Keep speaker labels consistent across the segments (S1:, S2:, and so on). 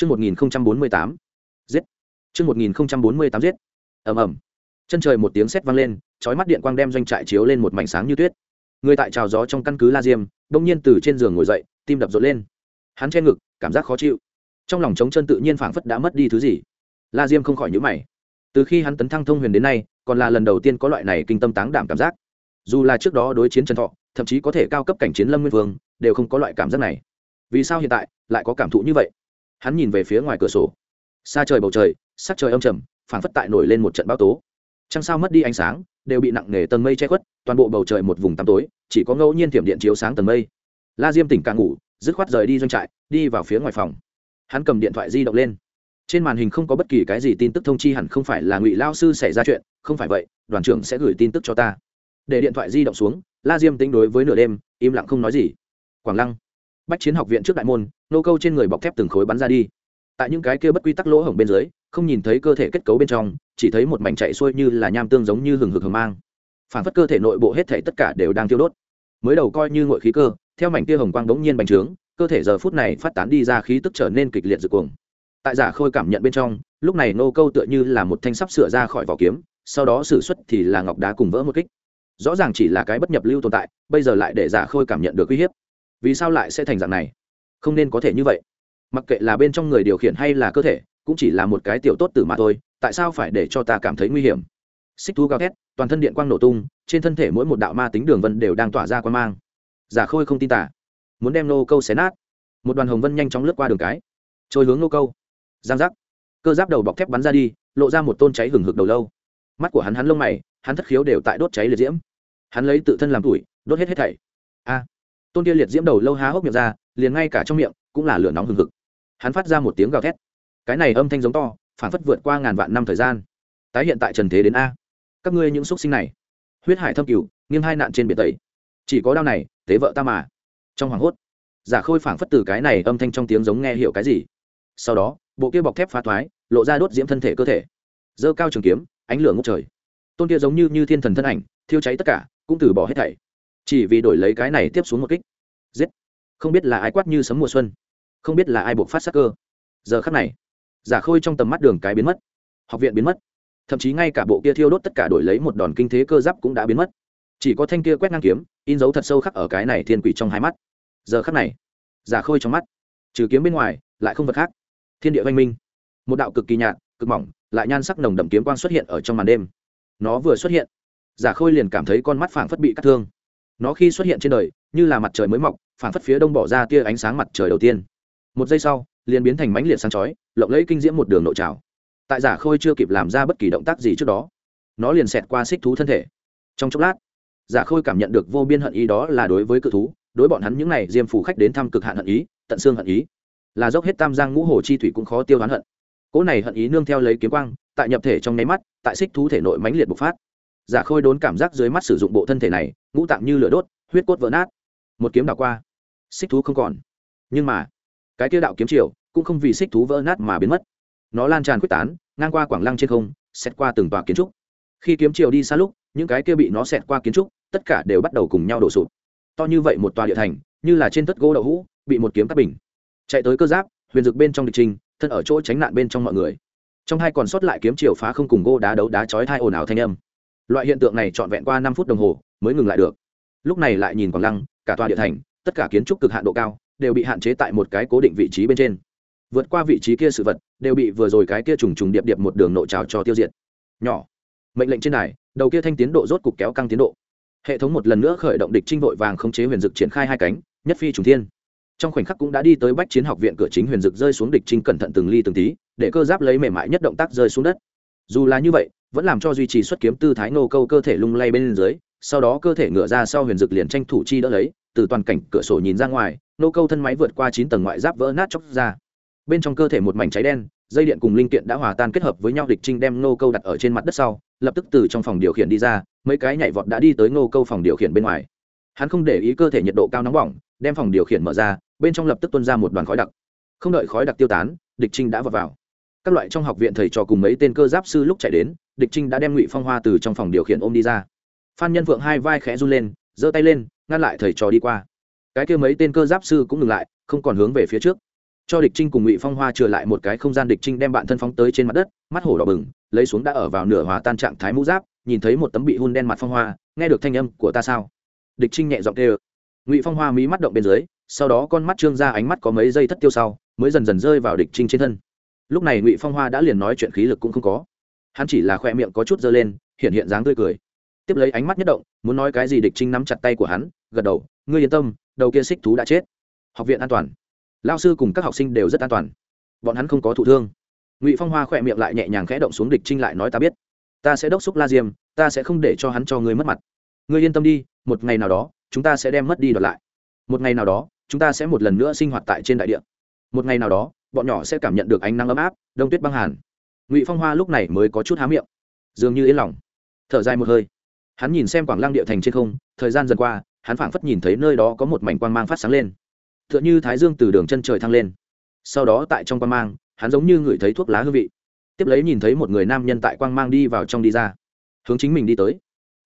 S1: Chương 1048. Giết. Chương 1048 giết. Ầm ầm. Chân trời một tiếng sét vang lên, chói mắt điện quang đem doanh trại chiếu lên một mảnh sáng như tuyết. Người tại trào gió trong căn cứ La Diêm, đột nhiên từ trên giường ngồi dậy, tim đập rộn lên. Hắn che ngực, cảm giác khó chịu. Trong lòng trống chân tự nhiên phảng phất đã mất đi thứ gì. La Diêm không khỏi nhíu mày. Từ khi hắn tấn thăng thông huyền đến nay, còn là lần đầu tiên có loại này kinh tâm táng đảm cảm giác. Dù là trước đó đối chiến Trần Thọ, thậm chí có thể cao cấp cảnh chiến Lâm Nguyên Vương, đều không có loại cảm giác này. Vì sao hiện tại lại có cảm thụ như vậy? Hắn nhìn về phía ngoài cửa sổ. Xa trời bầu trời, sắc trời âm trầm, phảng phất tại nổi lên một trận bão tố. Trăng sao mất đi ánh sáng, đều bị nặng nề tầng mây che khuất, toàn bộ bầu trời một vùng tăm tối, chỉ có ngẫu nhiên thiểm điện chiếu sáng tầng mây. La diêm tỉnh càng ngủ, dứt khoát rời đi doanh trại, đi vào phía ngoài phòng. Hắn cầm điện thoại di động lên. Trên màn hình không có bất kỳ cái gì tin tức thông chi hẳn không phải là ngụy lao sư xảy ra chuyện, không phải vậy, đoàn trưởng sẽ gửi tin tức cho ta. Để điện thoại di động xuống, la diêm tính đối với nửa đêm, im lặng không nói gì. Quảng lăng bách chiến học viện trước đại môn, nô câu trên người bọc thép từng khối bắn ra đi. Tại những cái kia bất quy tắc lỗ hổng bên dưới, không nhìn thấy cơ thể kết cấu bên trong, chỉ thấy một mảnh chạy xuôi như là nham tương giống như hừng hực hờ mang. Phản phất cơ thể nội bộ hết thể tất cả đều đang tiêu đốt. Mới đầu coi như ngội khí cơ, theo mảnh kia hồng quang bỗng nhiên bành trướng, cơ thể giờ phút này phát tán đi ra khí tức trở nên kịch liệt rực cuồng. Tại giả khôi cảm nhận bên trong, lúc này nô câu tựa như là một thanh sắp sửa ra khỏi vỏ kiếm, sau đó xử xuất thì là ngọc đá cùng vỡ một kích. Rõ ràng chỉ là cái bất nhập lưu tồn tại, bây giờ lại để giả khôi cảm nhận được uy hiếp vì sao lại sẽ thành dạng này? Không nên có thể như vậy. Mặc kệ là bên trong người điều khiển hay là cơ thể, cũng chỉ là một cái tiểu tốt tử mà thôi, tại sao phải để cho ta cảm thấy nguy hiểm? Xích thú gào thét, toàn thân điện quang nổ tung, trên thân thể mỗi một đạo ma tính đường vân đều đang tỏa ra quan mang. Giả khôi không tin tả muốn đem nô câu xé nát. Một đoàn hồng vân nhanh chóng lướt qua đường cái. Trôi hướng nô câu. Giang giác. Cơ giáp đầu bọc thép bắn ra đi, lộ ra một tôn cháy hừng hực đầu lâu. Mắt của hắn hắn lông mày, hắn thất khiếu đều tại đốt cháy liệt diễm. Hắn lấy tự thân làm tuổi, đốt hết hết thảy. A tôn kia liệt diễm đầu lâu há hốc miệng ra, liền ngay cả trong miệng cũng là lửa nóng hừng hực. Hắn phát ra một tiếng gào thét. Cái này âm thanh giống to, phản phất vượt qua ngàn vạn năm thời gian. Tái hiện tại trần thế đến a. Các ngươi những xúc sinh này, huyết hải thâm cửu, nghiêng hai nạn trên biển tẩy. Chỉ có đau này, tế vợ ta mà. Trong hoàng hốt, giả khôi phảng phất từ cái này âm thanh trong tiếng giống nghe hiểu cái gì. Sau đó, bộ kia bọc thép phá thoái, lộ ra đốt diễm thân thể cơ thể. Dơ cao trường kiếm, ánh lửa ngốc trời. Tôn kia giống như như thiên thần thân ảnh, thiêu cháy tất cả, cũng từ bỏ hết thảy chỉ vì đổi lấy cái này tiếp xuống một kích. Giết. Không biết là ai quát như sấm mùa xuân. Không biết là ai buộc phát sắc cơ. Giờ khắc này, giả khôi trong tầm mắt đường cái biến mất. Học viện biến mất. Thậm chí ngay cả bộ kia thiêu đốt tất cả đổi lấy một đòn kinh thế cơ giáp cũng đã biến mất. Chỉ có thanh kia quét ngang kiếm, in dấu thật sâu khắc ở cái này thiên quỷ trong hai mắt. Giờ khắc này, giả khôi trong mắt, trừ kiếm bên ngoài, lại không vật khác. Thiên địa văn minh. Một đạo cực kỳ nhạt, cực mỏng, lại nhan sắc nồng đậm kiếm quang xuất hiện ở trong màn đêm. Nó vừa xuất hiện, giả khôi liền cảm thấy con mắt phảng phất bị cắt thương nó khi xuất hiện trên đời, như là mặt trời mới mọc, phảng phất phía đông bỏ ra tia ánh sáng mặt trời đầu tiên. Một giây sau, liền biến thành mãnh liệt sáng chói, lộng lẫy kinh diễm một đường nội trào. Tại giả khôi chưa kịp làm ra bất kỳ động tác gì trước đó, nó liền xẹt qua xích thú thân thể. Trong chốc lát, giả khôi cảm nhận được vô biên hận ý đó là đối với cự thú, đối bọn hắn những n à y diêm phủ khách đến thăm cực hạn hận ý, tận xương hận ý. Là dốc hết tam giang ngũ hồ chi thủy cũng khó tiêu hắn hận. Cỗ này hận ý nương theo lấy kiếm quang, tại nhập thể trong nháy mắt, tại xích thú thể nội mãnh liệt bộc phát giả khôi đốn cảm giác dưới mắt sử dụng bộ thân thể này, ngũ tạng như lửa đốt, huyết cốt vỡ nát. Một kiếm đạo qua, xích thú không còn. Nhưng mà, cái tiêu đạo kiếm triều cũng không vì xích thú vỡ nát mà biến mất. Nó lan tràn quyết tán, ngang qua quảng lăng trên không xét qua từng tòa kiến trúc. Khi kiếm triều đi xa lúc, những cái kia bị nó xẹt qua kiến trúc, tất cả đều bắt đầu cùng nhau đổ sụp. To như vậy một tòa địa thành, như là trên tất gỗ đậu hũ, bị một kiếm cắt bình. Chạy tới cơ giáp, huyền dực bên trong địch trình, thân ở chỗ tránh nạn bên trong mọi người. Trong hai còn sót lại kiếm triều phá không cùng gỗ đá đấu đá chói thai ồn ào thanh âm loại hiện tượng này trọn vẹn qua năm phút đồng hồ mới ngừng lại được. Lúc này lại nhìn quảng lăng, cả tòa địa thành, tất cả kiến trúc cực hạn độ cao đều bị hạn chế tại một cái cố định vị trí bên trên. Vượt qua vị trí kia sự vật đều bị vừa rồi cái kia trùng trùng điệp điệp một đường nội trào cho tiêu diệt. Nhỏ, mệnh lệnh trên này đầu kia thanh tiến độ rốt cục kéo căng tiến độ. Hệ thống một lần nữa khởi động địch trinh vội vàng khống chế huyền dực triển khai hai cánh, nhất phi trùng thiên. Trong khoảnh khắc cũng đã đi tới bách chiến học viện cửa chính huyền dực rơi xuống địch trinh cẩn thận từng ly từng tí, để cơ giáp lấy mềm mại nhất động tác rơi xuống đất. Dù là như vậy vẫn làm cho duy trì xuất kiếm tư thái nô câu cơ thể lung lay bên dưới, sau đó cơ thể ngựa ra sau huyền dực liền tranh thủ chi đỡ lấy, từ toàn cảnh cửa sổ nhìn ra ngoài, nô câu thân máy vượt qua chín tầng ngoại giáp vỡ nát chóc ra. Bên trong cơ thể một mảnh cháy đen, dây điện cùng linh kiện đã hòa tan kết hợp với nhau địch trinh đem nô câu đặt ở trên mặt đất sau, lập tức từ trong phòng điều khiển đi ra, mấy cái nhảy vọt đã đi tới nô câu phòng điều khiển bên ngoài. Hắn không để ý cơ thể nhiệt độ cao nóng bỏng, đem phòng điều khiển mở ra, bên trong lập tức tuân ra một đoàn khói đặc. Không đợi khói đặc tiêu tán, địch trinh đã vọt vào. Các loại trong học viện thầy trò cùng mấy tên cơ giáp sư lúc chạy đến địch trinh đã đem ngụy phong hoa từ trong phòng điều khiển ôm đi ra phan nhân vượng hai vai khẽ run lên giơ tay lên ngăn lại thầy trò đi qua cái kia mấy tên cơ giáp sư cũng ngừng lại không còn hướng về phía trước cho địch trinh cùng ngụy phong hoa trừ lại một cái không gian địch trinh đem bạn thân phóng tới trên mặt đất mắt hổ đỏ bừng lấy xuống đã ở vào nửa hòa tan trạng thái mũ giáp nhìn thấy một tấm bị hun đen mặt phong hoa nghe được thanh âm của ta sao địch trinh nhẹ giọng tê ơ ngụy phong hoa mí mắt động bên dưới sau đó con mắt trương ra ánh mắt có mấy giây thất tiêu sau mới dần dần rơi vào địch trinh trên thân lúc này ngụy phong hoa đã liền nói chuyện khí lực cũng không có hắn chỉ là khoe miệng có chút dơ lên, hiện hiện dáng tươi cười. Tiếp lấy ánh mắt nhất động, muốn nói cái gì địch trinh nắm chặt tay của hắn, gật đầu, ngươi yên tâm, đầu kia xích thú đã chết. Học viện an toàn. Lao sư cùng các học sinh đều rất an toàn. Bọn hắn không có thụ thương. Ngụy phong hoa khỏe miệng lại nhẹ nhàng khẽ động xuống địch trinh lại nói, ta biết. Ta sẽ đốc xúc la diêm, ta sẽ không để cho hắn cho ngươi mất mặt. Ngươi yên tâm đi, một ngày nào đó, chúng ta sẽ đem mất đi đoạt lại. Một ngày nào đó, chúng ta sẽ một lần nữa sinh hoạt tại trên đại địa. Một ngày nào đó, bọn nhỏ sẽ cảm nhận được ánh nắng ấm áp, đông tuyết băng hàn ngụy phong hoa lúc này mới có chút há miệng dường như yên lòng thở dài một hơi hắn nhìn xem quảng lăng địa thành trên không thời gian dần qua hắn phảng phất nhìn thấy nơi đó có một mảnh quang mang phát sáng lên t h ư ợ n h ư thái dương từ đường chân trời thăng lên sau đó tại trong quang mang hắn giống như ngửi thấy thuốc lá hương vị tiếp lấy nhìn thấy một người nam nhân tại quang mang đi vào trong đi ra hướng chính mình đi tới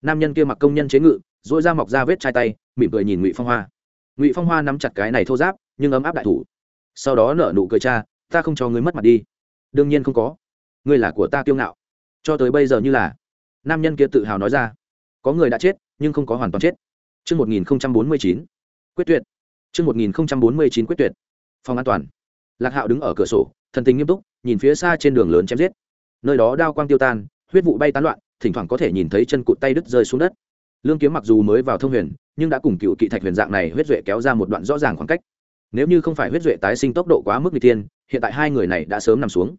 S1: nam nhân kia mặc công nhân chế ngự dỗi ra mọc ra vết chai tay mỉm cười nhìn ngụy phong hoa ngụy phong hoa nắm chặt cái này thô giáp nhưng ấm áp đại thủ sau đó nở nụ cười cha ta không cho ngươi mất mặt đi đương nhiên không có ngươi là của ta kiêu ngạo cho tới bây giờ như là nam nhân kia tự hào nói ra có người đã chết nhưng không có hoàn toàn chết Trước 1049, quyết tuyệt. Trước 1049 quyết tuyệt. Phòng an toàn. Lạc Hạo đứng ở cửa sổ, thần tình nghiêm túc, nhìn phía xa trên đường lớn chém giết. Nơi đó đao quang tiêu tan, huyết vụ bay tán loạn, thỉnh thoảng có thể nhìn thấy chân cụt tay đứt rơi xuống đất. Lương kiếm mặc dù mới vào thông huyền, nhưng đã cùng cựu kỵ thạch huyền dạng này huyết duệ kéo ra một đoạn rõ ràng khoảng cách. Nếu như không phải huyết duệ tái sinh tốc độ quá mức nguy tiên, hiện tại hai người này đã sớm nằm xuống.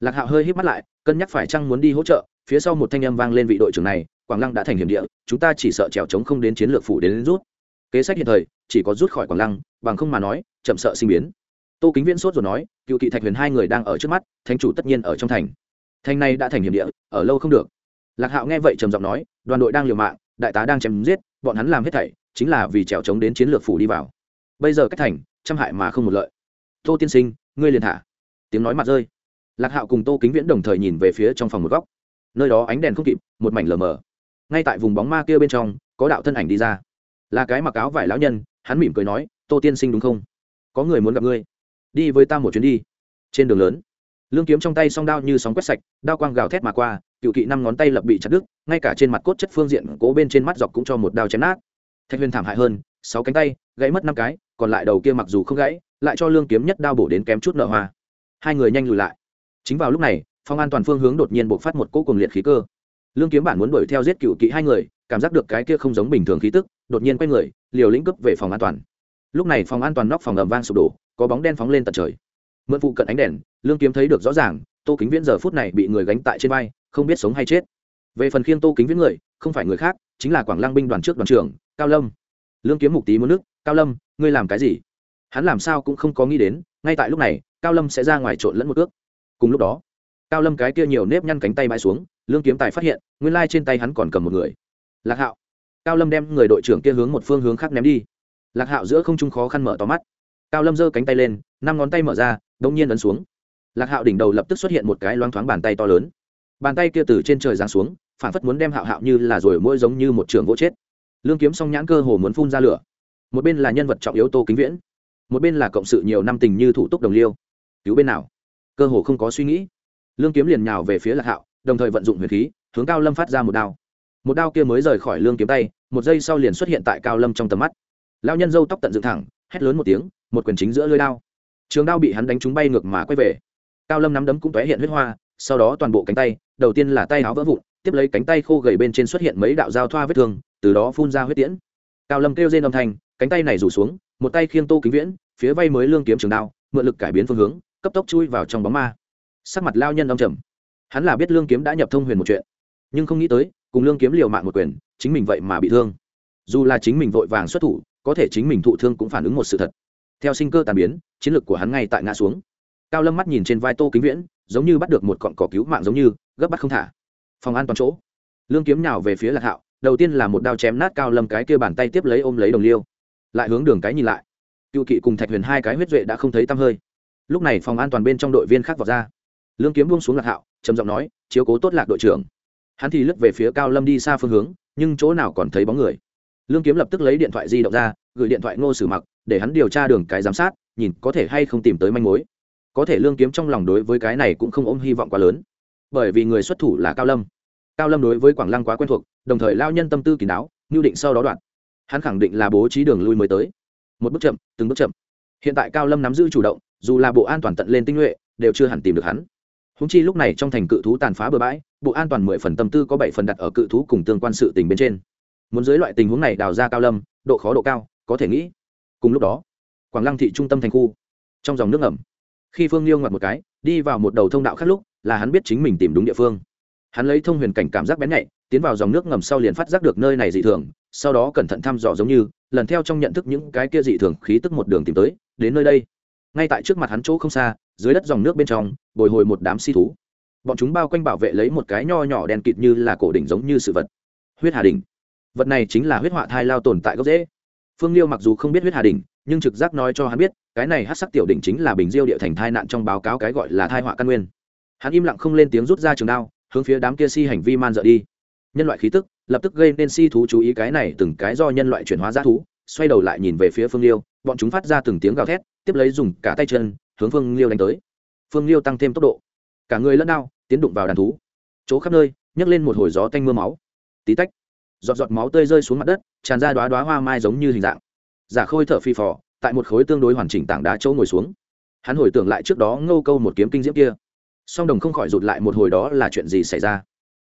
S1: Lạc Hạo hơi híp mắt lại, cân nhắc phải chăng muốn đi hỗ trợ, phía sau một thanh âm vang lên vị đội trưởng này, Quảng Lăng đã thành hiểm địa, chúng ta chỉ sợ trèo trống không đến chiến lược phủ đến, đến rút. Kế sách hiện thời chỉ có rút khỏi quảng lăng bằng không mà nói chậm sợ sinh biến. Tô kính viễn sốt rồi nói cựu kỵ thạch huyền hai người đang ở trước mắt thánh chủ tất nhiên ở trong thành. Thành này đã thành hiểm địa ở lâu không được. Lạc hạo nghe vậy trầm giọng nói đoàn đội đang liều mạng đại tá đang chém giết bọn hắn làm hết thảy chính là vì trèo trống đến chiến lược phủ đi vào. Bây giờ cách thành trăm hại mà không một lợi. Tô tiên sinh ngươi liền thả. Tiếng nói mặt rơi lạc hạo cùng tô kính viễn đồng thời nhìn về phía trong phòng một góc. Nơi đó ánh đèn không kịp, một mảnh lờ mờ. Ngay tại vùng bóng ma kia bên trong, có đạo thân ảnh đi ra. Là cái mặc áo vải lão nhân, hắn mỉm cười nói, tô tiên sinh đúng không? Có người muốn gặp ngươi. Đi với ta một chuyến đi. Trên đường lớn, lương kiếm trong tay song đao như sóng quét sạch, đao quang gào thét mà qua, cựu kỵ năm ngón tay lập bị chặt đứt, ngay cả trên mặt cốt chất phương diện cố bên trên mắt dọc cũng cho một đao chém nát. Thạch huyền thảm hại hơn, sáu cánh tay, gãy mất năm cái, còn lại đầu kia mặc dù không gãy, lại cho lương kiếm nhất đao bổ đến kém chút nợ hoa. Hai người nhanh lùi lại chính vào lúc này, phong an toàn phương hướng đột nhiên bộc phát một cỗ cuồng liệt khí cơ. Lương kiếm bản muốn đuổi theo giết cựu kỵ hai người, cảm giác được cái kia không giống bình thường khí tức, đột nhiên quay người, liều lĩnh cướp về phòng an toàn. Lúc này phòng an toàn nóc phòng ầm vang sụp đổ, có bóng đen phóng lên tận trời. Mượn phụ cận ánh đèn, lương kiếm thấy được rõ ràng, tô kính viễn giờ phút này bị người gánh tại trên vai, không biết sống hay chết. Về phần khiêng tô kính viễn người, không phải người khác, chính là quảng lăng binh đoàn trước đoàn trưởng, cao lâm. Lương kiếm mục tí muốn nước, cao lâm, ngươi làm cái gì? Hắn làm sao cũng không có nghĩ đến, ngay tại lúc này, cao lâm sẽ ra ngoài trộn lẫn một ước cùng lúc đó, cao lâm cái kia nhiều nếp nhăn cánh tay bãi xuống, lương kiếm tài phát hiện, nguyên lai trên tay hắn còn cầm một người. Lạc hạo. Cao lâm đem người đội trưởng kia hướng một phương hướng khác ném đi. Lạc hạo giữa không trung khó khăn mở to mắt. Cao lâm giơ cánh tay lên, năm ngón tay mở ra đ ỗ n g nhiên ấn xuống. Lạc hạo đỉnh đầu lập tức xuất hiện một cái loang thoáng bàn tay to lớn. Bàn tay kia từ trên trời giáng xuống, phản phất muốn đem hạo hạo như là rồi mỗi giống như một trường gỗ chết. Lương kiếm song nhãn cơ hồ muốn phun ra lửa. Một bên là nhân vật trọng yếu tô kính viễn, một bên là cộng sự nhiều năm tình như thủ túc đồng liêu. Cứu bên nào? Cơ hồ không có suy nghĩ. Lương kiếm liền nhào về phía lạc hạo, đồng thời vận dụng huyền khí, hướng cao lâm phát ra một đao. Một đao kia mới rời khỏi lương kiếm tay, một giây sau liền xuất hiện tại cao lâm trong tầm mắt. Lao nhân dâu tóc tận dựng thẳng, hét lớn một tiếng, một quyền chính giữa lưới đao. Trường đao bị hắn đánh trúng bay ngược mà quay về. Cao lâm nắm đấm cũng tóe hiện huyết hoa, sau đó toàn bộ cánh tay, đầu tiên là tay áo vỡ vụn, tiếp lấy cánh tay khô gầy bên trên xuất hiện mấy đạo dao thoa vết thương, từ đó phun ra huyết tiễn. Cao lâm kêu rên âm thanh, cánh tay này rủ xuống, một tay khiêng tô kính viễn, phía vay mới lương kiếm trường đao, mượn lực cải biến phương hướng cấp tốc chui vào trong bóng ma. Sắc mặt lao nhân âm trầm. Hắn là biết lương kiếm đã nhập thông huyền một chuyện, nhưng không nghĩ tới, cùng lương kiếm liều mạng một quyền, chính mình vậy mà bị thương. Dù là chính mình vội vàng xuất thủ, có thể chính mình thụ thương cũng phản ứng một sự thật. Theo sinh cơ tàn biến, chiến lược của hắn ngay tại ngã xuống. Cao lâm mắt nhìn trên vai tô kính viễn, giống như bắt được một cọn cỏ cứu mạng giống như, gấp bắt không thả. Phòng an toàn chỗ. Lương kiếm nhào về phía lạc hạo, đầu tiên là một đao chém nát cao lâm cái kia bàn tay tiếp lấy ôm lấy đồng liêu. Lại hướng đường cái nhìn lại. Cựu kỵ cùng thạch huyền hai cái huyết duệ đã không thấy tăm hơi lúc này phòng an toàn bên trong đội viên khác vào ra. Lương kiếm buông xuống lạc hạo, trầm giọng nói, chiếu cố tốt lạc đội trưởng. Hắn thì lướt về phía cao lâm đi xa phương hướng, nhưng chỗ nào còn thấy bóng người. Lương kiếm lập tức lấy điện thoại di động ra, gửi điện thoại ngô sử mặc, để hắn điều tra đường cái giám sát, nhìn có thể hay không tìm tới manh mối. Có thể lương kiếm trong lòng đối với cái này cũng không ôm hy vọng quá lớn, bởi vì người xuất thủ là cao lâm. Cao lâm đối với quảng lăng quá quen thuộc, đồng thời lao nhân tâm tư kỳ đáo nhu định sau đó đoạn. Hắn khẳng định là bố trí đường lui mới tới. Một bước chậm, từng bước chậm. Hiện tại cao lâm nắm giữ chủ động dù là bộ an toàn tận lên tinh nhuệ, đều chưa hẳn tìm được hắn. Húng chi lúc này trong thành cự thú tàn phá bừa bãi, bộ an toàn mười phần tâm tư có bảy phần đặt ở cự thú cùng tương quan sự tình bên trên. Muốn dưới loại tình huống này đào ra cao lâm, độ khó độ cao, có thể nghĩ. Cùng lúc đó, quảng lăng thị trung tâm thành khu, trong dòng nước ngầm, khi phương liêu ngoặt một cái, đi vào một đầu thông đạo khác lúc, là hắn biết chính mình tìm đúng địa phương. Hắn lấy thông huyền cảnh cảm giác bén nhạy, tiến vào dòng nước ngầm sau liền phát giác được nơi này dị thường, sau đó cẩn thận thăm dò giống như, lần theo trong nhận thức những cái kia dị thường khí tức một đường tìm tới, đến nơi đây ngay tại trước mặt hắn chỗ không xa, dưới đất dòng nước bên trong, bồi hồi một đám si thú. Bọn chúng bao quanh bảo vệ lấy một cái nho nhỏ đen kịt như là cổ đỉnh giống như sự vật. Huyết hà đỉnh. Vật này chính là huyết họa thai lao tồn tại gốc dễ phương liêu mặc dù không biết huyết hà đỉnh, nhưng trực giác nói cho hắn biết, cái này hát sắc tiểu đỉnh chính là bình diêu địa thành thai nạn trong báo cáo cái gọi là thai họa căn nguyên. Hắn im lặng không lên tiếng rút ra trường đao, hướng phía đám kia si hành vi man dợ đi. Nhân loại khí tức, lập tức gây nên si thú chú ý cái này từng cái do nhân loại chuyển hóa ra thú, xoay đầu lại nhìn về phía phương liêu, bọn chúng phát ra từng tiếng gào thét tiếp lấy dùng cả tay chân hướng phương liêu đánh tới phương liêu tăng thêm tốc độ cả người lẫn đao tiến đụng vào đàn thú chỗ khắp nơi nhấc lên một hồi gió tanh mưa máu tí tách giọt giọt máu tươi rơi xuống mặt đất tràn ra đoá đoá hoa mai giống như hình dạng giả khôi thở phi phò tại một khối tương đối hoàn chỉnh tảng đá chỗ ngồi xuống hắn hồi tưởng lại trước đó ngâu câu một kiếm kinh diễm kia song đồng không khỏi rụt lại một hồi đó là chuyện gì xảy ra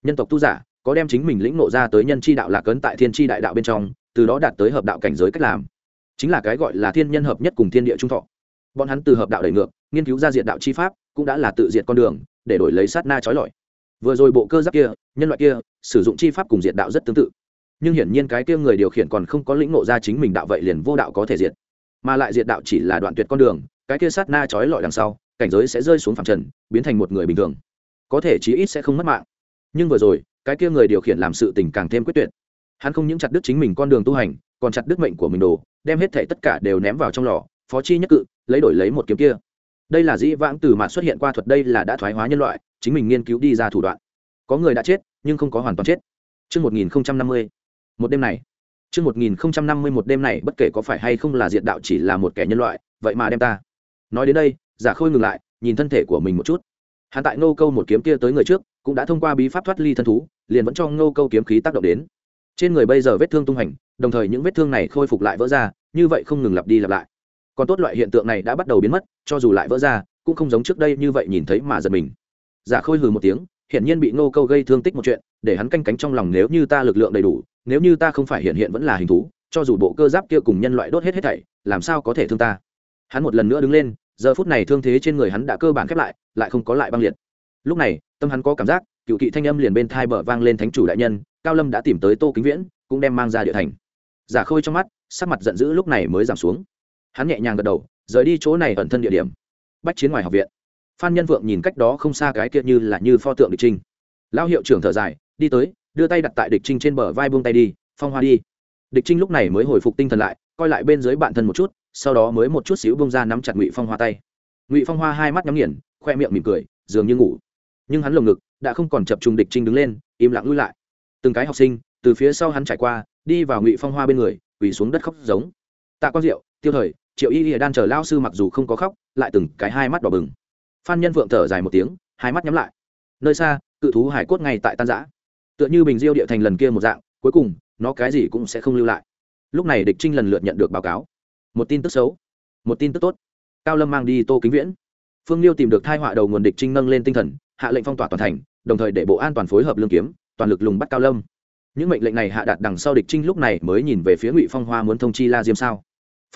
S1: nhân tộc tu giả có đem chính mình lĩnh nộ ra tới nhân chi đạo lạc ấn tại thiên chi đại đạo bên trong từ đó đạt tới hợp đạo cảnh giới cách làm chính là cái gọi là thiên nhân hợp nhất cùng thiên địa trung thọ. Bọn hắn từ hợp đạo đẩy ngược, nghiên cứu ra diện đạo chi pháp, cũng đã là tự diệt con đường, để đổi lấy sát na trói lọi. Vừa rồi bộ cơ giáp kia, nhân loại kia, sử dụng chi pháp cùng diện đạo rất tương tự. Nhưng hiển nhiên cái kia người điều khiển còn không có lĩnh ngộ ra chính mình đạo vậy liền vô đạo có thể diệt. Mà lại diệt đạo chỉ là đoạn tuyệt con đường, cái kia sát na trói lọi đằng sau, cảnh giới sẽ rơi xuống phẳng trần, biến thành một người bình thường. Có thể chí ít sẽ không mất mạng. Nhưng vừa rồi, cái kia người điều khiển làm sự tình càng thêm quyết tuyệt. Hắn không những chặt đứt chính mình con đường tu hành còn chặt đứt mệnh của mình đồ đem hết thể tất cả đều ném vào trong lò phó chi nhất cự lấy đổi lấy một kiếm kia đây là dĩ vãng từ mà xuất hiện qua thuật đây là đã thoái hóa nhân loại chính mình nghiên cứu đi ra thủ đoạn có người đã chết nhưng không có hoàn toàn chết Trước 1050, một đêm này, trước 1050 một đêm này bất kể có phải hay không là diệt đạo chỉ là một kẻ nhân loại, vậy mà đem ta. Nói đến đây, giả khôi ngừng lại, nhìn thân thể của mình một chút. Hắn tại Ngô Câu một kiếm kia tới người trước, cũng đã thông qua bí pháp thoát ly thân thú, liền vẫn cho Ngô Câu kiếm khí tác động đến. Trên người bây giờ vết thương tung hành, đồng thời những vết thương này khôi phục lại vỡ ra, như vậy không ngừng lặp đi lặp lại. Còn tốt loại hiện tượng này đã bắt đầu biến mất, cho dù lại vỡ ra, cũng không giống trước đây như vậy nhìn thấy mà giật mình. Giả Khôi hừ một tiếng, hiển nhiên bị Ngô Câu gây thương tích một chuyện, để hắn canh cánh trong lòng nếu như ta lực lượng đầy đủ, nếu như ta không phải hiện hiện vẫn là hình thú, cho dù bộ cơ giáp kia cùng nhân loại đốt hết hết thảy, làm sao có thể thương ta? Hắn một lần nữa đứng lên, giờ phút này thương thế trên người hắn đã cơ bản khép lại, lại không có lại băng liệt. Lúc này, tâm hắn có cảm giác, cựu kỵ thanh âm liền bên thai bờ vang lên thánh chủ đại nhân, Cao Lâm đã tìm tới Tô Kính Viễn, cũng đem mang ra địa thành. Giả Khôi trong mắt, sắc mặt giận dữ lúc này mới giảm xuống. Hắn nhẹ nhàng gật đầu, rời đi chỗ này ẩn thân địa điểm. Bách chiến ngoài học viện phan nhân vượng nhìn cách đó không xa cái kia như là như pho tượng địch trinh lão hiệu trưởng thở dài đi tới đưa tay đặt tại địch trinh trên bờ vai buông tay đi phong hoa đi địch trinh lúc này mới hồi phục tinh thần lại coi lại bên dưới bạn thân một chút sau đó mới một chút xíu bông ra nắm chặt ngụy phong hoa tay ngụy phong hoa hai mắt nhắm nghiền khoe miệng mỉm cười dường như ngủ nhưng hắn lồng ngực đã không còn chập trùng địch trinh đứng lên im lặng lui lại từng cái học sinh từ phía sau hắn trải qua, đi vào ngụy phong hoa bên người, quỳ xuống đất khóc giống. Tạ quang diệu, tiêu thời, triệu y lìa đan chờ lao sư mặc dù không có khóc, lại từng cái hai mắt đỏ bừng. Phan nhân vượng thở dài một tiếng, hai mắt nhắm lại. Nơi xa, cự thú hải cốt ngay tại tan giã tựa như bình diêu địa thành lần kia một dạng, cuối cùng, nó cái gì cũng sẽ không lưu lại. Lúc này địch trinh lần lượt nhận được báo cáo. Một tin tức xấu. Một tin tức tốt. Cao lâm mang đi tô kính viễn. Phương liêu tìm được thai họa đầu nguồn địch trinh nâng lên tinh thần, hạ lệnh phong tỏa toàn thành, đồng thời để bộ an toàn phối hợp lương kiếm toàn lực lùng bắt cao lâm. Những mệnh lệnh này hạ đạt đằng sau địch trinh lúc này mới nhìn về phía ngụy phong hoa muốn thông chi la diêm sao?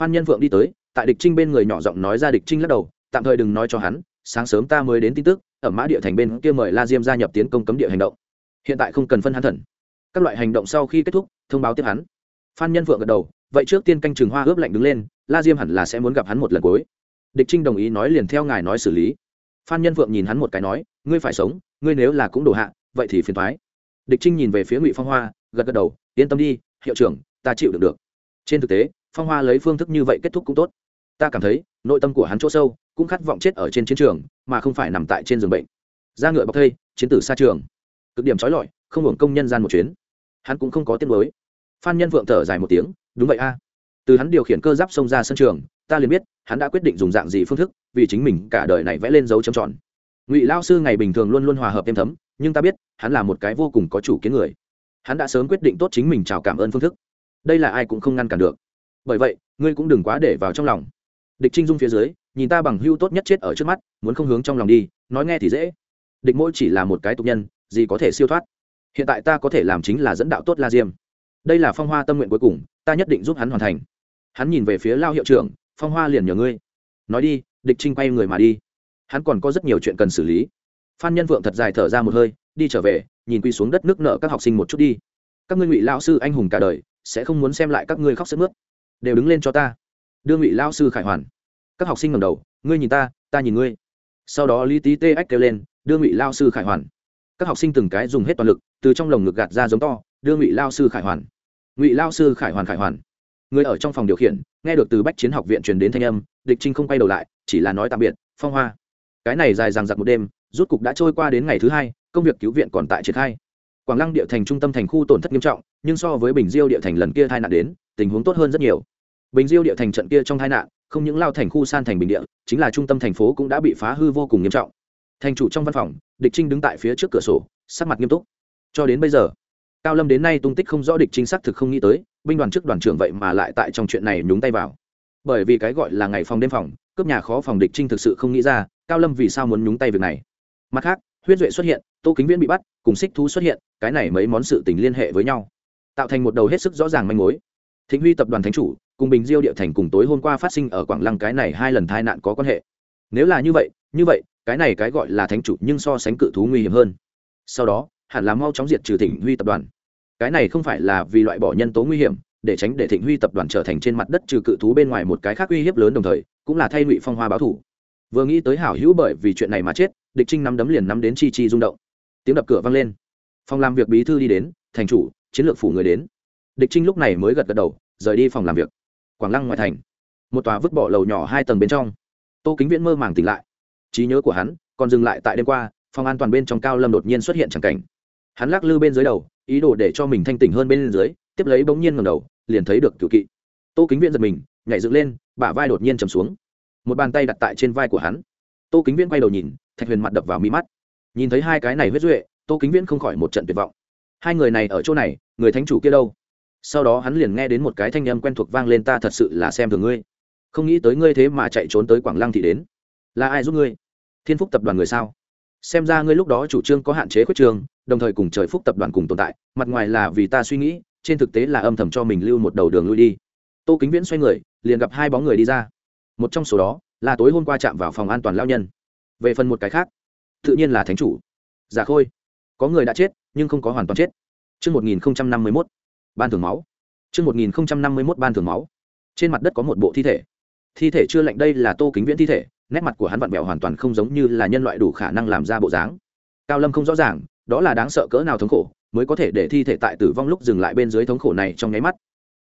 S1: Phan nhân vượng đi tới, tại địch trinh bên người nhỏ giọng nói ra địch trinh lắc đầu, tạm thời đừng nói cho hắn, sáng sớm ta mới đến tin tức, ở mã địa thành bên kia mời la diêm gia nhập tiến công cấm địa hành động. Hiện tại không cần phân hắn thần. Các loại hành động sau khi kết thúc, thông báo tiếp hắn. Phan nhân vượng gật đầu, vậy trước tiên canh trường hoa ướp lạnh đứng lên, la diêm hẳn là sẽ muốn gặp hắn một lần cuối. Địch trinh đồng ý nói liền theo ngài nói xử lý. Phan nhân vượng nhìn hắn một cái nói, ngươi phải sống, ngươi nếu là cũng đổ hạ, vậy thì phiền thoái địch trinh nhìn về phía ngụy phong hoa, gật gật đầu, yên tâm đi, hiệu trưởng, ta chịu được được. Trên thực tế, phong hoa lấy phương thức như vậy kết thúc cũng tốt. Ta cảm thấy, nội tâm của hắn chỗ sâu, cũng khát vọng chết ở trên chiến trường, mà không phải nằm tại trên giường bệnh. Ra ngựa bọc thây, chiến tử xa trường. Cực điểm trói lọi, không hưởng công nhân gian một chuyến. Hắn cũng không có tiếng mới phan nhân vượng thở dài một tiếng, đúng vậy a. Từ hắn điều khiển cơ giáp xông ra sân trường, ta liền biết, hắn đã quyết định dùng dạng gì phương thức, vì chính mình cả đời này vẽ lên dấu chấm tròn ngụy lao sư ngày bình thường luôn luôn hòa hợp êm thấm nhưng ta biết hắn là một cái vô cùng có chủ kiến người hắn đã sớm quyết định tốt chính mình chào cảm ơn phương thức đây là ai cũng không ngăn cản được bởi vậy ngươi cũng đừng quá để vào trong lòng địch trinh dung phía dưới nhìn ta bằng hưu tốt nhất chết ở trước mắt muốn không hướng trong lòng đi nói nghe thì dễ địch mỗi chỉ là một cái tục nhân gì có thể siêu thoát hiện tại ta có thể làm chính là dẫn đạo tốt la diêm đây là phong hoa tâm nguyện cuối cùng ta nhất định giúp hắn hoàn thành hắn nhìn về phía lao hiệu trưởng phong hoa liền nhờ ngươi nói đi địch trinh quay người mà đi hắn còn có rất nhiều chuyện cần xử lý. Phan nhân vượng thật dài thở ra một hơi, đi trở về, nhìn quy xuống đất nước nợ các học sinh một chút đi. Các ngươi ngụy lao sư anh hùng cả đời, sẽ không muốn xem lại các ngươi khóc sức mướt. Đều đứng lên cho ta. Đưa ngụy lao sư khải hoàn. Các học sinh ngầm đầu, ngươi nhìn ta ta nhìn ngươi. Sau đó lý tý tê ách kêu lên, đưa ngụy lao sư khải hoàn. Các học sinh từng cái dùng hết toàn lực, từ trong lồng ngực gạt ra giống to, đưa ngụy lao sư khải hoàn. Ngụy lao sư khải hoàn khải hoàn. Người ở trong phòng điều khiển, nghe được từ bách chiến học viện truyền đến thanh âm, địch trinh không quay đầu lại, chỉ là nói tạm biệt, phong hoa cái này dài dằng dặc một đêm, rút cục đã trôi qua đến ngày thứ hai, công việc cứu viện còn tại triển khai. Quảng lăng địa thành trung tâm thành khu tổn thất nghiêm trọng, nhưng so với bình diêu địa thành lần kia tai nạn đến, tình huống tốt hơn rất nhiều. Bình diêu địa thành trận kia trong tai nạn, không những lao thành khu san thành bình địa, chính là trung tâm thành phố cũng đã bị phá hư vô cùng nghiêm trọng. Thành chủ trong văn phòng, địch trinh đứng tại phía trước cửa sổ, sắc mặt nghiêm túc. Cho đến bây giờ, cao lâm đến nay tung tích không rõ địch chính xác thực không nghĩ tới, binh đoàn trước đoàn trưởng vậy mà lại tại trong chuyện này nhúng tay vào. Bởi vì cái gọi là ngày phòng đêm phòng cướp nhà khó phòng địch trinh thực sự không nghĩ ra, cao lâm vì sao muốn nhúng tay việc này. Mặt khác, huyết duệ xuất hiện, tô kính viễn bị bắt, cùng xích thú xuất hiện, cái này mấy món sự tình liên hệ với nhau. Tạo thành một đầu hết sức rõ ràng manh mối. Thịnh huy tập đoàn thánh chủ, cùng bình diêu địa thành cùng tối hôm qua phát sinh ở quảng lăng cái này hai lần tai nạn có quan hệ. Nếu là như vậy như vậy, cái này cái gọi là thánh chủ nhưng so sánh cự thú nguy hiểm hơn. Sau đó, hẳn là mau chóng diệt trừ thịnh huy tập đoàn. Cái này không phải là vì loại bỏ nhân tố nguy hiểm để tránh để thịnh huy tập đoàn trở thành trên mặt đất trừ cự thú bên ngoài một cái khác uy hiếp lớn đồng thời, cũng là thay ngụy phong hoa báo thủ. Vừa nghĩ tới hảo hữu bởi vì chuyện này mà chết, địch trinh nắm đấm liền nắm đến chi chi rung động. Tiếng đập cửa vang lên. Phòng làm việc bí thư đi đến, thành chủ, chiến lược phủ người đến. Địch trinh lúc này mới gật gật đầu, rời đi phòng làm việc. Quảng lăng ngoại thành. Một tòa vứt bỏ lầu nhỏ hai tầng bên trong. Tô kính viễn mơ màng tỉnh lại. Trí nhớ của hắn còn dừng lại tại đêm qua, phòng an toàn bên trong cao lâm đột nhiên xuất hiện c cảnh. Hắn lắc lư bên dưới đầu, ý đồ để cho mình thanh tỉnh hơn bên dưới, tiếp lấy bỗng nhiên ngầm đầu liền thấy được cựu kỵ. Tô kính viễn giật mình, nhảy dựng lên, bả vai đột nhiên chầm xuống. Một bàn tay đặt tại trên vai của hắn. Tô kính viễn quay đầu nhìn, thạch huyền mặt đập vào mi mắt. Nhìn thấy hai cái này huyết duệ, tô kính viễn không khỏi một trận tuyệt vọng. Hai người này ở chỗ này, người thánh chủ kia đâu? Sau đó hắn liền nghe đến một cái thanh âm quen thuộc vang lên, ta thật sự là xem thường ngươi. Không nghĩ tới ngươi thế mà chạy trốn tới quảng lăng thì đến. Là ai giúp ngươi? Thiên phúc tập đoàn người sao? Xem ra ngươi lúc đó chủ trương có hạn chế khuyết trường, đồng thời cùng trời phúc tập đoàn cùng tồn tại, mặt ngoài là vì ta suy nghĩ trên thực tế là âm thầm cho mình lưu một đầu đường lui đi tô kính viễn xoay người liền gặp hai bóng người đi ra một trong số đó là tối hôm qua chạm vào phòng an toàn lao nhân về phần một cái khác tự nhiên là thánh chủ giả khôi có người đã chết nhưng không có hoàn toàn chết Trước 1051, ban thưởng máu. Trước 1051 ban thưởng máu. Trên mặt đất có một bộ thi thể. Thi thể chưa lạnh đây là Tô Kính Viễn thi thể, nét mặt của hắn vặn vẹo hoàn toàn không giống như là nhân loại đủ khả năng làm ra bộ dáng. Cao Lâm không rõ ràng, đó là đáng sợ cỡ nào thống khổ, mới có thể để thi thể tại tử vong lúc dừng lại bên dưới thống khổ này trong nháy mắt.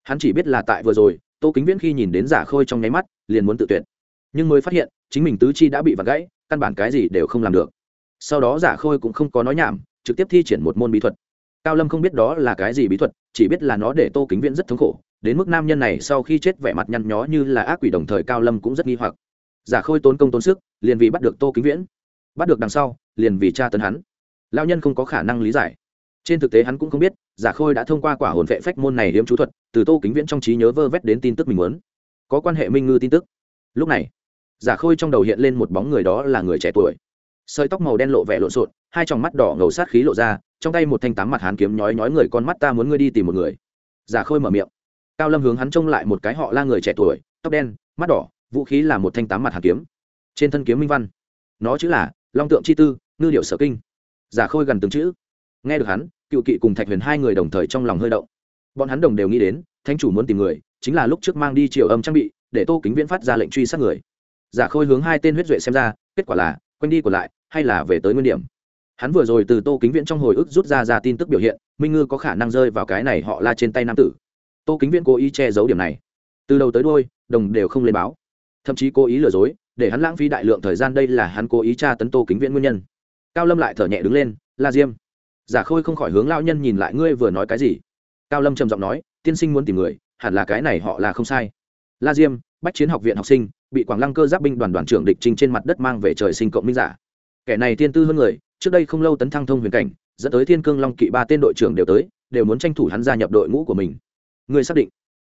S1: Hắn chỉ biết là tại vừa rồi, Tô Kính Viễn khi nhìn đến giả khôi trong nháy mắt, liền muốn tự tuyệt. Nhưng mới phát hiện, chính mình tứ chi đã bị vặn gãy, căn bản cái gì đều không làm được. Sau đó giả khôi cũng không có nói nhảm, trực tiếp thi triển một môn bí thuật cao lâm không biết đó là cái gì bí thuật chỉ biết là nó để tô kính viễn rất thống khổ đến mức nam nhân này sau khi chết vẻ mặt nhăn nhó như là ác quỷ đồng thời cao lâm cũng rất nghi hoặc giả khôi tốn công tốn sức liền vì bắt được tô kính viễn bắt được đằng sau liền vì cha tấn hắn lao nhân không có khả năng lý giải trên thực tế hắn cũng không biết, giả khôi đã thông qua quả hồn vệ phách môn này hiếm chú thuật, từ tô kính viễn trong trí nhớ vơ vét đến tin tức mình muốn. Có quan hệ minh ngư tin tức. Lúc này, giả khôi trong đầu hiện lên một bóng người đó là người trẻ tuổi. Sợi tóc màu đen lộ vẻ lộn xộn, hai tròng mắt đỏ ngầu sát khí lộ ra, trong tay một thanh tám mặt hán kiếm nhói nhói người con mắt ta muốn ngươi đi tìm một người. Giả khôi mở miệng. Cao lâm hướng hắn trông lại một cái họ la người trẻ tuổi, tóc đen, mắt đỏ, vũ khí là một thanh tám mặt hàn kiếm. Trên thân kiếm minh văn. Nó chữ là long tượng chi tư, ngư điệu sở kinh. Giả khôi gần từng chữ. Nghe được hắn cựu kỵ cùng thạch huyền hai người đồng thời trong lòng hơi động. Bọn hắn đồng đều nghĩ đến thanh chủ muốn tìm người, chính là lúc trước mang đi triều âm trang bị, để tô kính viễn phát ra lệnh truy sát người. Giả khôi hướng hai tên huyết duệ xem ra, kết quả là, quanh đi còn lại, hay là về tới nguyên điểm. Hắn vừa rồi từ tô kính viễn trong hồi ức rút ra ra tin tức biểu hiện, minh ngư có khả năng rơi vào cái này họ la trên tay nam tử. Tô kính viễn cố ý che giấu điểm này. Từ đầu tới đôi đồng đều không lên báo. Thậm chí cố ý lừa dối, để hắn lãng phí đại lượng thời gian, đây là hắn cố ý tra tấn tô kính viễn nguyên nhân. Cao lâm lại thở nhẹ đứng lên, la diêm giả khôi không khỏi hướng lao nhân nhìn lại, ngươi vừa nói cái gì? Cao lâm trầm giọng nói, tiên sinh muốn tìm người, hẳn là cái này họ là không sai. La diêm, bách chiến học viện học sinh, bị quảng lăng cơ giáp binh đoàn đoàn trưởng địch trinh trên mặt đất mang về trời sinh cộng minh giả. Kẻ này tiên tư hơn người, trước đây không lâu tấn thăng thông huyền cảnh, dẫn tới thiên cương long kỵ ba tên đội trưởng đều tới, đều muốn tranh thủ hắn gia nhập đội ngũ của mình. Người xác định?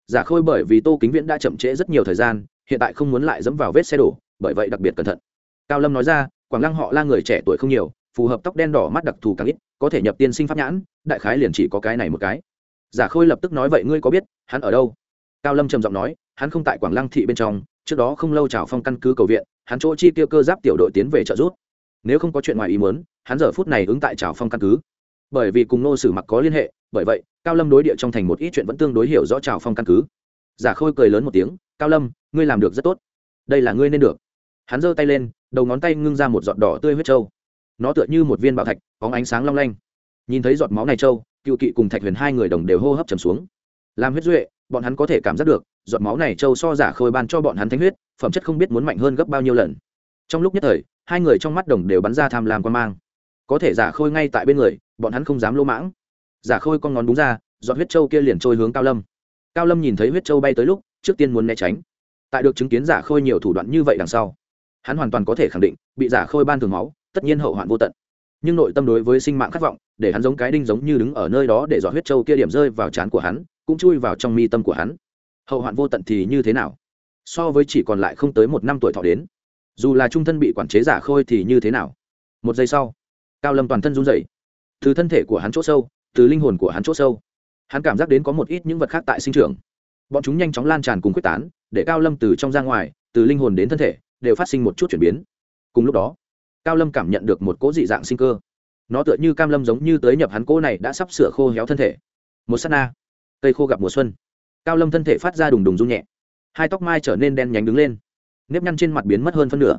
S1: Giả khôi bởi vì tô kính viễn đã chậm trễ rất nhiều thời gian, hiện tại không muốn lại dẫm vào vết xe đổ, bởi vậy đặc biệt cẩn thận. Cao lâm nói ra, quảng lăng họ la người trẻ tuổi không nhiều, phù hợp tóc đen đỏ mắt đặc thù càng ít có thể nhập tiên sinh pháp nhãn, đại khái liền chỉ có cái này một cái. Giả khôi lập tức nói vậy, ngươi có biết, hắn ở đâu? Cao lâm trầm giọng nói, hắn không tại quảng lăng thị bên trong, trước đó không lâu trào phong căn cứ cầu viện, hắn chỗ chi tiêu cơ giáp tiểu đội tiến về trợ giúp. Nếu không có chuyện ngoài ý muốn, hắn giờ phút này ứng tại trào phong căn cứ. Bởi vì cùng nô sử mặc có liên hệ, bởi vậy, cao lâm đối địa trong thành một ít chuyện vẫn tương đối hiểu rõ trào phong căn cứ. Giả khôi cười lớn một tiếng, cao lâm, ngươi làm được rất tốt. Đây là ngươi nên được. Hắn giơ tay lên, đầu ngón tay ngưng ra một giọt đỏ tươi huyết trâu nó tựa như một viên bảo thạch, có ánh sáng long lanh. Nhìn thấy giọt máu này trâu cựu kỵ cùng thạch huyền hai người đồng đều hô hấp trầm xuống. Làm huyết duệ, bọn hắn có thể cảm giác được, giọt máu này trâu so giả khôi ban cho bọn hắn thánh huyết, phẩm chất không biết muốn mạnh hơn gấp bao nhiêu lần. Trong lúc nhất thời, hai người trong mắt đồng đều bắn ra tham lam quan mang. Có thể giả khôi ngay tại bên người, bọn hắn không dám lỗ mãng. Giả khôi con ngón búng ra, giọt huyết trâu kia liền trôi hướng cao lâm. Cao lâm nhìn thấy huyết trâu bay tới lúc, trước tiên muốn né tránh. Tại được chứng kiến giả khôi nhiều thủ đoạn như vậy đằng sau, hắn hoàn toàn có thể khẳng định, bị giả khôi ban thường máu tất nhiên hậu hoạn vô tận. Nhưng nội tâm đối với sinh mạng khát vọng, để hắn giống cái đinh giống như đứng ở nơi đó để dọa huyết trâu kia điểm rơi vào trán của hắn, cũng chui vào trong mi tâm của hắn. Hậu hoạn vô tận thì như thế nào? So với chỉ còn lại không tới một năm tuổi thọ đến, dù là trung thân bị quản chế giả khôi thì như thế nào? Một giây sau, cao lâm toàn thân run rẩy. Từ thân thể của hắn chỗ sâu, từ linh hồn của hắn chỗ sâu, hắn cảm giác đến có một ít những vật khác tại sinh trưởng. Bọn chúng nhanh chóng lan tràn cùng quyết tán, để cao lâm từ trong ra ngoài, từ linh hồn đến thân thể, đều phát sinh một chút chuyển biến. Cùng lúc đó cao lâm cảm nhận được một cỗ dị dạng sinh cơ. Nó tựa như cam lâm giống như tới nhập hắn cỗ này đã sắp sửa khô héo thân thể. Một s á t na. Cây khô gặp mùa xuân. Cao lâm thân thể phát ra đùng đùng rung nhẹ. Hai tóc mai trở nên đen nhánh đứng lên. Nếp nhăn trên mặt biến mất hơn phân nửa.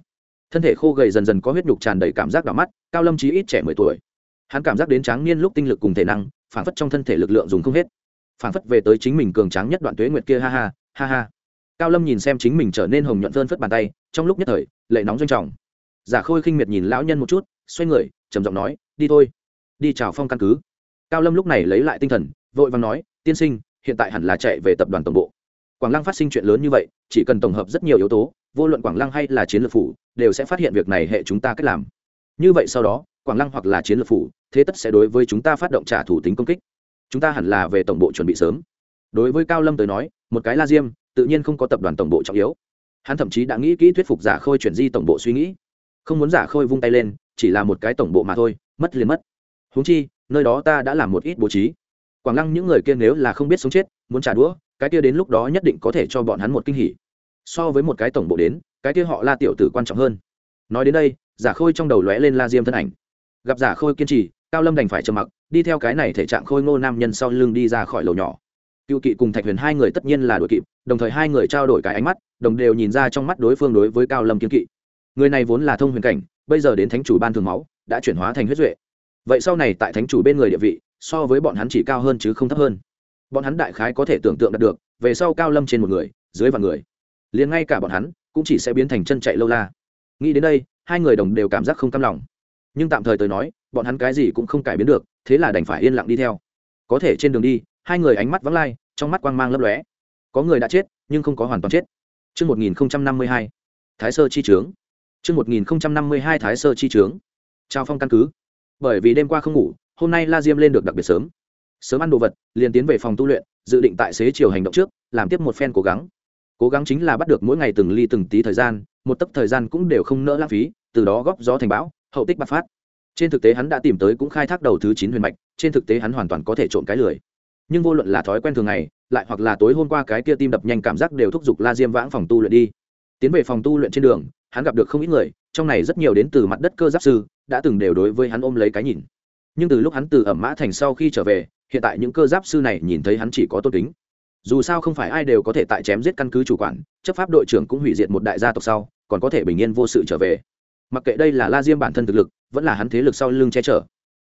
S1: Thân thể khô gầy dần dần có huyết nhục tràn đầy cảm giác đỏ mắt, cao lâm chí ít trẻ mười tuổi. Hắn cảm giác đến tráng niên lúc tinh lực cùng thể năng phản phất trong thân thể lực lượng dùng không hết. Phản phất về tới chính mình cường tráng nhất đoạn tuế nguyệt kia, ha ha ha ha. Cao lâm nhìn xem chính mình trở nên hồng nhuận vơn phất bàn tay, trong lúc nhất thời, lệ nóng doanh trọng giả khôi khinh miệt nhìn lão nhân một chút, xoay người, trầm giọng nói, đi thôi, đi chào phong căn cứ. Cao lâm lúc này lấy lại tinh thần, vội vàng nói, tiên sinh, hiện tại hẳn là chạy về tập đoàn tổng bộ. Quảng lăng phát sinh chuyện lớn như vậy, chỉ cần tổng hợp rất nhiều yếu tố, vô luận quảng lăng hay là chiến lược phủ, đều sẽ phát hiện việc này hệ chúng ta cách làm. Như vậy sau đó, quảng lăng hoặc là chiến lược phủ, thế tất sẽ đối với chúng ta phát động trả thủ tính công kích. Chúng ta hẳn là về tổng bộ chuẩn bị sớm. Đối với cao lâm tới nói, một cái la diêm, tự nhiên không có tập đoàn tổng bộ trọng yếu. Hắn thậm chí đã nghĩ kỹ thuyết phục giả khôi chuyển di tổng bộ suy nghĩ không muốn giả khôi vung tay lên, chỉ là một cái tổng bộ mà thôi, mất liền mất. Húng chi, nơi đó ta đã làm một ít bố trí. Quảng lăng những người kia nếu là không biết sống chết, muốn trả đũa, cái kia đến lúc đó nhất định có thể cho bọn hắn một kinh hỉ. So với một cái tổng bộ đến, cái kia họ la tiểu tử quan trọng hơn. Nói đến đây, giả khôi trong đầu lóe lên la diêm thân ảnh. Gặp giả khôi kiên trì, cao lâm đành phải trầm mặc, đi theo cái này thể trạng khôi ngô nam nhân sau lưng đi ra khỏi lầu nhỏ. Cựu kỵ cùng thạch huyền hai người tất nhiên là đội kịp, đồng thời hai người trao đổi cái ánh mắt, đồng đều nhìn ra trong mắt đối phương đối với cao lâm kiên kỵ người này vốn là thông huyền cảnh bây giờ đến thánh chủ ban thường máu đã chuyển hóa thành huyết duệ. Vậy sau này tại thánh chủ bên người địa vị so với bọn hắn chỉ cao hơn chứ không thấp hơn. Bọn hắn đại khái có thể tưởng tượng đạt được về sau cao lâm trên một người dưới vạn người liền ngay cả bọn hắn cũng chỉ sẽ biến thành chân chạy lâu la. Nghĩ đến đây hai người đồng đều cảm giác không cam lòng. Nhưng tạm thời tới nói bọn hắn cái gì cũng không cải biến được thế là đành phải yên lặng đi theo. Có thể trên đường đi hai người ánh mắt vắng lai trong mắt quang mang lấp lóe. Có người đã chết nhưng không có hoàn toàn chết. Trước 1052, Thái Sơ chi trướng. Trước 1052 Thái Sơ chi trướng. Trao phong căn cứ. Bởi vì đêm qua không ngủ, hôm nay La Diêm lên được đặc biệt sớm. Sớm ăn đồ vật, liền tiến về phòng tu luyện, dự định tại xế chiều hành động trước, làm tiếp một phen cố gắng. Cố gắng chính là bắt được mỗi ngày từng ly từng tí thời gian, một tấc thời gian cũng đều không nỡ lãng phí, từ đó góp gió thành bão, hậu tích bạc phát. Trên thực tế hắn đã tìm tới cũng khai thác đầu thứ chín huyền mạch, trên thực tế hắn hoàn toàn có thể trộn cái lười. Nhưng vô luận là thói quen thường ngày, lại hoặc là tối hôm qua cái kia tim đập nhanh cảm giác đều thúc giục La Diêm vãng phòng tu luyện đi. Tiến về phòng tu luyện trên đường, hắn gặp được không ít người, trong này rất nhiều đến từ mặt đất cơ giáp sư, đã từng đều đối với hắn ôm lấy cái nhìn. Nhưng từ lúc hắn từ ẩm mã thành sau khi trở về, hiện tại những cơ giáp sư này nhìn thấy hắn chỉ có tôn kính. Dù sao không phải ai đều có thể tại chém giết căn cứ chủ quản, chấp pháp đội trưởng cũng hủy diệt một đại gia tộc sau, còn có thể bình yên vô sự trở về. Mặc kệ đây là la diêm bản thân thực lực, vẫn là hắn thế lực sau lưng che chở.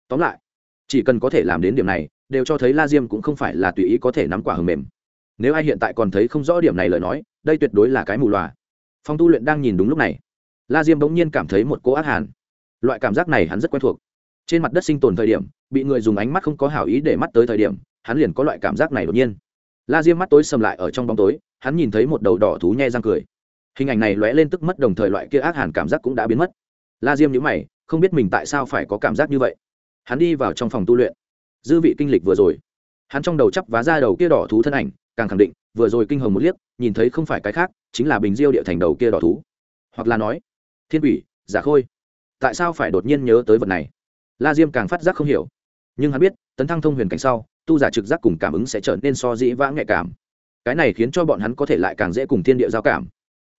S1: Tóm lại, chỉ cần có thể làm đến điểm này, đều cho thấy la diêm cũng không phải là tùy ý có thể nắm quả hầm mềm. Nếu ai hiện tại còn thấy không rõ điểm này lời nói, đây tuyệt đối là cái mù loà phòng tu luyện đang nhìn đúng lúc này. La diêm bỗng nhiên cảm thấy một cỗ ác hàn. Loại cảm giác này hắn rất quen thuộc. Trên mặt đất sinh tồn thời điểm, bị người dùng ánh mắt không có hảo ý để mắt tới thời điểm, hắn liền có loại cảm giác này đột nhiên. La diêm mắt tối sầm lại ở trong bóng tối, hắn nhìn thấy một đầu đỏ thú nhe răng cười. Hình ảnh này lóe lên tức mất đồng thời loại kia ác hàn cảm giác cũng đã biến mất. La diêm nhữ mày, không biết mình tại sao phải có cảm giác như vậy. Hắn đi vào trong phòng tu luyện. Dư vị kinh lịch vừa rồi. Hắn trong đầu chắp vá ra đầu kia đỏ thú thân ảnh càng khẳng định, vừa rồi kinh hồng một liếc, nhìn thấy không phải cái khác, chính là bình diêu địa thành đầu kia đỏ thú. Hoặc là nói, thiên quỷ, giả khôi. Tại sao phải đột nhiên nhớ tới vật này? La diêm càng phát giác không hiểu. Nhưng hắn biết, tấn thăng thông huyền cảnh sau, tu giả trực giác cùng cảm ứng sẽ trở nên so dĩ vãng nhạy cảm. Cái này khiến cho bọn hắn có thể lại càng dễ cùng thiên địa giao cảm.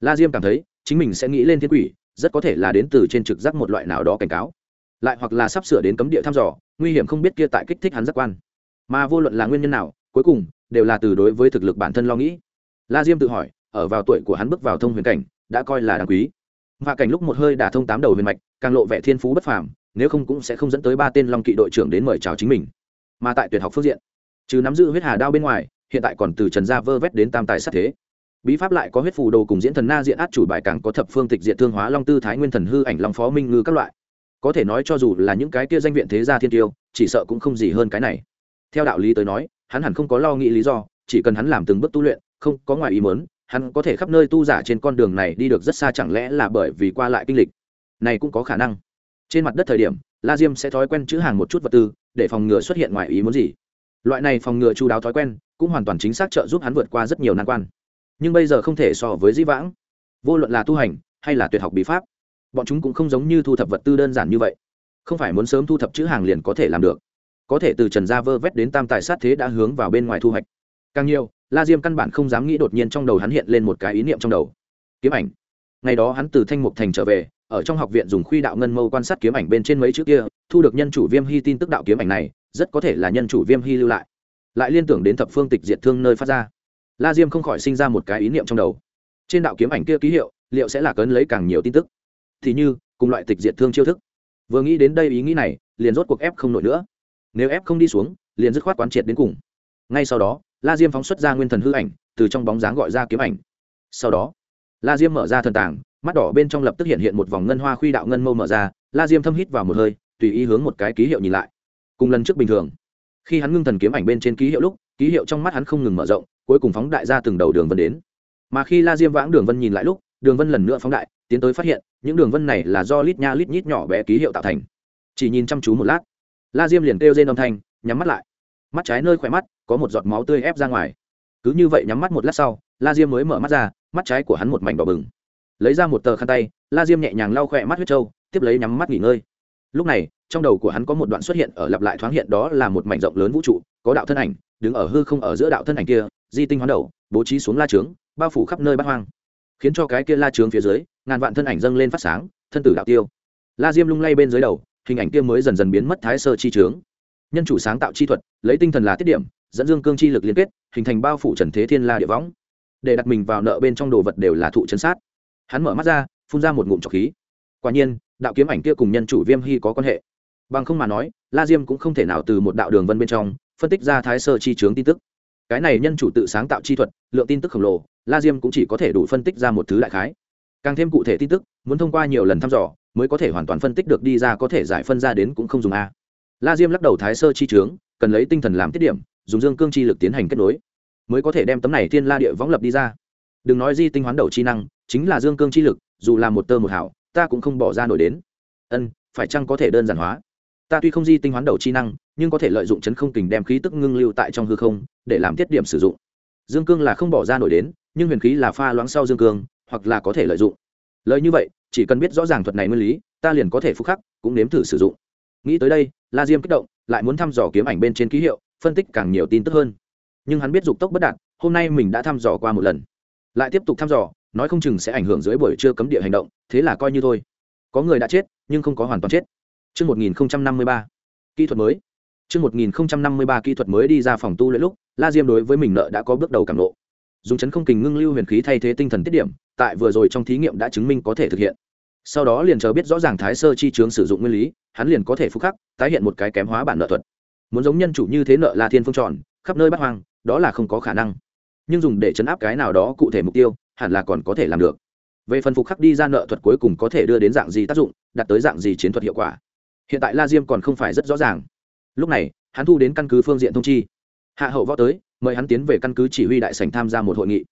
S1: La diêm cảm thấy, chính mình sẽ nghĩ lên thiên quỷ, rất có thể là đến từ trên trực giác một loại nào đó cảnh cáo. Lại hoặc là sắp sửa đến cấm địa thăm dò, nguy hiểm không biết kia tại kích thích hắn giác quan. Mà vô luận là nguyên nhân nào, cuối cùng đều là từ đối với thực lực bản thân lo nghĩ. La diêm tự hỏi, ở vào tuổi của hắn bước vào thông huyền cảnh, đã coi là đáng quý. Và cảnh lúc một hơi đả thông tám đầu huyền mạch, càng lộ vẻ thiên phú bất phàm, nếu không cũng sẽ không dẫn tới ba tên long kỵ đội trưởng đến mời chào chính mình. Mà tại tuyệt học phương diện, trừ nắm giữ huyết hà đao bên ngoài, hiện tại còn từ trần gia vơ vét đến tam tài sát thế. Bí pháp lại có huyết phù đồ cùng diễn thần na diện át chủ bài càng có thập phương tịch diện thương hóa long tư thái nguyên thần hư ảnh long phó minh ngư các loại. Có thể nói cho dù là những cái kia danh viện thế gia thiên tiêu, chỉ sợ cũng không gì hơn cái này. Theo đạo lý tới nói hắn hẳn không có lo nghĩ lý do, chỉ cần hắn làm từng bước tu luyện, không có ngoài ý mớn hắn có thể khắp nơi tu giả trên con đường này đi được rất xa chẳng lẽ là bởi vì qua lại kinh lịch. Này cũng có khả năng. Trên mặt đất thời điểm, la diêm sẽ thói quen chữ hàng một chút vật tư, để phòng ngừa xuất hiện ngoài ý muốn gì. Loại này phòng ngừa chú đáo thói quen, cũng hoàn toàn chính xác trợ giúp hắn vượt qua rất nhiều nan quan. Nhưng bây giờ không thể so với dĩ vãng. Vô luận là tu hành, hay là tuyệt học bí pháp, bọn chúng cũng không giống như thu thập vật tư đơn giản như vậy. Không phải muốn sớm thu thập chữ hàng liền có thể làm được có thể từ trần gia vơ vét đến tam tài sát thế đã hướng vào bên ngoài thu hoạch. Càng nhiều, la diêm căn bản không dám nghĩ đột nhiên trong đầu hắn hiện lên một cái ý niệm trong đầu. Kiếm ảnh. Ngày đó hắn từ thanh mục thành trở về, ở trong học viện dùng khuy đạo ngân mâu quan sát kiếm ảnh bên trên mấy chữ kia, thu được nhân chủ viêm hy tin tức đạo kiếm ảnh này, rất có thể là nhân chủ viêm hy lưu lại. Lại liên tưởng đến thập phương tịch diệt thương nơi phát ra. La diêm không khỏi sinh ra một cái ý niệm trong đầu. Trên đạo kiếm ảnh kia ký hiệu, liệu sẽ là cấn lấy càng nhiều tin tức? Thì như, cùng loại tịch diệt thương chiêu thức. Vừa nghĩ đến đây ý nghĩ này, liền rốt cuộc ép không nổi nữa nếu ép không đi xuống, liền dứt khoát quán triệt đến cùng. Ngay sau đó, la diêm phóng xuất ra nguyên thần hư ảnh, từ trong bóng dáng gọi ra kiếm ảnh. Sau đó, la diêm mở ra thần tàng, mắt đỏ bên trong lập tức hiện hiện một vòng ngân hoa khuy đạo ngân mâu mở ra, la diêm thâm hít vào một hơi, tùy ý hướng một cái ký hiệu nhìn lại. Cùng lần trước bình thường, khi hắn ngưng thần kiếm ảnh bên trên ký hiệu lúc, ký hiệu trong mắt hắn không ngừng mở rộng, cuối cùng phóng đại ra từng đầu đường vân đến. Mà khi la diêm vãng đường vân nhìn lại lúc, đường vân lần nữa phóng đại, tiến tới phát hiện, những đường vân này là do lít nha lít nhít nhỏ bé ký hiệu tạo thành. Chỉ nhìn chăm chú một lát la diêm liền kêu rên âm thanh, nhắm mắt lại. Mắt trái nơi khỏe mắt, có một giọt máu tươi ép ra ngoài. Cứ như vậy nhắm mắt một lát sau, la diêm mới mở mắt ra, mắt trái của hắn một mảnh đỏ bừng. Lấy ra một tờ khăn tay, la diêm nhẹ nhàng lau khỏe mắt huyết trâu, tiếp lấy nhắm mắt nghỉ ngơi. Lúc này, trong đầu của hắn có một đoạn xuất hiện ở lặp lại thoáng hiện đó là một mảnh rộng lớn vũ trụ, có đạo thân ảnh, đứng ở hư không ở giữa đạo thân ảnh kia, di tinh hoán đầu, bố trí xuống la trướng, bao phủ khắp nơi bắt hoang. Khiến cho cái kia la trướng phía dưới, ngàn vạn thân ảnh dâng lên phát sáng, thân tử đạo tiêu. La diêm lung lay bên dưới đầu hình ảnh kia mới dần dần biến mất thái sơ chi trướng. Nhân chủ sáng tạo chi thuật, lấy tinh thần là tiết điểm, dẫn dương cương chi lực liên kết, hình thành bao phủ trần thế thiên la địa võng. Để đặt mình vào nợ bên trong đồ vật đều là thụ chấn sát. Hắn mở mắt ra, phun ra một ngụm trọc khí. Quả nhiên, đạo kiếm ảnh kia cùng nhân chủ viêm hy có quan hệ. Bằng không mà nói, la diêm cũng không thể nào từ một đạo đường vân bên trong, phân tích ra thái sơ chi trướng tin tức. Cái này nhân chủ tự sáng tạo chi thuật, lượng tin tức khổng lồ, la diêm cũng chỉ có thể đủ phân tích ra một thứ đại khái. Càng thêm cụ thể tin tức, muốn thông qua nhiều lần thăm dò mới có thể hoàn toàn phân tích được đi ra có thể giải phân ra đến cũng không dùng a. La diêm lắc đầu thái sơ chi trướng cần lấy tinh thần làm tiết điểm, dùng dương cương chi lực tiến hành kết nối, mới có thể đem tấm này thiên la địa võng lập đi ra. Đừng nói di tinh hoán đầu chi năng, chính là dương cương chi lực, dù là một tơ một hảo, ta cũng không bỏ ra nổi đến. Ân, phải chăng có thể đơn giản hóa? Ta tuy không di tinh hoán đầu chi năng, nhưng có thể lợi dụng chấn không kình đem khí tức ngưng lưu tại trong hư không, để làm tiết điểm sử dụng. Dương cương là không bỏ ra nổi đến, nhưng huyền khí là pha loãng sau dương cương, hoặc là có thể lợi dụng lời như vậy chỉ cần biết rõ ràng thuật này nguyên lý ta liền có thể phục khắc cũng nếm thử sử dụng. Nghĩ tới đây la diêm kích động lại muốn thăm dò kiếm ảnh bên trên ký hiệu phân tích càng nhiều tin tức hơn. Nhưng hắn biết dục tốc bất đạt hôm nay mình đã thăm dò qua một lần. Lại tiếp tục thăm dò nói không chừng sẽ ảnh hưởng dưới buổi trưa cấm địa hành động thế là coi như thôi. Có người đã chết nhưng không có hoàn toàn chết. Trước 1053, kỹ thuật mới. Trước 1053 kỹ thuật mới đi ra phòng tu luyện lúc, La Diêm đối với mình nợ đã có bước đầu cảm ngộ. Dùng chấn không kình ngưng lưu huyền khí thay thế tinh thần tiết điểm, tại vừa rồi trong thí nghiệm đã chứng minh có thể thực hiện. Sau đó liền chờ biết rõ ràng thái sơ chi chướng sử dụng nguyên lý, hắn liền có thể phúc khắc, tái hiện một cái kém hóa bản nợ thuật. Muốn giống nhân chủ như thế nợ La Thiên Phương tròn, khắp nơi bắt hoang, đó là không có khả năng. Nhưng dùng để chấn áp cái nào đó cụ thể mục tiêu, hẳn là còn có thể làm được về phần phục khắc đi ra nợ thuật cuối cùng có thể đưa đến dạng gì tác dụng đạt tới dạng gì chiến thuật hiệu quả hiện tại la diêm còn không phải rất rõ ràng lúc này hắn thu đến căn cứ phương diện thông chi hạ hậu võ tới mời hắn tiến về căn cứ chỉ huy đại sảnh tham gia một hội nghị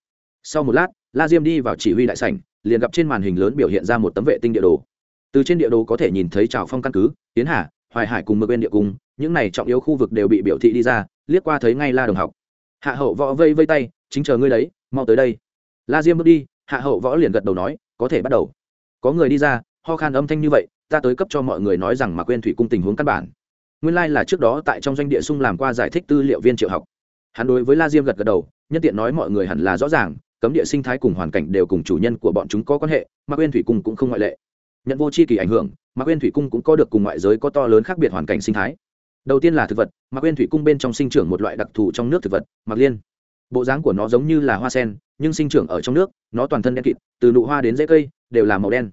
S1: sau một lát, la diêm đi vào chỉ huy đại sảnh, liền gặp trên màn hình lớn biểu hiện ra một tấm vệ tinh địa đồ. Từ trên địa đồ có thể nhìn thấy trào phong căn cứ, tiến hà, hoài hải cùng mực bên địa cung, những này trọng yếu khu vực đều bị biểu thị đi ra, liếc qua thấy ngay la đồng học. Hạ hậu võ vây vây tay, chính chờ ngươi đấy, mau tới đây. La diêm bước đi, hạ hậu võ liền gật đầu nói, có thể bắt đầu. Có người đi ra, ho khan âm thanh như vậy, ta tới cấp cho mọi người nói rằng mà quên thủy cung tình huống căn bản. Nguyên lai、like、là trước đó tại trong doanh địa sung làm qua giải thích tư liệu viên triệu học. Hắn đối với la diêm gật gật đầu, nhân tiện nói mọi người hẳn là rõ ràng cấm địa sinh thái cùng hoàn cảnh đều cùng chủ nhân của bọn chúng có quan hệ, mà quên thủy cung cũng không ngoại lệ. Nhận vô c h i kỳ ảnh hưởng, mà quên thủy cung cũng có được cùng ngoại giới có to lớn khác biệt hoàn cảnh sinh thái. Đầu tiên là thực vật, mà quên thủy cung bên trong sinh trưởng một loại đặc thù trong nước thực vật, mặc liên. Bộ dáng của nó giống như là hoa sen, nhưng sinh trưởng ở trong nước, nó toàn thân đen kịt, từ nụ hoa đến rễ cây, đều là màu đen.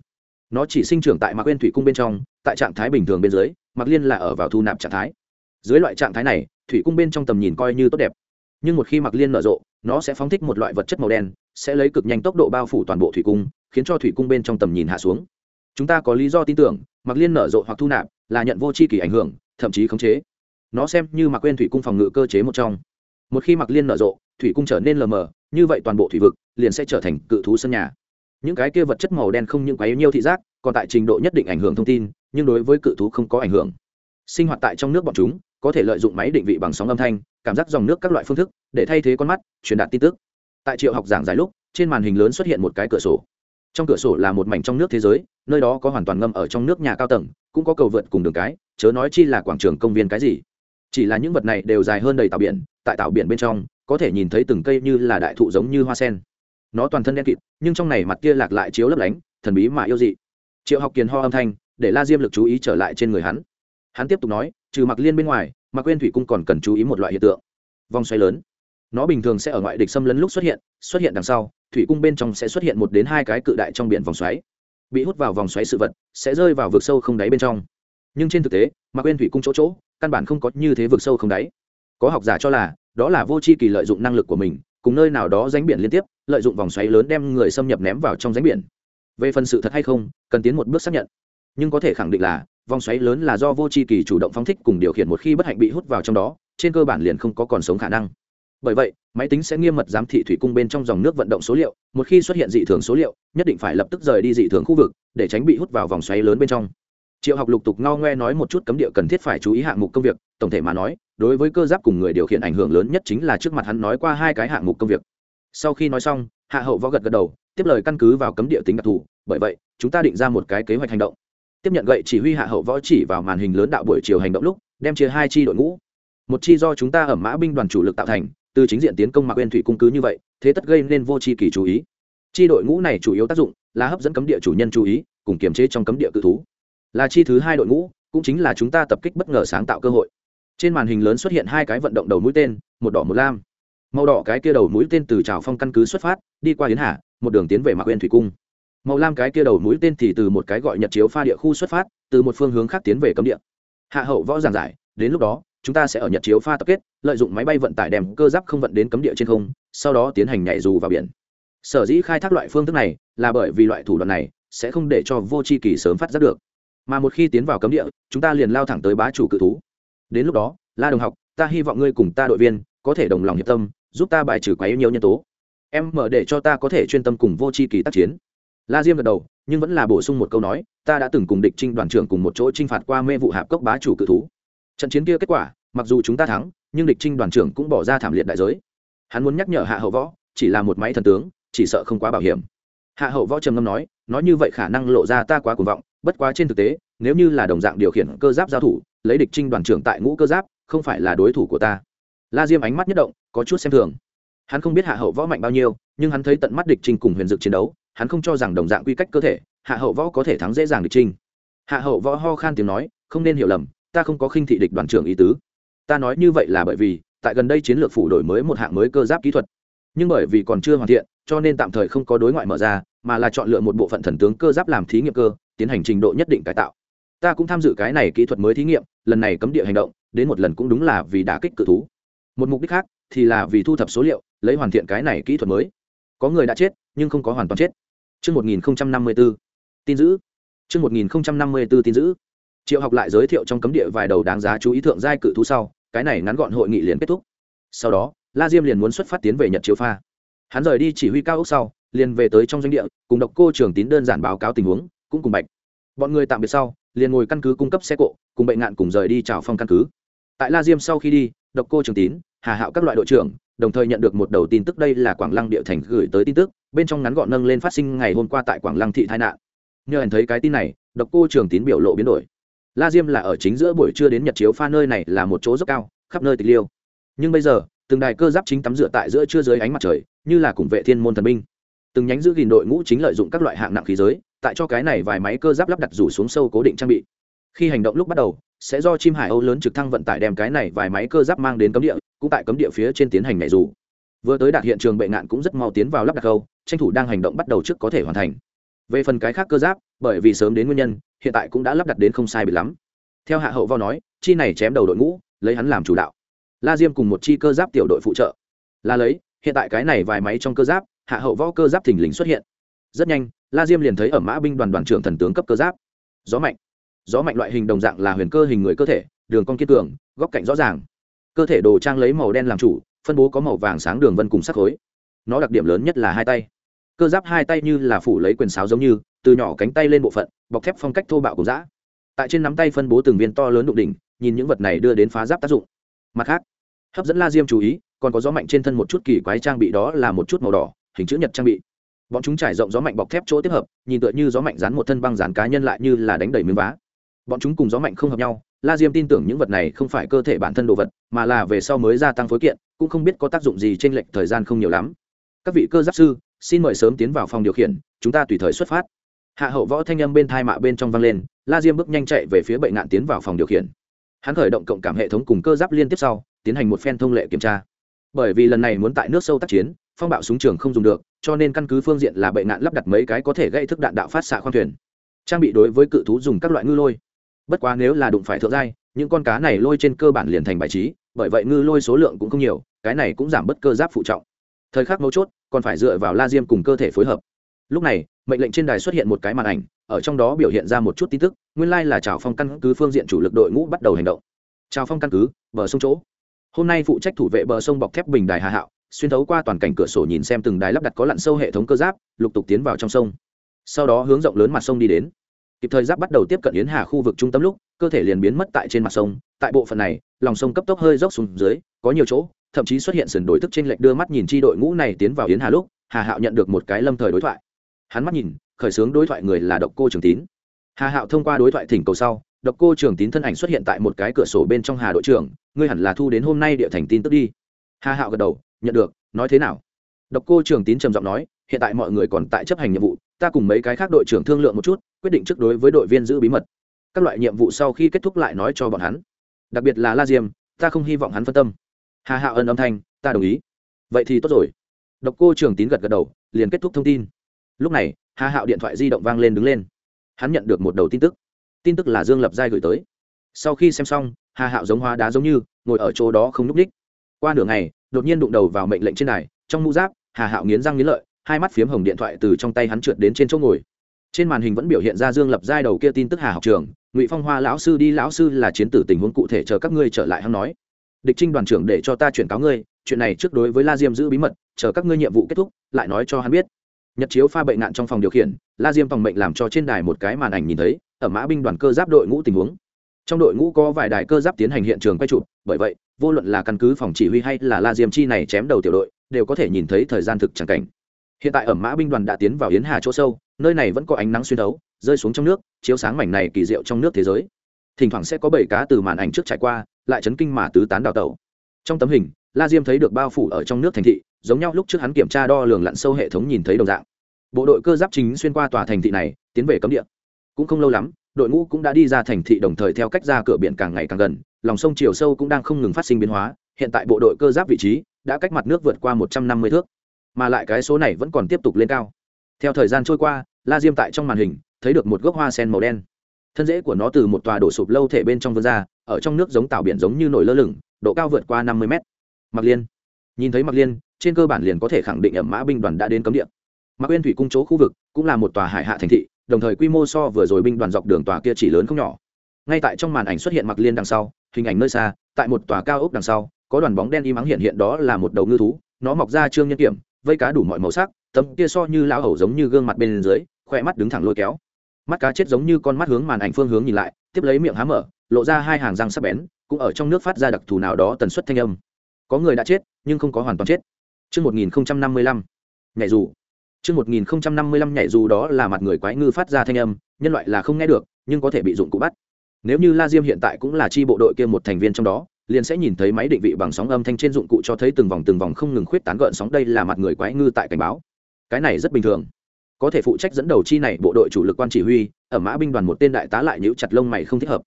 S1: Nó chỉ sinh trưởng tại mạc quên thủy cung bên trong, tại trạng thái bình thường bên dưới, mặc liên là ở vào thu nạp trạng thái. Dưới loại trạng thái này, thủy cung bên trong tầm nhìn coi như tốt đẹp nhưng một khi mặc liên nở rộ, nó sẽ phóng thích một loại vật chất màu đen, sẽ lấy cực nhanh tốc độ bao phủ toàn bộ thủy cung, khiến cho thủy cung bên trong tầm nhìn hạ xuống. Chúng ta có lý do tin tưởng, mặc liên nở rộ hoặc thu nạp là nhận vô c h i kỳ ảnh hưởng, thậm chí khống chế. Nó xem như mặc quên thủy cung phòng ngự cơ chế một trong. Một khi mặc liên nở rộ, thủy cung trở nên lờ mờ, như vậy toàn bộ thủy vực liền sẽ trở thành cự thú sân nhà. Những cái kia vật chất màu đen không những quấy nhiều thị giác, còn tại trình độ nhất định ảnh hưởng thông tin, nhưng đối với cự thú không có ảnh hưởng. Sinh hoạt tại trong nước bọn chúng, có thể lợi dụng máy định vị bằng sóng âm thanh cảm giác dòng nước các loại phương thức, để thay thế con mắt, truyền đạt tin tức. Tại triệu học giảng giải lúc, trên màn hình lớn xuất hiện một cái cửa sổ. Trong cửa sổ là một mảnh trong nước thế giới, nơi đó có hoàn toàn ngâm ở trong nước nhà cao tầng, cũng có cầu vượt cùng đường cái, chớ nói chi là quảng trường công viên cái gì. Chỉ là những vật này đều dài hơn đầy tàu biển, tại tàu biển bên trong, có thể nhìn thấy từng cây như là đại thụ giống như hoa sen. Nó toàn thân đen kịt, nhưng trong này mặt kia lạc lại chiếu lấp lánh, thần bí mà yêu dị. Triệu học kiền ho âm thanh, để la diêm lực chú ý trở lại trên người hắn. Hắn tiếp tục nói, trừ mặc liên bên ngoài mà quên thủy cung còn cần chú ý một loại hiện tượng. Vòng xoáy lớn. Nó bình thường sẽ ở ngoại địch xâm lấn lúc xuất hiện xuất hiện đằng sau, thủy cung bên trong sẽ xuất hiện một đến hai cái cự đại trong biển vòng xoáy. Bị hút vào vòng xoáy sự vật sẽ rơi vào vực sâu không đáy bên trong. Nhưng trên thực tế, mà quên thủy cung chỗ chỗ, căn bản không có như thế vực sâu không đáy. Có học giả cho là, đó là vô c h i kỳ lợi dụng năng lực của mình, cùng nơi nào đó ránh biển liên tiếp, lợi dụng vòng xoáy lớn đem người xâm nhập ném vào trong ránh biển. Về phần sự thật hay không, cần tiến một bước xác nhận. Nhưng có thể khẳng định là vòng xoáy lớn là do vô c h i kỳ chủ động phóng thích cùng điều khiển một khi bất hạnh bị hút vào trong đó, trên cơ bản liền không có còn sống khả năng. Bởi vậy, máy tính sẽ nghiêm mật giám thị thủy cung bên trong dòng nước vận động số liệu, một khi xuất hiện dị thường số liệu, nhất định phải lập tức rời đi dị thường khu vực, để tránh bị hút vào vòng xoáy lớn bên trong. Triệu học lục tục ngao ngoe nói một chút cấm địa cần thiết phải chú ý hạng mục công việc, tổng thể mà nói, đối với cơ giáp cùng người điều khiển ảnh hưởng lớn nhất chính là trước mặt hắn nói qua hai cái hạng mục công việc. Sau khi nói xong, hạ hậu võ gật gật đầu, tiếp lời căn cứ vào cấm địa tính đặc thù, bởi vậy, chúng ta định ra một cái kế hoạch hành động tiếp nhận gậy chỉ huy hạ hậu võ chỉ vào màn hình lớn đạo buổi chiều hành động lúc, đem chia hai chi đội ngũ. Một chi do chúng ta ở mã binh đoàn chủ lực tạo thành, từ chính diện tiến công mạc uyên thủy cung cứ như vậy, thế tất gây nên vô tri kỳ chú ý. Chi đội ngũ này chủ yếu tác dụng là hấp dẫn cấm địa chủ nhân chú ý, cùng kiềm chế trong cấm địa cự thú. Là chi thứ hai đội ngũ, cũng chính là chúng ta tập kích bất ngờ sáng tạo cơ hội. Trên màn hình lớn xuất hiện hai cái vận động đầu mũi tên, một đỏ một lam. Màu đỏ cái kia đầu mũi tên từ trào phong căn cứ xuất phát, đi qua yến hà, một đường tiến về mạc uyên thủy cung màu lam cái kia đầu mũi tên thì từ một cái gọi nhật chiếu pha địa khu xuất phát, từ một phương hướng khác tiến về cấm địa. Hạ hậu võ giảng giải, đến lúc đó, chúng ta sẽ ở nhật chiếu pha tập kết, lợi dụng máy bay vận tải đem cơ giáp không vận đến cấm địa trên không, sau đó tiến hành nhảy dù vào biển. Sở dĩ khai thác loại phương thức này là bởi vì loại thủ đoạn này sẽ không để cho vô c h i kỳ sớm phát giác được. Mà một khi tiến vào cấm địa, chúng ta liền lao thẳng tới bá chủ cự thú. Đến lúc đó, la đồng học, ta hy vọng ngươi cùng ta đội viên có thể đồng lòng hiệp tâm, giúp ta bài trừ quá yêu nhiều nhân tố. Em mở để cho ta có thể chuyên tâm cùng vô c h i kỳ tác chiến la diêm gật đầu, nhưng vẫn là bổ sung một câu nói, ta đã từng cùng địch trinh đoàn trưởng cùng một chỗ t r i n h phạt qua mê vụ hạp cốc bá chủ cự thú. Trận chiến kia kết quả, mặc dù chúng ta thắng, nhưng địch trinh đoàn trưởng cũng bỏ ra thảm liệt đại giới. Hắn muốn nhắc nhở hạ hậu võ, chỉ là một máy thần tướng, chỉ sợ không quá bảo hiểm. Hạ hậu võ trầm ngâm nói nói như vậy khả năng lộ ra ta quá cuồng vọng, bất quá trên thực tế, nếu như là đồng dạng điều khiển cơ giáp giao thủ, lấy địch trinh đoàn trưởng tại ngũ cơ giáp, không phải là đối thủ của ta. La diêm ánh mắt nhất động, có chút xem thường. Hắn không biết hạ hậu võ mạnh bao nhiêu, nhưng hắn thấy tận mắt địch trinh cùng huyền dực chiến đấu hắn không cho rằng đồng dạng quy cách cơ thể, hạ hậu võ có thể thắng dễ dàng địch trinh. Hạ hậu võ ho khan tiếng nói, không nên hiểu lầm, ta không có khinh thị địch đoàn trưởng ý tứ. Ta nói như vậy là bởi vì, tại gần đây chiến lược phủ đổi mới một hạng mới cơ giáp kỹ thuật. Nhưng bởi vì còn chưa hoàn thiện, cho nên tạm thời không có đối ngoại mở ra, mà là chọn lựa một bộ phận thần tướng cơ giáp làm thí nghiệm cơ, tiến hành trình độ nhất định cải tạo. Ta cũng tham dự cái này kỹ thuật mới thí nghiệm, lần này cấm địa hành động, đến một lần cũng đúng là vì đả kích cự thú. Một mục đích khác thì là vì thu thập số liệu, lấy hoàn thiện cái này kỹ thuật mới. Có người đã chết, nhưng không có hoàn toàn chết. Trước 1054, tin giữ. Trước 1054 tin giữ. Triệu học lại giới thiệu trong cấm địa vài đầu đáng giá chú ý thượng giai cự thú sau, cái này ngắn gọn hội nghị liền kết thúc. Sau đó, la diêm liền muốn xuất phát tiến về nhật chiếu pha hắn rời đi chỉ huy cao ốc sau liền về tới trong doanh địa cùng độc cô trưởng tín đơn giản báo cáo tình huống cũng cùng bạch bọn người tạm biệt sau liền ngồi căn cứ cung cấp xe cộ cùng bệnh ngạn cùng rời đi chào phong căn cứ tại la diêm sau khi đi độc cô trưởng tín hà hạo các loại đội trưởng đồng thời nhận được một đầu tin tức đây là quảng lăng địa thành gửi tới tin tức, bên trong ngắn gọn nâng lên phát sinh ngày hôm qua tại quảng lăng thị tai nạn. Nhờ anh thấy cái tin này, độc cô trường tín biểu lộ biến đổi. La diêm là ở chính giữa buổi trưa đến nhật chiếu pha nơi này là một chỗ rất cao, khắp nơi tịch liêu. Nhưng bây giờ, từng đài cơ giáp chính tắm dựa tại giữa trưa dưới ánh mặt trời, như là cùng vệ thiên môn thần binh. Từng nhánh giữ gìn đội ngũ chính lợi dụng các loại hạng nặng khí giới, tại cho cái này vài máy cơ giáp lắp đặt rủ xuống sâu cố định trang bị. Khi hành động lúc bắt đầu, sẽ do chim hải âu lớn trực thăng vận tải đem cái này vài máy cơ giáp mang đến cấm địa cũng tại cấm địa phía trên tiến hành nhảy dù. Vừa tới đạt hiện trường bệnh nạn cũng rất mau tiến vào lắp đặt khâu, tranh thủ đang hành động bắt đầu trước có thể hoàn thành. Về phần cái khác cơ giáp, bởi vì sớm đến nguyên nhân, hiện tại cũng đã lắp đặt đến không sai bị lắm. Theo hạ hậu vào nói, chi này chém đầu đội ngũ, lấy hắn làm chủ đạo. La diêm cùng một chi cơ giáp tiểu đội phụ trợ. La lấy, hiện tại cái này vài máy trong cơ giáp, hạ hậu võ cơ giáp thình lình xuất hiện. Rất nhanh, la diêm liền thấy ở mã binh đoàn đoàn trưởng thần tướng cấp cơ giáp. Gió mạnh. Gió mạnh loại hình đồng dạng là huyền cơ hình người cơ thể, đường cong kiên cường, góc cạnh rõ ràng cơ thể đồ trang lấy màu đen làm chủ, phân bố có màu vàng sáng đường vân cùng sắc khối. Nó đặc điểm lớn nhất là hai tay. Cơ giáp hai tay như là phủ lấy quyền sáo giống như, từ nhỏ cánh tay lên bộ phận, bọc thép phong cách thô bạo cùng dã. Tại trên nắm tay phân bố từng viên to lớn đục đỉnh, nhìn những vật này đưa đến phá giáp tác dụng. Mặt khác, hấp dẫn la diêm chú ý, còn có gió mạnh trên thân một chút kỳ quái trang bị đó là một chút màu đỏ, hình chữ nhật trang bị. Bọn chúng trải rộng gió mạnh bọc thép chỗ tiếp hợp, nhìn tựa như gió mạnh dán một thân băng dán cá nhân lại như là đánh đầy miếng vá bọn chúng cùng gió mạnh không hợp nhau, la diêm tin tưởng những vật này không phải cơ thể bản thân đồ vật, mà là về sau mới gia tăng phối kiện, cũng không biết có tác dụng gì trên lệch thời gian không nhiều lắm. Các vị cơ giáp sư, xin mời sớm tiến vào phòng điều khiển, chúng ta tùy thời xuất phát. Hạ hậu võ thanh âm bên thai mạ bên trong vang lên, la diêm bước nhanh chạy về phía bệnh nạn tiến vào phòng điều khiển. Hắn khởi động cộng cảm hệ thống cùng cơ giáp liên tiếp sau, tiến hành một phen thông lệ kiểm tra. Bởi vì lần này muốn tại nước sâu tác chiến, phong bạo súng trường không dùng được, cho nên căn cứ phương diện là bệnh nạn lắp đặt mấy cái có thể gây thức đạn đạo phát xạ khoang thuyền. Trang bị đối với cự thú dùng các loại ngư lôi bất quá nếu là đụng phải thượng giai, những con cá này lôi trên cơ bản liền thành bài trí, bởi vậy ngư lôi số lượng cũng không nhiều, cái này cũng giảm bất cơ giáp phụ trọng. Thời khắc mấu chốt, còn phải dựa vào la diêm cùng cơ thể phối hợp. Lúc này, mệnh lệnh trên đài xuất hiện một cái màn ảnh, ở trong đó biểu hiện ra một chút tin tức, nguyên lai、like、là trào phong căn cứ phương diện chủ lực đội ngũ bắt đầu hành động. Trào phong căn cứ, bờ sông chỗ. Hôm nay phụ trách thủ vệ bờ sông bọc thép bình đài hà hạo, xuyên thấu qua toàn cảnh cửa sổ nhìn xem từng đài lắp đặt có lặn sâu hệ thống cơ giáp, lục tục tiến vào trong sông. Sau đó hướng rộng lớn mặt sông đi đến kịp thời giáp bắt đầu tiếp cận yến hà khu vực trung tâm lúc, cơ thể liền biến mất tại trên mặt sông. Tại bộ phận này, lòng sông cấp tốc hơi dốc xuống dưới, có nhiều chỗ, thậm chí xuất hiện sườn đối thức trên lệch đưa mắt nhìn chi đội ngũ này tiến vào yến hà lúc, hà hạo nhận được một cái lâm thời đối thoại. Hắn mắt nhìn, khởi xướng đối thoại người là độc cô trường tín. Hà hạo thông qua đối thoại thỉnh cầu sau, độc cô trường tín thân ảnh xuất hiện tại một cái cửa sổ bên trong hà đội trưởng, ngươi hẳn là thu đến hôm nay địa thành tin tức đi. Hà hạo gật đầu, nhận được, nói thế nào? Độc cô trường tín trầm giọng nói, hiện tại mọi người còn tại chấp hành nhiệm vụ, ta cùng mấy cái khác đội trưởng thương lượng một chút quyết định trước đối với đội viên giữ bí mật. Các loại nhiệm vụ sau khi kết thúc lại nói cho bọn hắn. Đặc biệt là la diêm, ta không hy vọng hắn phân tâm. Hà hạo ân âm thanh, ta đồng ý. Vậy thì tốt rồi. Độc cô trường tín gật gật đầu, liền kết thúc thông tin. Lúc này hà hạo điện thoại di động vang lên đứng lên. Hắn nhận được một đầu tin tức. Tin tức là dương lập giai gửi tới. Sau khi xem xong hà hạo giống hóa đá giống như, ngồi ở chỗ đó không n ú c ních. Qua nửa ngày, đột nhiên đụng đầu vào mệnh lệnh trên này trong mũ giáp hà hạo nghiến răng nghiến lợi, hai mắt phiếm hồng điện thoại từ trong tay hắn trượt đến trên chỗ ngồi trên màn hình vẫn biểu hiện ra dương lập giai đầu kia tin tức hà học trường, ngụy phong hoa lão sư đi lão sư là chiến tử tình huống cụ thể chờ các ngươi trở lại hắn nói. Địch trinh đoàn trưởng để cho ta chuyển cáo ngươi, chuyện này trước đối với la diêm giữ bí mật, chờ các ngươi nhiệm vụ kết thúc, lại nói cho hắn biết. Nhật chiếu pha bệnh nạn trong phòng điều khiển, la diêm phòng bệnh làm cho trên đài một cái màn ảnh nhìn thấy, ở mã binh đoàn cơ giáp đội ngũ tình huống. Trong đội ngũ có vài đài cơ giáp tiến hành hiện trường quay chụp, bởi vậy, vô luận là căn cứ phòng chỉ huy hay là la diêm chi này chém đầu tiểu đội, đều có thể nhìn thấy thời gian thực chẳng cảnh. Hiện tại ở mã binh đoàn đã tiến vào yến hà chỗ sâu nơi này vẫn có ánh nắng xuyên thấu, rơi xuống trong nước, chiếu sáng mảnh này kỳ diệu trong nước thế giới. Thỉnh thoảng sẽ có bảy cá từ màn ảnh trước trải qua, lại chấn kinh mà tứ tán đào tẩu. Trong tấm hình, la diêm thấy được bao phủ ở trong nước thành thị, giống nhau lúc trước hắn kiểm tra đo lường lặn sâu hệ thống nhìn thấy đồng dạng. Bộ đội cơ giáp chính xuyên qua tòa thành thị này, tiến về cấm địa. Cũng không lâu lắm, đội ngũ cũng đã đi ra thành thị đồng thời theo cách ra cửa biển càng ngày càng gần, lòng sông chiều sâu cũng đang không ngừng phát sinh biến hóa, hiện tại bộ đội cơ giáp vị trí đã cách mặt nước vượt qua một trăm năm mươi thước. Mà lại cái số này vẫn còn tiếp tục lên cao theo thời gian trôi qua, la diêm tại trong màn hình thấy được một gốc hoa sen màu đen. Thân rễ của nó từ một tòa đổ sụp lâu thể bên trong vươn ra, ở trong nước giống tàu biển giống như nổi lơ lửng, độ cao vượt qua năm mươi mét. Mặc liên. Nhìn thấy mặc liên, trên cơ bản liền có thể khẳng định ẩm mã binh đoàn đã đến cấm địa. Mặc uyên thủy cung chỗ khu vực cũng là một tòa hải hạ thành thị, đồng thời quy mô so vừa rồi binh đoàn dọc đường tòa kia chỉ lớn không nhỏ. Ngay tại trong màn ảnh xuất hiện mặc liên đằng sau, hình ảnh nơi xa, tại một tòa cao ốc đằng sau, có đoàn bóng đen im ắng hiện hiện đó là một đầu ngư thú, nó mọc ra trương nhân kiểm, vây cá đủ mọi màu sắc tấm kia so như lão hầu giống như gương mặt bên dưới khoe mắt đứng thẳng lôi kéo mắt cá chết giống như con mắt hướng màn ảnh phương hướng nhìn lại tiếp lấy miệng há mở lộ ra hai hàng răng sắc bén cũng ở trong nước phát ra đặc thù nào đó tần suất thanh âm có người đã chết nhưng không có hoàn toàn chết Trước 1055, nhảy dù. Trước 1055 nhảy dù đó là mặt người quái ngư phát ra thanh âm, nhân loại là không nghe được, nhưng có thể bị dụng cụ bắt. Nếu như La Diêm hiện tại cũng là chi bộ đội kia một thành viên trong đó, liền sẽ nhìn thấy máy định vị bằng sóng âm thanh trên dụng cụ cho thấy từng vòng từng vòng không ngừng khuyết tán gợn sóng đây là mặt người quái ngư tại cảnh báo. Cái này rất bình thường. Có thể phụ trách dẫn đầu chi này bộ đội chủ lực quan chỉ huy, ở mã binh đoàn một tên đại tá lại nhữ chặt lông mày không thích hợp.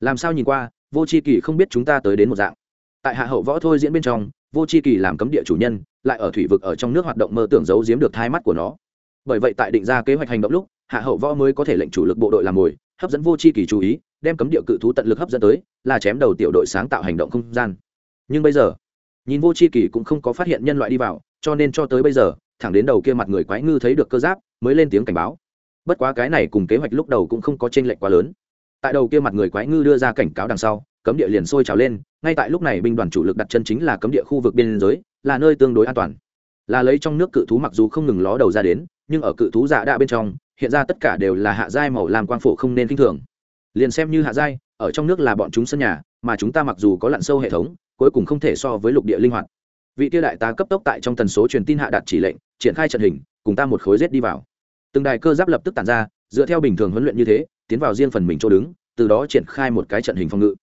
S1: Làm sao nhìn qua, Vô Chi Kỳ không biết chúng ta tới đến một dạng. Tại hạ hậu võ thôi diễn bên trong, Vô Chi Kỳ làm cấm địa chủ nhân, lại ở thủy vực ở trong nước hoạt động mơ tưởng giấu giếm được thai mắt của nó bởi vậy tại định ra kế hoạch hành động lúc hạ hậu võ mới có thể lệnh chủ lực bộ đội làm mồi hấp dẫn vô c h i kỳ chú ý đem cấm địa cự thú tận lực hấp dẫn tới là chém đầu tiểu đội sáng tạo hành động không gian nhưng bây giờ nhìn vô c h i kỳ cũng không có phát hiện nhân loại đi vào cho nên cho tới bây giờ thẳng đến đầu kia mặt người quái ngư thấy được cơ giáp, mới lên tiếng cảnh báo. Bất quá cái này cùng kế hoạch lúc đầu cũng không có tranh lệch quá lớn. Tại đầu kia mặt người quái ngư đưa ra cảnh cáo đằng sau, cấm địa liền sôi trào lên, ngay tại lúc này binh đoàn chủ lực đặt chân chính là cấm địa khu vực biên giới, là nơi tương đối an toàn. Là lấy trong nước cự thú mặc dù không ngừng ló đầu ra đến, nhưng ở cự thú dạ đạ bên trong, hiện ra tất cả đều là hạ giai màu làm quang phổ không nên kinh thường. Liền xem như hạ giai, ở trong nước là bọn chúng sân nhà, mà chúng ta mặc dù có lặn sâu hệ thống, cuối cùng không thể so với lục địa linh hoạt. Vị tiêu đại tá cấp tốc tại trong tần số truyền tin hạ đạt chỉ lệnh triển khai trận hình, cùng ta một khối rết đi vào. Từng đài cơ giáp lập tức tàn ra, dựa theo bình thường huấn luyện như thế, tiến vào riêng phần mình chỗ đứng, từ đó triển khai một cái trận hình phòng ngự.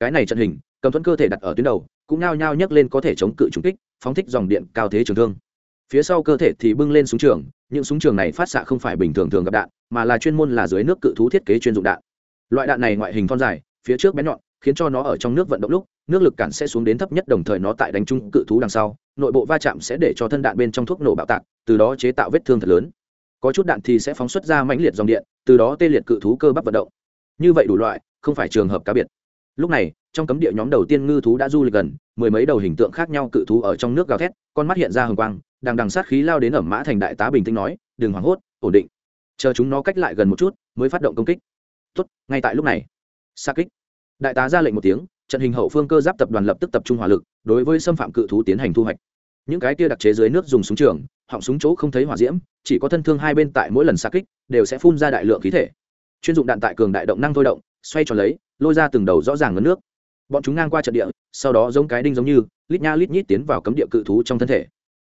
S1: Cái này trận hình, cầm thuẫn cơ thể đặt ở tuyến đầu, cũng nao nhao nhấc lên có thể chống cự trúng kích, phóng thích dòng điện cao thế trường thương. Phía sau cơ thể thì bưng lên súng trường, những súng trường này phát xạ không phải bình thường thường gặp đạn, mà là chuyên môn là dưới nước cự thú thiết kế chuyên dụng đạn. Loại đạn này ngoại hình thon dài, phía trước bé nhọn khiến cho nó ở trong nước vận động lúc, nước lực cản sẽ xuống đến thấp nhất, đồng thời nó tại đánh chung cự thú đằng sau, nội bộ va chạm sẽ để cho thân đạn bên trong thuốc nổ bạo tạc, từ đó chế tạo vết thương thật lớn. Có chút đạn thì sẽ phóng xuất ra mãnh liệt dòng điện, từ đó tê liệt cự thú cơ bắp vận động. Như vậy đủ loại, không phải trường hợp cá biệt. Lúc này, trong cấm địa nhóm đầu tiên ngư thú đã du lịch gần, mười mấy đầu hình tượng khác nhau cự thú ở trong nước gào thét, con mắt hiện ra hồng quang đằng đằng sát khí lao đến ẩm mã thành đại tá bình tĩnh nói, đừng hoảng hốt, ổn định. Chờ chúng nó cách lại gần một chút, mới phát động công kích. Tốt, ngay tại lúc này. Xa kích đại tá ra lệnh một tiếng, trận hình hậu phương cơ giáp tập đoàn lập tức tập trung hỏa lực, đối với xâm phạm cự thú tiến hành thu hoạch. Những cái kia đặc chế dưới nước dùng súng trường, họng súng chỗ không thấy hỏa diễm, chỉ có thân thương hai bên tại mỗi lần xa kích, đều sẽ phun ra đại lượng khí thể. Chuyên dụng đạn tại cường đại động năng thôi động, xoay tròn lấy, lôi ra từng đầu rõ ràng ngấn nước. Bọn chúng ngang qua trận địa, sau đó giống cái đinh giống như, lít nha lít nhít tiến vào cấm địa cự thú trong thân thể.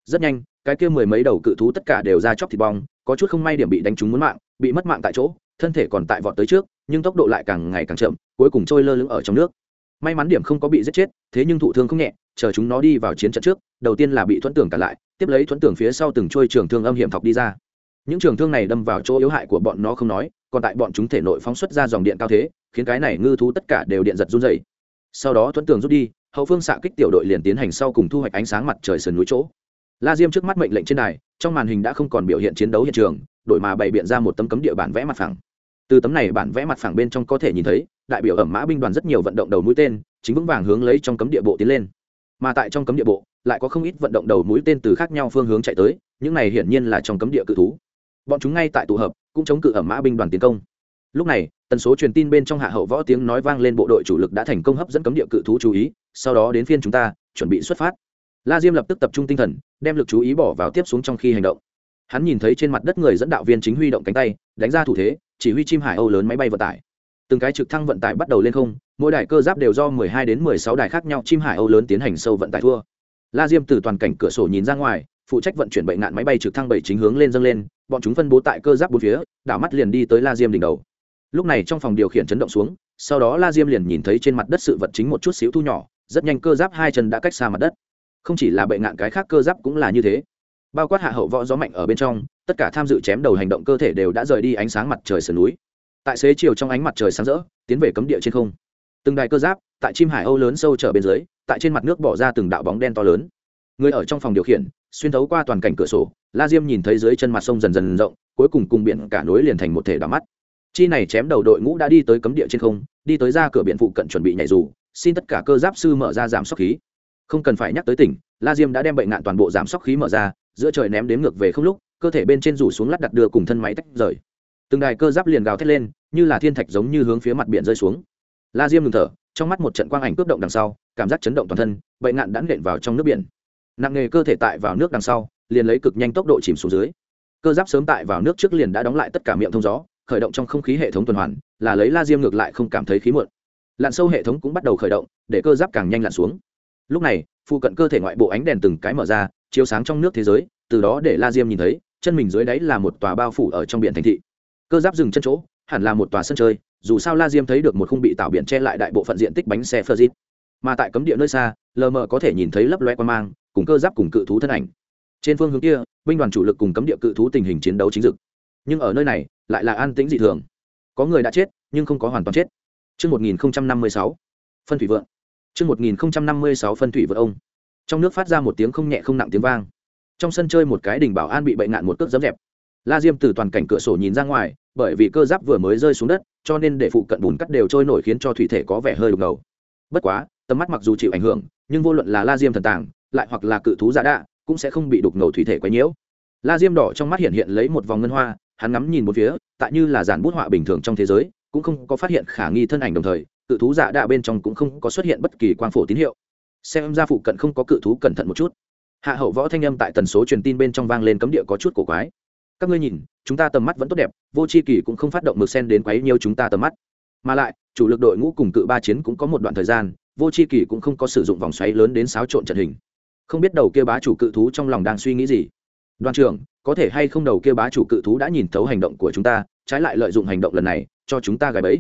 S1: Rất nhanh, cái kia mười mấy đầu cự thú tất cả đều ra chóc thịt bong, có chút không may điểm bị đánh trúng muốn mạng, bị mất mạng tại chỗ, thân thể còn tại vọt tới trước nhưng tốc độ lại càng ngày càng chậm, cuối cùng trôi lơ lửng ở trong nước. May mắn điểm không có bị giết chết, thế nhưng thụ thương không nhẹ, chờ chúng nó đi vào chiến trận trước, đầu tiên là bị thuẫn tưởng cả lại, tiếp lấy thuẫn tưởng phía sau từng trôi trường thương âm hiểm thọc đi ra. Những trường thương này đâm vào chỗ yếu hại của bọn nó không nói, còn tại bọn chúng thể nội phóng xuất ra dòng điện cao thế, khiến cái này ngư thú tất cả đều điện giật run dày sau đó thuẫn tưởng rút đi, hậu phương xạ kích tiểu đội liền tiến hành sau cùng thu hoạch ánh sáng mặt trời sườn núi chỗ. La diêm trước mắt mệnh lệnh trên đài, trong màn hình đã không còn biểu hiện chiến đấu hiện trường, đổi mà bày biện ra một tấm cấm địa bản vẽ mặt phẳng từ tấm này bản vẽ mặt phẳng bên trong có thể nhìn thấy, đại biểu ẩm mã binh đoàn rất nhiều vận động đầu mũi tên, chính vững vàng hướng lấy trong cấm địa bộ tiến lên. Mà tại trong cấm địa bộ, lại có không ít vận động đầu mũi tên từ khác nhau phương hướng chạy tới, những này hiển nhiên là trong cấm địa cự thú. Bọn chúng ngay tại tụ hợp, cũng chống cự ẩm mã binh đoàn tiến công. Lúc này, tần số truyền tin bên trong hạ hậu võ tiếng nói vang lên bộ đội chủ lực đã thành công hấp dẫn cấm địa cự thú chú ý, sau đó đến phiên chúng ta, chuẩn bị xuất phát. La diêm lập tức tập trung tinh thần, đem lực chú ý bỏ vào tiếp xuống trong khi hành động hắn nhìn thấy trên mặt đất người dẫn đạo viên chính huy động cánh tay, đánh ra thủ thế, chỉ huy chim hải âu lớn máy bay vận tải. Từng cái trực thăng vận tải bắt đầu lên không, mỗi đài cơ giáp đều do 12 đến 16 đài khác nhau chim hải âu lớn tiến hành sâu vận tải thua. La diêm từ toàn cảnh cửa sổ nhìn ra ngoài, phụ trách vận chuyển bệnh nạn máy bay trực thăng bảy chính hướng lên dâng lên, bọn chúng phân bố tại cơ giáp bốn phía, đảo mắt liền đi tới la diêm đỉnh đầu. Lúc này trong phòng điều khiển chấn động xuống, sau đó la diêm liền nhìn thấy trên mặt đất sự vật chính một chút xíu thu nhỏ, rất nhanh cơ giáp hai chân đã cách xa mặt đất. Không chỉ là bệnh nạn cái khác cơ giáp cũng là như thế bao quát hạ hậu võ gió mạnh ở bên trong, tất cả tham dự chém đầu hành động cơ thể đều đã rời đi ánh sáng mặt trời sườn núi. Tại xế chiều trong ánh mặt trời sáng rỡ, tiến về cấm địa trên không. Từng đài cơ giáp, tại chim hải âu lớn sâu trở bên dưới, tại trên mặt nước bỏ ra từng đạo bóng đen to lớn. Người ở trong phòng điều khiển, xuyên thấu qua toàn cảnh cửa sổ, la diêm nhìn thấy dưới chân mặt sông dần dần rộng, cuối cùng cùng biển cả nối liền thành một thể đỏ mắt. Chi này chém đầu đội ngũ đã đi tới cấm địa trên không, đi tới ra cửa biển phụ cận chuẩn bị nhảy dù, xin tất cả cơ giáp sư mở ra giảm sóc khí. Không cần phải nhắc tới tỉnh, la diêm đã đem bệnh nạn toàn bộ giảm sóc khí mở ra giữa trời ném đếm ngược về không lúc, cơ thể bên trên rủ xuống lắp đặt đưa cùng thân máy tách rời. Từng đài cơ giáp liền gào thét lên, như là thiên thạch giống như hướng phía mặt biển rơi xuống. La diêm ngừng thở, trong mắt một trận quang ảnh cướp động đằng sau, cảm giác chấn động toàn thân bậy nạn đã nện vào trong nước biển. Nặng nghề cơ thể tại vào nước đằng sau, liền lấy cực nhanh tốc độ chìm xuống dưới. Cơ giáp sớm tại vào nước trước liền đã đóng lại tất cả miệng thông gió, khởi động trong không khí hệ thống tuần hoàn, là lấy la diêm ngược lại không cảm thấy khí muộn. Lặn sâu hệ thống cũng bắt đầu khởi động, để cơ giáp càng nhanh lặn xuống. Lúc này, phụ cận cơ thể ngoại bộ ánh đèn từng cái mở ra chiếu sáng trong nước thế giới từ đó để la diêm nhìn thấy chân mình dưới đáy là một tòa bao phủ ở trong biển thành thị. Cơ giáp dừng chân chỗ hẳn là một tòa sân chơi dù sao la diêm thấy được một khung bị tạo biển che lại đại bộ phận diện tích bánh xe phơ dít. Mà tại cấm địa nơi xa lờ mờ có thể nhìn thấy lấp loe quan mang cùng cơ giáp cùng cự thú thân ảnh. Trên phương hướng kia binh đoàn chủ lực cùng cấm địa cự thú tình hình chiến đấu chính dực nhưng ở nơi này lại là an tĩnh dị thường. Có người đã chết nhưng không có hoàn toàn chết. Trước 1056, phân thủy vượng. Trước 1056 phân thủy vượng ông. Trong nước phát ra một tiếng không nhẹ không nặng tiếng vang. Trong sân chơi một cái đỉnh bảo an bị bệnh nạn một cước dấm dẹp. La Diêm từ toàn cảnh cửa sổ nhìn ra ngoài, bởi vì cơ giáp vừa mới rơi xuống đất, cho nên để phụ cận bùn cắt đều trôi nổi khiến cho thủy thể có vẻ hơi đục ngầu. Bất quá, tầm mắt mặc dù chịu ảnh hưởng, nhưng vô luận là La Diêm thần tàng, lại hoặc là cự thú giả đạ, cũng sẽ không bị đục ngầu thủy thể quấy nhiễu. La Diêm đỏ trong mắt hiện hiện lấy một vòng ngân hoa, hắn ngắm nhìn một phía, tại như là giản bút họa bình thường trong thế giới, cũng không có phát hiện khả nghi thân ảnh đồng thời, cự thú giả đạ bên trong cũng không có xuất hiện bất kỳ quang phổ tín hiệu. Xem ra phụ cận không có cự thú cẩn thận một chút. Hạ hậu võ thanh âm tại tần số truyền tin bên trong vang lên cấm địa có chút cổ quái. Các ngươi nhìn, chúng ta tầm mắt vẫn tốt đẹp, vô c h i kỳ cũng không phát động mực sen đến quấy nhiều chúng ta tầm mắt. Mà lại, chủ lực đội ngũ cùng cự ba chiến cũng có một đoạn thời gian, vô c h i kỳ cũng không có sử dụng vòng xoáy lớn đến xáo trộn trận hình. Không biết đầu kia bá chủ cự thú trong lòng đang suy nghĩ gì. Đoàn trưởng, có thể hay không đầu kia bá chủ cự thú đã nhìn thấu hành động của chúng ta, trái lại lợi dụng hành động lần này, cho chúng ta gài bẫy.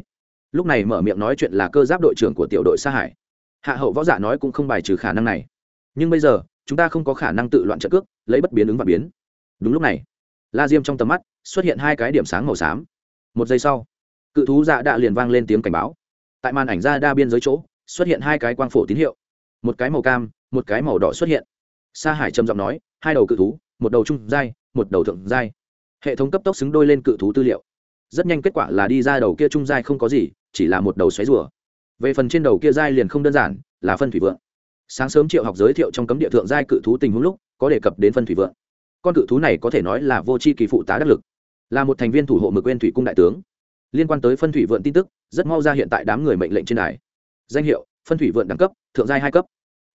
S1: Lúc này mở miệng nói chuyện là cơ giáp đội trưởng của tiểu đội sa hải hạ hậu võ giả nói cũng không bài trừ khả năng này. Nhưng bây giờ, chúng ta không có khả năng tự loạn trợ cước, lấy bất biến ứng và biến. Đúng lúc này, la diêm trong tầm mắt xuất hiện hai cái điểm sáng màu xám. Một giây sau, cự thú dạ đạ liền vang lên tiếng cảnh báo. Tại màn ảnh ra đa biên giới chỗ, xuất hiện hai cái quang phổ tín hiệu. Một cái màu cam, một cái màu đỏ xuất hiện. Sa hải trầm giọng nói, hai đầu cự thú, một đầu trung giai, một đầu thượng giai. Hệ thống cấp tốc xứng đôi lên cự thú tư liệu. Rất nhanh kết quả là đi ra đầu kia trung giai không có gì, chỉ là một đầu xoáy rùa về phần trên đầu kia giai liền không đơn giản, là phân thủy vượng. Sáng sớm triệu học giới thiệu trong cấm địa thượng giai cự thú tình huống lúc, có đề cập đến phân thủy vượng. Con cự thú này có thể nói là vô c h i kỳ phụ tá đắc lực. Là một thành viên thủ hộ mực quên thủy cung đại tướng. Liên quan tới phân thủy vượn tin tức, rất mau ra hiện tại đám người mệnh lệnh trên đài. Danh hiệu, phân thủy vượn đẳng cấp, thượng giai hai cấp.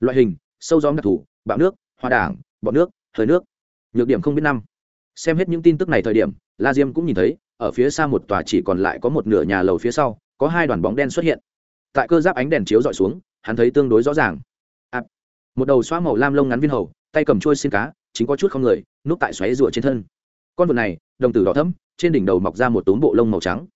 S1: Loại hình, sâu gióm đặc thù, bạo nước, hoa đảng bọ nước, hơi nước. Nhược điểm không biết năm. Xem hết những tin tức này thời điểm, la diêm cũng nhìn thấy, ở phía xa một tòa chỉ còn lại có một nửa nhà lầu phía sau, có hai đoàn bóng đen xuất hiện tại cơ giáp ánh đèn chiếu dọi xuống hắn thấy tương đối rõ ràng. À, một đầu xoa màu lam lông ngắn viên hầu tay cầm trôi xin cá chính có chút không người núp tại xoáy rùa trên thân. Con vật này đồng tử đỏ thấm trên đỉnh đầu mọc ra một túm bộ lông màu trắng.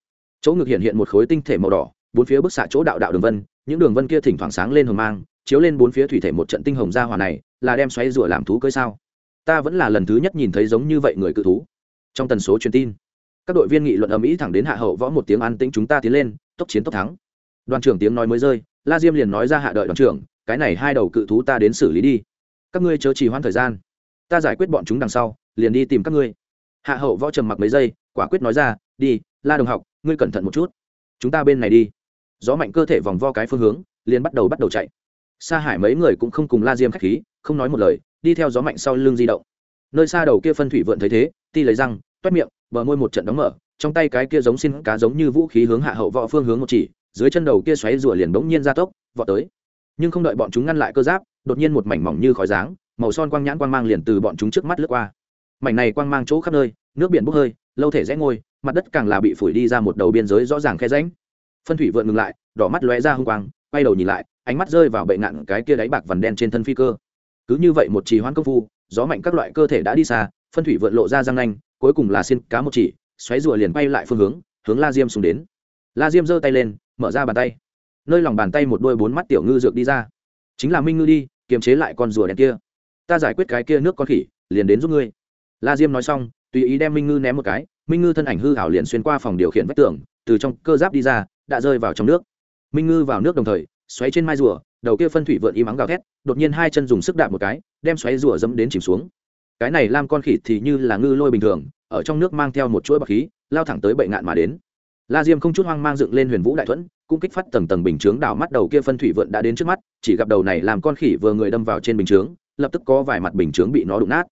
S1: Chỗ ngực hiện hiện một khối tinh thể màu đỏ bốn phía bức xạ chỗ đạo đạo đường vân những đường vân kia thỉnh thoảng sáng lên hồng mang chiếu lên bốn phía thủy thể một trận tinh hồng ra hỏa này là đem xoáy rùa làm thú cưới sao? Ta vẫn là lần thứ nhất nhìn thấy giống như vậy người cự thú. Trong tần số truyền tin các đội viên nghị luận ầm ĩ thẳng đến hạ hậu võ một tiếng an tĩnh chúng ta tiến lên tốc chiến tốc thắng đoàn trưởng tiếng nói mới rơi, la diêm liền nói ra hạ đợi đoàn trưởng, cái này hai đầu cự thú ta đến xử lý đi. Các ngươi chớ trì hoãn thời gian. Ta giải quyết bọn chúng đằng sau, liền đi tìm các ngươi. Hạ hậu võ trầm mặc mấy giây, quả quyết nói ra, đi, la đồng học, ngươi cẩn thận một chút. Chúng ta bên này đi. Gió mạnh cơ thể vòng vo cái phương hướng, liền bắt đầu bắt đầu chạy. Sa hải mấy người cũng không cùng la diêm k h á c h khí, không nói một lời, đi theo gió mạnh sau lưng di động. Nơi xa đầu kia phân thủy vượn thấy thế, ti lấy răng, toét miệng, bờ môi một trận đóng mở, trong tay cái kia giống xin cá giống như vũ khí hướng hạ hậu võ phương hướng một chỉ dưới chân đầu kia xoáy rùa liền bỗng nhiên ra tốc, vọt tới. Nhưng không đợi bọn chúng ngăn lại cơ giáp, đột nhiên một mảnh mỏng như khói dáng màu son quang nhãn quang mang liền từ bọn chúng trước mắt lướt qua. Mảnh này quang mang chỗ khắp nơi, nước biển bốc hơi, lâu thể rẽ ngôi, mặt đất càng là bị phủi đi ra một đầu biên giới rõ ràng khe ránh phân thủy vượn ngừng lại, đỏ mắt lóe ra hung quang, quay đầu nhìn lại, ánh mắt rơi vào bệ ngạn cái kia đáy bạc vằn đen trên thân phi cơ. Cứ như vậy một trì hoãn công phu, gió mạnh các loại cơ thể đã đi xa, phân thủy vượn lộ ra răng nanh, cuối cùng là xin cá một chỉ, xoáy rùa liền bay lại phương hướng hướng la diêm xuống đến. La diêm giơ tay lên mở ra bàn tay. Nơi lòng bàn tay một đôi bốn mắt tiểu ngư dược đi ra. Chính là minh ngư đi, kiềm chế lại con rùa đen kia. Ta giải quyết cái kia nước con khỉ, liền đến giúp ngươi. La diêm nói xong, tùy ý đem minh ngư ném một cái. Minh ngư thân ảnh hư hảo liền xuyên qua phòng điều khiển vách tường, từ trong cơ giáp đi ra, đã rơi vào trong nước. Minh ngư vào nước đồng thời, xoáy trên mai rùa, đầu kia phân thủy vượn im ắng gào thét, đột nhiên hai chân dùng sức đạp một cái, đem xoáy rùa dẫm đến chìm xuống. Cái này làm con khỉ thì như là ngư lôi bình thường, ở trong nước mang theo một chuỗi bọc khí, lao thẳng tới bệnh ngạn mà đến la diêm không chút hoang mang dựng lên huyền vũ đại thuẫn, cũng kích phát tầng tầng bình chướng đảo mắt đầu kia phân thủy vượn đã đến trước mắt, chỉ gặp đầu này làm con khỉ vừa người đâm vào trên bình chướng, lập tức có vài mặt bình chướng bị nó đụng nát.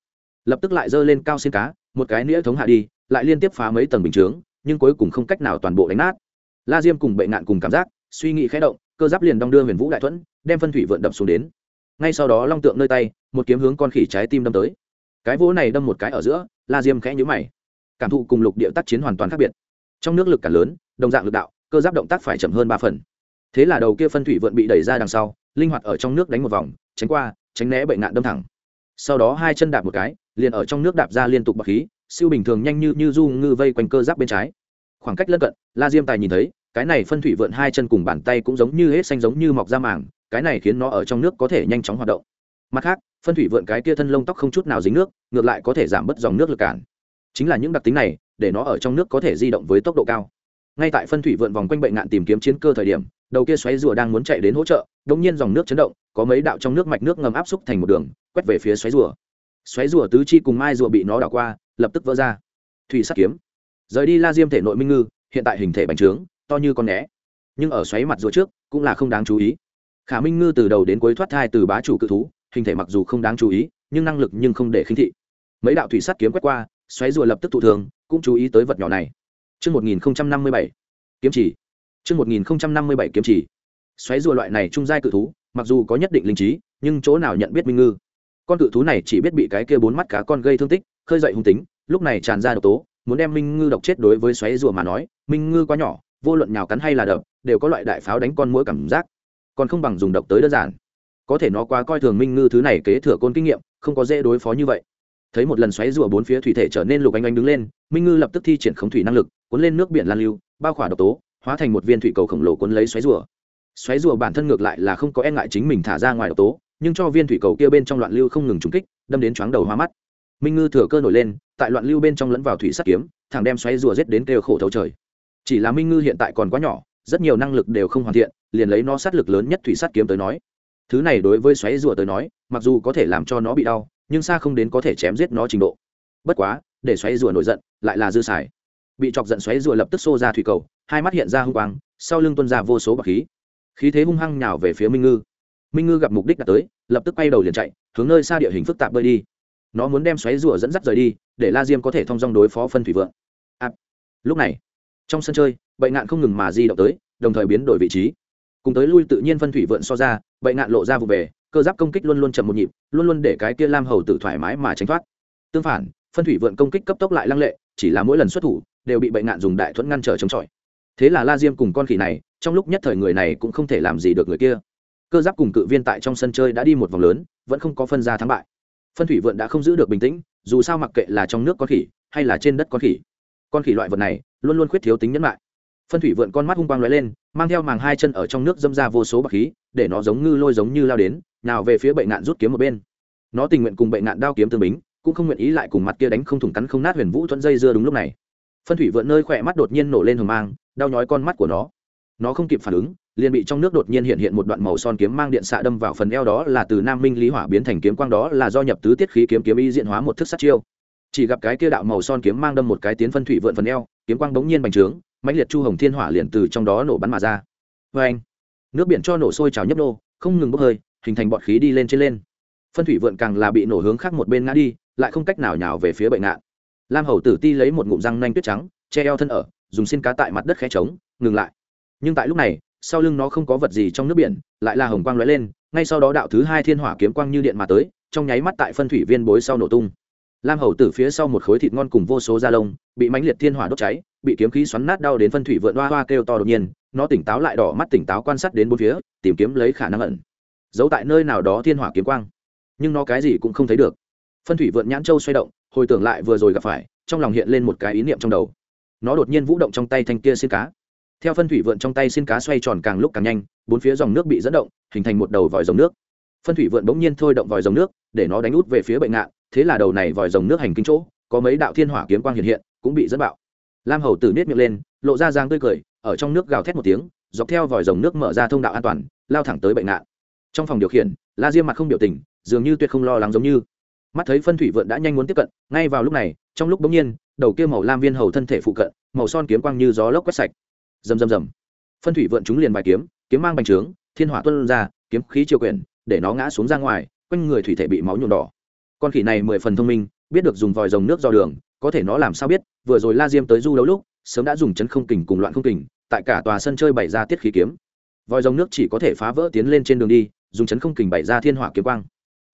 S1: Lập tức lại giơ lên cao xin cá, một cái nĩa thống hạ đi, lại liên tiếp phá mấy tầng bình chướng, nhưng cuối cùng không cách nào toàn bộ đánh nát. La diêm cùng bệ nạn cùng cảm giác, suy nghĩ khẽ động, cơ giáp liền đong đưa huyền vũ đại thuẫn, đem phân thủy vượn đập xuống đến. Ngay sau đó long tượng nơi tay, một kiếm hướng con khỉ trái tim đâm tới. Cái vỗ này đâm một cái ở giữa, la diêm khẽ nhũ mày. Cảm thụ cùng lục địa tác chiến hoàn toàn khác biệt trong nước lực cả lớn, đồng dạng lực đạo, cơ giáp động tác phải chậm hơn ba phần. Thế là đầu kia phân thủy vượn bị đẩy ra đằng sau, linh hoạt ở trong nước đánh một vòng, tránh qua, tránh né bệnh nạn đâm thẳng. Sau đó hai chân đạp một cái, liền ở trong nước đạp ra liên tục bọc khí, siêu bình thường nhanh như như du ngư vây quanh cơ giáp bên trái. Khoảng cách lân cận, la diêm tài nhìn thấy, cái này phân thủy vượn hai chân cùng bàn tay cũng giống như hết xanh giống như mọc ra màng, cái này khiến nó ở trong nước có thể nhanh chóng hoạt động. Mặt khác, phân thủy vượn cái kia thân lông tóc không chút nào dính nước, ngược lại có thể giảm bớt dòng nước lực cản chính là những đặc tính này, để nó ở trong nước có thể di động với tốc độ cao. Ngay tại phân thủy vượn vòng quanh bệnh ngạn tìm kiếm chiến cơ thời điểm, đầu kia xoáy rùa đang muốn chạy đến hỗ trợ đ nhiên dòng nước chấn động, có mấy đạo trong nước mạch nước ngầm áp xúc thành một đường, quét về phía xoáy rùa. Xoáy rùa tứ chi cùng mai rùa bị nó đảo qua, lập tức vỡ ra. Thủy sắt kiếm. Rời đi la diêm thể nội minh ngư, hiện tại hình thể bành trướng, to như con né. Nhưng ở xoáy mặt rùa trước, cũng là không đáng chú ý. Khả minh ngư từ đầu đến cuối thoát thai từ bá chủ cự thú, hình thể mặc dù không đáng chú ý, nhưng năng lực nhưng không để khinh thị. Mấy đạo thủy sắt kiếm quét qua xoáy rùa lập tức thụ thường cũng chú ý tới vật nhỏ này Trước 1057, kiếm chỉ. Trước 1057 kiếm chỉ. Xoáy rùa loại này trung giai cự thú, mặc dù có nhất định linh trí, nhưng chỗ nào nhận biết minh ngư. Con cự thú này chỉ biết bị cái kia bốn mắt cá con gây thương tích, khơi dậy hung tính, lúc này tràn ra độc tố, muốn đem minh ngư độc chết đối với xoáy rùa mà nói, minh ngư quá nhỏ, vô luận nhào cắn hay là đập, đều có loại đại pháo đánh con mũi cảm giác. Còn không bằng dùng độc tới đơn giản. Có thể nó quá coi thường minh ngư thứ này kế thừa côn kinh nghiệm, không có dễ đối phó như vậy thấy một lần xoáy rùa bốn phía thủy thể trở nên lục anh anh đứng lên, minh ngư lập tức thi triển khống thủy năng lực, cuốn lên nước biển lan lưu, bao khỏa độc tố, hóa thành một viên thủy cầu khổng lồ cuốn lấy xoáy rùa. Xoáy rùa bản thân ngược lại là không có e ngại chính mình thả ra ngoài độc tố, nhưng cho viên thủy cầu kia bên trong loạn lưu không ngừng trúng kích, đâm đến chóng đầu hoa mắt. Minh ngư thừa cơ nổi lên, tại loạn lưu bên trong lẫn vào thủy sắt kiếm, thẳng đem xoáy rùa giết đến kêu khổ thấu trời. Chỉ là minh ngư hiện tại còn quá nhỏ, rất nhiều năng lực đều không hoàn thiện, liền lấy nó sát lực lớn nhất thủy sắt kiếm tới nói. Thứ này đối với xoáy rùa tới nói, mặc dù có thể làm cho nó bị đau nhưng xa không đến có thể chém giết nó trình độ. Bất quá để xoáy rùa nổi giận lại là dư xài. Bị chọc giận xoáy rùa lập tức xô ra thủy cầu hai mắt hiện ra hung quang sau lưng tuân ra vô số bọc khí. Khí thế hung hăng nhào về phía minh ngư. Minh ngư gặp mục đích đã tới lập tức quay đầu liền chạy hướng nơi xa địa hình phức tạp bơi đi. Nó muốn đem xoáy rùa dẫn dắt rời đi để la diêm có thể thông dong đối phó phân thủy vượng. À, lúc này trong sân chơi bậy ngạn không ngừng mà di động tới đồng thời biến đổi vị trí. Cùng tới lui tự nhiên phân thủy vượn so ra bậy ngạn lộ ra vụ về cơ giáp công kích luôn luôn chậm một nhịp, luôn luôn để cái kia lam hầu tự thoải mái mà tránh thoát. Tương phản, phân thủy vượn công kích cấp tốc lại lăng lệ, chỉ là mỗi lần xuất thủ, đều bị bệnh ngạn dùng đại thuẫn ngăn trở chống chọi. Thế là la diêm cùng con khỉ này, trong lúc nhất thời người này cũng không thể làm gì được người kia. Cơ giáp cùng cự viên tại trong sân chơi đã đi một vòng lớn, vẫn không có phân ra thắng bại. Phân thủy vượn đã không giữ được bình tĩnh, dù sao mặc kệ là trong nước con khỉ, hay là trên đất con khỉ. Con khỉ loại vật này, luôn luôn khuyết thiếu tính nhẫn lại phân thủy vượn con mắt hung quang lóe lên, mang theo màng hai chân ở trong nước dâm ra vô số bạc khí, để nó giống ngư lôi giống như lao đến nào về phía bệnh nạn rút kiếm một bên. Nó tình nguyện cùng bệnh nạn đao kiếm tương bính, cũng không nguyện ý lại cùng mặt kia đánh không thủng cắn không nát huyền vũ thuận dây dưa đúng lúc này. Phân thủy vượn nơi khỏe mắt đột nhiên nổ lên hờ mang, đau nhói con mắt của nó. Nó không kịp phản ứng, liền bị trong nước đột nhiên hiện hiện một đoạn màu son kiếm mang điện xạ đâm vào phần eo đó là từ nam minh lý hỏa biến thành kiếm quang đó là do nhập tứ tiết khí kiếm kiếm y diện hóa một thức sát chiêu. Chỉ gặp cái kia đạo màu son kiếm mang đâm một cái tiến phân thủy vượn phần eo, kiếm quang bỗng nhiên bành trướng, mãnh liệt chu hồng thiên hỏa liền từ trong đó nổ bắn mà ra. Vê anh nước biển cho nổ sôi trào nhấp nô, không ngừng bốc hơi hình thành bọt khí đi lên trên lên. Phân thủy vượn càng là bị nổ hướng khác một bên ngã đi, lại không cách nào nhào về phía bệnh nạn lam hầu tử ti lấy một ngụm răng nanh tuyết trắng, che eo thân ở, dùng xin cá tại mặt đất khe trống, ngừng lại. Nhưng tại lúc này, sau lưng nó không có vật gì trong nước biển, lại là hồng quang lóe lên, ngay sau đó đạo thứ hai thiên hỏa kiếm quang như điện mà tới, trong nháy mắt tại phân thủy viên bối sau nổ tung. Lam hầu tử phía sau một khối thịt ngon cùng vô số da lông, bị mãnh liệt thiên hỏa đốt cháy, bị kiếm khí xoắn nát đau đến phân thủy vượn hoa hoa kêu to đột nhiên, nó tỉnh táo lại đỏ mắt tỉnh táo quan sát đến bốn phía, tìm kiếm lấy khả năng ẩn giấu tại nơi nào đó thiên hỏa kiếm quang. Nhưng nó cái gì cũng không thấy được. Phân thủy vượn nhãn châu xoay động, hồi tưởng lại vừa rồi gặp phải, trong lòng hiện lên một cái ý niệm trong đầu. Nó đột nhiên vũ động trong tay thanh kia xin cá. Theo phân thủy vượn trong tay xin cá xoay tròn càng lúc càng nhanh, bốn phía dòng nước bị dẫn động, hình thành một đầu vòi dòng nước. Phân thủy vượn bỗng nhiên thôi động vòi dòng nước, để nó đánh út về phía bệnh ngạn, thế là đầu này vòi dòng nước hành kinh chỗ, có mấy đạo thiên hỏa kiếm quang hiện hiện, cũng bị dẫn bạo. Lam hầu tử nết miệng lên, lộ ra giang tươi cười, ở trong nước gào thét một tiếng, dọc theo vòi dòng nước mở ra thông đạo an toàn, lao thẳng tới bệnh nạn trong phòng điều khiển, la diêm mặt không biểu tình, dường như tuyệt không lo lắng giống như. Mắt thấy phân thủy vượn đã nhanh muốn tiếp cận, ngay vào lúc này, trong lúc bỗng nhiên, đầu kia màu lam viên hầu thân thể phụ cận, màu son kiếm quang như gió lốc quét sạch. Rầm rầm rầm. Phân thủy vượn chúng liền bài kiếm kiếm mang bành trướng, thiên hỏa tuân ra, kiếm khí triều quyển, để nó ngã xuống ra ngoài, quanh người thủy thể bị máu nhuộm đỏ. Con khỉ này mười phần thông minh, biết được dùng vòi rồng nước do đường, có thể nó làm sao biết, vừa rồi la diêm tới du đấu lúc, sớm đã dùng chân không kình cùng loạn không kình, tại cả tòa sân chơi bày ra tiết khí kiếm. Vòi rồng nước chỉ có thể phá vỡ tiến lên trên đường đi dùng chấn không kình bày ra thiên hỏa kiếm quang.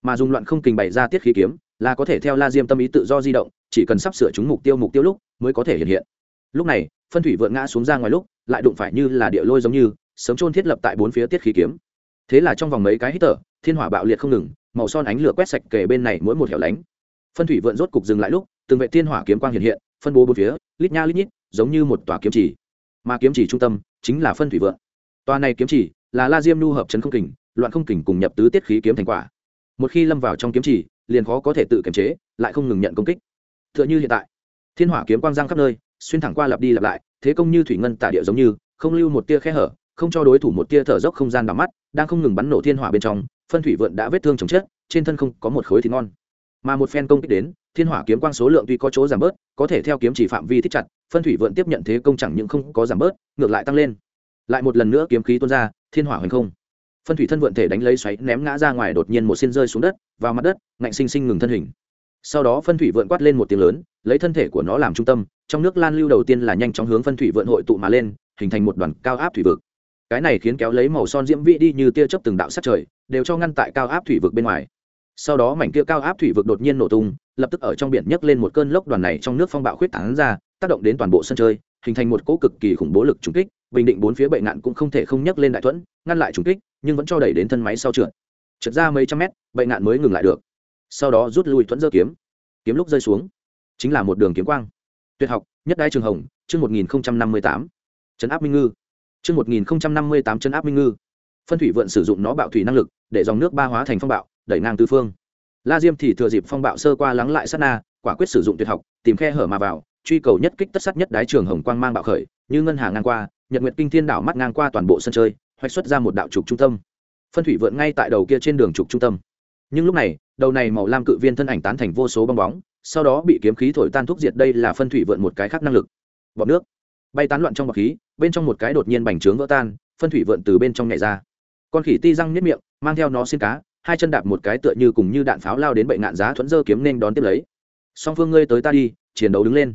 S1: Mà dùng loạn không kình bày ra tiết khí kiếm, là có thể theo la diêm tâm ý tự do di động, chỉ cần sắp sửa chúng mục tiêu mục tiêu lúc, mới có thể hiện hiện. Lúc này, phân thủy vượn ngã xuống ra ngoài lúc, lại đụng phải như là địa lôi giống như, sớm trôn thiết lập tại bốn phía tiết khí kiếm. Thế là trong vòng mấy cái hít thở, thiên hỏa bạo liệt không ngừng, màu son ánh lửa quét sạch kề bên này mỗi một hẻo lánh. Phân thủy vượn rốt cục dừng lại lúc, từng vệ thiên hỏa kiếm quang hiện hiện, phân bố bốn phía, lít nha lít nhít, giống như một tòa kiếm chỉ. Mà kiếm chỉ trung tâm chính là phân thủy vượn. Tòa này kiếm chỉ là la diêm nu hợp chấn không kình loạn không kình cùng nhập tứ tiết khí kiếm thành quả. Một khi lâm vào trong kiếm chỉ liền khó có thể tự kiềm chế, lại không ngừng nhận công kích. T h ư ợ n h ư hiện tại, thiên hỏa kiếm quang giang khắp nơi, xuyên thẳng qua lặp đi lặp lại, thế công như thủy ngân tả địa giống như, không lưu một tia khe hở, không cho đối thủ một tia thở dốc không gian đ mắt, đang không ngừng bắn nổ thiên hỏa bên trong, phân thủy vượn đã vết thương chồng chết, trên thân không có một khối thịt ngon. Mà một phen công kích đến, thiên hỏa kiếm quang số lượng tuy có chỗ giảm bớt, có thể theo kiếm chỉ phạm vi thích chặt, phân thủy vượn tiếp nhận thế công chẳng những không có giảm bớt, ngược lại tăng lên. Lại một lần nữa kiếm khí tuôn ra, thiên hỏa hoành không phân thủy thân vượn thể đánh lấy xoáy, ném ngã ra ngoài, đột nhiên một xin rơi xuống đất, vào mặt đất, ngạnh sinh sinh ngừng thân hình. Sau đó phân thủy vượn quát lên một tiếng lớn, lấy thân thể của nó làm trung tâm, trong nước lan lưu đầu tiên là nhanh chóng hướng phân thủy vượn hội tụ mà lên, hình thành một đoàn cao áp thủy vực. Cái này khiến kéo lấy màu son diễm vĩ đi như tia chớp từng đạo sát trời, đều cho ngăn tại cao áp thủy vực bên ngoài. Sau đó mảnh kia cao áp thủy vực đột nhiên nổ tung, lập tức ở trong biển nhấc lên một cơn lốc đoàn này trong nước phong bạo khuyết tán ra, tác động đến toàn bộ sân chơi, hình thành một cỗ cực kỳ khủng bố lực trùng kích bình định bốn phía bệnh nạn cũng không thể không nhấc lên đại thuẫn, ngăn lại trùng kích, nhưng vẫn cho đẩy đến thân máy sau trượt. Trượt ra mấy trăm mét bệnh nạn mới ngừng lại được. Sau đó rút lui thuẫn dơ kiếm. Kiếm lúc rơi xuống, chính là một đường kiếm quang. Tuyệt học, nhất đai trường hồng, chương một nghìn năm mươi tám. Chấn áp minh ngư. Chương một nghìn năm mươi tám chấn áp minh ngư. Phân thủy vượn sử dụng nó bạo thủy năng lực, để dòng nước ba hóa thành phong bạo, đẩy ngang tư phương. La diêm thì thừa dịp phong bạo sơ qua lắng lại sát na, quả quyết sử dụng tuyệt học, tìm khe hở mà vào, truy cầu nhất kích tất sát nhất đái trường hồng quang mang bạo khởi, như ngân hàng ngang qua nhật nguyệt kinh thiên đảo mắt ngang qua toàn bộ sân chơi, hoạch xuất ra một đạo trục trung tâm. Phân thủy vượn ngay tại đầu kia trên đường trục trung tâm. Nhưng lúc này, đầu này màu lam cự viên thân ảnh tán thành vô số bong bóng, sau đó bị kiếm khí thổi tan thuốc diệt đây là phân thủy vượn một cái khác năng lực. Bọt nước bay tán loạn trong bọt khí, bên trong một cái đột nhiên bành trướng vỡ tan, phân thủy vượn từ bên trong nhảy ra. Con khỉ ti răng nếp miệng, mang theo nó xin cá, hai chân đạp một cái tựa như cùng như đạn pháo lao đến bệnh ngạn giá thuẫn dơ kiếm nên đón tiếp lấy. Song phương ngươi tới ta đi, chiến đấu đứng lên.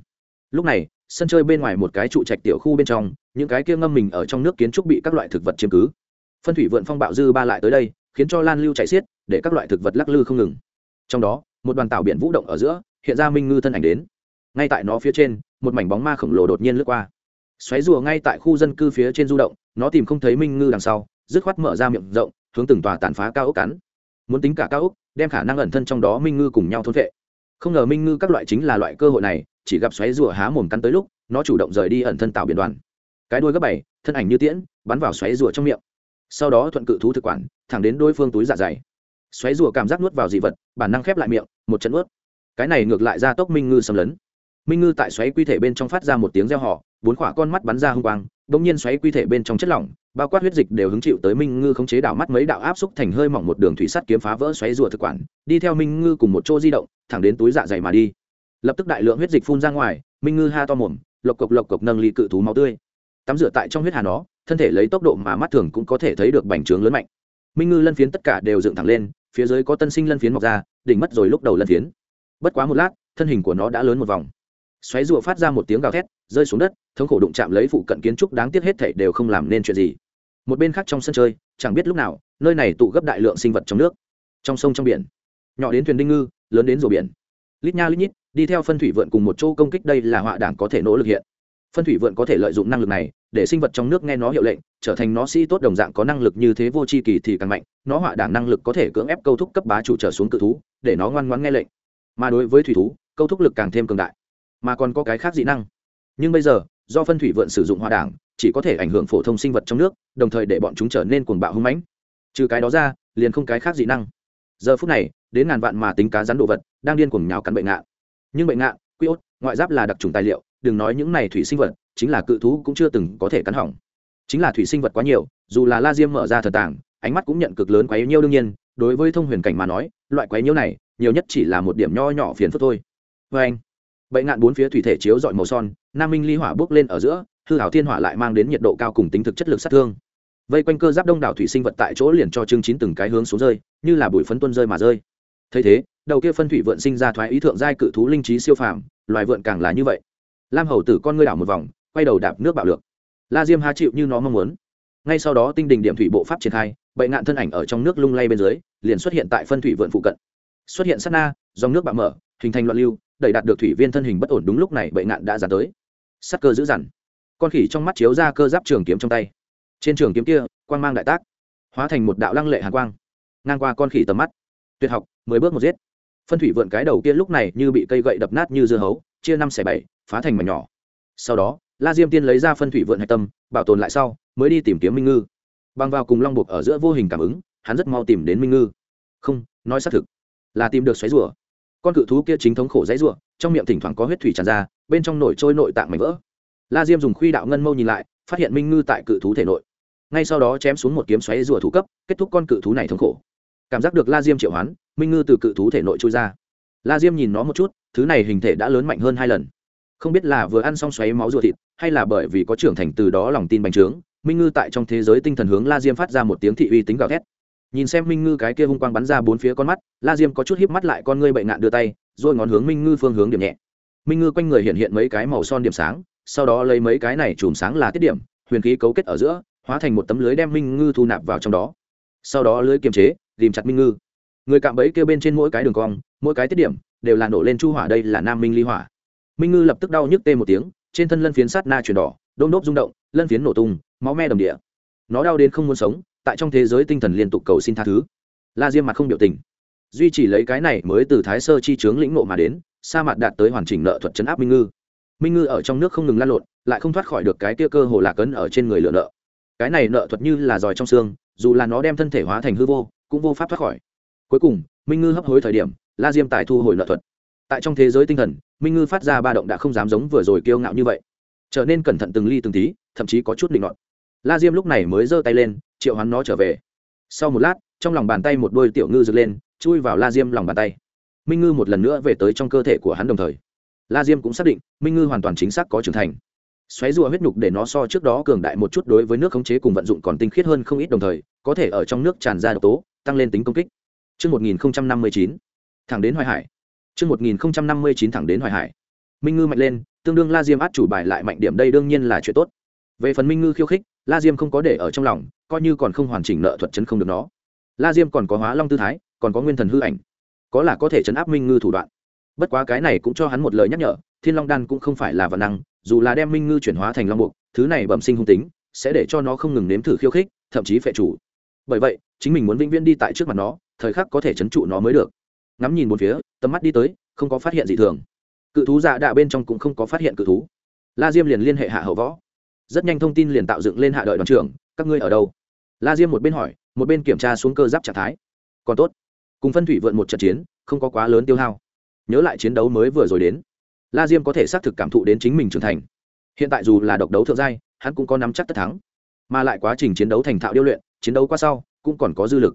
S1: Lúc này sân chơi bên ngoài một cái trụ trạch tiểu khu bên trong, những cái kia ngâm mình ở trong nước kiến trúc bị các loại thực vật chiếm cứ. Phân thủy vượn phong bạo dư ba lại tới đây, khiến cho lan lưu chạy xiết, để các loại thực vật lắc lư không ngừng. Trong đó, một đoàn tàu biển vũ động ở giữa, hiện ra minh ngư thân ảnh đến. Ngay tại nó phía trên, một mảnh bóng ma khổng lồ đột nhiên lướt qua. Xoáy rùa ngay tại khu dân cư phía trên du động, nó tìm không thấy minh ngư đằng sau, dứt khoát mở ra miệng rộng, hướng từng tòa tàn phá cao ốc cắn. Muốn tính cả cao ốc, đem khả năng ẩn thân trong đó minh ngư cùng nhau thôn vệ không ngờ minh ngư các loại chính là loại cơ hội này, chỉ gặp xoáy rùa há mồm cắn tới lúc, nó chủ động rời đi ẩn thân tạo biển đoàn. Cái đuôi gấp bảy, thân ảnh như tiễn, bắn vào xoáy rùa trong miệng. Sau đó thuận cự thú thực quản, thẳng đến đối phương túi dạ dày. Xoáy rùa cảm giác nuốt vào dị vật, bản năng khép lại miệng, một trận ướt cái này ngược lại ra tốc minh ngư xâm lấn. Minh ngư tại xoáy quy thể bên trong phát ra một tiếng reo họ bốn khỏa con mắt bắn ra hung quang đ ỗ n g nhiên xoáy quy thể bên trong chất lỏng bao quát huyết dịch đều hứng chịu tới minh ngư khống chế đảo mắt mấy đạo áp xúc thành hơi mỏng một đường thủy sắt kiếm phá vỡ xoáy rùa thực quản, đi theo minh ngư cùng một chỗ di động, thẳng đến túi dạ dày mà đi. Lập tức đại lượng huyết dịch phun ra ngoài, minh ngư ha to mồm, lộc cộc lộc cộc nâng ly cự thú máu tươi. Tắm rửa tại trong huyết hà nó, thân thể lấy tốc độ mà mắt thường cũng có thể thấy được bành trướng lớn mạnh. Minh ngư lân phiến tất cả đều dựng thẳng lên, phía dưới có tân sinh lân phiến mọc ra, đỉnh mất rồi lúc đầu lân phiến. Bất quá một lát, thân hình của nó đã lớn một vòng. Xoáy rùa phát ra một tiếng gào thét, rơi xuống đất, thống khổ đụng chạm lấy phụ cận kiến trúc đáng tiếc hết thảy đều không làm nên chuyện gì một bên khác trong sân chơi, chẳng biết lúc nào, nơi này tụ gấp đại lượng sinh vật trong nước. Trong sông trong biển, nhỏ đến thuyền đinh ngư, lớn đến rùa biển. Lít nha lít nhít, đi theo phân thủy vượn cùng một chỗ công kích đây là họa đảng có thể nỗ lực hiện. Phân thủy vượn có thể lợi dụng năng lực này, để sinh vật trong nước nghe nó hiệu lệnh, trở thành nó sĩ tốt đồng dạng có năng lực như thế vô c h i kỳ thì càng mạnh, nó họa đảng năng lực có thể cưỡng ép câu thúc cấp bá chủ trở xuống cự thú, để nó ngoan ngoãn nghe lệnh. Mà đối với thủy thú, câu thúc lực càng thêm cường đại. Mà còn có cái khác dị năng. Nhưng bây giờ do phân thủy vượn sử dụng hoa đảng, chỉ có thể ảnh hưởng phổ thông sinh vật trong nước, đồng thời để bọn chúng trở nên cuồng bạo hưng mãnh. Trừ cái đó ra, liền không cái khác dị năng. Giờ phút này, đến ngàn vạn mà tính cá rắn đồ vật, đang điên cuồng nhào cắn bệnh ngạ nhưng bệnh ngạ quy ốt, ngoại giáp là đặc trùng tài liệu, đừng nói những này thủy sinh vật, chính là cự thú cũng chưa từng có thể cắn hỏng. Chính là thủy sinh vật quá nhiều, dù là la diêm mở ra thần tảng, ánh mắt cũng nhận cực lớn quá yếu nhiêu đương nhiên, đối với thông huyền cảnh mà nói, loại quái yếu này, nhiều nhất chỉ là một điểm nho nhỏ phiền phức thôi. Vâng. Vê anh bệnh ngạn bốn phía thủy thể chiếu dọi màu son nam minh ly hỏa bước lên ở giữa, hư hảo thiên hỏa lại mang đến nhiệt độ cao cùng tính thực chất lực sát thương. Vây quanh cơ giáp đông đảo thủy sinh vật tại chỗ liền cho chương chín từng cái hướng xuống rơi, như là bụi phấn tuân rơi mà rơi. Thấy thế, đầu kia phân thủy vượn sinh ra thoái ý thượng giai cự thú linh trí siêu phàm, loài vượn càng là như vậy. Lam hầu tử con ngươi đảo một vòng, quay đầu đạp nước bạo lược. La diêm há chịu như nó mong muốn. Ngay sau đó tinh đình điểm thủy bộ pháp triển khai, bệ ngạn thân ảnh ở trong nước lung lay bên dưới, liền xuất hiện tại phân thủy vượn phụ cận. Xuất hiện sát na, dòng nước bạo mở, hình thành loạn lưu, đẩy đạt được thủy viên thân hình bất ổn đúng lúc này bệ ngạn đã dàn tới sắc cơ dữ dằn. Con khỉ trong mắt chiếu ra cơ giáp trường kiếm trong tay. Trên trường kiếm kia, quang mang đại tác, hóa thành một đạo lăng lệ hàn quang, ngang qua con khỉ tầm mắt. Tuyệt học, mười bước một giết. Phân thủy vượn cái đầu kia lúc này như bị cây gậy đập nát như dưa hấu, chia năm xẻ bảy, phá thành mảnh nhỏ. Sau đó, la diêm tiên lấy ra phân thủy vượn hạch tâm, bảo tồn lại sau, mới đi tìm kiếm minh ngư. Băng vào cùng long buộc ở giữa vô hình cảm ứng, hắn rất mau tìm đến minh ngư. Không, nói xác thực, là tìm được xoáy rùa con cự thú kia chính thống khổ dãy rùa trong miệng thỉnh thoảng có huyết thủy tràn ra, bên trong nổi trôi nội tạng mảnh vỡ. La diêm dùng khuy đạo ngân mâu nhìn lại, phát hiện minh ngư tại cự thú thể nội. Ngay sau đó chém xuống một kiếm xoáy rùa thủ cấp, kết thúc con cự thú này thống khổ. Cảm giác được la diêm triệu hoán, minh ngư từ cự thú thể nội trôi ra. La diêm nhìn nó một chút, thứ này hình thể đã lớn mạnh hơn hai lần. Không biết là vừa ăn xong xoáy máu rùa thịt, hay là bởi vì có trưởng thành từ đó lòng tin bành trướng, minh ngư tại trong thế giới tinh thần hướng la diêm phát ra một tiếng thị uy tính gào thét nhìn xem minh ngư cái kia hung quang bắn ra bốn phía con mắt, la diêm có chút híp mắt lại con ngươi bệnh nạn đưa tay, rồi ngón hướng minh ngư phương hướng điểm nhẹ. Minh ngư quanh người hiện hiện mấy cái màu son điểm sáng, sau đó lấy mấy cái này chùm sáng là tiết điểm, huyền khí cấu kết ở giữa, hóa thành một tấm lưới đem minh ngư thu nạp vào trong đó. Sau đó lưới kiềm chế tìm chặt minh ngư. Người cạm bẫy kêu bên trên mỗi cái đường cong, mỗi cái tiết điểm đều là nổ lên chu hỏa, đây là nam minh ly hỏa. Minh ngư lập tức đau nhức tê một tiếng, trên thân lân phiến sát na chuyển đỏ, đôm đốp rung động, lân phiến nổ tung, máu me đầm địa. Nó đau đến không muốn sống tại trong thế giới tinh thần liên tục cầu xin tha thứ. La diêm mặt không biểu tình. Duy chỉ lấy cái này mới từ thái sơ chi trướng lĩnh nộ mà đến, sa mặt đạt tới hoàn chỉnh nợ thuật chấn áp minh ngư. Minh ngư ở trong nước không ngừng lan lộn, lại không thoát khỏi được cái kia cơ hồ lạc ấn ở trên người lựa nợ. Cái này nợ thuật như là giỏi trong xương, dù là nó đem thân thể hóa thành hư vô, cũng vô pháp thoát khỏi. Cuối cùng, minh ngư hấp hối thời điểm, la diêm tài thu hồi nợ thuật. Tại trong thế giới tinh thần, minh ngư phát ra ba động đã không dám giống vừa rồi kiêu ngạo như vậy. Trở nên cẩn thận từng ly từng tí, thậm chí có chút định luận la diêm lúc này mới giơ tay lên triệu hắn nó trở về sau một lát trong lòng bàn tay một đôi tiểu ngư dựng lên chui vào la diêm lòng bàn tay minh ngư một lần nữa về tới trong cơ thể của hắn đồng thời la diêm cũng xác định minh ngư hoàn toàn chính xác có trưởng thành xoáy rùa huyết nhục để nó so trước đó cường đại một chút đối với nước khống chế cùng vận dụng còn tinh khiết hơn không ít đồng thời có thể ở trong nước tràn ra độc tố tăng lên tính công kích Trước 1059, thẳng đến Hoài Hải. Trước 1059 thẳng đến Hoài Hải. Minh Ngư mạnh lên, tương đương La Diêm át chủ bài lại mạnh điểm đây đương nhiên là chuyện tốt. Về phần Minh Ngư khiêu khích, La Diêm không có để ở trong lòng, coi như còn không hoàn chỉnh nợ thuật chấn không được nó. La Diêm còn có Hóa Long tư thái, còn có Nguyên Thần hư ảnh, có là có thể chấn áp Minh Ngư thủ đoạn. Bất quá cái này cũng cho hắn một lời nhắc nhở, Thiên Long đan cũng không phải là vật năng, dù là đem Minh Ngư chuyển hóa thành long buộc, thứ này bẩm sinh hung tính, sẽ để cho nó không ngừng nếm thử khiêu khích, thậm chí phệ chủ. Bởi vậy, chính mình muốn vĩnh viễn đi tại trước mặt nó, thời khắc có thể chấn trụ nó mới được ngắm nhìn một phía tầm mắt đi tới không có phát hiện gì thường cự thú dạ đạ bên trong cũng không có phát hiện cự thú la diêm liền liên hệ hạ hậu võ rất nhanh thông tin liền tạo dựng lên hạ đợi đoàn trưởng, các ngươi ở đâu? La diêm một bên hỏi, một bên kiểm tra xuống cơ giáp trạng thái. Còn tốt. Cùng phân thủy vượn một trận chiến, không có quá lớn tiêu hao. Nhớ lại chiến đấu mới vừa rồi đến, la diêm có thể xác thực cảm thụ đến chính mình trưởng thành. Hiện tại dù là độc đấu thượng giai, hắn cũng có nắm chắc tất thắng. Mà lại quá trình chiến đấu thành thạo điêu luyện, chiến đấu qua sau, cũng còn có dư lực.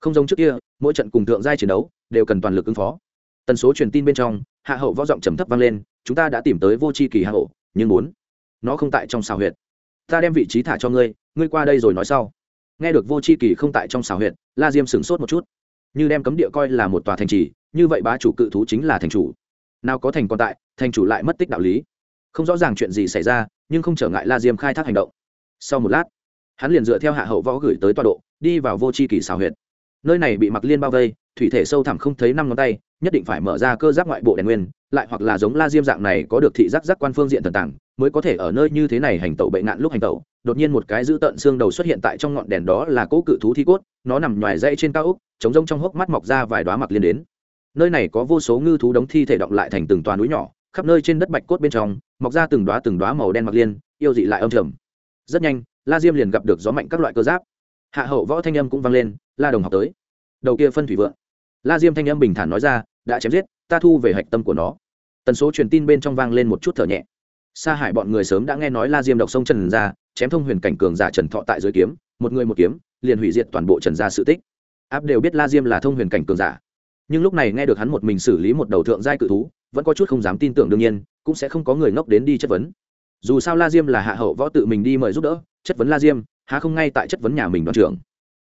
S1: Không giống trước kia, mỗi trận cùng thượng giai chiến đấu, đều cần toàn lực ứng phó. Tần số truyền tin bên trong, hạ hậu võ giọng trầm thấp vang lên, chúng ta đã tìm tới vô c h i kỳ hạ hậu, nhưng muốn nó không tại trong xào huyệt. Ta đem vị trí thả cho ngươi ngươi qua đây rồi nói sau. Nghe được vô c h i kỳ không tại trong xào huyệt, la diêm sửng sốt một chút. Như đem cấm địa coi là một tòa thành trì, như vậy bá chủ cự thú chính là thành chủ. Nào có thành còn tại, thành chủ lại mất tích đạo lý. Không rõ ràng chuyện gì xảy ra, nhưng không trở ngại la diêm khai thác hành động. Sau một lát, hắn liền dựa theo hạ hậu võ gửi tới tọa độ, đi vào vô c h i kỳ xào huyệt. Nơi này bị mặc liên bao vây, thủy thể sâu thẳm không thấy năm ngón tay, nhất định phải mở ra cơ giác ngoại bộ đèn nguyên lại hoặc là giống la diêm dạng này có được thị giác giác quan phương diện thần tàng, mới có thể ở nơi như thế này hành tẩu bệ nạn lúc hành tẩu. Đột nhiên một cái dữ tợn xương đầu xuất hiện tại trong ngọn đèn đó là cỗ cự thú thi cốt, nó nằm ngoài dây trên cao úc chống rông trong hốc mắt mọc ra vài đoá mặc liên đến. Nơi này có vô số ngư thú đóng thi thể động lại thành từng toàn núi nhỏ, khắp nơi trên đất bạch cốt bên trong, mọc ra từng đoá từng đoá màu đen mặc liên, yêu dị lại âm trầm. Rất nhanh, la diêm liền gặp được gió mạnh các loại cơ giáp. Hạ hậu võ thanh âm cũng vang lên, la đồng học tới. Đầu kia phân thủy vượng. La diêm thanh âm bình thản nói ra đã chém giết, ta thu về hạch tâm của nó. Tần số truyền tin bên trong vang lên một chút thở nhẹ. Sa hải bọn người sớm đã nghe nói la diêm độc sông trần ra chém thông huyền cảnh cường giả trần thọ tại dưới kiếm, một người một kiếm, liền hủy diệt toàn bộ trần gia sự tích. Áp đều biết la diêm là thông huyền cảnh cường giả. Nhưng lúc này nghe được hắn một mình xử lý một đầu thượng giai cự thú, vẫn có chút không dám tin tưởng đương nhiên, cũng sẽ không có người ngốc đến đi chất vấn. Dù sao la diêm là hạ hậu võ tự mình đi mời giúp đỡ, chất vấn la diêm, há không ngay tại chất vấn nhà mình đoàn trưởng.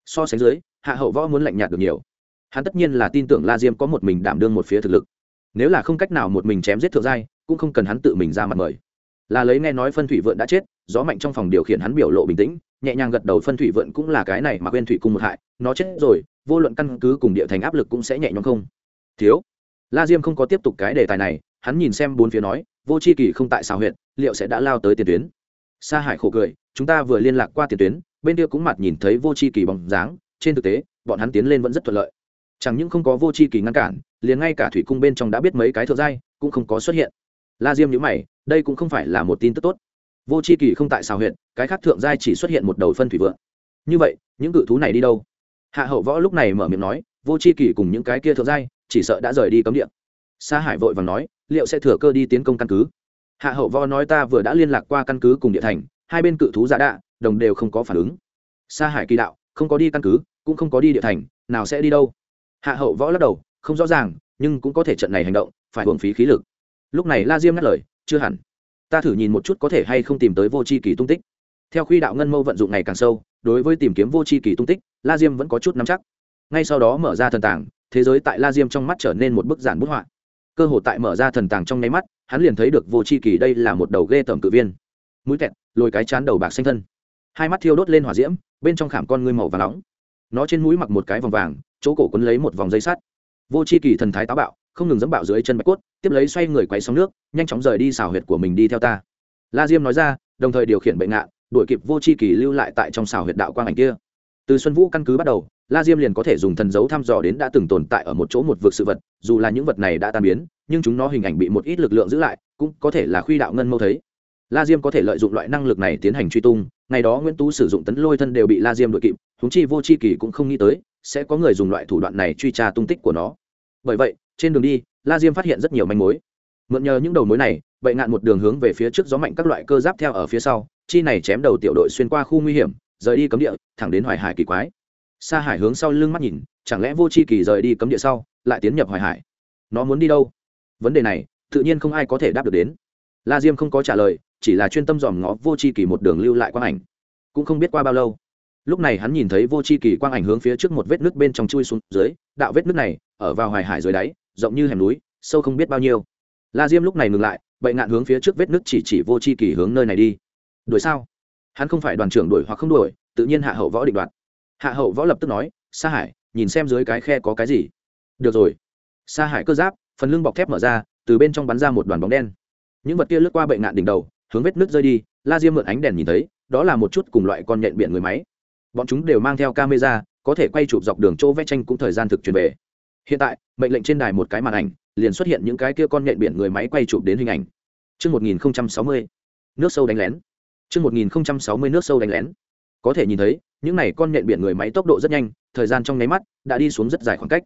S1: So sánh dưới, hạ hậu võ muốn lạnh nhạt được nhiều hắn tất nhiên là tin tưởng la diêm có một mình đảm đương một phía thực lực. Nếu là không cách nào một mình chém giết thượng giai, cũng không cần hắn tự mình ra mặt mời. Là lấy nghe nói phân thủy vượn đã chết, gió mạnh trong phòng điều khiển hắn biểu lộ bình tĩnh, nhẹ nhàng gật đầu phân thủy vượn cũng là cái này mà quên thủy cung một hại, nó chết rồi, vô luận căn cứ cùng địa thành áp lực cũng sẽ nhẹ nhõm không. Thiếu. La diêm không có tiếp tục cái đề tài này, hắn nhìn xem bốn phía nói, vô c h i kỳ không tại xào huyện liệu sẽ đã lao tới tiền tuyến? Sa hải khổ cười, chúng ta vừa liên lạc qua tiền tuyến, bên kia cũng mặt nhìn thấy vô c h i kỳ bóng dáng, trên thực tế, bọn hắn tiến lên vẫn rất thuận lợi chẳng những không có vô c h i kỳ ngăn cản, liền ngay cả thủy cung bên trong đã biết mấy cái thượng giai cũng không có xuất hiện. La diêm nhữ mày, đây cũng không phải là một tin tức tốt. Vô c h i kỳ không tại xào huyện cái khác thượng giai chỉ xuất hiện một đầu phân thủy vượng. Như vậy, những cự thú này đi đâu? Hạ hậu võ lúc này mở miệng nói, vô c h i kỳ cùng những cái kia thượng giai, chỉ sợ đã rời đi cấm địa. Sa hải vội và nói, liệu sẽ thừa cơ đi tiến công căn cứ? Hạ hậu võ nói ta vừa đã liên lạc qua căn cứ cùng địa thành, hai bên cự thú giả đạ, đồng đều không có phản ứng. Sa hải kỳ đạo, không có đi căn cứ, cũng không có đi địa thành, nào sẽ đi đâu? Hạ hậu võ lắc đầu, không rõ ràng, nhưng cũng có thể trận này hành động, phải hưởng phí khí lực. Lúc này la diêm ngắt lời, chưa hẳn. Ta thử nhìn một chút có thể hay không tìm tới vô c h i kỳ tung tích. Theo khi đạo ngân mâu vận dụng ngày càng sâu, đối với tìm kiếm vô c h i kỳ tung tích, la diêm vẫn có chút nắm chắc. Ngay sau đó mở ra thần tàng, thế giới tại la diêm trong mắt trở nên một bức giản bút họa. Cơ hội tại mở ra thần tàng trong nháy mắt, hắn liền thấy được vô c h i kỳ đây là một đầu ghê tởm cự viên. Mũi kẹt, lồi cái chán đầu bạc xanh thân. Hai mắt thiêu đốt lên hỏa diễm, bên trong khảm con ngươi màu và nóng. Nó trên mũi mặc một cái vòng vàng chỗ cổ quấn lấy một vòng dây sắt. Vô c h i kỳ thần thái táo bạo, không ngừng dẫm bạo dưới chân bạch cốt, tiếp lấy xoay người quay sóng nước, nhanh chóng rời đi xào huyệt của mình đi theo ta. La diêm nói ra, đồng thời điều khiển bệnh ngạn đuổi kịp vô c h i kỳ lưu lại tại trong xào huyệt đạo quang ảnh kia. Từ xuân vũ căn cứ bắt đầu, la diêm liền có thể dùng thần dấu thăm dò đến đã từng tồn tại ở một chỗ một vực sự vật, dù là những vật này đã tan biến, nhưng chúng nó hình ảnh bị một ít lực lượng giữ lại, cũng có thể là khuy đạo ngân mâu thấy. La diêm có thể lợi dụng loại năng lực này tiến hành truy tung, ngày đó nguyễn tú sử dụng tấn lôi thân đều bị la diêm đội kịp húng chi vô c h i kỳ cũng không nghĩ tới sẽ có người dùng loại thủ đoạn này truy tra tung tích của nó. Bởi vậy, trên đường đi, la diêm phát hiện rất nhiều manh mối. Mượn nhờ những đầu mối này bậy ngạn một đường hướng về phía trước gió mạnh các loại cơ giáp theo ở phía sau, chi này chém đầu tiểu đội xuyên qua khu nguy hiểm, rời đi cấm địa, thẳng đến hoài hải kỳ quái. Sa hải hướng sau lưng mắt nhìn, chẳng lẽ vô c h i kỳ rời đi cấm địa sau, lại tiến nhập hoài hải? Nó muốn đi đâu? Vấn đề này, tự nhiên không ai có thể đáp được đến. La diêm không có trả lời, chỉ là chuyên tâm dòm ngó vô c h i kỳ một đường lưu lại quang ảnh. Cũng không biết qua bao lâu lúc này hắn nhìn thấy vô c h i kỳ quang ảnh hướng phía trước một vết nước bên trong chui xuống dưới, đạo vết nước này ở vào hoài hải dưới đáy, rộng như hẻm núi, sâu không biết bao nhiêu. La diêm lúc này ngừng lại bậy ngạn hướng phía trước vết nước chỉ chỉ vô c h i kỳ hướng nơi này đi. Đuổi sao? Hắn không phải đoàn trưởng đuổi hoặc không đuổi, tự nhiên hạ hậu võ định đoạt. Hạ hậu võ lập tức nói, sa hải, nhìn xem dưới cái khe có cái gì. Được rồi. Sa hải cơ giáp, phần lưng bọc thép mở ra, từ bên trong bắn ra một đoàn bóng đen. Những vật kia lướt qua bệ ngạn đỉnh đầu, hướng vết nước rơi đi, la diêm mượn ánh đèn nhìn thấy, đó là một chút cùng loại con nhện biển người máy bọn chúng đều mang theo camera có thể quay chụp dọc đường chỗ vẽ tranh cũng thời gian thực truyền về hiện tại mệnh lệnh trên đài một cái màn ảnh liền xuất hiện những cái kia con nhện biển người máy quay chụp đến hình ảnh Trước 1060, nước sâu đánh lén. Trước 1060 nước sâu đánh lén. Có thể nhìn thấy, những này con nhện biển người máy tốc độ rất nhanh, thời gian trong nháy mắt đã đi xuống rất dài khoảng cách.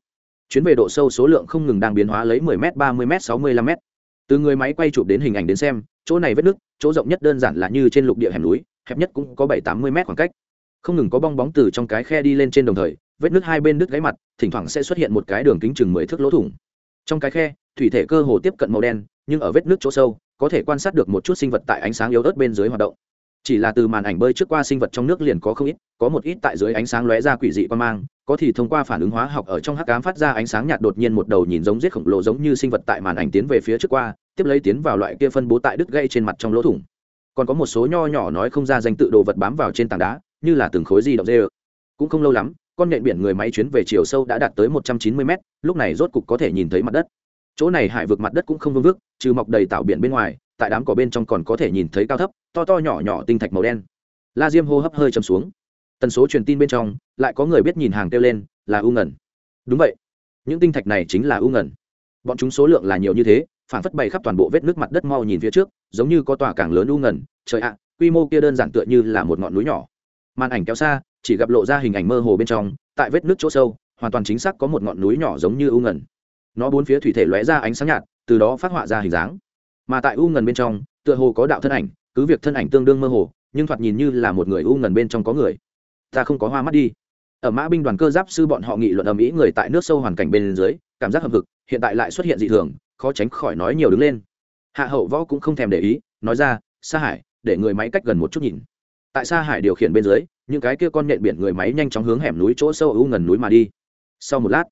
S1: Chuyến về độ sâu số lượng không ngừng đang biến hóa lấy 10m, 30m, 65m. Từ người máy quay chụp đến hình ảnh đến xem, chỗ này vết nứt, chỗ rộng nhất đơn giản là như trên lục địa hẻm núi, hẹp nhất cũng có 7-80m khoảng cách. Không ngừng có bong bóng từ trong cái khe đi lên trên đồng thời, vết nước hai bên nước gáy mặt, thỉnh thoảng sẽ xuất hiện một cái đường kính chừng 10 thước lỗ thủng. Trong cái khe thủy thể cơ hồ tiếp cận màu đen nhưng ở vết nước chỗ sâu có thể quan sát được một chút sinh vật tại ánh sáng yếu ớt bên dưới hoạt động. Chỉ là từ màn ảnh bơi trước qua sinh vật trong nước liền có không ít có một ít tại dưới ánh sáng lóe ra quỷ dị quan mang có thì thông qua phản ứng hóa học ở trong hắc cám phát ra ánh sáng nhạt đột nhiên một đầu nhìn giống giết khổng lồ giống như sinh vật tại màn ảnh tiến về phía trước qua tiếp lấy tiến vào loại kia phân bố tại đứt gây trên mặt trong lỗ thủng. Còn có một số nho nhỏ nói không ra danh tự đồ vật bám vào trên tảng đá như là từng khối di động dê cũng không lâu lắm, con nhện biển người máy chuyến về chiều sâu đã đạt tới một trăm chín mươi mét, lúc này rốt cục có thể nhìn thấy mặt đất. Chỗ này hải vực mặt đất cũng không vương vức, trừ mọc đầy tạo biển bên ngoài, tại đám cỏ bên trong còn có thể nhìn thấy cao thấp, to to nhỏ nhỏ tinh thạch màu đen. La diêm hô hấp hơi chầm xuống. Tần số truyền tin bên trong, lại có người biết nhìn hàng kêu lên, là u ngẩn đúng vậy. Những tinh thạch này chính là u ngẩn bọn chúng số lượng là nhiều như thế, phản phất bày khắp toàn bộ vết nước mặt đất mau nhìn phía trước, giống như có tòa càng lớn u ngẩn trời ạ, quy mô kia đơn giản tựa như là một ngọn núi nhỏ màn ảnh kéo xa, chỉ gặp lộ ra hình ảnh mơ hồ bên trong, tại vết nước chỗ sâu, hoàn toàn chính xác có một ngọn núi nhỏ giống như u ngần nó bốn phía thủy thể lóe ra ánh sáng nhạt, từ đó phát họa ra hình dáng. Mà tại u ngần bên trong, tựa hồ có đạo thân ảnh, cứ việc thân ảnh tương đương mơ hồ, nhưng thoạt nhìn như là một người u ngần bên trong có người. Ta không có hoa mắt đi. Ở mã binh đoàn cơ giáp sư bọn họ nghị luận ầm ĩ người tại nước sâu hoàn cảnh bên dưới, cảm giác hầm hực, hiện tại lại xuất hiện dị thường, khó tránh khỏi nói nhiều đứng lên. Hạ hậu võ cũng không thèm để ý, nói ra, sa hải, để người máy cách gần một chút nhìn tại xa hải điều khiển bên dưới, những cái kia con nhện biển người máy nhanh chóng hướng hẻm núi chỗ sâu u ngần núi mà đi. Sau một lát,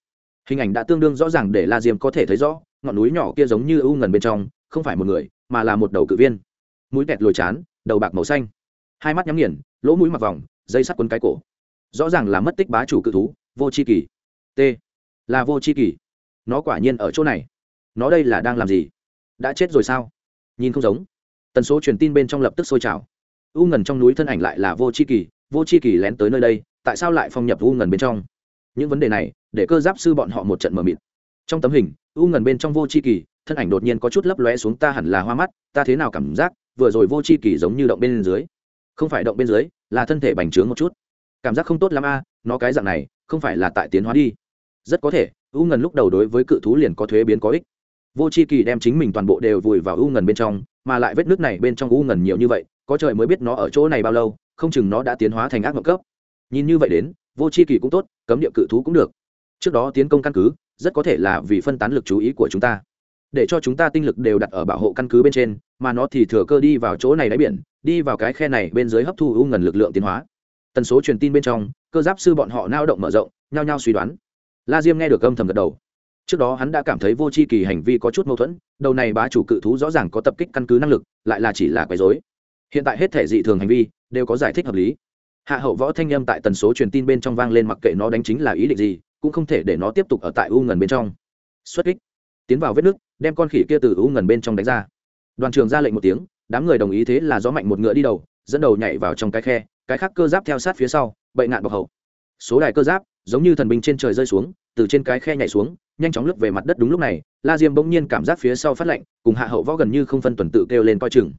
S1: hình ảnh đã tương đương rõ ràng để la diêm có thể thấy rõ, ngọn núi nhỏ kia giống như u ngần bên trong, không phải một người, mà là một đầu cự viên. Mũi kẹt lồi chán, đầu bạc màu xanh. Hai mắt nhắm nghiền, lỗ mũi mặc vòng, dây sắt quấn cái cổ. Rõ ràng là mất tích bá chủ cự thú, vô c h i kỳ. T. Là vô c h i kỳ. Nó quả nhiên ở chỗ này. Nó đây là đang làm gì? Đã chết rồi sao? Nhìn không giống. Tần số truyền tin bên trong lập tức sôi trào u ngần trong núi thân ảnh lại là vô c h i kỳ, vô c h i kỳ lén tới nơi đây, tại sao lại phong nhập u ngần bên trong? Những vấn đề này, để cơ giáp sư bọn họ một trận mờ mịt. Trong tấm hình, u ngần bên trong vô c h i kỳ, thân ảnh đột nhiên có chút lấp lóe xuống, ta hẳn là hoa mắt, ta thế nào cảm giác, vừa rồi vô c h i kỳ giống như động bên dưới. Không phải động bên dưới, là thân thể bành trướng một chút. Cảm giác không tốt l ắ m a, nó cái dạng này, không phải là tại tiến hóa đi. Rất có thể, u ngần lúc đầu đối với cự thú liền có thuế biến có ích. Vô c h i kỳ đem chính mình toàn bộ đều vùi vào u ngần bên trong, mà lại vết nước này bên trong u ngần nhiều như vậy có trời mới biết nó ở chỗ này bao lâu, không chừng nó đã tiến hóa thành ác mộng cấp. Nhìn như vậy đến, vô c h i kỳ cũng tốt, cấm địa cự thú cũng được. Trước đó tiến công căn cứ, rất có thể là vì phân tán lực chú ý của chúng ta. Để cho chúng ta tinh lực đều đặt ở bảo hộ căn cứ bên trên, mà nó thì thừa cơ đi vào chỗ này đáy biển, đi vào cái khe này bên dưới hấp thu u ngần lực lượng tiến hóa. Tần số truyền tin bên trong, cơ giáp sư bọn họ nao động mở rộng, nhao nhao suy đoán. La diêm nghe được âm thầm gật đầu. Trước đó hắn đã cảm thấy vô c h i kỳ hành vi có chút mâu thuẫn, đầu này bá chủ cự thú rõ ràng có tập kích căn cứ năng lực, lại là chỉ là quấy dối hiện tại hết thể dị thường hành vi, đều có giải thích hợp lý. Hạ hậu võ thanh â m tại tần số truyền tin bên trong vang lên mặc kệ nó đánh chính là ý định gì, cũng không thể để nó tiếp tục ở tại u ngần bên trong. Xuất kích. Tiến vào vết nước đem con khỉ kia từ u ngần bên trong đánh ra. Đoàn trường ra lệnh một tiếng, đám người đồng ý thế là gió mạnh một ngựa đi đầu, dẫn đầu nhảy vào trong cái khe, cái khác cơ giáp theo sát phía sau, bậy ngạn bọc hậu. Số đài cơ giáp, giống như thần binh trên trời rơi xuống, từ trên cái khe nhảy xuống, nhanh chóng lướt về mặt đất đúng lúc này, la diêm bỗng nhiên cảm giác phía sau phát lạnh cùng hạ hậu võ gần như không phân tuần tự kêu lên coi chừng.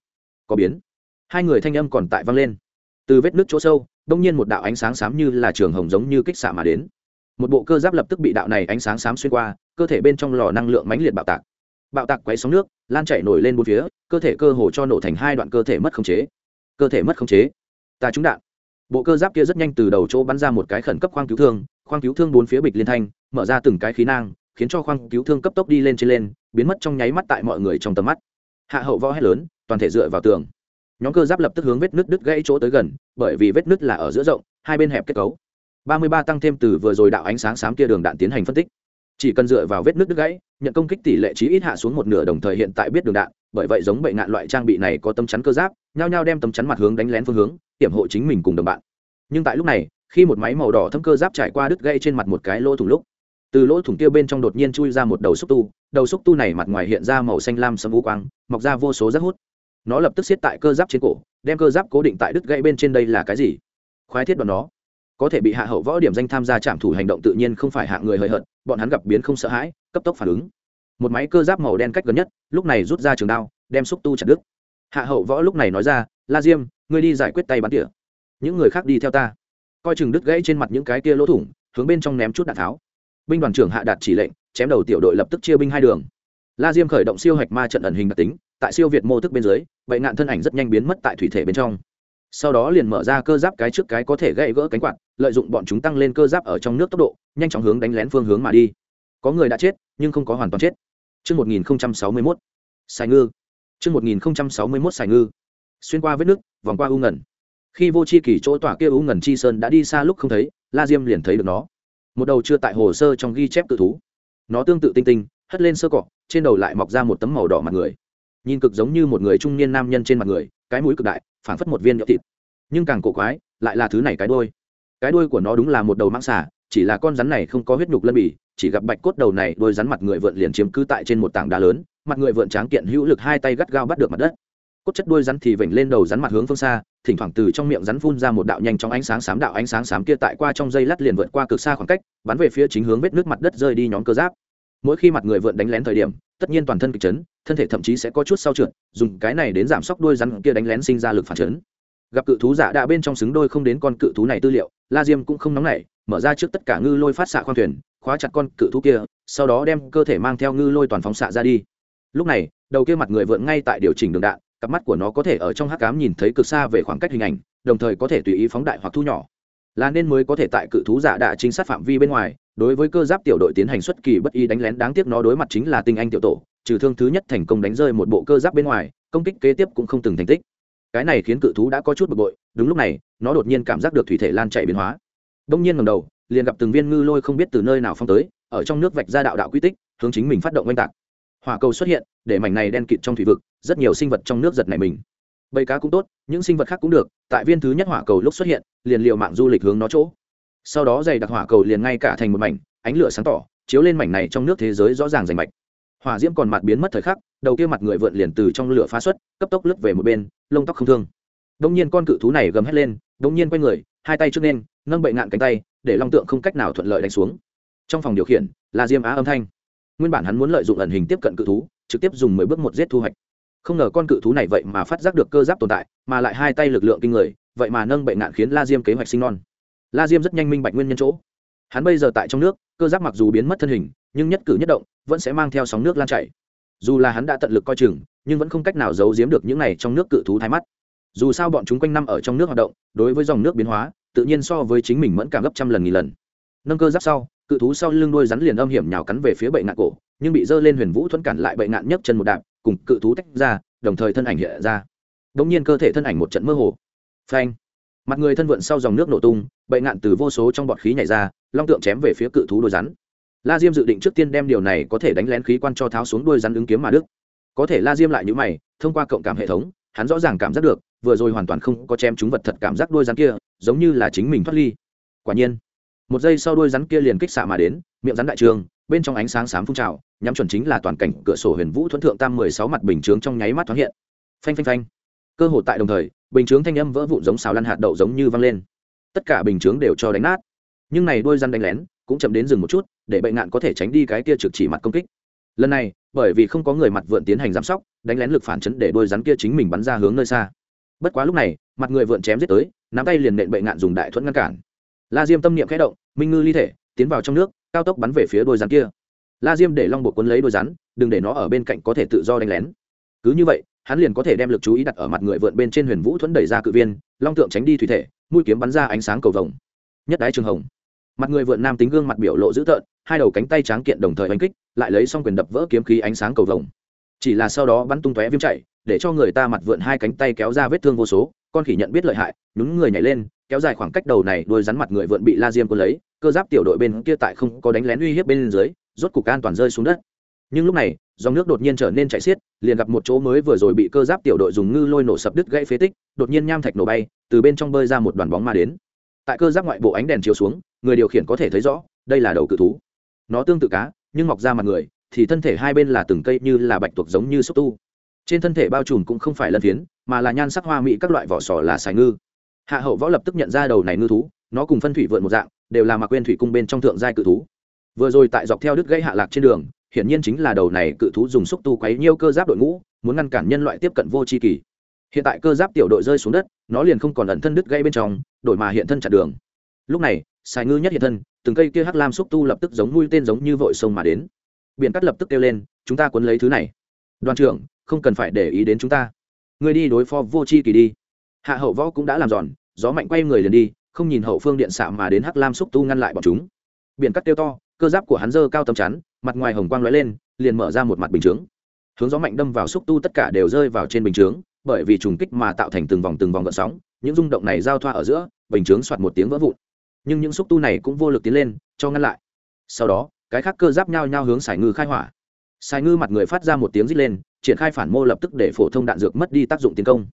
S1: Có biến hai người thanh âm còn tại vang lên. Từ vết nước chỗ sâu, đông nhiên một đạo ánh sáng xám như là trường hồng giống như kích xạ mà đến. Một bộ cơ giáp lập tức bị đạo này ánh sáng xám xuyên qua, cơ thể bên trong lò năng lượng mãnh liệt bạo tạc. Bạo tạc quấy sóng nước, lan chảy nổi lên bốn phía, cơ thể cơ hồ cho nổ thành hai đoạn cơ thể mất khống chế. Cơ thể mất khống chế. Ta trúng đạn. Bộ cơ giáp kia rất nhanh từ đầu chỗ bắn ra một cái khẩn cấp khoang cứu thương, khoang cứu thương bốn phía bịch liên thanh, mở ra từng cái khí nang, khiến cho khoang cứu thương cấp tốc đi lên trên lên, biến mất trong nháy mắt tại mọi người trong tầm mắt. Hạ hậu võ hét lớn, toàn thể dựa vào tường nhóm cơ giáp lập tức hướng vết nứt đứt gãy chỗ tới gần, bởi vì vết nứt là ở giữa rộng, hai bên hẹp kết cấu. Ba mươi ba tăng thêm từ vừa rồi đạo ánh sáng xám kia đường đạn tiến hành phân tích. Chỉ cần dựa vào vết nứt đứt gãy, nhận công kích tỷ lệ chí ít hạ xuống một nửa đồng thời hiện tại biết đường đạn, bởi vậy giống bệnh nạn loại trang bị này có tấm chắn cơ giáp, nhao nhao đem tấm chắn mặt hướng đánh lén phương hướng, hiểm hộ chính mình cùng đồng bạn. Nhưng tại lúc này, khi một máy màu đỏ thâm cơ giáp trải qua đứt gãy trên mặt một cái lỗ thủng lúc, từ lỗ thủng kia bên trong đột nhiên chui ra một đầu xúc tu, đầu xúc tu này mặt ngoài hiện ra màu xanh lam sâm vũ quang, mọc ra vô số rác hút nó lập tức xiết tại cơ giáp trên cổ, đem cơ giáp cố định tại đứt gãy bên trên đây là cái gì? Khoái thiết đoàn nó. Có thể bị hạ hậu võ điểm danh tham gia trảm thủ hành động tự nhiên không phải hạ người hời hợt, bọn hắn gặp biến không sợ hãi, cấp tốc phản ứng. Một máy cơ giáp màu đen cách gần nhất, lúc này rút ra trường đao, đem xúc tu chặt đứt. Hạ hậu võ lúc này nói ra, la diêm, ngươi đi giải quyết tay bắn tỉa. Những người khác đi theo ta. Coi chừng đứt gãy trên mặt những cái kia lỗ thủng, hướng bên trong ném chút đạn tháo. Binh đoàn trưởng hạ đạt chỉ lệnh, chém đầu tiểu đội lập tức chia binh hai đường la diêm khởi động siêu hạch ma trận ẩn hình đặc tính tại siêu việt mô thức bên dưới vậy ngạn thân ảnh rất nhanh biến mất tại thủy thể bên trong sau đó liền mở ra cơ giáp cái trước cái có thể gãy gỡ cánh quạt lợi dụng bọn chúng tăng lên cơ giáp ở trong nước tốc độ nhanh chóng hướng đánh lén phương hướng mà đi có người đã chết nhưng không có hoàn toàn chết Trước 1061, Sài Ngư. Trước 1061 Sài Ngư. Xuyên qua vết nước, vòng qua u ngần. khi vô chi kỳ chỗ tỏa kia u ngần chi sơn đã đi xa lúc không thấy la diêm liền thấy được nó một đầu chưa tại hồ sơ trong ghi chép tự thú nó tương tự tinh tinh hất lên sơ cọ, trên đầu lại mọc ra một tấm màu đỏ mặt người. Nhìn cực giống như một người trung niên nam nhân trên mặt người, cái mũi cực đại, phảng phất một viên nhậu thịt. Nhưng càng cổ quái, lại là thứ này cái đôi cái đôi của nó đúng là một đầu mang xả chỉ là con rắn này không có huyết nhục lân bỉ chỉ gặp bạch cốt đầu này đôi rắn mặt người vượn liền chiếm cứ tại trên một tảng đá lớn, mặt người vượn tráng kiện hữu lực hai tay gắt gao bắt được mặt đất. Cốt chất đuôi rắn thì vểnh lên đầu rắn mặt hướng phương xa, thỉnh thoảng từ trong miệng rắn phun ra một đạo nhanh trong ánh sáng xám đạo ánh sáng xám kia tại qua trong dây lát liền vượt qua cực xa khoảng cách, bắn về phía chính hướng vết nước mặt đất rơi đi nhóm cơ giáp mỗi khi mặt người vượn đánh lén thời điểm, tất nhiên toàn thân kịch chấn, thân thể thậm chí sẽ có chút sau trượt, dùng cái này đến giảm sốc đôi rắn kia đánh lén sinh ra lực phản chấn. Gặp cự thú giả đã bên trong xứng đôi không đến con cự thú này tư liệu, la diêm cũng không nóng nảy, mở ra trước tất cả ngư lôi phát xạ khoang thuyền, khóa chặt con cự thú kia, sau đó đem cơ thể mang theo ngư lôi toàn phóng xạ ra đi. Lúc này, đầu kia mặt người vượn ngay tại điều chỉnh đường đạn, cặp mắt của nó có thể ở trong hắc cám nhìn thấy cực xa về khoảng cách hình ảnh, đồng thời có thể tùy ý phóng đại hoặc thu nhỏ. Là nên mới có thể tại cự thú giả đã chính sát phạm vi bên ngoài đối với cơ giáp tiểu đội tiến hành xuất kỳ bất ý đánh lén, đáng tiếc nó đối mặt chính là tinh anh tiểu tổ, trừ thương thứ nhất thành công đánh rơi một bộ cơ giáp bên ngoài, công kích kế tiếp cũng không từng thành tích. Cái này khiến cự thú đã có chút bực bội, đúng lúc này, nó đột nhiên cảm giác được thủy thể lan chạy biến hóa. Đông nhiên ngầm đầu, liền gặp từng viên ngư lôi không biết từ nơi nào phong tới, ở trong nước vạch ra đạo đạo quy tích, hướng chính mình phát động oanh tạc. Hỏa cầu xuất hiện, để mảnh này đen kịt trong thủy vực, rất nhiều sinh vật trong nước giật này mình. Bầy cá cũng tốt, những sinh vật khác cũng được, tại viên thứ nhất hỏa cầu lúc xuất hiện, liền liệu mạng du lịch hướng nó chỗ sau đó dày đặc hỏa cầu liền ngay cả thành một mảnh, ánh lửa sáng tỏ, chiếu lên mảnh này trong nước thế giới rõ ràng rành mạch. Hỏa diễm còn mặt biến mất thời khắc, đầu kia mặt người vượn liền từ trong lửa phá xuất, cấp tốc lướt về một bên, lông tóc không thương. Đông nhiên con cự thú này gầm hét lên đông nhiên quay người, hai tay trước nên, nâng bậy ngạn cánh tay, để long tượng không cách nào thuận lợi đánh xuống. Trong phòng điều khiển, là diêm á âm thanh. Nguyên bản hắn muốn lợi dụng ẩn hình tiếp cận cự thú, trực tiếp dùng mười bước một giết thu hoạch. Không ngờ con cự thú này vậy mà phát giác được cơ giáp tồn tại, mà lại hai tay lực lượng kinh người, vậy mà nâng bệnh nạn khiến la diêm kế hoạch sinh non la diêm rất nhanh minh bạch nguyên nhân chỗ. Hắn bây giờ tại trong nước, cơ giáp mặc dù biến mất thân hình, nhưng nhất cử nhất động, vẫn sẽ mang theo sóng nước lan chảy. Dù là hắn đã tận lực coi chừng, nhưng vẫn không cách nào giấu giếm được những này trong nước cự thú thái mắt. Dù sao bọn chúng quanh năm ở trong nước hoạt động, đối với dòng nước biến hóa, tự nhiên so với chính mình mẫn cảm gấp trăm lần nghìn lần. Nâng cơ giáp sau, cự thú sau lưng đuôi rắn liền âm hiểm nhào cắn về phía bệnh nạn cổ, nhưng bị dơ lên huyền vũ thuẫn cản lại bệnh nạn nhấc chân một đạp, cùng cự thú tách ra, đồng thời thân ảnh hiện ra. Đ ỗ n g nhiên cơ thể thân ảnh một trận mơ hồ. Phanh mặt người thân vượn sau dòng nước nổ tung bệnh ngạn từ vô số trong bọt khí nhảy ra, long tượng chém về phía cự thú đuôi rắn. La diêm dự định trước tiên đem điều này có thể đánh lén khí quan cho tháo xuống đuôi rắn ứng kiếm mà đức. Có thể la diêm lại n mày, thông qua cộng cảm hệ thống, hắn rõ ràng cảm giác được, vừa rồi hoàn toàn không có chém chúng vật thật cảm giác đuôi rắn kia, giống như là chính mình thoát ly. Quả nhiên, một giây sau đuôi rắn kia liền kích xạ mà đến, miệng rắn đại trường, bên trong ánh sáng xám phun trào, nhắm chuẩn chính là toàn cảnh cửa sổ huyền vũ thuẫn thượng tam mười sáu mặt bình chướng trong nháy mắt thoáng hiện. Phanh phanh phanh. Cơ hội tại đồng thời bình chướng thanh âm vỡ vụn giống xào lăn hạt đậu giống như văng lên. Tất cả bình chướng đều cho đánh nát. Nhưng này đôi rắn đánh lén cũng chậm đến dừng một chút, để bệnh nạn có thể tránh đi cái kia trực chỉ mặt công kích. Lần này, bởi vì không có người mặt vượn tiến hành giám sóc, đánh lén lực phản chấn để đôi rắn kia chính mình bắn ra hướng nơi xa. Bất quá lúc này, mặt người vượn chém giết tới, nắm tay liền nện bệnh nạn dùng đại thuẫn ngăn cản. La diêm tâm niệm khẽ động, minh ngư ly thể, tiến vào trong nước, cao tốc bắn về phía đôi rắn kia. La diêm để long bộ quấn lấy đôi rắn, đừng để nó ở bên cạnh có thể tự do đánh lén. Cứ như vậy hắn liền có thể đem lực chú ý đặt ở mặt người vượn bên trên huyền vũ thuẫn đẩy ra cự viên, long tượng tránh đi thủy thể, mũi kiếm bắn ra ánh sáng cầu vồng. Nhất đái trường hồng. Mặt người vượn nam tính gương mặt biểu lộ dữ tợn, hai đầu cánh tay tráng kiện đồng thời đánh kích, lại lấy xong quyền đập vỡ kiếm khí ánh sáng cầu vồng. Chỉ là sau đó bắn tung tóe viêm chạy, để cho người ta mặt vượn hai cánh tay kéo ra vết thương vô số, con khỉ nhận biết lợi hại, nhún người nhảy lên, kéo dài khoảng cách đầu này đuôi rắn mặt người vượn bị la diêm quân lấy, cơ giáp tiểu đội bên kia tại không có đánh lén uy hiếp bên dưới, rốt cục an toàn rơi xuống đất nhưng lúc này, dòng nước đột nhiên trở nên chạy xiết, liền gặp một chỗ mới vừa rồi bị cơ giáp tiểu đội dùng ngư lôi nổ sập đứt gãy phế tích, đột nhiên nham thạch nổ bay, từ bên trong bơi ra một đoàn bóng ma đến. Tại cơ giáp ngoại bộ ánh đèn chiếu xuống, người điều khiển có thể thấy rõ, đây là đầu cự thú. Nó tương tự cá, nhưng mọc ra mặt người, thì thân thể hai bên là từng cây như là bạch tuộc giống như xúc tu. Trên thân thể bao trùm cũng không phải lân phiến, mà là nhan sắc hoa mỹ các loại vỏ sò là xài ngư. Hạ hậu võ lập tức nhận ra đầu này ngư thú, nó cùng phân thủy vượn một dạng, đều là mặc quên thủy cung bên trong thượng giai cự thú. Vừa rồi tại dọc theo đứt gãy hạ lạc trên đường hiển nhiên chính là đầu này cự thú dùng xúc tu quấy nhiêu cơ giáp đội ngũ, muốn ngăn cản nhân loại tiếp cận vô tri kỳ. Hiện tại cơ giáp tiểu đội rơi xuống đất, nó liền không còn ẩn thân đứt gãy bên trong, đổi mà hiện thân chặn đường. Lúc này xài ngư nhất hiện thân, từng cây kia hắc lam xúc tu lập tức giống mũi tên giống như vội sông mà đến. Biển cắt lập tức kêu lên, chúng ta cuốn lấy thứ này. Đoàn trưởng, không cần phải để ý đến chúng ta. Người đi đối phó vô chi kỳ đi. Hạ hậu võ cũng đã làm giòn, gió mạnh quay người liền đi, không nhìn hậu phương điện xạ mà đến hắc lam xúc tu ngăn lại bọn chúng. Biển cắt kêu to cơ giáp của hắn dơ cao tầm chắn, mặt ngoài hồng quang lóe lên, liền mở ra một mặt bình chướng. Hướng gió mạnh đâm vào xúc tu tất cả đều rơi vào trên bình chướng, bởi vì trùng kích mà tạo thành từng vòng từng vòng gợn sóng, những rung động này giao thoa ở giữa, bình chướng soạt một tiếng vỡ vụn. Nhưng những xúc tu này cũng vô lực tiến lên, cho ngăn lại. Sau đó, cái khác cơ giáp nhao nhao hướng sải ngư khai hỏa. Sải ngư mặt người phát ra một tiếng rít lên, triển khai phản mô lập tức để phổ thông đạn dược mất đi tác dụng tiến công.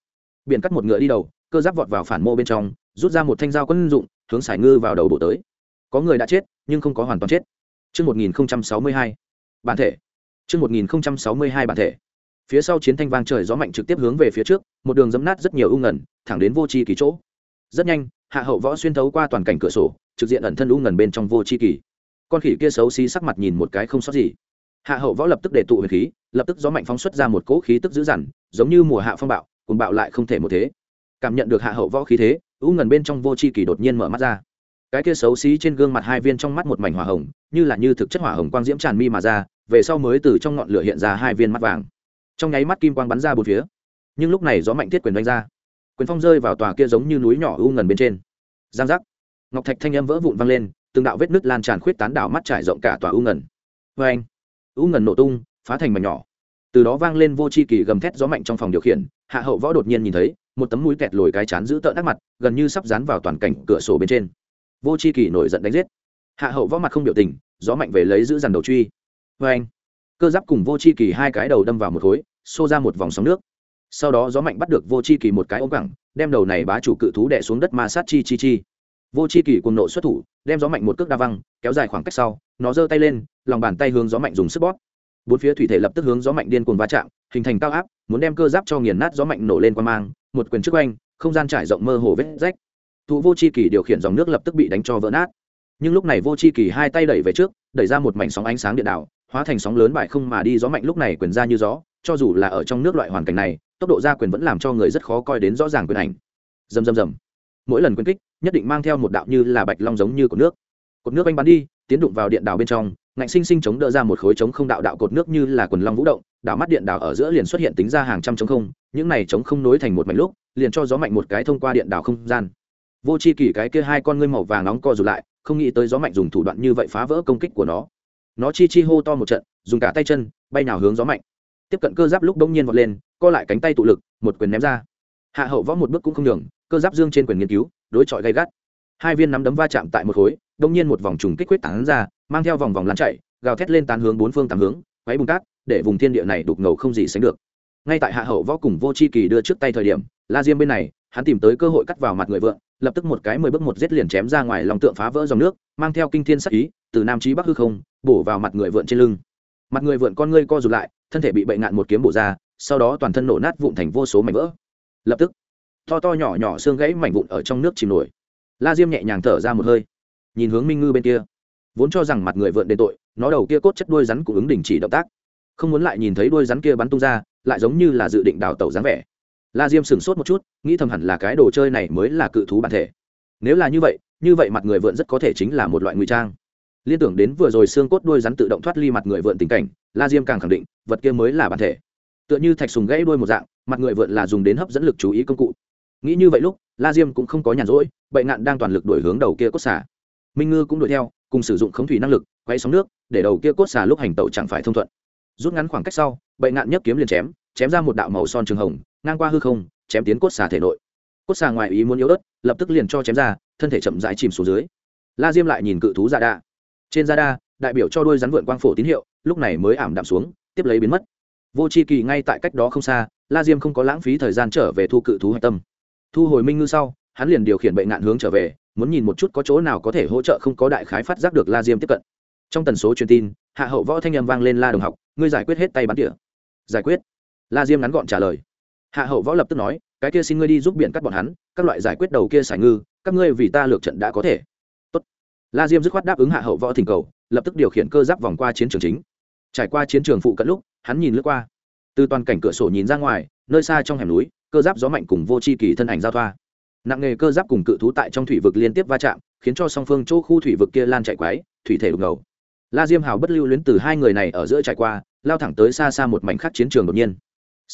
S1: Biển cắt một ngựa đi đầu, cơ giáp vọt vào phản mô bên trong, rút ra một thanh dao quân dụng, hướng sải ngư vào đầu bổ tới. Có người đã chết nhưng không có hoàn toàn chết Trước 1062, bản thể. Trước 1062 bản thể. Phía sau chiến thanh vang trời gió mạnh trực tiếp hướng về phía trước, một đường dẫm nát rất nhiều u ngần, thẳng đến vô chi kỳ chỗ. Rất nhanh, hạ hậu võ xuyên thấu qua toàn cảnh cửa sổ, trực diện ẩn thân u ngần bên trong vô chi kỳ. Con khỉ kia xấu xí sắc mặt nhìn một cái không sót gì. Hạ hậu võ lập tức để tụ huyền khí, lập tức gió mạnh phóng xuất ra một cỗ khí tức dữ dằn, giống như mùa hạ phong bạo, cùng bạo lại không thể một thế. Cảm nhận được hạ hậu võ khí thế, u ngần bên trong vô chi kỳ đột nhiên mở mắt ra cái kia xấu xí trên gương mặt hai viên trong mắt một mảnh hỏa hồng, như là như thực chất hỏa hồng quang diễm tràn mi mà ra, về sau mới từ trong ngọn lửa hiện ra hai viên mắt vàng. Trong nháy mắt kim quang bắn ra bốn phía. Nhưng lúc này gió mạnh thiết quyền đánh ra. Quyền phong rơi vào tòa kia giống như núi nhỏ u ngần bên trên. Giang giác. Ngọc thạch thanh âm vỡ vụn văng lên, từng đạo vết nứt lan tràn khuyết tán đảo mắt trải rộng cả tòa u ngần. Vê anh, u ngần nổ tung, phá thành mảnh nhỏ. Từ đó vang lên vô c h i kỳ gầm thét gió mạnh trong phòng điều khiển, hạ hậu võ đột nhiên nhìn thấy, một tấm mũi kẹt lồi cái chán giữ tợn đắc mặt, gần như sắp dán vào toàn cảnh cửa sổ bên trên vô c h i kỳ nổi giận đánh giết. Hạ hậu võ mặt không biểu tình, gió mạnh về lấy giữ dằn đầu truy. Vê anh. Cơ giáp cùng vô c h i kỳ hai cái đầu đâm vào một khối, xô ra một vòng sóng nước. Sau đó gió mạnh bắt được vô c h i kỳ một cái ống cẳng, đem đầu này bá chủ cự thú đẻ xuống đất ma sát chi chi chi. Vô c h i kỳ cùng nộ xuất thủ, đem gió mạnh một cước đa văng, kéo dài khoảng cách sau, nó giơ tay lên, lòng bàn tay hướng gió mạnh dùng sức bóp. Bốn phía thủy thể lập tức hướng gió mạnh điên cuồng va chạm, hình thành cao áp, muốn đem cơ giáp cho nghiền nát gió mạnh nổ lên qua mang, một quyền trước oanh, không gian trải rộng mơ hồ vết rách thụ vô c h i kỳ điều khiển dòng nước lập tức bị đánh cho vỡ nát. Nhưng lúc này vô c h i kỳ hai tay đẩy về trước, đẩy ra một mảnh sóng ánh sáng điện đảo, hóa thành sóng lớn bại không mà đi, gió mạnh lúc này quyền ra như gió, cho dù là ở trong nước loại hoàn cảnh này, tốc độ ra quyền vẫn làm cho người rất khó coi đến rõ ràng quyền ảnh. Dầm dầm dầm mỗi lần quyền kích, nhất định mang theo một đạo như là bạch long giống như cột nước. Cột nước anh bắn đi, tiến đụng vào điện đảo bên trong, ngạnh sinh sinh chống đỡ ra một khối chống không đạo đạo cột nước như là quần long vũ động, đạo mắt điện đảo ở giữa liền xuất hiện tính ra hàng trăm chống không, những này chống không nối thành một mảnh lúc, liền cho gió mạnh một cái thông qua điện đảo không gian vô c h i kỳ cái kia hai con ngươi màu vàng nóng co rụt lại, không nghĩ tới gió mạnh dùng thủ đoạn như vậy phá vỡ công kích của nó. Nó chi chi hô to một trận, dùng cả tay chân, bay nào hướng gió mạnh. Tiếp cận cơ giáp lúc đông nhiên vọt lên, co lại cánh tay tụ lực, một quyền ném ra. Hạ hậu võ một bước cũng không đường cơ giáp dương trên quyền nghiên cứu, đối chọi gay gắt. Hai viên nắm đấm va chạm tại một khối đông nhiên một vòng trùng kích quyết tán ra, mang theo vòng vòng lăn chạy, gào thét lên tán hướng bốn phương tám hướng quáy bùng cát, để vùng thiên địa này đục ngầu không gì sánh được. Ngay tại hạ hậu võ cùng vô c h i kỳ đưa trước tay thời điểm la diêm bên này, hắn tìm tới cơ hội cắt vào mặt người vượng, lập tức một cái mười bước một giết liền chém ra ngoài lòng tượng phá vỡ dòng nước, mang theo kinh thiên sắc ý, từ nam trí bắc hư không, bổ vào mặt người vượn trên lưng. Mặt người vượn con ngươi co rụt lại, thân thể bị bệnh ngạn một kiếm bổ ra, sau đó toàn thân nổ nát vụn thành vô số mảnh vỡ. Lập tức, to to nhỏ nhỏ xương gãy mảnh vụn ở trong nước chìm nổi. La diêm nhẹ nhàng thở ra một hơi, nhìn hướng minh ngư bên kia. Vốn cho rằng mặt người vượn đền tội, nó đầu kia cốt chất đuôi rắn cũng ứng đình chỉ động tác. Không muốn lại nhìn thấy đuôi rắn kia bắn tung ra, lại giống như là dự định đào tẩu dáng vẻ la diêm sửng sốt một chút, nghĩ thầm hẳn là cái đồ chơi này mới là cự thú bản thể. Nếu là như vậy như vậy mặt người vượn rất có thể chính là một loại ngụy trang. Liên tưởng đến vừa rồi xương cốt đuôi rắn tự động thoát ly mặt người vượn tình cảnh, la diêm càng khẳng định, vật kia mới là bản thể. Tựa như thạch sùng gãy đuôi một dạng, mặt người vượn là dùng đến hấp dẫn lực chú ý công cụ. Nghĩ như vậy lúc, la diêm cũng không có nhàn rỗi, bệnh ngạn đang toàn lực đổi hướng đầu kia cốt xả minh ngư cũng đuổi theo, cùng sử dụng khống thủy năng lực, quay sóng nước, để đầu kia cốt xả lúc hành tẩu chẳng phải thông thuận. Rút ngắn khoảng cách sau, bệnh ngạn nhấc kiếm liền chém chém ra một đạo màu son trường hồng ngang qua hư không, chém tiến cốt xà thể nội. Cốt xà ngoài ý muốn yếu ớt, lập tức liền cho chém ra, thân thể chậm rãi chìm xuống dưới. La diêm lại nhìn cự thú ra đa. Trên ra đa, đại biểu cho đôi rắn vượn quang phổ tín hiệu, lúc này mới ảm đạm xuống, tiếp lấy biến mất. Vô c h i kỳ ngay tại cách đó không xa, la diêm không có lãng phí thời gian trở về thu cự thú hạch tâm. Thu hồi minh ngư sau, hắn liền điều khiển bệnh nạn hướng trở về, muốn nhìn một chút có chỗ nào có thể hỗ trợ không có đại khái phát giác được la diêm tiếp cận. Trong tần số truyền tin, hạ hậu võ thanh â m vang lên la đồng học, ngươi giải quyết hết tay bắn tỉa. Giải quyết? La diêm ngắn gọn trả lời hạ hậu võ lập tức nói, cái kia xin ngươi đi giúp biển cắt bọn hắn, các loại giải quyết đầu kia xài ngư, các ngươi vì ta lược trận đã có thể. Tốt. la diêm dứt khoát đáp ứng hạ hậu võ thỉnh cầu, lập tức điều khiển cơ giáp vòng qua chiến trường chính. Trải qua chiến trường phụ cận lúc, hắn nhìn lướt qua. Từ toàn cảnh cửa sổ nhìn ra ngoài, nơi xa trong hẻm núi, cơ giáp gió mạnh cùng vô c h i kỳ thân ảnh giao thoa. Nặng nghề cơ giáp cùng cự thú tại trong thủy vực liên tiếp va chạm, khiến cho song phương chỗ khu thủy vực kia lan chạy quái, thủy thể đục ngầu. La diêm hào bất lưu luyến từ hai người này ở giữa trải qua, lao thẳng tới xa xa một mảnh khắc chiến trường đột nhiên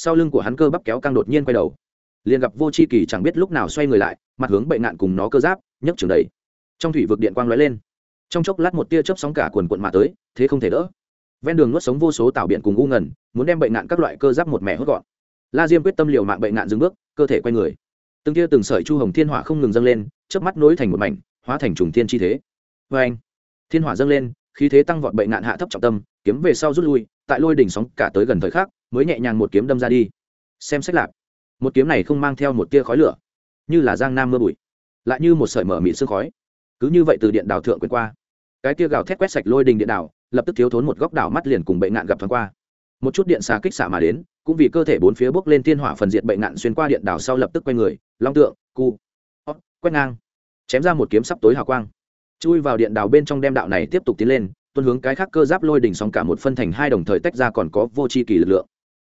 S1: sau lưng của hắn cơ bắp kéo căng đột nhiên quay đầu. Liền gặp vô c h i kỳ chẳng biết lúc nào xoay người lại, mặt hướng bệnh nạn cùng nó cơ giáp, nhấc trường đầy trong thủy vực điện quang lóe lên. Trong chốc lát một tia chớp sóng cả quần quận mà tới, thế không thể đỡ. Ven đường nuốt sống vô số tạo biện cùng u ngần muốn đem bệnh nạn các loại cơ giáp một mẻ hốt gọn. La diêm quyết tâm liều mạng bệnh nạn dừng bước, cơ thể quay người. Từng tia từng sợi chu hồng thiên hỏa không ngừng dâng lên, chớp mắt nối thành một mảnh, hóa thành trùng thiên chi thế. Vê anh, thiên hỏa dâng lên, khí thế tăng vọt bệnh nạn hạ thấp trọng tâm, kiếm về sau rút lui, tại lôi đỉnh sóng cả tới gần thời khắc mới nhẹ nhàng một kiếm đâm ra đi. Xem xét lạc một kiếm này không mang theo một tia khói lửa, như là giang nam mưa bụi, lại như một sợi mở mịn sương khói. Cứ như vậy từ điện đảo thượng quyền qua, cái tia gào thét quét sạch lôi đình điện đảo lập tức thiếu thốn một góc đảo mắt liền cùng bệnh nạn gặp thoáng qua. Một chút điện xà kích xả mà đến, cũng vì cơ thể bốn phía bốc lên thiên hỏa phần diệt bệnh nạn xuyên qua điện đảo sau lập tức quay người, long tượng, cu quét ngang, chém ra một kiếm sắp tối hào quang. Chui vào điện đảo bên trong đem đạo này tiếp tục tiến lên, tuân hướng cái khác cơ giáp lôi đỉnh sóng cả một phân thành hai đồng thời tách ra còn có vô tri kỳ lực lượng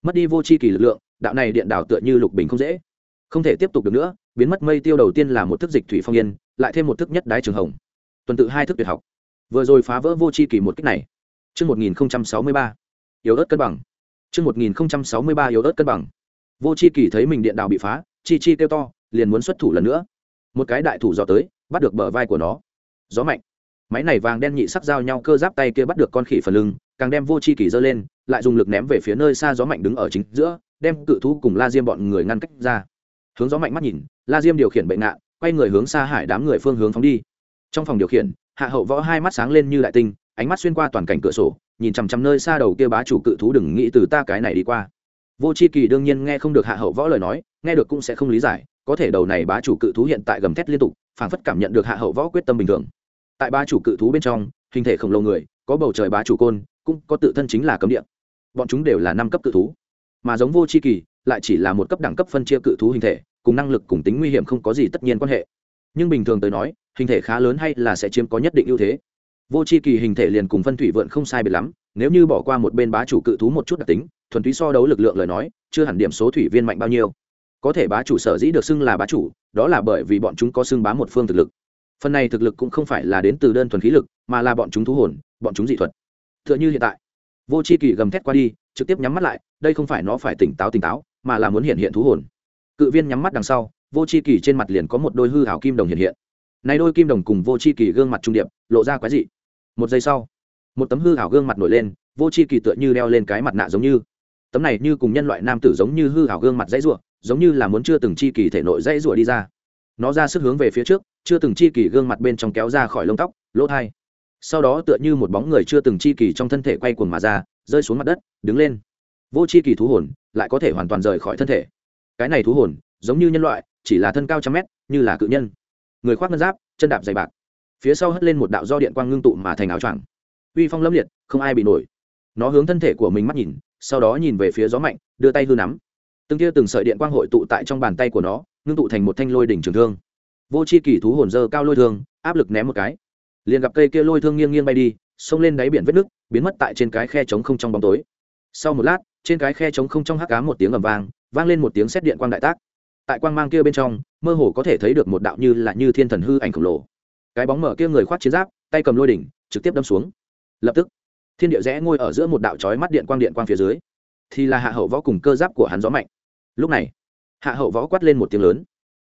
S1: mất đi vô c h i kỳ lực lượng đạo này điện đảo tựa như lục bình không dễ không thể tiếp tục được nữa biến mất mây tiêu đầu tiên là một thức dịch thủy phong yên lại thêm một thức nhất đái trường hồng tuần tự hai thức tuyệt học vừa rồi phá vỡ vô c h i kỳ một cách này Trước 1063, yếu ớt cân bằng. Trước 1063 yếu ớt cân bằng. Vô c h i kỳ thấy mình điện đảo bị phá, chi chi kêu to, liền muốn xuất thủ lần nữa. Một cái đại thủ dò tới, bắt được bờ vai của nó. Gió mạnh. Máy này vàng đen nhị sắc giao nhau cơ giáp tay kia bắt được con khỉ phần lưng, càng đem vô c h i kỳ giơ lên, lại dùng lực ném về phía nơi xa gió mạnh đứng ở chính giữa, đem cự thú cùng La Diêm bọn người ngăn cách ra. Hướng gió mạnh mắt nhìn, La Diêm điều khiển bệnh nạn quay người hướng xa hải đám người phương hướng phóng đi. Trong phòng điều khiển, hạ hậu võ hai mắt sáng lên như đại tinh ánh mắt xuyên qua toàn cảnh cửa sổ nhìn chằm chằm nơi xa đầu kia bá chủ cự thú đừng nghĩ từ ta cái này đi qua vô c h i kỳ đương nhiên nghe không được hạ hậu võ lời nói nghe được cũng sẽ không lý giải có thể đầu này bá chủ cự thú hiện tại gầm thét liên tục phảng phất cảm nhận được hạ hậu võ quyết tâm bình thường tại ba chủ cự thú bên trong, hình thể khổng lồ người, có bầu trời bá chủ côn, cũng có tự thân chính là cấm địa. Bọn chúng đều là năm cấp cự thú, mà giống vô c h i kỳ, lại chỉ là một cấp đẳng cấp phân chia cự thú hình thể, cùng năng lực cùng tính nguy hiểm không có gì tất nhiên quan hệ. Nhưng bình thường tới nói, hình thể khá lớn hay là sẽ chiếm có nhất định ưu thế. Vô c h i kỳ hình thể liền cùng phân thủy vượn không sai biệt lắm, nếu như bỏ qua một bên bá chủ cự thú một chút đặc tính, thuần túy so đấu lực lượng lời nói, chưa hẳn điểm số thủy viên mạnh bao nhiêu. Có thể bá chủ sở dĩ được xưng là bá chủ, đó là bởi vì bọn chúng có xưng bá một phương thực lực phần này thực lực cũng không phải là đến từ đơn thuần khí lực, mà là bọn chúng thú hồn, bọn chúng dị thuật. T h ư ợ n h ư hiện tại, vô c h i kỳ gầm thét qua đi, trực tiếp nhắm mắt lại, đây không phải nó phải tỉnh táo tỉnh táo, mà là muốn hiện hiện thú hồn. Cự viên nhắm mắt đằng sau, vô c h i kỳ trên mặt liền có một đôi hư hảo kim đồng hiện hiện. Nay đôi kim đồng cùng vô c h i kỳ gương mặt trung điệp, lộ ra quái dị. Một giây sau, một tấm hư hảo gương mặt nổi lên, vô c h i kỳ tựa như đeo lên cái mặt nạ giống như. Tấm này như cùng nhân loại nam tử giống như hư hảo gương mặt dãy r giống như là muốn chưa từng chi kỳ thể nội dãy r đi ra nó ra sức hướng về phía trước, chưa từng chi kỳ gương mặt bên trong kéo ra khỏi lông tóc, lỗ thai. Sau đó tựa như một bóng người chưa từng chi kỳ trong thân thể quay cuồng mà ra, rơi xuống mặt đất, đứng lên. Vô chi kỳ thú hồn lại có thể hoàn toàn rời khỏi thân thể. Cái này thú hồn, giống như nhân loại, chỉ là thân cao trăm mét, như là cự nhân. Người khoác ngân giáp, chân đạp dày bạc. Phía sau hất lên một đạo do điện quang ngưng tụ mà thành áo choàng. Uy phong lâm liệt, không ai bị nổi. Nó hướng thân thể của mình mắt nhìn, sau đó nhìn về phía gió mạnh, đưa tay hư nắm. Từng tia từng sợi điện quang hội tụ tại trong bàn tay của nó ngưng tụ thành một thanh lôi đỉnh trường thương. Vô c h i kỳ thú hồn dơ cao lôi thương, áp lực ném một cái. Liền gặp cây kia lôi thương nghiêng nghiêng bay đi, xông lên đáy biển vết nước biến mất tại trên cái khe trống không trong bóng tối. Sau một lát, trên cái khe trống không trong hắc cá một tiếng ầm vang vang lên một tiếng xét điện quang đại tác. Tại quang mang kia bên trong, mơ hồ có thể thấy được một đạo như là như thiên thần hư ảnh khổng lồ. Cái bóng mở kia người khoác chiến giáp, tay cầm lôi đỉnh, trực tiếp đâm xuống. Lập tức, thiên địa rẽ ngôi ở giữa một đạo trói mắt điện quang điện quang phía dưới, thì là hạ hậu võ cùng cơ giáp của hắn gió mạnh. Lúc này hạ hậu võ quát lên một tiếng lớn.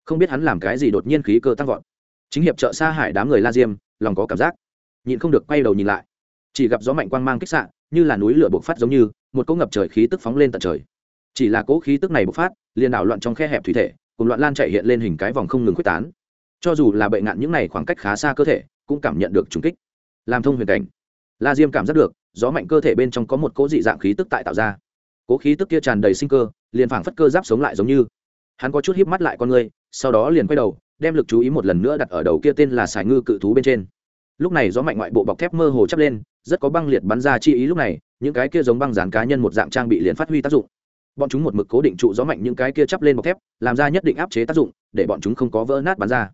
S1: Không biết hắn làm cái gì đột nhiên khí cơ tăng vọt. Chính hiệp trợ xa hải đám người la diêm, lòng có cảm giác. Nhịn không được quay đầu nhìn lại. Chỉ gặp gió mạnh quang mang kích xạ, như là núi lửa bộc phát giống như, một cỗ ngập trời khí tức phóng lên tận trời. Chỉ là cỗ khí tức này bộc phát, liền đảo loạn trong khe hẹp thủy thể, cùng loạn lan chạy hiện lên hình cái vòng không ngừng quyết tán. Cho dù là bệnh ngạn những này khoảng cách khá xa cơ thể, cũng cảm nhận được trùng kích. Làm thông huyền cảnh. La diêm cảm giác được, gió mạnh cơ thể bên trong có một cỗ dị dạng khí tức tại tạo ra. Cỗ khí tức kia tràn đầy sinh cơ, liền phảng phất cơ giáp sống lại giống như hắn có chút híp mắt lại con người sau đó liền quay đầu, đem lực chú ý một lần nữa đặt ở đầu kia tên là sài ngư cự thú bên trên. Lúc này gió mạnh ngoại bộ bọc thép mơ hồ chắp lên, rất có băng liệt bắn ra chi ý lúc này, những cái kia giống băng dán cá nhân một dạng trang bị liền phát huy tác dụng. Bọn chúng một mực cố định trụ gió mạnh những cái kia chắp lên bọc thép, làm ra nhất định áp chế tác dụng, để bọn chúng không có vỡ nát bắn ra.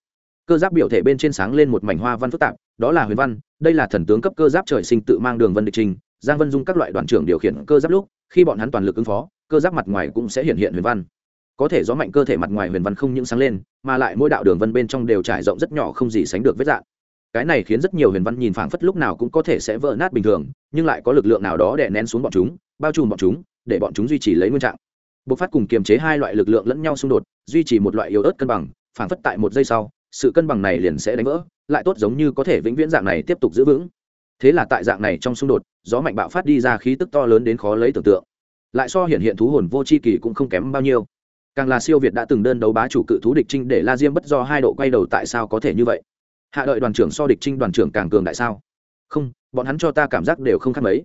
S1: Cơ giáp biểu thể bên trên sáng lên một mảnh hoa văn phức tạp, đó là huyền văn, đây là thần tướng cấp cơ giáp trời sinh tự mang đường vân địch trình, giang vân dung các loại đoàn trưởng điều khiển cơ giáp lúc, khi bọn hắn toàn lực ứng phó, cơ giáp mặt ngoài cũng sẽ hiện hiện huyền văn có thể gió mạnh cơ thể mặt ngoài huyền văn không những sáng lên, mà lại mỗi đạo đường vân bên trong đều trải rộng rất nhỏ không gì sánh được vết dạng. Cái này khiến rất nhiều huyền văn nhìn phảng phất lúc nào cũng có thể sẽ vỡ nát bình thường, nhưng lại có lực lượng nào đó đè nén xuống bọn chúng, bao trùm bọn chúng, để bọn chúng duy trì lấy nguyên trạng. Bộc phát cùng kiềm chế hai loại lực lượng lẫn nhau xung đột, duy trì một loại yếu ớt cân bằng, phảng phất tại một giây sau, sự cân bằng này liền sẽ đánh vỡ, lại tốt giống như có thể vĩnh viễn dạng này tiếp tục giữ vững. Thế là tại dạng này trong xung đột, gió mạnh bạo phát đi ra khí tức to lớn đến khó lấy tưởng tượng. Lại so hiện hiện thú hồn vô c h i kỳ cũng không kém bao nhiêu càng là siêu việt đã từng đơn đấu bá chủ cự thú địch trinh để la diêm bất do hai độ quay đầu tại sao có thể như vậy? Hạ đợi đoàn trưởng so địch trinh đoàn trưởng càng cường đại sao? Không, bọn hắn cho ta cảm giác đều không khác mấy.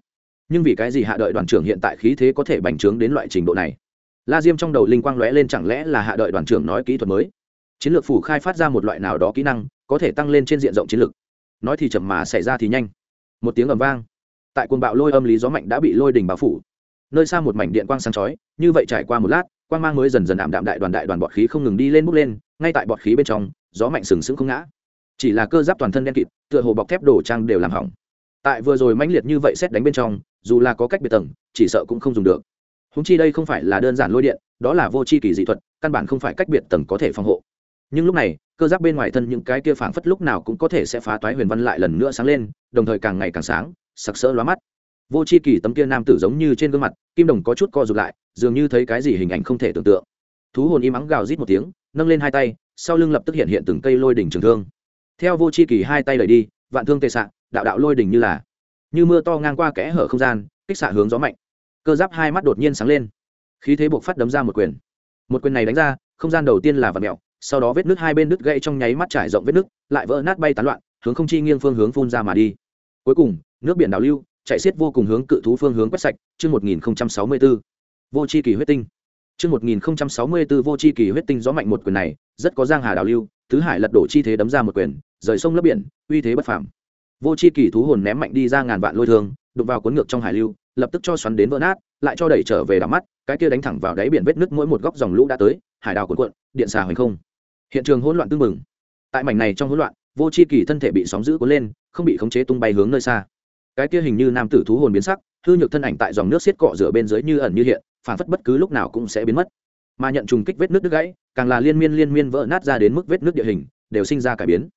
S1: Nhưng vì cái gì hạ đợi đoàn trưởng hiện tại khí thế có thể bành trướng đến loại trình độ này? La diêm trong đầu linh quang lóe lên chẳng lẽ là hạ đợi đoàn trưởng nói kỹ thuật mới? Chiến lược phủ khai phát ra một loại nào đó kỹ năng, có thể tăng lên trên diện rộng chiến lược. Nói thì chậm mà xảy ra thì nhanh. Một tiếng ầm vang. Tại cuồng bạo lôi âm lý gió mạnh đã bị lôi đình bao phủ. Nơi xa một mảnh điện quang sáng chói, như vậy trải qua một lát quang mang mới dần dần ảm đạm đại đoàn đại đoàn bọt khí không ngừng đi lên bốc lên, ngay tại bọt khí bên trong, gió mạnh sừng sững không ngã. Chỉ là cơ giáp toàn thân đen kịt, tựa hồ bọc thép đổ trang đều làm hỏng. Tại vừa rồi mãnh liệt như vậy xét đánh bên trong, dù là có cách biệt tầng, chỉ sợ cũng không dùng được. Húng chi đây không phải là đơn giản lôi điện, đó là vô c h i kỳ dị thuật, căn bản không phải cách biệt tầng có thể phòng hộ. Nhưng lúc này, cơ giáp bên ngoài thân những cái kia phảng phất lúc nào cũng có thể sẽ phá toái huyền văn lại lần nữa sáng lên, đồng thời càng ngày càng sáng, sặc sỡ lóa mắt vô c h i kỳ tấm kia nam tử giống như trên gương mặt, kim đồng có chút co r ụ t lại, dường như thấy cái gì hình ảnh không thể tưởng tượng. Thú hồn im ắng gào rít một tiếng, nâng lên hai tay, sau lưng lập tức hiện hiện từng cây lôi đỉnh trường thương. Theo vô c h i kỳ hai tay lời đi, vạn thương tệ xạ đạo đạo lôi đỉnh như là, như mưa to ngang qua kẽ hở không gian, kích xạ hướng gió mạnh. Cơ giáp hai mắt đột nhiên sáng lên. Khí thế buộc phát đấm ra một quyền. Một quyền này đánh ra, không gian đầu tiên là vật mẹo sau đó vết nước hai bên đứt gãy trong nháy mắt trải rộng vết nước lại vỡ nát bay tán loạn, hướng không chi nghiêng phương hướng phun ra mà đi. Cuối cùng, nước biển đào lưu chạy xiết vô cùng hướng cự thú phương hướng quét sạch, chương một nghìn sáu mươi bốn vô c h i kỳ huyết tinh. Chương 1064 vô c h i kỳ huyết tinh gió mạnh một quyền này, rất có giang hà đào lưu tứ hải lật đổ chi thế đấm ra một quyền, rời sông lấp biển, uy thế bất phàm. Vô c h i kỳ thú hồn ném mạnh đi ra ngàn vạn lôi thương, đụng vào cuốn ngược trong hải lưu, lập tức cho xoắn đến vỡ nát, lại cho đẩy trở về đảo mắt, cái kia đánh thẳng vào đáy biển vết nứt mỗi một góc dòng lũ đã tới, hải đào cuộn cuộn, điện xà hoành không. Hiện trường hỗn loạn tương mừng tại mảnh này trong hỗn loạn, vô c h i kỳ thân thể bị sóng giữ cuốn lên, không bị khống chế tung bay hướng nơi xa cái kia hình như nam tử thú hồn biến sắc, hư nhược thân ảnh tại dòng nước xiết cọ rửa bên dưới như ẩn như hiện, phản phất bất cứ lúc nào cũng sẽ biến mất. Mà nhận trùng kích vết nước đứt gãy, càng là liên miên liên miên vỡ nát ra đến mức vết nước địa hình, đều sinh ra cải biến.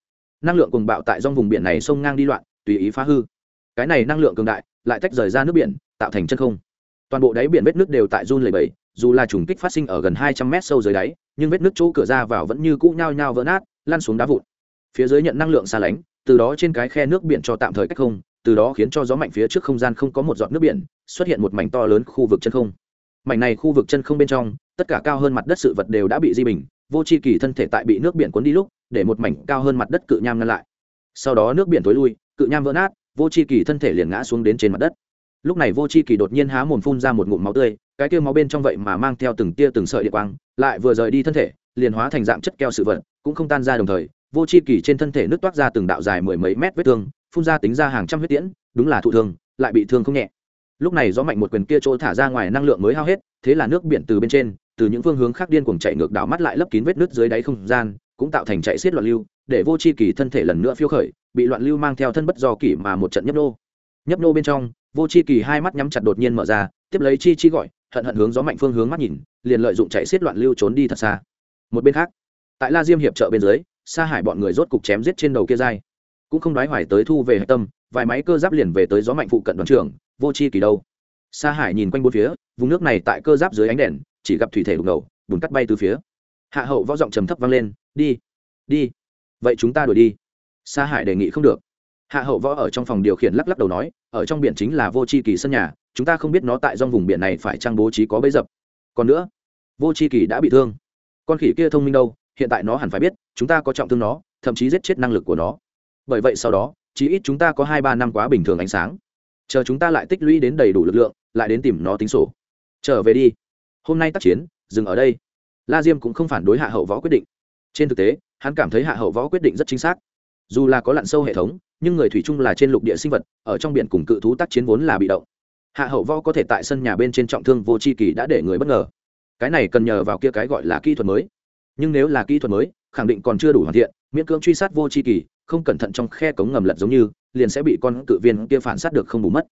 S1: Năng lượng cùng bạo tại trong vùng biển này sông ngang đi loạn, tùy ý phá hư. Cái này năng lượng cường đại, lại tách rời ra nước biển, tạo thành chân không. Toàn bộ đáy biển vết nước đều tại run lầy bầy dù là trùng kích phát sinh ở gần hai trăm mét sâu dưới đáy, nhưng vết nước chỗ cửa ra vào vẫn như cũ nhao nhao vỡ nát, lăn xuống đá vụn. Phía dưới nhận năng lượng xa lánh, từ đó trên cái khe nước biển cho tạm thời cách không từ đó khiến cho gió mạnh phía trước không gian không có một giọt nước biển, xuất hiện một mảnh to lớn khu vực chân không. Mảnh này khu vực chân không bên trong, tất cả cao hơn mặt đất sự vật đều đã bị di bình, vô c h i kỳ thân thể tại bị nước biển cuốn đi lúc, để một mảnh cao hơn mặt đất cự nham ngăn lại. Sau đó nước biển tối lui, cự nham vỡ nát, vô c h i kỳ thân thể liền ngã xuống đến trên mặt đất. Lúc này vô c h i kỳ đột nhiên há mồm phun ra một ngụm máu tươi, cái kia máu bên trong vậy mà mang theo từng tia từng sợi địa quang, lại vừa rời đi thân thể, liền hóa thành dạng chất keo sự vật, cũng không tan ra đồng thời vô c h i kỳ trên thân thể nước toát ra từng đạo dài mười mấy mét vết thương, phun ra tính ra hàng trăm huyết tiễn, đúng là thụ thương, lại bị thương không nhẹ. Lúc này gió mạnh một quyền kia chỗ thả ra ngoài năng lượng mới hao hết, thế là nước biển từ bên trên, từ những phương hướng khác điên cuồng chạy ngược đảo mắt lại lấp kín vết nước dưới đáy không gian, cũng tạo thành chạy xiết loạn lưu, để vô c h i kỳ thân thể lần nữa phiêu khởi, bị loạn lưu mang theo thân bất do kỳ mà một trận nhấp nô. Nhấp nô bên trong, vô c h i kỳ hai mắt nhắm chặt đột nhiên mở ra, tiếp lấy chi chi gọi, hận hận hướng gió mạnh phương hướng mắt nhìn, liền lợi dụng chạy xiết loạn lưu trốn đi thật xa. Một bên khác, tại la diêm hiệp trợ bên dưới sa hải bọn người rốt cục chém giết trên đầu kia dai cũng không đoái hoài tới thu về hạch tâm, vài máy cơ giáp liền về tới gió mạnh phụ cận đoàn trường vô chi kỳ đâu. Sa hải nhìn quanh bốn phía, vùng nước này tại cơ giáp dưới ánh đèn, chỉ gặp thủy thể đục ngầu, bùn cắt bay từ phía. Hạ hậu võ giọng trầm thấp vang lên, đi đi. Vậy chúng ta đuổi đi. Sa hải đề nghị không được. Hạ hậu võ ở trong phòng điều khiển lắc lắc đầu nói, ở trong biển chính là vô c h i kỳ sân nhà, chúng ta không biết nó tại trong vùng biển này phải trang bố trí có bấy dập. Còn nữa, vô c h i kỳ đã bị thương. Con khỉ kia thông minh đâu, hiện tại nó hẳn phải biết chúng ta có trọng thương nó, thậm chí giết chết năng lực của nó. Bởi vậy sau đó, chí ít chúng ta có hai ba năm quá bình thường ánh sáng. Chờ chúng ta lại tích lũy đến đầy đủ lực lượng, lại đến tìm nó tính sổ. Trở về đi. Hôm nay tác chiến, dừng ở đây. La diêm cũng không phản đối hạ hậu võ quyết định. Trên thực tế, hắn cảm thấy hạ hậu võ quyết định rất chính xác. Dù là có lặn sâu hệ thống, nhưng người thủy chung là trên lục địa sinh vật, ở trong biển cùng cự thú tác chiến vốn là bị động. Hạ hậu võ có thể tại sân nhà bên trên trọng thương vô c h i kỳ đã để người bất ngờ. Cái này cần nhờ vào kia cái gọi là kỹ thuật mới. Nhưng nếu là kỹ thuật mới khẳng định còn chưa đủ hoàn thiện, miễn cưỡng truy sát vô c h i kỳ, không cẩn thận trong khe cống ngầm lật giống như, liền sẽ bị con cự viên kia phản sát được không bù mất.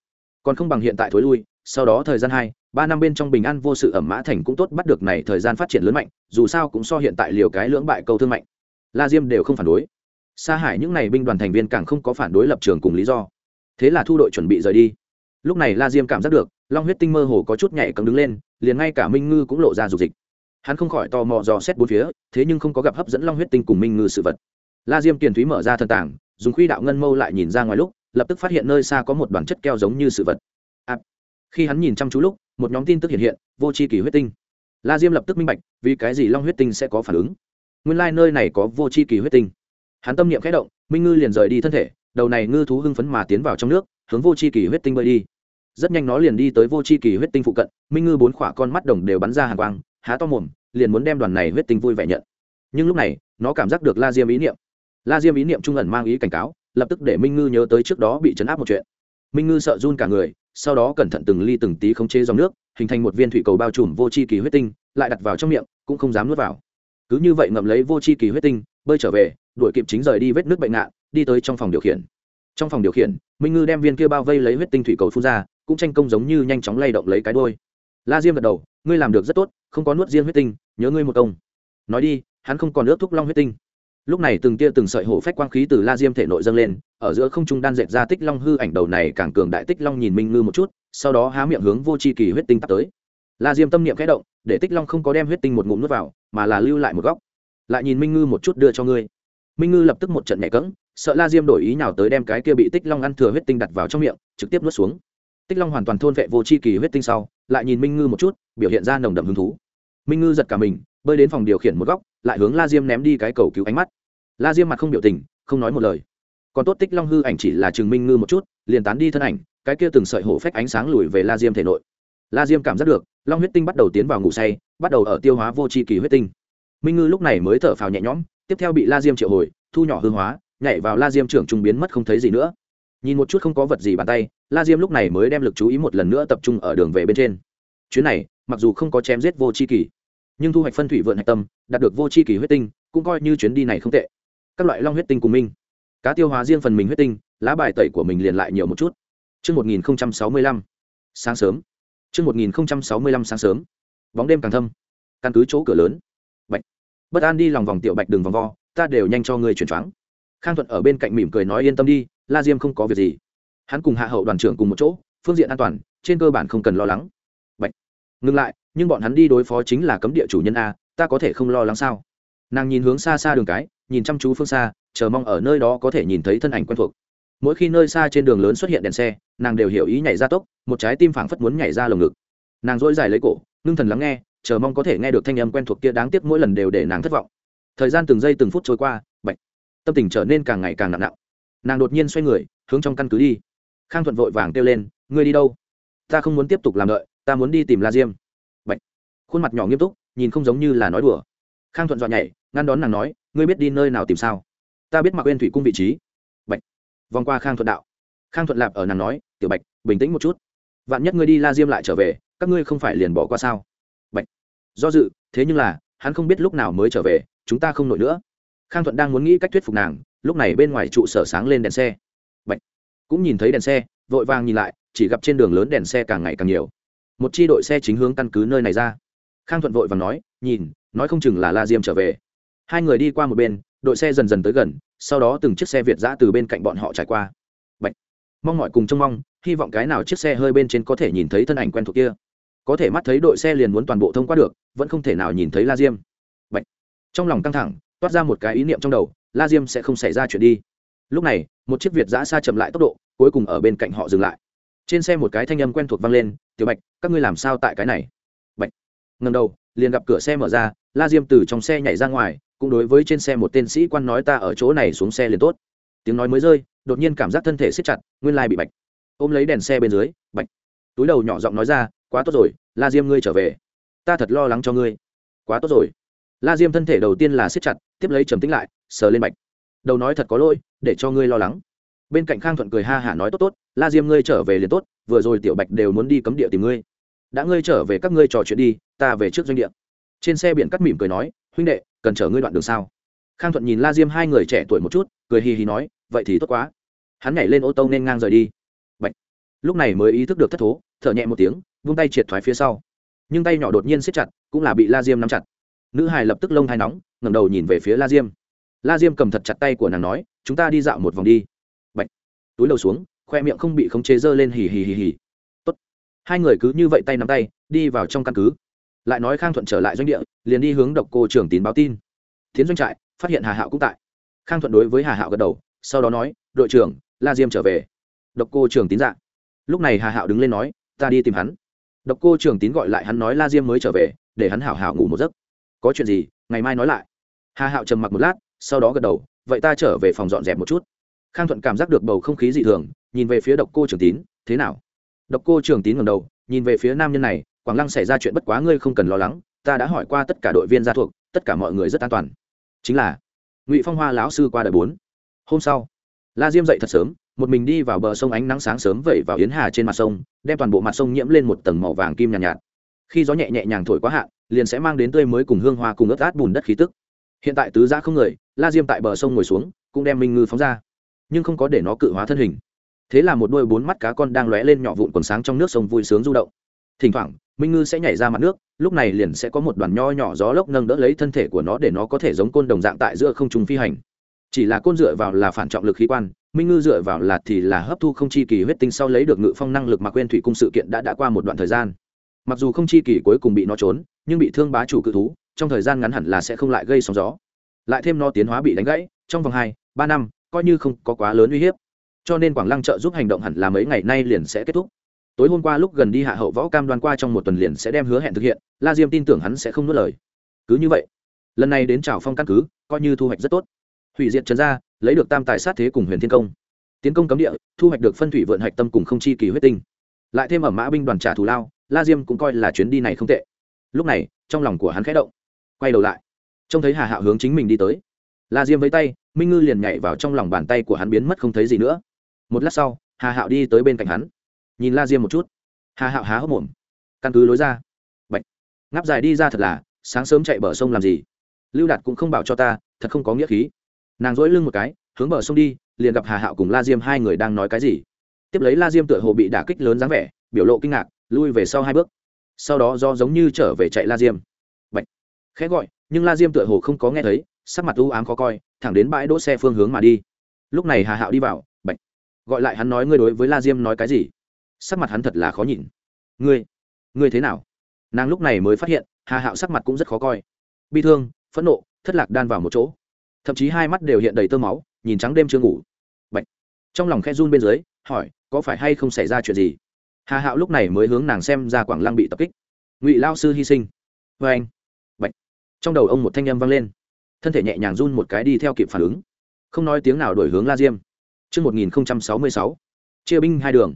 S1: Còn không bằng hiện tại thối lui, sau đó thời gian hai, ba năm bên trong bình an vô sự ẩm mã thành cũng tốt bắt được này thời gian phát triển lớn mạnh, dù sao cũng so hiện tại liều cái lưỡng bại câu thương mạnh. La diêm đều không phản đối. Sa hải những n à y binh đoàn thành viên càng không có phản đối lập trường cùng lý do. Thế là thu đội chuẩn bị rời đi. Lúc này la diêm cảm giác được, long huyết tinh mơ hồ có chút nhảy cấm đứng lên, liền ngay cả minh ngư cũng lộ ra dục dịch hắn không khỏi tò mò dò xét bốn phía thế nhưng không có gặp hấp dẫn long huyết tinh cùng minh ngư sự vật. La diêm kiền thúy mở ra thần tảng dùng khuy đạo ngân mâu lại nhìn ra ngoài lúc lập tức phát hiện nơi xa có một đoàn chất keo giống như sự vật. À, khi hắn nhìn chăm chú lúc một nhóm tin tức hiện hiện vô c h i kỳ huyết tinh. La diêm lập tức minh bạch vì cái gì long huyết tinh sẽ có phản ứng. Nguyên lai、like、nơi này có vô c h i kỳ huyết tinh. Hắn tâm niệm k h ẽ động minh ngư liền rời đi thân thể đầu này ngư thú hưng phấn mà tiến vào trong nước hướng vô c h i kỳ huyết tinh bơi đi. Rất nhanh nó liền đi tới vô c h i kỳ huyết tinh phụ cận minh ngư bốn khỏa con mắt đồng đều bắn ra hàng quang há to mồm, liền muốn đem đoàn này huyết tinh vui vẻ nhận. Nhưng lúc này, nó cảm giác được la diêm ý niệm. La diêm ý niệm trung ẩn mang ý cảnh cáo, lập tức để minh ngư nhớ tới trước đó bị chấn áp một chuyện. Minh ngư sợ run cả người, sau đó cẩn thận từng ly từng tí khống chế dòng nước, hình thành một viên thủy cầu bao trùm vô c h i kỳ huyết tinh, lại đặt vào trong miệng, cũng không dám nuốt vào. Cứ như vậy ngậm lấy vô c h i kỳ huyết tinh, bơi trở về, đuổi kịp chính rời đi vết nước bệnh ngạn đi tới trong phòng điều khiển. Trong phòng điều khiển, minh ngư đem viên kia bao vây lấy huyết tinh thủy cầu phun ra, cũng tranh công giống như nhanh chóng lay động lấy cái đôi la diêm gật đầu, ngươi làm được rất tốt, không có nuốt riêng huyết tinh, nhớ ngươi một công. Nói đi, hắn không còn ước thúc long huyết tinh. Lúc này từng tia từng sợi hổ phách quang khí từ la diêm thể nội dâng lên, ở giữa không trung đan dệt ra tích long hư ảnh đầu này càng cường đại tích long nhìn minh ngư một chút, sau đó há miệng hướng vô c h i kỳ huyết tinh tắt tới. La diêm tâm niệm khẽ động, để tích long không có đem huyết tinh một ngụm n u ố t vào, mà là lưu lại một góc. Lại nhìn minh ngư một chút đưa cho ngươi. Minh ngư lập tức một trận nhẹ cẫng, sợ la diêm đổi ý nào tới đem cái kia bị tích long ăn thừa huyết tinh đặt vào trong miệng, trực tiếp nuốt xuống tích long hoàn toàn thôn vệ vô c h i kỳ huyết tinh sau, lại nhìn minh ngư một chút, biểu hiện ra nồng đậm hứng thú. Minh ngư giật cả mình, bơi đến phòng điều khiển một góc, lại hướng la diêm ném đi cái cầu cứu ánh mắt. La diêm mặt không biểu tình, không nói một lời. Còn tốt tích long hư ảnh chỉ là chừng minh ngư một chút, liền tán đi thân ảnh, cái kia từng sợi hổ phách ánh sáng lùi về la diêm thể nội. La diêm cảm giác được, long huyết tinh bắt đầu tiến vào ngủ say, bắt đầu ở tiêu hóa vô tri kỳ huyết tinh. Minh ngư lúc này mới thở phào nhẹ nhõm, tiếp theo bị la diêm triệu hồi, thu nhỏ hương hóa, nhảy vào la diêm trưởng trung biến mất không thấy gì nữa nhìn một chút không có vật gì bàn tay la diêm lúc này mới đem lực chú ý một lần nữa tập trung ở đường về bên trên chuyến này mặc dù không có chém giết vô c h i kỳ nhưng thu hoạch phân thủy vượn hạch tâm đạt được vô c h i kỳ huyết tinh cũng coi như chuyến đi này không tệ các loại long huyết tinh cùng minh cá tiêu hóa riêng phần mình huyết tinh lá bài tẩy của mình liền lại nhiều một chút Trước 1065, sáng sớm. Trước 1065 sáng sớm. Bóng đêm càng thâm. Căn cứ chỗ cửa lớn. Bạch. Bất an đi lòng vòng tiểu bạch đường vòng vo, ta đều nhanh cho người chuyển choáng. Khang Thuận ở bên cạnh mỉm cười nói yên tâm đi, La Diêm không có việc gì. Hắn cùng hạ hậu đoàn trưởng cùng một chỗ, phương diện an toàn, trên cơ bản không cần lo lắng. Bạch. Ngừng lại, nhưng bọn hắn đi đối phó chính là cấm địa chủ nhân a, ta có thể không lo lắng sao? Nàng nhìn hướng xa xa đường cái, nhìn chăm chú phương xa, chờ mong ở nơi đó có thể nhìn thấy thân ảnh quen thuộc mỗi khi nơi xa trên đường lớn xuất hiện đèn xe nàng đều hiểu ý nhảy ra tốc một trái tim phảng phất muốn nhảy ra lồng ngực nàng dỗi dài lấy cổ ngưng thần lắng nghe chờ mong có thể nghe được thanh âm quen thuộc kia đáng tiếc mỗi lần đều để nàng thất vọng thời gian từng giây từng phút trôi qua bệnh, tâm tình trở nên càng ngày càng nặng nặng nàng đột nhiên xoay người, hướng trong căn cứ đi. Khang thuận vội vàng kêu lên, ngươi đi đâu? Ta không muốn tiếp tục làm đợi, ta muốn đi tìm la diêm. Bạch. Khuôn mặt nhỏ nghiêm túc, nhìn không giống như là nói đùa. Khang thuận dọa nhảy, ngăn đón nàng nói, ngươi biết đi nơi nào tìm sao? Ta biết mặc quên thủy cung vị trí. Bạch. Vòng qua khang thuận đạo. Khang thuận lạp ở nàng nói, tiểu bạch, bình tĩnh một chút. Vạn nhất ngươi đi la diêm lại trở về, các ngươi không phải liền bỏ qua sao? Bạch. Do dự, thế nhưng là, hắn không biết lúc nào mới trở về, chúng ta không nổi nữa. Khang thuận đang muốn nghĩ cách thuyết phục nàng lúc này bên ngoài trụ sở sáng lên đèn xe. Bạch. Cũng nhìn thấy đèn xe, vội vàng nhìn lại, chỉ gặp trên đường lớn đèn xe càng ngày càng nhiều. Một chi đội xe chính hướng căn cứ nơi này ra. Khang thuận vội và nói, nhìn, nói không chừng là la diêm trở về. Hai người đi qua một bên, đội xe dần dần tới gần, sau đó từng chiếc xe việt giã từ bên cạnh bọn họ trải qua. Bạch. mong mọi cùng trông mong, hy vọng cái nào chiếc xe hơi bên trên có thể nhìn thấy thân ảnh quen thuộc kia. Có thể mắt thấy đội xe liền muốn toàn bộ thông qua được, vẫn không thể nào nhìn thấy la diêm. Bạch. trong lòng căng thẳng, toát ra một cái ý niệm trong đầu la diêm sẽ không xảy ra chuyện đi. Lúc này, một chiếc việt giã xa chậm lại tốc độ, cuối cùng ở bên cạnh họ dừng lại. Trên xe một cái thanh âm quen thuộc vang lên, tiểu bạch, các ngươi làm sao tại cái này? Bạch. Ngầm đầu, liền gặp cửa xe mở ra, la diêm từ trong xe nhảy ra ngoài, cũng đối với trên xe một tên sĩ quan nói, ta ở chỗ này xuống xe liền tốt. Tiếng nói mới rơi, đột nhiên cảm giác thân thể siết chặt, nguyên lai bị bạch ôm lấy đèn xe bên dưới, bạch. Túi đầu nhỏ giọng nói ra, quá tốt rồi, la diêm ngươi trở về. Ta thật lo lắng cho ngươi. Quá tốt rồi. La diêm thân thể đầu tiên là siết chặt tiếp lấy trầm tính lại, sờ lên bạch đầu nói thật có lỗi, để cho ngươi lo lắng. Bên cạnh khang thuận cười ha hả nói tốt tốt, la diêm ngươi trở về liền tốt, vừa rồi tiểu bạch đều muốn đi cấm địa tìm ngươi. Đã ngươi trở về các ngươi trò chuyện đi, ta về trước doanh địa. Trên xe biển cắt mỉm cười nói, huynh đệ, cần chở ngươi đoạn đường sao? Khang thuận nhìn la diêm hai người trẻ tuổi một chút, cười hì hì nói, vậy thì tốt quá. Hắn nhảy lên ô tô nên ngang rời đi. Bạch. lúc này mới ý thức được thất thố, thở nhẹ một tiếng, vung tay triệt thoái phía sau. Nhưng tay nhỏ đột nhiên siết chặt, cũng là bị la diêm nắm chặt. Nữ hài lập tức lông hai nóng ngẩng đầu nhìn về phía la diêm. La diêm cầm thật chặt tay của nàng nói, chúng ta đi dạo một vòng đi. Bạch. túi đầu xuống, khoe miệng không bị khống chế dơ lên hì hì hì hì. Tốt. Hai người cứ như vậy tay nắm tay, đi vào trong căn cứ. Lại nói khang thuận trở lại doanh địa, liền đi hướng độc cô trưởng tín báo tin. Tiến doanh trại, phát hiện hà hạo cũng tại. Khang thuận đối với hà hạo gật đầu, sau đó nói, đội trưởng, la diêm trở về. Độc cô trưởng tín dạ. lúc này hà hạo đứng lên nói, ta đi tìm hắn. Độc cô trưởng tín gọi lại hắn nói la diêm mới trở về, để hắn hảo hảo ngủ một giấc. Có chuyện gì, ngày mai nói lại hà hạo trầm mặc một lát sau đó gật đầu vậy ta trở về phòng dọn dẹp một chút. Khang thuận cảm giác được bầu không khí dị thường nhìn về phía độc cô trưởng tín thế nào? Độc cô trưởng tín ngầm đầu nhìn về phía nam nhân này quảng lăng xảy ra chuyện bất quá ngươi không cần lo lắng ta đã hỏi qua tất cả đội viên gia thuộc tất cả mọi người rất an toàn. Chính là ngụy phong hoa lão sư qua đời bốn. Hôm sau la diêm dậy thật sớm một mình đi vào bờ sông ánh nắng sáng sớm vẩy vào yến hà trên mặt sông đem toàn bộ mặt sông nhiễm lên một tầng màu vàng kim nhàn nhạt, nhạt. Khi gió nhẹ nhẹ nhàng thổi quá hạn liền sẽ mang đến tươi mới cùng hương hoa cùng ướt át bùn đất khí tức hiện tại tứ giã không người, la diêm tại bờ sông ngồi xuống, cũng đem minh ngư phóng ra. Nhưng không có để nó cự hóa thân hình. Thế là một đôi bốn mắt cá con đang lóe lên nhỏ vụn quần sáng trong nước sông vui sướng du động. Thỉnh thoảng, minh ngư sẽ nhảy ra mặt nước, lúc này liền sẽ có một đoàn nho nhỏ gió lốc nâng đỡ lấy thân thể của nó để nó có thể giống côn đồng dạng tại giữa không trung phi hành. Chỉ là côn dựa vào là phản trọng lực khí quan, minh ngư dựa vào là thì là hấp thu không chi kỳ huyết tinh sau lấy được ngự phong năng lực mà quên thủy cung sự kiện đã đã qua một đoạn thời gian. Mặc dù không chi kỳ cuối cùng bị nó trốn, nhưng bị thương bá chủ cự thú trong thời gian ngắn hẳn là sẽ không lại gây sóng gió. Lại thêm nó tiến hóa bị đánh gãy, trong vòng hai, ba năm, coi như không có quá lớn uy hiếp. Cho nên quảng lăng trợ giúp hành động hẳn là mấy ngày nay liền sẽ kết thúc. Tối hôm qua lúc gần đi hạ hậu võ cam đoan qua trong một tuần liền sẽ đem hứa hẹn thực hiện, la diêm tin tưởng hắn sẽ không nuốt lời. Cứ như vậy, lần này đến trào phong căn cứ, coi như thu hoạch rất tốt. Hủy diệt trần gia, lấy được tam tài sát thế cùng huyền thiên công. Tiến công cấm địa, thu hoạch được phân thủy vượn hạch tâm cùng không chi kỳ huyết tinh. Lại thêm ở mã binh đoàn trả thù lao, la diêm cũng coi là chuyến đi này không tệ. Lúc này, trong lòng của hắn khẽ động quay đầu lại. Trông thấy hà hạo hướng chính mình đi tới. La diêm với tay minh ngư liền nhảy vào trong lòng bàn tay của hắn biến mất không thấy gì nữa. Một lát sau hà hạo đi tới bên cạnh hắn. Nhìn la diêm một chút. Hà hạo há hốc mồm. Căn cứ lối ra. Bệnh, ngáp dài đi ra thật là sáng sớm chạy bờ sông làm gì? Lưu đạt cũng không bảo cho ta thật không có nghĩa khí. Nàng dỗi lưng một cái hướng bờ sông đi liền gặp hà hạo cùng la diêm hai người đang nói cái gì. Tiếp lấy la diêm tựa hồ bị đả kích lớn dáng vẻ biểu lộ kinh ngạc lui về sau hai bước. Sau đó do giống như trở về chạy la diêm khẽ gọi, nhưng la diêm tựa hồ không có nghe thấy, sắc mặt u ám khó coi, thẳng đến bãi đỗ xe phương hướng mà đi. Lúc này hà hạo đi vào, Bạch. gọi lại hắn nói, ngươi đối với la diêm nói cái gì? Sắc mặt hắn thật là khó nhìn. Ngươi ngươi thế nào? Nàng lúc này mới phát hiện, hà hạo sắc mặt cũng rất khó coi. Bi thương, phẫn nộ, thất lạc đan vào một chỗ. Thậm chí hai mắt đều hiện đầy tơ máu, nhìn trắng đêm chưa ngủ. Bạch. trong lòng khe run bên dưới, hỏi, có phải hay không xảy ra chuyện gì? Hà hạo lúc này mới hướng nàng xem ra quảng lăng bị tập kích. Ngụy lao sư hy sinh. Vê anh trong đầu ông một thanh â m vang lên thân thể nhẹ nhàng run một cái đi theo kịp phản ứng không nói tiếng nào đổi hướng la diêm Trước 1066, chia binh hai đường.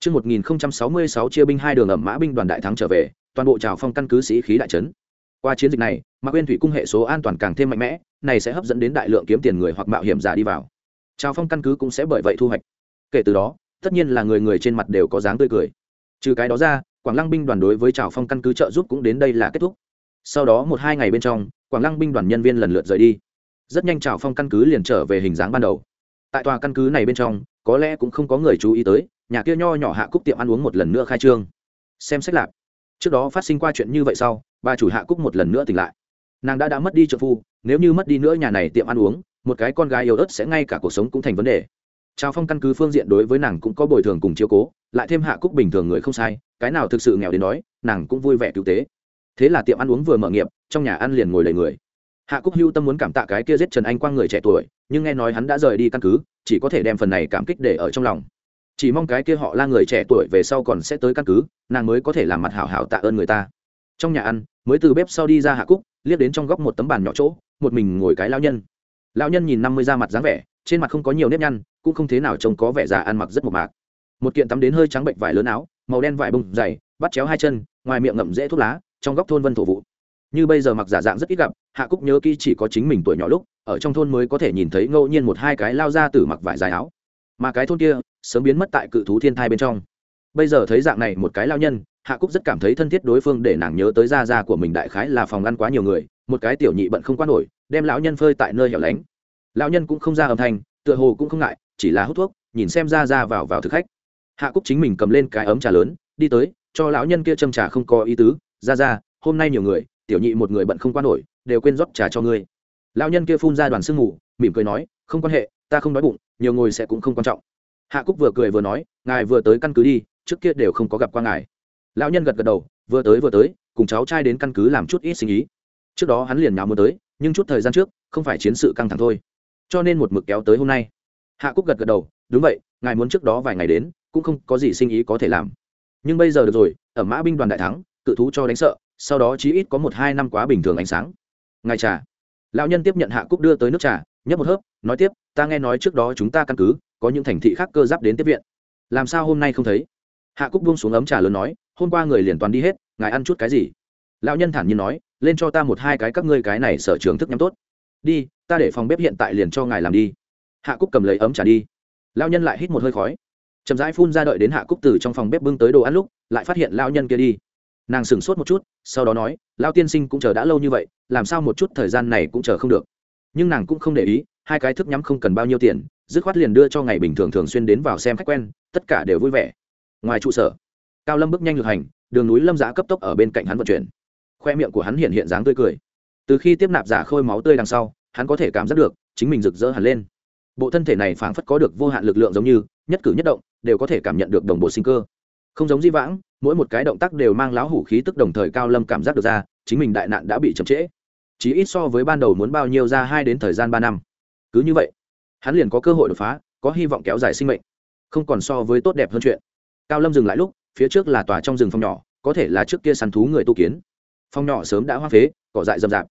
S1: Trước 1066 chia binh hai đường ẩm mã binh đoàn đại thắng trở về, toàn bộ trào phong căn cứ sĩ khí đại trấn. Qua chiến dịch này, Mạc Quyên thủy cung hệ số an toàn càng thêm mạnh mẽ, này sẽ hấp dẫn đến đại lượng kiếm tiền người hoặc mạo hiểm giả đi vào. Trào phong căn cứ cũng sẽ bởi vậy thu hoạch. Kể từ đó, tất nhiên là người người trên mặt đều có dáng tươi cười. Trừ cái đó ra, Quảng Lăng binh đoàn đối với Trào phong căn cứ trợ giúp cũng đến đây là kết thúc. Sau đó một hai ngày bên trong, Quảng Lăng binh đoàn nhân viên lần lượt rời đi. Rất nhanh Trào phong căn cứ liền trở về hình dáng ban đầu. Tại tòa căn cứ này bên trong, có lẽ cũng không có người chú ý tới, nhà kia nho nhỏ hạ cúc tiệm ăn uống một lần nữa khai trương xem xét lạc trước đó phát sinh qua chuyện như vậy sau bà chủ hạ cúc một lần nữa tỉnh lại nàng đã đã mất đi trợ phu nếu như mất đi nữa nhà này tiệm ăn uống một cái con gái yếu ớt sẽ ngay cả cuộc sống cũng thành vấn đề trao phong căn cứ phương diện đối với nàng cũng có bồi thường cùng chiếu cố lại thêm hạ cúc bình thường người không sai cái nào thực sự nghèo đến nói nàng cũng vui vẻ cứu tế thế là tiệm ăn uống vừa mở nghiệp, trong nhà ăn liền ngồi đầy người. Hạ cúc hưu tâm muốn cảm tạ cái kia giết trần anh quang người trẻ tuổi, nhưng nghe nói hắn đã rời đi căn cứ, chỉ có thể đem phần này cảm kích để ở trong lòng. Chỉ mong cái kia họ la người trẻ tuổi về sau còn sẽ tới căn cứ, nàng mới có thể làm mặt hảo hảo tạ ơn người ta. Trong nhà ăn, mới từ bếp sau đi ra hạ cúc, liếc đến trong góc một tấm bàn nhỏ chỗ, một mình ngồi cái lao nhân. Lao nhân nhìn năm mươi da mặt dáng vẻ, trên mặt không có nhiều nếp nhăn, cũng không thế nào trông có vẻ già ăn mặc rất mộc mạc. Một kiện tắm đến hơi trắng bệnh vải lớn áo, màu đen vải bông dày, bắt chéo hai chân, ngoài miệng ngậm dễ thuốc lá trong góc thôn vân thổ vụ. Như bây giờ mặc giả dạng rất ít gặp, hạ cúc nhớ kỹ chỉ có chính mình tuổi nhỏ lúc, ở trong thôn mới có thể nhìn thấy ngẫu nhiên một hai cái lao ra từ mặc vải dài áo. Mà cái thôn kia, sớm biến mất tại cự thú thiên thai bên trong. Bây giờ thấy dạng này một cái lao nhân, hạ cúc rất cảm thấy thân thiết đối phương để nàng nhớ tới gia gia của mình đại khái là phòng ăn quá nhiều người, một cái tiểu nhị bận không quan nổi, đem lão nhân phơi tại nơi hẻo lánh. Lão nhân cũng không ra âm thanh, tựa hồ cũng không ngại, chỉ là hút thuốc, nhìn xem ra ra vào vào thực khách. Hạ cúc chính mình cầm lên cái ấm trà lớn, đi tới, cho lão nhân kia châm trà không có ý tứ ra ra, hôm nay nhiều người, tiểu nhị một người bận không qua nổi, đều quên rót trà cho ngươi. Lão nhân kia phun ra đoàn sương mù, mỉm cười nói, không quan hệ, ta không đói bụng, nhiều ngồi sẽ cũng không quan trọng. Hạ cúc vừa cười vừa nói, ngài vừa tới căn cứ đi, trước kia đều không có gặp qua ngài. Lão nhân gật gật đầu, vừa tới vừa tới, cùng cháu trai đến căn cứ làm chút ít sinh ý trước đó hắn liền nào muốn tới, nhưng chút thời gian trước, không phải chiến sự căng thẳng thôi. Cho nên một mực kéo tới hôm nay. Hạ cúc gật gật đầu, đúng vậy, ngài muốn trước đó vài ngày đến, cũng không có gì sinh ý có thể làm. Nhưng bây giờ được rồi, ở mã binh đoàn đại thắng cự thú cho đánh sợ, sau đó chí ít có một hai năm quá bình thường ánh sáng. Ngài trà. Lão nhân tiếp nhận hạ cúc đưa tới nước trà, nhấp một hớp, nói tiếp, ta nghe nói trước đó chúng ta căn cứ, có những thành thị khác cơ giáp đến tiếp viện. Làm sao hôm nay không thấy? Hạ cúc buông xuống ấm trà lớn nói, hôm qua người liền toàn đi hết, ngài ăn chút cái gì? Lão nhân thản nhiên nói, lên cho ta một hai cái các ngươi cái này sở trường thức nhắm tốt. Đi, ta để phòng bếp hiện tại liền cho ngài làm đi. Hạ cúc cầm lấy ấm trà đi. Lão nhân lại hít một hơi khói. Chậm rãi phun ra đợi đến hạ cúc từ trong phòng bếp bưng tới đồ ăn lúc, lại phát hiện lão nhân kia đi nàng sửng sốt một chút, sau đó nói, lão tiên sinh cũng chờ đã lâu như vậy, làm sao một chút thời gian này cũng chờ không được? Nhưng nàng cũng không để ý, hai cái thức nhắm không cần bao nhiêu tiền, dứt khoát liền đưa cho ngày bình thường thường xuyên đến vào xem khách quen, tất cả đều vui vẻ. Ngoài trụ sở, cao lâm bước nhanh lực hành, đường núi lâm giã cấp tốc ở bên cạnh hắn vận chuyển. Khoe miệng của hắn hiện hiện dáng tươi cười. Từ khi tiếp nạp giả khôi máu tươi đằng sau, hắn có thể cảm giác được, chính mình rực rỡ hẳn lên. Bộ thân thể này phảng phất có được vô hạn lực lượng giống như, nhất cử nhất động, đều có thể cảm nhận được đồng bộ sinh cơ không giống di vãng, mỗi một cái động tác đều mang láo hủ khí tức đồng thời cao lâm cảm giác được ra, chính mình đại nạn đã bị chậm trễ. Chỉ ít so với ban đầu muốn bao nhiêu ra hai đến thời gian ba năm. Cứ như vậy, hắn liền có cơ hội đột phá, có hy vọng kéo dài sinh mệnh. Không còn so với tốt đẹp hơn chuyện. Cao lâm dừng lại lúc, phía trước là tòa trong rừng phòng nhỏ, có thể là trước kia săn thú người tu kiến. Phòng nhỏ sớm đã hoa phế, cỏ dại rậm rạp.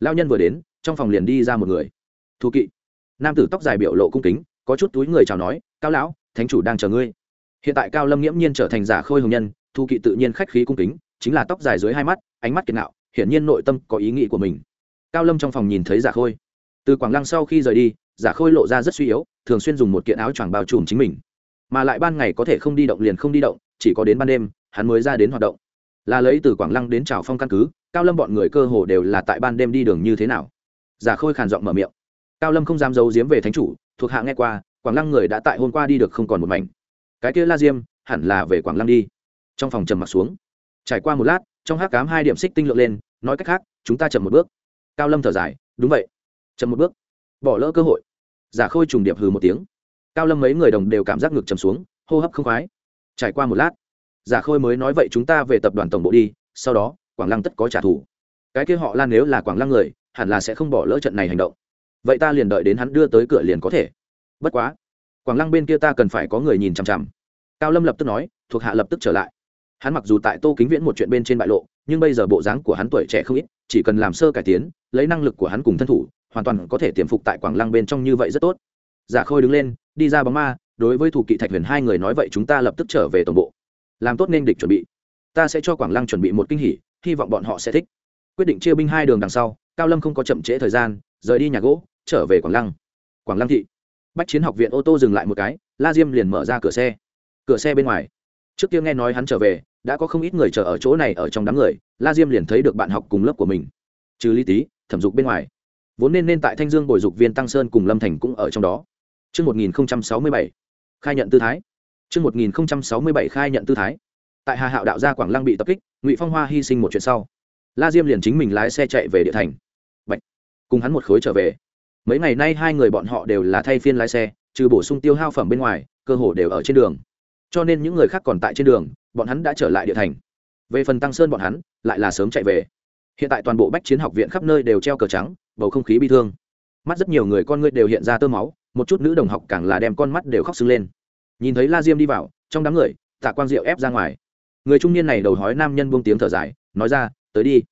S1: Lao nhân vừa đến, trong phòng liền đi ra một người. Thu kỵ. Nam tử tóc dài biểu lộ cung kính, có chút túi người chào nói, cao lão, thánh chủ đang chờ ngươi hiện tại cao lâm nghiễm nhiên trở thành giả khôi hồng nhân, thu kỵ tự nhiên khách khí cung kính, chính là tóc dài dưới hai mắt, ánh mắt kiệt nạo hiển nhiên nội tâm có ý nghĩ của mình. Cao lâm trong phòng nhìn thấy giả khôi. Từ quảng lăng sau khi rời đi, giả khôi lộ ra rất suy yếu, thường xuyên dùng một kiện áo choàng bao trùm chính mình. Mà lại ban ngày có thể không đi động liền không đi động, chỉ có đến ban đêm, hắn mới ra đến hoạt động. Là lấy từ quảng lăng đến trào phong căn cứ, cao lâm bọn người cơ hồ đều là tại ban đêm đi đường như thế nào? Giả khôi khàn giọng mở miệng. Cao lâm không dám giấu giếm về thánh chủ, thuộc hạ nghe qua, quảng lăng người đã tại hôm qua đi được không còn một mảnh cái kia la diêm, hẳn là về quảng lăng đi. Trong phòng trầm mặt xuống. Trải qua một lát, trong hát cám hai điểm xích tinh lượng lên, nói cách khác, chúng ta chậm một bước. Cao lâm thở dài, đúng vậy. Chậm một bước. Bỏ lỡ cơ hội. Giả khôi trùng điệp hừ một tiếng. Cao lâm mấy người đồng đều cảm giác ngực chầm xuống, hô hấp không khoái. Trải qua một lát, giả khôi mới nói vậy chúng ta về tập đoàn tổng bộ đi, sau đó, quảng lăng tất có trả thù. Cái kia họ lan nếu là quảng lăng người, hẳn là sẽ không bỏ lỡ trận này hành động. Vậy ta liền đợi đến hắn đưa tới cửa liền có thể. Bất quá quảng lăng bên kia ta cần phải có người nhìn chằm chằm. Cao lâm lập tức nói, thuộc hạ lập tức trở lại. Hắn mặc dù tại tô kính viễn một chuyện bên trên bại lộ, nhưng bây giờ bộ dáng của hắn tuổi trẻ không ít, chỉ cần làm sơ cải tiến, lấy năng lực của hắn cùng thân thủ, hoàn toàn có thể tiềm phục tại quảng lăng bên trong như vậy rất tốt. Giả khôi đứng lên, đi ra bóng ma, đối với thủ kỵ thạch huyền hai người nói vậy chúng ta lập tức trở về tổng bộ. Làm tốt nên địch chuẩn bị. Ta sẽ cho quảng lăng chuẩn bị một kinh hỉ, hy vọng bọn họ sẽ thích. Quyết định chia binh hai đường đằng sau, cao lâm không có chậm trễ thời gian, rời đi nhà gỗ, trở về quảng lăng. Quảng lăng thị bách chiến học viện ô tô dừng lại một cái la diêm liền mở ra cửa xe cửa xe bên ngoài trước kia nghe nói hắn trở về đã có không ít người chờ ở chỗ này ở trong đám người la diêm liền thấy được bạn học cùng lớp của mình trừ lý tý thẩm dục bên ngoài vốn nên nên tại thanh dương bồi dục viên tăng sơn cùng lâm thành cũng ở trong đó Trước 1067, khai nhận tư thái. Trước 1067 khai nhận tư thái. Tại Hà Hạo đạo gia Quảng Lăng bị tập kích, Ngụy Phong Hoa hy sinh một chuyện sau. La Diêm liền chính mình lái xe chạy về địa thành. Bạch. Cùng hắn một khối trở về. Mấy ngày nay hai người bọn họ đều là thay phiên lái xe, trừ bổ sung tiêu hao phẩm bên ngoài, cơ hồ đều ở trên đường. Cho nên những người khác còn tại trên đường, bọn hắn đã trở lại địa thành. Về phần Tăng Sơn bọn hắn, lại là sớm chạy về. Hiện tại toàn bộ Bách Chiến học viện khắp nơi đều treo cờ trắng, bầu không khí bi thương mắt rất nhiều người con ngươi đều hiện ra tơ máu một chút nữ đồng học càng là đem con mắt đều khóc sưng lên nhìn thấy la diêm đi vào trong đám người tạ quang diệu ép ra ngoài người trung niên này đầu hói nam nhân buông tiếng thở dài nói ra tới đi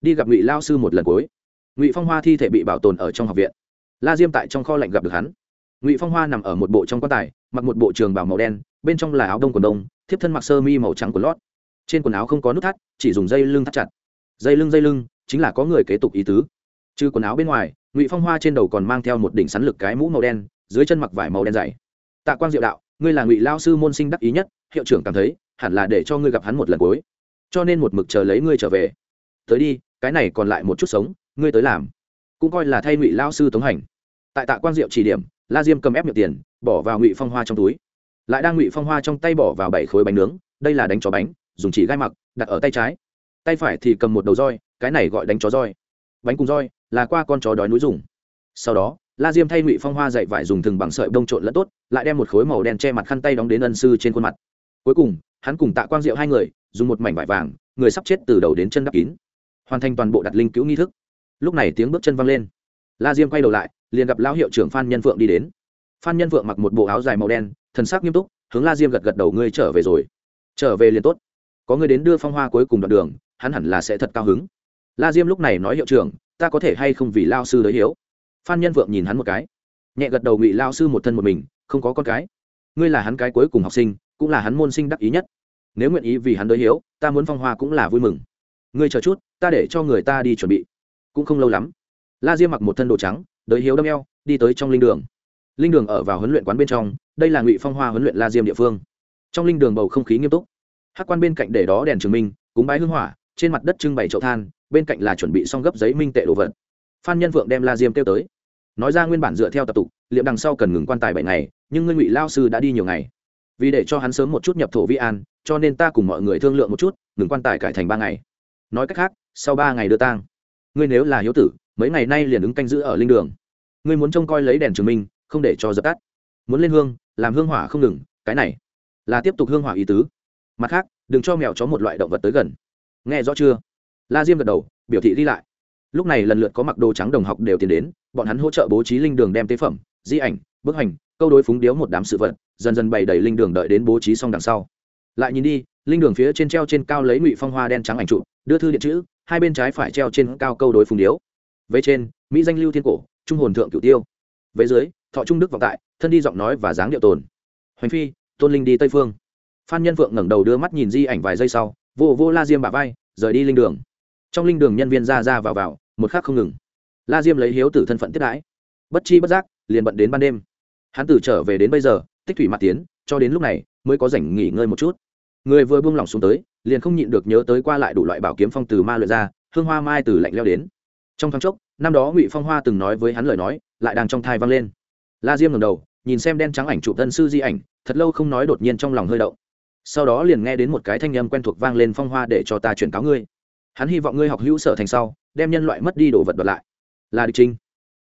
S1: đi gặp ngụy lao sư một lần cuối ngụy phong hoa thi thể bị bảo tồn ở trong học viện la diêm tại trong kho lạnh gặp được hắn. Ngụy phong hoa nằm ở một bộ trong quan tài, mặc một bộ trường bảo màu đen, bên trong là áo đông quần đông, thiếp thân mặc sơ mi màu trắng của lót. Trên quần áo không có nút thắt, chỉ dùng dây lưng thắt chặt. Dây lưng dây lưng, chính là có người kế tục ý tứ. Trừ quần áo bên ngoài, ngụy phong hoa trên đầu còn mang theo một đỉnh sắn lực cái mũ màu đen, dưới chân mặc vải màu đen dày. Tạ quang diệu đạo, ngươi là ngụy lao sư môn sinh đắc ý nhất, hiệu trưởng cảm thấy, hẳn là để cho ngươi gặp hắn một lần cuối. Cho nên một mực chờ lấy ngươi trở về. Tới đi, cái này còn lại một chút sống, ngươi tới làm. Cũng coi là thay ngụy lao sư tống hành tại tạ quang diệu chỉ điểm, la diêm cầm ép miệng tiền, bỏ vào ngụy phong hoa trong túi. Lại đang ngụy phong hoa trong tay bỏ vào bảy khối bánh nướng, đây là đánh chó bánh, dùng chỉ gai mặc, đặt ở tay trái. Tay phải thì cầm một đầu roi, cái này gọi đánh chó roi. Bánh cùng roi là qua con chó đói núi dùng. Sau đó, la diêm thay ngụy phong hoa dạy vải dùng thừng bằng sợi bông trộn lẫn tốt, lại đem một khối màu đen che mặt khăn tay đóng đến ân sư trên khuôn mặt. Cuối cùng, hắn cùng tạ quang diệu hai người, dùng một mảnh vải vàng, người sắp chết từ đầu đến chân đắp kín, hoàn thành toàn bộ đặt linh cứu nghi thức. Lúc này tiếng bước chân văng lên. La diêm quay đầu lại liền gặp lão hiệu trưởng phan nhân Vượng đi đến. Phan nhân Vượng mặc một bộ áo dài màu đen, thần sắc nghiêm túc, hướng la diêm gật gật đầu, ngươi trở về rồi. Trở về liền tốt. Có người đến đưa phong hoa cuối cùng đoạn đường, hắn hẳn là sẽ thật cao hứng. La diêm lúc này nói hiệu trưởng, ta có thể hay không vì lao sư đới hiếu? Phan nhân vượng nhìn hắn một cái, nhẹ gật đầu ngụy lao sư một thân một mình, không có con cái. Ngươi là hắn cái cuối cùng học sinh, cũng là hắn môn sinh đắc ý nhất. Nếu nguyện ý vì hắn đới hiếu, ta muốn phong hoa cũng là vui mừng. Ngươi chờ chút, ta để cho người ta đi chuẩn bị. Cũng không lâu lắm la diêm mặc một thân đồ trắng, đới hiếu đâm eo, đi tới trong linh đường. Linh đường ở vào huấn luyện quán bên trong, đây là ngụy phong hoa huấn luyện la diêm địa phương. Trong linh đường bầu không khí nghiêm túc. Hát quan bên cạnh để đó đèn trường minh, cúng bái hưng hỏa, trên mặt đất trưng bày chậu than, bên cạnh là chuẩn bị xong gấp giấy minh tệ đồ vật. Phan nhân vượng đem la diêm kêu tới. Nói ra nguyên bản dựa theo tập tục, liệm đằng sau cần ngừng quan tài bảy ngày, nhưng ngươi ngụy lao sư đã đi nhiều ngày. Vì để cho hắn sớm một chút nhập thổ vi an, cho nên ta cùng mọi người thương lượng một chút, ngừng quan tài cải thành ba ngày. Nói cách khác, sau ba ngày đưa tang. Ngươi nếu là hiếu tử mấy ngày nay liền ứng canh giữ ở linh đường. Ngươi muốn trông coi lấy đèn chứng minh, không để cho dập tắt. Muốn lên hương, làm hương hỏa không ngừng, cái này là tiếp tục hương hỏa ý tứ. Mặt khác, đừng cho mèo chó một loại động vật tới gần. Nghe rõ chưa? La diêm gật đầu, biểu thị đi lại. Lúc này lần lượt có mặc đồ trắng đồng học đều tiến đến, bọn hắn hỗ trợ bố trí linh đường đem tế phẩm, di ảnh, bức hành câu đối phúng điếu một đám sự vật, dần dần bày đầy linh đường đợi đến bố trí xong đằng sau. Lại nhìn đi, linh đường phía trên treo trên cao lấy ngụy phong hoa đen trắng ảnh trụ đưa thư điện chữ, hai bên trái phải treo trên cao câu đối phúng điếu. Về trên, mỹ danh lưu thiên cổ, trung hồn thượng cửu tiêu. Về dưới, thọ trung đức vọng tại, thân đi giọng nói và dáng điệu tồn. Hoành phi, tôn linh đi tây phương. Phan nhân phượng ngẩng đầu đưa mắt nhìn di ảnh vài giây sau, vô vô la diêm bả vai, rời đi linh đường. Trong linh đường nhân viên ra ra vào vào, một khắc không ngừng. La diêm lấy hiếu tử thân phận tiếp đãi. Bất chi bất giác, liền bận đến ban đêm. Hắn từ trở về đến bây giờ, tích thủy mặt tiến, cho đến lúc này, mới có rảnh nghỉ ngơi một chút. Người vừa buông lỏng xuống tới, liền không nhịn được nhớ tới qua lại đủ loại bảo kiếm phong từ ma luyện ra, hương hoa mai từ lạnh leo đến trong thoáng chốc, năm đó ngụy phong hoa từng nói với hắn lời nói, lại đang trong thai vang lên. La diêm ngầm đầu, nhìn xem đen trắng ảnh chụp tân sư di ảnh, thật lâu không nói đột nhiên trong lòng hơi động. Sau đó liền nghe đến một cái thanh âm quen thuộc vang lên phong hoa để cho ta chuyển cáo ngươi. Hắn hy vọng ngươi học hữu sở thành sau, đem nhân loại mất đi đồ vật vật lại. Là địch trinh.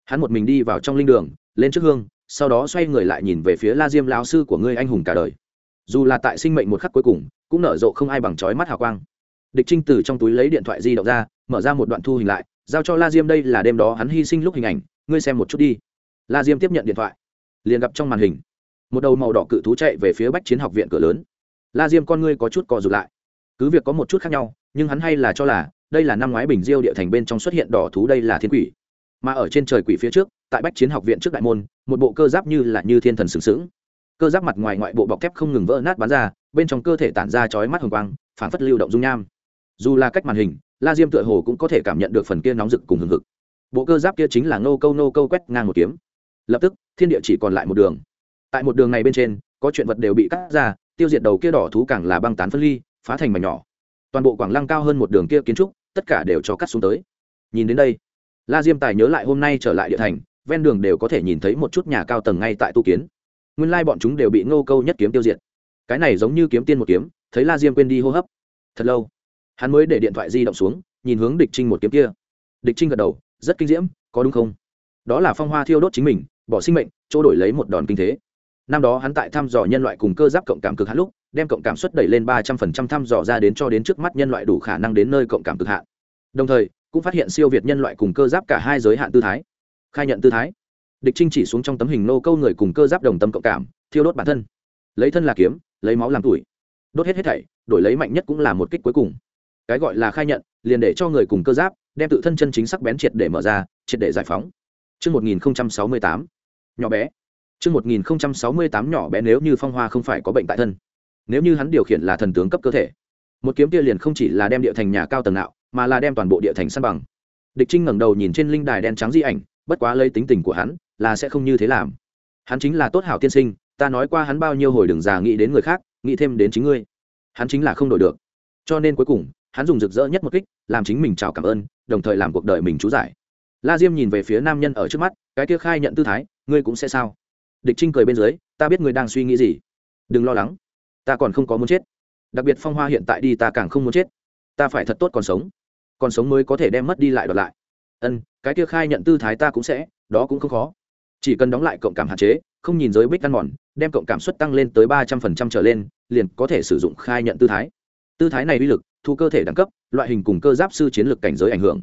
S1: Hắn một mình đi vào trong linh đường, lên trước hương, sau đó xoay người lại nhìn về phía la diêm lão sư của ngươi anh hùng cả đời. Dù là tại sinh mệnh một khắc cuối cùng, cũng nở rộ không ai bằng chói mắt hào quang. Địch trinh từ trong túi lấy điện thoại di động ra, mở ra một đoạn thu hình lại giao cho la diêm đây là đêm đó hắn hy sinh lúc hình ảnh, ngươi xem một chút đi. La diêm tiếp nhận điện thoại, liền gặp trong màn hình, một đầu màu đỏ cự thú chạy về phía bách chiến học viện cửa lớn. La diêm con ngươi có chút cò rụt lại. Cứ việc có một chút khác nhau, nhưng hắn hay là cho là, đây là năm ngoái bình diêu địa thành bên trong xuất hiện đỏ thú đây là thiên quỷ. Mà ở trên trời quỷ phía trước, tại bách chiến học viện trước đại môn, một bộ cơ giáp như là như thiên thần sừng sững. Cơ giáp mặt ngoài ngoại bộ bọc thép không ngừng vỡ nát bắn ra, bên trong cơ thể tản ra chói mắt hồng quang phản phất lưu động dung nham. Dù là cách màn hình la diêm tựa hồ cũng có thể cảm nhận được phần kia nóng rực cùng hừng hực. Bộ cơ giáp kia chính là nô câu nô câu quét ngang một kiếm. Lập tức, thiên địa chỉ còn lại một đường. Tại một đường này bên trên, có chuyện vật đều bị cắt ra, tiêu diệt đầu kia đỏ thú càng là băng tán phân ly, phá thành mảnh nhỏ. Toàn bộ quảng lăng cao hơn một đường kia kiến trúc, tất cả đều cho cắt xuống tới. Nhìn đến đây, la diêm tài nhớ lại hôm nay trở lại địa thành, ven đường đều có thể nhìn thấy một chút nhà cao tầng ngay tại tu kiến. Nguyên lai bọn chúng đều bị ngô câu nhất kiếm tiêu diệt. Cái này giống như kiếm tiên một kiếm, thấy la diêm quên đi hô hấp. Thật lâu hắn mới để điện thoại di động xuống, nhìn hướng địch trinh một kiếm kia. Địch trinh gật đầu, rất kinh diễm, có đúng không? Đó là phong hoa thiêu đốt chính mình, bỏ sinh mệnh, chỗ đổi lấy một đòn kinh thế. Năm đó hắn tại thăm dò nhân loại cùng cơ giáp cộng cảm cực hạn lúc, đem cộng cảm suất đẩy lên ba trăm phần trăm thăm dò ra đến cho đến trước mắt nhân loại đủ khả năng đến nơi cộng cảm cực hạn. Đồng thời, cũng phát hiện siêu việt nhân loại cùng cơ giáp cả hai giới hạn tư thái. Khai nhận tư thái. Địch trinh chỉ xuống trong tấm hình nô câu người cùng cơ giáp đồng tâm cộng cảm, thiêu đốt bản thân. Lấy thân là kiếm, lấy máu làm tuổi. Đốt hết hết thảy, đổi lấy mạnh nhất cũng là một kích cuối cùng cái gọi là khai nhận liền để cho người cùng cơ giáp đem tự thân chân chính sắc bén triệt để mở ra triệt để giải phóng Trước 1068, nhỏ bé. Trước 1068 nhỏ bé nếu như phong hoa không phải có bệnh tại thân. Nếu như hắn điều khiển là thần tướng cấp cơ thể. Một kiếm kia liền không chỉ là đem địa thành nhà cao tầng nào, mà là đem toàn bộ địa thành san bằng. Địch Trinh ngẩng đầu nhìn trên linh đài đen trắng di ảnh, bất quá lấy tính tình của hắn, là sẽ không như thế làm. Hắn chính là tốt hảo tiên sinh, ta nói qua hắn bao nhiêu hồi đường già nghĩ đến người khác, nghĩ thêm đến chính ngươi. Hắn chính là không đổi được. Cho nên cuối cùng, hắn dùng rực rỡ nhất một kích, làm chính mình chào cảm ơn, đồng thời làm cuộc đời mình chú giải. La diêm nhìn về phía nam nhân ở trước mắt, cái kia khai nhận tư thái, ngươi cũng sẽ sao? Địch trinh cười bên dưới, ta biết ngươi đang suy nghĩ gì. Đừng lo lắng, ta còn không có muốn chết. Đặc biệt phong hoa hiện tại đi ta càng không muốn chết. Ta phải thật tốt còn sống. Còn sống mới có thể đem mất đi lại đoạt lại. Ân, cái kia khai nhận tư thái ta cũng sẽ, đó cũng không khó. Chỉ cần đóng lại cộng cảm hạn chế, không nhìn giới bích ăn mòn, đem cộng cảm suất tăng lên tới ba trăm phần trăm trở lên, liền có thể sử dụng khai nhận tư thái tư thái này uy lực, thu cơ thể đẳng cấp, loại hình cùng cơ giáp sư chiến lược cảnh giới ảnh hưởng.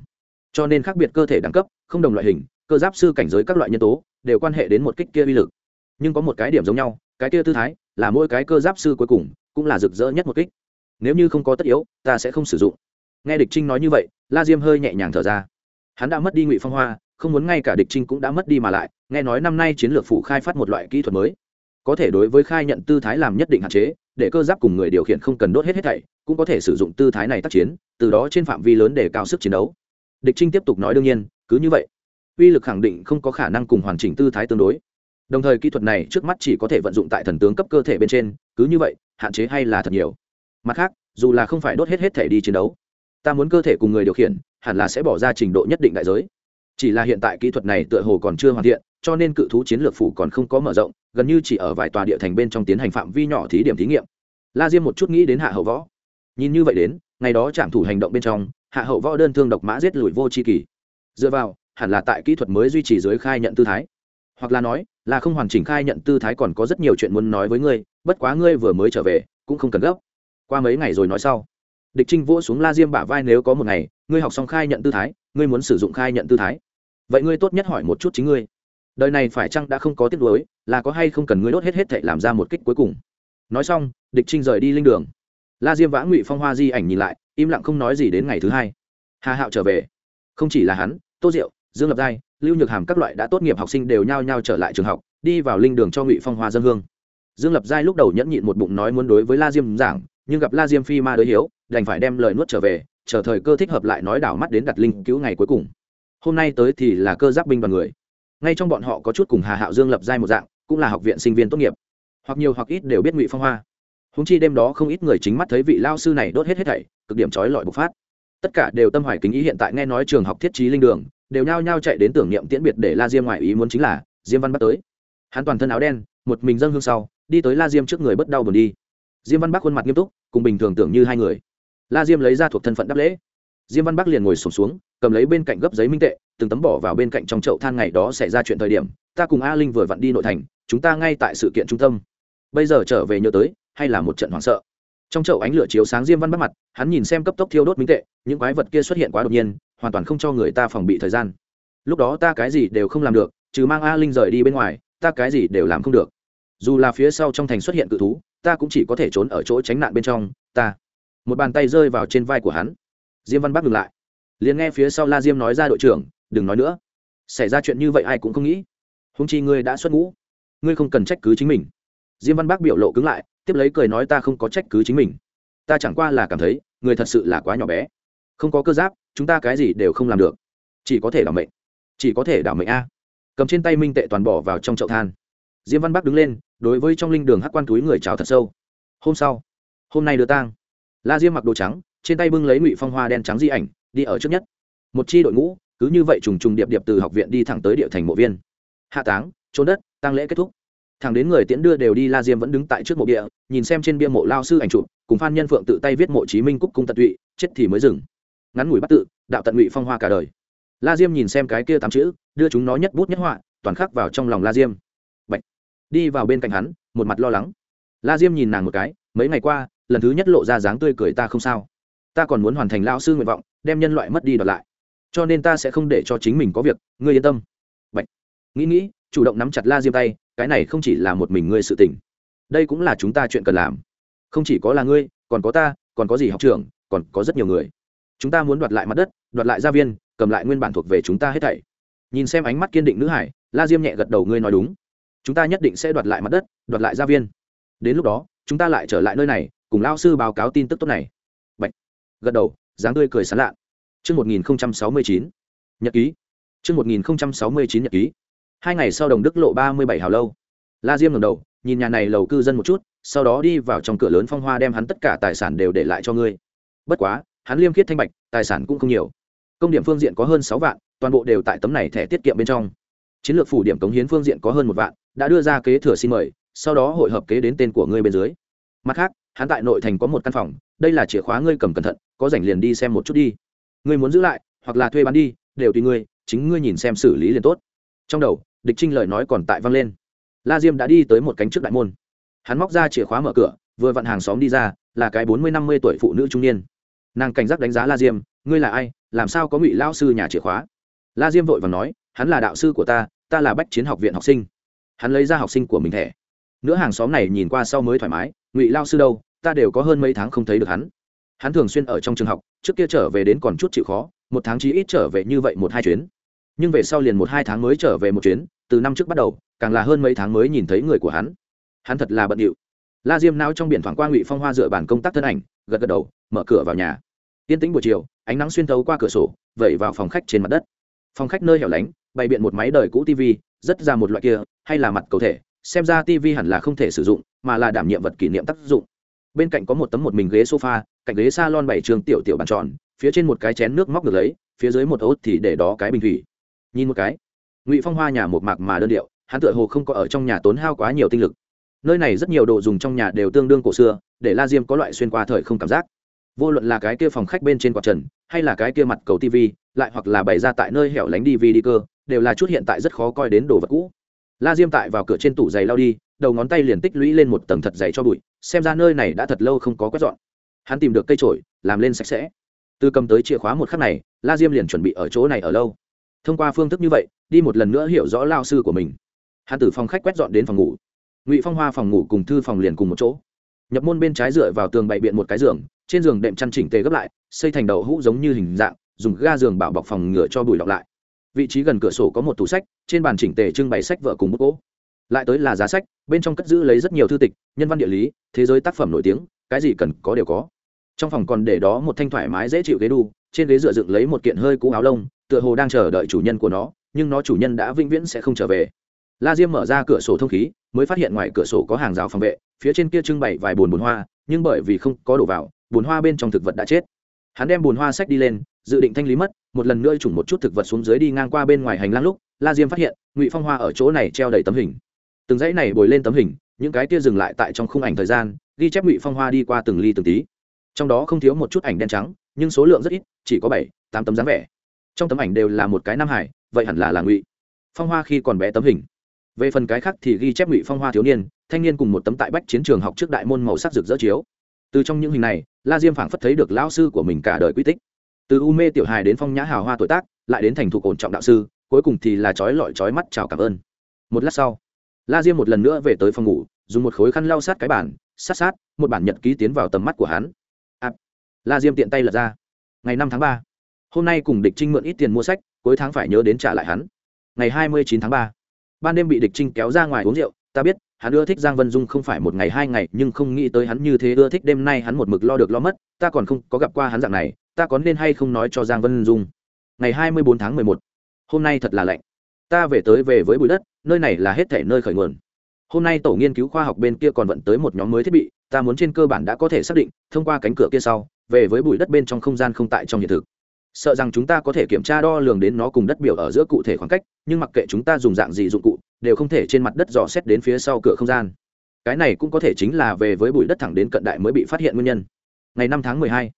S1: Cho nên khác biệt cơ thể đẳng cấp, không đồng loại hình, cơ giáp sư cảnh giới các loại nhân tố, đều quan hệ đến một kích kia uy lực. Nhưng có một cái điểm giống nhau, cái kia tư thái, là mỗi cái cơ giáp sư cuối cùng, cũng là rực rỡ nhất một kích. Nếu như không có tất yếu, ta sẽ không sử dụng. Nghe địch trinh nói như vậy, la diêm hơi nhẹ nhàng thở ra. Hắn đã mất đi ngụy phong hoa, không muốn ngay cả địch trinh cũng đã mất đi mà lại, nghe nói năm nay chiến lược phủ khai phát một loại kỹ thuật mới. Có thể đối với khai nhận tư thái làm nhất định hạn chế để cơ giáp cùng người điều khiển không cần đốt hết hết thảy, cũng có thể sử dụng tư thái này tác chiến, từ đó trên phạm vi lớn để cao sức chiến đấu. Địch trinh tiếp tục nói đương nhiên, cứ như vậy, uy lực khẳng định không có khả năng cùng hoàn chỉnh tư thái tương đối. Đồng thời kỹ thuật này trước mắt chỉ có thể vận dụng tại thần tướng cấp cơ thể bên trên, cứ như vậy, hạn chế hay là thật nhiều. Mặt khác, dù là không phải đốt hết hết thể đi chiến đấu, ta muốn cơ thể cùng người điều khiển, hẳn là sẽ bỏ ra trình độ nhất định đại giới. Chỉ là hiện tại kỹ thuật này tựa hồ còn chưa hoàn thiện cho nên cự thú chiến lược phủ còn không có mở rộng, gần như chỉ ở vài tòa địa thành bên trong tiến hành phạm vi nhỏ thí điểm thí nghiệm. La diêm một chút nghĩ đến hạ hậu võ. Nhìn như vậy đến, ngày đó trạm thủ hành động bên trong, hạ hậu võ đơn thương độc mã giết lùi vô c h i kỳ. Dựa vào, hẳn là tại kỹ thuật mới duy trì dưới khai nhận tư thái. Hoặc là nói, là không hoàn chỉnh khai nhận tư thái còn có rất nhiều chuyện muốn nói với ngươi, bất quá ngươi vừa mới trở về, cũng không cần gấp. Qua mấy ngày rồi nói sau. Địch trinh vỗ xuống la diêm bả vai nếu có một ngày, ngươi học xong khai nhận tư thái, ngươi muốn sử dụng khai nhận tư thái. Vậy ngươi tốt nhất hỏi một chút chính ngươi đời này phải chăng đã không có tiếc nuối, là có hay không cần ngươi đốt hết hết thệ làm ra một kích cuối cùng? Nói xong, địch trinh rời đi linh đường. La diêm vã ngụy phong hoa di ảnh nhìn lại, im lặng không nói gì đến ngày thứ hai. Hà hạo trở về. Không chỉ là hắn, tô diệu, dương lập giai, lưu nhược hàm các loại đã tốt nghiệp học sinh đều nhao nhao trở lại trường học, đi vào linh đường cho ngụy phong hoa dân hương. Dương lập giai lúc đầu nhẫn nhịn một bụng nói muốn đối với la diêm giảng, nhưng gặp la diêm phi ma đối hiếu, đành phải đem lời nuốt trở về, chờ thời cơ thích hợp lại nói đảo mắt đến đặt linh cứu ngày cuối cùng. Hôm nay tới thì là cơ giáp binh đoàn người ngay trong bọn họ có chút cùng hà hạo dương lập giai một dạng cũng là học viện sinh viên tốt nghiệp. Hoặc nhiều hoặc ít đều biết ngụy phong hoa. Húng chi đêm đó không ít người chính mắt thấy vị lao sư này đốt hết hết thảy cực điểm trói lọi bộc phát. Tất cả đều tâm hoài kính ý hiện tại nghe nói trường học thiết trí linh đường đều nhao nhao chạy đến tưởng niệm tiễn biệt để la diêm ngoại ý muốn chính là diêm văn bắt tới. Hắn toàn thân áo đen một mình dâng hương sau đi tới la diêm trước người bất đau buồn đi. Diêm văn bắc khuôn mặt nghiêm túc cùng bình thường tưởng như hai người. La diêm lấy ra thuộc thân phận đáp lễ. Diêm văn bắc liền ngồi sụp xuống, xuống cầm lấy bên cạnh gấp giấy minh tệ, từng tấm bỏ vào bên cạnh trong chậu than ngày đó xảy ra chuyện thời điểm, ta cùng a linh vừa vặn đi nội thành, chúng ta ngay tại sự kiện trung tâm. Bây giờ trở về nhớ tới, hay là một trận hoảng sợ. Trong chậu ánh lửa chiếu sáng diêm văn bắt mặt, hắn nhìn xem cấp tốc thiêu đốt minh tệ, những quái vật kia xuất hiện quá đột nhiên, hoàn toàn không cho người ta phòng bị thời gian. Lúc đó ta cái gì đều không làm được, trừ mang a linh rời đi bên ngoài, ta cái gì đều làm không được. Dù là phía sau trong thành xuất hiện cự thú, ta cũng chỉ có thể trốn ở chỗ tránh nạn bên trong, ta. Một bàn tay rơi vào trên vai của hắn. Diêm văn bắt ngừng lại liền nghe phía sau la diêm nói ra đội trưởng, đừng nói nữa. Xảy ra chuyện như vậy ai cũng không nghĩ. Húng chi ngươi đã xuất ngũ. Ngươi không cần trách cứ chính mình. Diêm văn bác biểu lộ cứng lại, tiếp lấy cười nói ta không có trách cứ chính mình. Ta chẳng qua là cảm thấy, người thật sự là quá nhỏ bé. Không có cơ giáp, chúng ta cái gì đều không làm được. Chỉ có thể đảo mệnh. Chỉ có thể đảo mệnh a. Cầm trên tay minh tệ toàn bỏ vào trong chậu than. Diêm văn bắc đứng lên, đối với trong linh đường hắc quan túi người chào thật sâu. Hôm sau, hôm nay đưa tang. La diêm mặc đồ trắng, trên tay bưng lấy ngụy phong hoa đen trắng di ảnh đi ở trước nhất. Một chi đội ngũ, cứ như vậy trùng trùng điệp điệp từ học viện đi thẳng tới địa thành mộ viên. Hạ táng trốn đất tăng lễ kết thúc. Thằng đến người tiễn đưa đều đi, la diêm vẫn đứng tại trước mộ địa, nhìn xem trên bia mộ lao sư ảnh chụp, cùng phan nhân phượng tự tay viết mộ chí minh cúc cung tận tụy, chết thì mới dừng. Ngắn ngủi bắt tự, đạo tận ngụy phong hoa cả đời. La diêm nhìn xem cái kia tám chữ, đưa chúng nó nhất bút nhất họa, toàn khắc vào trong lòng la diêm. Bạch. đi vào bên cạnh hắn, một mặt lo lắng. La diêm nhìn nàng một cái, mấy ngày qua, lần thứ nhất lộ ra dáng tươi cười ta không sao ta còn muốn hoàn thành lao sư nguyện vọng, đem nhân loại mất đi đoạt lại. Cho nên ta sẽ không để cho chính mình có việc, ngươi yên tâm. Bạch. nghĩ nghĩ, chủ động nắm chặt la diêm tay, cái này không chỉ là một mình ngươi sự tình. Đây cũng là chúng ta chuyện cần làm. Không chỉ có là ngươi, còn có ta, còn có gì học trưởng, còn có rất nhiều người. Chúng ta muốn đoạt lại mặt đất, đoạt lại gia viên, cầm lại nguyên bản thuộc về chúng ta hết thảy. Nhìn xem ánh mắt kiên định nữ hải, la diêm nhẹ gật đầu, ngươi nói đúng. Chúng ta nhất định sẽ đoạt lại mặt đất, đoạt lại gia viên. Đến lúc đó, chúng ta lại trở lại nơi này, cùng lao sư báo cáo tin tức tốt này gật đầu dáng tươi cười sán lạ. Trước 1069, nhật ký. Trước 1069 nhật ký. Hai ngày sau đồng đức lộ ba mươi bảy hào lâu. La diêm ngẩng đầu nhìn nhà này lầu cư dân một chút sau đó đi vào trong cửa lớn phong hoa đem hắn tất cả tài sản đều để lại cho ngươi. Bất quá hắn liêm khiết thanh bạch tài sản cũng không nhiều. Công điểm phương diện có hơn sáu vạn toàn bộ đều tại tấm này thẻ tiết kiệm bên trong. Chiến lược phủ điểm cống hiến phương diện có hơn một vạn đã đưa ra kế thừa xin mời sau đó hội hợp kế đến tên của ngươi bên dưới. Mặt khác hắn tại nội thành có một căn phòng đây là chìa khóa ngươi cầm cẩn thận có rảnh liền đi xem một chút đi. Ngươi muốn giữ lại, hoặc là thuê bán đi, đều tùy ngươi, chính ngươi nhìn xem xử lý liền tốt. Trong đầu, địch trinh lời nói còn tại vang lên. La diêm đã đi tới một cánh trước đại môn. Hắn móc ra chìa khóa mở cửa, vừa vặn hàng xóm đi ra, là cái bốn mươi năm mươi tuổi phụ nữ trung niên. Nàng cảnh giác đánh giá la diêm, ngươi là ai? Làm sao có ngụy lao sư nhà chìa khóa? La diêm vội và nói, hắn là đạo sư của ta ta là bách chiến học viện học sinh. Hắn lấy ra học sinh của mình thẻ. Nữa hàng xóm này nhìn qua sau mới thoải mái, ngụy lao sư đâu? Ta đều có hơn mấy tháng không thấy được hắn hắn thường xuyên ở trong trường học, trước kia trở về đến còn chút chịu khó, một tháng chí ít trở về như vậy một hai chuyến. Nhưng về sau liền một hai tháng mới trở về một chuyến, từ năm trước bắt đầu, càng là hơn mấy tháng mới nhìn thấy người của hắn. Hắn thật là bận điệu. La diêm nao trong biển thoảng qua ngụy phong hoa dựa bàn công tác thân ảnh, gật gật đầu, mở cửa vào nhà. Yên tĩnh buổi chiều, ánh nắng xuyên thấu qua cửa sổ, vẩy vào phòng khách trên mặt đất. Phòng khách nơi hẻo lánh, bày biện một máy đời cũ tv rất ra một loại kia, hay là mặt cầu thể, xem ra tv hẳn là không thể sử dụng, mà là đảm nhiệm vật kỷ niệm tác dụng. Bên cạnh có một tấm một mình ghế sofa cạnh ghế salon bảy trường tiểu tiểu bàn tròn, phía trên một cái chén nước móc được lấy, phía dưới một ốt thì để đó cái bình thủy. Nhìn một cái, ngụy phong hoa nhà một mạc mà đơn điệu, hắn tựa hồ không có ở trong nhà tốn hao quá nhiều tinh lực. Nơi này rất nhiều đồ dùng trong nhà đều tương đương cổ xưa, để la diêm có loại xuyên qua thời không cảm giác. Vô luận là cái kia phòng khách bên trên quạt trần, hay là cái kia mặt cầu tv lại hoặc là bày ra tại nơi hẻo lánh đi vi đi cơ, đều là chút hiện tại rất khó coi đến đồ vật cũ. La diêm tại vào cửa trên tủ giày lao đi, đầu ngón tay liền tích lũy lên một tầng thật dày cho bụi, xem ra nơi này đã thật lâu không có quét dọn hắn tìm được cây trổi làm lên sạch sẽ. Từ cầm tới chìa khóa một khắc này, la diêm liền chuẩn bị ở chỗ này ở lâu. Thông qua phương thức như vậy, đi một lần nữa hiểu rõ lao sư của mình. Hắn từ phòng khách quét dọn đến phòng ngủ. Ngụy phong hoa phòng ngủ cùng thư phòng liền cùng một chỗ. Nhập môn bên trái dựa vào tường bày biện một cái giường, trên giường đệm chăn chỉnh tề gấp lại, xây thành đầu hũ giống như hình dạng, dùng ga giường bảo bọc phòng ngựa cho bùi lọc lại. Vị trí gần cửa sổ có một tủ sách, trên bàn chỉnh tề trưng bày sách vợ cùng bút gỗ. lại tới là giá sách, bên trong cất giữ lấy rất nhiều thư tịch, nhân văn địa lý, thế giới tác phẩm nổi tiếng cái gì cần có đều có. Trong phòng còn để đó một thanh thoải mái dễ chịu ghế đu, trên ghế dựa dựng lấy một kiện hơi cũ áo lông, tựa hồ đang chờ đợi chủ nhân của nó, nhưng nó chủ nhân đã vĩnh viễn sẽ không trở về. La diêm mở ra cửa sổ thông khí, mới phát hiện ngoài cửa sổ có hàng rào phòng vệ, phía trên kia trưng bày vài bồn bồn hoa, nhưng bởi vì không có đổ vào, bồn hoa bên trong thực vật đã chết. Hắn đem bồn hoa sách đi lên, dự định thanh lý mất, một lần nữa chủng một chút thực vật xuống dưới đi ngang qua bên ngoài hành lang lúc, la diêm phát hiện, ngụy phong hoa ở chỗ này treo đầy tấm hình. Từng dãy này bồi lên tấm hình, những cái kia dừng lại tại trong khung ảnh thời gian ghi chép ngụy phong hoa đi qua từng ly từng tí. Trong đó không thiếu một chút ảnh đen trắng, nhưng số lượng rất ít, chỉ có bảy, tám tấm dáng vẻ. Trong tấm ảnh đều là một cái nam hải, vậy hẳn là là ngụy phong hoa khi còn bé tấm hình. Về phần cái khác thì ghi chép ngụy phong hoa thiếu niên, thanh niên cùng một tấm tại bách chiến trường học trước đại môn màu sắc rực rỡ chiếu. Từ trong những hình này, la diêm phảng phất thấy được lão sư của mình cả đời quy tích. Từ u mê tiểu hài đến phong nhã hào hoa tuổi tác, lại đến thành thục ổn trọng đạo sư, cuối cùng thì là trói lọi trói mắt chào cảm ơn. Một lát sau, la diêm một lần nữa về tới phòng ngủ, dùng một khối khăn lau sát cái bản sát sát một bản nhật ký tiến vào tầm mắt của hắn. À, la diêm tiện tay lật ra. Ngày năm tháng ba hôm nay cùng địch trinh mượn ít tiền mua sách cuối tháng phải nhớ đến trả lại hắn. Ngày hai mươi chín tháng ba ban đêm bị địch trinh kéo ra ngoài uống rượu ta biết hắn ưa thích giang vân dung không phải một ngày hai ngày nhưng không nghĩ tới hắn như thế ưa thích đêm nay hắn một mực lo được lo mất ta còn không có gặp qua hắn dạng này ta có nên hay không nói cho giang vân dung? Ngày hai mươi bốn tháng mười một hôm nay thật là lạnh. Ta về tới về với bụi đất nơi này là hết thể nơi khởi nguồn hôm nay tổ nghiên cứu khoa học bên kia còn vận tới một nhóm mới thiết bị, ta muốn trên cơ bản đã có thể xác định, thông qua cánh cửa kia sau, về với bụi đất bên trong không gian không tại trong hiện thực. Sợ rằng chúng ta có thể kiểm tra đo lường đến nó cùng đất biểu ở giữa cụ thể khoảng cách, nhưng mặc kệ chúng ta dùng dạng gì dụng cụ, đều không thể trên mặt đất dò xét đến phía sau cửa không gian. Cái này cũng có thể chính là về với bụi đất thẳng đến cận đại mới bị phát hiện nguyên nhân. Ngày năm tháng mười hai,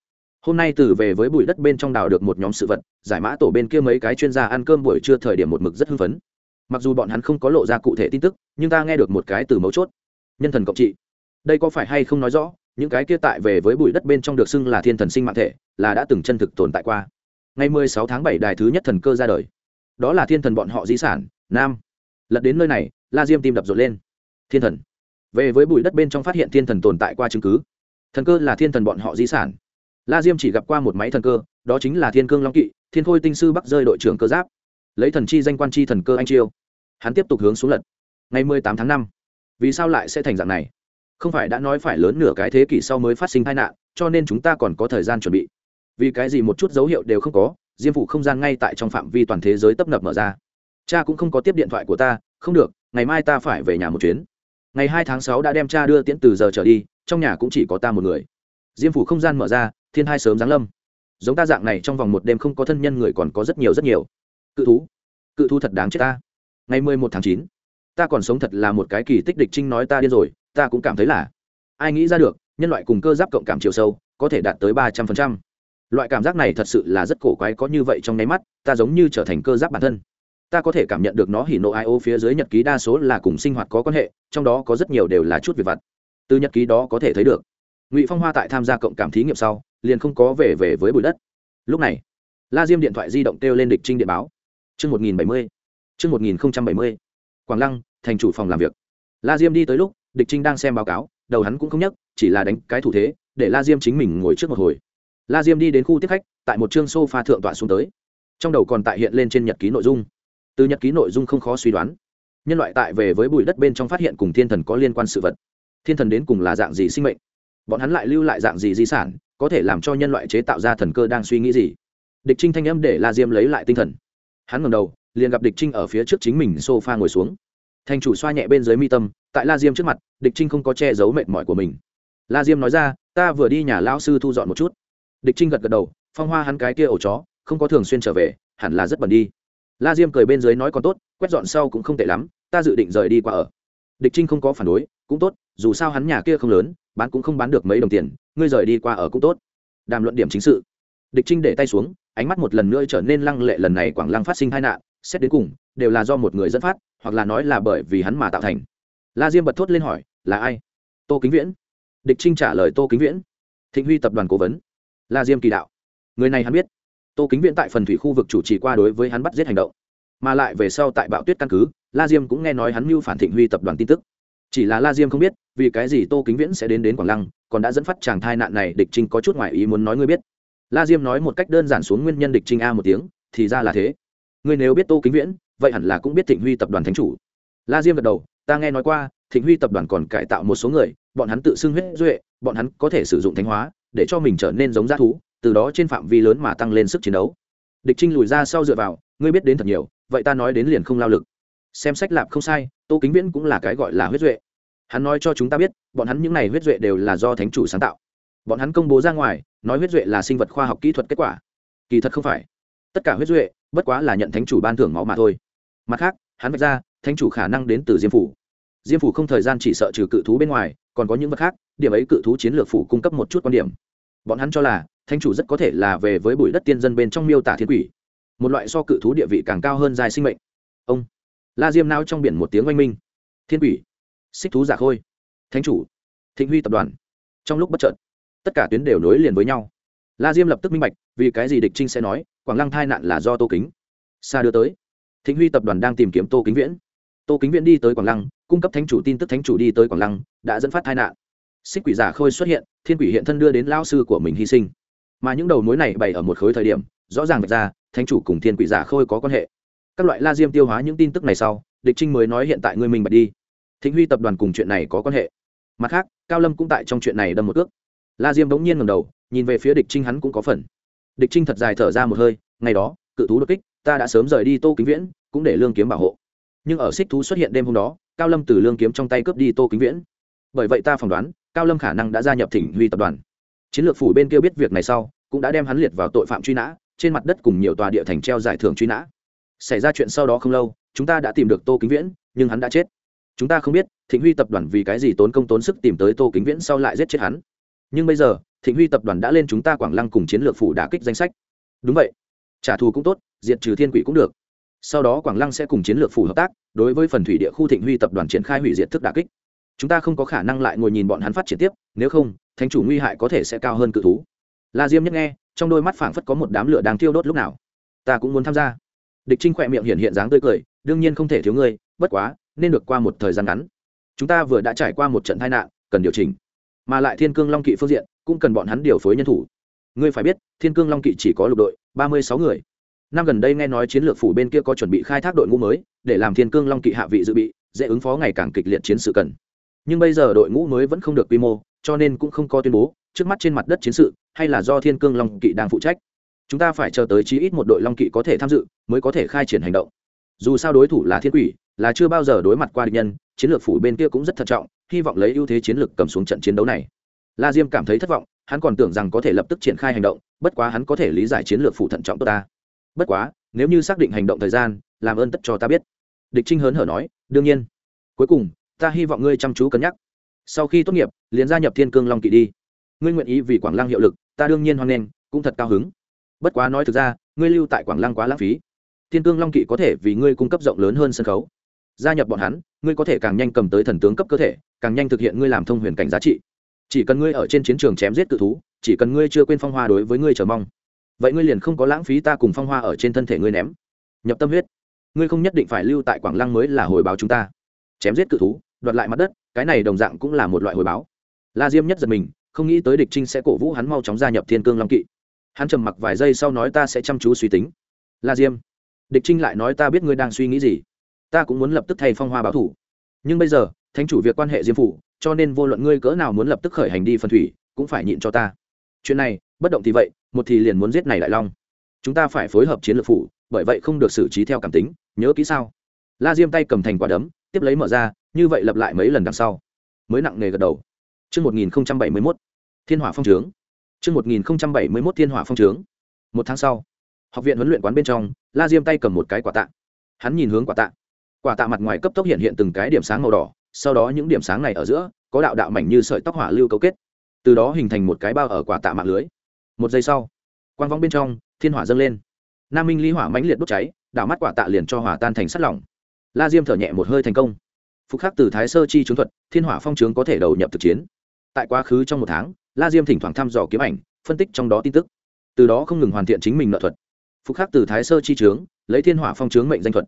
S1: hôm nay từ về với bụi đất bên trong đào được một nhóm sự vật, giải mã tổ bên kia mấy cái chuyên gia ăn cơm buổi trưa thời điểm một mực rất hưng phấn mặc dù bọn hắn không có lộ ra cụ thể tin tức, nhưng ta nghe được một cái từ mấu chốt. Nhân thần cộng trị. Đây có phải hay không nói rõ, những cái kia tại về với bụi đất bên trong được xưng là thiên thần sinh mạng thể, là đã từng chân thực tồn tại qua. Ngày mười sáu tháng 7 đài thứ nhất thần cơ ra đời. Đó là thiên thần bọn họ di sản, nam. Lật đến nơi này, la diêm tim đập rộn lên. Thiên thần. Về với bụi đất bên trong phát hiện thiên thần tồn tại qua chứng cứ. Thần cơ là thiên thần bọn họ di sản. La diêm chỉ gặp qua một máy thần cơ, đó chính là thiên cương long kỵ, thiên khôi tinh sư bắc rơi đội trưởng cơ giáp. Lấy thần chi danh quan chi thần cơ anh chiêu hắn tiếp tục hướng xuống lật. Ngày mười tám tháng năm, vì sao lại sẽ thành dạng này? Không phải đã nói phải lớn nửa cái thế kỷ sau mới phát sinh tai nạn, cho nên chúng ta còn có thời gian chuẩn bị. Vì cái gì một chút dấu hiệu đều không có, diêm phủ không gian ngay tại trong phạm vi toàn thế giới tấp nập mở ra. Cha cũng không có tiếp điện thoại của ta, không được, ngày mai ta phải về nhà một chuyến. Ngày hai tháng sáu đã đem cha đưa tiễn từ giờ trở đi, trong nhà cũng chỉ có ta một người. Diêm phủ không gian mở ra, thiên hai sớm giáng lâm. Giống ta dạng này trong vòng một đêm không có thân nhân người còn có rất nhiều rất nhiều. Cự thú. Cự thú thật đáng chết ta ngày mười một tháng chín, ta còn sống thật là một cái kỳ tích địch trinh nói ta điên rồi, ta cũng cảm thấy là, ai nghĩ ra được, nhân loại cùng cơ giáp cộng cảm chiều sâu, có thể đạt tới ba trăm phần trăm. Loại cảm giác này thật sự là rất cổ quái có như vậy trong nháy mắt, ta giống như trở thành cơ giáp bản thân. Ta có thể cảm nhận được nó hỉ nộ ai ô phía dưới nhật ký đa số là cùng sinh hoạt có quan hệ, trong đó có rất nhiều đều là chút việc vặt. Từ nhật ký đó có thể thấy được, ngụy phong hoa tại tham gia cộng cảm thí nghiệm sau, liền không có về về với bụi đất. Lúc này, la diêm điện thoại di động kêu lên địch trinh điện báo. Chương một nghìn bảy mươi chương một nghìn bảy mươi quảng lăng thành chủ phòng làm việc. La diêm đi tới lúc địch trinh đang xem báo cáo đầu hắn cũng không nhấc, chỉ là đánh cái thủ thế để la diêm chính mình ngồi trước một hồi. La diêm đi đến khu tiếp khách tại một chương sofa thượng tọa xuống tới. Trong đầu còn tại hiện lên trên nhật ký nội dung. Từ nhật ký nội dung không khó suy đoán. Nhân loại tại về với bụi đất bên trong phát hiện cùng thiên thần có liên quan sự vật. Thiên thần đến cùng là dạng gì sinh mệnh? Bọn hắn lại lưu lại dạng gì di sản có thể làm cho nhân loại chế tạo ra thần cơ đang suy nghĩ gì? Địch trinh thanh âm để la diêm lấy lại tinh thần. Hắn ngẩng đầu liền gặp địch trinh ở phía trước chính mình sofa ngồi xuống. Thành chủ xoa nhẹ bên dưới mi tâm, tại la diêm trước mặt, địch trinh không có che giấu mệt mỏi của mình. La diêm nói ra, ta vừa đi nhà lão sư thu dọn một chút. Địch trinh gật gật đầu, phong hoa hắn cái kia ổ chó, không có thường xuyên trở về, hẳn là rất bẩn đi. La diêm cười bên dưới nói còn tốt, quét dọn sau cũng không tệ lắm, ta dự định rời đi qua ở. Địch trinh không có phản đối, cũng tốt, dù sao hắn nhà kia không lớn, bán cũng không bán được mấy đồng tiền, ngươi rời đi qua ở cũng tốt. Đàm luận điểm chính sự. Địch trinh để tay xuống, ánh mắt một lần nữa trở nên lăng lệ, lần này quảng lăng phát sinh hai nạn xét đến cùng, đều là do một người dẫn phát, hoặc là nói là bởi vì hắn mà tạo thành. La diêm bật thốt lên hỏi, là ai? Tô kính viễn. Địch trinh trả lời, tô kính viễn. Thịnh huy tập đoàn cố vấn. La diêm kỳ đạo, người này hắn biết. Tô kính viễn tại phần thủy khu vực chủ trì qua đối với hắn bắt giết hành động. Mà lại về sau tại bạo tuyết căn cứ, la diêm cũng nghe nói hắn mưu phản thịnh huy tập đoàn tin tức. Chỉ là la diêm không biết, vì cái gì tô kính viễn sẽ đến đến quảng lăng, còn đã dẫn phát chàng thai nạn này, địch trinh có chút ngoài ý muốn nói ngươi biết. La diêm nói một cách đơn giản xuống nguyên nhân địch trinh a một tiếng, thì ra là thế ngươi nếu biết tô kính viễn, vậy hẳn là cũng biết thịnh huy tập đoàn thánh chủ. La diêm gật đầu, ta nghe nói qua, thịnh huy tập đoàn còn cải tạo một số người, bọn hắn tự xưng huyết duệ, bọn hắn có thể sử dụng thánh hóa, để cho mình trở nên giống g thú, từ đó trên phạm vi lớn mà tăng lên sức chiến đấu. Địch trinh lùi ra sau dựa vào, ngươi biết đến thật nhiều, vậy ta nói đến liền không lao lực. Xem sách lạp không sai, tô kính viễn cũng là cái gọi là huyết duệ. Hắn nói cho chúng ta biết, bọn hắn những n à y huyết duệ đều là do thánh chủ sáng tạo. Bọn hắn công bố ra ngoài, nói huyết duệ là sinh vật khoa học kỹ thuật kết quả. Kỳ thật không phải. Tất cả huyết duệ bất quá là nhận thánh chủ ban thưởng máu mà thôi. Mặt khác, hắn vạch ra, thánh chủ khả năng đến từ diêm phủ. Diêm phủ không thời gian chỉ sợ trừ cự thú bên ngoài, còn có những vật khác, điểm ấy cự thú chiến lược phủ cung cấp một chút quan điểm. Bọn hắn cho là, thánh chủ rất có thể là về với bụi đất tiên dân bên trong miêu tả thiên quỷ. Một loại so cự thú địa vị càng cao hơn dài sinh mệnh. Ông, la diêm nao trong biển một tiếng oanh minh. Thiên quỷ, xích thú giả khôi. Thánh chủ, thịnh huy tập đoàn. Trong lúc bất trợt tất cả tuyến đều nối liền với nhau. La diêm lập tức minh bạch, vì cái gì địch trinh sẽ nói quảng lăng thai nạn là do tô kính xa đưa tới thịnh huy tập đoàn đang tìm kiếm tô kính viễn tô kính viễn đi tới quảng lăng cung cấp thánh chủ tin tức thánh chủ đi tới quảng lăng đã dẫn phát tai nạn xích quỷ giả khôi xuất hiện thiên quỷ hiện thân đưa đến lao sư của mình hy sinh mà những đầu mối này bày ở một khối thời điểm rõ ràng ra thánh chủ cùng thiên quỷ giả khôi có quan hệ các loại la diêm tiêu hóa những tin tức này sau địch trinh mới nói hiện tại ngươi mình bật đi thịnh huy tập đoàn cùng chuyện này có quan hệ mặt khác cao lâm cũng tại trong chuyện này đâm một ước la diêm bỗng nhiên ngầm đầu nhìn về phía địch trinh hắn cũng có phần địch trinh thật dài thở ra một hơi, ngày đó, cự thú đột kích, ta đã sớm rời đi tô kính viễn, cũng để lương kiếm bảo hộ. Nhưng ở xích thú xuất hiện đêm hôm đó, cao lâm từ lương kiếm trong tay cướp đi tô kính viễn. Bởi vậy ta phỏng đoán, cao lâm khả năng đã gia nhập thỉnh huy tập đoàn. Chiến lược phủ bên kia biết việc này sau, cũng đã đem hắn liệt vào tội phạm truy nã, trên mặt đất cùng nhiều tòa địa thành treo giải thưởng truy nã. Xảy ra chuyện sau đó không lâu, chúng ta đã tìm được tô kính viễn, nhưng hắn đã chết. Chúng ta không biết, thịnh huy tập đoàn vì cái gì tốn công tốn sức tìm tới tô kính viễn sau lại giết chết hắn. Nhưng bây giờ thịnh huy tập đoàn đã lên chúng ta quảng lăng cùng chiến lược phủ đả kích danh sách. Đúng vậy. Trả thù cũng tốt, diệt trừ thiên quỷ cũng được. Sau đó quảng lăng sẽ cùng chiến lược phủ hợp tác, đối với phần thủy địa khu thịnh huy tập đoàn triển khai hủy diệt thức đả kích. Chúng ta không có khả năng lại ngồi nhìn bọn hắn phát triển tiếp, nếu không, thánh chủ nguy hại có thể sẽ cao hơn cự thú. La diêm nhất nghe, trong đôi mắt phảng phất có một đám lửa đang thiêu đốt lúc nào. Ta cũng muốn tham gia. Địch trinh khỏe miệng hiện hiện dáng tươi cười, đương nhiên không thể thiếu ngươi, bất quá, nên được qua một thời gian ngắn. Chúng ta vừa đã trải qua một trận tai nạn, cần điều chỉnh mà lại thiên cương long kỵ phương diện cũng cần bọn hắn điều phối nhân thủ. Ngươi phải biết, thiên cương long kỵ chỉ có lục đội, ba mươi sáu người. Năm gần đây nghe nói chiến lược phủ bên kia có chuẩn bị khai thác đội ngũ mới, để làm thiên cương long kỵ hạ vị dự bị, dễ ứng phó ngày càng kịch liệt chiến sự cần. Nhưng bây giờ đội ngũ mới vẫn không được quy mô, cho nên cũng không có tuyên bố trước mắt trên mặt đất chiến sự hay là do thiên cương long kỵ đang phụ trách. Chúng ta phải chờ tới chí ít một đội long kỵ có thể tham dự mới có thể khai triển hành động. Dù sao đối thủ là thiên quỷ, là chưa bao giờ đối mặt qua địch nhân, chiến lược phủ bên kia cũng rất thận trọng hy vọng lấy ưu thế chiến lược cầm xuống trận chiến đấu này. La diêm cảm thấy thất vọng, hắn còn tưởng rằng có thể lập tức triển khai hành động, bất quá hắn có thể lý giải chiến lược phụ thận trọng tốt ta. Bất quá, nếu như xác định hành động thời gian, làm ơn tất cho ta biết. Địch trinh hớn hở nói, đương nhiên. Cuối cùng, ta hy vọng ngươi chăm chú cân nhắc. Sau khi tốt nghiệp, liền gia nhập thiên cương long kỵ đi. Ngươi nguyện ý vì quảng lăng hiệu lực, ta đương nhiên hoan nghênh, cũng thật cao hứng. Bất quá nói thực ra, ngươi lưu tại quảng lăng quá lãng phí. Thiên cương long kỵ có thể vì ngươi cung cấp rộng lớn hơn sân khấu gia nhập bọn hắn, ngươi có thể càng nhanh cầm tới thần tướng cấp cơ thể, càng nhanh thực hiện ngươi làm thông huyền cảnh giá trị. Chỉ cần ngươi ở trên chiến trường chém giết cự thú, chỉ cần ngươi chưa quên phong hoa đối với ngươi chờ mong, vậy ngươi liền không có lãng phí ta cùng phong hoa ở trên thân thể ngươi ném. Nhập tâm huyết. Ngươi không nhất định phải lưu tại quảng lăng mới là hồi báo chúng ta. Chém giết cự thú, đoạt lại mặt đất, cái này đồng dạng cũng là một loại hồi báo. La diêm nhất giật mình, không nghĩ tới địch trinh sẽ cổ vũ hắn mau chóng gia nhập thiên cương long kỵ. Hắn trầm mặc vài giây sau nói ta sẽ chăm chú suy tính. La diêm, địch trinh lại nói ta biết ngươi đang suy nghĩ gì ta cũng muốn lập tức thay phong hoa báo thủ nhưng bây giờ thánh chủ việc quan hệ diêm phủ cho nên vô luận ngươi cỡ nào muốn lập tức khởi hành đi phân thủy cũng phải nhịn cho ta chuyện này bất động thì vậy một thì liền muốn giết này đại long chúng ta phải phối hợp chiến lược phủ bởi vậy không được xử trí theo cảm tính nhớ kỹ sao la diêm tay cầm thành quả đấm tiếp lấy mở ra như vậy lặp lại mấy lần đằng sau mới nặng nề gật đầu Trước 1071, Thiên hỏa phong trướng. Trước 1071 Thiên hỏa phong trướng. Một tháng sau, học viện huấn luyện quán bên trong, La Diêm tay cầm một cái quả tạ. Hắn nhìn hướng quả tạ. Quả tạ mặt ngoài cấp tốc hiện hiện từng cái điểm sáng màu đỏ, sau đó những điểm sáng này ở giữa có đạo đạo mảnh như sợi tóc hỏa lưu cấu kết, từ đó hình thành một cái bao ở quả tạ mạng lưới. Một giây sau, quang vong bên trong, thiên hỏa dâng lên. Nam Minh ly hỏa mãnh liệt đốt cháy, đạo mắt quả tạ liền cho hỏa tan thành sắt lỏng. La Diêm thở nhẹ một hơi thành công phục khắc từ thái sơ chi trướng thuật thiên hỏa phong trướng có thể đầu nhập thực chiến tại quá khứ trong một tháng la diêm thỉnh thoảng thăm dò kiếm ảnh phân tích trong đó tin tức từ đó không ngừng hoàn thiện chính mình nợ thuật phục khắc từ thái sơ chi trướng lấy thiên hỏa phong trướng mệnh danh thuật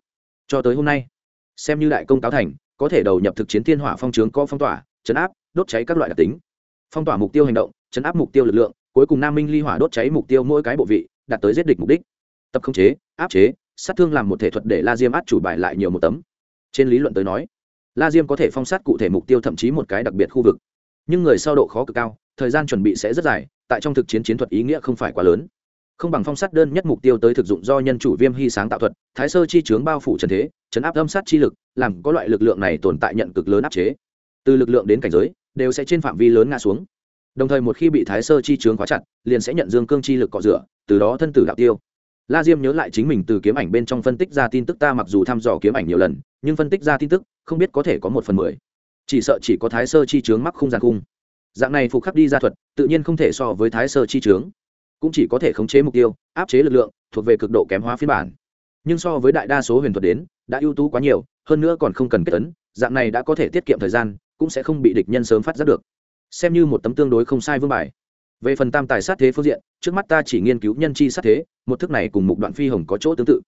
S1: cho tới hôm nay xem như đại công cáo thành, có thể đầu nhập thực chiến thiên hỏa phong trướng có phong tỏa, chấn áp, đốt cháy các loại đặc tính. Phong tỏa mục tiêu hành động, chấn áp mục tiêu lực lượng, cuối cùng nam minh ly hỏa đốt cháy mục tiêu mỗi cái bộ vị, đạt tới giết địch mục đích. Tập khống chế, áp chế, sát thương làm một thể thuật để la diêm át chủ bài lại nhiều một tấm. Trên lý luận tới nói, la diêm có thể phong sát cụ thể mục tiêu thậm chí một cái đặc biệt khu vực. Nhưng người sau độ khó cực cao, thời gian chuẩn bị sẽ rất dài, tại trong thực chiến chiến thuật ý nghĩa không phải quá lớn. Không bằng phong sát đơn nhất mục tiêu tới thực dụng do nhân chủ viêm hy sáng tạo thuật, thái sơ chi chướng bao phủ trần thế chấn áp âm sát chi lực, làm có loại lực lượng này tồn tại nhận cực lớn áp chế. Từ lực lượng đến cảnh giới, đều sẽ trên phạm vi lớn ngã xuống. Đồng thời một khi bị thái sơ chi Trướng khóa chặt, liền sẽ nhận dương cương chi lực cọ rửa, từ đó thân tử đạo tiêu. La diêm nhớ lại chính mình từ kiếm ảnh bên trong phân tích ra tin tức ta mặc dù thăm dò kiếm ảnh nhiều lần, nhưng phân tích ra tin tức, không biết có thể có một phần mười. Chỉ sợ chỉ có thái sơ chi Trướng mắc không gian cung. Dạng này phục khắc đi ra thuật, tự nhiên không thể so với thái sơ chi Trướng. cũng chỉ có thể khống chế mục tiêu, áp chế lực lượng, thuộc về cực độ kém hóa phiên bản. Nhưng so với đại đa số huyền thuật đến đã ưu tú quá nhiều, hơn nữa còn không cần kết tấn dạng này đã có thể tiết kiệm thời gian, cũng sẽ không bị địch nhân sớm phát giác được. Xem như một tấm tương đối không sai vương bài. Về phần tam tài sát thế phương diện, trước mắt ta chỉ nghiên cứu nhân chi sát thế, một thức này cùng mục đoạn phi hồng có chỗ tương tự.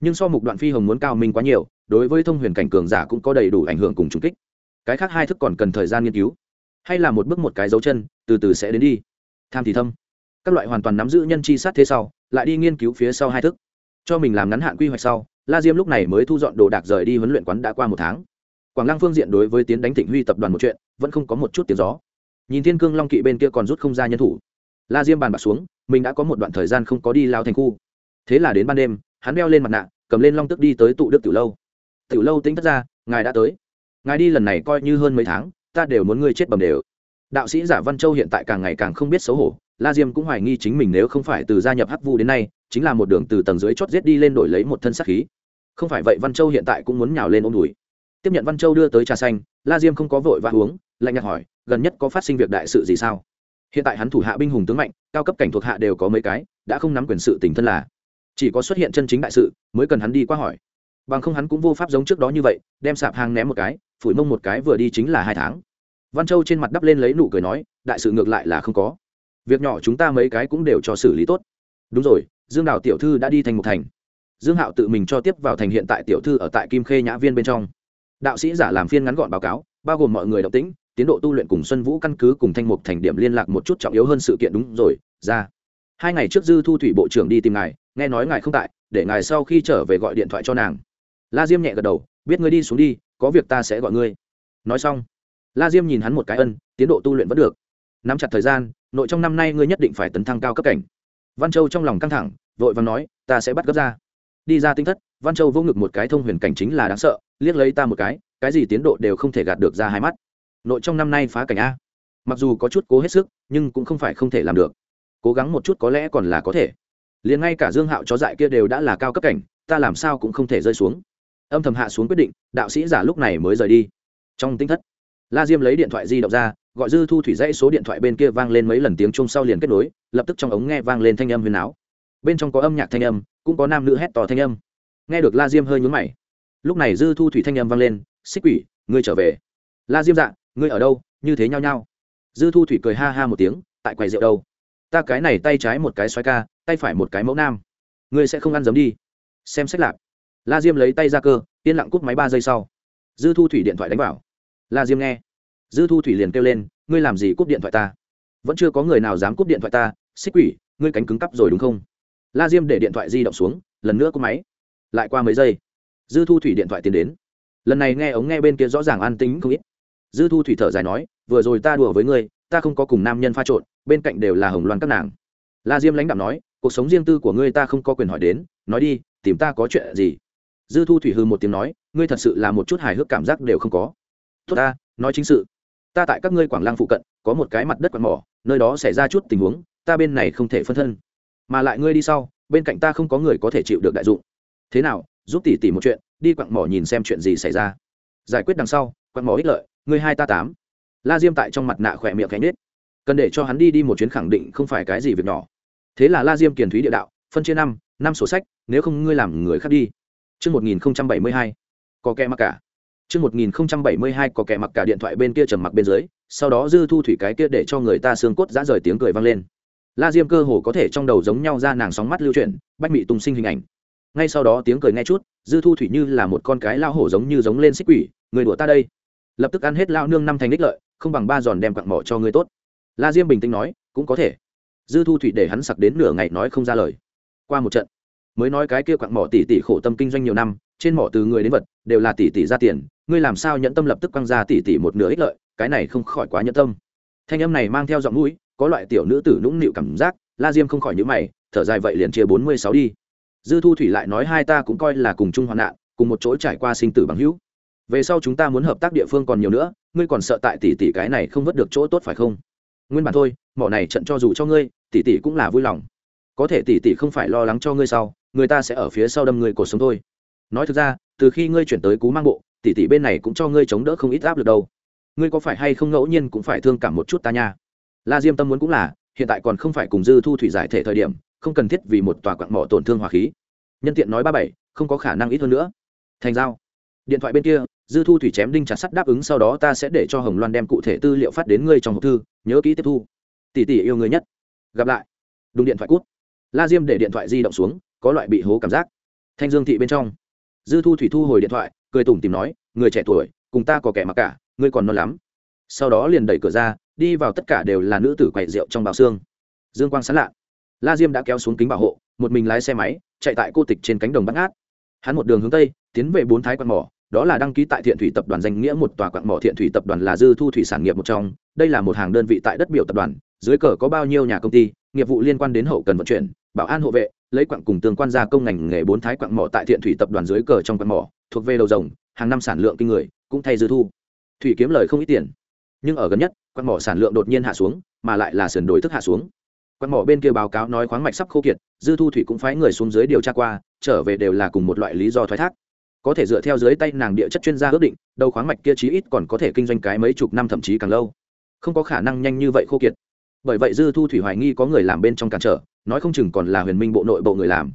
S1: Nhưng so mục đoạn phi hồng muốn cao minh quá nhiều, đối với thông huyền cảnh cường giả cũng có đầy đủ ảnh hưởng cùng trung kích. Cái khác hai thức còn cần thời gian nghiên cứu. Hay là một bước một cái dấu chân, từ từ sẽ đến đi. Tham thì thâm. Các loại hoàn toàn nắm giữ nhân chi sát thế sau, lại đi nghiên cứu phía sau hai thức. Cho mình làm ngắn hạn quy hoạch sau la diêm lúc này mới thu dọn đồ đạc rời đi huấn luyện quán đã qua một tháng. Quảng lăng phương diện đối với tiến đánh thịnh huy tập đoàn một chuyện, vẫn không có một chút tiếng gió. Nhìn thiên cương long kỵ bên kia còn rút không ra nhân thủ. La diêm bàn bạc xuống, mình đã có một đoạn thời gian không có đi lao thành khu. Thế là đến ban đêm, hắn đeo lên mặt nạ, cầm lên long tức đi tới tụ đức tiểu lâu. Tiểu lâu tính thất ra, ngài đã tới. Ngài đi lần này coi như hơn mấy tháng, ta đều muốn ngươi chết bầm đều. Đạo sĩ giả văn châu hiện tại càng ngày càng không biết xấu hổ, la diêm cũng hoài nghi chính mình nếu không phải từ gia nhập hắc vu đến nay chính là một đường từ tầng dưới chót giết đi lên đổi lấy một thân sát khí. Không phải vậy văn châu hiện tại cũng muốn nhào lên ôm đùi. Tiếp nhận văn châu đưa tới trà xanh, la diêm không có vội và uống, lạnh nhạt hỏi, gần nhất có phát sinh việc đại sự gì sao? Hiện tại hắn thủ hạ binh hùng tướng mạnh, cao cấp cảnh thuộc hạ đều có mấy cái, đã không nắm quyền sự tình thân là. Chỉ có xuất hiện chân chính đại sự, mới cần hắn đi qua hỏi. Bằng không hắn cũng vô pháp giống trước đó như vậy, đem sạp hàng ném một cái, phủi mông một cái vừa đi chính là hai tháng. Văn châu trên mặt đắp lên lấy nụ cười nói, đại sự ngược lại là không có. Việc nhỏ chúng ta mấy cái cũng đều cho xử lý tốt. Đúng rồi dương đào tiểu thư đã đi thành một thành. Dương hạo tự mình cho tiếp vào thành hiện tại tiểu thư ở tại kim khê nhã viên bên trong. Đạo sĩ giả làm phiên ngắn gọn báo cáo, bao gồm mọi người động tĩnh, tiến độ tu luyện cùng xuân vũ căn cứ cùng thanh mục thành điểm liên lạc một chút trọng yếu hơn sự kiện đúng rồi, ra. Hai ngày trước dư thu thủy bộ trưởng đi tìm ngài, nghe nói ngài không tại, để ngài sau khi trở về gọi điện thoại cho nàng. La diêm nhẹ gật đầu, biết ngươi đi xuống đi, có việc ta sẽ gọi ngươi. Nói xong, la diêm nhìn hắn một cái ân, tiến độ tu luyện vẫn được. Nắm chặt thời gian, nội trong năm nay ngươi nhất định phải tấn thăng cao cấp cảnh văn châu trong lòng căng thẳng, vội và nói, ta sẽ bắt gấp ra. Đi ra tinh thất, văn châu vô ngực một cái thông huyền cảnh chính là đáng sợ, liếc lấy ta một cái cái gì tiến độ đều không thể gạt được ra hai mắt. Nội trong năm nay phá cảnh a. Mặc dù có chút cố hết sức, nhưng cũng không phải không thể làm được. Cố gắng một chút có lẽ còn là có thể. Liền ngay cả dương hạo chó dại kia đều đã là cao cấp cảnh, ta làm sao cũng không thể rơi xuống. Âm thầm hạ xuống quyết định, đạo sĩ giả lúc này mới rời đi. Trong tinh thất la diêm lấy điện thoại di động ra, gọi dư thu thủy dãy số điện thoại bên kia vang lên mấy lần tiếng chung sau liền kết nối, lập tức trong ống nghe vang lên thanh âm huyền áo bên trong có âm nhạc thanh âm, cũng có nam nữ hét to thanh âm. Nghe được la diêm hơi nhún mày. Lúc này dư thu thủy thanh âm vang lên, xích quỷ, ngươi trở về. La diêm dạ ngươi ở đâu? Như thế nhau nhau dư thu thủy cười ha ha một tiếng, tại quầy rượu đâu? Ta cái này tay trái một cái xoay ca, tay phải một cái mẫu nam. Ngươi sẽ không ăn giấm đi. Xem xét lạc la diêm lấy tay ra cơ, yên lặng cúp máy ba giây sau. Dư thu thủy điện thoại đánh vào la diêm nghe. Dư thu thủy liền kêu lên, ngươi làm gì cúp điện thoại ta? Vẫn chưa có người nào dám cúp điện thoại ta, xích quỷ, ngươi cánh cứng cắp rồi đúng không? La diêm để điện thoại di động xuống, lần nữa cúp máy. Lại qua mấy giây, dư thu thủy điện thoại tiến đến. Lần này nghe ống nghe bên kia rõ ràng an tính không ít. Dư thu thủy thở dài nói, vừa rồi ta đùa với ngươi, ta không có cùng nam nhân pha trộn, bên cạnh đều là hồng loan các nàng. La diêm lãnh đạo nói, cuộc sống riêng tư của ngươi ta không có quyền hỏi đến, nói đi, tìm ta có chuyện gì? Dư thu thủy hư một tiếng nói, ngươi thật sự là một chút hài hước cảm giác đều không có tốt ta nói chính sự. Ta tại các ngươi quảng lang phụ cận có một cái mặt đất quạt mỏ nơi đó xảy ra chút tình huống ta bên này không thể phân thân. Mà lại ngươi đi sau bên cạnh ta không có người có thể chịu được đại dụng. Thế nào giúp tỷ tỷ một chuyện đi quặng mỏ nhìn xem chuyện gì xảy ra. Giải quyết đằng sau quặng mỏ ích lợi ngươi hai ta tám. La diêm tại trong mặt nạ khỏe miệng cánh nết cần để cho hắn đi đi một chuyến khẳng định không phải cái gì việc nhỏ. Thế là la diêm kiền thúy địa đạo phân chia năm năm sổ sách nếu không ngươi làm người khác đi. Trước 1072, có kẻ mặc cả. Trước 1072 có kẻ mặc cả điện thoại bên kia trầm mặc bên dưới, sau đó dư thu thủy cái kia để cho người ta xương cốt rã rời tiếng cười vang lên. La Diêm cơ hồ có thể trong đầu giống nhau ra nàng sóng mắt lưu chuyển, bách mị tung sinh hình ảnh. Ngay sau đó tiếng cười nghe chút, dư thu thủy như là một con cái lao hổ giống như giống lên xích quỷ, người đùa ta đây. Lập tức ăn hết lao nương năm thành đích lợi, không bằng ba giòn đem quặng mỏ cho ngươi tốt. La Diêm bình tĩnh nói, cũng có thể. Dư thu thủy để hắn sặc đến nửa ngày nói không ra lời. Qua một trận, mới nói cái kia quặng mỏ tỷ tỷ khổ tâm kinh doanh nhiều năm trên mỏ từ người đến vật đều là tỷ tỷ ra tiền ngươi làm sao nhẫn tâm lập tức quăng ra tỉ tỉ một nửa ích lợi, cái này không khỏi quá nhẫn tâm. Thanh âm này mang theo giọng mũi, có loại tiểu nữ tử nũng nịu cảm giác, la diêm không khỏi nhữ mày, thở dài vậy liền chia bốn mươi sáu đi. Dư thu thủy lại nói hai ta cũng coi là cùng chung hoạn nạn, cùng một chỗ trải qua sinh tử bằng hữu. Về sau chúng ta muốn hợp tác địa phương còn nhiều nữa, ngươi còn sợ tại tỷ tỷ cái này không vớt được chỗ tốt phải không? Nguyên bản thôi, mỏ này trận cho dù cho ngươi tỷ tỷ cũng là vui lòng. Có thể tỷ tỷ không phải lo lắng cho ngươi sau, người ta sẽ ở phía sau đâm ngươi cuộc sống thôi. Nói thực ra, từ khi ngươi chuyển tới cú mang bộ tỷ tỷ bên này cũng cho ngươi chống đỡ không ít áp lực đâu. Ngươi có phải hay không ngẫu nhiên cũng phải thương cảm một chút ta nha? La diêm tâm muốn cũng là, hiện tại còn không phải cùng dư thu thủy giải thể thời điểm, không cần thiết vì một tòa quặng mỏ tổn thương hòa khí. Nhân tiện nói ba bảy, không có khả năng ít hơn nữa. Thành giao. Điện thoại bên kia, dư thu thủy chém đinh chặt sắt đáp ứng sau đó ta sẽ để cho hồng loan đem cụ thể tư liệu phát đến ngươi trong hộp thư, nhớ kỹ tiếp thu. Tỷ tỷ yêu người nhất. Gặp lại. Đúng điện thoại cút. La diêm để điện thoại di động xuống, có loại bị hố cảm giác. Thanh dương thị bên trong. Dư thu thủy thu hồi điện thoại cười tủm tìm nói, người trẻ tuổi, cùng ta có kẻ mặc cả, ngươi còn non lắm. Sau đó liền đẩy cửa ra, đi vào tất cả đều là nữ tử quậy rượu trong bào xương. Dương quang sán lạ. La diêm đã kéo xuống kính bảo hộ, một mình lái xe máy, chạy tại cô tịch trên cánh đồng bắt ngát. Hắn một đường hướng tây, tiến về bốn thái quạt mỏ, đó là đăng ký tại thiện thủy tập đoàn danh nghĩa một tòa quạng mỏ thiện thủy tập đoàn là dư thu thủy sản nghiệp một trong. Đây là một hàng đơn vị tại đất biểu tập đoàn, dưới cờ có bao nhiêu nhà công ty, nghiệp vụ liên quan đến hậu cần vận chuyển, bảo an hộ vệ, lấy quặng cùng tương quan gia công ngành nghề bốn thái quặng mỏ tại thiện thủy tập đoàn dưới cờ trong quặng mỏ thuộc về đầu rồng, hàng năm sản lượng kinh người, cũng thay dư thu. Thủy kiếm lời không ít tiền, nhưng ở gần nhất quan mỏ sản lượng đột nhiên hạ xuống, mà lại là sườn đổi thức hạ xuống. Quan mỏ bên kia báo cáo nói khoáng mạch sắp khô kiệt, dư thu thủy cũng phái người xuống dưới điều tra qua, trở về đều là cùng một loại lý do thoái thác. Có thể dựa theo dưới tay nàng địa chất chuyên gia ước định, đầu khoáng mạch kia chí ít còn có thể kinh doanh cái mấy chục năm thậm chí càng lâu. Không có khả năng nhanh như vậy khô kiệt. Bởi vậy dư thu thủy hoài nghi có người làm bên trong cản trở, nói không chừng còn là huyền minh bộ nội bộ người làm.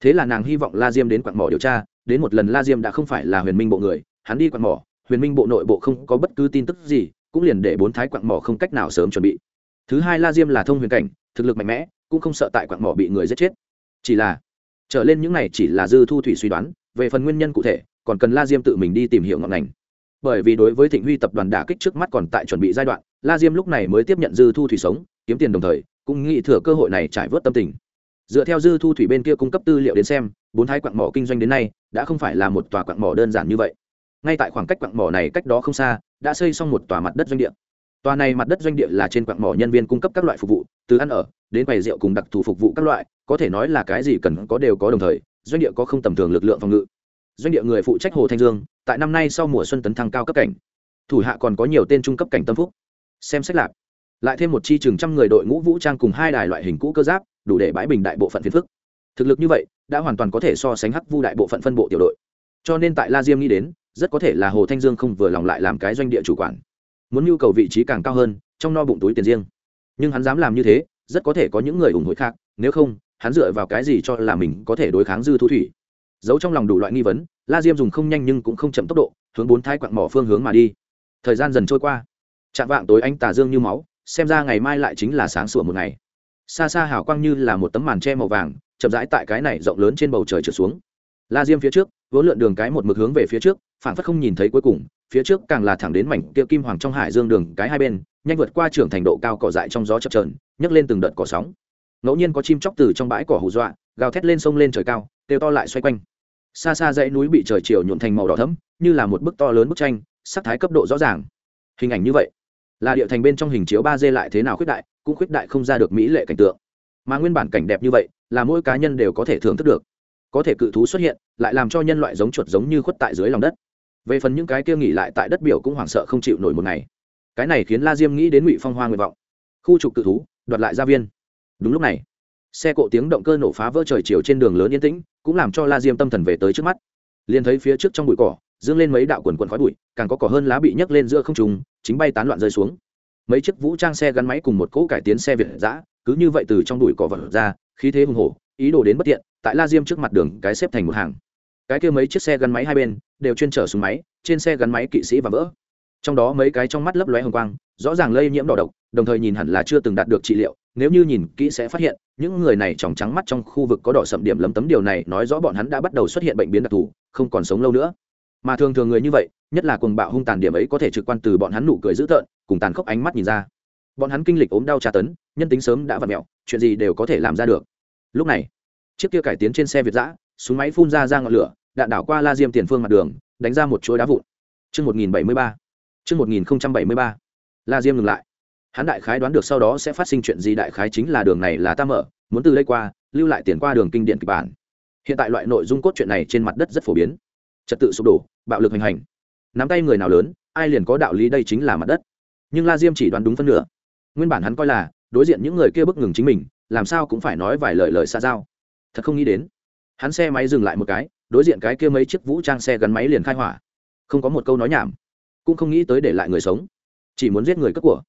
S1: Thế là nàng hy vọng la diêm đến quặng mỏ điều tra đến một lần la diêm đã không phải là huyền minh bộ người, hắn đi quặn mỏ, huyền minh bộ nội bộ không có bất cứ tin tức gì, cũng liền để bốn thái quặn mỏ không cách nào sớm chuẩn bị. Thứ hai la diêm là thông huyền cảnh, thực lực mạnh mẽ, cũng không sợ tại quặn mỏ bị người giết chết. Chỉ là, trở lên những này chỉ là dư thu thủy suy đoán, về phần nguyên nhân cụ thể, còn cần la diêm tự mình đi tìm hiểu ngọn ngành. Bởi vì đối với thịnh huy tập đoàn đả kích trước mắt còn tại chuẩn bị giai đoạn, la diêm lúc này mới tiếp nhận dư thu thủy sống, kiếm tiền đồng thời, cũng nghĩ thừa cơ hội này trải vớt tâm tình. Dựa theo dư thu thủy bên kia cung cấp tư liệu đến xem bốn thái quặng mỏ kinh doanh đến nay đã không phải là một tòa quặng mỏ đơn giản như vậy. Ngay tại khoảng cách quặng mỏ này cách đó không xa, đã xây xong một tòa mặt đất doanh địa. Tòa này mặt đất doanh địa là trên quặng mỏ nhân viên cung cấp các loại phục vụ, từ ăn ở, đến quầy rượu cùng đặc thù phục vụ các loại, có thể nói là cái gì cần có đều có đồng thời, doanh địa có không tầm thường lực lượng phòng ngự. Doanh địa người phụ trách hồ thanh dương, tại năm nay sau mùa xuân tấn thăng cao cấp cảnh. Thủ hạ còn có nhiều tên trung cấp cảnh tâm phúc. Xem sách lạp. Lại thêm một chi chừng trăm người đội ngũ vũ trang cùng hai đài loại hình cũ cơ giáp, đủ để bãi bình đại bộ phận phiền phức. Thực lực như vậy đã hoàn toàn có thể so sánh hắc vu đại bộ phận phân bộ tiểu đội. Cho nên tại la diêm nghĩ đến, rất có thể là hồ thanh dương không vừa lòng lại làm cái doanh địa chủ quản. Muốn nhu cầu vị trí càng cao hơn, trong no bụng túi tiền riêng. Nhưng hắn dám làm như thế, rất có thể có những người ủng hộ khác, nếu không, hắn dựa vào cái gì cho là mình có thể đối kháng dư thu thủy. Giấu trong lòng đủ loại nghi vấn, la diêm dùng không nhanh nhưng cũng không chậm tốc độ, hướng bốn thái quặng mỏ phương hướng mà đi. Thời gian dần trôi qua. Chạm vạng tối anh tà dương như máu, xem ra ngày mai lại chính là sáng sủa một ngày. Xa xa hào quang như là một tấm màn tre màu vàng chậm rãi tại cái này rộng lớn trên bầu trời trượt xuống. La diêm phía trước vỗ lượn đường cái một mực hướng về phía trước phản phất không nhìn thấy cuối cùng, phía trước càng là thẳng đến mảnh kia kim hoàng trong hải dương đường cái hai bên, nhanh vượt qua trưởng thành độ cao cỏ dại trong gió chập trờn nhấc lên từng đợt cỏ sóng. Ngẫu nhiên có chim chóc từ trong bãi cỏ hù dọa, gào thét lên sông lên trời cao, kêu to lại xoay quanh. Xa xa dãy núi bị trời chiều nhuộn thành màu đỏ thẫm, như là một bức to lớn bức tranh, sắc thái cấp độ rõ ràng. Hình ảnh như vậy, là địa thành bên trong hình chiếu ba d lại thế nào khuyết đại, cũng khuyết đại không ra được mỹ lệ cảnh tượng mà nguyên bản cảnh đẹp như vậy là mỗi cá nhân đều có thể thưởng thức được. Có thể cự thú xuất hiện, lại làm cho nhân loại giống chuột giống như khuất tại dưới lòng đất. Về phần những cái kia nghỉ lại tại đất biểu cũng hoảng sợ không chịu nổi một ngày. Cái này khiến la diêm nghĩ đến ngụy phong hoa nguyện vọng. Khu trục cự thú, đoạt lại gia viên. Đúng lúc này, xe cộ tiếng động cơ nổ phá vỡ trời chiều trên đường lớn yên tĩnh, cũng làm cho la diêm tâm thần về tới trước mắt. Liền thấy phía trước trong bụi cỏ, dương lên mấy đạo quần quần khói bụi, càng có cỏ hơn lá bị nhấc lên giữa không trùng chính bay tán loạn rơi xuống. Mấy chiếc vũ trang xe gắn máy cùng một cỗ cải tiến xe việt giã cứ như vậy từ trong đùi cỏ vật ra, khí thế hùng hổ, ý đồ đến bất tiện, tại la diêm trước mặt đường cái xếp thành một hàng. Cái kia mấy chiếc xe gắn máy hai bên đều chuyên chở súng máy, trên xe gắn máy kỵ sĩ và vỡ. Trong đó mấy cái trong mắt lấp lóe hồng quang, rõ ràng lây nhiễm đỏ độc, đồng thời nhìn hẳn là chưa từng đạt được trị liệu, nếu như nhìn kỹ sẽ phát hiện, những người này tròng trắng mắt trong khu vực có đỏ sậm điểm lấm tấm điều này nói rõ bọn hắn đã bắt đầu xuất hiện bệnh biến đặc thù, không còn sống lâu nữa. Mà thường thường người như vậy, nhất là cuồng bạo hung tàn điểm ấy có thể trực quan từ bọn hắn nụ cười dữ tợn, cùng tàn khốc ánh mắt nhìn ra bọn hắn kinh lịch ốm đau tra tấn nhân tính sớm đã v ặ mẹo chuyện gì đều có thể làm ra được lúc này chiếc kia cải tiến trên xe việt giã súng máy phun ra ra ngọn lửa đạn đảo qua la diêm tiền phương mặt đường đánh ra một chuỗi đá vụn Chương 1073. Chương 1073. La Diêm ngừng lại. Hắn đại khái đoán được sau đó sẽ phát sinh chuyện gì đại khái chính là đường này là ta mở, muốn từ đây qua, lưu lại tiền qua đường kinh điển kịch bản. Hiện tại loại nội dung cốt truyện này trên mặt đất rất phổ biến. Trật tự sụp đổ, bạo lực hành hành. Nắm tay người nào lớn, ai liền có đạo lý đây chính là mặt đất. Nhưng La Diêm chỉ đoán đúng phân nửa. Nguyên bản hắn coi là, đối diện những người kia bức ngừng chính mình, làm sao cũng phải nói vài lời lời xa giao. Thật không nghĩ đến. Hắn xe máy dừng lại một cái, đối diện cái kia mấy chiếc vũ trang xe gắn máy liền khai hỏa. Không có một câu nói nhảm cũng không nghĩ tới để lại người sống chỉ muốn giết người cất của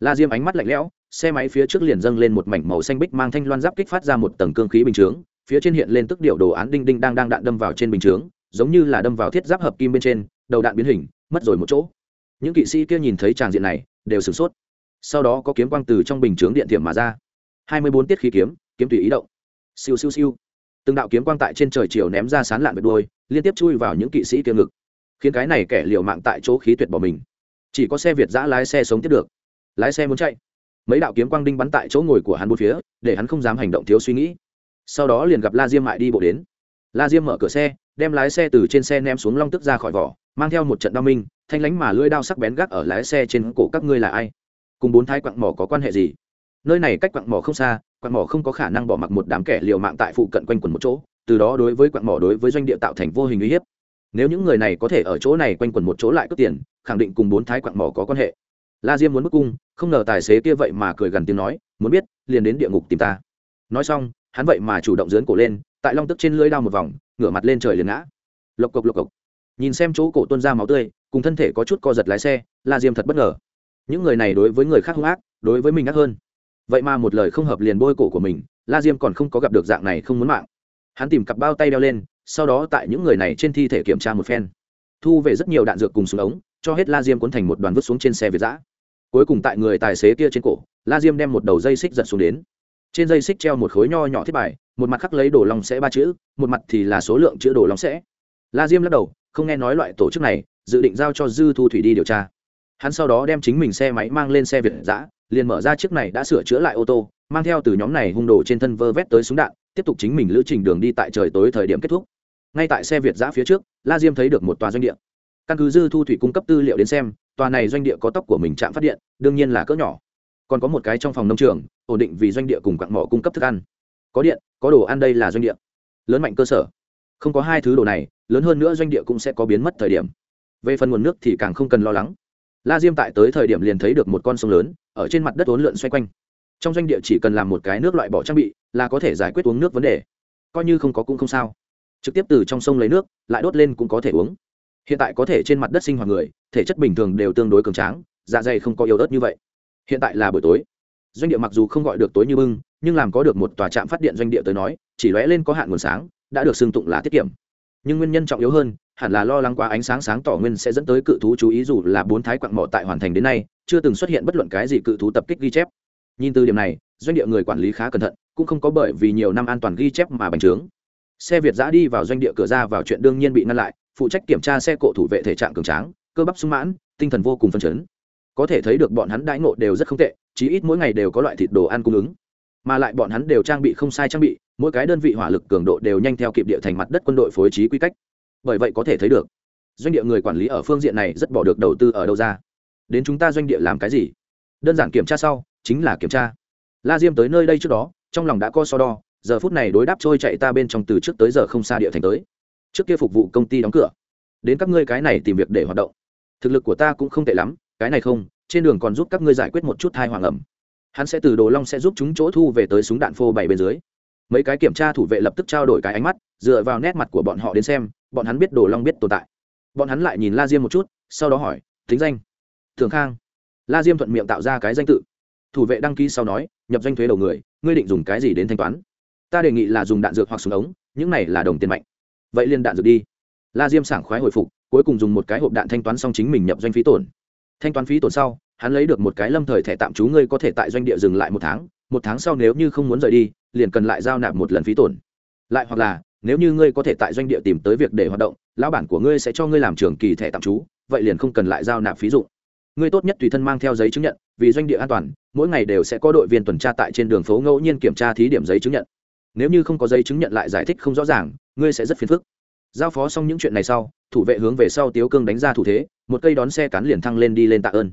S1: la diêm ánh mắt lạnh lẽo xe máy phía trước liền dâng lên một mảnh màu xanh bích mang thanh loan giáp kích phát ra một tầng cương khí bình chướng phía trên hiện lên tức điệu đồ án đinh đinh đang đang đạn đâm vào trên bình chướng giống như là đâm vào thiết giáp hợp kim bên trên đầu đạn biến hình mất rồi một chỗ những kỵ sĩ kia nhìn thấy tràng diện này đều sửng sốt sau đó có kiếm quang từ trong bình chướng điện thiểm mà ra. Hai mươi bốn tiết khí kiếm kiếm tùy ý động. Siêu siêu siêu. Từng đạo kiếm quang tại trên trời chiều ném ra sán lạn vệt đuôi, liên tiếp chui vào những kỵ sĩ kia ngực. Khiến cái này kẻ liều mạng tại chỗ khí tuyệt bỏ mình. Chỉ có xe việt giã lái xe sống tiếp được. Lái xe muốn chạy. Mấy đạo kiếm quang đinh bắn tại chỗ ngồi của hắn một phía, để hắn không dám hành động thiếu suy nghĩ. Sau đó liền gặp la diêm mại đi bộ đến. La diêm mở cửa xe, đem lái xe từ trên xe ném xuống long tức ra khỏi vỏ, mang theo một trận đao minh, thanh lánh mà lưỡi đao sắc bén gác ở lái xe trên cổ các ngươi là ai? Cùng bốn thái quặng mỏ có quan hệ gì? Nơi này cách quặng mỏ không xa, quặng mỏ không có khả năng bỏ mặc một đám kẻ liều mạng tại phụ cận quanh quần một chỗ, từ đó đối với quặng mỏ đối với doanh địa tạo thành vô hình uy hiếp. Nếu những người này có thể ở chỗ này quanh quẩn một chỗ lại cướp tiền, khẳng định cùng bốn thái quặng mỏ có quan hệ. La diêm muốn bức cung, không ngờ tài xế kia vậy mà cười gần tiếng nói, muốn biết, liền đến địa ngục tìm ta. Nói xong, hắn vậy mà chủ động dướn cổ lên, tại long tức trên lưới đao một vòng, ngửa mặt lên trời liền ngã. Lộc cộc lộc cộc. Nhìn xem chỗ cổ tuôn ra máu tươi, cùng thân thể có chút co giật lái xe, la diêm thật bất ngờ những người này đối với người khác hung ác, đối với mình ác hơn. Vậy mà một lời không hợp liền bôi cổ của mình, la diêm còn không có gặp được dạng này không muốn mạng. Hắn tìm cặp bao tay đeo lên, sau đó tại những người này trên thi thể kiểm tra một phen. Thu về rất nhiều đạn dược cùng súng ống, cho hết la diêm cuốn thành một đoàn vứt xuống trên xe việt giã. Cuối cùng tại người tài xế kia trên cổ, la diêm đem một đầu dây xích giật xuống đến. Trên dây xích treo một khối nho nhỏ thiết bài, một mặt khắc lấy đồ lòng sẽ ba chữ, một mặt thì là số lượng chữ đồ lòng sẽ. La diêm lắc đầu, không nghe nói loại tổ chức này, dự định giao cho dư thu thủy đi điều tra hắn sau đó đem chính mình xe máy mang lên xe việt giã liền mở ra chiếc này đã sửa chữa lại ô tô, mang theo từ nhóm này hung đồ trên thân vơ vét tới súng đạn, tiếp tục chính mình lữ trình đường đi tại trời tối thời điểm kết thúc. Ngay tại xe việt giã phía trước, la diêm thấy được một tòa doanh địa. Căn cứ dư thu thủy cung cấp tư liệu đến xem, tòa này doanh địa có tóc của mình chạm phát điện, đương nhiên là cỡ nhỏ. Còn có một cái trong phòng nông trường, ổn định vì doanh địa cùng quặng mỏ cung cấp thức ăn. Có điện, có đồ ăn đây là doanh địa. Lớn mạnh cơ sở. Không có hai thứ đồ này, lớn hơn nữa doanh địa cũng sẽ có biến mất thời điểm. Về phần nguồn nước thì càng không cần lo lắng la diêm tại tới thời điểm liền thấy được một con sông lớn, ở trên mặt đất uốn lượn xoay quanh. Trong doanh địa chỉ cần làm một cái nước loại bỏ trang bị là có thể giải quyết uống nước vấn đề. Coi như không có cũng không sao. Trực tiếp từ trong sông lấy nước, lại đốt lên cũng có thể uống. Hiện tại có thể trên mặt đất sinh hoạt người, thể chất bình thường đều tương đối cường tráng dạ dày không có yếu ớt như vậy. Hiện tại là buổi tối. Doanh địa mặc dù không gọi được tối như bưng, nhưng làm có được một tòa trạm phát điện doanh địa tới nói, chỉ lóe lên có hạn nguồn sáng, đã được xưng tụng là tiết kiệm. Nhưng nguyên nhân trọng yếu hơn hẳn là lo lắng quá ánh sáng sáng tỏ nguyên sẽ dẫn tới cự thú chú ý dù là bốn thái quặng mỏ tại hoàn thành đến nay, chưa từng xuất hiện bất luận cái gì cự thú tập kích ghi chép. Nhìn từ điểm này, doanh địa người quản lý khá cẩn thận, cũng không có bởi vì nhiều năm an toàn ghi chép mà bành trướng. Xe việt giã đi vào doanh địa cửa ra vào chuyện đương nhiên bị ngăn lại, phụ trách kiểm tra xe cộ thủ vệ thể trạng cường tráng, cơ bắp sung mãn, tinh thần vô cùng phân chấn. Có thể thấy được bọn hắn đãi ngộ đều rất không tệ, chí ít mỗi ngày đều có loại thịt đồ ăn cung ứng. Mà lại bọn hắn đều trang bị không sai trang bị, mỗi cái đơn vị hỏa lực cường độ đều nhanh theo kịp địa thành mặt đất quân đội phối trí quy cách bởi vậy có thể thấy được. Doanh địa người quản lý ở phương diện này rất bỏ được đầu tư ở đâu ra? Đến chúng ta doanh địa làm cái gì? Đơn giản kiểm tra sau, chính là kiểm tra. La diêm tới nơi đây trước đó, trong lòng đã co so đo, giờ phút này đối đáp trôi chạy ta bên trong từ trước tới giờ không xa địa thành tới. Trước kia phục vụ công ty đóng cửa. Đến các ngươi cái này tìm việc để hoạt động. Thực lực của ta cũng không tệ lắm, cái này không, trên đường còn giúp các ngươi giải quyết một chút thai hoàng ẩm. Hắn sẽ từ đồ long sẽ giúp chúng chỗ thu về tới súng đạn phô bảy bên dưới. Mấy cái kiểm tra thủ vệ lập tức trao đổi cái ánh mắt dựa vào nét mặt của bọn họ đến xem, bọn hắn biết đồ long biết tồn tại. Bọn hắn lại nhìn la diêm một chút, sau đó hỏi tính danh? Thường khang. La diêm thuận miệng tạo ra cái danh tự. Thủ vệ đăng ký sau nói, nhập danh thuế đầu người, ngươi định dùng cái gì đến thanh toán? Ta đề nghị là dùng đạn dược hoặc súng ống, những này là đồng tiền mạnh. Vậy liên đạn dược đi. La diêm sảng khoái hồi phục, cuối cùng dùng một cái hộp đạn thanh toán xong chính mình nhập doanh phí tổn. Thanh toán phí tổn sau, hắn lấy được một cái lâm thời thẻ tạm trú ngươi có thể tại doanh địa dừng lại một tháng một tháng sau nếu như không muốn rời đi, liền cần lại giao nạp một lần phí tổn. Lại hoặc là nếu như ngươi có thể tại doanh địa tìm tới việc để hoạt động, lão bản của ngươi sẽ cho ngươi làm trường kỳ thẻ tạm trú, vậy liền không cần lại giao nạp phí dụng. Ngươi tốt nhất tùy thân mang theo giấy chứng nhận, vì doanh địa an toàn, mỗi ngày đều sẽ có đội viên tuần tra tại trên đường phố ngẫu nhiên kiểm tra thí điểm giấy chứng nhận. Nếu như không có giấy chứng nhận lại giải thích không rõ ràng, ngươi sẽ rất phiền phức. Giao phó xong những chuyện này sau, thủ vệ hướng về sau tiếu cương đánh ra thủ thế, một cây đón xe cán liền thăng lên đi lên tạ ơn.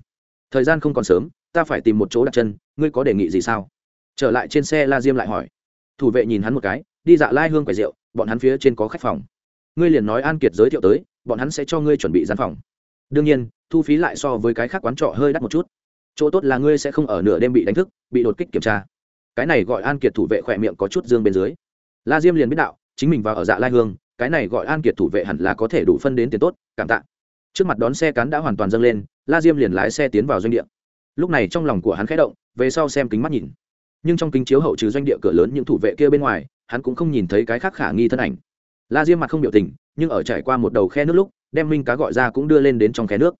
S1: Thời gian không còn sớm, ta phải tìm một chỗ đặt chân, ngươi có đề nghị gì sao? Trở lại trên xe la diêm lại hỏi. Thủ vệ nhìn hắn một cái đi dạ lai hương quầy rượu, bọn hắn phía trên có khách phòng. Ngươi liền nói an kiệt giới thiệu tới, bọn hắn sẽ cho ngươi chuẩn bị gian phòng. Đương nhiên, thu phí lại so với cái khác quán trọ hơi đắt một chút. Chỗ tốt là ngươi sẽ không ở nửa đêm bị đánh thức, bị đột kích kiểm tra. Cái này gọi an kiệt thủ vệ khỏe miệng có chút dương bên dưới. La diêm liền biết đạo, chính mình vào ở dạ lai hương, cái này gọi an kiệt thủ vệ hẳn là có thể đủ phân đến tiền tốt, cảm tạ. Trước mặt đón xe cán đã hoàn toàn dâng lên, la diêm liền lái xe tiến vào doanh địa. Lúc này trong lòng của hắn khẽ động, về sau xem kính mắt nhìn. Nhưng trong kính chiếu hậu trừ doanh địa cửa lớn những thủ vệ kia bên ngoài hắn cũng không nhìn thấy cái khác khả nghi thân ảnh la diêm mặt không biểu tình nhưng ở trải qua một đầu khe nước lúc đem minh cá gọi ra cũng đưa lên đến trong khe nước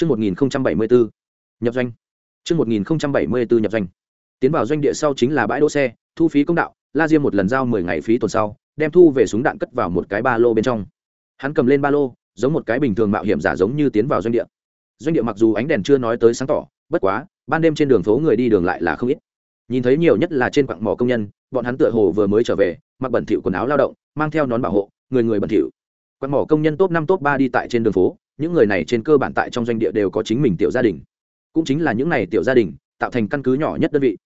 S1: Trước 1074, nhập doanh. Trước 1074 nhập doanh. Tiến vào doanh địa sau chính là bãi đỗ xe, thu phí công đạo, La Diêm một lần giao 10 ngày phí tuần sau, đem thu về súng đạn cất vào một cái ba lô bên trong. Hắn cầm lên ba lô, giống một cái bình thường mạo hiểm giả giống như tiến vào doanh địa. Doanh địa mặc dù ánh đèn chưa nói tới sáng tỏ, bất quá, ban đêm trên đường phố người đi đường lại là không ít. Nhìn thấy nhiều nhất là trên quặng mỏ công nhân, bọn hắn tựa hồ vừa mới trở về, mặc bẩn thỉu quần áo lao động, mang theo nón bảo hộ, người người bẩn thỉu. Quan mỏ công nhân top năm top ba đi tại trên đường phố, những người này trên cơ bản tại trong doanh địa đều có chính mình tiểu gia đình. Cũng chính là những này tiểu gia đình, tạo thành căn cứ nhỏ nhất đơn vị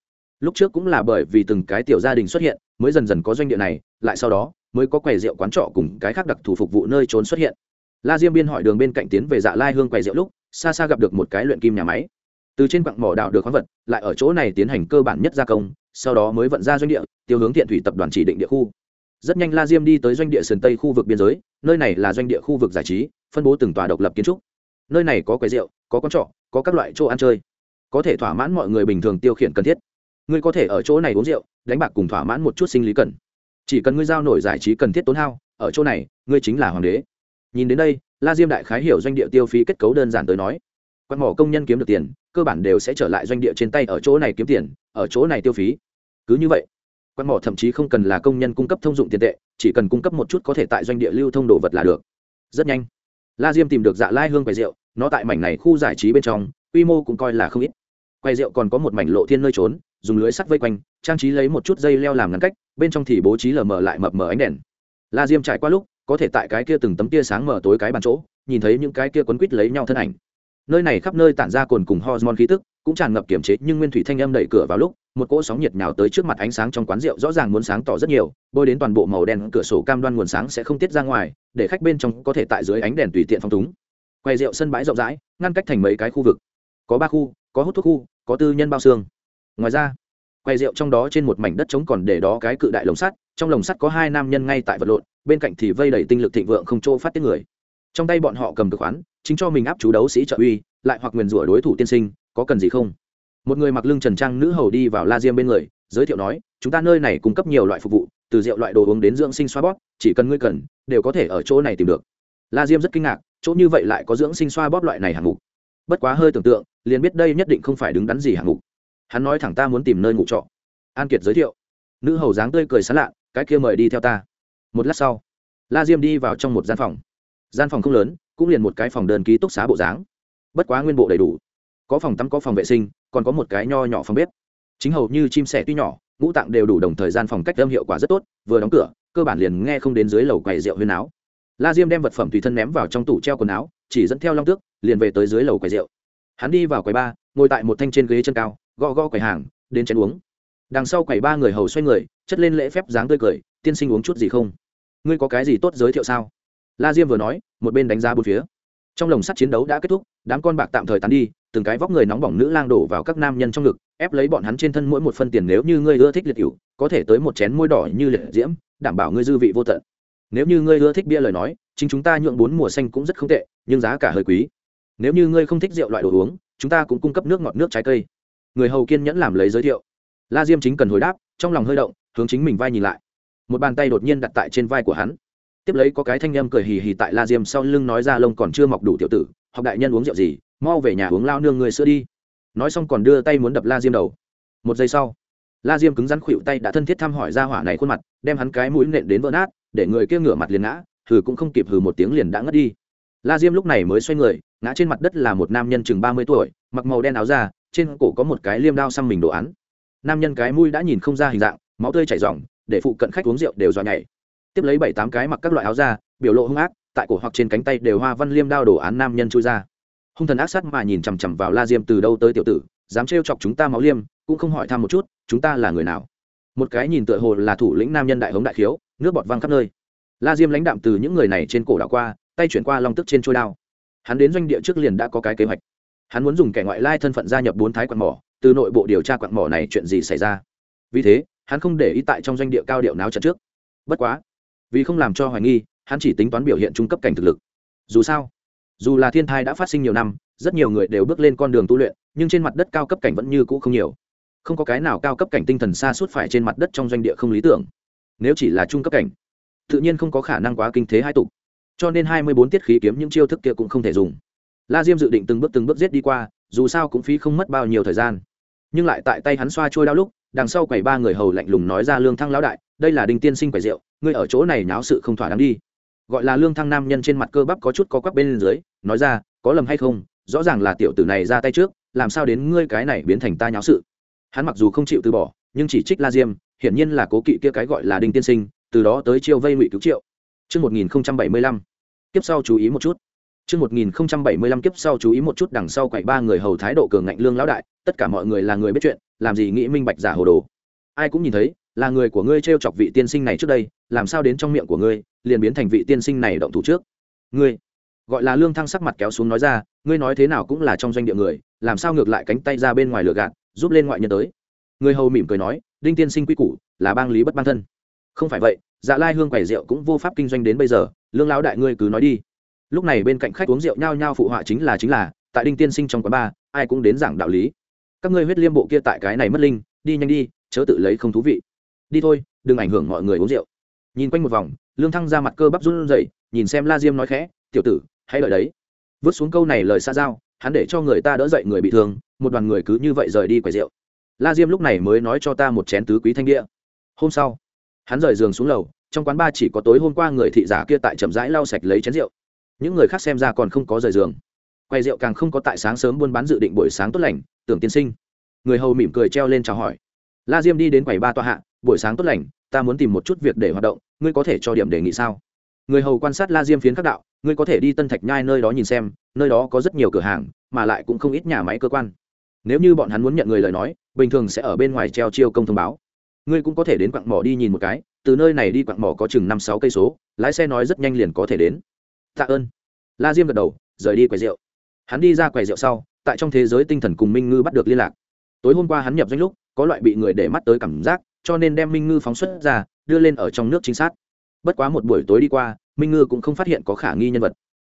S1: lúc trước cũng là bởi vì từng cái tiểu gia đình xuất hiện mới dần dần có doanh địa này lại sau đó mới có quầy rượu quán trọ cùng cái khác đặc thù phục vụ nơi trốn xuất hiện la diêm biên hỏi đường bên cạnh tiến về dạ lai hương quầy rượu lúc xa xa gặp được một cái luyện kim nhà máy từ trên quặng mỏ đào được khoáng vật lại ở chỗ này tiến hành cơ bản nhất gia công sau đó mới vận ra doanh địa, tiêu hướng thiện thủy tập đoàn chỉ định địa khu. Rất nhanh la diêm đi tới doanh địa sườn tây khu vực biên giới, nơi này là doanh địa khu vực giải trí, phân bố từng tòa độc lập kiến trúc. Nơi này có quầy rượu, có quán trọ, có các loại chỗ ăn chơi. Có thể thỏa mãn mọi người bình thường tiêu khiển cần thiết. Ngươi có thể ở chỗ này uống rượu, đánh bạc cùng thỏa mãn một chút sinh lý cần. Chỉ cần ngươi giao nổi giải trí cần thiết tốn hao, ở chỗ này, ngươi chính là hoàng đế. Nhìn đến đây, la diêm đại khái hiểu doanh địa tiêu phí kết cấu đơn giản tới nói. Quan mỏ công nhân kiếm được tiền, cơ bản đều sẽ trở lại doanh địa trên tay ở chỗ này kiếm tiền ở chỗ này tiêu phí. Cứ như vậy quan mỏ thậm chí không cần là công nhân cung cấp thông dụng tiền tệ, chỉ cần cung cấp một chút có thể tại doanh địa lưu thông đồ vật là được. Rất nhanh, la diêm tìm được dạ lai hương quầy rượu, nó tại mảnh này khu giải trí bên trong, quy mô cũng coi là không ít. Quầy rượu còn có một mảnh lộ thiên nơi trốn, dùng lưới sắt vây quanh, trang trí lấy một chút dây leo làm ngăn cách, bên trong thì bố trí lờ mờ lại mập mờ ánh đèn. La diêm trải qua lúc, có thể tại cái kia từng tấm tia sáng mở tối cái bàn chỗ, nhìn thấy những cái kia quấn quít lấy nhau thân ảnh. Nơi này khắp nơi tản ra cồn cùng hormone khí tức cũng tràn ngập kiểm chế, nhưng nguyên thủy thanh âm đẩy cửa vào lúc, một cỗ sóng nhiệt nào tới trước mặt ánh sáng trong quán rượu, rõ ràng muốn sáng tỏ rất nhiều, bôi đến toàn bộ màu đen cửa sổ cam đoan nguồn sáng sẽ không tiết ra ngoài, để khách bên trong có thể tại dưới ánh đèn tùy tiện phong túng. Quay rượu sân bãi rộng rãi, ngăn cách thành mấy cái khu vực. Có ba khu, có hút thuốc khu, có tư nhân bao xương. Ngoài ra, quay rượu trong đó trên một mảnh đất trống còn để đó cái cự đại lồng sắt, trong lồng sắt có hai nam nhân ngay tại vật lộn, bên cạnh thì vây đầy tinh lực thịnh vượng không chỗ phát tiết người. Trong tay bọn họ cầm cực khoán, chính cho mình áp chú đấu sĩ trợ uy, lại hoặc nguyền rủa đối thủ tiên sinh có cần gì không? Một người mặc lưng trần trang nữ hầu đi vào la diêm bên người, giới thiệu nói, chúng ta nơi này cung cấp nhiều loại phục vụ, từ rượu loại đồ uống đến dưỡng sinh xoa bóp, chỉ cần ngươi cần, đều có thể ở chỗ này tìm được. La diêm rất kinh ngạc, chỗ như vậy lại có dưỡng sinh xoa bóp loại này hạng mục? Bất quá hơi tưởng tượng, liền biết đây nhất định không phải đứng đắn gì hạng mục. Hắn nói thẳng ta muốn tìm nơi ngủ trọ. An kiệt giới thiệu, nữ hầu dáng tươi cười sán lạ, cái kia mời đi theo ta. Một lát sau, la diêm đi vào trong một gian phòng. Gian phòng không lớn, cũng liền một cái phòng đơn ký túc xá bộ dáng. Bất quá nguyên bộ đầy đủ có phòng tắm có phòng vệ sinh, còn có một cái nho nhỏ phòng bếp. Chính hầu như chim sẻ tuy nhỏ, ngũ tạng đều đủ đồng thời gian phòng cách âm hiệu quả rất tốt, vừa đóng cửa, cơ bản liền nghe không đến dưới lầu quầy rượu huyên áo. La diêm đem vật phẩm tùy thân ném vào trong tủ treo quần áo, chỉ dẫn theo long tước, liền về tới dưới lầu quầy rượu. Hắn đi vào quầy ba, ngồi tại một thanh trên ghế chân cao, gõ gõ quầy hàng, đến chén uống. Đằng sau quầy ba người hầu xoay người, chất lên lễ phép dáng tươi cười, tiên sinh uống chút gì không? Ngươi có cái gì tốt giới thiệu sao? La diêm vừa nói, một bên đánh giá bốn phía. Trong lồng sắt chiến đấu đã kết thúc, đám con bạc tạm thời tán đi từng cái vóc người nóng bỏng nữ lang đổ vào các nam nhân trong ngực, ép lấy bọn hắn trên thân mỗi một phân tiền nếu như ngươi ưa thích liệt cựu có thể tới một chén môi đỏ như liệt diễm, đảm bảo ngươi dư vị vô tận. Nếu như ngươi ưa thích bia lời nói, chính chúng ta nhượng bốn mùa xanh cũng rất không tệ, nhưng giá cả hơi quý. Nếu như ngươi không thích rượu loại đồ uống, chúng ta cũng cung cấp nước ngọt nước trái cây. Người hầu kiên nhẫn làm lấy giới thiệu. La diêm chính cần hồi đáp, trong lòng hơi động, hướng chính mình vai nhìn lại. Một bàn tay đột nhiên đặt tại trên vai của hắn. Tiếp lấy có cái thanh â m cười hì hì tại la diêm sau lưng nói ra lông còn chưa mọc đủ tiểu tử, học đại nhân uống rượu gì mau về nhà uống lao nương người sữa đi. Nói xong còn đưa tay muốn đập la diêm đầu. Một giây sau, la diêm cứng rắn khuỵu tay đã thân thiết thăm hỏi ra hỏa này khuôn mặt, đem hắn cái mũi nện đến vỡ nát, để người kia ngửa mặt liền ngã, hừ cũng không kịp hừ một tiếng liền đã ngất đi. La diêm lúc này mới xoay người, ngã trên mặt đất là một nam nhân chừng ba mươi tuổi, mặc màu đen áo da, trên cổ có một cái liêm đao xăm mình đồ án. Nam nhân cái mũi đã nhìn không ra hình dạng, máu tươi chảy r để phụ cận khách uống rượu đều dọa nhảy. Tiếp lấy bảy tám cái mặc các loại áo da, biểu lộ hung ác, tại cổ hoặc trên cánh tay đều hoa văn liêm đao đồ án nam nhân chui ra hung thần ác sát mà nhìn chằm chằm vào la diêm từ đâu tới tiểu tử, dám trêu chọc chúng ta máu liêm, cũng không hỏi thăm một chút, chúng ta là người nào? Một cái nhìn tựa hồ là thủ lĩnh nam nhân đại hống đại khiếu, nước bọt văng khắp nơi. La diêm lãnh đạm từ những người này trên cổ đảo qua, tay chuyển qua long tức trên trôi đao. Hắn đến doanh địa trước liền đã có cái kế hoạch. Hắn muốn dùng kẻ ngoại lai thân phận gia nhập bốn thái quạt mỏ, từ nội bộ điều tra quạt mỏ này chuyện gì xảy ra. Vì thế, hắn không để ý tại trong doanh địa cao điệu náo trận trước. Bất quá, vì không làm cho hoài nghi, hắn chỉ tính toán biểu hiện trung cấp cảnh thực lực. Dù sao dù là thiên thai đã phát sinh nhiều năm, rất nhiều người đều bước lên con đường tu luyện, nhưng trên mặt đất cao cấp cảnh vẫn như cũ không nhiều. Không có cái nào cao cấp cảnh tinh thần xa suốt phải trên mặt đất trong doanh địa không lý tưởng. Nếu chỉ là trung cấp cảnh, tự nhiên không có khả năng quá kinh thế hai tục cho nên hai mươi bốn tiết khí kiếm những chiêu thức kia cũng không thể dùng. La diêm dự định từng bước từng bước giết đi qua, dù sao cũng phí không mất bao nhiêu thời gian. Nhưng lại tại tay hắn xoa trôi đau lúc, đằng sau quầy ba người hầu lạnh lùng nói ra lương thăng lão đại, đây là đinh tiên sinh quầy rượu, ngươi ở chỗ này náo sự không thỏa đáng đi. Gọi là lương thăng nam nhân trên mặt cơ bắp có chút có quắp bên dưới nói ra có lầm hay không rõ ràng là tiểu tử này ra tay trước làm sao đến ngươi cái này biến thành ta nháo sự hắn mặc dù không chịu từ bỏ nhưng chỉ trích la diêm hiển nhiên là cố kỵ kia cái gọi là đinh tiên sinh từ đó tới chiêu vây ngụy cứu triệu Trước 1075, kiếp sau chú ý một chút. Trước 1075 kiếp sau chú ý một chút đằng sau quậy ba người hầu thái độ cường ngạnh lương lão đại, tất cả mọi người là người biết chuyện, làm gì nghĩ minh bạch giả hồ đồ. Ai cũng nhìn thấy, là người của ngươi trêu chọc vị tiên sinh này trước đây, làm sao đến trong miệng của ngươi, liền biến thành vị tiên sinh này động thủ trước. Ngươi, gọi là lương thăng sắc mặt kéo xuống nói ra, ngươi nói thế nào cũng là trong doanh địa người, làm sao ngược lại cánh tay ra bên ngoài lửa gạt, giúp lên ngoại nhân tới. Người hầu mỉm cười nói, đinh tiên sinh quy củ, là bang lý bất bang thân. Không phải vậy, Dạ Lai Hương quẻ rượu cũng vô pháp kinh doanh đến bây giờ, lương lão đại ngươi cứ nói đi lúc này bên cạnh khách uống rượu nhao nhao phụ họa chính là chính là tại đinh tiên sinh trong quán bar ai cũng đến giảng đạo lý các ngươi huyết liêm bộ kia tại cái này mất linh đi nhanh đi chớ tự lấy không thú vị đi thôi đừng ảnh hưởng mọi người uống rượu nhìn quanh một vòng lương thăng ra mặt cơ bắp run rẩy nhìn xem la diêm nói khẽ tiểu tử hãy đợi đấy. Vứt xuống câu này lời xa giao, hắn để cho người ta đỡ dậy người bị thương, một đoàn người cứ như vậy rời đi quầy rượu. La diêm lúc này mới nói cho ta một chén tứ quý thanh địa hôm sau, hắn rời giường xuống lầu, trong quán ba chỉ có tối hôm qua người thị giả kia tại chậm rãi lau sạch lấy chén rượu. Những người khác xem ra còn không có rời giường. Quầy rượu càng không có tại sáng sớm buôn bán dự định buổi sáng tốt lành, tưởng tiên sinh. Người hầu mỉm cười treo lên chào hỏi. La diêm đi đến quầy ba tòa hạ, buổi sáng tốt lành, ta muốn tìm một chút việc để hoạt động, ngươi có thể cho điểm đề nghị sao? Người hầu quan sát la diêm phiến các đạo ngươi có thể đi tân thạch nhai nơi đó nhìn xem, nơi đó có rất nhiều cửa hàng, mà lại cũng không ít nhà máy cơ quan. Nếu như bọn hắn muốn nhận người lời nói, bình thường sẽ ở bên ngoài treo chiêu công thông báo. Ngươi cũng có thể đến quặng mỏ đi nhìn một cái, từ nơi này đi quặng mỏ có chừng năm sáu cây số, lái xe nói rất nhanh liền có thể đến. Tạ ơn. La diêm gật đầu, rời đi quầy rượu. Hắn đi ra quầy rượu sau, tại trong thế giới tinh thần cùng minh ngư bắt được liên lạc. Tối hôm qua hắn nhập doanh lúc, có loại bị người để mắt tới cảm giác, cho nên đem minh ngư phóng xuất ra, đưa lên ở trong nước chính xác bất quá một buổi tối đi qua minh ngư cũng không phát hiện có khả nghi nhân vật.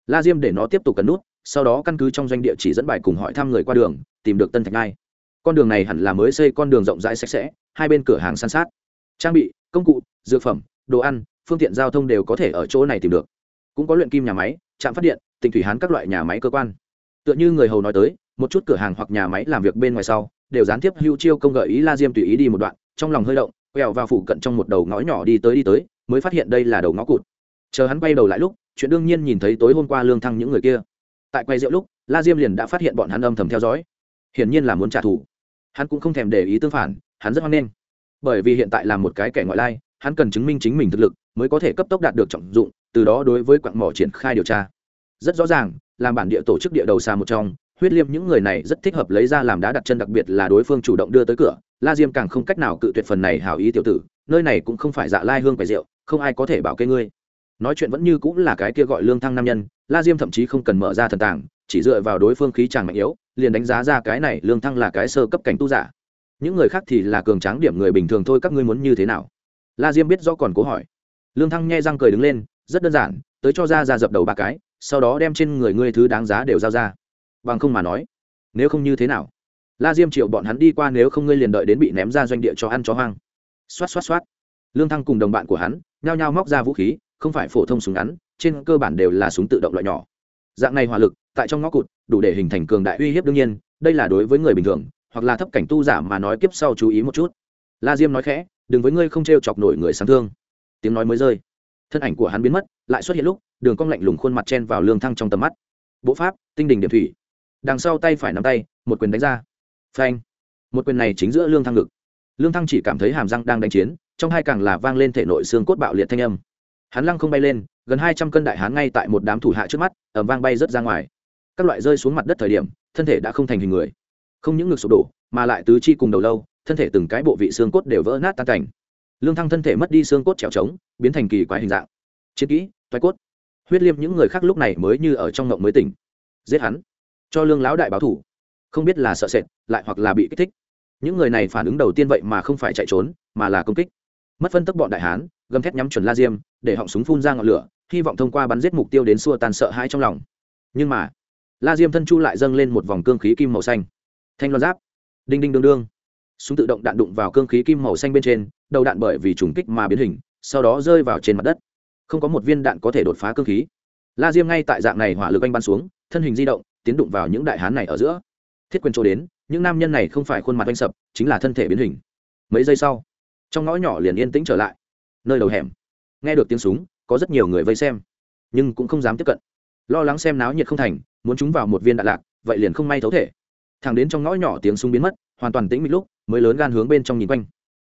S1: La diêm để nó tiếp tục cấn nút, sau đó căn cứ trong doanh địa chỉ dẫn bài cùng hỏi thăm người qua đường, tìm được tân thạch ngai. Con đường này hẳn là mới xây con đường rộng rãi sạch sẽ, hai bên cửa hàng san sát. Trang bị, công cụ, dược phẩm, đồ ăn, phương tiện giao thông đều có thể ở chỗ này tìm được. Cũng có luyện kim nhà máy, trạm phát điện tỉnh thủy hán các loại nhà máy cơ quan. Tựa như người hầu nói tới, một chút cửa hàng hoặc nhà máy làm việc bên ngoài sau, đều gián tiếp hưu chiêu công gợi ý la diêm tùy ý đi một đoạn, trong lòng hơi động, quẹo vào phụ cận trong một đầu ngõ nhỏ đi tới đi tới, mới phát hiện đây là đầu ngõ cụt chờ hắn quay đầu lại lúc, chuyện đương nhiên nhìn thấy tối hôm qua lương thăng những người kia. Tại quay rượu lúc, la diêm liền đã phát hiện bọn hắn âm thầm theo dõi. Hiển nhiên là muốn trả thù. Hắn cũng không thèm để ý tương phản, hắn rất hoan nghênh. Bởi vì hiện tại là một cái kẻ ngoại lai, hắn cần chứng minh chính mình thực lực, mới có thể cấp tốc đạt được trọng dụng, từ đó đối với quặng mỏ triển khai điều tra. Rất rõ ràng, làm bản địa tổ chức địa đầu xa một trong, huyết liêm những người này rất thích hợp lấy ra làm đá đặt chân đặc biệt là đối phương chủ động đưa tới cửa. La diêm càng không cách nào cự tuyệt phần này hảo ý tiểu tử, nơi này cũng không phải dạ lai hương phải rượu, không ai có thể bảo kê ngươi nói chuyện vẫn như cũng là cái kia gọi lương thăng nam nhân, la diêm thậm chí không cần mở ra thần tàng, chỉ dựa vào đối phương khí tràng mạnh yếu, liền đánh giá ra cái này lương thăng là cái sơ cấp cảnh tu giả. Những người khác thì là cường tráng điểm người bình thường thôi, các ngươi muốn như thế nào? La diêm biết rõ còn cố hỏi. Lương thăng nghe răng cười đứng lên, rất đơn giản, tới cho ra ra dập đầu ba cái, sau đó đem trên người ngươi thứ đáng giá đều giao ra. Bằng không mà nói, nếu không như thế nào? La diêm triệu bọn hắn đi qua nếu không ngươi liền đợi đến bị ném ra doanh địa cho ăn chó hoang. Xoát xoát xoát. Lương thăng cùng đồng bạn của hắn, nhao nhao móc ra vũ khí không phải phổ thông súng ngắn, trên cơ bản đều là súng tự động loại nhỏ. Dạng này hỏa lực, tại trong ngõ cụt, đủ để hình thành cường đại uy hiếp đương nhiên, đây là đối với người bình thường, hoặc là thấp cảnh tu giả mà nói kiếp sau chú ý một chút. La diêm nói khẽ, đừng với ngươi không t r e o chọc nổi người sáng thương. Tiếng nói mới rơi. Thân ảnh của hắn biến mất, lại xuất hiện lúc, đường cong lạnh lùng khuôn mặt chen vào lương thăng trong tầm mắt. Bộ pháp, tinh đình điểm thủy. Đằng sau tay phải nắm tay, một quyền đánh ra. Phanh. Một quyền này chính giữa lương thăng ngực. Lương thăng chỉ cảm thấy hàm răng đang đánh chiến, trong hai càng là vang lên thể nội xương cốt bạo liệt thanh âm hắn lăng không bay lên, gần hai trăm cân đại hán ngay tại một đám thủ hạ trước mắt ẩm vang bay rớt ra ngoài. Các loại rơi xuống mặt đất thời điểm, thân thể đã không thành hình người. Không những ngực sụp đổ, mà lại tứ chi cùng đầu lâu, thân thể từng cái bộ vị xương cốt đều vỡ nát tan cảnh. Lương thăng thân thể mất đi xương cốt trèo trống, biến thành kỳ quái hình dạng. Chiến kỹ, toái cốt. Huyết liêm những người khác lúc này mới như ở trong ngộng mới tỉnh. Giết hắn. Cho lương lão đại báo thủ. Không biết là sợ sệt, lại hoặc là bị kích thích. Những người này phản ứng đầu tiên vậy mà không phải chạy trốn, mà là công kích. Mất phân tức bọn đại hán gầm thét nhắm chuẩn la diêm, để họng súng phun ra ngọn lửa, hy vọng thông qua bắn giết mục tiêu đến xua tan sợ hãi trong lòng. Nhưng mà, la diêm thân chu lại dâng lên một vòng cương khí kim màu xanh. Thanh loan giáp. Đinh đinh đương đương. Súng tự động đạn đụng vào cương khí kim màu xanh bên trên, đầu đạn bởi vì trùng kích mà biến hình, sau đó rơi vào trên mặt đất. Không có một viên đạn có thể đột phá cương khí. La diêm ngay tại dạng này hỏa lực anh bắn xuống, thân hình di động, tiến đụng vào những đại hán này ở giữa. Thiết quyền chỗ đến, những nam nhân này không phải khuôn mặt anh sập, chính là thân thể biến hình. Mấy giây sau, trong ngõ nhỏ liền yên tĩnh trở lại nơi đầu hẻm. Nghe được tiếng súng, có rất nhiều người vây xem, nhưng cũng không dám tiếp cận. Lo lắng xem náo nhiệt không thành, muốn chúng vào một viên đạn lạc, vậy liền không may thấu thể. Thằng đến trong ngõ nhỏ tiếng súng biến mất, hoàn toàn tĩnh mịch lúc, mới lớn gan hướng bên trong nhìn quanh.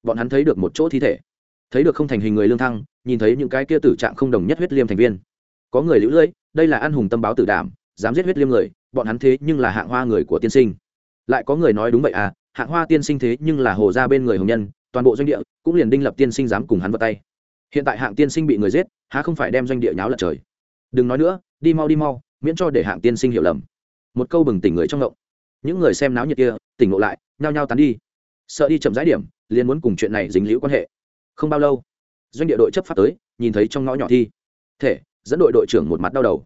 S1: Bọn hắn thấy được một chỗ thi thể. Thấy được không thành hình người lương thăng, nhìn thấy những cái kia tử trạng không đồng nhất huyết liêm thành viên. Có người lũ lưỡi, đây là an hùng tâm báo tử đảm, dám giết huyết liêm người, bọn hắn thế nhưng là hạng hoa người của tiên sinh. Lại có người nói đúng vậy à hạng hoa tiên sinh thế nhưng là hồ ra bên người hồng nhân toàn bộ doanh địa cũng liền đinh lập tiên sinh dám cùng hắn vào tay. Hiện tại hạng tiên sinh bị người giết há không phải đem doanh địa nháo lật trời? Đừng nói nữa đi mau đi mau miễn cho để hạng tiên sinh hiểu lầm. Một câu bừng tỉnh người trong ngộng. Những người xem náo nhiệt kia tỉnh ngộ lại nhao nhao tán đi. Sợ đi chậm rãi điểm liền muốn cùng chuyện này dính liễu quan hệ. Không bao lâu doanh địa đội chấp pháp tới nhìn thấy trong ngõ nhỏ thi. Thể dẫn đội đội trưởng một mặt đau đầu.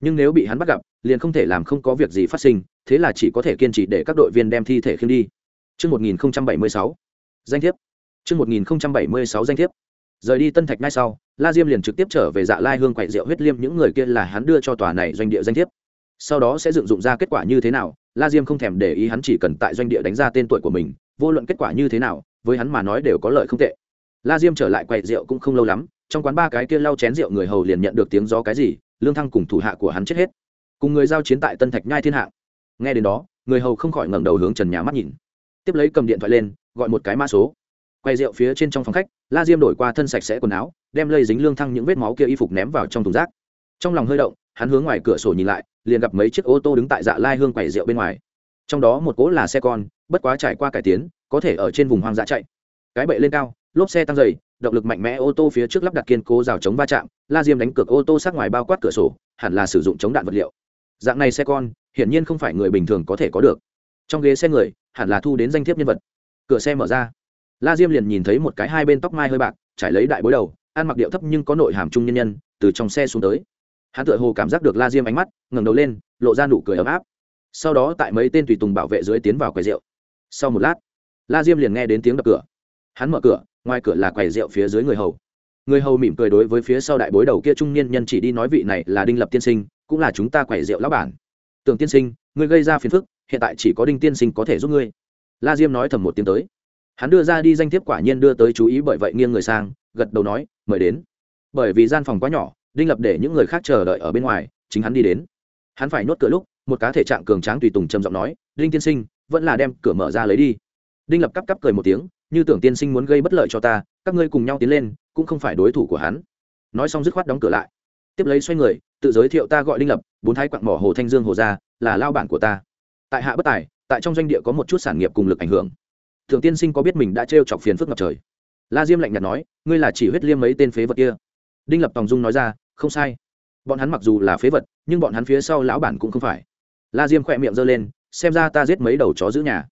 S1: Nhưng nếu bị hắn bắt gặp liền không thể làm không có việc gì phát sinh thế là chỉ có thể kiên trì để các đội viên đem thi thể khiêng đi. Trước 1076, danh thiếp. Trước 1076 danh thiếp. Rời đi Tân Thạch ngay sau, La Diêm liền trực tiếp trở về Dạ Lai Hương quậy rượu huyết liêm những người kia là hắn đưa cho tòa này doanh địa danh thiếp. Sau đó sẽ dựng dụng ra kết quả như thế nào, La Diêm không thèm để ý hắn chỉ cần tại doanh địa đánh ra tên tuổi của mình, vô luận kết quả như thế nào, với hắn mà nói đều có lợi không tệ. La Diêm trở lại quậy rượu cũng không lâu lắm, trong quán ba cái kia lau chén rượu người hầu liền nhận được tiếng gió cái gì, lương thăng cùng thủ hạ của hắn chết hết cùng người giao chiến tại tân thạch nhai thiên hạ nghe đến đó người hầu không khỏi ngẩng đầu hướng trần nhà mắt nhìn tiếp lấy cầm điện thoại lên gọi một cái mã số quay rượu phía trên trong phòng khách, la diêm đổi qua thân sạch sẽ quần áo, đem lây dính lương thăng những vết máu kia y phục ném vào trong thùng rác. Trong lòng hơi động, hắn hướng ngoài cửa sổ nhìn lại, liền gặp mấy chiếc ô tô đứng tại dạ lai hương quầy rượu bên ngoài. Trong đó một cỗ là xe con, bất quá trải qua cải tiến, có thể ở trên vùng hoang dã chạy. Cái bệ lên cao, lốp xe tăng dày, động lực mạnh mẽ ô tô phía trước lắp đặt kiên cố rào chống va chạm, la diêm đánh cược ô tô sát ngoài bao quát cửa sổ, hẳn là sử dụng chống đạn vật liệu. Dạng này xe con, hiển nhiên không phải người bình thường có thể có được. Trong ghế xe người, hẳn là thu đến danh thiếp nhân vật. Cửa xe mở ra la diêm liền nhìn thấy một cái hai bên tóc mai hơi bạc, trải lấy đại bối đầu, ăn mặc điệu thấp nhưng có nội hàm trung nhân nhân, từ trong xe xuống tới. Hắn tựa hồ cảm giác được la diêm ánh mắt, ngẩng đầu lên, lộ ra nụ cười ấm áp. Sau đó tại mấy tên tùy tùng bảo vệ dưới tiến vào quầy rượu. Sau một lát, la diêm liền nghe đến tiếng đập cửa. Hắn mở cửa, ngoài cửa là quầy rượu phía dưới người hầu. Người hầu mỉm cười đối với phía sau đại bối đầu kia trung niên nhân chỉ đi nói vị này là đinh lập tiên sinh, cũng là chúng ta quầy rượu lão bản. Tưởng tiên sinh, ngươi gây ra phiền phức, hiện tại chỉ có đinh tiên sinh có thể giúp ngươi. La diêm nói thầm một tiếng tới hắn đưa ra đi danh thiếp quả nhiên đưa tới chú ý bởi vậy nghiêng người sang, gật đầu nói, mời đến. Bởi vì gian phòng quá nhỏ, đinh lập để những người khác chờ đợi ở bên ngoài, chính hắn đi đến. Hắn phải nuốt cửa lúc, một cá thể trạng cường tráng tùy tùng trầm giọng nói, đinh tiên sinh, vẫn là đem cửa mở ra lấy đi. Đinh lập cắp cắp cười một tiếng, như tưởng tiên sinh muốn gây bất lợi cho ta, các ngươi cùng nhau tiến lên, cũng không phải đối thủ của hắn. Nói xong dứt khoát đóng cửa lại. Tiếp lấy xoay người, tự giới thiệu ta gọi đinh lập, bốn thái quặng mỏ hồ thanh dương hồ gia, là lao bản của ta. Tại hạ bất tài, tại trong doanh địa có một chút sản nghiệp cùng lực ảnh hưởng. Thượng tiên sinh có biết mình đã t chọc phiền phức ngập trời? La diêm lạnh nhạt nói, ngươi là chỉ huyết liêm mấy tên phế vật kia. Đinh lập tòng dung nói ra, không sai. Bọn hắn mặc dù là phế vật, nhưng bọn hắn phía sau lão bản cũng không phải. La diêm khỏe miệng giơ lên, xem ra ta giết mấy đầu chó giữ nhà.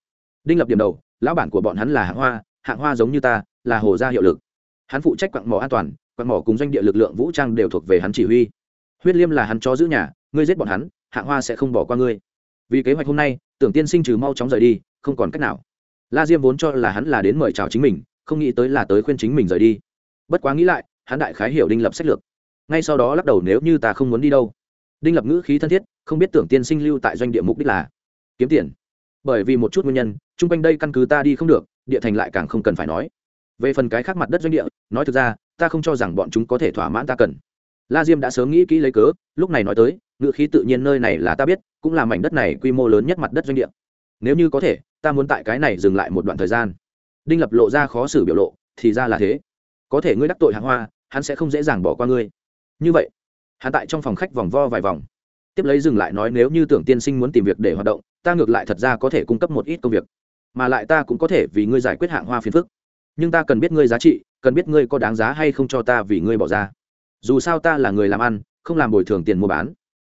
S1: Đinh lập điểm đầu, lão bản của bọn hắn là hạng hoa hạng hoa giống như ta, là hồ gia hiệu lực. Hắn phụ trách quặng mỏ an toàn, quặng mỏ cùng doanh địa lực lượng vũ trang đều thuộc về hắn chỉ huy. Huyết liêm là hắn chó giữ nhà, ngươi giết bọn hắn, hạng hoa sẽ không bỏ qua ngươi. Vì kế hoạch hôm nay, tưởng tiên sinh trừ mau chóng rời đi, không còn cách nào la diêm vốn cho là hắn là đến mời chào chính mình, không nghĩ tới là tới khuyên chính mình rời đi. Bất quá nghĩ lại, hắn đại khái hiểu đinh lập sách lược. Ngay sau đó lắc đầu nếu như ta không muốn đi đâu. Đinh lập ngữ khí thân thiết, không biết tưởng tiên sinh lưu tại doanh địa mục đích là kiếm tiền. Bởi vì một chút nguyên nhân, chung quanh đây căn cứ ta đi không được, địa thành lại càng không cần phải nói. Về phần cái khác mặt đất doanh địa, nói thực ra, ta không cho rằng bọn chúng có thể thỏa mãn ta cần. La diêm đã sớm nghĩ kỹ lấy cớ, lúc này nói tới, ngữ khí tự nhiên nơi này là ta biết, cũng là mảnh đất này quy mô lớn nhất mặt đất doanh địa. Nếu như có thể ta muốn tại cái này dừng lại một đoạn thời gian. Đinh lập lộ ra khó xử biểu lộ, thì ra là thế. Có thể ngươi đắc tội hạng hoa, hắn sẽ không dễ dàng bỏ qua ngươi. Như vậy, hắn tại trong phòng khách vòng vo vài vòng. Tiếp lấy dừng lại nói nếu như tưởng tiên sinh muốn tìm việc để hoạt động, ta ngược lại thật ra có thể cung cấp một ít công việc. Mà lại ta cũng có thể vì ngươi giải quyết hạng hoa phiền phức. Nhưng ta cần biết ngươi giá trị, cần biết ngươi có đáng giá hay không cho ta vì ngươi bỏ ra. Dù sao ta là người làm ăn, không làm bồi thường tiền mua bán.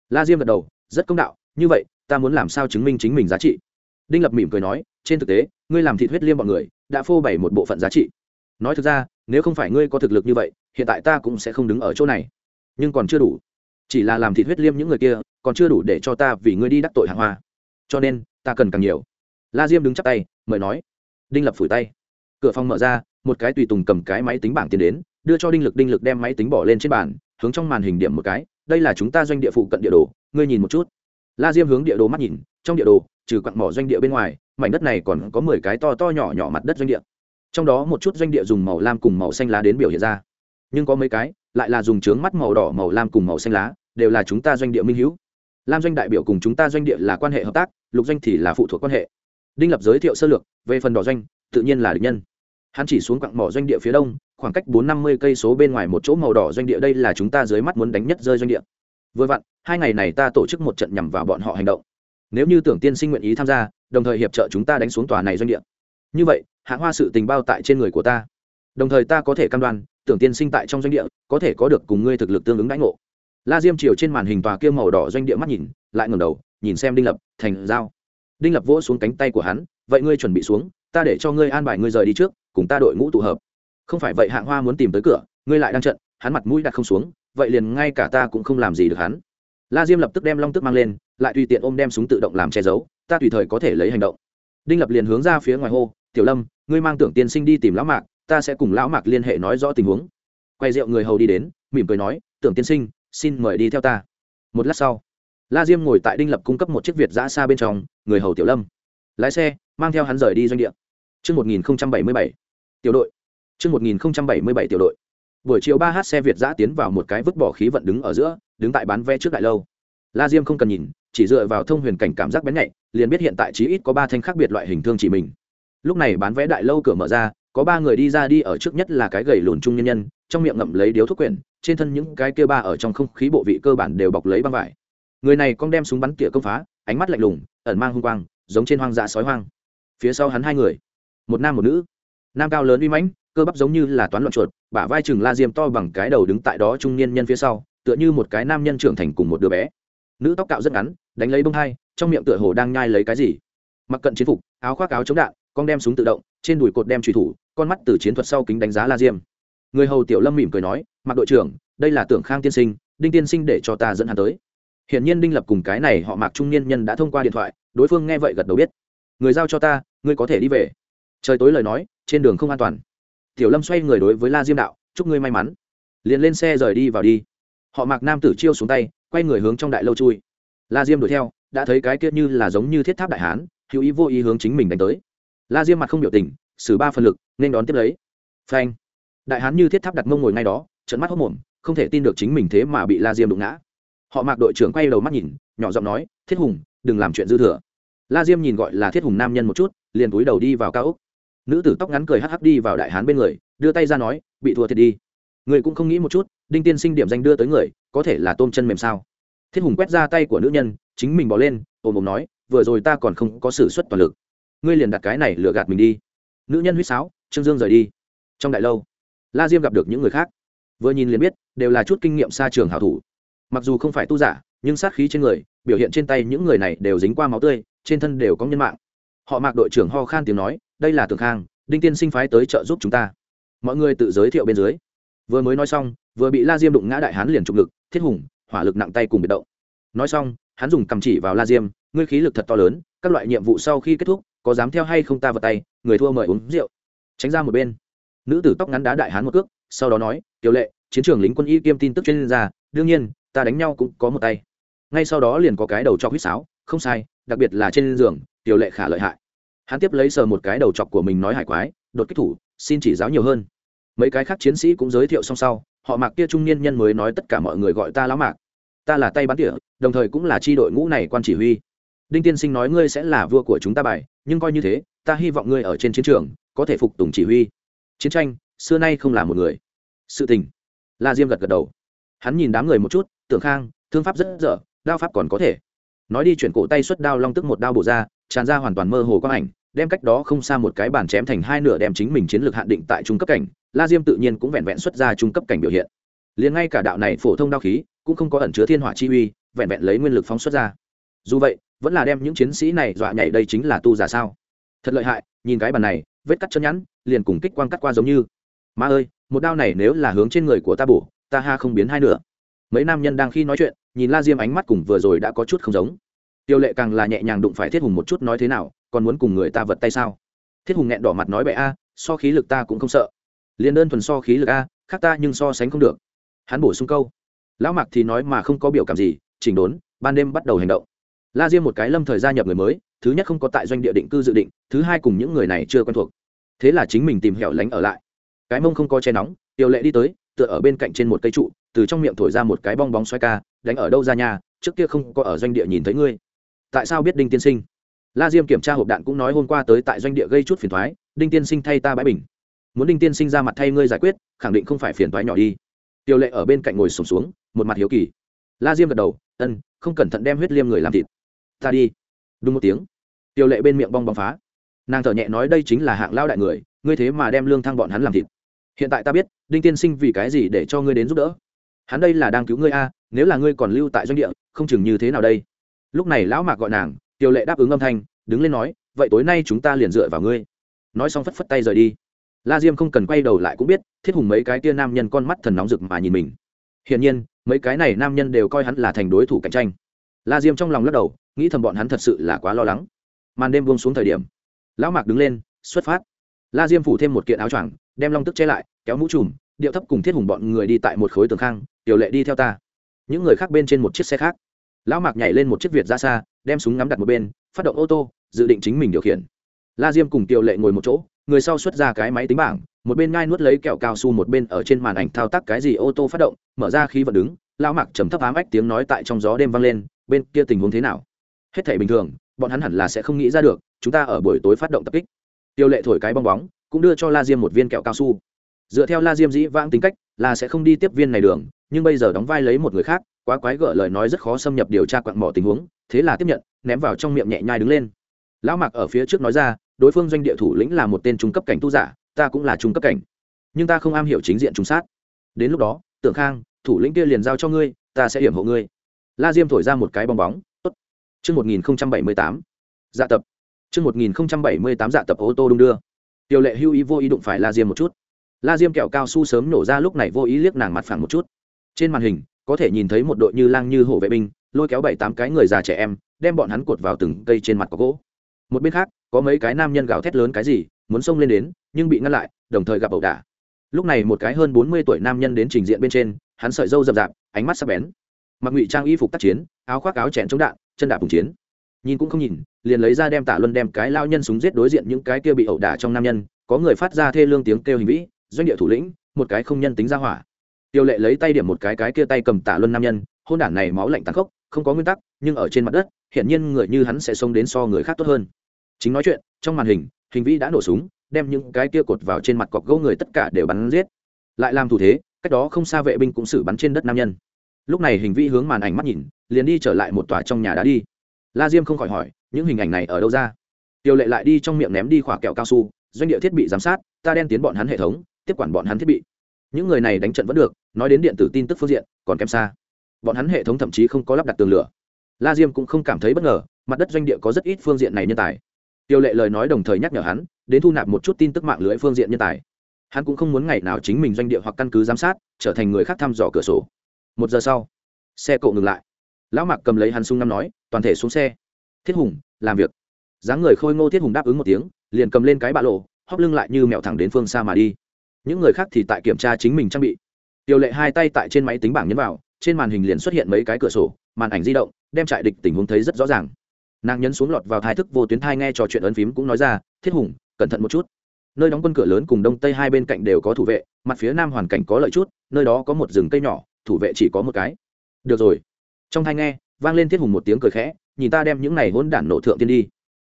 S1: La diêm gật đầu, rất công đạo, như vậy, ta muốn làm sao chứng minh chính mình giá trị? Đinh lập mỉm cười nói, trên thực tế, ngươi làm thịt huyết liêm bọn người, đã phô bày một bộ phận giá trị. Nói thực ra, nếu không phải ngươi có thực lực như vậy, hiện tại ta cũng sẽ không đứng ở chỗ này. Nhưng còn chưa đủ. Chỉ là làm thịt huyết liêm những người kia, còn chưa đủ để cho ta vì ngươi đi đắc tội hàng hoa. Cho nên, ta cần càng nhiều. La diêm đứng chắp tay, mời nói. Đinh lập phủi tay. Cửa phòng mở ra, một cái tùy tùng cầm cái máy tính bảng tiến đến, đưa cho đinh lực đinh lực đem máy tính bỏ lên trên bàn, hướng trong màn hình điểm một cái. Đây là chúng ta doanh địa phụ cận địa đồ, ngươi nhìn một chút. La diêm hướng địa đồ mắt nhìn trong địa đồ, trừ quặng mỏ doanh địa bên ngoài, mảnh đất này còn có mười cái to to nhỏ nhỏ mặt đất doanh địa. Trong đó một chút doanh địa dùng màu lam cùng màu xanh lá đến biểu hiện ra. Nhưng có mấy cái, lại là dùng trướng mắt màu đỏ, màu lam cùng màu xanh lá, đều là chúng ta doanh địa minh hữu. Lam doanh đại biểu cùng chúng ta doanh địa là quan hệ hợp tác, lục doanh thì là phụ thuộc quan hệ. Đinh lập giới thiệu sơ lược, về phần đỏ doanh, tự nhiên là địch nhân. Hắn chỉ xuống quặng mỏ doanh địa phía đông, khoảng cách bốn năm mươi cây số bên ngoài một chỗ màu đỏ doanh địa đây là chúng ta dưới mắt muốn đánh nhất rơi doanh địa. Vừa vặn, hai ngày này ta tổ chức một trận nhằm vào bọn họ hành động nếu như tưởng tiên sinh nguyện ý tham gia, đồng thời hiệp trợ chúng ta đánh xuống tòa này doanh địa. Như vậy hãng hoa sự tình bao tại trên người của ta. Đồng thời ta có thể cam đoan, tưởng tiên sinh tại trong doanh địa, có thể có được cùng ngươi thực lực tương ứng đãi ngộ. La diêm chiều trên màn hình tòa kia màu đỏ doanh địa mắt nhìn, lại ngẩng đầu, nhìn xem đinh lập, thành giao. Đinh lập vỗ xuống cánh tay của hắn, vậy ngươi chuẩn bị xuống, ta để cho ngươi an bài ngươi rời đi trước, cùng ta đội ngũ tụ hợp. Không phải vậy hạng hoa muốn tìm tới cửa, ngươi lại đang trận, hắn mặt mũi đặt không xuống, vậy liền ngay cả ta cũng không làm gì được hắn la diêm lập tức đem long tức mang lên lại tùy tiện ôm đem súng tự động làm che giấu ta tùy thời có thể lấy hành động. Đinh lập liền hướng ra phía ngoài hô tiểu lâm ngươi mang tưởng tiên sinh đi tìm lão mạc ta sẽ cùng lão mạc liên hệ nói rõ tình huống. Quay rượu người hầu đi đến mỉm cười nói tưởng tiên sinh xin mời đi theo ta. Một lát sau la diêm ngồi tại đinh lập cung cấp một chiếc việt giã xa bên trong người hầu tiểu lâm. Lái xe mang theo hắn rời đi doanh địa. Trước 1077, tiểu đội. Trước 1077 tiểu đội. Buổi chiều ba h xe Việt giã tiến vào một cái vứt bỏ khí vận đứng ở giữa, đứng tại bán vé trước đại lâu. La Diêm không cần nhìn, chỉ dựa vào thông huyền cảnh cảm giác bén nhạy, liền biết hiện tại chí ít có ba thanh khác biệt loại hình thương chỉ mình. Lúc này bán vé đại lâu cửa mở ra, có ba người đi ra đi ở trước nhất là cái gầy lùn trung nhân nhân, trong miệng ngậm lấy điếu thuốc quyển, trên thân những cái kia ba ở trong không khí bộ vị cơ bản đều bọc lấy băng vải. Người này con đem súng bắn tỉa công phá, ánh mắt lạnh lùng, ẩn mang hung quang, giống trên hoang dã sói hoang. Phía sau hắn hai người, một nam một nữ nam cao lớn uy mãnh cơ bắp giống như là toán loạn chuột bả vai chừng la diêm to bằng cái đầu đứng tại đó trung niên nhân phía sau tựa như một cái nam nhân trưởng thành cùng một đứa bé. Nữ tóc cạo rất ngắn, đánh lấy bông hai, trong miệng tựa hồ đang nhai lấy cái gì. Mặc cận chiến phục, áo khoác áo chống đạn, con đem súng tự động, trên đùi cột đem truy thủ, con mắt từ chiến thuật sau kính đánh giá la diêm. Người hầu tiểu lâm mỉm cười nói, mặc đội trưởng, đây là tưởng khang tiên sinh, đinh tiên sinh để cho ta dẫn hắn tới. Hiện nhiên đinh lập cùng cái này họ mặc trung niên nhân đã thông qua điện thoại, đối phương nghe vậy gật đầu biết. Người giao cho ta, ngươi có thể đi về. Trời tối lời nói, trên đường không an toàn. Tiểu lâm xoay người đối với la diêm đạo, chúc ngươi may mắn. Liền lên xe rời đi vào đi họ mặc nam tử chiêu xuống tay, quay người hướng trong đại lâu chui. La diêm đuổi theo, đã thấy cái kia như là giống như thiết tháp đại hán, hữu ý vô ý hướng chính mình đánh tới. La diêm mặt không biểu tình, xử ba phần lực, nên đón tiếp lấy. Phanh. Đại hán như thiết tháp đặt mông ngồi ngay đó trận mắt hốc mồm, không thể tin được chính mình thế mà bị la diêm đụng ngã. Họ mặc đội trưởng quay đầu mắt nhìn, nhỏ giọng nói, thiết hùng, đừng làm chuyện dư thừa. La diêm nhìn gọi là thiết hùng nam nhân một chút, liền túi đầu đi vào cao úc nữ tử tóc ngắn cười hắc hắc đi vào đại hán bên người, đưa tay ra nói, bị thua thiệt đi. Người cũng không nghĩ một chút đinh tiên sinh điểm danh đưa tới người, có thể là tôm chân mềm sao? Thiết hùng quét ra tay của nữ nhân, chính mình bỏ lên, ồm ồm nói, vừa rồi ta còn không có s ử suất toàn lực. Ngươi liền đặt cái này lừa gạt mình đi. Nữ nhân huýt sáo, trương dương rời đi. Trong đại lâu, la diêm gặp được những người khác. Vừa nhìn liền biết, đều là chút kinh nghiệm xa trường hảo thủ. Mặc dù không phải tu giả, nhưng sát khí trên người, biểu hiện trên tay những người này đều dính qua máu tươi, trên thân đều có nhân mạng. Họ mạc đội trưởng ho khan tiếng nói, đây là tường khang, đinh tiên sinh phái tới trợ giúp chúng ta. Mọi người tự giới thiệu bên dưới. Vừa mới nói xong vừa bị la diêm đụng ngã đại hán liền trục lực thiết hùng, hỏa lực nặng tay cùng biệt động. Nói xong, hắn dùng cầm chỉ vào la diêm, ngươi khí lực thật to lớn, các loại nhiệm vụ sau khi kết thúc, có dám theo hay không ta vào tay, người thua mời uống rượu. Tránh ra một bên. Nữ tử tóc ngắn đá đại hán một cước, sau đó nói, tiểu lệ, chiến trường lính quân y kiêm tin tức chuyên gia, đương nhiên, ta đánh nhau cũng có một tay. Ngay sau đó liền có cái đầu cho huýt sáo, không sai, đặc biệt là trên giường, tiểu lệ khả lợi hại. Hắn tiếp lấy sờ một cái đầu chọc của mình nói hải quái, đột kích thủ, xin chỉ giáo nhiều hơn. Mấy cái khác chiến sĩ cũng giới thiệu xong sau họ mạc kia trung niên nhân mới nói tất cả mọi người gọi ta lão mạc. Ta là tay bắn tỉa, đồng thời cũng là tri đội ngũ này quan chỉ huy. Đinh tiên sinh nói ngươi sẽ là vua của chúng ta bài, nhưng coi như thế, ta hy vọng ngươi ở trên chiến trường, có thể phục tùng chỉ huy. Chiến tranh, xưa nay không là một người. Sự tình. La diêm gật gật đầu. Hắn nhìn đám người một chút, tưởng khang, thương pháp rất dở, đao pháp còn có thể. Nói đi, chuyển cổ tay xuất đao long tức một đao bổ ra, tràn ra hoàn toàn mơ hồ quang ảnh đem cách đó không xa một cái bàn chém thành hai nửa đem chính mình chiến lược hạn định tại trung cấp cảnh, la diêm tự nhiên cũng vẹn vẹn xuất ra trung cấp cảnh biểu hiện. Liền ngay cả đạo này phổ thông đao khí, cũng không có ẩn chứa thiên hỏa chi uy, vẹn vẹn lấy nguyên lực phóng xuất ra. Dù vậy, vẫn là đem những chiến sĩ này dọa nhảy đây chính là tu giả sao? Thật lợi hại, nhìn cái bàn này, vết cắt chân nhẵn, liền cùng kích quang cắt qua giống như. Ma ơi, một đao này nếu là hướng trên người của ta bổ, ta ha không biến hai nửa. Mấy nam nhân đang khi nói chuyện, nhìn la diêm ánh mắt cùng vừa rồi đã có chút không giống. Tiêu lệ càng là nhẹ nhàng đụng phải thiết hùng một chút nói thế nào còn muốn cùng người ta vật tay sao? Thiết hùng nghẹn đỏ mặt nói bậy a, so khí lực ta cũng không sợ. Liền đơn thuần so khí lực a, khác ta nhưng so sánh không được. Hắn bổ sung câu. Lão mặc thì nói mà không có biểu cảm gì, chỉnh đốn, ban đêm bắt đầu hành động. La diêm một cái lâm thời gia nhập người mới, thứ nhất không có tại doanh địa định cư dự định, thứ hai cùng những người này chưa quen thuộc. Thế là chính mình tìm hẻo lánh ở lại. Cái mông không có che nóng tiểu lệ đi tới, tựa ở bên cạnh trên một cây trụ, từ trong miệng thổi ra một cái bong bóng xoay ca, đánh ở đâu ra nhà, trước kia không có ở doanh địa nhìn thấy ngươi. Tại sao biết đinh tiên sinh? La diêm kiểm tra hộp đạn cũng nói hôm qua tới tại doanh địa gây chút phiền thoái đinh tiên sinh thay ta bãi bình. Muốn đinh tiên sinh ra mặt thay ngươi giải quyết khẳng định không phải phiền thoái nhỏ đi. Tiểu lệ ở bên cạnh ngồi sùng xuống, xuống một mặt hiếu kỳ. La diêm gật đầu ân không cẩn thận đem huyết liêm người làm thịt. Ta đi. Đúng một tiếng tiểu lệ bên miệng bong bóng phá. Nàng thở nhẹ nói đây chính là hạng lao đại người ngươi thế mà đem lương thăng bọn hắn làm thịt. Hiện tại ta biết đinh tiên sinh vì cái gì để cho ngươi đến giúp đỡ? Hắn đây là đang cứu ngươi a nếu là ngươi còn lưu tại doanh địa không chừng như thế nào đây? Lúc này lão mạc gọi nàng tiểu lệ đáp ứng âm thanh, đứng lên nói, vậy tối nay chúng ta liền dựa vào ngươi. Nói xong phất phất tay rời đi. La diêm không cần quay đầu lại cũng biết, thiết hùng mấy cái tia nam nhân con mắt thần nóng rực mà nhìn mình. Hiển nhiên, mấy cái này nam nhân đều coi hắn là thành đối thủ cạnh tranh. La diêm trong lòng lắc đầu, nghĩ thầm bọn hắn thật sự là quá lo lắng. Màn đêm buông xuống thời điểm, lão mạc đứng lên, xuất phát. La diêm phủ thêm một kiện áo choàng, đem long tức che lại, kéo mũ trùm, điệu thấp cùng thiết hùng bọn người đi tại một khối tường khang tiểu lệ đi theo ta. Những người khác bên trên một chiếc xe khác lão mạc nhảy lên một chiếc việt ra xa, đem súng ngắm đặt một bên, phát động ô tô, dự định chính mình điều khiển. La diêm cùng tiểu lệ ngồi một chỗ, người sau xuất ra cái máy tính bảng, một bên ngai nuốt lấy kẹo cao su một bên ở trên màn ảnh thao tác cái gì ô tô phát động, mở ra khí vật đứng, lão mạc trầm thấp ám ách tiếng nói tại trong gió đêm vang lên, bên kia tình huống thế nào? Hết thể bình thường, bọn hắn hẳn là sẽ không nghĩ ra được, chúng ta ở buổi tối phát động tập kích. Tiêu lệ thổi cái bong bóng, cũng đưa cho la diêm một viên kẹo cao su. Dựa theo la diêm dĩ vãng tính cách là sẽ không đi tiếp viên này đường nhưng bây giờ đóng vai lấy một người khác, quá quái gở lời nói rất khó xâm nhập điều tra quặn mỏ tình huống, thế là tiếp nhận, ném vào trong miệng nhẹ nhai đứng lên. Lão mạc ở phía trước nói ra, đối phương doanh địa thủ lĩnh là một tên trung cấp cảnh tu giả, ta cũng là trung cấp cảnh. Nhưng ta không am hiểu chính diện trung sát. Đến lúc đó, tưởng khang, thủ lĩnh kia liền giao cho ngươi, ta sẽ hiểm hộ ngươi. La diêm thổi ra một cái bong bóng, tốt. Chương một nghìn bảy mươi tám dạ tập. Chương một nghìn bảy mươi tám dạ tập ô tô đung đưa. Tiểu lệ hưu ý vô ý đụng phải la diêm một chút. La diêm kẹo cao su sớm nổ ra lúc này vô ý liếc nàng mặt phẳng một chút trên màn hình, có thể nhìn thấy một đội như lang như hổ vệ binh, lôi kéo bảy tám cái người già trẻ em, đem bọn hắn cột vào từng cây trên mặt có gỗ. Một bên khác, có mấy cái nam nhân gào thét lớn cái gì, muốn xông lên đến, nhưng bị ngăn lại, đồng thời gặp ẩu đả. Lúc này một cái hơn bốn mươi tuổi nam nhân đến trình diện bên trên, hắn sợi râu rậm rạp, ánh mắt sắc bén. Mặc ngụy trang y phục tác chiến, áo khoác áo chèn chống đạn, chân đạp cùng chiến. Nhìn cũng không nhìn, liền lấy ra đem tả luân đem cái lao nhân súng giết đối diện những cái kia bị ẩu đả trong nam nhân, có người phát ra thê lương tiếng kêu hình vĩ, doanh địa thủ lĩnh, một cái không nhân tính ra hỏa tiêu lệ lấy tay điểm một cái cái kia tay cầm tả luân nam nhân, hôn đản này máu lạnh tàn khốc, không có nguyên tắc, nhưng ở trên mặt đất, hiển nhiên người như hắn sẽ sống đến so người khác tốt hơn. Chính nói chuyện, trong màn hình hình vĩ đã nổ súng, đem những cái kia cột vào trên mặt cọc gỗ người tất cả đều bắn giết. Lại làm thủ thế, cách đó không xa vệ binh cũng xử bắn trên đất nam nhân. Lúc này hình vĩ hướng màn ảnh mắt nhìn, liền đi trở lại một tòa trong nhà đá đi. La diêm không khỏi hỏi, những hình ảnh này ở đâu ra? Tiêu lệ lại đi trong miệng ném đi khỏa kẹo cao su, doanh địa thiết bị giám sát, ta đen tiến bọn hắn hệ thống, tiếp quản bọn hắn thiết bị. Những người này đánh trận vẫn được nói đến điện tử tin tức phương diện, còn kém xa. Bọn hắn hệ thống thậm chí không có lắp đặt tường lửa. La diêm cũng không cảm thấy bất ngờ, mặt đất doanh địa có rất ít phương diện này nhân tài. Tiêu lệ lời nói đồng thời nhắc nhở hắn, đến thu nạp một chút tin tức mạng lưới phương diện nhân tài. Hắn cũng không muốn ngày nào chính mình doanh địa hoặc căn cứ giám sát, trở thành người khác thăm dò cửa sổ. Một giờ sau, xe cộ ngừng lại. Lão mạc cầm lấy hắn sung năm nói, toàn thể xuống xe. Thiết hùng, làm việc. Dáng người khôi ngô thiết hùng đáp ứng một tiếng, liền cầm lên cái bạ lộ, hóp lưng lại như mẹo thẳng đến phương xa mà đi. Những người khác thì tại kiểm tra chính mình trang bị. Tiêu lệ hai tay tại trên máy tính bảng nhấn vào, trên màn hình liền xuất hiện mấy cái cửa sổ, màn ảnh di động, đem trại địch tình huống thấy rất rõ ràng. Nàng nhấn xuống lọt vào thái thức vô tuyến thai nghe trò chuyện ấn phím cũng nói ra, thiết hùng, cẩn thận một chút. Nơi đóng quân cửa lớn cùng đông tây hai bên cạnh đều có thủ vệ, mặt phía nam hoàn cảnh có lợi chút, nơi đó có một rừng cây nhỏ, thủ vệ chỉ có một cái. Được rồi. Trong thai nghe, vang lên thiết hùng một tiếng cười khẽ, nhìn ta đem những này hỗn đản nổ thượng tiên đi.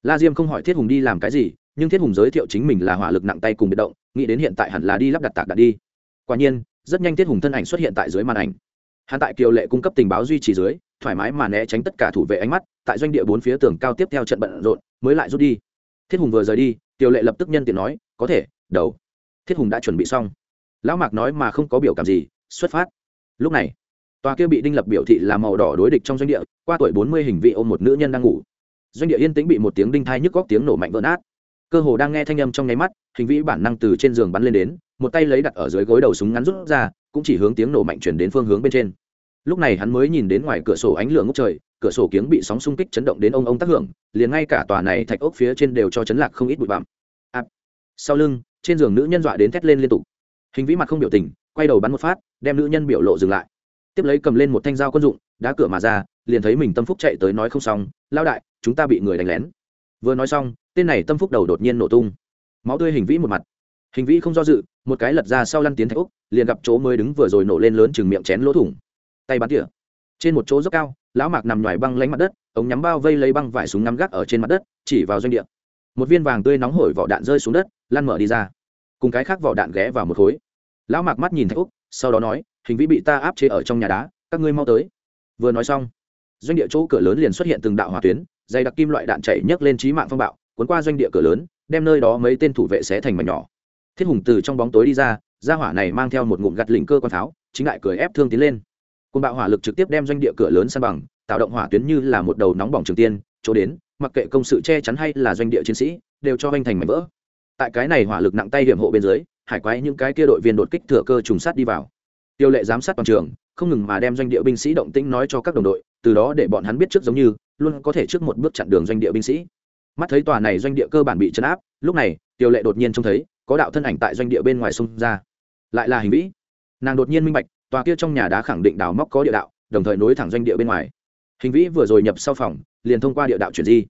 S1: La diêm không hỏi thiết hùng đi làm cái gì, nhưng thiết hùng giới thiệu chính mình là hỏa lực nặng tay cùng biệt động, nghĩ đến hiện tại hẳn là đi lắp đặt tạc đạn đi. Quả nhiên rất nhanh tiết hùng thân ảnh xuất hiện tại dưới màn ảnh. Hắn tại kiều lệ cung cấp tình báo duy trì dưới, thoải mái mà né tránh tất cả thủ vệ ánh mắt, tại doanh địa bốn phía tường cao tiếp theo trận bận rộn, mới lại rút đi. Thiết hùng vừa rời đi, kiều lệ lập tức nhân tiện nói, có thể, đầu. Thiết hùng đã chuẩn bị xong. Lão mạc nói mà không có biểu cảm gì, xuất phát. Lúc này, tòa kia bị đinh lập biểu thị là màu đỏ đối địch trong doanh địa, qua tuổi bốn mươi hình vị ôm một nữ nhân đang ngủ. Doanh địa yên tĩnh bị một tiếng đinh thai nhức góc tiếng nổ mạnh vỡ nát. Cơ hồ đang nghe thanh âm trong nháy mắt hình vĩ bản năng từ trên giường bắn lên đến một tay lấy đặt ở dưới gối đầu súng ngắn rút ra cũng chỉ hướng tiếng nổ mạnh chuyển đến phương hướng bên trên. Lúc này hắn mới nhìn đến ngoài cửa sổ ánh lửa ngốc trời cửa sổ kiếng bị sóng xung kích chấn động đến ông ông tác hưởng liền ngay cả tòa này thạch ốc phía trên đều cho chấn lạc không ít bụi bặm. À, sau lưng trên giường nữ nhân dọa đến thét lên liên tục. Hình vĩ mặt không biểu tình quay đầu bắn một phát đem nữ nhân biểu lộ dừng lại. Tiếp lấy cầm lên một thanh dao quân dụng đá cửa mà ra liền thấy mình tâm phúc chạy tới nói không xong lao đại chúng ta bị người đánh lén. Vừa nói xong tên này tâm phúc đầu đột nhiên nổ tung máu tươi hình vĩ một mặt. Hình vĩ không do dự, một cái lật ra sau lăn tiến thạch úc, liền gặp chỗ mới đứng vừa rồi nổ lên lớn chừng miệng chén lỗ thủng. Tay bắn tỉa. Trên một chỗ dốc cao, lão mạc nằm ngoài băng lánh mặt đất, ống nhắm bao vây lấy băng vải súng ngắm gác ở trên mặt đất, chỉ vào doanh địa. Một viên vàng tươi nóng hổi vỏ đạn rơi xuống đất, lăn mở đi ra. Cùng cái khác vỏ đạn ghé vào một khối. Lão mạc mắt nhìn thạch úc, sau đó nói, hình vĩ bị ta áp chế ở trong nhà đá, các ngươi mau tới. Vừa nói xong, doanh địa chỗ cửa lớn liền xuất hiện từng đạo hỏa tuyến, dày đặc kim loại đạn chảy nhấc lên trí mạng phong bạo, cuốn qua doanh địa cửa lớn đem nơi đó mấy tên thủ vệ xé thành mảnh nhỏ. Thiết hùng từ trong bóng tối đi ra ra hỏa này mang theo một ngụm gặt lỉnh cơ con pháo, chính lại cười ép thương tiến lên. Côn bạo hỏa lực trực tiếp đem doanh địa cửa lớn san bằng, tạo động hỏa tuyến như là một đầu nóng bỏng trường tiên, chỗ đến, mặc kệ công sự che chắn hay là doanh địa chiến sĩ, đều cho hoành thành mảnh vỡ. Tại cái này hỏa lực nặng tay hiểm hộ bên dưới, hải quái những cái kia đội viên đột kích thừa cơ trùng sát đi vào. Tiêu lệ giám sát toàn trường, không ngừng mà đem doanh địa binh sĩ động tĩnh nói cho các đồng đội, từ đó để bọn hắn biết trước giống như, luôn có thể trước một bước chặn đường doanh địa binh sĩ mắt thấy tòa này doanh địa cơ bản bị chấn áp, lúc này, Tiểu lệ đột nhiên trông thấy, có đạo thân ảnh tại doanh địa bên ngoài sông ra. Lại là hình vĩ. Nàng đột nhiên minh bạch, tòa kia trong nhà đá khẳng định đào móc có địa đạo, đồng thời nối thẳng doanh địa bên ngoài. Hình vĩ vừa rồi nhập sau phòng, liền thông qua địa đạo chuyển di.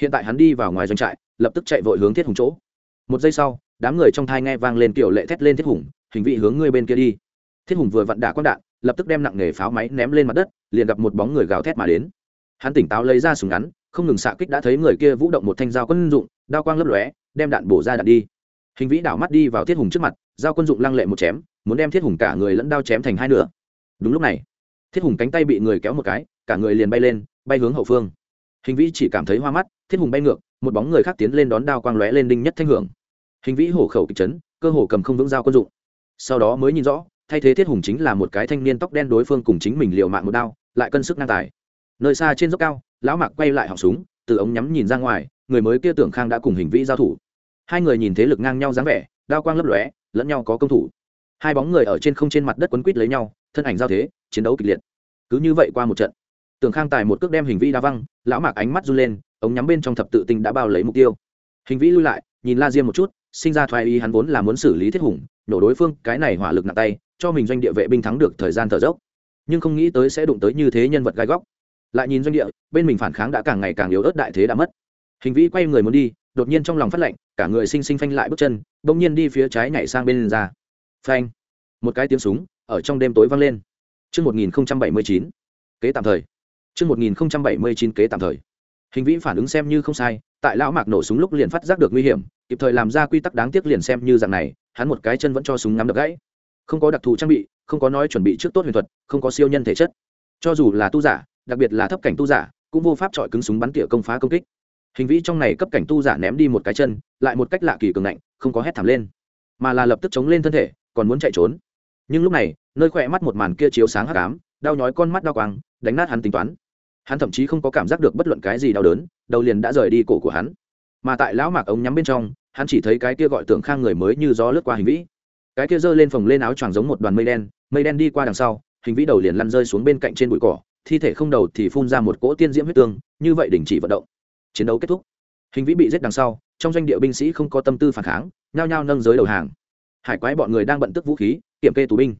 S1: Hiện tại hắn đi vào ngoài doanh trại, lập tức chạy vội hướng thiết hùng chỗ. Một giây sau, đám người trong thai nghe vang lên kiểu lệ thét lên thiết hùng, hình vĩ hướng ngươi bên kia đi. Thiết hùng vừa vặn đả quang đạn, lập tức đem nặng nghề pháo máy ném lên mặt đất, liền gặp một bóng người gào thét mà đến. Hắn tỉnh táo lấy ra súng ngắn không ngừng xạ kích đã thấy người kia vũ động một thanh dao quân dụng, đao quang lấp lóe, đem đạn bổ ra đạn đi. Hình vĩ đảo mắt đi vào thiết hùng trước mặt, dao quân dụng lăng lệ một chém, muốn đem thiết hùng cả người lẫn đao chém thành hai nửa. Đúng lúc này, thiết hùng cánh tay bị người kéo một cái, cả người liền bay lên, bay hướng hậu phương. Hình vĩ chỉ cảm thấy hoa mắt, thiết hùng bay ngược, một bóng người khác tiến lên đón đao quang lóe lên đinh nhất thanh hưởng. Hình vĩ hổ khẩu kịch chấn, cơ hồ cầm không vững dao quân dụng. Sau đó mới nhìn rõ, thay thế thiết hùng chính là một cái thanh niên tóc đen đối phương cùng chính mình liều mạng một đao, lại cân sức năng tài nơi xa trên dốc cao, lão mạc quay lại họng súng, từ ống nhắm nhìn ra ngoài, người mới kia tưởng khang đã cùng hình vĩ giao thủ. Hai người nhìn thế lực ngang nhau dáng vẻ, đao quang lấp lóe, lẫn nhau có công thủ. Hai bóng người ở trên không trên mặt đất quấn quít lấy nhau, thân ảnh giao thế, chiến đấu kịch liệt. Cứ như vậy qua một trận, tưởng khang tài một cước đem hình vĩ đa văng, lão mạc ánh mắt run lên, ống nhắm bên trong thập tự tinh đã bao lấy mục tiêu. Hình vĩ lui lại, nhìn la diêm một chút, sinh ra thoái ý hắn vốn là muốn xử lý thiết hùng nổ đối phương, cái này hỏa lực nặng tay, cho mình doanh địa vệ binh thắng được thời gian thở dốc. Nhưng không nghĩ tới sẽ đụng tới như thế nhân vật gai góc lại nhìn doanh địa bên mình phản kháng đã càng ngày càng yếu ớt đại thế đã mất hình vĩ quay người muốn đi đột nhiên trong lòng phát lạnh cả người sinh sinh phanh lại bước chân bỗng nhiên đi phía trái nhảy sang bên ra phanh một cái tiếng súng ở trong đêm tối vang lên Trước 1079, kế tạm thời. Trước 1079 kế tạm thời. Hình vĩ phản ứng xem như không sai, tại lão mạc nổ súng lúc liền phát giác được nguy hiểm, kịp thời làm ra quy tắc đáng tiếc liền xem như dạng này, hắn một cái chân vẫn cho súng ngắm được gãy. Không có đặc thù trang bị, không có nói chuẩn bị trước tốt huyền thuật, không có siêu nhân thể chất. Cho dù là tu giả, đặc biệt là thấp cảnh tu giả, cũng vô pháp chọi cứng súng bắn tỉa công phá công kích. Hình vĩ trong này cấp cảnh tu giả ném đi một cái chân lại một cách lạ kỳ cường ngạnh không có hét thảm lên mà là lập tức chống lên thân thể còn muốn chạy trốn. Nhưng lúc này nơi khỏe mắt một màn kia chiếu sáng hắc ám đau nhói con mắt đau quang đánh nát hắn tính toán. Hắn thậm chí không có cảm giác được bất luận cái gì đau đớn đầu liền đã rời đi cổ của hắn. Mà tại lão mạc ống nhắm bên trong hắn chỉ thấy cái kia gọi tưởng khang người mới như gió lướt qua hình vĩ. Cái kia giơ lên phồng lên áo choàng giống một đoàn mây đen mây đen đi qua đằng sau hình vĩ đầu liền lăn rơi xuống bên cạnh trên bụi cỏ thi thể không đầu thì phun ra một cỗ tiên diễm huyết tương, như vậy đình chỉ vận động. Chiến đấu kết thúc. Hình vĩ bị giết đằng sau, trong doanh địa binh sĩ không có tâm tư phản kháng, nhao nhao nâng giới đầu hàng. Hải quái bọn người đang bận tức vũ khí, kiểm kê tù binh.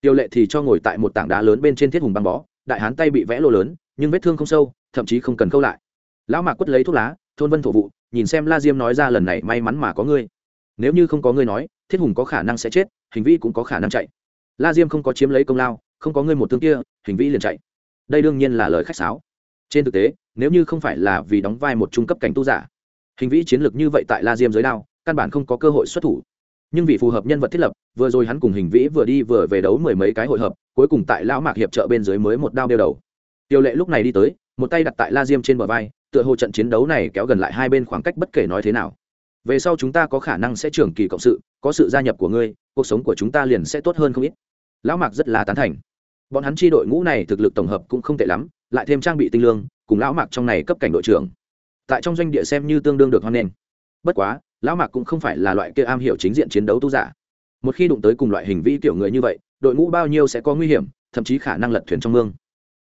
S1: Tiêu lệ thì cho ngồi tại một tảng đá lớn bên trên thiết hùng băng bó, đại hán tay bị vẽ lô lớn, nhưng vết thương không sâu, thậm chí không cần câu lại. Lão mạc quất lấy thuốc lá, thôn vân thổ vụ, nhìn xem la diêm nói ra lần này may mắn mà có ngươi. Nếu như không có ngươi nói, thiết hùng có khả năng sẽ chết, hình vĩ cũng có khả năng chạy. La diêm không có chiếm lấy công lao, không có ngươi một thương kia, hình vĩ liền chạy đây đương nhiên là lời khách sáo. Trên thực tế, nếu như không phải là vì đóng vai một trung cấp cảnh tu giả, hình vĩ chiến lược như vậy tại la diêm giới đao, căn bản không có cơ hội xuất thủ. Nhưng vì phù hợp nhân vật thiết lập, vừa rồi hắn cùng hình vĩ vừa đi vừa về đấu mười mấy cái hội hợp, cuối cùng tại lão mạc hiệp trợ bên dưới mới một đao đeo đầu. Tiêu lệ lúc này đi tới, một tay đặt tại la diêm trên bờ vai, tựa hồ trận chiến đấu này kéo gần lại hai bên khoảng cách bất kể nói thế nào. Về sau chúng ta có khả năng sẽ trưởng kỳ cộng sự, có sự gia nhập của ngươi, cuộc sống của chúng ta liền sẽ tốt hơn không ít. Lão mạc rất là tán thành bọn hắn chi đội ngũ này thực lực tổng hợp cũng không tệ lắm, lại thêm trang bị tinh lương, cùng lão mạc trong này cấp cảnh đội trưởng. Tại trong doanh địa xem như tương đương được hoan nghênh. Bất quá, lão mạc cũng không phải là loại kia am hiểu chính diện chiến đấu tu giả. Một khi đụng tới cùng loại hình vi tiểu người như vậy, đội ngũ bao nhiêu sẽ có nguy hiểm, thậm chí khả năng lật thuyền trong mương.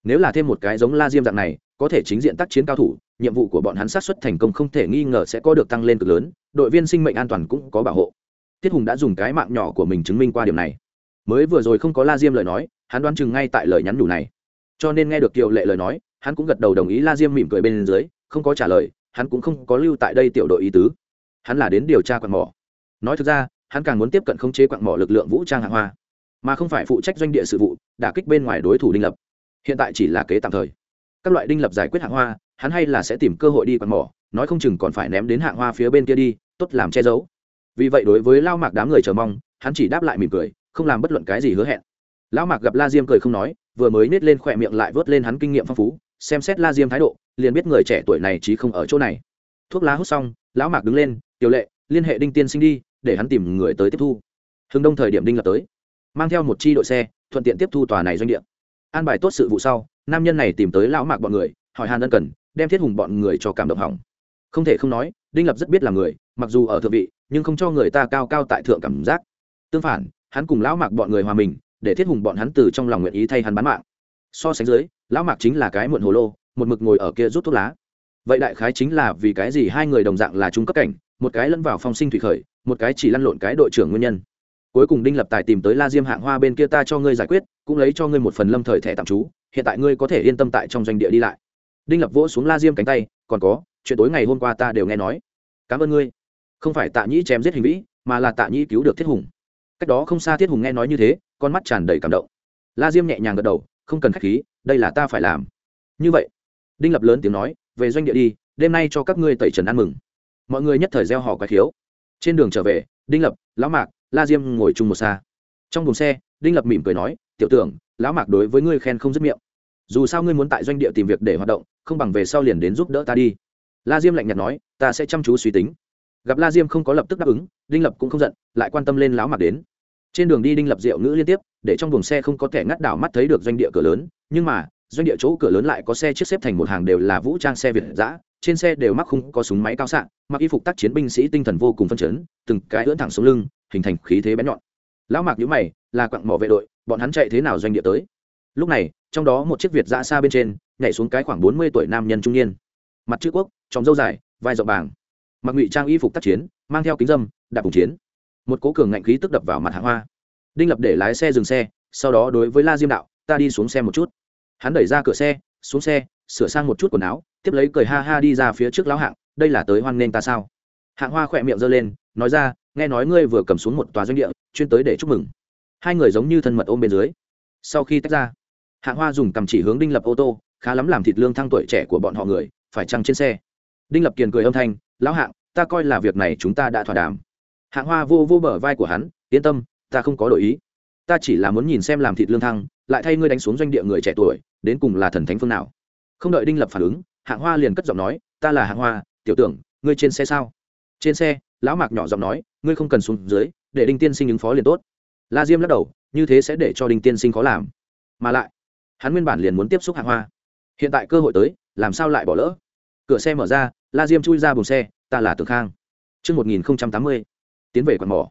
S1: Nếu là thêm một cái giống la diêm dạng này, có thể chính diện tác chiến cao thủ, nhiệm vụ của bọn hắn sát xuất thành công không thể nghi ngờ sẽ có được tăng lên cực lớn, đội viên sinh mệnh an toàn cũng có bảo hộ. Tiết hùng đã dùng cái mạng nhỏ của mình chứng minh qua điểm này. Mới vừa rồi không có la diêm lời nói hắn đoán chừng ngay tại lời nhắn nhủ này. Cho nên nghe được kiều lệ lời nói, hắn cũng gật đầu đồng ý la diêm mỉm cười bên dưới, không có trả lời, hắn cũng không có lưu tại đây tiểu đội ý tứ. Hắn là đến điều tra quặng mỏ. Nói thực ra, hắn càng muốn tiếp cận khống chế quặng mỏ lực lượng vũ trang hạng hoa, mà không phải phụ trách doanh địa sự vụ, đả kích bên ngoài đối thủ đinh lập. Hiện tại chỉ là kế tạm thời. Các loại đinh lập giải quyết hạng hoa, hắn hay là sẽ tìm cơ hội đi quặng mỏ, nói không chừng còn phải ném đến hạng hoa phía bên kia đi, tốt làm che giấu. Vì vậy đối với lao mạc đám người chờ mong, hắn chỉ đáp lại mỉm cười, không làm bất luận cái gì hứa hẹn lão mạc gặp la diêm cười không nói, vừa mới nết lên khỏe miệng lại vớt lên hắn kinh nghiệm phong phú, xem xét la diêm thái độ, liền biết người trẻ tuổi này chí không ở chỗ này. Thuốc lá hút xong, lão mạc đứng lên, tiểu lệ, liên hệ đinh tiên sinh đi, để hắn tìm người tới tiếp thu. Hưng đông thời điểm đinh lập tới, mang theo một chi đội xe, thuận tiện tiếp thu tòa này doanh địa. An bài tốt sự vụ sau, nam nhân này tìm tới lão mạc bọn người, hỏi hàn ân cần, đem thiết hùng bọn người cho cảm động hỏng. Không thể không nói, đinh lập rất biết là người, mặc dù ở thượng vị, nhưng không cho người ta cao cao tại thượng cảm giác. Tương phản, hắn cùng lão mạc bọn người hòa mình để thiết hùng bọn hắn từ trong lòng nguyện ý thay hắn bán mạng. So sánh dưới, lão mạc chính là cái muộn hồ lô, một mực ngồi ở kia rút thuốc lá. Vậy đại khái chính là vì cái gì hai người đồng dạng là trung cấp cảnh, một cái lẫn vào phong sinh thủy khởi, một cái chỉ lăn lộn cái đội trưởng nguyên nhân. Cuối cùng đinh lập tài tìm tới la diêm hạng hoa bên kia ta cho ngươi giải quyết, cũng lấy cho ngươi một phần lâm thời thẻ tạm trú, hiện tại ngươi có thể yên tâm tại trong doanh địa đi lại. Đinh lập vỗ xuống la diêm cánh tay, còn có, chuyện tối ngày hôm qua ta đều nghe nói. Cảm ơn ngươi. Không phải tạ nhĩ chém giết hình vĩ, mà là tạ nhĩ cứu được thiết hùng cách đó không xa thiết hùng nghe nói như thế, con mắt tràn đầy cảm động. La diêm nhẹ nhàng gật đầu, không cần k h á c h khí, đây là ta phải làm. Như vậy. Đinh lập lớn tiếng nói, về doanh địa đi, đêm nay cho các ngươi tẩy trần ăn mừng. Mọi người nhất thời gieo họ quái khiếu. Trên đường trở về, đinh lập, lão mạc, la diêm ngồi chung một xa. Trong buồng xe, đinh lập mỉm cười nói, tiểu tưởng, lão mạc đối với ngươi khen không dứt miệng. Dù sao ngươi muốn tại doanh địa tìm việc để hoạt động, không bằng về sau liền đến giúp đỡ ta đi. La diêm lạnh nhạt nói, ta sẽ chăm chú suy tính gặp la diêm không có lập tức đáp ứng, đinh lập cũng không giận, lại quan tâm lên lão Mặc đến. Trên đường đi đinh lập rượu ngữ liên tiếp, để trong buồng xe không có thể ngắt đảo mắt thấy được doanh địa cửa lớn, nhưng mà, doanh địa chỗ cửa lớn lại có xe chiếc xếp thành một hàng đều là vũ trang xe việt giã trên xe đều mắc khung có súng máy cao xạ mặc y phục tác chiến binh sĩ tinh thần vô cùng phân chấn, từng cái ưỡn thẳng xuống lưng, hình thành khí thế bén nhọn. Lão mạc nhữ mày, là quặng mỏ vệ đội, bọn hắn chạy thế nào doanh địa tới? Lúc này, trong đó một chiếc việt giã xa bên trên, nhảy xuống cái khoảng bốn mươi tuổi nam nhân trung niên. Mặt chữ quốc tròng dâu dài, vai rộng bàng mặc ngụy trang y phục tác chiến, mang theo kính dâm, đạp cùng chiến. Một cố cường ngạnh khí tức đập vào mặt hạ hoa. Đinh lập để lái xe dừng xe, sau đó đối với la diêm đạo, ta đi xuống xe một chút. Hắn đẩy ra cửa xe, xuống xe, sửa sang một chút quần áo, tiếp lấy cười ha ha đi ra phía trước lão hạng, đây là tới hoan nghênh ta sao? Hạng hoa khỏe miệng giơ lên, nói ra, nghe nói ngươi vừa cầm xuống một tòa doanh địa, chuyên tới để chúc mừng. Hai người giống như thân mật ôm bên dưới. Sau khi tách ra hạng hoa dùng cầm chỉ hướng đinh lập ô tô, khá lắm làm thịt lương thăng tuổi trẻ của bọn họ người, phải chăng trên xe? Đinh lập kiền cười âm thanh lão hạng, ta coi là việc này chúng ta đã thỏa đàm. Hạng hoa vô vô bờ vai của hắn, yên tâm, ta không có đổi ý. Ta chỉ là muốn nhìn xem làm thịt lương thăng, lại thay ngươi đánh xuống doanh địa người trẻ tuổi, đến cùng là thần thánh phương nào. Không đợi đinh lập phản ứng, hạng hoa liền cất giọng nói, ta là hạng hoa, tiểu tưởng, ngươi trên xe sao? Trên xe, lão mạc nhỏ giọng nói, ngươi không cần xuống dưới, để đinh tiên sinh ứng phó liền tốt. La diêm lắc đầu, như thế sẽ để cho đinh tiên sinh khó làm. Mà lại, hắn nguyên bản liền muốn tiếp xúc hạng hoa. Hiện tại cơ hội tới, làm sao lại bỏ lỡ? Cửa xe mở ra la diêm chui ra buồng xe ta là tưởng khang Trước 1080, tiến về quạt mỏ.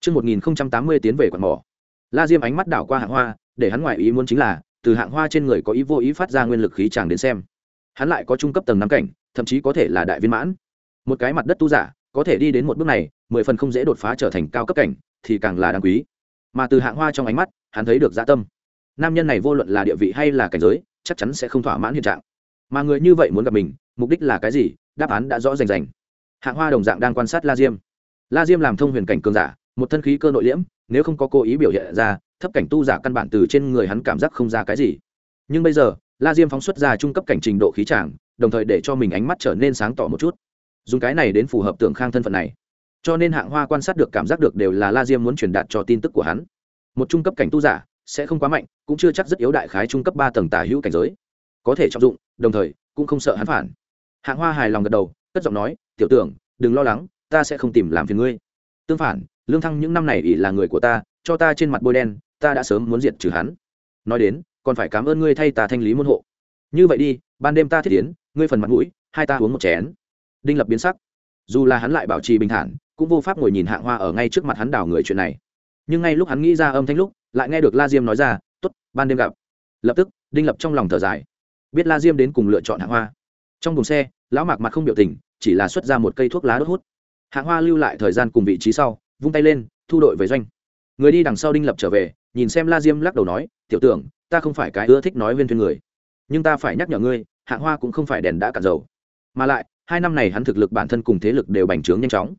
S1: Trước 1080 tiến về quạt mỏ. La Diêm ánh mắt đảo qua hạng hoa, để hắn ngoại ý muốn chính là, từ hạng hoa trên người có ý vô ý phát ra nguyên lực khí chàng đến xem. Hắn lại có trung cấp tầng năm cảnh, thậm chí có thể là đại viên mãn. Một cái mặt đất tu giả, có thể đi đến một bước này, mười phần không dễ đột phá trở thành cao cấp cảnh, thì càng là đáng quý. Mà từ hạng hoa trong ánh mắt, hắn thấy được dạ tâm. Nam nhân này vô luận là địa vị hay là cảnh giới, chắc chắn sẽ không thỏa mãn hiện trạng. Mà người như vậy muốn gặp mình, mục đích là cái gì? Đáp án đã rõ rành rành. Hạng Hoa đồng dạng đang quan sát La Diêm. La Diêm làm thông huyền cảnh cường giả, một thân khí cơ nội liễm, nếu không có cố ý biểu hiện ra, thấp cảnh tu giả căn bản từ trên người hắn cảm giác không ra cái gì. Nhưng bây giờ, La Diêm phóng xuất ra trung cấp cảnh trình độ khí tràng, đồng thời để cho mình ánh mắt trở nên sáng tỏ một chút. Dùng cái này đến phù hợp tưởng khang thân phận này. cho nên hạng hoa quan sát được cảm giác được đều là la diêm muốn truyền đạt cho tin tức của hắn một trung cấp cảnh tu giả sẽ không quá mạnh cũng chưa chắc rất yếu đại khái trung cấp ba tầng tả hữu cảnh giới có thể trọng dụng đồng thời cũng không sợ hắn phản hạng hoa hài lòng gật đầu, cất giọng nói, tiểu tưởng, đừng lo lắng, ta sẽ không tìm làm phiền ngươi. Tương phản, lương thăng những năm này ỷ là người của ta, cho ta trên mặt bôi đen, ta đã sớm muốn diệt trừ hắn. Nói đến, còn phải cảm ơn ngươi thay ta thanh lý môn hộ. Như vậy đi, ban đêm ta thiết tiến ngươi phần mặt mũi, hai ta uống một chén. Đinh lập biến sắc. Dù là hắn lại bảo trì bình thản, cũng vô pháp ngồi nhìn hạng hoa ở ngay trước mặt hắn đảo người chuyện này. Nhưng ngay lúc hắn nghĩ ra âm thanh lúc, lại nghe được la diêm nói ra t ố t ban đêm gặp. Lập tức, đinh lập trong lòng thở dài. Biết la diêm đến cùng lựa chọn hạng hoa trong thùng xe, lão mạc mặt không biểu tình, chỉ là xuất ra một cây thuốc lá đốt hút. Hạng hoa lưu lại thời gian cùng vị trí sau, vung tay lên, thu đội về doanh. Người đi đằng sau đinh lập trở về, nhìn xem la diêm lắc đầu nói, tiểu tưởng, ta không phải cái ưa thích nói viên thuyên người, nhưng ta phải nhắc nhở ngươi hạng hoa cũng không phải đèn đã cạn dầu. Mà lại, hai năm này hắn thực lực bản thân cùng thế lực đều bành trướng nhanh chóng.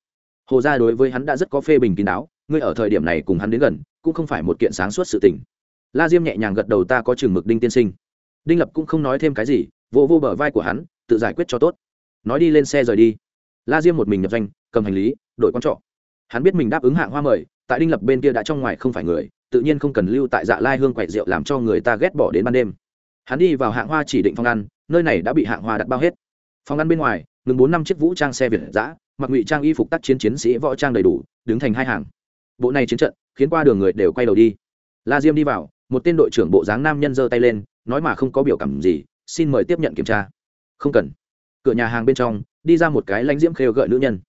S1: Hồ gia đối với hắn đã rất có phê bình kín đáo, ngươi ở thời điểm này cùng hắn đến gần, cũng không phải một kiện sáng suốt sự tình. La diêm nhẹ nhàng gật đầu, ta có chừng mực đinh tiên sinh. Đinh lập cũng không nói thêm cái gì vô vô bờ vai của hắn tự giải quyết cho tốt. Nói đi lên xe rời đi. La diêm một mình nhập danh cầm hành lý đội con trọ. Hắn biết mình đáp ứng hạng hoa mời, tại đinh lập bên kia đã trong ngoài không phải người, tự nhiên không cần lưu tại dạ lai hương quậy rượu làm cho người ta ghét bỏ đến ban đêm. Hắn đi vào hạng hoa chỉ định phòng ăn, nơi này đã bị hạng hoa đặt bao hết. Phòng ăn bên ngoài, ngừng bốn năm chiếc vũ trang xe việt giã mặc ngụy trang y phục tác chiến chiến sĩ võ trang đầy đủ, đứng thành hai hàng. Bộ này chiến trận, khiến qua đường người đều quay đầu đi. La diêm đi vào, một tên đội trưởng bộ dáng nam nhân giơ tay lên, nói mà không có biểu cảm gì, xin mời tiếp nhận kiểm tra không cần. Cửa nhà hàng bên trong, đi ra một cái lãnh diễm khêu gợi nữ nhân.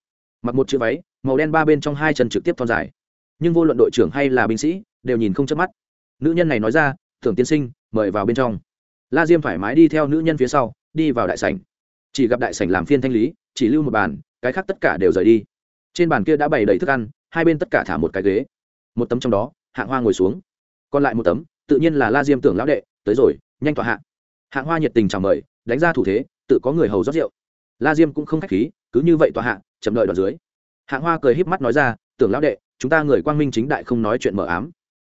S1: Mặc một chữ váy, màu đen ba bên trong hai chân trực tiếp thon dài. Nhưng vô luận đội trưởng hay là binh sĩ, đều nhìn không chớp mắt. Nữ nhân này nói ra, thưởng tiên sinh, mời vào bên trong. La diêm thoải mái đi theo nữ nhân phía sau, đi vào đại sảnh. Chỉ gặp đại sảnh làm phiên thanh lý, chỉ lưu một bàn, cái khác tất cả đều rời đi. Trên bàn kia đã bày đầy thức ăn, hai bên tất cả thả một cái ghế. Một tấm trong đó hạng hoa ngồi xuống. Còn lại một tấm, tự nhiên là la diêm tưởng lão đệ, tới rồi, nhanh tọa hạng hạng hoa nhiệt tình chào mời, đánh ra thủ thế tự có người hầu rót rượu. La diêm cũng không khách khí, cứ như vậy tọa hạ, chậm đợi đoạn dưới. Hạng hoa cười híp mắt nói ra, tưởng lão đệ, chúng ta người quang minh chính đại không nói chuyện mờ ám.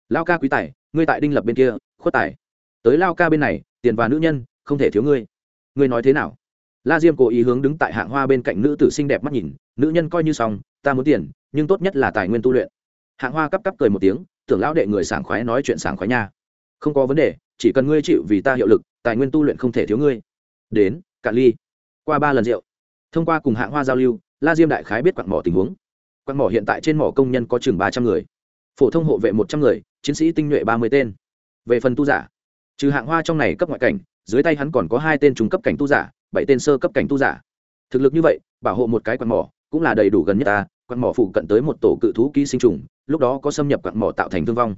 S1: Lao ca quý tài, ngươi tại đinh lập bên kia, khuất tài. Tới lao ca bên này, tiền và nữ nhân, không thể thiếu ngươi. Ngươi nói thế nào? La diêm cố ý hướng đứng tại hạng hoa bên cạnh nữ tử xinh đẹp mắt nhìn, nữ nhân coi như xong, ta muốn tiền, nhưng tốt nhất là tài nguyên tu luyện. Hạng hoa cắp cắp cười một tiếng, tưởng lão đệ người sảng khoái nói chuyện sảng khoái nha. Không có vấn đề, chỉ cần ngươi chịu vì ta hiệu lực, tài nguyên tu luyện không thể thiếu ngươi. Đến cạn ly. Qua ba lần rượu, thông qua cùng hạng hoa giao lưu, la diêm đại khái biết quặng mỏ tình huống. Quặng mỏ hiện tại trên mỏ công nhân có chừng ba trăm người, phổ thông hộ vệ một trăm người, chiến sĩ tinh nhuệ ba mươi tên. Về phần tu giả, trừ hạng hoa trong này cấp ngoại cảnh, dưới tay hắn còn có hai tên trung cấp cảnh tu giả, bảy tên sơ cấp cảnh tu giả. Thực lực như vậy, bảo hộ một cái quặng mỏ cũng là đầy đủ gần nhất ta, quặng mỏ phụ cận tới một tổ cự thú ký sinh trùng, lúc đó có xâm nhập quặng mỏ tạo thành thương vong.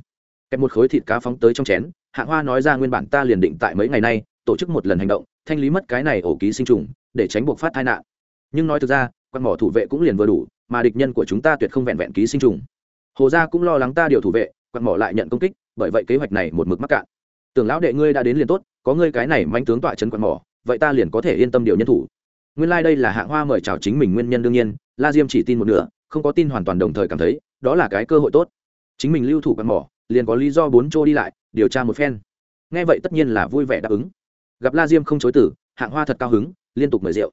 S1: Kẹp một khối thịt cá phóng tới trong chén, hạng hoa nói ra nguyên bản ta liền định tại mấy ngày nay, tổ chức một lần hành động thanh lý mất cái này ổ ký sinh trùng, để tránh buộc phát tai nạn. Nhưng nói thực ra quan mỏ thủ vệ cũng liền vừa đủ, mà địch nhân của chúng ta tuyệt không vẹn vẹn ký sinh trùng. Hồ gia cũng lo lắng ta điều thủ vệ quan mỏ lại nhận công kích, bởi vậy kế hoạch này một mực mắc cạn. Tưởng lão đệ ngươi đã đến liền tốt, có ngươi cái này manh tướng tọa trấn quan mỏ, vậy ta liền có thể yên tâm điều nhân thủ. Nguyên lai đây là hạng hoa mời chào chính mình nguyên nhân đương nhiên, la diêm chỉ tin một nửa, không có tin hoàn toàn đồng thời cảm thấy, đó là cái cơ hội tốt. Chính mình lưu thủ quan mỏ, liền có lý do bốn chỗ đi lại, điều tra một phen. Nghe vậy tất nhiên là vui vẻ đáp ứng gặp la diêm không chối tử hạng hoa thật cao hứng, liên tục mời rượu.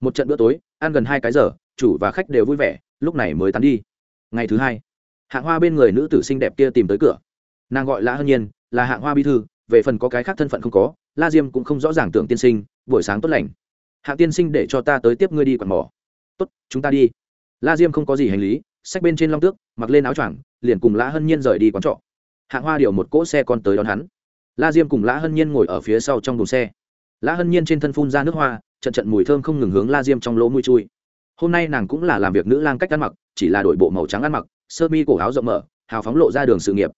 S1: Một trận bữa tối, ăn gần hai cái giờ, chủ và khách đều vui vẻ, lúc này mới tán đi. Ngày thứ hai, hạng hoa bên người nữ tử xinh đẹp kia tìm tới cửa. Nàng gọi lã hân nhiên, là hạng hoa bi thư, về phần có cái khác thân phận không có, la diêm cũng không rõ ràng tưởng tiên sinh, buổi sáng tốt lành. Hạng tiên sinh để cho ta tới tiếp ngươi đi quạt mỏ. Tốt, chúng ta đi. La diêm không có gì hành lý sách bên trên long tước, mặc lên áo choàng, liền cùng lã hân nhiên rời đi quán trọ. Hạng hoa điều một cỗ xe con tới đón hắn la diêm cùng lã hân nhiên ngồi ở phía sau trong đồn xe. Lã hân nhiên trên thân phun ra nước hoa, trận trận mùi thơm không ngừng hướng la diêm trong lỗ mũi chui. Hôm nay nàng cũng là làm việc nữ lang cách ăn mặc, chỉ là đổi bộ màu trắng ăn mặc, sơ mi cổ áo rộng mở, hào phóng lộ ra đường sự nghiệp.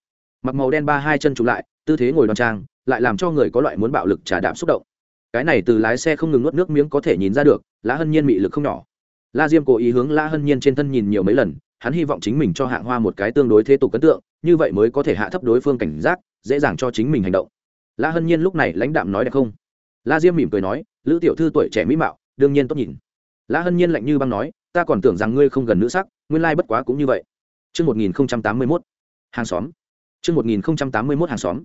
S1: Mặc màu đen ba hai chân chụp lại, tư thế ngồi đoan trang, lại làm cho người có loại muốn bạo lực trả đạp xúc động. Cái này từ lái xe không ngừng nuốt nước miếng có thể nhìn ra được, lã hân nhiên mị lực không nhỏ. La diêm cố ý hướng lã hân nhiên trên thân nhìn nhiều mấy lần hắn hy vọng chính mình cho hạng hoa một cái tương đối thế tục ấn tượng như vậy mới có thể hạ thấp đối phương cảnh giác dễ dàng cho chính mình hành động. La hân nhiên lúc này lãnh đạm nói đẹp không? La diêm mỉm cười nói lữ tiểu thư tuổi trẻ mỹ mạo đương nhiên tốt nhìn. La hân nhiên lạnh như băng nói ta còn tưởng rằng ngươi không gần nữ sắc nguyên lai bất quá cũng như vậy. Trước 1081, hàng xóm. Trước 1081 hàng xóm.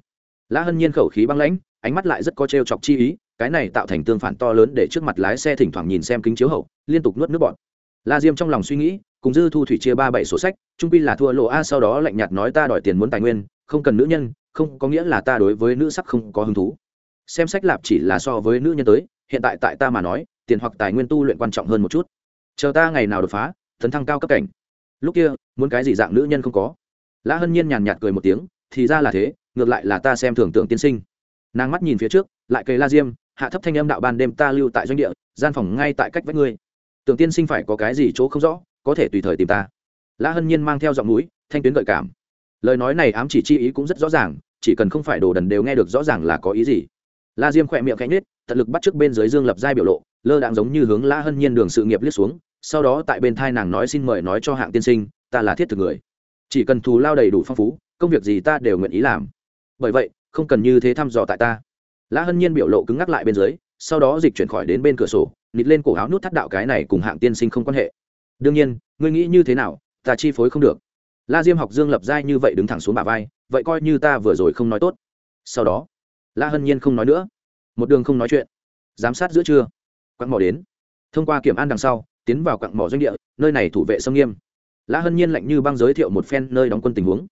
S1: La hân nhiên khẩu khí băng lãnh ánh mắt lại rất có trêu chọc chi ý cái này tạo thành tương phản to lớn để trước mặt lái xe thỉnh thoảng nhìn xem kính chiếu hậu liên tục nuốt nước bọt la diêm trong lòng suy nghĩ, cùng dư thu thủy chia ba bảy sổ sách, trung pi là thua lộ a, sau đó lạnh nhạt nói ta đòi tiền muốn tài nguyên, không cần nữ nhân, không có nghĩa là ta đối với nữ sắc không có hứng thú. Xem sách lạp chỉ là so với nữ nhân tới, hiện tại tại ta mà nói, tiền hoặc tài nguyên tu luyện quan trọng hơn một chút. Chờ ta ngày nào đột phá, tấn thăng cao cấp cảnh. Lúc kia, muốn cái gì dạng nữ nhân không có. Lã hân nhiên nhàn nhạt cười một tiếng, thì ra là thế, ngược lại là ta xem tưởng tượng tiên sinh. Nàng mắt nhìn phía trước, lại cây la diêm, hạ thấp thanh âm đạo ban đêm ta lưu tại doanh địa, gian phòng ngay tại cách vách ngươi tưởng tiên sinh phải có cái gì chỗ không rõ, có thể tùy thời tìm ta. Lã hân nhiên mang theo giọng núi, thanh tuyến gợi cảm. Lời nói này ám chỉ chi ý cũng rất rõ ràng, chỉ cần không phải đồ đần đều nghe được rõ ràng là có ý gì. La diêm khỏe miệng cánh nết tận lực bắt trước bên dưới dương lập giai biểu lộ, lơ đạn giống như hướng lã hân nhiên đường sự nghiệp liếc xuống, sau đó tại bên thai nàng nói xin mời nói cho hạng tiên sinh, ta là thiết thực người. Chỉ cần thù lao đầy đủ phong phú, công việc gì ta đều nguyện ý làm. Bởi vậy, không cần như thế thăm dò tại ta. Lã hân nhiên biểu lộ cứng ngắc lại bên dưới, sau đó dịch chuyển khỏi đến bên cửa sổ nịt lên cổ áo nút thắt đạo cái này cùng hạng tiên sinh không quan hệ. Đương nhiên, ngươi nghĩ như thế nào, ta chi phối không được. La diêm học dương lập giai như vậy đứng thẳng xuống bà vai, vậy coi như ta vừa rồi không nói tốt. Sau đó, la hân nhiên không nói nữa. Một đường không nói chuyện. Giám sát giữa trưa. Quặng mỏ đến. Thông qua kiểm an đằng sau, tiến vào quặng mỏ doanh địa, nơi này thủ vệ sông nghiêm. La hân nhiên lạnh như băng giới thiệu một phen nơi đóng quân tình huống.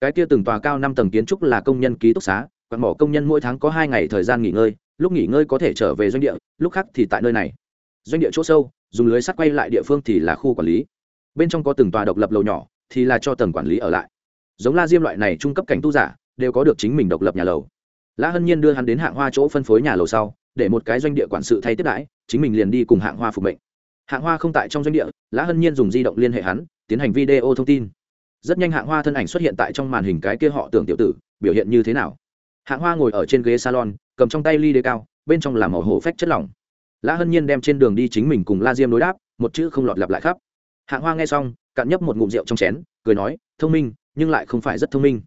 S1: Cái kia từng tòa cao năm tầng kiến trúc là công nhân ký túc xá, quặng mỏ công nhân mỗi tháng có hai ngày thời gian nghỉ ngơi, lúc nghỉ ngơi có thể trở về doanh địa, lúc khác thì tại nơi này doanh địa chỗ sâu, dùng lưới sắt quay lại địa phương thì là khu quản lý. Bên trong có từng tòa độc lập lầu nhỏ, thì là cho tầng quản lý ở lại. Giống la diêm loại này trung cấp cảnh tu giả, đều có được chính mình độc lập nhà lầu. Lã hân nhiên đưa hắn đến hạng hoa chỗ phân phối nhà lầu sau, để một cái doanh địa quản sự thay tiếp đãi, chính mình liền đi cùng hạng hoa phục mệnh. Hạng hoa không tại trong doanh địa, lã hân nhiên dùng di động liên hệ hắn, tiến hành video thông tin. Rất nhanh hạng hoa thân ảnh xuất hiện tại trong màn hình cái kia họ tưởng tiểu tử, biểu hiện như thế nào? Hạng hoa ngồi ở trên ghế salon, cầm trong tay ly đế cao, bên trong là màu hổ phách chất lỏng lã hân nhiên đem trên đường đi chính mình cùng la diêm đối đáp, một chữ không lọt lặp lại khắp. Hạng hoa nghe xong, cạn nhấp một ngụm rượu trong chén, cười nói, thông minh, nhưng lại không phải rất thông minh.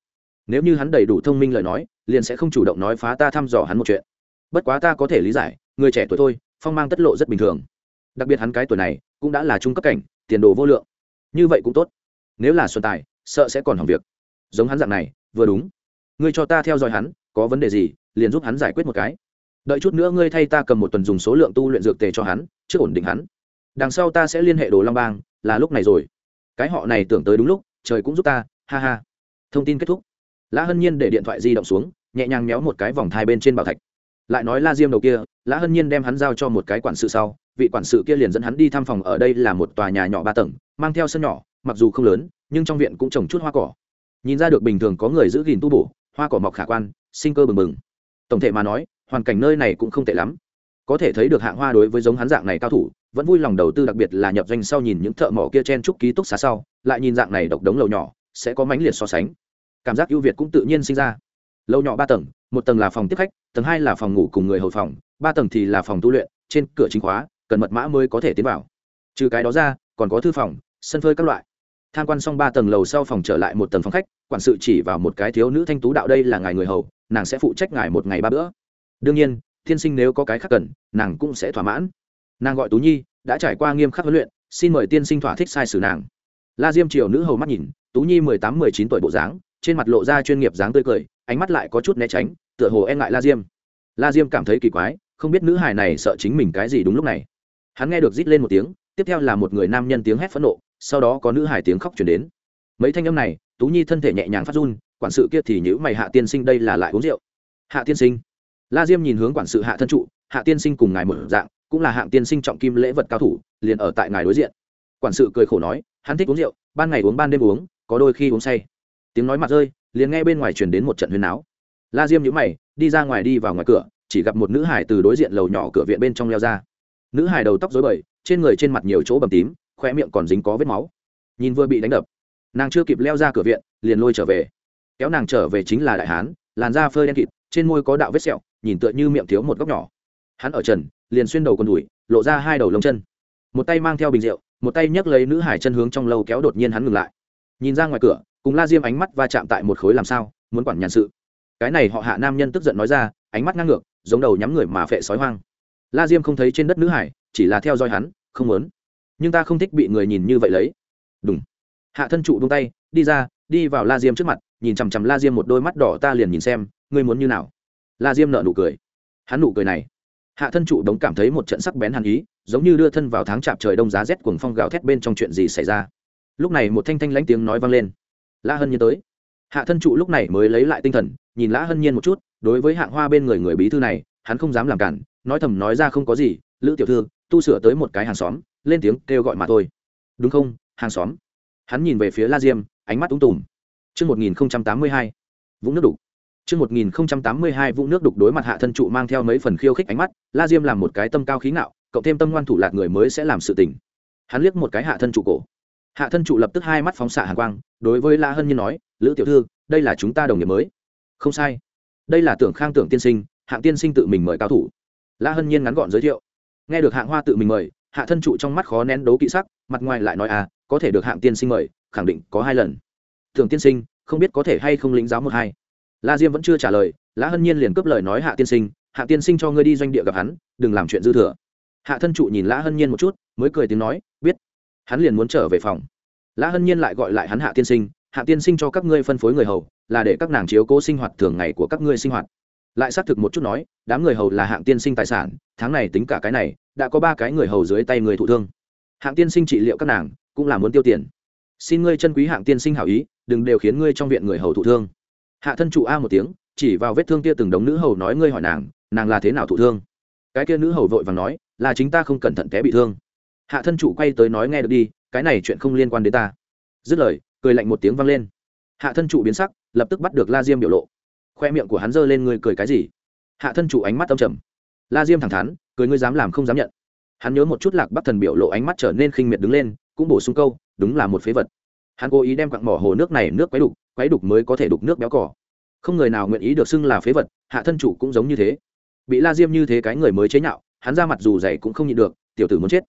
S1: Nếu như hắn đầy đủ thông minh lời nói, liền sẽ không chủ động nói phá ta thăm dò hắn một chuyện. Bất quá ta có thể lý giải, người trẻ tuổi thôi, phong mang tất lộ rất bình thường. Đặc biệt hắn cái tuổi này, cũng đã là trung cấp cảnh, tiền đồ vô lượng. Như vậy cũng tốt. Nếu là xuân tài, sợ sẽ còn hỏng việc. Giống hắn dạng này, vừa đúng. Ngươi cho ta theo dõi hắn, có vấn đề gì, liền giúp hắn giải quyết một cái đợi chút nữa ngươi thay ta cầm một tuần dùng số lượng tu luyện dược tề cho hắn, trước ổn định hắn. Đằng sau ta sẽ liên hệ đồ long bang, là lúc này rồi. Cái họ này tưởng tới đúng lúc, trời cũng giúp ta, ha ha. Thông tin kết thúc. Lã hân nhiên để điện thoại di động xuống, nhẹ nhàng méo một cái vòng thai bên trên bảo thạch. Lại nói la diêm đầu kia, lã hân nhiên đem hắn giao cho một cái quản sự sau, vị quản sự kia liền dẫn hắn đi thăm phòng ở đây là một tòa nhà nhỏ ba tầng, mang theo sân nhỏ, mặc dù không lớn, nhưng trong viện cũng trồng chút hoa cỏ. Nhìn ra được bình thường có người giữ gìn tu bổ, hoa cỏ mọc khả quan, sinh cơ bừng bừng. Tổng thể mà nói hoàn cảnh nơi này cũng không tệ lắm. Có thể thấy được hạng hoa đối với giống hắn dạng này cao thủ, vẫn vui lòng đầu tư đặc biệt là nhập doanh sau nhìn những thợ mỏ kia chen trúc ký túc xá sau, lại nhìn dạng này độc đống lầu nhỏ, sẽ có mãnh liệt so sánh. Cảm giác ưu việt cũng tự nhiên sinh ra. Lầu nhỏ ba tầng, một tầng là phòng tiếp khách, tầng hai là phòng ngủ cùng người hầu phòng, ba tầng thì là phòng tu luyện, trên cửa chính khóa, cần mật mã mới có thể tiến vào. Trừ cái đó ra, còn có thư phòng, sân phơi các loại. Tham quan xong ba tầng lầu sau phòng trở lại một tầng phòng khách, quản sự chỉ vào một cái thiếu nữ thanh tú đạo đây là ngài người hầu, nàng sẽ phụ trách ngài một ngày ba bữa đương nhiên, thiên sinh nếu có cái khác cần, nàng cũng sẽ thỏa mãn. Nàng gọi tú nhi, đã trải qua nghiêm khắc huấn luyện, xin mời tiên sinh thỏa thích sai sử nàng. La diêm triều nữ hầu mắt nhìn, tú nhi mười tám, mười chín tuổi bộ dáng, trên mặt lộ ra chuyên nghiệp dáng tươi cười, ánh mắt lại có chút né tránh, tựa hồ e ngại la diêm. La diêm cảm thấy kỳ quái, không biết nữ hài này sợ chính mình cái gì đúng lúc này. Hắn nghe được rít lên một tiếng, tiếp theo là một người nam nhân tiếng hét phẫn nộ, sau đó có nữ hài tiếng khóc chuyển đến. Mấy thanh âm này, tú nhi thân thể nhẹ nhàng phát run, quản sự kia thì nhữ mày hạ tiên sinh, đây là lại uống rượu. Hạ tiên sinh la diêm nhìn hướng quản sự hạ thân trụ, hạ tiên sinh cùng ngài một dạng, cũng là hạng tiên sinh trọng kim lễ vật cao thủ, liền ở tại ngài đối diện. Quản sự cười khổ nói, hắn thích uống rượu, ban ngày uống ban đêm uống, có đôi khi uống say. Tiếng nói mặt rơi, liền nghe bên ngoài truyền đến một trận huyền áo la diêm nhữ mày, đi ra ngoài đi vào ngoài cửa, chỉ gặp một nữ hải từ đối diện lầu nhỏ cửa viện bên trong leo ra. Nữ hải đầu tóc dối bời, trên người trên mặt nhiều chỗ bầm tím khoe miệng còn dính có vết máu. Nhìn vừa bị đánh đập, nàng chưa kịp leo ra cửa viện, liền lôi trở về. Kéo nàng trở về chính là đại hán, làn da phơi đen kịt, trên môi có đạo vết sẹo nhìn tựa như miệng thiếu một góc nhỏ. Hắn ở trần, liền xuyên đầu con đùi, lộ ra hai đầu lông chân. Một tay mang theo bình rượu, một tay nhấc lấy nữ hải chân hướng trong lâu kéo đột nhiên hắn ngừng lại. Nhìn ra ngoài cửa, cùng la diêm ánh mắt va chạm tại một khối làm sao, muốn quản nhàn sự. Cái này họ hạ nam nhân tức giận nói ra, ánh mắt ngang ngược, giống đầu nhắm người mà phệ sói hoang. La diêm không thấy trên đất nữ hải, chỉ là theo dõi hắn, không muốn. Nhưng ta không thích bị người nhìn như vậy lấy. Đúng hạ thân trụ buông tay, đi ra, đi vào la diêm trước mặt, nhìn chằm chằm la diêm một đôi mắt đỏ, ta liền nhìn xem, ngươi muốn như nào? La diêm nợ nụ cười. Hắn nụ cười này hạ thân trụ đống cảm thấy một trận sắc bén hàn ý giống như đưa thân vào tháng chạp trời đông giá rét cuồng phong gào thét bên trong chuyện gì xảy ra. Lúc này một thanh thanh lãnh tiếng nói vang lên. La hân nhiên tới. Hạ thân trụ lúc này mới lấy lại tinh thần nhìn lã hân nhiên một chút đối với hạng hoa bên người người bí thư này hắn không dám làm cản nói thầm nói ra không có gì lữ tiểu thư tu sửa tới một cái hàng xóm lên tiếng kêu gọi mà thôi. Đúng không hàng xóm? Hắn nhìn về phía la diêm ánh mắt tung tùm. Trước 1082, vũng nước đục. Trước 1082 vũng nước đục đối mặt hạ thân trụ mang theo mấy phần khiêu khích ánh mắt, La Diêm làm một cái tâm cao khí ngạo, cộng thêm tâm ngoan thủ lạt người mới sẽ làm sự tình. Hắn liếc một cái hạ thân trụ cổ. Hạ thân trụ lập tức hai mắt phóng xạ hàn quang, đối với La Hân Nhiên nói, "Lữ tiểu thư, đây là chúng ta đồng nghiệp mới." "Không sai. Đây là Tưởng Khang Tưởng tiên sinh, hạng tiên sinh tự mình mời cao thủ." La Hân Nhiên ngắn gọn giới thiệu. Nghe được hạng hoa tự mình mời, hạ thân trụ trong mắt khó nén đấu kỵ sắc, mặt ngoài lại nói à, có thể được hạng tiên sinh mời, khẳng định có hai lần. Tưởng tiên sinh, không biết có thể hay không lĩnh giáo một hai la diêm vẫn chưa trả lời, lã hân nhiên liền cướp lời nói hạ tiên sinh, hạ tiên sinh cho ngươi đi doanh địa gặp hắn, đừng làm chuyện dư thừa. Hạ thân trụ nhìn lã hân nhiên một chút, mới cười tiếng nói, biết, hắn liền muốn trở về phòng. Lã hân nhiên lại gọi lại hắn hạ tiên sinh, hạ tiên sinh cho các ngươi phân phối người hầu, là để các nàng chiếu cố sinh hoạt thường ngày của các ngươi sinh hoạt. Lại xác thực một chút nói, đám người hầu là hạng tiên sinh tài sản, tháng này tính cả cái này, đã có ba cái người hầu dưới tay người thụ thương. Hạng tiên sinh trị liệu các nàng, cũng là muốn tiêu tiền. Xin ngươi chân quý hạng tiên sinh hảo ý, đừng đều khiến ngươi trong viện người hầu thụ thương hạ thân trụ a một tiếng, chỉ vào vết thương kia từng đống nữ hầu nói ngươi hỏi nàng nàng là thế nào thụ thương? Cái kia nữ hầu vội và nói, là chính ta không cẩn thận té bị thương. Hạ thân trụ quay tới nói nghe được đi, cái này chuyện không liên quan đến ta. Dứt lời, cười lạnh một tiếng vang lên. Hạ thân trụ biến sắc, lập tức bắt được la diêm biểu lộ. Khoe miệng của hắn giơ lên ngươi cười cái gì? Hạ thân trụ ánh mắt âm trầm. La diêm thẳng thắn, cười ngươi dám làm không dám nhận. Hắn nhớ một chút lạc bắc thần biểu lộ ánh mắt trở nên khinh miệt đứng lên, cũng bổ sung câu, đúng là một phế vật hắn cố ý đem quặng mỏ hồ nước này nước quấy đục quấy đục mới có thể đục nước béo cỏ không người nào nguyện ý được xưng là phế vật, hạ thân chủ cũng giống như thế. Bị la diêm như thế cái người mới chế nhạo, hắn ra mặt dù dày cũng không nhịn được, tiểu tử muốn chết.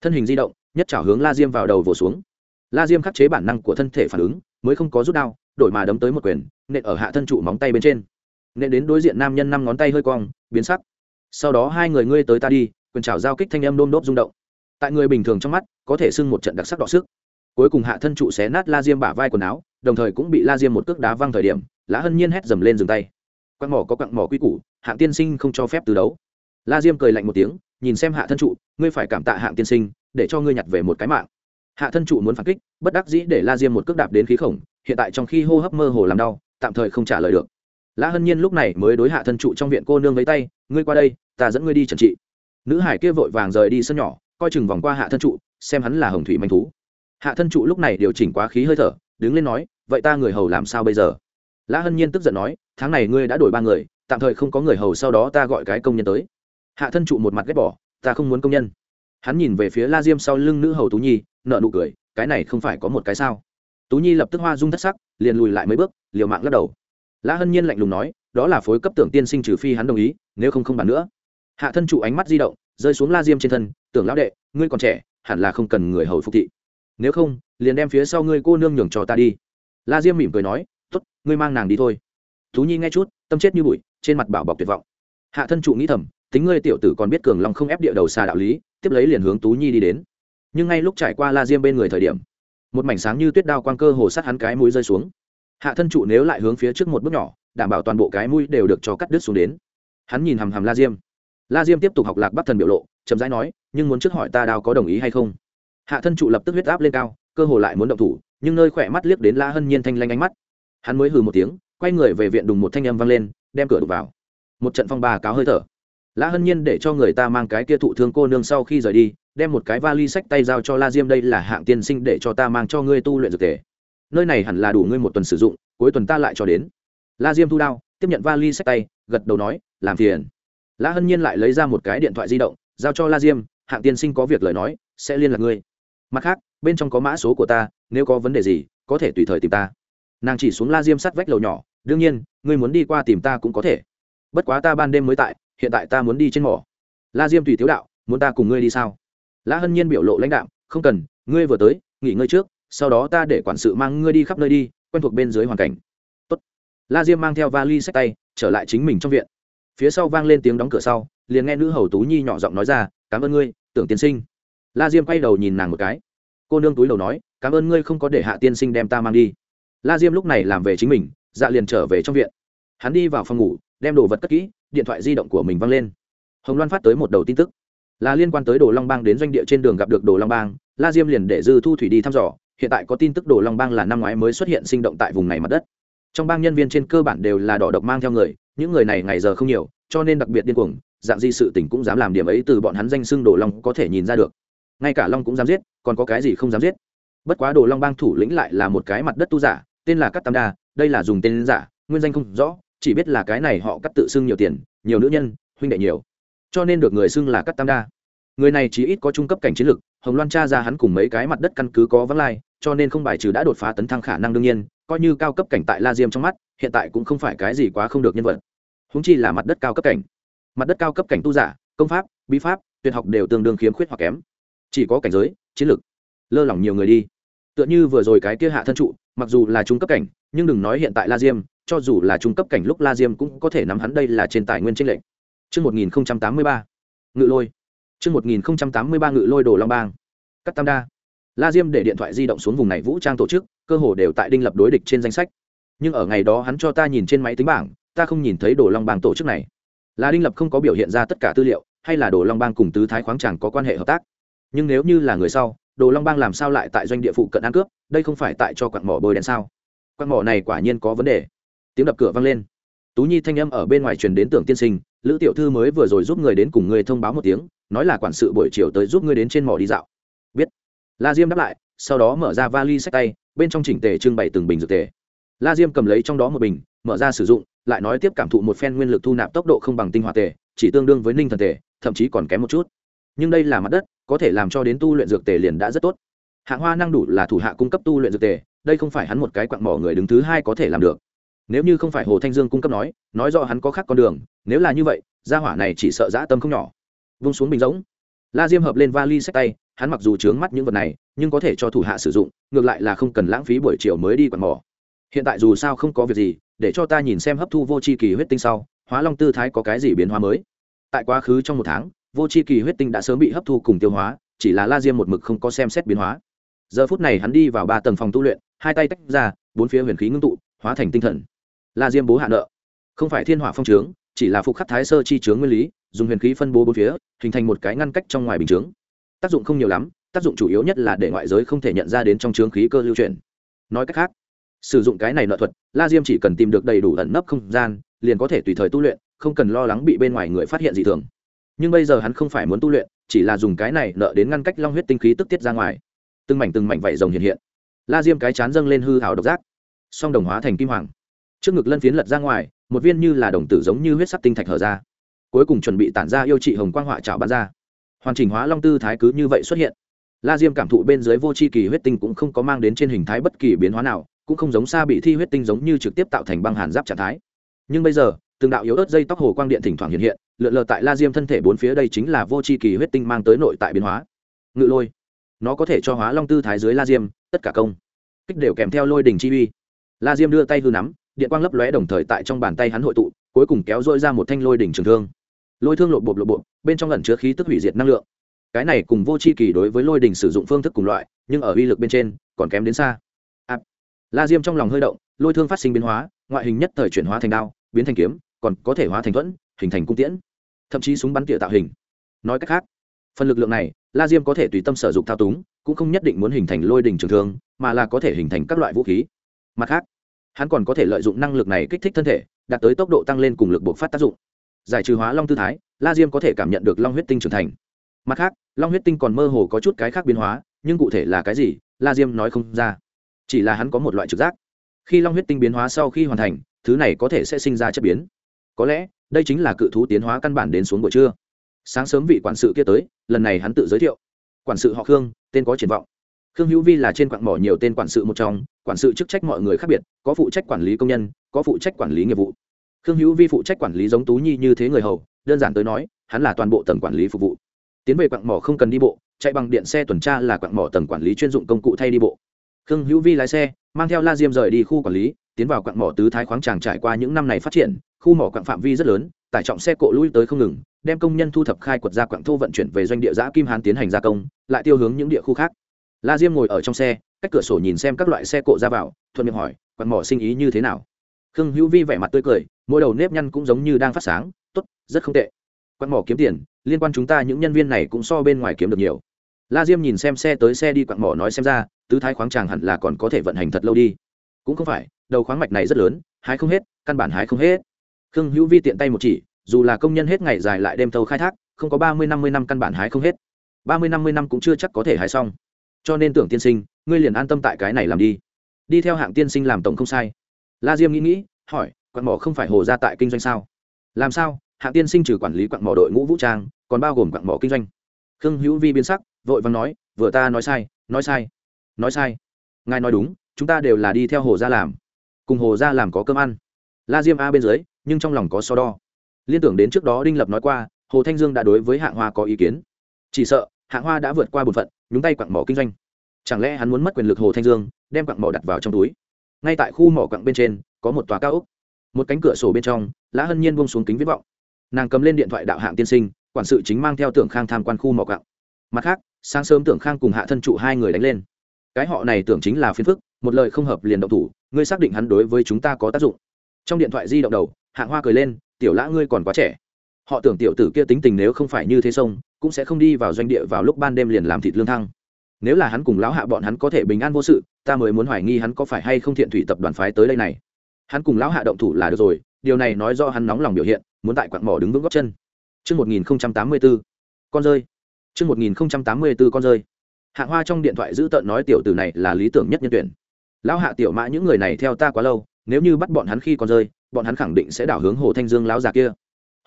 S1: Thân hình di động, nhất trảo hướng la diêm vào đầu vồ xuống. La diêm khắc chế bản năng của thân thể phản ứng, mới không có rút đao, đổi mà đấm tới một quyền, nện ở hạ thân trụ móng tay bên trên. Nện đến đối diện nam nhân năm ngón tay hơi cong, biến sắc. Sau đó hai người ngươi tới ta đi, quyền trào giao kích thanh âm đôm đốp rung động. Tại người bình thường trong mắt, có thể xưng một trận đặc sắc đọ sức cuối cùng hạ thân trụ xé nát la diêm bả vai quần áo, đồng thời cũng bị la diêm một cước đá văng thời điểm, lã hân nhiên hét dầm lên dừng tay. Quặng mỏ có quặng mỏ quy củ, hạng tiên sinh không cho phép từ đấu. La diêm cười lạnh một tiếng, nhìn xem hạ thân trụ, ngươi phải cảm tạ hạng tiên sinh, để cho ngươi nhặt về một cái mạng. Hạ thân trụ muốn phản kích, bất đắc dĩ để la diêm một cước đạp đến khí khổng, hiện tại trong khi hô hấp mơ hồ làm đau, tạm thời không trả lời được. Lã hân nhiên lúc này mới đối hạ thân trụ trong viện cô nương với tay, ngươi qua đây, ta dẫn ngươi đi trần trị. Nữ hải kia vội vàng rời đi sân nhỏ, coi chừng vòng qua hạ thân trụ, xem hắn là hồng thủy manh thú hạ thân trụ lúc này điều chỉnh quá khí hơi thở, đứng lên nói, vậy ta người hầu làm sao bây giờ? Lã hân nhiên tức giận nói, tháng này ngươi đã đổi ba người, tạm thời không có người hầu sau đó ta gọi cái công nhân tới. Hạ thân trụ một mặt ghét bỏ, ta không muốn công nhân. Hắn nhìn về phía la diêm sau lưng nữ hầu tú nhi nợ nụ cười, cái này không phải có một cái sao? Tú nhi lập tức hoa dung thất sắc, liền lùi lại mấy bước, liều mạng lắc đầu. Lã hân nhiên lạnh lùng nói, đó là phối cấp tưởng tiên sinh trừ phi hắn đồng ý, nếu không không bàn nữa. Hạ thân trụ ánh mắt di động, rơi xuống la diêm trên thân, tưởng lão đệ, ngươi còn trẻ, hẳn là không cần người hầu phục thị nếu không, liền đem phía sau ngươi cô nương nhường cho ta đi. La diêm mỉm cười nói t ố t ngươi mang nàng đi thôi. Thú nhi nghe chút, tâm chết như bụi, trên mặt bảo bọc tuyệt vọng. Hạ thân trụ nghĩ thầm, tính ngươi tiểu tử còn biết cường long không ép địa đầu xa đạo lý, tiếp lấy liền hướng tú nhi đi đến. Nhưng ngay lúc trải qua la diêm bên người thời điểm, một mảnh sáng như tuyết đao quang cơ hồ sát hắn cái mũi rơi xuống. Hạ thân trụ nếu lại hướng phía trước một bước nhỏ, đảm bảo toàn bộ cái mũi đều được cho cắt đứt xuống đến. Hắn nhìn hằm hằm la diêm. La diêm tiếp tục học lạc bắc thần biểu lộ, chậm rãi nói, nhưng muốn trước hỏi ta đao có đồng ý hay không? Hạ thân trụ lập tức huyết áp lên cao, cơ hồ lại muốn động thủ, nhưng nơi khỏe mắt liếc đến la hân nhiên thanh lanh ánh mắt. Hắn mới hừ một tiếng, quay người về viện đùng một thanh âm vang lên, đem cửa đục vào. Một trận phong ba cáo hơi thở. La hân nhiên để cho người ta mang cái kia thụ thương cô nương sau khi rời đi, đem một cái vali sách tay giao cho la diêm, đây là hạng tiên sinh để cho ta mang cho ngươi tu luyện dược thể nơi này hẳn là đủ ngươi một tuần sử dụng, cuối tuần ta lại cho đến. La diêm thu đao, tiếp nhận vali sách tay, gật đầu nói, làm phiền. La hân nhiên lại lấy ra một cái điện thoại di động, giao cho la diêm, hạng tiên sinh có việc lời nói, sẽ liên lạc ngươi mặt khác, bên trong có mã số của ta, nếu có vấn đề gì, có thể tùy thời tìm ta. Nàng chỉ xuống la diêm sắt vách lầu nhỏ, đương nhiên, ngươi muốn đi qua tìm ta cũng có thể. Bất quá ta ban đêm mới tại, hiện tại ta muốn đi trên mỏ. La diêm tùy thiếu đạo, muốn ta cùng ngươi đi sao? La hân nhiên biểu lộ lãnh đạo không cần, ngươi vừa tới, nghỉ ngơi trước, sau đó ta để quản sự mang ngươi đi khắp nơi đi, quen thuộc bên dưới hoàn cảnh. Tốt. la diêm mang theo vali sách tay, trở lại chính mình trong viện. Phía sau vang lên tiếng đóng cửa sau, liền nghe nữ hầu tú nhi nhỏ giọng nói ra, cảm ơn ngươi, tưởng tiên sinh la diêm quay đầu nhìn nàng một cái. Cô nương túi đầu nói, cảm ơn ngươi không có để hạ tiên sinh đem ta mang đi. La diêm lúc này làm về chính mình dạ liền trở về trong viện. Hắn đi vào phòng ngủ, đem đồ vật cất kỹ, điện thoại di động của mình văng lên. Hồng loan phát tới một đầu tin tức. Là liên quan tới đồ long bang đến doanh địa trên đường gặp được đồ long bang, la diêm liền để dư thu thủy đi thăm dò. Hiện tại có tin tức đồ long bang là năm ngoái mới xuất hiện sinh động tại vùng này mặt đất. Trong bang nhân viên trên cơ bản đều là đỏ độc mang theo người, những người này ngày giờ không nhiều, cho nên đặc biệt điên cuồng, dạng di sự tỉnh cũng dám làm điểm ấy từ bọn hắn danh xưng đồ long có thể nhìn ra được ngay cả long cũng dám giết, còn có cái gì không dám giết? Bất quá đồ long bang thủ lĩnh lại là một cái mặt đất tu giả, tên là cắt tam đa, đây là dùng tên giả, nguyên danh không rõ, chỉ biết là cái này họ cắt tự xưng nhiều tiền, nhiều nữ nhân, huynh đệ nhiều. Cho nên được người xưng là cắt tam đa. Người này chỉ ít có trung cấp cảnh chiến lực, hồng loan cha ra hắn cùng mấy cái mặt đất căn cứ có vắng lai, cho nên không bài trừ đã đột phá tấn thăng khả năng đương nhiên, coi như cao cấp cảnh tại la diêm trong mắt, hiện tại cũng không phải cái gì quá không được nhân vật. Húng chi là mặt đất cao cấp cảnh. Mặt đất cao cấp cảnh tu giả, công pháp, bí pháp, tuyệt học đều tương đương khiếm khuyết hoặc kém chỉ có cảnh giới chiến lược lơ lỏng nhiều người đi tựa như vừa rồi cái kia hạ thân trụ mặc dù là trung cấp cảnh nhưng đừng nói hiện tại la diêm cho dù là trung cấp cảnh lúc la diêm cũng có thể nắm hắn đây là trên tài nguyên tranh lệnh Trước 1083, ngự lôi. Trước 1083 ngự lôi đồ long bang. Cắt tam đa. La Diêm để điện thoại di động xuống vùng này vũ trang tổ chức, cơ hồ đều tại đinh lập đối địch trên danh sách. Nhưng ở ngày đó hắn cho ta nhìn trên máy tính bảng, ta không nhìn thấy đồ long bang tổ chức này. Là đinh lập không có biểu hiện ra tất cả tư liệu, hay là đồ long bang cùng tứ thái khoáng tràng có quan hệ hợp tác. Nhưng nếu như là người sau, đồ long bang làm sao lại tại doanh địa phụ cận ăn cướp, đây không phải tại cho quặng mỏ bôi đen sao? Quặng mỏ này quả nhiên có vấn đề. Tiếng đập cửa vang lên. Tú Nhi thanh âm ở bên ngoài truyền đến tưởng tiên sinh, Lữ tiểu thư mới vừa rồi giúp người đến cùng người thông báo một tiếng, nói là quản sự buổi chiều tới giúp ngươi đến trên mỏ đi dạo. Biết. La Diêm đáp lại, sau đó mở ra vali sách tay, bên trong chỉnh tề trưng bày từng bình dược tề. La Diêm cầm lấy trong đó một bình, mở ra sử dụng, lại nói tiếp cảm thụ một phen nguyên lực thu nạp tốc độ không bằng tinh hỏa tề, chỉ tương đương với ninh thần tề, thậm chí còn kém một chút. Nhưng đây là mặt đất, có thể làm cho đến tu luyện dược tề liền đã rất tốt. Hạng Hoa năng đủ là thủ hạ cung cấp tu luyện dược tề, đây không phải hắn một cái quặng mỏ người đứng thứ hai có thể làm được. Nếu như không phải hồ thanh dương cung cấp nói nói rõ hắn có khác con đường nếu là như vậy gia hỏa này chỉ sợ dã tâm không nhỏ. Vung xuống bình giống la diêm hợp lên vali sách tay hắn mặc dù trướng mắt những vật này nhưng có thể cho thủ hạ sử dụng ngược lại là không cần lãng phí buổi chiều mới đi quạt mỏ. Hiện tại dù sao không có việc gì để cho ta nhìn xem hấp thu vô c h i kỳ huyết tinh sau hóa long tư thái có cái gì biến hóa mới. Tại quá khứ trong một tháng vô c h i kỳ huyết tinh đã sớm bị hấp thu cùng tiêu hóa, chỉ là la diêm một mực không có xem xét biến hóa. Giờ phút này hắn đi vào ba tầng phòng tu luyện, hai tay tách ra, bốn phía huyền khí ngưng tụ, hóa thành tinh thần. La diêm bố hạ nợ. Không phải thiên hỏa phong trướng, chỉ là phục khắc thái sơ chi trướng nguyên lý, dùng huyền khí phân bố bốn phía, hình thành một cái ngăn cách trong ngoài bình chướng tác dụng không nhiều lắm, tác dụng chủ yếu nhất là để ngoại giới không thể nhận ra đến trong trướng khí cơ lưu chuyển. Nói cách khác, sử dụng cái này nợ thuật, la diêm chỉ cần tìm được đầy đủ ẩn nấp không gian, liền có thể tùy thời tu luyện, không cần lo lắng bị bên ngoài người phát hiện gì thường nhưng bây giờ hắn không phải muốn tu luyện, chỉ là dùng cái này nợ đến ngăn cách long huyết tinh khí tức tiết ra ngoài. Từng mảnh từng mảnh vảy rồng hiện hiện. La diêm cái chán dâng lên hư hảo độc giác. Song đồng hóa thành kim hoàng. Trước ngực lân phiến lật ra ngoài, một viên như là đồng tử giống như huyết sắc tinh thạch hở ra. Cuối cùng chuẩn bị tản ra yêu trị hồng quang họa trào bắn ra. Hoàn chỉnh hóa long tư thái cứ như vậy xuất hiện. La diêm cảm thụ bên dưới vô c h i kỳ huyết tinh cũng không có mang đến trên hình thái bất kỳ biến hóa nào, cũng không giống xa bị thi huyết tinh giống như trực tiếp tạo thành băng hàn giáp trạng thái. Nhưng bây giờ từng đạo yếu ớt dây tóc hồ quang điện thỉnh thoảng hiện hiện lượn lờ tại la diêm thân thể bốn phía đây chính là vô c h i kỳ huyết tinh mang tới nội tại biến hóa. Ngự lôi nó có thể cho hóa long tư thái dưới la diêm tất cả công kích đều kèm theo lôi đình chi uy. La diêm đưa tay hư nắm điện quang lấp lóe đồng thời tại trong bàn tay hắn hội tụ cuối cùng kéo dôi ra một thanh lôi đỉnh trường thương. Lôi thương lộ bộp lộ bộp bên trong lần chứa khí tức hủy diệt năng lượng. Cái này cùng vô c h i kỳ đối với lôi đỉnh sử dụng phương thức cùng loại nhưng ở uy lực bên trên còn kém đến xa. À, la diêm trong lòng hơi động lôi thương phát sinh biến hóa ngoại hình nhất thời chuyển hóa thành đao biến thành kiếm còn có thể hóa thành thuẫn, hình thành cung tiễn, thậm chí súng bắn tỉa tạo hình. Nói cách khác, phần lực lượng này, la diêm có thể tùy tâm sở dụng thao túng, cũng không nhất định muốn hình thành lôi đình trường thương, mà là có thể hình thành các loại vũ khí. Mặt khác, hắn còn có thể lợi dụng năng lực này kích thích thân thể, đạt tới tốc độ tăng lên cùng lực buộc phát tác dụng. Giải trừ hóa long tư thái, la diêm có thể cảm nhận được long huyết tinh trưởng thành. Mặt khác, long huyết tinh còn mơ hồ có chút cái khác biến hóa, nhưng cụ thể là cái gì, la diêm nói không ra. Chỉ là hắn có một loại trực giác. Khi long huyết tinh biến hóa sau khi hoàn thành, thứ này có thể sẽ sinh ra chất biến có lẽ, đây chính là cự thú tiến hóa căn bản đến xuống buổi trưa. Sáng sớm vị quản sự kia tới, lần này hắn tự giới thiệu. Quản sự họ khương, tên có triển vọng. Khương hữu vi là trên quặng mỏ nhiều tên quản sự một trong, quản sự chức trách mọi người khác biệt, có phụ trách quản lý công nhân, có phụ trách quản lý nghiệp vụ. Khương hữu vi phụ trách quản lý giống tú nhi như thế người hầu, đơn giản tới nói, hắn là toàn bộ tầng quản lý phục vụ. Tiến về quặng mỏ không cần đi bộ, chạy bằng điện xe tuần tra là quặng mỏ tầng quản lý chuyên dụng công cụ thay đi bộ. Khương hữu vi lái xe, mang theo la diêm rời đi khu quản lý, tiến vào quặng mỏ tứ thái khoáng tràng trải qua những năm này phát triển khu mỏ quặng phạm vi rất lớn, tải trọng xe cộ lui tới không ngừng, đem công nhân thu thập khai quật ra quặng thô vận chuyển về doanh địa giã kim hán tiến hành gia công, lại tiêu hướng những địa khu khác. La diêm ngồi ở trong xe, cách cửa sổ nhìn xem các loại xe cộ ra vào, thuận miệng hỏi, quặng mỏ sinh ý như thế nào? Khương hữu vi vẻ mặt tươi cười, mỗi đầu nếp nhăn cũng giống như đang phát sáng t ố t rất không tệ. Quặng mỏ kiếm tiền, liên quan chúng ta những nhân viên này cũng so bên ngoài kiếm được nhiều. La diêm nhìn xem xe tới xe đi quặng mỏ nói xem ra, tứ thái khoáng tràng hẳn là còn có thể vận hành thật lâu đi. Cũng không phải, đầu khoáng mạch này rất lớn, hái không hết, căn bản hái không hết khương hữu vi tiện tay một chỉ, dù là công nhân hết ngày dài lại đêm thâu khai thác, không có ba mươi năm mươi năm căn bản hái không hết. ba mươi năm mươi năm cũng chưa chắc có thể hái xong. Cho nên tưởng tiên sinh, ngươi liền an tâm tại cái này làm đi. Đi theo hạng tiên sinh làm tổng không sai. La diêm nghĩ nghĩ, hỏi, quặng mỏ không phải hồ ra tại kinh doanh sao? Làm sao? Hạng tiên sinh trừ quản lý quặng mỏ đội ngũ vũ trang, còn bao gồm quặng mỏ kinh doanh. Khương hữu vi biến sắc, vội vàng nói, vừa ta nói sai nói sai nói sai. Ngài nói đúng, chúng ta đều là đi theo hồ ra làm. Cùng hồ ra làm có cơm ăn. La diêm a bên dưới nhưng trong lòng có so đo. Liên tưởng đến trước đó đinh lập nói qua, hồ thanh dương đã đối với hạng hoa có ý kiến. Chỉ sợ, hạng hoa đã vượt qua bổn phận, nhúng tay quặng mỏ kinh doanh. Chẳng lẽ hắn muốn mất quyền lực hồ thanh dương, đem quặng mỏ đặt vào trong túi? Ngay tại khu mỏ quặng bên trên, có một tòa cao ốc. Một cánh cửa sổ bên trong, lã hân nhiên bông xuống kính viết vọng. Nàng cầm lên điện thoại đạo hạng tiên sinh, quản sự chính mang theo tưởng khang tham quan khu mỏ quặng. Mặt khác, sáng sớm tưởng khang cùng hạ thân trụ hai người đánh lên. Cái họ này tưởng chính là phiền phức, một lời không hợp liền động thủ, ngươi xác định hắn đối với chúng ta có tác dụng. Trong điện thoại di động đầu hạng hoa cười lên tiểu lã ngươi còn quá trẻ họ tưởng tiểu tử kia tính tình nếu không phải như thế sông cũng sẽ không đi vào doanh địa vào lúc ban đêm liền làm thịt lương thăng nếu là hắn cùng lão hạ bọn hắn có thể bình an vô sự ta mới muốn hoài nghi hắn có phải hay không thiện thủy tập đoàn phái tới đây này hắn cùng lão hạ động thủ là được rồi điều này nói do hắn nóng lòng biểu hiện muốn tại quặng mỏ đứng vững góc chân Trước 1084, con rơi. Trước 1084 con rơi. Hạng Hoa trong điện thoại giữ tợn nói tiểu tử này là lý tưởng nhất nhân tuyển. Lão hạ tiểu mã những người này theo ta quá lâu, nếu như bắt bọn hắn khi con rơi, bọn hắn khẳng định sẽ đảo hướng Hồ Thanh Dương lão già kia.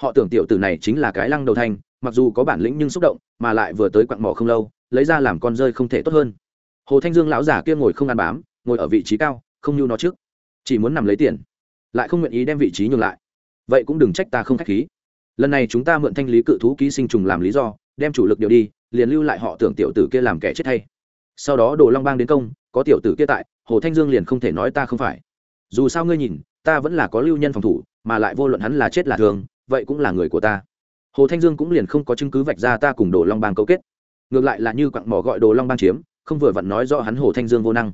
S1: Họ tưởng tiểu tử này chính là cái lăng đầu thanh, mặc dù có bản lĩnh nhưng xúc động, mà lại vừa tới quặng mỏ không lâu, lấy ra làm con rơi không thể tốt hơn. Hồ Thanh Dương lão già kia ngồi không ăn bám, ngồi ở vị trí cao, không như nó trước, chỉ muốn nằm lấy tiền, lại không nguyện ý đem vị trí nhường lại. Vậy cũng đừng trách ta không khách khí. Lần này chúng ta mượn thanh lý cự thú ký sinh trùng làm lý do, đem chủ lực điều đi, liền lưu lại họ tưởng tiểu tử kia làm kẻ chết hay. Sau đó Đồ Long Bang đến công, có tiểu tử kia tại, Hồ Thanh Dương liền không thể nói ta không phải. Dù sao ngươi nhìn, ta vẫn là có lưu nhân phòng thủ, mà lại vô luận hắn là chết là thường, vậy cũng là người của ta. Hồ thanh dương cũng liền không có chứng cứ vạch ra ta cùng đồ long bang cấu kết. Ngược lại là như quặng mỏ gọi đồ long bang chiếm không vừa vặn nói rõ hắn hồ thanh dương vô năng.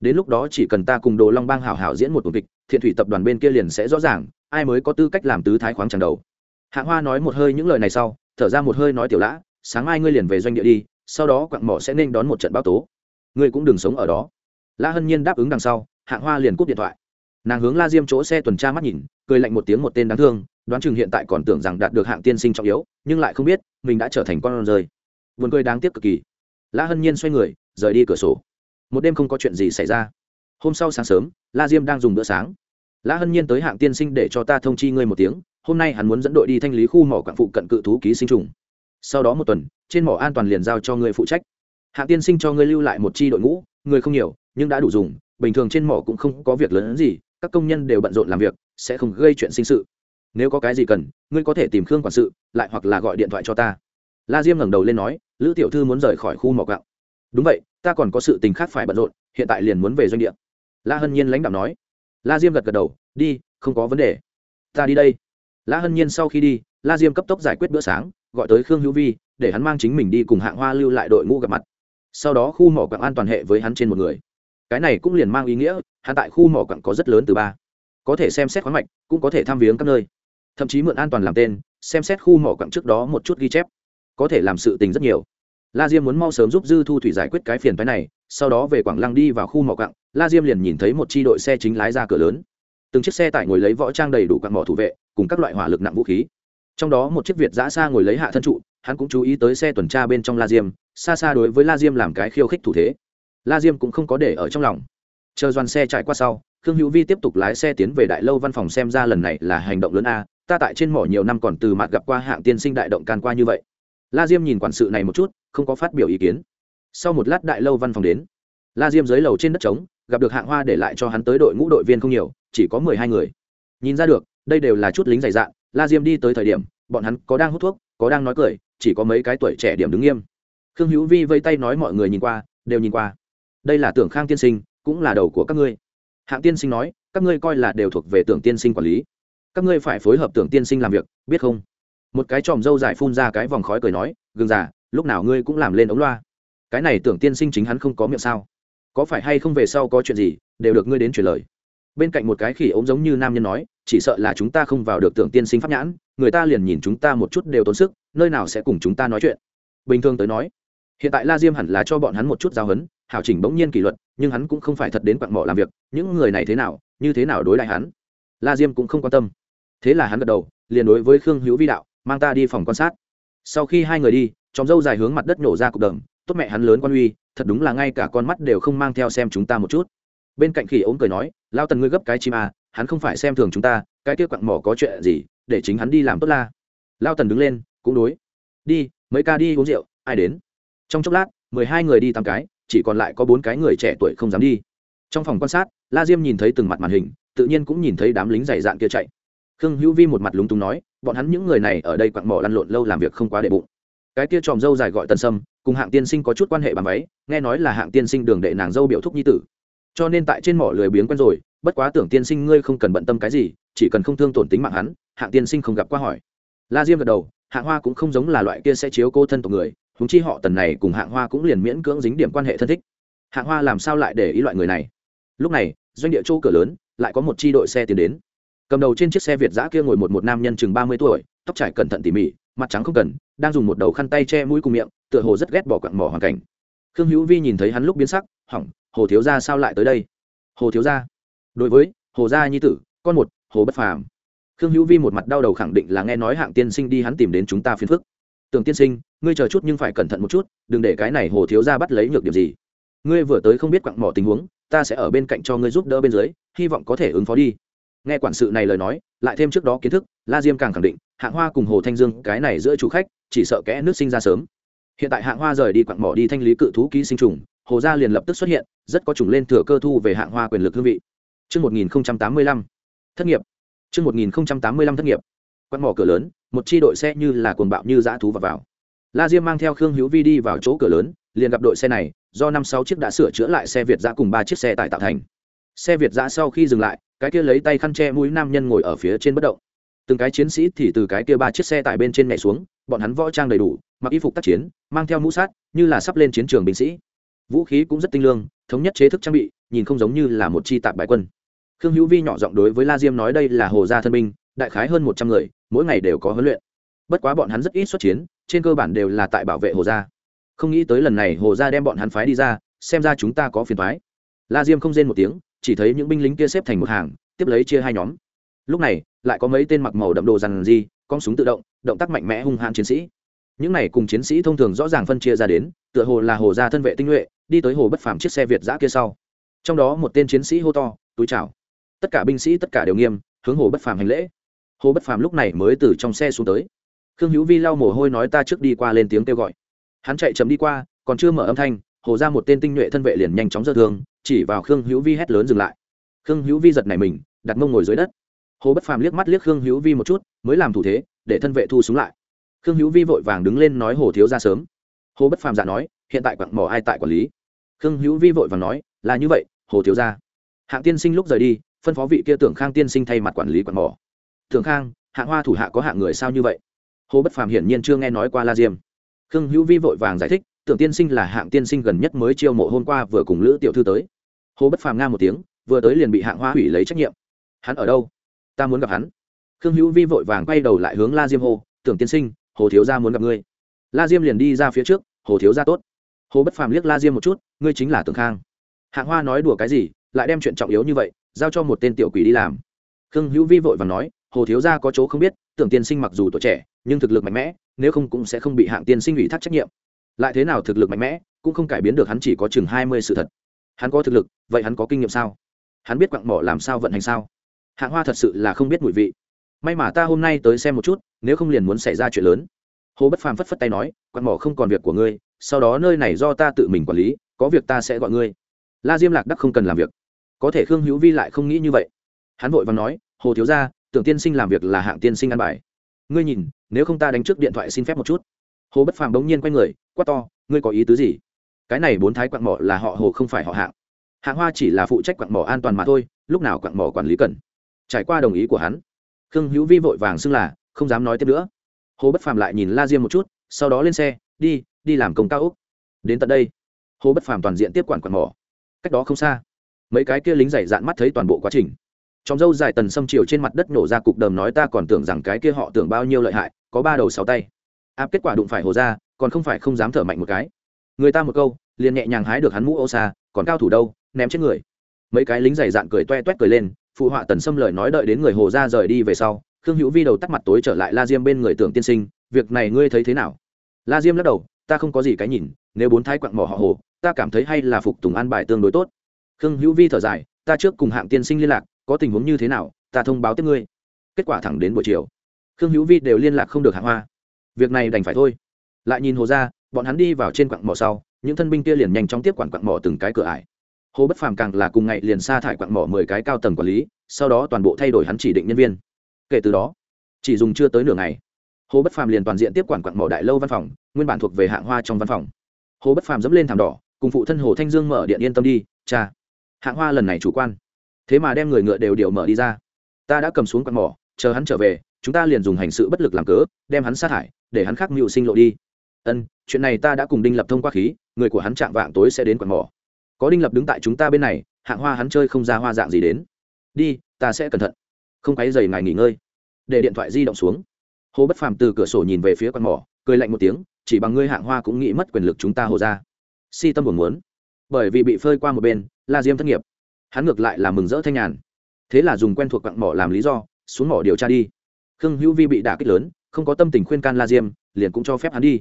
S1: Đến lúc đó chỉ cần ta cùng đồ long bang hảo hảo diễn một tuần kịch thiện thủy tập đoàn bên kia liền sẽ rõ ràng ai mới có tư cách làm tứ thái khoáng tràng đầu. Hạng hoa nói một hơi những lời này sau thở ra một hơi nói tiểu lã sáng mai ngươi liền về doanh địa đi sau đó quặng mỏ sẽ nên đón một trận báo tố. Ngươi cũng đừng sống ở đó. Lã hân nhiên đáp ứng đằng sau hạng hoa liền cúp điện thoại nàng hướng la diêm chỗ xe tuần tra mắt nhìn, cười lạnh một tiếng một tên đáng thương, đoán chừng hiện tại còn tưởng rằng đạt được hạng tiên sinh trọng yếu, nhưng lại không biết, mình đã trở thành con rơi. Vườn cười đáng tiếc cực kỳ. La hân nhiên xoay người, rời đi cửa sổ. Một đêm không có chuyện gì xảy ra. Hôm sau sáng sớm, la diêm đang dùng bữa sáng. La hân nhiên tới hạng tiên sinh để cho ta thông chi ngươi một tiếng, hôm nay hắn muốn dẫn đội đi thanh lý khu mỏ quảng phụ cận cự thú ký sinh trùng. Sau đó một tuần, trên mỏ an toàn liền giao cho ngươi phụ trách. Hạng tiên sinh cho ngươi lưu lại một chi đội ngũ, người không nhiều, nhưng đã đủ dùng, bình thường trên mỏ cũng không có việc lớn hơn gì các công nhân đều bận rộn làm việc, sẽ không gây chuyện sinh sự. Nếu có cái gì cần, ngươi có thể tìm khương quản sự, lại hoặc là gọi điện thoại cho ta. La diêm ngẩng đầu lên nói, lữ tiểu thư muốn rời khỏi khu mỏ gạo. Đúng vậy, ta còn có sự tình khác phải bận rộn, hiện tại liền muốn về doanh địa. La hân nhiên lãnh đạo nói. La diêm gật gật đầu, đi, không có vấn đề. Ta đi đây. La hân nhiên sau khi đi, la diêm cấp tốc giải quyết bữa sáng, gọi tới khương hữu vi, để hắn mang chính mình đi cùng hạng hoa lưu lại đội ngũ gặp mặt. Sau đó khu mỏ quạng an toàn hệ với hắn trên một người cái này cũng liền mang ý nghĩa, hắn tại khu mỏ quặng có rất lớn từ ba. Có thể xem xét khoáng mạch, cũng có thể tham viếng các nơi. Thậm chí mượn an toàn làm tên, xem xét khu mỏ quặng trước đó một chút ghi chép. Có thể làm sự tình rất nhiều. La diêm muốn mau sớm giúp dư thu thủy giải quyết cái phiền phái này, sau đó về quảng lăng đi vào khu mỏ quặng, la diêm liền nhìn thấy một c h i đội xe chính lái ra cửa lớn. Từng chiếc xe tải ngồi lấy võ trang đầy đủ quặng mỏ thủ vệ, cùng các loại hỏa lực nặng vũ khí. Trong đó một chiếc việt giã xa ngồi lấy hạ thân trụ, hắn cũng chú ý tới xe tuần tra bên trong la diêm, xa xa đối với la diêm làm cái khiêu khích thủ thế la diêm cũng không có để ở trong lòng. Chờ đoàn xe chạy qua sau, khương hữu vi tiếp tục lái xe tiến về đại lâu văn phòng xem ra lần này là hành động lớn a, ta tại trên mỏ nhiều năm còn từ mặt gặp qua hạng tiên sinh đại động can qua như vậy. La diêm nhìn quản sự này một chút, không có phát biểu ý kiến. Sau một lát đại lâu văn phòng đến, la diêm dưới lầu trên đất trống, gặp được hạng hoa để lại cho hắn tới đội ngũ đội viên không nhiều, chỉ có mười hai người. Nhìn ra được, đây đều là chút lính dày dạn, la diêm đi tới thời điểm, bọn hắn có đang hút thuốc, có đang nói cười, chỉ có mấy cái tuổi trẻ điểm đứng nghiêm. Khương hữu vi vây tay nói mọi người nhìn qua, đều nhìn qua đây là tưởng khang tiên sinh cũng là đầu của các ngươi. Hạng tiên sinh nói các ngươi coi là đều thuộc về tưởng tiên sinh quản lý. Các ngươi phải phối hợp tưởng tiên sinh làm việc biết không? Một cái tròm dâu dài phun ra cái vòng khói cười nói gừng giả, lúc nào ngươi cũng làm lên ống loa. Cái này tưởng tiên sinh chính hắn không có miệng sao? Có phải hay không về sau có chuyện gì đều được ngươi đến truyền lời. Bên cạnh một cái khỉ ống giống như nam nhân nói chỉ sợ là chúng ta không vào được tưởng tiên sinh pháp nhãn người ta liền nhìn chúng ta một chút đều tốn sức nơi nào sẽ cùng chúng ta nói chuyện. Bình thường tới nói hiện tại la diêm hẳn là cho bọn hắn một chút giáo huấn hảo chỉnh bỗng nhiên kỷ luật, nhưng hắn cũng không phải thật đến quặng mỏ làm việc, những người này thế nào, như thế nào đối lại hắn? La diêm cũng không quan tâm. Thế là hắn gật đầu, liền đối với khương hữu vi đạo, mang ta đi phòng quan sát. Sau khi hai người đi chóm dâu dài hướng mặt đất nổ ra cục đầm, tốt mẹ hắn lớn quan uy, thật đúng là ngay cả con mắt đều không mang theo xem chúng ta một chút. Bên cạnh khỉ ốm cười nói lao tần ngươi gấp cái chim à hắn không phải xem thường chúng ta, cái kia quặng mỏ có chuyện gì, để chính hắn đi làm tốt la. Lao tần đứng lên, cũng đối, đi, mấy ca đi uống rượu, ai đến? Trong chốc lát, mười hai người đi tám cái chỉ còn lại có bốn cái người trẻ tuổi không dám đi. Trong phòng quan sát, la diêm nhìn thấy từng mặt màn hình, tự nhiên cũng nhìn thấy đám lính dày dạn kia chạy. Khương hữu vi một mặt lúng túng nói, bọn hắn những người này ở đây quặn mỏ lăn lộn lâu làm việc không quá đệ bụng. Cái kia tròm dâu dài gọi Tần sâm, cùng hạng tiên sinh có chút quan hệ bằng váy, nghe nói là hạng tiên sinh đường đệ nàng dâu biểu thúc nhi tử. Cho nên tại trên mỏ lười biếng quen rồi, bất quá tưởng tiên sinh ngươi không cần bận tâm cái gì, chỉ cần không thương tổn tính mạng hắn, hạng tiên sinh không gặp qua hỏi. La diêm gật đầu hạng hoa cũng không giống là loại kia sẽ chiếu cô thân tộc người húng chi họ tần này cùng hạng hoa cũng liền miễn cưỡng dính điểm quan hệ thân thích. Hạng hoa làm sao lại để ý loại người này? Lúc này, doanh địa chỗ cửa lớn, lại có một chi đội xe tiến đến. Cầm đầu trên chiếc xe việt giã kia ngồi một một nam nhân chừng ba mươi tuổi, tóc trải cẩn thận tỉ mỉ, mặt trắng không cần, đang dùng một đầu khăn tay che mũi cùng miệng, tựa hồ rất ghét bỏ quặng mỏ hoàn cảnh. Khương hữu vi nhìn thấy hắn lúc biến sắc, hỏng, hồ thiếu gia sao lại tới đây? Hồ thiếu gia. Đối với, hồ gia nhi tử, con một, hồ bất phàm. Khương hữu vi một mặt đau đầu khẳng định là nghe nói hạng tiên sinh đi hắn tìm đến chúng ta phiền phức tưởng tiên sinh ngươi chờ chút nhưng phải cẩn thận một chút đừng để cái này hồ thiếu gia bắt lấy nhược điểm gì ngươi vừa tới không biết quặng mỏ tình huống ta sẽ ở bên cạnh cho ngươi giúp đỡ bên dưới hy vọng có thể ứng phó đi nghe quản sự này lời nói lại thêm trước đó kiến thức la diêm càng khẳng định hạng hoa cùng hồ thanh dương cái này giữa chủ khách chỉ sợ kẽ nước sinh ra sớm hiện tại hạng hoa rời đi quặng mỏ đi thanh lý cự thú ký sinh trùng hồ gia liền lập tức xuất hiện rất có chủng lên thừa cơ thu về hạng hoa quyền lực hương vị Trước 1085, thất nghiệp. Trước 1085 thất nghiệp. Quặng mỏ cửa lớn, một chi đội xe như là cuồng bạo như dã thú vào vào. La Diêm mang theo Khương Hữu Vi đi vào chỗ cửa lớn, liền gặp đội xe này, do năm sáu chiếc đã sửa chữa lại xe Việt giã cùng ba chiếc xe tải tạo thành. Xe Việt giã sau khi dừng lại, cái kia lấy tay khăn che mũi nam nhân ngồi ở phía trên bất động từng cái chiến sĩ thì từ cái kia ba chiếc xe tải bên trên nhảy xuống bọn hắn võ trang đầy đủ mặc y phục tác chiến mang theo mũ sát như là sắp lên chiến trường binh sĩ vũ khí cũng rất tinh lương thống nhất chế thức trang bị nhìn không giống như là một chi tạp bài quân khương hữu vi nhỏ giọng đối với la diêm nói đây là hồ gia thân binh đại khái hơn một trăm người, mỗi ngày đều có huấn luyện. Bất quá bọn hắn rất ít xuất chiến, trên cơ bản đều là tại bảo vệ hồ gia. Không nghĩ tới lần này hồ gia đem bọn hắn phái đi ra, xem ra chúng ta có phiền thoái la diêm không rên một tiếng, chỉ thấy những binh lính kia xếp thành một hàng, tiếp lấy chia hai nhóm. Lúc này, lại có mấy tên mặc màu đậm đồ rằng gì con súng tự động động tác mạnh mẽ hung hãn chiến sĩ. Những này cùng chiến sĩ thông thường rõ ràng phân chia ra đến, tựa hồ là hồ gia thân vệ tinh nhuệ, đi tới hồ bất phàm chiếc xe việt giã kia sau. Trong đó một tên chiến sĩ hô to, túi chào. Tất cả binh sĩ, tất cả đều nghiêm, hướng hồ bất phàm hành lễ hồ bất phàm lúc này mới từ trong xe xuống tới. Khương hữu vi lau mồ hôi nói ta trước đi qua lên tiếng kêu gọi. Hắn chạy chấm đi qua, còn chưa mở âm thanh, hồ ra một tên tinh nhuệ thân vệ liền nhanh chóng dơ thương, chỉ vào khương hữu vi hét lớn dừng lại. Khương hữu vi giật này mình, đặt mông ngồi dưới đất. Hồ bất phàm liếc mắt liếc khương hữu vi một chút, mới làm thủ thế, để thân vệ thu súng lại. Khương hữu vi vội vàng đứng lên nói hồ thiếu ra sớm. Hồ bất phàm giả nói, hiện tại quặng mỏ ai tại quản lý? Khương hữu vi vội vàng nói, là như vậy, hồ thiếu ra hạng tiên sinh lúc rời đi, phân phó vị kia tưởng khang tiên sinh thay mặt quản lý quặng mỏ tưởng khang hạng hoa thủ hạ có hạng người sao như vậy? Hồ bất phàm hiển nhiên chưa nghe nói qua la diêm. Khương hữu vi vội vàng giải thích, tưởng tiên sinh là hạng tiên sinh gần nhất mới chiêu mộ hôm qua vừa cùng lữ tiểu thư tới. Hồ bất phàm nga một tiếng, vừa tới liền bị hạng hoa hủy lấy trách nhiệm. Hắn ở đâu? Ta muốn gặp hắn. Khương hữu vi vội vàng quay đầu lại hướng la diêm hô, tưởng tiên sinh, hồ thiếu gia muốn gặp ngươi. La diêm liền đi ra phía trước, hồ thiếu gia tốt. Hồ bất phàm liếc la diêm một chút, ngươi chính là tưởng khang. Hạng hoa nói đùa cái gì, lại đem chuyện trọng yếu như vậy, giao cho một tên tiểu quỷ đi làm. Khương hữu vi vội vàng nói hồ thiếu gia có chỗ không biết, tưởng tiên sinh mặc dù tuổi trẻ, nhưng thực lực mạnh mẽ, nếu không cũng sẽ không bị hạng tiên sinh ủy thác trách nhiệm. Lại thế nào thực lực mạnh mẽ, cũng không cải biến được hắn chỉ có chừng hai mươi sự thật. Hắn có thực lực, vậy hắn có kinh nghiệm sao? Hắn biết quặng mỏ làm sao vận hành sao? Hạng hoa thật sự là không biết mùi vị. May mà ta hôm nay tới xem một chút, nếu không liền muốn xảy ra chuyện lớn. Hồ bất phàm phất phất tay nói, quặng mỏ không còn việc của ngươi, sau đó nơi này do ta tự mình quản lý, có việc ta sẽ gọi ngươi. La diêm lạc đắc không cần làm việc. Có thể khương hữu vi lại không nghĩ như vậy. Hắn vội và nói, hồ thiếu ra tưởng tiên sinh làm việc là hạng tiên sinh ăn bài. Ngươi nhìn, nếu không ta đánh trước điện thoại xin phép một chút. Hồ bất phàm bỗng nhiên quay người, quát to, ngươi có ý tứ gì? Cái này bốn thái quặng mỏ là họ hồ không phải họ hạng. Hạng hoa chỉ là phụ trách quặng mỏ an toàn mà thôi, lúc nào quặng mỏ quản lý cần? Trải qua đồng ý của hắn. Khương hữu vi vội vàng xưng là, không dám nói tiếp nữa. Hồ bất phàm lại nhìn la diêm một chút, sau đó lên xe, đi đi làm công cao úc đến tận đây, hồ bất phàm toàn diện tiếp quản quặng mỏ. Cách đó không xa, mấy cái kia lính dày dạn mắt thấy toàn bộ quá trình trong dâu dài tần xâm chiều trên mặt đất nổ ra cục đờm nói ta còn tưởng rằng cái kia họ tưởng bao nhiêu lợi hại, có ba đầu sáu tay. Áp kết quả đụng phải hồ ra, còn không phải không dám thở mạnh một cái. Người ta một câu, liền nhẹ nhàng hái được hắn mũ ô xa, còn cao thủ đâu, ném chết người. Mấy cái lính dày dạn cười toe toét cười lên, phụ họa tần xâm lời nói đợi đến người hồ ra rời đi về sau, khương hữu vi đầu tắt mặt tối trở lại la diêm bên người tưởng tiên sinh, việc này ngươi thấy thế nào? La diêm lắc đầu, ta không có gì cái nhìn, nếu bốn thái quặng mỏ họ hồ, ta cảm thấy hay là phục tùng an bài tương đối tốt. Khương hữu vi thở dài, ta trước cùng hạng tiên sinh liên lạc có tình huống như thế nào, ta thông báo tiếp ngươi. Kết quả thẳng đến buổi chiều, khương hữu vi đều liên lạc không được hạng hoa. Việc này đành phải thôi. Lại nhìn hồ ra bọn hắn đi vào trên quặng mỏ sau, những thân binh kia liền nhanh chóng tiếp quản quặng mỏ từng cái cửa ải. Hồ bất phàm càng là cùng ngày liền sa thải quặng mỏ mười cái cao tầng quản lý, sau đó toàn bộ thay đổi hắn chỉ định nhân viên. Kể từ đó, chỉ dùng chưa tới nửa ngày, hồ bất phàm liền toàn diện tiếp quản quặng mỏ đại lâu văn phòng, nguyên bản thuộc về hạng hoa trong văn phòng. Hồ bất phàm dẫm lên thảm đỏ, cùng phụ thân hồ thanh dương mở điện yên tâm đi, cha hạng hoa lần này chủ quan thế mà đem người ngựa đều điều mở đi ra. Ta đã cầm xuống quạt mỏ, chờ hắn trở về, chúng ta liền dùng hành sự bất lực làm cớ, đem hắn sát hại, để hắn khắc mưu sinh lộ đi. Ân, chuyện này ta đã cùng đinh lập thông qua khí, người của hắn chạm vạng tối sẽ đến quạt mỏ. Có đinh lập đứng tại chúng ta bên này, hạng hoa hắn chơi không ra hoa dạng gì đến. Đi, ta sẽ cẩn thận. Không quấy dày ngài nghỉ ngơi. Để điện thoại di động xuống. Hồ bất phàm từ cửa sổ nhìn về phía quạt mỏ, cười lạnh một tiếng, chỉ bằng ngươi hạng hoa cũng nghĩ mất quyền lực chúng ta hồ ra. Si tâm buồn muốn. Bởi vì bị phơi qua một bên, la diêm thất nghiệp hắn ngược lại là mừng rỡ thanh nhàn. Thế là dùng quen thuộc quặng mỏ làm lý do, xuống mỏ điều tra đi. Khương hữu vi bị đả kích lớn, không có tâm tình khuyên can la diêm, liền cũng cho phép hắn đi.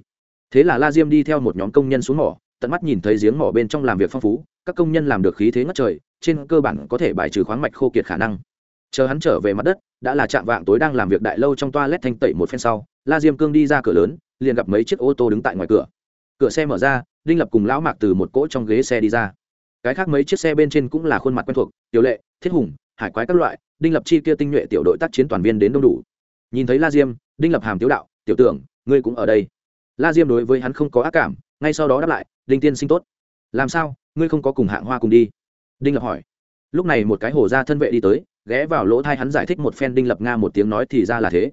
S1: Thế là la diêm đi theo một nhóm công nhân xuống mỏ, tận mắt nhìn thấy giếng mỏ bên trong làm việc phong phú, các công nhân làm được khí thế ngất trời, trên cơ bản có thể bài trừ khoáng mạch khô kiệt khả năng. Chờ hắn trở về mặt đất, đã là chạm vạng tối đang làm việc đại lâu trong toa lét thanh tẩy một phen sau, la diêm cương đi ra cửa lớn, liền gặp mấy chiếc ô tô đứng tại ngoài cửa. Cửa xe mở ra, đinh lập cùng lão mạc từ một cỗ trong ghế xe đi ra cái khác mấy chiếc xe bên trên cũng là khuôn mặt quen thuộc, tiểu lệ, thiết hùng, hải quái các loại, đinh lập chi kia tinh nhuệ tiểu đội tác chiến toàn viên đến đông đủ. Nhìn thấy la diêm, đinh lập hàm tiếu đạo, tiểu tưởng, ngươi cũng ở đây. La diêm đối với hắn không có ác cảm, ngay sau đó đáp lại, đinh tiên sinh tốt. Làm sao? Ngươi không có cùng hạng hoa cùng đi? Đinh lập hỏi. Lúc này một cái hồ gia thân vệ đi tới, ghé vào lỗ thai hắn giải thích một phen đinh lập nga một tiếng nói thì ra là thế.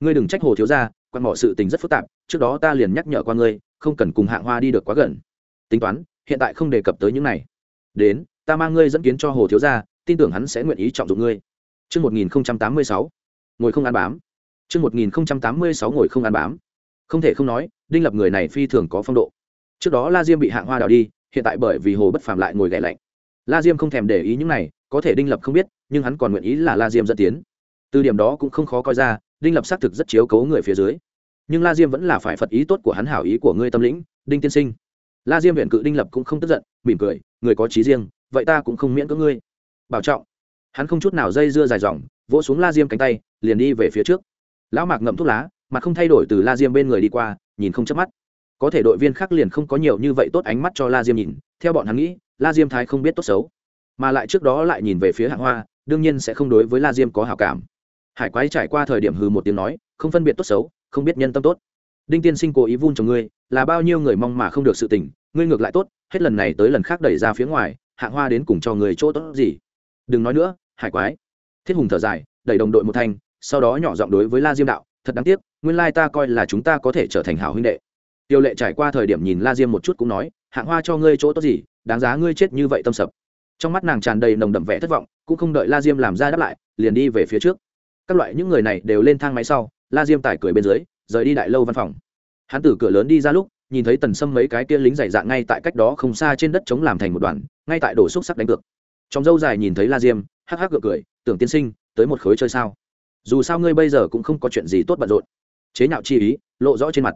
S1: Ngươi đừng trách hồ thiếu gia, quan mọi sự tình rất phức tạp, trước đó ta liền nhắc nhở qua ngươi, không cần cùng hạng hoa đi được quá gần. Tính toán, hiện tại không đề cập tới những này đến ta mang ngươi dẫn kiến cho hồ thiếu gia tin tưởng hắn sẽ nguyện ý trọng dụng ngươi Trước 1086, ngồi không ăn bám. Trước 1086 ngồi không ăn bám. Không thể không nói, Đinh Lập người này phi thường có phong độ. Trước đó La Diêm bị hạng hoa đào đi, hiện tại bởi vì Hồ Bất Phàm lại ngồi gậy lạnh. La Diêm không thèm để ý những này, có thể Đinh Lập không biết, nhưng hắn còn nguyện ý là La Diêm dẫn tiến. Từ điểm đó cũng không khó coi ra, Đinh Lập xác thực rất chiếu cố người phía dưới. Nhưng La Diêm vẫn là phải phật ý tốt của hắn hảo ý của ngươi tâm lĩnh, Đinh tiên sinh. La Diêm viện cự Đinh Lập cũng không tức giận, mỉm cười, người có trí riêng, vậy ta cũng không miễn cưỡng ngươi. Bảo trọng. Hắn không chút nào dây dưa dài dòng, vỗ xuống La Diêm cánh tay, liền đi về phía trước. Lão Mạc ngậm thuốc lá, mặt không thay đổi từ La Diêm bên người đi qua, nhìn không chớp mắt có thể đội viên khác liền không có nhiều như vậy tốt ánh mắt cho la diêm nhìn theo bọn hắn nghĩ la diêm thái không biết tốt xấu mà lại trước đó lại nhìn về phía hạng hoa đương nhiên sẽ không đối với la diêm có hảo cảm hải quái trải qua thời điểm hừ một tiếng nói không phân biệt tốt xấu không biết nhân tâm tốt đinh tiên sinh cố ý vun chồng ngươi là bao nhiêu người mong mà không được sự tình ngươi ngược lại tốt, hết lần này tới lần khác đẩy ra phía ngoài hạng hoa đến cùng cho người chỗ tốt gì. Đừng nói nữa, hải quái. Thiết hùng thở dài, đẩy đồng đội một thanh sau đó nhỏ giọng đối với la diêm đạo, thật đáng tiếc, nguyên lai ta coi là chúng ta có thể trở thành hảo huynh đệ. Tiêu lệ trải qua thời điểm nhìn la diêm một chút cũng nói hạng hoa cho ngươi chỗ tốt gì, đáng giá ngươi chết như vậy tâm sập. Trong mắt nàng tràn đầy nồng đậm vẻ thất vọng, cũng không đợi la diêm làm ra đáp lại, liền đi về phía trước. Các loại những người này đều lên thang máy sau, la diêm tải cười bên dưới, rời đi đại lâu văn phòng. Hắn từ cửa lớn đi ra lúc nhìn thấy tần sâm mấy cái kia lính dày dạng ngay tại cách đó không xa trên đất chống làm thành một đoàn, ngay tại đổ xúc sắc đánh cược. Trong dâu dài nhìn thấy la diêm, hắc hắc gượng cười, tưởng tiên sinh, tới một khối chơi sao? Dù sao ngươi bây giờ cũng không có chuyện gì tốt bận rộn. Chế nhạo chi ý, lộ rõ trên mặt.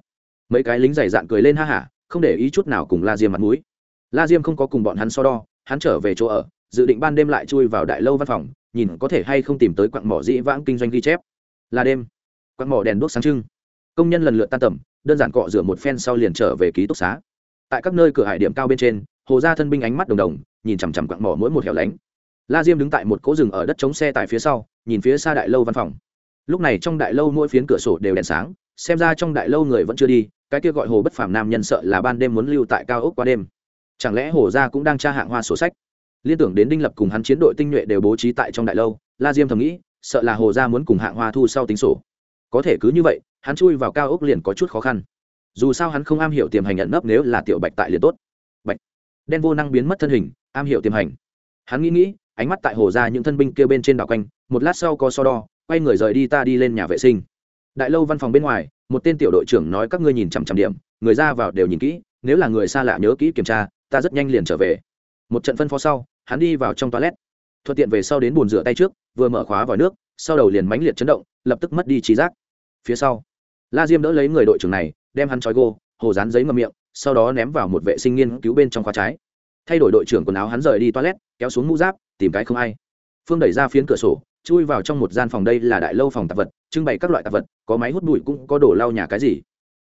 S1: Mấy cái lính dày dạn cười lên ha hả, không để ý chút nào cùng la diêm mặt mũi. La diêm không có cùng bọn hắn so đo, hắn trở về chỗ ở, dự định ban đêm lại chui vào đại lâu văn phòng, nhìn có thể hay không tìm tới quặng mỏ dĩ vãng kinh doanh ghi chép. Là đêm. Quặng mỏ đèn đuốc sáng trưng. Công nhân lần lượt tan tầm đơn giản cọ rửa một phen sau liền trở về ký túc xá. Tại các nơi cửa hải điểm cao bên trên, hồ gia thân binh ánh mắt đồng đồng, nhìn chằm chằm quặng mỏ mỗi một hẻo lánh. La diêm đứng tại một cỗ rừng ở đất chống xe tại phía sau, nhìn phía xa đại lâu văn phòng. Lúc này trong đại lâu mỗi phiến cửa sổ đều đèn sáng, xem ra trong đại lâu người vẫn chưa đi, cái kia gọi hồ bất phàm nam nhân sợ là ban đêm muốn lưu tại cao ốc qua đêm. Chẳng lẽ hồ gia cũng đang tra hạng hoa sổ sách? Liên tưởng đến đinh lập cùng hắn chiến đội tinh nhuệ đều bố trí tại trong đại lâu, la diêm thầm nghĩ, sợ là hồ gia muốn cùng hạng hoa thu sau tính sổ có thể cứ như vậy, hắn chui vào cao ốc liền có chút khó khăn. Dù sao hắn không am hiểu tiềm hành nhận nấp nếu là tiểu bạch tại liền tốt. Bạch. Đen vô năng biến mất thân hình, am hiểu tiềm hành. Hắn nghĩ nghĩ, ánh mắt tại hồ ra những thân binh kia bên trên đảo quanh, một lát sau có so đo, quay người rời đi ta đi lên nhà vệ sinh. Đại lâu văn phòng bên ngoài, một tên tiểu đội trưởng nói các ngươi nhìn chằm chằm điểm, người ra vào đều nhìn kỹ, nếu là người xa lạ nhớ kỹ kiểm tra, ta rất nhanh liền trở về. Một trận phân phó sau, hắn đi vào trong toilet. Thuận tiện về sau đến bồn rửa tay trước, vừa mở khóa vào nước, sau đầu liền mãnh liệt chấn động, lập tức mất đi trí giác phía sau. La diêm đỡ lấy người đội trưởng này, đem hắn trói gô, hồ dán giấy ngậm miệng, sau đó ném vào một vệ sinh nghiên cứu bên trong khóa trái. Thay đổi đội trưởng quần áo hắn rời đi toilet, kéo xuống mũ giáp, tìm cái không ai. Phương đẩy ra phiến cửa sổ, chui vào trong một gian phòng đây là đại lâu phòng tạp vật, trưng bày các loại tạp vật, có máy hút bụi cũng có đổ lau nhà cái gì.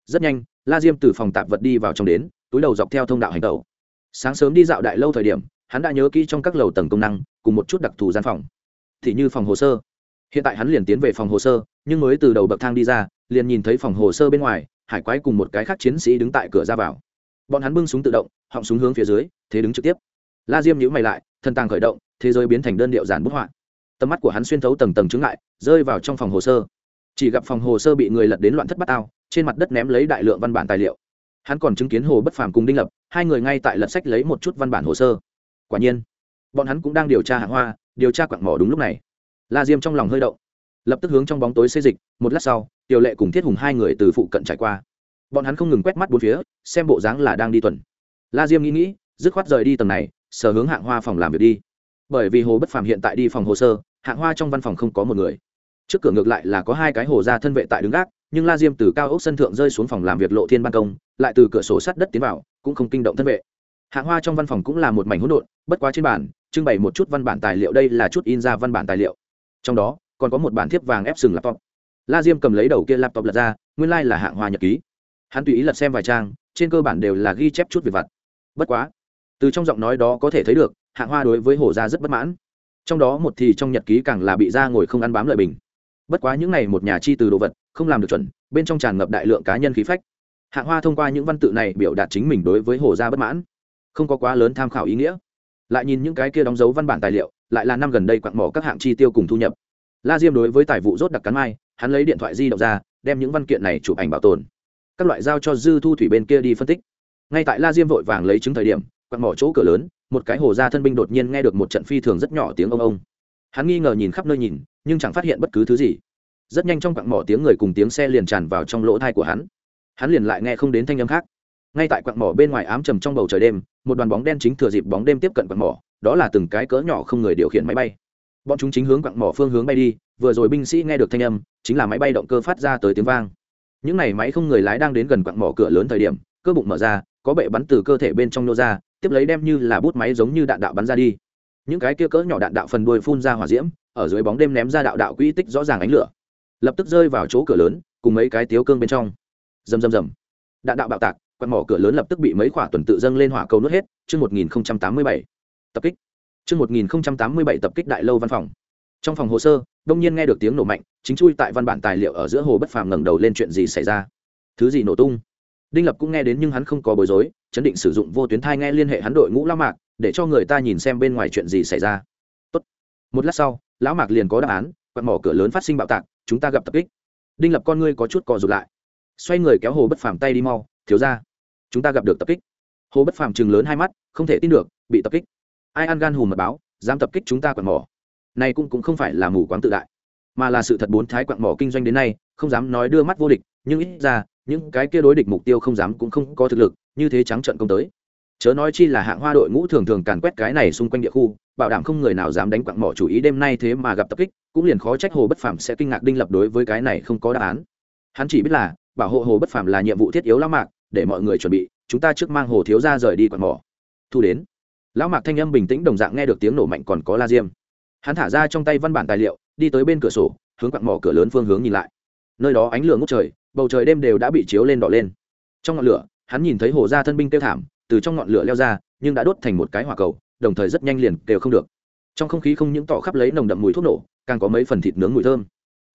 S1: Rất nhanh, la diêm từ phòng tạp vật đi vào trong đến, túi đầu dọc theo thông đạo hành tẩu. Sáng sớm đi dạo đại lâu thời điểm, hắn đã nhớ kỹ trong các lầu tầng công năng, cùng một chút đặc thù gian phòng. Thì như phòng hồ sơ hiện tại hắn liền tiến về phòng hồ sơ, nhưng mới từ đầu bậc thang đi ra, liền nhìn thấy phòng hồ sơ bên ngoài, hải quái cùng một cái khác chiến sĩ đứng tại cửa ra vào. Bọn hắn bưng súng tự động, họng súng hướng phía dưới, thế đứng trực tiếp. La diêm nhữ mày lại thân tàng khởi động, thế giới biến thành đơn điệu giản bút họa. Tầm mắt của hắn xuyên thấu tầng tầng chứng lại rơi vào trong phòng hồ sơ. Chỉ gặp phòng hồ sơ bị người lật đến loạn thất bát ao, trên mặt đất ném lấy đại lượng văn bản tài liệu. Hắn còn chứng kiến hồ bất phàm cùng đinh lập, hai người ngay tại lật sách lấy một chút văn bản hồ sơ. Quả nhiên, bọn hắn cũng đang điều tra hạng hoa, điều tra quặng mỏ đúng lúc này la diêm trong lòng hơi động, lập tức hướng trong bóng tối xây dịch, một lát sau, tiểu lệ cùng thiết hùng hai người từ phụ cận trải qua. Bọn hắn không ngừng quét mắt bốn phía, xem bộ dáng là đang đi tuần. La diêm nghĩ nghĩ, dứt khoát rời đi tầng này sở hướng hạng hoa phòng làm việc đi. Bởi vì hồ bất phàm hiện tại đi phòng hồ sơ, hạng hoa trong văn phòng không có một người. Trước cửa ngược lại là có hai cái hồ gia thân vệ tại đứng gác, nhưng la diêm từ cao ốc sân thượng rơi xuống phòng làm việc lộ thiên ban công, lại từ cửa sổ sắt đất tiến vào, cũng không kinh động thân vệ. Hạng hoa trong văn phòng cũng là một mảnh hỗn độn, bất quá trên bản trưng bày một chút văn bản tài liệu, đây là chút in ra văn bản tài liệu trong đó, còn có một bản thiếp vàng ép sừng laptop. La diêm cầm lấy đầu kia laptop lật ra, nguyên lai、like、là hạng hoa nhật ký. Hắn tùy ý lật xem vài trang, trên cơ bản đều là ghi chép chút việc vặt. Bất quá, từ trong giọng nói đó có thể thấy được, hạng hoa đối với hồ gia rất bất mãn. Trong đó một thì trong nhật ký càng là bị ra ngồi không ăn bám lợi bình. Bất quá những n à y một nhà chi từ đồ vật, không làm được chuẩn, bên trong tràn ngập đại lượng cá nhân khí phách. Hạng hoa thông qua những văn tự này biểu đạt chính mình đối với hồ gia bất mãn. Không có quá lớn tham khảo ý nghĩa. Lại nhìn những cái kia đóng dấu văn bản tài liệu lại là năm gần đây quặng mỏ các hạng chi tiêu cùng thu nhập. La diêm đối với tài vụ rốt đặc cắn mai, hắn lấy điện thoại di động ra, đem những văn kiện này chụp ảnh bảo tồn. Các loại giao cho dư thu thủy bên kia đi phân tích. Ngay tại la diêm vội vàng lấy chứng thời điểm, quặng mỏ chỗ cửa lớn, một cái hồ gia thân binh đột nhiên nghe được một trận phi thường rất nhỏ tiếng ông ông. Hắn nghi ngờ nhìn khắp nơi nhìn, nhưng chẳng phát hiện bất cứ thứ gì. Rất nhanh trong quặng mỏ tiếng người cùng tiếng xe liền tràn vào trong lỗ thai của hắn. Hắn liền lại nghe không đến thanh âm khác. Ngay tại quặng mỏ bên ngoài ám trầm trong bầu trời đêm, một đoàn bóng đen chính thừa dịp bóng đêm tiếp cận quặng mỏ đó là từng cái cỡ nhỏ không người điều khiển máy bay. Bọn chúng chính hướng quặng mỏ phương hướng bay đi, vừa rồi binh sĩ nghe được thanh âm, chính là máy bay động cơ phát ra tới tiếng vang. Những này máy không người lái đang đến gần quặng mỏ cửa lớn thời điểm, cơ bụng mở ra, có bệ bắn từ cơ thể bên trong nô ra, tiếp lấy đem như là bút máy giống như đạn đạo bắn ra đi. Những cái kia cỡ nhỏ đạn đạo phần đuôi phun ra hỏa diễm, ở dưới bóng đêm ném ra đạo đạo quỹ tích rõ ràng ánh lửa. Lập tức rơi vào chỗ cửa lớn, cùng mấy cái tiếu cương bên trong. Rầm rầm rầm. Đạn đạo bạo tạc quạt mỏ cửa lớn lập tức bị mấy quả tuần tự dâng lên hỏa cầu nuốt hết, chương một nghìn tám mươi bảy tập kích. Chương một nghìn tám mươi bảy tập kích đại lâu văn phòng. Trong phòng hồ sơ, đông nhiên nghe được tiếng nổ mạnh, chính chui tại văn bản tài liệu ở giữa hồ bất phàm ngẩng đầu lên chuyện gì xảy ra. Thứ gì nổ tung? Đinh lập cũng nghe đến nhưng hắn không có bối rối, chấn định sử dụng vô tuyến thai nghe liên hệ hắn đội ngũ lao mạc, để cho người ta nhìn xem bên ngoài chuyện gì xảy ra. Tốt. một lát sau, lão mạc liền có đáp án quạt mỏ cửa lớn phát sinh bạo tạc, chúng ta gặp tập kích. Đinh lập con ngươi có chút cò rụt lại. Xoay người kéo hồ bất phàm tay đi mau, thiếu ra chúng ta gặp được tập kích. Hồ bất phàm chừng lớn hai mắt, không thể tin được, bị tập kích ai ăn gan hùm mật báo, dám tập kích chúng ta quặn mỏ. Này cũng cũng không phải là mù quáng tự đại, mà là sự thật bốn thái quặng mỏ kinh doanh đến nay, không dám nói đưa mắt vô địch, nhưng ít ra, những cái kia đối địch mục tiêu không dám cũng không có thực lực, như thế trắng trận công tới. Chớ nói chi là hạng hoa đội ngũ thường thường càn quét cái này xung quanh địa khu, bảo đảm không người nào dám đánh quặng mỏ chủ ý đêm nay thế mà gặp tập kích, cũng liền khó trách hồ bất phàm sẽ kinh ngạc đinh lập đối với cái này không có đáp án. Hắn chỉ biết là, bảo hộ hồ bất phàm là nhiệm vụ thiết yếu lắm mạc để mọi người chuẩn bị, chúng ta trước mang hồ thiếu ra rời đi quặng mỏ. Thu đến lão mạc thanh âm bình tĩnh đồng dạng nghe được tiếng nổ mạnh còn có la diêm. Hắn thả ra trong tay văn bản tài liệu, đi tới bên cửa sổ, hướng quặn mỏ cửa lớn phương hướng nhìn lại. Nơi đó ánh lửa ngút trời, bầu trời đêm đều đã bị chiếu lên đỏ lên. Trong ngọn lửa, hắn nhìn thấy hồ gia thân binh kêu thảm, từ trong ngọn lửa leo ra, nhưng đã đốt thành một cái hỏa cầu, đồng thời rất nhanh liền đều không được. Trong không khí không những tỏ khắp lấy nồng đậm mùi thuốc nổ, càng có mấy phần thịt nướng mùi thơm.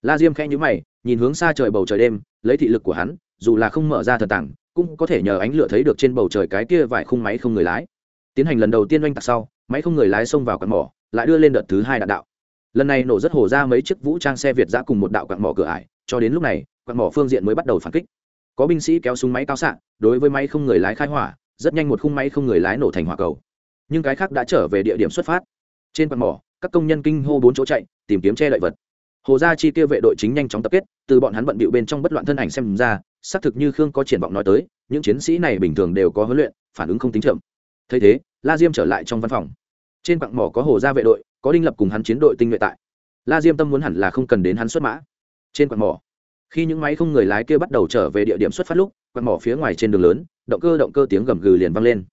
S1: La diêm khẽ nhíu mày, nhìn hướng xa trời bầu trời đêm, lấy thị lực của hắn, dù là không mở ra thần tảng, cũng có thể nhờ ánh lửa thấy được trên bầu trời cái kia vài khung máy không người lái tiến hành lần đầu tiên oanh tạc sau, máy không người lái xông vào quặng mỏ, lại đưa lên đợt thứ hai đạn đạo. Lần này nổ rất hổ ra mấy chiếc vũ trang xe việt giã cùng một đạo quặng mỏ cửa ải, cho đến lúc này quặng mỏ phương diện mới bắt đầu phản kích. Có binh sĩ kéo súng máy cao xạ, đối với máy không người lái khai hỏa, rất nhanh một khung máy không người lái nổ thành hỏa cầu. Nhưng cái khác đã trở về địa điểm xuất phát. Trên quặng mỏ, các công nhân kinh hô bốn chỗ chạy, tìm kiếm che lợi vật. Hồ gia chi tiêu vệ đội chính nhanh chóng tập kết, từ bọn hắn bận bịu bên trong bất loạn thân ảnh xem ra, xác thực như khương có triển vọng nói tới, những chiến sĩ này bình thường đều có huấn luyện, phản ứng không tính chậm thấy thế, la diêm trở lại trong văn phòng. Trên quặng mỏ có hồ gia vệ đội, có đinh lập cùng hắn chiến đội tinh nhuệ tại. La diêm tâm muốn hẳn là không cần đến hắn xuất mã. Trên quặng mỏ, khi những máy không người lái kia bắt đầu trở về địa điểm xuất phát lúc, quặng mỏ phía ngoài trên đường lớn, động cơ động cơ tiếng gầm gừ liền vang lên.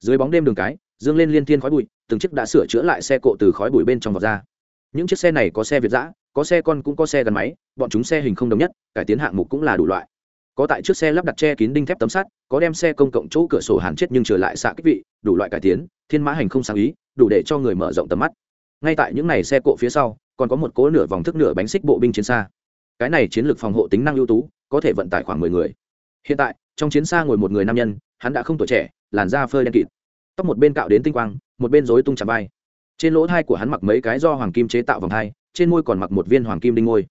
S1: Dưới bóng đêm đường cái, dương lên liên thiên khói bụi, từng chiếc đã sửa chữa lại xe cộ từ khói bụi bên trong vọt ra. Những chiếc xe này có xe việt giã có xe con cũng có xe gắn máy, bọn chúng xe hình không đồng nhất, cải tiến hạng mục cũng là đủ loại có tại trước xe lắp đặt che kín đinh thép tấm sắt, có đem xe công cộng chỗ cửa sổ hàn chết nhưng trở lại xạ kích vị, đủ loại cải tiến, thiên mã hành không sáng ý, đủ để cho người mở rộng tầm mắt. Ngay tại những n à y xe cộ phía sau, còn có một cố nửa vòng thức nửa bánh xích bộ binh chiến xa. Cái này chiến lược phòng hộ tính năng ưu tú, có thể vận tải khoảng mười người. Hiện tại, trong chiến xa ngồi một người nam nhân, hắn đã không tuổi trẻ, làn da phơi đen kịt. Tóc một bên cạo đến tinh quang, một bên rối tung chạm vai. Trên lỗ thai của hắn mặc mấy cái do hoàng kim chế tạo vòng thai trên môi còn mặc một viên hoàng kim đinh ngôi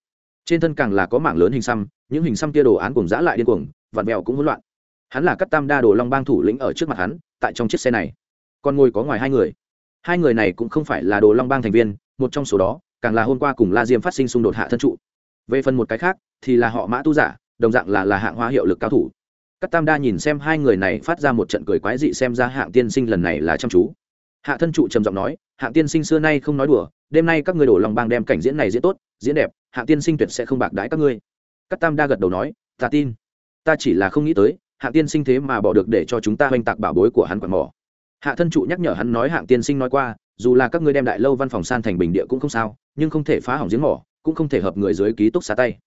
S1: trên thân càng là có mảng lớn hình xăm, những hình xăm kia đồ án cùng giã lại điên cuồng, vặn vẹo cũng hỗn loạn. Hắn là cắt tam đa đồ long bang thủ lĩnh ở trước mặt hắn, tại trong chiếc xe này. Còn ngồi có ngoài hai người. Hai người này cũng không phải là đồ long bang thành viên, một trong số đó, càng là hôm qua cùng la diêm phát sinh xung đột hạ thân trụ. Về phần một cái khác, thì là họ mã tu giả, đồng dạng là là hạng hoa hiệu lực cao thủ. Các tam đa nhìn xem hai người này phát ra một trận cười quái dị xem ra hạng tiên sinh lần này là chăm chú. Hạ thân trụ trầm giọng nói, hạng tiên sinh xưa nay không nói đùa, đêm nay các người đổ lòng bang đem cảnh diễn này diễn tốt, diễn đẹp hạng tiên sinh tuyệt sẽ không bạc đái các ngươi. Các tam đa gật đầu nói, ta tin. Ta chỉ là không nghĩ tới, hạng tiên sinh thế mà bỏ được để cho chúng ta oanh tạc bảo bối của hắn quạt mỏ. Hạ thân trụ nhắc nhở hắn nói hạng tiên sinh nói qua, dù là các ngươi đem đại lâu văn phòng san thành bình địa cũng không sao, nhưng không thể phá hỏng giếng mỏ, cũng không thể hợp người dưới ký túc xá tay.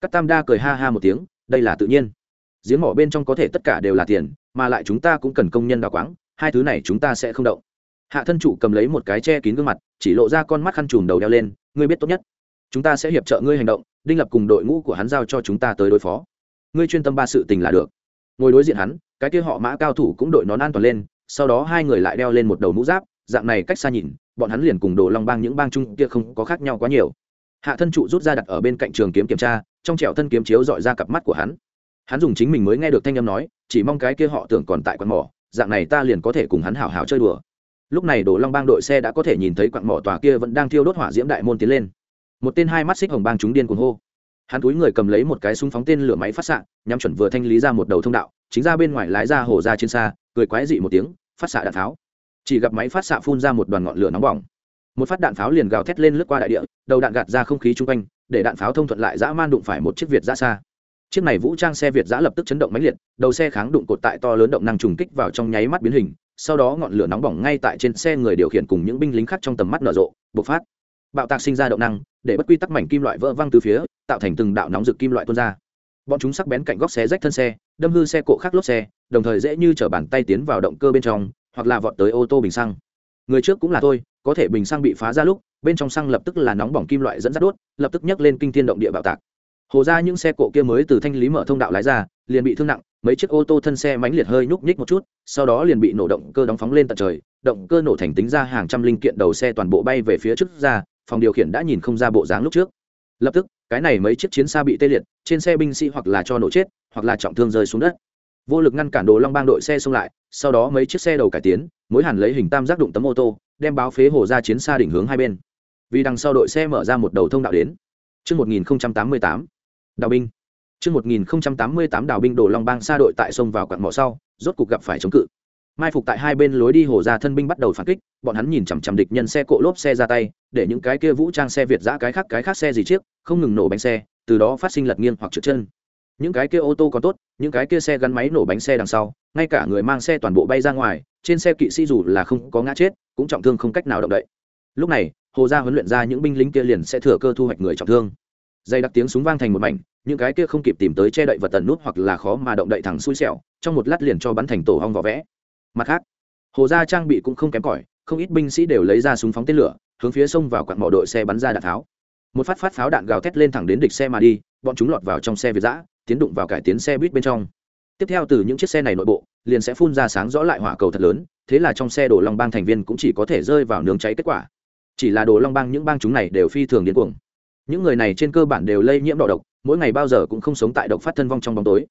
S1: Các tam đa cười ha ha một tiếng, đây là tự nhiên. Giếng mỏ bên trong có thể tất cả đều là tiền, mà lại chúng ta cũng cần công nhân đào quáng, hai thứ này chúng ta sẽ không động. Hạ thân chủ cầm lấy một cái che kín gương mặt, chỉ lộ ra con mắt khăn trùm đầu đeo lên, ngươi biết tốt nhất chúng ta sẽ hiệp trợ ngươi hành động, đinh lập cùng đội ngũ của hắn giao cho chúng ta tới đối phó. Ngươi chuyên tâm ba sự tình là được. Ngồi đối diện hắn, cái kia họ mã cao thủ cũng đội nón an toàn lên, sau đó hai người lại đeo lên một đầu mũ giáp, dạng này cách xa nhìn, bọn hắn liền cùng đồ long bang những bang chung kia không có khác nhau quá nhiều. Hạ thân trụ rút ra đặt ở bên cạnh trường kiếm kiểm tra, trong trẻo thân kiếm chiếu dọi ra cặp mắt của hắn. Hắn dùng chính mình mới nghe được thanh âm nói, chỉ mong cái kia họ tưởng còn tại quạt mỏ, dạng này ta liền có thể cùng hắn hảo hảo chơi đùa. Lúc này đồ long bang đội xe đã có thể nhìn thấy quạt mỏ tòa kia vẫn đang thiêu đốt hỏa diễm đại môn tiến lên một tên hai mắt xích hồng bang chúng điên cuồng hô. Hắn túi người cầm lấy một cái súng phóng tên lửa máy phát xạ, nhắm chuẩn vừa thanh lý ra một đầu thông đạo, chính ra bên ngoài lái ra hồ ra trên xa, cười quái dị một tiếng, phát xạ đạn pháo. Chỉ gặp máy phát xạ phun ra một đoàn ngọn lửa nóng bỏng. Một phát đạn pháo liền gào thét lên lướt qua đại địa, đầu đạn gạt ra không khí chung quanh, để đạn pháo thông thuận lại dã man đụng phải một chiếc việt giã xa. Chiếc này vũ trang xe việt giã lập tức chấn động mãnh liệt, đầu xe kháng đụng cột tại to lớn động năng trùng kích vào trong nháy mắt biến hình, sau đó ngọn lửa nóng bỏng ngay tại trên xe người điều khiển cùng những binh lính khác trong tầm mắt nở rộ, bộc phát bạo tạc sinh ra động năng, để bất quy tắc mảnh kim loại vỡ văng từ phía, tạo thành từng đạo nóng rực kim loại tuôn ra. Bọn chúng sắc bén cạnh góc xé rách thân xe, đâm hư xe cộ khác lốp xe, đồng thời dễ như t bàn tay tiến vào động cơ bên trong, hoặc là vọt tới ô tô bình xăng. Người trước cũng là tôi, có thể bình xăng bị phá ra lúc, bên trong xăng lập tức là nóng bỏng kim loại dẫn dắt đốt, lập tức nhấc lên kinh thiên động địa bạo tạc. Hồ ra những xe cộ kia mới từ thanh lý mở thông đạo lái ra, liền bị thương nặng, mấy chiếc ô tô thân xe mánh liệt hơi nhúc nhích một chút, sau đó liền bị nổ động cơ đóng phóng lên tận trời, động cơ nổ thành tính ra hàng trăm linh kiện đầu xe toàn bộ bay về phía trước ra phòng điều khiển đã nhìn không ra bộ dáng lúc trước lập tức cái này mấy chiếc chiến xa bị tê liệt trên xe binh sĩ hoặc là cho nổ chết hoặc là trọng thương rơi xuống đất vô lực ngăn cản đồ long bang đội xe xông lại sau đó mấy chiếc xe đầu cải tiến mối hẳn lấy hình tam giác đụng tấm ô tô đem báo phế hồ ra chiến xa đỉnh hướng hai bên vì đằng sau đội xe mở ra một đầu thông đạo đến Trước 1088, đào binh. Trước 1088 đào binh đổ long bang xa đội tại sông vào quặng mỏ sau, rốt cục gặp phải chống cự. Mai phục tại hai bên lối đi hồ ra thân binh bắt đầu phản kích, bọn hắn nhìn chằm chằm địch nhân xe cộ lốp xe ra tay, để những cái kia vũ trang xe Việt giã cái khác cái khác xe gì chiếc, không ngừng nổ bánh xe, từ đó phát sinh lật nghiêng hoặc trượt chân. Những cái kia ô tô còn tốt, những cái kia xe gắn máy nổ bánh xe đằng sau, ngay cả người mang xe toàn bộ bay ra ngoài, trên xe kỵ sĩ dù là không có ngã chết, cũng trọng thương không cách nào động đậy. Lúc này, hồ gia huấn luyện ra những binh lính kia liền sẽ thừa cơ thu hoạch người trọng thương dây đặc tiếng súng vang thành một mảnh những cái kia không kịp tìm tới che đậy vật tần nút hoặc là khó mà động đậy thẳng xui xẻo trong một lát liền cho bắn thành tổ hong vỏ vẽ mặt khác, hồ gia trang bị cũng không kém cỏi, không ít binh sĩ đều lấy ra súng phóng tên lửa, hướng phía sông vào quặn mỏ đội xe bắn ra đạn tháo. Một phát phát pháo đạn gào thét lên thẳng đến địch xe mà đi, bọn chúng lọt vào trong xe việt giã, tiến đụng vào cải tiến xe buýt bên trong. Tiếp theo từ những chiếc xe này nội bộ, liền sẽ phun ra sáng rõ lại hỏa cầu thật lớn, thế là trong xe đồ long bang thành viên cũng chỉ có thể rơi vào nướng cháy kết quả. Chỉ là đồ long bang những bang chúng này đều phi thường điên cuồng. Những người này trên cơ bản đều lây nhiễm đỏ độc, mỗi ngày bao giờ cũng không sống tại độc phát thân vong trong bóng tối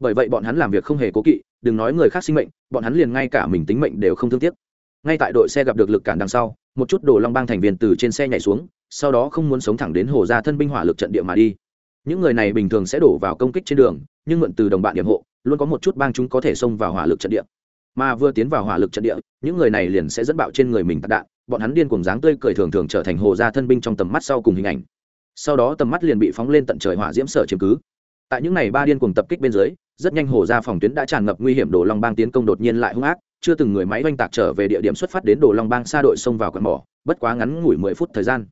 S1: bởi vậy bọn hắn làm việc không hề cố kỵ, đừng nói người khác sinh mệnh, bọn hắn liền ngay cả mình tính mệnh đều không thương tiếc. Ngay tại đội xe gặp được lực cản đằng sau, một chút đồ long bang thành viên từ trên xe nhảy xuống, sau đó không muốn sống thẳng đến hồ ra thân binh hỏa lực trận địa mà đi. Những người này bình thường sẽ đổ vào công kích trên đường, nhưng mượn từ đồng bạn điểm hộ, luôn có một chút bang chúng có thể xông vào hỏa lực trận địa. Mà vừa tiến vào hỏa lực trận địa, những người này liền sẽ dẫn bạo trên người mình tạc đạn, bọn hắn điên cùng dáng tươi cười thường thường trở thành hồ gia thân binh trong tầm mắt sau cùng hình ảnh. Sau đó tầm mắt liền bị phóng lên tận trời hỏa diễm sở chiếm cứ. Tại những ngày ba điên cùng tập kích bên dưới rất nhanh hồ gia phòng tuyến đã tràn ngập nguy hiểm, đồ long bang tiến công đột nhiên lại hung ác, chưa từng người máy oanh tạc trở về địa điểm xuất phát đến đồ long bang xa đội xông vào quạt mỏ, bất quá ngắn ngủi mười phút thời gian.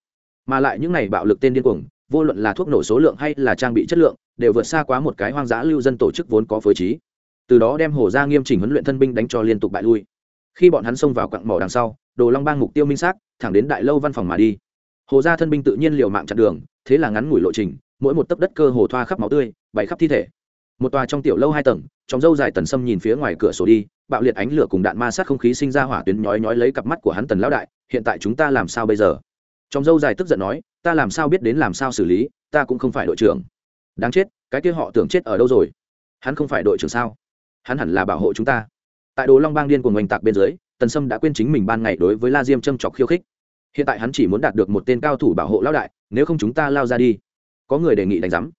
S1: Mà lại những này bạo lực tên điên cuồng, vô luận là thuốc nổ số lượng hay là trang bị chất lượng, đều vượt xa quá một cái hoang dã lưu dân tổ chức vốn có phối trí. Từ đó đem hồ gia nghiêm chỉnh huấn luyện thân binh đánh cho liên tục bại lui. Khi bọn hắn xông vào quặng mỏ đằng sau, đồ long bang mục tiêu minh xác, thẳng đến đại lâu văn phòng mà đi. Hồ gia thân binh tự nhiên liều mạng chặn đường, thế là ngắn ngủi lộ trình, mỗi một tấc đất cơ hồ thoa khắp máu tươi bày khắp thi thể một tòa trong tiểu lâu hai tầng, trong dâu dài tần sâm nhìn phía ngoài cửa sổ đi, bạo liệt ánh lửa cùng đạn ma sát không khí sinh ra hỏa tuyến nhói nhói lấy cặp mắt của hắn tần lão đại, hiện tại chúng ta làm sao bây giờ? Trong dâu dài tức giận nói, ta làm sao biết đến làm sao xử lý, ta cũng không phải đội trưởng. Đáng chết, cái kia họ tưởng chết ở đâu rồi? Hắn không phải đội trưởng sao? Hắn hẳn là bảo hộ chúng ta. Tại đồ long bang điên của ngoành tạc bên dưới, tần sâm đã quên chính mình ban ngày đối với la diêm châm chọc khiêu khích. Hiện tại hắn chỉ muốn đạt được một tên cao thủ bảo hộ lão đại, nếu không chúng ta lao ra đi. Có người đề nghị đánh giám.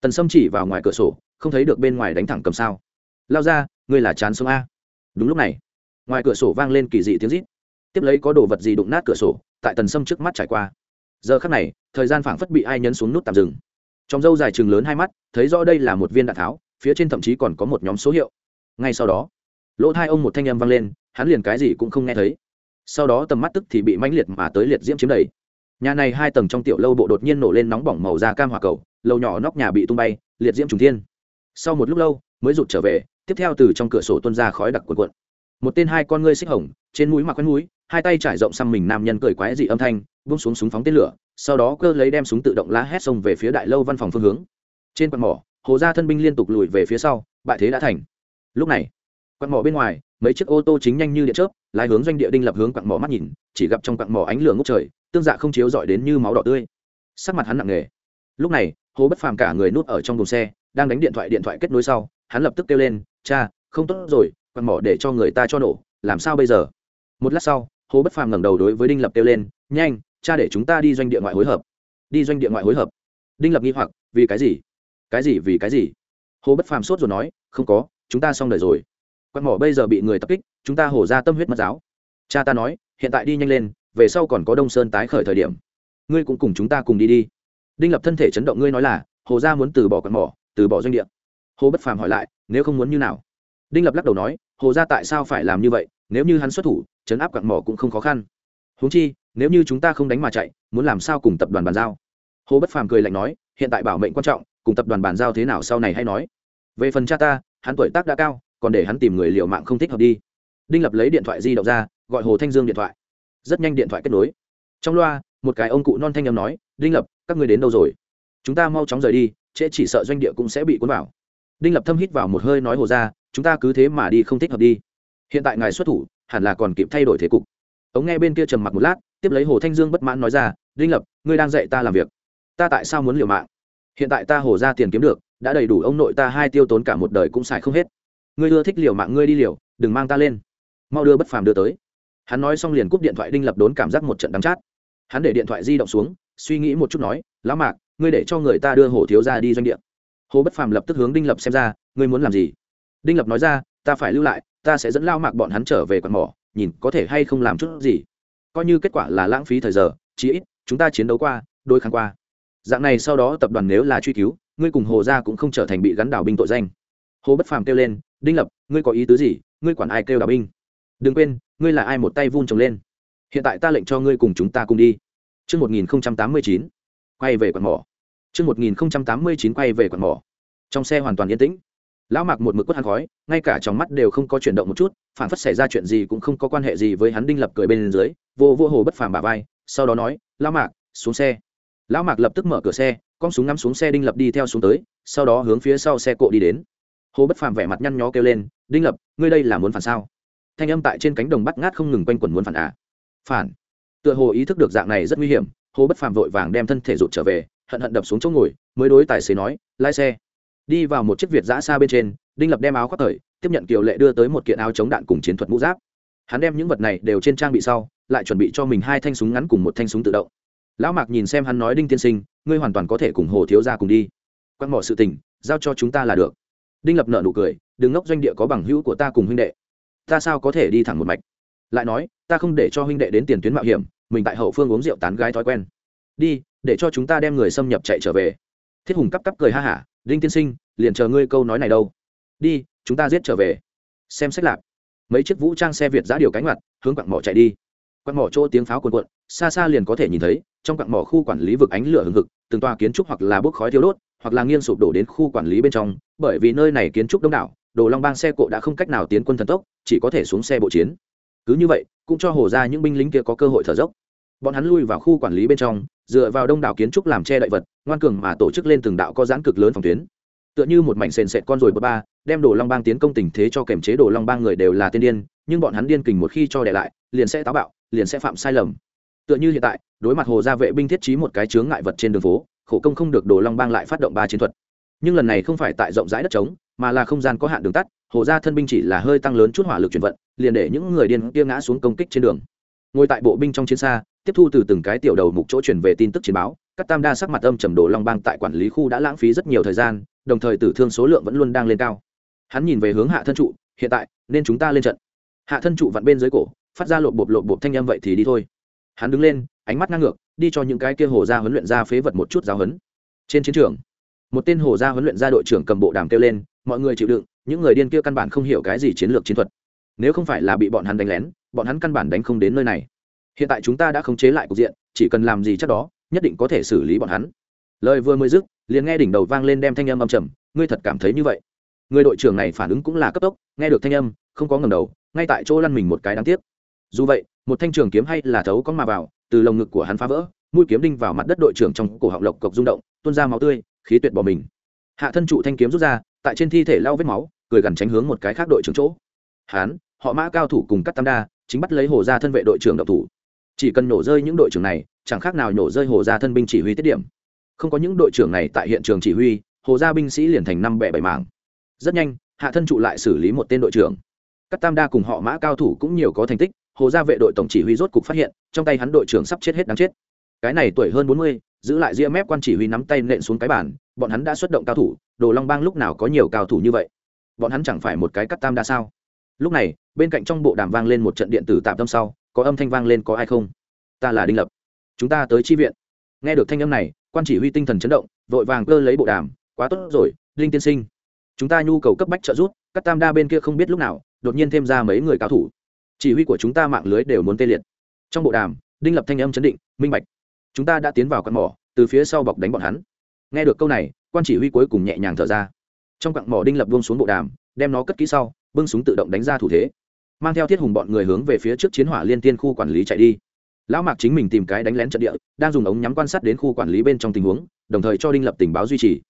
S1: Tần sâm chỉ vào ngoài cửa sổ không thấy được bên ngoài đánh thẳng cầm sao. Lao ra, ngươi là chán sống a. Đúng lúc này, ngoài cửa sổ vang lên kỳ dị tiếng rít. Tiếp lấy có đồ vật gì đụng nát cửa sổ, tại tần sâm trước mắt trải qua. Giờ khắc này, thời gian phảng phất bị ai nhấn xuống nút tạm dừng. Trong dâu dài chừng lớn hai mắt, thấy rõ đây là một viên đạn tháo, phía trên thậm chí còn có một nhóm số hiệu. Ngay sau đó, lỗ thai ông một thanh âm vang lên, hắn liền cái gì cũng không nghe thấy. Sau đó tầm mắt tức thì bị mãnh liệt mà tới liệt diễm chiếm đầy. Nhà này hai tầng trong tiểu lâu bộ đột nhiên nổ lên nóng bỏng màu da cam hỏa cầu lâu nhỏ nóc nhà bị tung bay, liệt diễm trùng thiên sau một lúc lâu, mới rụt trở về, tiếp theo từ trong cửa sổ tuôn ra khói đặc cuộn cuộn. Một tên hai con ngươi xích hồng, trên mũi mặc quen mũi, hai tay trải rộng xăm mình nam nhân cười quái dị âm thanh, buông xuống súng phóng tên lửa, sau đó cơ lấy đem súng tự động lá hét xông về phía đại lâu văn phòng phương hướng. Trên quạt mỏ, hồ gia thân binh liên tục lùi về phía sau, bại thế đã thành. Lúc này, quạt mỏ bên ngoài, mấy chiếc ô tô chính nhanh như điện chớp, lái hướng doanh địa đinh lập hướng quặng mỏ mắt nhìn, chỉ gặp trong quặng mỏ ánh lửa ngốc trời, tương dạ không chiếu dọi đến như máu đỏ tươi. Sắc mặt hắn nặng nề. Lúc này, hồ bất phàm cả người nuốt ở trong đồn xe đang đánh điện thoại điện thoại kết nối sau, hắn lập tức kêu lên, cha, không tốt rồi, quạt mỏ để cho người ta cho nổ, làm sao bây giờ? Một lát sau, hồ bất phàm ngẩng đầu đối với đinh lập kêu lên, nhanh, cha để chúng ta đi doanh địa ngoại hối hợp. Đi doanh địa ngoại hối hợp? Đinh lập nghi hoặc, vì cái gì? Cái gì, vì cái gì? Hồ bất phàm sốt rồi nói, không có, chúng ta xong đời rồi. Quạt mỏ bây giờ bị người tập kích, chúng ta hổ ra tâm huyết mất giáo. Cha ta nói, hiện tại đi nhanh lên, về sau còn có đông sơn tái khởi thời điểm. Ngươi cũng cùng chúng ta cùng đi đi. Đinh lập thân thể chấn động, ngươi nói là, hồ gia muốn từ bỏ quạt mỏ từ bỏ doanh địa. Hồ bất phàm hỏi lại, nếu không muốn như nào? Đinh lập lắc đầu nói, hồ gia tại sao phải làm như vậy? Nếu như hắn xuất thủ chấn áp quặng mỏ cũng không khó khăn. Huống chi, nếu như chúng ta không đánh mà chạy, muốn làm sao cùng tập đoàn bàn giao? Hồ bất phàm cười lạnh nói, hiện tại bảo mệnh quan trọng, cùng tập đoàn bàn giao thế nào sau này hay nói. Về phần cha ta, hắn tuổi tác đã cao, còn để hắn tìm người liệu mạng không thích hợp đi. Đinh lập lấy điện thoại di động ra, gọi hồ thanh dương điện thoại. Rất nhanh điện thoại kết nối. Trong loa, một cái ông cụ non thanh â m nói, đinh lập, các người đến đâu rồi? Chúng ta mau chóng rời đi, trễ chỉ sợ doanh địa cũng sẽ bị cuốn vào. Đinh lập thâm hít vào một hơi nói hồ ra, chúng ta cứ thế mà đi không thích hợp đi. Hiện tại ngài xuất thủ, hẳn là còn kịp thay đổi thế cục. Ống nghe bên kia trầm mặc một lát, tiếp lấy hồ thanh dương bất mãn nói ra, đinh lập, ngươi đang dạy ta làm việc. Ta tại sao muốn liều mạng? Hiện tại ta hồ ra tiền kiếm được, đã đầy đủ, ông nội ta hai tiêu tốn cả một đời cũng xài không hết. Ngươi ưa thích liều mạng, ngươi đi liều, đừng mang ta lên. Mau đưa bất phàm đưa tới. Hắn nói xong liền cúp điện thoại, đinh lập đốn cảm giác một trận đắng chát. Hắn để điện thoại di động xuống, suy nghĩ một chút nói, lão mạc ngươi để cho người ta đưa hồ thiếu ra đi doanh địa. Hồ bất phàm lập tức hướng đinh lập xem ra ngươi muốn làm gì? Đinh lập nói ra ta phải lưu lại ta sẽ dẫn lao mạc bọn hắn trở về quạt mỏ nhìn có thể hay không làm chút gì. Coi như kết quả là lãng phí thời giờ chí ít chúng ta chiến đấu qua đôi kháng qua. Dạng này sau đó tập đoàn nếu là truy cứu ngươi cùng hồ gia cũng không trở thành bị gắn đảo binh tội danh. Hồ bất phàm kêu lên đinh lập ngươi có ý tứ gì? Ngươi quản ai kêu đảo binh? Đừng quên ngươi là ai một tay vun trồng lên. Hiện tại ta lệnh cho ngươi cùng chúng ta cùng đi. Trước 1089, quay về quạt mỏ. Trước 1089 quay về quận mỏ. Trong xe hoàn toàn yên tĩnh. Lão Mạc một mực quất hắn khói, ngay cả trong mắt đều không có chuyển động một chút, phản phất xảy ra chuyện gì cũng không có quan hệ gì với hắn Đinh Lập cười bên dưới, vô vô hồ bất phàm bà vai, sau đó nói, "Lão Mạc, xuống xe." Lão Mạc lập tức mở cửa xe, con súng ngắm xuống xe Đinh Lập đi theo xuống tới, sau đó hướng phía sau xe cộ đi đến hồ bất phàm vẻ mặt nhăn nhó kêu lên đinh lập ngươi đây là muốn phản sao thanh âm tại trên cánh đồng bắt ngát không ngừng quanh quẩn muốn phản à phản tựa hồ ý thức được dạng này rất nguy hiểm hồ bất phàm vội vàng đem thân thể rụt trở về hận hận đập xuống chỗ ngồi, mới đối tài xế nói, lái xe. Đi vào một chiếc việt giã xa bên trên, đinh lập đem áo khoác thời, tiếp nhận kiều lệ đưa tới một kiện áo chống đạn cùng chiến thuật mũ giáp. Hắn đem những vật này đều trên trang bị sau, lại chuẩn bị cho mình hai thanh súng ngắn cùng một thanh súng tự động. Lão mạc nhìn xem hắn nói, đinh tiên sinh, ngươi hoàn toàn có thể cùng hồ thiếu gia cùng đi. Quăng bỏ sự tình, giao cho chúng ta là được. Đinh lập nợ nụ cười, đừng ngốc doanh địa có bằng hữu của ta cùng huynh đệ. Ta sao có thể đi thẳng một mạch? Lại nói, ta không để cho huynh đệ đến tiền tuyến mạo hiểm, mình tại hậu phương uống rượu tán gái thói quen. Đi để cho chúng ta đem người xâm nhập chạy trở về. Thiết hùng cắp cắp cười ha hả, đinh tiên sinh, liền chờ ngươi câu nói này đâu. Đi, chúng ta giết trở về. Xem xét lạc mấy chiếc vũ trang xe việt giã điều cánh mặt hướng quặng mỏ chạy đi. Quặng mỏ chỗ tiếng pháo cuồn cuộn, xa xa liền có thể nhìn thấy, trong quặng mỏ khu quản lý vực ánh lửa hừng hực, từng tòa kiến trúc hoặc là bốc khói thiếu đốt, hoặc là nghiêng sụp đổ đến khu quản lý bên trong, bởi vì nơi này kiến trúc đông đảo, đồ long bang xe cộ đã không cách nào tiến quân thần tốc, chỉ có thể xuống xe bộ chiến. Cứ như vậy, cũng cho hồ ra những binh lính kia có cơ hội thở dốc bọn hắn lui vào khu quản lý bên trong, dựa vào đông đảo kiến trúc làm che đậy vật, ngoan cường mà tổ chức lên từng đạo có giãn cực lớn phòng tuyến. Tựa như một mảnh sền sệt con rồi bờ ba, đem đồ long bang tiến công tình thế cho kềm chế đồ long bang người đều là tiên điên, nhưng bọn hắn điên kình một khi cho đẻ lại, liền sẽ táo bạo, liền sẽ phạm sai lầm. Tựa như hiện tại, đối mặt hồ gia vệ binh thiết trí một cái chướng ngại vật trên đường phố, khổ công không được đồ long bang lại phát động ba chiến thuật. Nhưng lần này không phải tại rộng rãi đất trống, mà là không gian có hạn đường tắt, hồ gia thân binh chỉ là hơi tăng lớn chút hỏa lực chuyển vận, liền để những người điên kia ngã xuống công kích trên đường. Ngồi tại bộ binh trong chiến xa tiếp thu từ từng cái tiểu đầu mục chỗ chuyển về tin tức chiến báo, các tam đa sắc mặt âm trầm đồ long bang tại quản lý khu đã lãng phí rất nhiều thời gian, đồng thời tử thương số lượng vẫn luôn đang lên cao. Hắn nhìn về hướng hạ thân trụ, hiện tại, nên chúng ta lên trận. Hạ thân trụ vặn bên dưới cổ, phát ra lộp bộp lộp bộp thanh âm vậy thì đi thôi. Hắn đứng lên, ánh mắt ngang ngược, đi cho những cái kia hồ ra huấn luyện ra phế vật một chút giáo huấn. Trên chiến trường, một tên hồ ra huấn luyện ra đội trưởng cầm bộ đàm kêu lên, mọi người chịu đựng, những người điên kia căn bản không hiểu cái gì chiến lược chiến thuật. Nếu không phải là bị bọn hắn đánh lén, bọn hắn căn bản đánh không đến nơi này hiện tại chúng ta đã khống chế lại cục diện chỉ cần làm gì chắc đó nhất định có thể xử lý bọn hắn. Lời vừa mới dứt liền nghe đỉnh đầu vang lên đem thanh âm âm trầm ngươi thật cảm thấy như vậy? Người đội trưởng này phản ứng cũng là cấp tốc nghe được thanh âm không có ngầm đầu ngay tại chỗ lăn mình một cái đáng tiếc. Dù vậy một thanh trường kiếm hay là thấu có mà vào từ lồng ngực của hắn phá vỡ mũi kiếm đinh vào mặt đất đội trưởng trong cổ họng lộc cộc rung động tuôn ra máu tươi khí tuyệt bỏ mình. Hạ thân trụ thanh kiếm rút ra tại trên thi thể lau vết máu cười gần tránh hướng một cái khác đội trưởng chỗ. Hán, họ mã cao thủ cùng cắt tam đa chính bắt lấy hồ ra thân vệ đội trưởng độc thủ chỉ cần nổ rơi những đội trưởng này, chẳng khác nào nổ rơi hồ gia thân binh chỉ huy tiết điểm. Không có những đội trưởng này tại hiện trường chỉ huy, hồ gia binh sĩ liền thành năm bẻ bảy mảng. Rất nhanh, hạ thân trụ lại xử lý một tên đội trưởng. Các tam đa cùng họ mã cao thủ cũng nhiều có thành tích, hồ gia vệ đội tổng chỉ huy rốt cục phát hiện, trong tay hắn đội trưởng sắp chết hết đáng chết. Cái này tuổi hơn bốn mươi, giữ lại ria mép quan chỉ huy nắm tay nện xuống cái bàn, bọn hắn đã xuất động cao thủ, đồ long bang lúc nào có nhiều cao thủ như vậy? Bọn hắn chẳng phải một cái cắt tam đa sao? Lúc này, bên cạnh trong bộ đàm vang lên một trận điện tử tạm tâm sau có âm thanh vang lên có ai không? Ta là đinh lập. Chúng ta tới chi viện. Nghe được thanh âm này, quan chỉ huy tinh thần chấn động, vội vàng cơ lấy bộ đàm, quá tốt rồi linh tiên sinh. Chúng ta nhu cầu cấp bách trợ giúp, các tam đa bên kia không biết lúc nào, đột nhiên thêm ra mấy người cao thủ. Chỉ huy của chúng ta mạng lưới đều muốn tê liệt. Trong bộ đàm, đinh lập thanh âm chấn định, minh bạch. Chúng ta đã tiến vào con mỏ, từ phía sau bọc đánh bọn hắn. Nghe được câu này, quan chỉ huy cuối cùng nhẹ nhàng thở ra. Trong cặn mỏ đinh lập buông xuống bộ đàm, đem nó cất kỹ sau, bưng súng tự động đánh ra thủ thế mang theo thiết hùng bọn người hướng về phía trước chiến hỏa liên tiên khu quản lý chạy đi. Lão mạc chính mình tìm cái đánh lén trận địa, đang dùng ống nhắm quan sát đến khu quản lý bên trong tình huống, đồng thời cho đinh lập tình báo duy trì.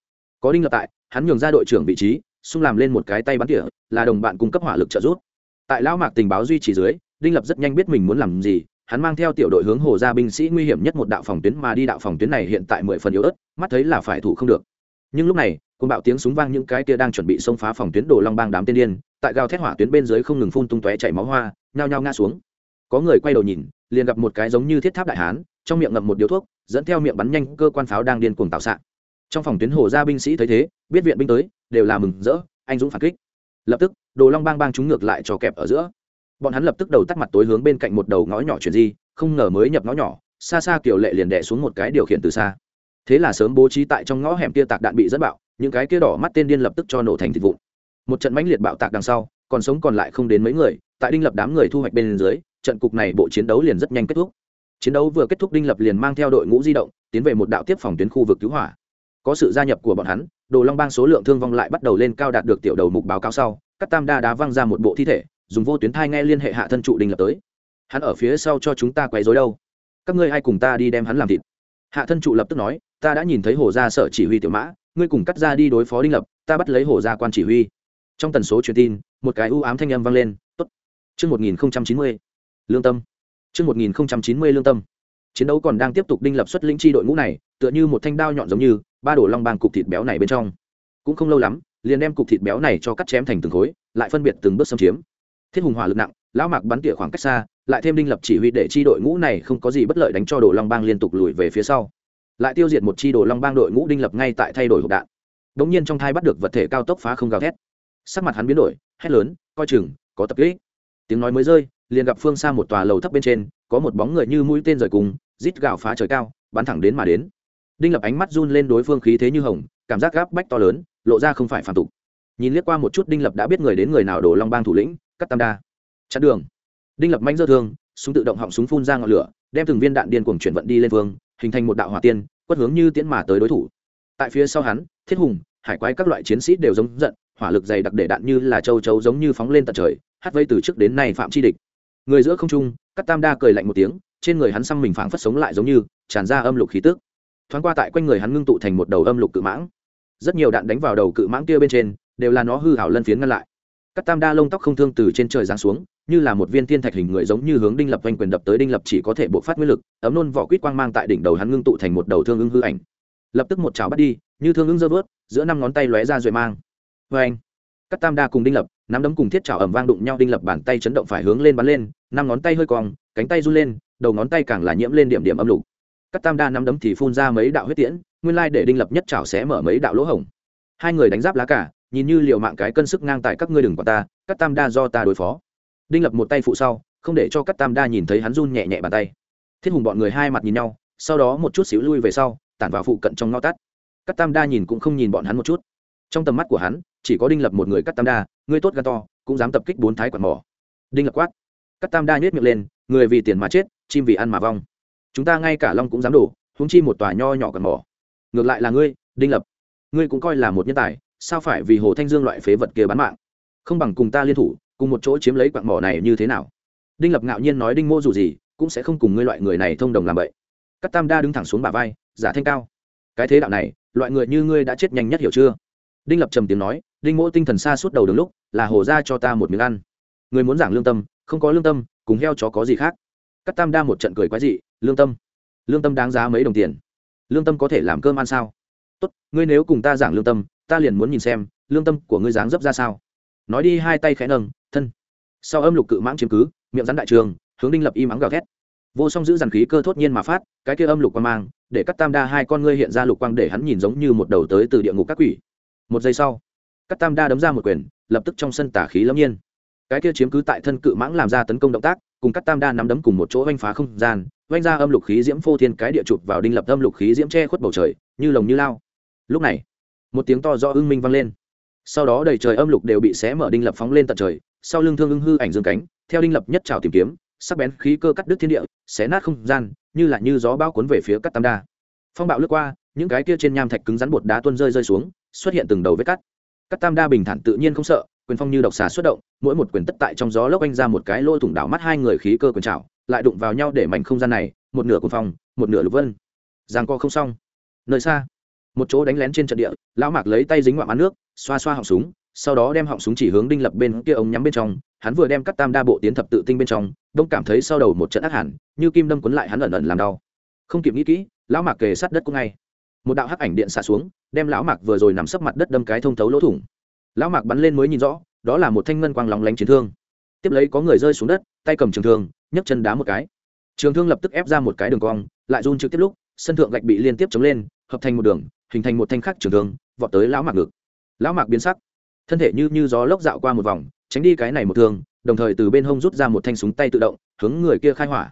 S1: Có đinh lập tại, hắn nhường ra đội trưởng vị trí, xung làm lên một cái tay bắn tỉa, là đồng bạn cung cấp hỏa lực trợ giúp. Tại lão mạc tình báo duy trì dưới, đinh lập rất nhanh biết mình muốn làm gì, hắn mang theo tiểu đội hướng hồ gia binh sĩ nguy hiểm nhất một đạo phòng tuyến mà đi đạo phòng tuyến này hiện tại mười phần yếu ớt, mắt thấy là phải thủ không được. Nhưng lúc này cùng bạo tiếng súng vang những cái kia đang chuẩn bị xông phá phòng tuyến đồ long bang đám tiên điên tại gào thét hỏa tuyến bên dưới không ngừng phun tung tóe chảy máu hoa, nhao nhao ngã xuống. Có người quay đầu nhìn, liền gặp một cái giống như thiết tháp đại hán, trong miệng ngậm một điếu thuốc, dẫn theo miệng bắn nhanh cơ quan pháo đang điên cuồng tạo xạ trong phòng tuyến hồ gia binh sĩ thấy thế, biết viện binh tới, đều là mừng rỡ, anh dũng phản kích. Lập tức, đồ long bang bang chúng ngược lại cho kẹp ở giữa. Bọn hắn lập tức đầu tắt mặt tối hướng bên cạnh một đầu ngõ nhỏ chuyển di, không ngờ mới nhập ngõ nhỏ, xa xa kiểu lệ liền đẻ xuống một cái điều khiển từ xa. Thế là sớm bố trí tại trong ngõ hẻm kia tạc đạn bị dẫn bạo những cái kia đỏ mắt tên điên lập tức cho nổ thành thịt vụn. Một trận mãnh liệt bạo tạc đằng sau, còn sống còn lại không đến mấy người, tại đinh lập đám người thu hoạch bên dưới, trận cục này bộ chiến đấu liền rất nhanh kết thúc. Chiến đấu vừa kết thúc đinh lập liền mang theo đội ngũ di động, tiến về một đạo tiếp phòng tuyến khu vực cứu hỏa. Có sự gia nhập của bọn hắn, đồ long bang số lượng thương vong lại bắt đầu lên cao đạt được tiểu đầu mục báo cáo sau, các tam đa đá văng ra một bộ thi thể, dùng vô tuyến thai nghe liên hệ hạ thân trụ đinh lập tới. Hắn ở phía sau cho chúng ta quấy rối đâu? Các ngươi ai cùng ta đi đem hắn làm thịt? Hạ thân trụ lập tức nói, ta đã nhìn thấy hồ gia sở chỉ huy tiểu mã ngươi cùng cắt ra đi đối phó đinh lập, ta bắt lấy hổ ra quan chỉ huy. Trong tần số truyền tin, một cái u ám thanh âm vang lên, tốt. Chương một nghìn chín mươi, lương tâm. Chương một nghìn chín mươi, lương tâm. Chiến đấu còn đang tiếp tục đinh lập xuất linh chi đội ngũ này, tựa như một thanh đao nhọn giống như, ba đổ long bang cục thịt béo này bên trong. Cũng không lâu lắm, liền đem cục thịt béo này cho cắt chém thành từng khối, lại phân biệt từng bước xâm chiếm. Thiết hùng hỏa lực nặng, lão mạc bắn tỉa khoảng cách xa, lại thêm đinh lập chỉ huy để chi đội ngũ này không có gì bất lợi đánh cho đồ long bang liên tục lùi về phía sau lại tiêu diệt một chi đồ long bang đội ngũ đinh lập ngay tại thay đổi hộp đạn. Đ ỗ n g nhiên trong thai bắt được vật thể cao tốc phá không gào thét. Sắc mặt hắn biến đổi, hét lớn, coi chừng, có tập kỹ tiếng nói mới rơi, liền gặp phương xa một tòa lầu thấp bên trên, có một bóng người như mũi tên rời cùng, rít gạo phá trời cao, bắn thẳng đến mà đến. Đinh lập ánh mắt run lên đối phương khí thế như hồng, cảm giác gáp bách to lớn, lộ ra không phải phản tục. Nhìn liếc qua một chút đinh lập đã biết người đến người nào đổ long bang thủ lĩnh, cắt tam đa. Chặn đường. Đinh lập manh dơ thương, súng tự động họng súng phun ra ngọn lửa đem từng viên đạn điên cuồng chuyển vận đi lên vương, hình thành một đạo hỏa tiên, quất hướng như tiễn mà tới đối thủ. Tại phía sau hắn, thiết hùng, hải quái các loại chiến sĩ đều giống giận, hỏa lực dày đặc để đạn như là châu chấu giống như phóng lên tận trời hát vây từ trước đến nay phạm chi địch. Người giữa không trung cắt tam đa cười lạnh một tiếng, trên người hắn xăm mình phảng phất sống lại giống như, tràn ra âm lục khí tức. Thoáng qua tại quanh người hắn ngưng tụ thành một đầu âm lục cự mãng. Rất nhiều đạn đánh vào đầu cự mãng kia bên trên, đều là nó hư hảo lân phiến ngăn lại cắt tam đa lông tóc không thương từ trên trời giáng xuống, như là một viên thiên thạch hình người giống như hướng đinh lập oanh quyền đập tới đinh lập chỉ có thể buộc phát nguyên lực, ấm nôn vỏ quýt quang mang tại đỉnh đầu hắn ngưng tụ thành một đầu thương ưng hư ảnh. Lập tức một chảo bắt đi, như thương ưng dơ vớt, giữa năm ngón tay lóe ra rồi mang. Vê anh cắt tam đa cùng đinh lập, nắm đấm cùng thiết chảo ẩm vang đụng nhau, đinh lập bàn tay chấn động phải hướng lên bắn lên, năm ngón tay hơi cong, cánh tay run lên, đầu ngón tay càng là nhiễm lên điểm điểm âm lục. Cắt tam đa nắm đấm thì phun ra mấy đạo huyết tiễn, nguyên lai để đinh lập nhất chảo sẽ mở mấy đạo lỗ hổng. Hai người đánh giáp lá cả nhìn như liệu mạng cái cân sức ngang tại các ngươi đừng quả ta, cắt tam đa do ta đối phó. Đinh lập một tay phụ sau, không để cho cắt tam đa nhìn thấy hắn run nhẹ nhẹ bàn tay. Thiết hùng bọn người hai mặt nhìn nhau, sau đó một chút xíu lui về sau, tản vào phụ cận trong ngao tắt. Cắt tam đa nhìn cũng không nhìn bọn hắn một chút. Trong tầm mắt của hắn, chỉ có đinh lập một người cắt tam đa ngươi tốt gan to, cũng dám tập kích bốn thái quản mỏ. Đinh lập quát. Cắt tam đa nhét miệng lên, người vì tiền mà chết, chim vì ăn mà vong. Chúng ta ngay cả long cũng dám đổ húng chi một tòa nho nhỏ quạt mỏ. Ngược lại là ngươi, đinh lập. Ngươi cũng coi là một nhân tài sao phải vì hồ thanh dương loại phế vật kia bán mạng? Không bằng cùng ta liên thủ, cùng một chỗ chiếm lấy quạng mỏ này như thế nào? Đinh lập ngạo nhiên nói đinh mô dù gì, cũng sẽ không cùng ngươi loại người này thông đồng làm vậy các tam đa đứng thẳng xuống bà vai, giả thanh cao. Cái thế đạo này, loại người như ngươi đã chết nhanh nhất hiểu chưa? Đinh lập trầm tiếng nói, đinh mỗ tinh thần xa suốt đầu đường lúc, là hồ ra cho ta một miếng ăn. Người muốn giảng lương tâm, không có lương tâm, cùng heo chó có gì khác? Các tam đa một trận cười quái dị, lương tâm. Lương tâm đáng giá mấy đồng tiền. Lương tâm có thể làm cơm ăn sao? Tốt, ngươi nếu cùng ta giảng lương tâm ta liền muốn nhìn xem, lương tâm của ngươi dáng dấp ra sao. Nói đi, hai tay khẽ nâng, thân. Sau âm lục cự mãng chiếm cứ, miệng rắn đại trường, hướng đinh lập y mắng gào thét. Vô song giữ dàn khí cơ thốt nhiên mà phát, cái kia âm lục quang mang, để cắt tam đa hai con ngươi hiện ra lục quang để hắn nhìn giống như một đầu tới từ địa ngục các quỷ. Một giây sau, cắt tam đa đấm ra một quyền, lập tức trong sân tả khí lâm nhiên. Cái kia chiếm cứ tại thân cự mãng làm ra tấn công động tác, cùng cắt tam đa nắm đấm cùng một chỗ oanh phá không gian oanh ra âm lục khí diễm phô thiên cái địa chụp vào đinh lập âm lục khí diễm che khuất bầu trời, như lồng như lao. Lúc này một tiếng to do ưng minh vang lên. Sau đó đầy trời âm lục đều bị xé mở đinh lập phóng lên tận trời, sau lưng thương ưng hư ảnh dương cánh, theo đinh lập nhất trào tìm kiếm, sắc bén khí cơ cắt đứt thiên địa, xé nát không gian, như là như gió bao cuốn về phía cắt tam đa. Phong bạo lướt qua, những cái kia trên nham thạch cứng rắn bột đá tuôn rơi rơi xuống, xuất hiện từng đầu vết cắt. Cắt tam đa bình thản tự nhiên không sợ, quyền phong như độc xà xuất động, mỗi một quyền tất tại trong gió lốc anh ra một cái lôi thủng đảo mắt hai người khí cơ quyền trào lại đụng vào nhau để mảnh không gian này, một nửa quyền phong, một nửa lục vân. Giang co không xong. Nơi xa một chỗ đánh lén trên trận địa, lão mạc lấy tay dính ngoạm ăn nước, xoa xoa họng súng, sau đó đem họng súng chỉ hướng đinh lập bên kia ống nhắm bên trong, hắn vừa đem cắt tam đa bộ tiến thập tự tinh bên trong, đông cảm thấy sau đầu một trận ác hẳn, như kim đâm quấn lại hắn ẩn ẩn làm đau. Không kịp nghĩ kỹ, lão mạc kề sát đất cũng ngay. Một đạo hắc ảnh điện xả xuống, đem lão mạc vừa rồi nằm sấp mặt đất đâm cái thông thấu lỗ thủng. Lão mạc bắn lên mới nhìn rõ, đó là một thanh ngân quang lóng lánh chiến thương. Tiếp lấy có người rơi xuống đất, tay cầm trường thương, nhấc chân đá một cái. Trường thương lập tức ép ra một cái đường cong, lại run trực tiếp lúc, sân thượng gạch bị liên tiếp chống lên hợp thành một đường, hình thành một thanh khắc trường thương, vọt tới lão mạc ngực. Lão mạc biến sắc. Thân thể như như gió lốc dạo qua một vòng, tránh đi cái này một thương, đồng thời từ bên hông rút ra một thanh súng tay tự động, hướng người kia khai hỏa.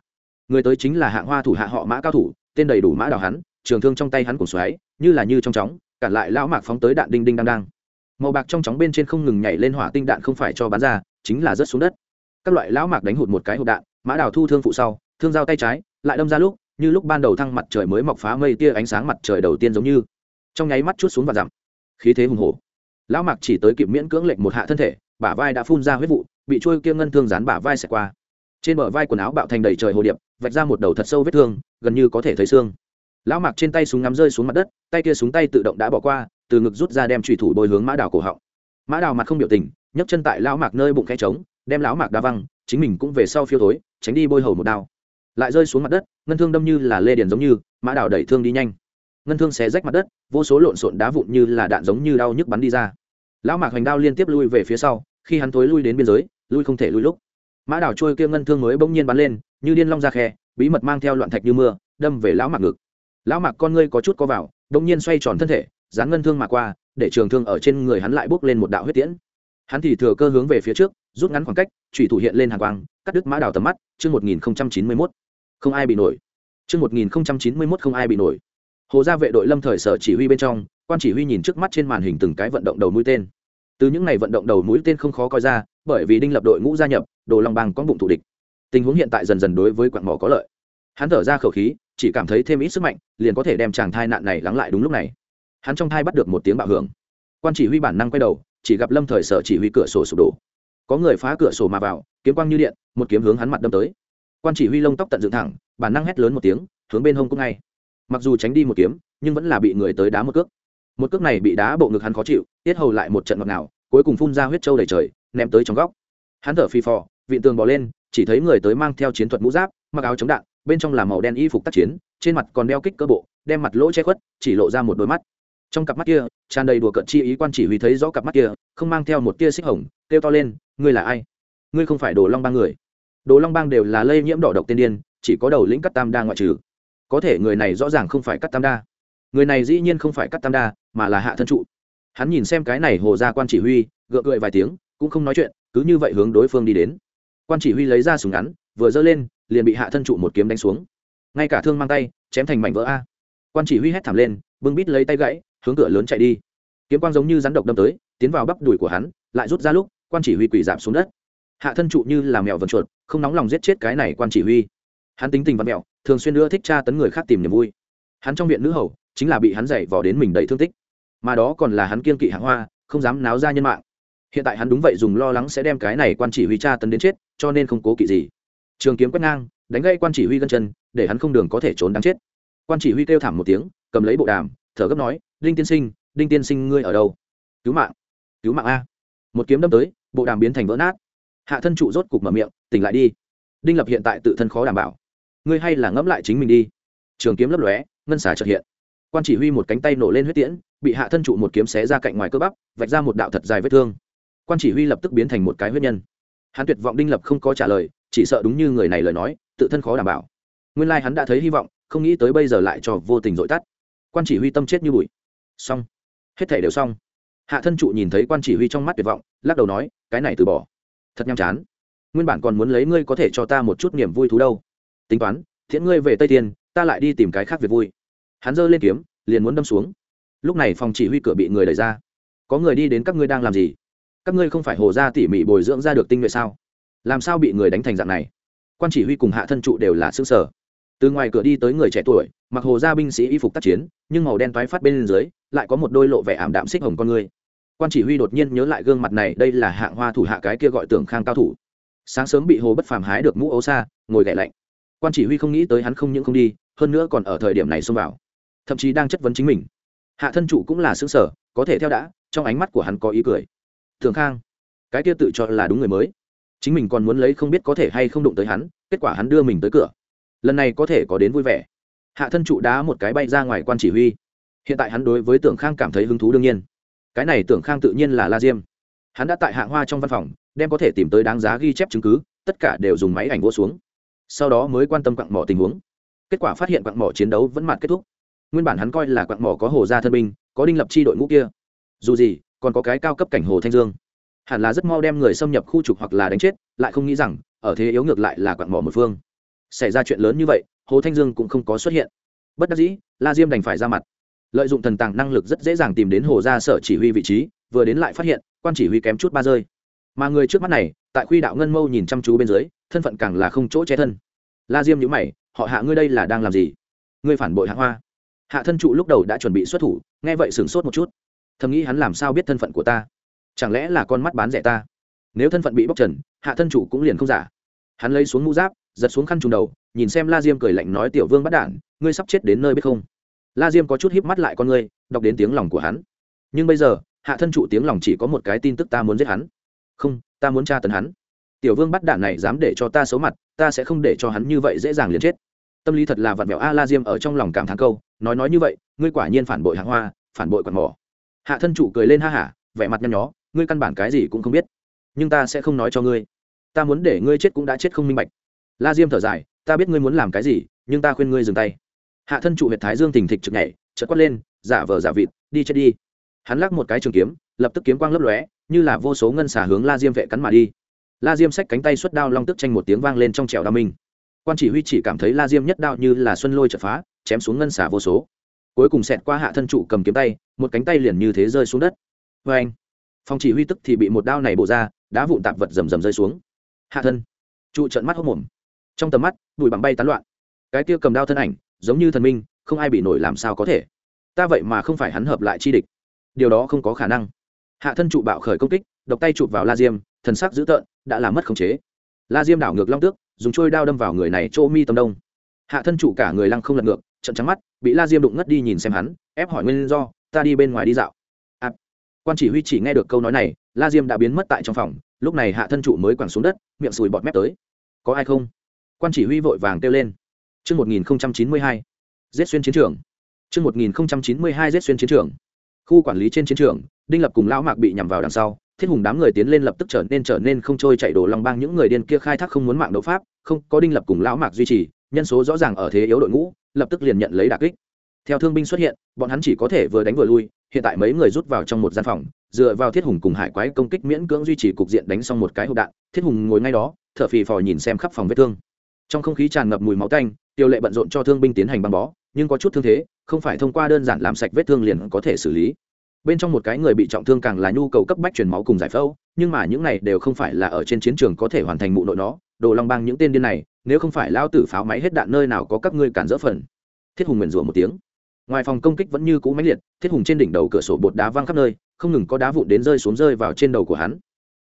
S1: Người tới chính là hạng hoa thủ hạ họ mã cao thủ, tên đầy đủ mã đào hắn, trường thương trong tay hắn cùng xoáy, như là như trong chóng cản lại lão mạc phóng tới đạn đinh đinh đang đang. Màu bạc trong chóng bên trên không ngừng nhảy lên hỏa tinh đạn không phải cho bắn ra, chính là rớt xuống đất. Các loại lão mạc đánh hụt một cái hộp đạn, mã đào thu thương phụ sau, thương dao tay trái, lại đâm ra lúc như lúc ban đầu thăng mặt trời mới mọc phá mây tia ánh sáng mặt trời đầu tiên giống như. Trong nháy mắt chút xuống và giảm. Khí thế hùng hổ. Lão mạc chỉ tới kịp miễn cưỡng lệnh một hạ thân thể, bả vai đã phun ra huyết vụ, bị trôi kia ngân thương dán bả vai xẹt qua. Trên bờ vai quần áo bạo thành đầy trời hồ điệp, vạch ra một đầu thật sâu vết thương, gần như có thể thấy xương. Lão mạc trên tay súng ngắm rơi xuống mặt đất, tay kia súng tay tự động đã bỏ qua, từ ngực rút ra đem trùy thủ bôi hướng mã đào cổ họng. Mã đào mặt không biểu tình, nhấc chân tại lão mạc nơi bụng khe trống, đem lão mạc đá văng, chính mình cũng về sau phiêu thối, tránh đi bôi hầu một đao lại rơi xuống mặt đất, ngân thương đâm như là lê điền giống như, mã đào đẩy thương đi nhanh. Ngân thương xé rách mặt đất, vô số lộn xộn đá vụn như là đạn giống như đau nhức bắn đi ra. Lão mạc hoành đao liên tiếp lui về phía sau, khi hắn thối lui đến biên giới, lui không thể lui lúc. Mã đào trôi kia ngân thương mới bỗng nhiên bắn lên, như điên long ra khe, bí mật mang theo loạn thạch như mưa, đâm về lão mạc ngực. Lão mạc con ngươi có chút có vào bỗng nhiên xoay tròn thân thể, dán ngân thương mà qua, để trường thương ở trên người hắn lại bốc lên một đạo huyết tiễn. Hắn thì thừa cơ hướng về phía trước, rút ngắn khoảng cách thủy thủ hiện lên hàng quang, cắt đứt mã đào tầm mắt, chương một nghìn chín mươi mốt không ai bị nổi. Trước một nghìn chín mươi không ai bị nổi. Hồ gia vệ đội lâm thời sở chỉ huy bên trong, quan chỉ huy nhìn trước mắt trên màn hình từng cái vận động đầu mũi tên. Từ những ngày vận động đầu mũi tên không khó coi ra, bởi vì đinh lập đội ngũ gia nhập, đồ long bang có bụng thủ địch. Tình huống hiện tại dần dần đối với quặng mỏ có lợi. Hắn thở ra khẩu khí, chỉ cảm thấy thêm ít sức mạnh, liền có thể đem chàng thai nạn này lắng lại đúng lúc này. Hắn trong thai bắt được một tiếng bạo hưởng. Quan chỉ huy bản năng quay đầu, chỉ gặp lâm thời sở chỉ huy cửa sổ sụp đổ. Có người phá cửa sổ mà vào, kiếm quang như điện, một kiếm hướng hắn mặt đâm tới quan chỉ huy lông tóc tận dựng thẳng, bản năng hét lớn một tiếng, hướng bên hông cũng ngay. Mặc dù tránh đi một kiếm, nhưng vẫn là bị người tới đá một cước. Một cước này bị đá bộ ngực hắn khó chịu, tiết hầu lại một trận ngọt nào cuối cùng phun ra huyết trâu đầy trời, ném tới trong góc. Hắn thở phi phò vị tường bỏ lên, chỉ thấy người tới mang theo chiến thuật mũ giáp, mặc áo chống đạn, bên trong là màu đen y phục tác chiến, trên mặt còn đeo kích cơ bộ, đem mặt lỗ che khuất, chỉ lộ ra một đôi mắt. Trong cặp mắt kia, tràn đầy đùa cận chi ý quan chỉ huy thấy rõ cặp mắt kia, không mang theo một tia xích hồng, kêu to lên, ngươi là ai? Ngươi không phải đồ long ba người đồ long bang đều là lây nhiễm đỏ độc tiên điên, chỉ có đầu lĩnh cắt tam đa ngoại trừ. Có thể người này rõ ràng không phải cắt tam đa. Người này dĩ nhiên không phải cắt tam đa, mà là hạ thân trụ. Hắn nhìn xem cái này hồ ra quan chỉ huy, gượng cười vài tiếng, cũng không nói chuyện, cứ như vậy hướng đối phương đi đến. Quan chỉ huy lấy ra súng ngắn, vừa giơ lên, liền bị hạ thân trụ một kiếm đánh xuống. Ngay cả thương mang tay, chém thành mảnh vỡ a. Quan chỉ huy hét thảm lên, bưng bít lấy tay gãy, hướng cửa lớn chạy đi. Kiếm quang giống như rắn độc đâm tới, tiến vào bắp đùi của hắn, lại rút ra lúc, quan chỉ huy quỳ giảm xuống đất hạ thân trụ như là mèo vần chuột, không nóng lòng giết chết cái này quan chỉ huy. Hắn tính tình văn mẹo thường xuyên nữa thích tra tấn người khác tìm niềm vui. Hắn trong viện nữ hầu, chính là bị hắn dạy vò đến mình đầy thương tích. Mà đó còn là hắn kiên kỵ hạng hoa, không dám náo ra nhân mạng. Hiện tại hắn đúng vậy dùng lo lắng sẽ đem cái này quan chỉ huy tra tấn đến chết, cho nên không cố kỵ gì. Trường kiếm quét ngang, đánh gây quan chỉ huy gân chân, để hắn không đường có thể trốn đáng chết. Quan chỉ huy kêu thảm một tiếng, cầm lấy bộ đàm, thở gấp nói, đinh tiên sinh, đinh tiên sinh ngươi ở đâu? Cứu mạng cứu mạng a. Một kiếm đâm tới, bộ đàm biến thành vỡ nát hạ thân trụ rốt cục mở miệng, tỉnh lại đi. Đinh lập hiện tại tự thân khó đảm bảo. Ngươi hay là ngẫm lại chính mình đi. Trường kiếm lấp lóe, ngân xả trợt hiện. Quan chỉ huy một cánh tay nổ lên huyết tiễn, bị hạ thân trụ một kiếm xé ra cạnh ngoài cơ bắp, vạch ra một đạo thật dài vết thương. Quan chỉ huy lập tức biến thành một cái huyết nhân. Hắn tuyệt vọng đinh lập không có trả lời, chỉ sợ đúng như người này lời nói, tự thân khó đảm bảo. Nguyên lai hắn đã thấy hy vọng, không nghĩ tới bây giờ lại cho vô tình dội tắt. Quan chỉ huy tâm chết như bụi. Xong. Hết thể đều xong. Hạ thân trụ nhìn thấy quan chỉ huy trong mắt tuyệt vọng, lắc đầu nói, cái này từ bỏ thật nhàm chán. Nguyên bản còn muốn lấy ngươi có thể cho ta một chút niềm vui thú đâu. Tính toán, thiện ngươi về tây tiên ta lại đi tìm cái khác việc vui. Hắn giơ lên kiếm, liền muốn đâm xuống. Lúc này phòng chỉ huy cửa bị người đẩy ra. Có người đi đến các ngươi đang làm gì? Các ngươi không phải hồ ra tỉ mỉ bồi dưỡng ra được tinh nhuệ sao? Làm sao bị người đánh thành dạng này? Quan chỉ huy cùng hạ thân trụ đều là xương sở. Từ ngoài cửa đi tới người trẻ tuổi, mặc hồ ra binh sĩ y phục tác chiến, nhưng màu đen toái phát bên dưới, lại có một đôi lộ vẻ ảm đạm xích hồng con người quan chỉ huy đột nhiên nhớ lại gương mặt này, đây là hạng hoa thủ hạ cái kia gọi tưởng khang cao thủ. Sáng sớm bị hồ bất phàm hái được mũ ấu xa ngồi gậy lạnh. Quan chỉ huy không nghĩ tới hắn không những không đi, hơn nữa còn ở thời điểm này xông vào. Thậm chí đang chất vấn chính mình. Hạ thân chủ cũng là xứng sở, có thể theo đã, trong ánh mắt của hắn có ý cười. Thường khang, cái kia tự cho là đúng người mới. Chính mình còn muốn lấy không biết có thể hay không đụng tới hắn, kết quả hắn đưa mình tới cửa. Lần này có thể có đến vui vẻ. Hạ thân trụ đá một cái bay ra ngoài quan chỉ huy. Hiện tại hắn đối với tưởng khang cảm thấy hứng thú đương nhiên cái này tưởng khang tự nhiên là la diêm. Hắn đã tại hạng hoa trong văn phòng, đem có thể tìm tới đáng giá ghi chép chứng cứ, tất cả đều dùng máy ảnh vô xuống. Sau đó mới quan tâm quặng mỏ tình huống. Kết quả phát hiện quặng mỏ chiến đấu vẫn mạt kết thúc. Nguyên bản hắn coi là quặng mỏ có hồ gia thân binh, có đinh lập chi đội ngũ kia. Dù gì, còn có cái cao cấp cảnh hồ thanh dương. Hẳn là rất mau đem người xâm nhập khu trục hoặc là đánh chết, lại không nghĩ rằng, ở thế yếu ngược lại là quặng mỏ một phương. Xảy ra chuyện lớn như vậy, hồ thanh dương cũng không có xuất hiện. Bất đắc dĩ, la diêm đành phải ra mặt lợi dụng thần tàng năng lực rất dễ dàng tìm đến hồ gia sở chỉ huy vị trí, vừa đến lại phát hiện, quan chỉ huy kém chút ba rơi. Mà người trước mắt này, tại khuy đạo ngân mâu nhìn chăm chú bên dưới, thân phận càng là không chỗ che thân. La diêm nhữ mày, họ hạ ngươi đây là đang làm gì? Ngươi phản bội hạ hoa. Hạ thân trụ lúc đầu đã chuẩn bị xuất thủ, nghe vậy sửng sốt một chút. Thầm nghĩ hắn làm sao biết thân phận của ta? Chẳng lẽ là con mắt bán rẻ ta? Nếu thân phận bị bóc trần, hạ thân chủ cũng liền không giả. Hắn lấy xuống mũ giáp, giật xuống khăn trùng đầu, nhìn xem la diêm cười lạnh nói, tiểu vương bắt đản, ngươi sắp chết đến nơi biết không? La diêm có chút híp mắt lại con ngươi, đọc đến tiếng lòng của hắn. Nhưng bây giờ, hạ thân trụ tiếng lòng chỉ có một cái tin tức ta muốn giết hắn. Không, ta muốn tra tấn hắn. Tiểu vương bắt đạn này dám để cho ta xấu mặt, ta sẽ không để cho hắn như vậy dễ dàng liền chết. Tâm lý thật là vặn vẹo. A, la diêm ở trong lòng cảm thán câu, nói nói như vậy, ngươi quả nhiên phản bội hạng hoa, phản bội quạt mỏ. Hạ thân trụ cười lên ha hả, vẻ mặt nhăn nhó, ngươi căn bản cái gì cũng không biết. Nhưng ta sẽ không nói cho ngươi. Ta muốn để ngươi chết cũng đã chết không minh bạch. La diêm thở dài, ta biết ngươi muốn làm cái gì, nhưng ta khuyên ngươi dừng tay hạ thân trụ huyện thái dương tình thịch trực nhảy, chợt quát lên, giả vờ giả vịt, đi chết đi. Hắn lắc một cái trường kiếm, lập tức kiếm quang lấp lóe, như là vô số ngân xả hướng la diêm vệ cắn mà đi. La diêm xách cánh tay xuất đao long tức tranh một tiếng vang lên trong trèo đao minh. Quan chỉ huy chỉ cảm thấy la diêm nhất đao như là xuân lôi chợt phá, chém xuống ngân xả vô số. Cuối cùng xẹt qua hạ thân trụ cầm kiếm tay, một cánh tay liền như thế rơi xuống đất. Vê anh phòng chỉ huy tức thì bị một đao này bổ ra, đá vụn tạp vật rầm rầm rơi xuống. Hạ thân! Trụ trận mắt hốc mồm. Trong tầm mắt, bụi bằng bay tán loạn. Cái kia cầm đao thân ảnh giống như thần minh không ai bị nổi làm sao có thể. Ta vậy mà không phải hắn hợp lại chi địch. Điều đó không có khả năng. Hạ thân trụ bạo khởi công kích độc tay chụp vào la diêm thần sắc dữ tợn đã làm mất khống chế. La diêm đảo ngược long tước dùng trôi đao đâm vào người này chỗ mi tâm đông. Hạ thân trụ cả người lăng không lật ngược trận trắng mắt bị la diêm đụng ngất đi nhìn xem hắn ép hỏi nguyên do ta đi bên ngoài đi dạo. À, quan chỉ huy chỉ nghe được câu nói này la diêm đã biến mất tại trong phòng lúc này hạ thân trụ mới quẳng xuống đất miệng sùi bọt mép tới. Có ai không? Quan chỉ huy vội vàng kêu lên chương 1092, giết xuyên chiến trường. chương 1092 giết xuyên chiến trường. Khu quản lý trên chiến trường, Đinh Lập cùng lão Mạc bị nhằm vào đằng sau, Thiết Hùng đám người tiến lên lập tức trở nên trở nên không trôi chạy đổ lòng bang những người điên kia khai thác không muốn mạng đấu pháp, không, có Đinh Lập cùng lão Mạc duy trì, nhân số rõ ràng ở thế yếu đội ngũ, lập tức liền nhận lấy đả kích. Theo thương binh xuất hiện, bọn hắn chỉ có thể vừa đánh vừa lui, hiện tại mấy người rút vào trong một gian phòng, dựa vào Thiết Hùng cùng Hải Quái công kích miễn cưỡng duy trì cục diện đánh xong một cái hộp đạn, Thiết Hùng ngồi ngay đó, thở phì phò nhìn xem khắp phòng vết thương. Trong không khí tràn ngập mùi máu tanh, Tiêu Lệ bận rộn cho thương binh tiến hành băng bó, nhưng có chút thương thế, không phải thông qua đơn giản làm sạch vết thương liền có thể xử lý. Bên trong một cái người bị trọng thương càng là nhu cầu cấp bách truyền máu cùng giải phẫu nhưng mà những này đều không phải là ở trên chiến trường có thể hoàn thành mụ nội nó. Đồ long bang những tên điên này nếu không phải lao tử pháo máy hết đạn nơi nào có các ngươi cản dỡ phần. Thiết hùng nguyền rủa một tiếng. Ngoài phòng công kích vẫn như cũ máy liệt thiết hùng trên đỉnh đầu cửa sổ bột đá văng khắp nơi không ngừng có đá vụn đến rơi xuống rơi vào trên đầu của hắn.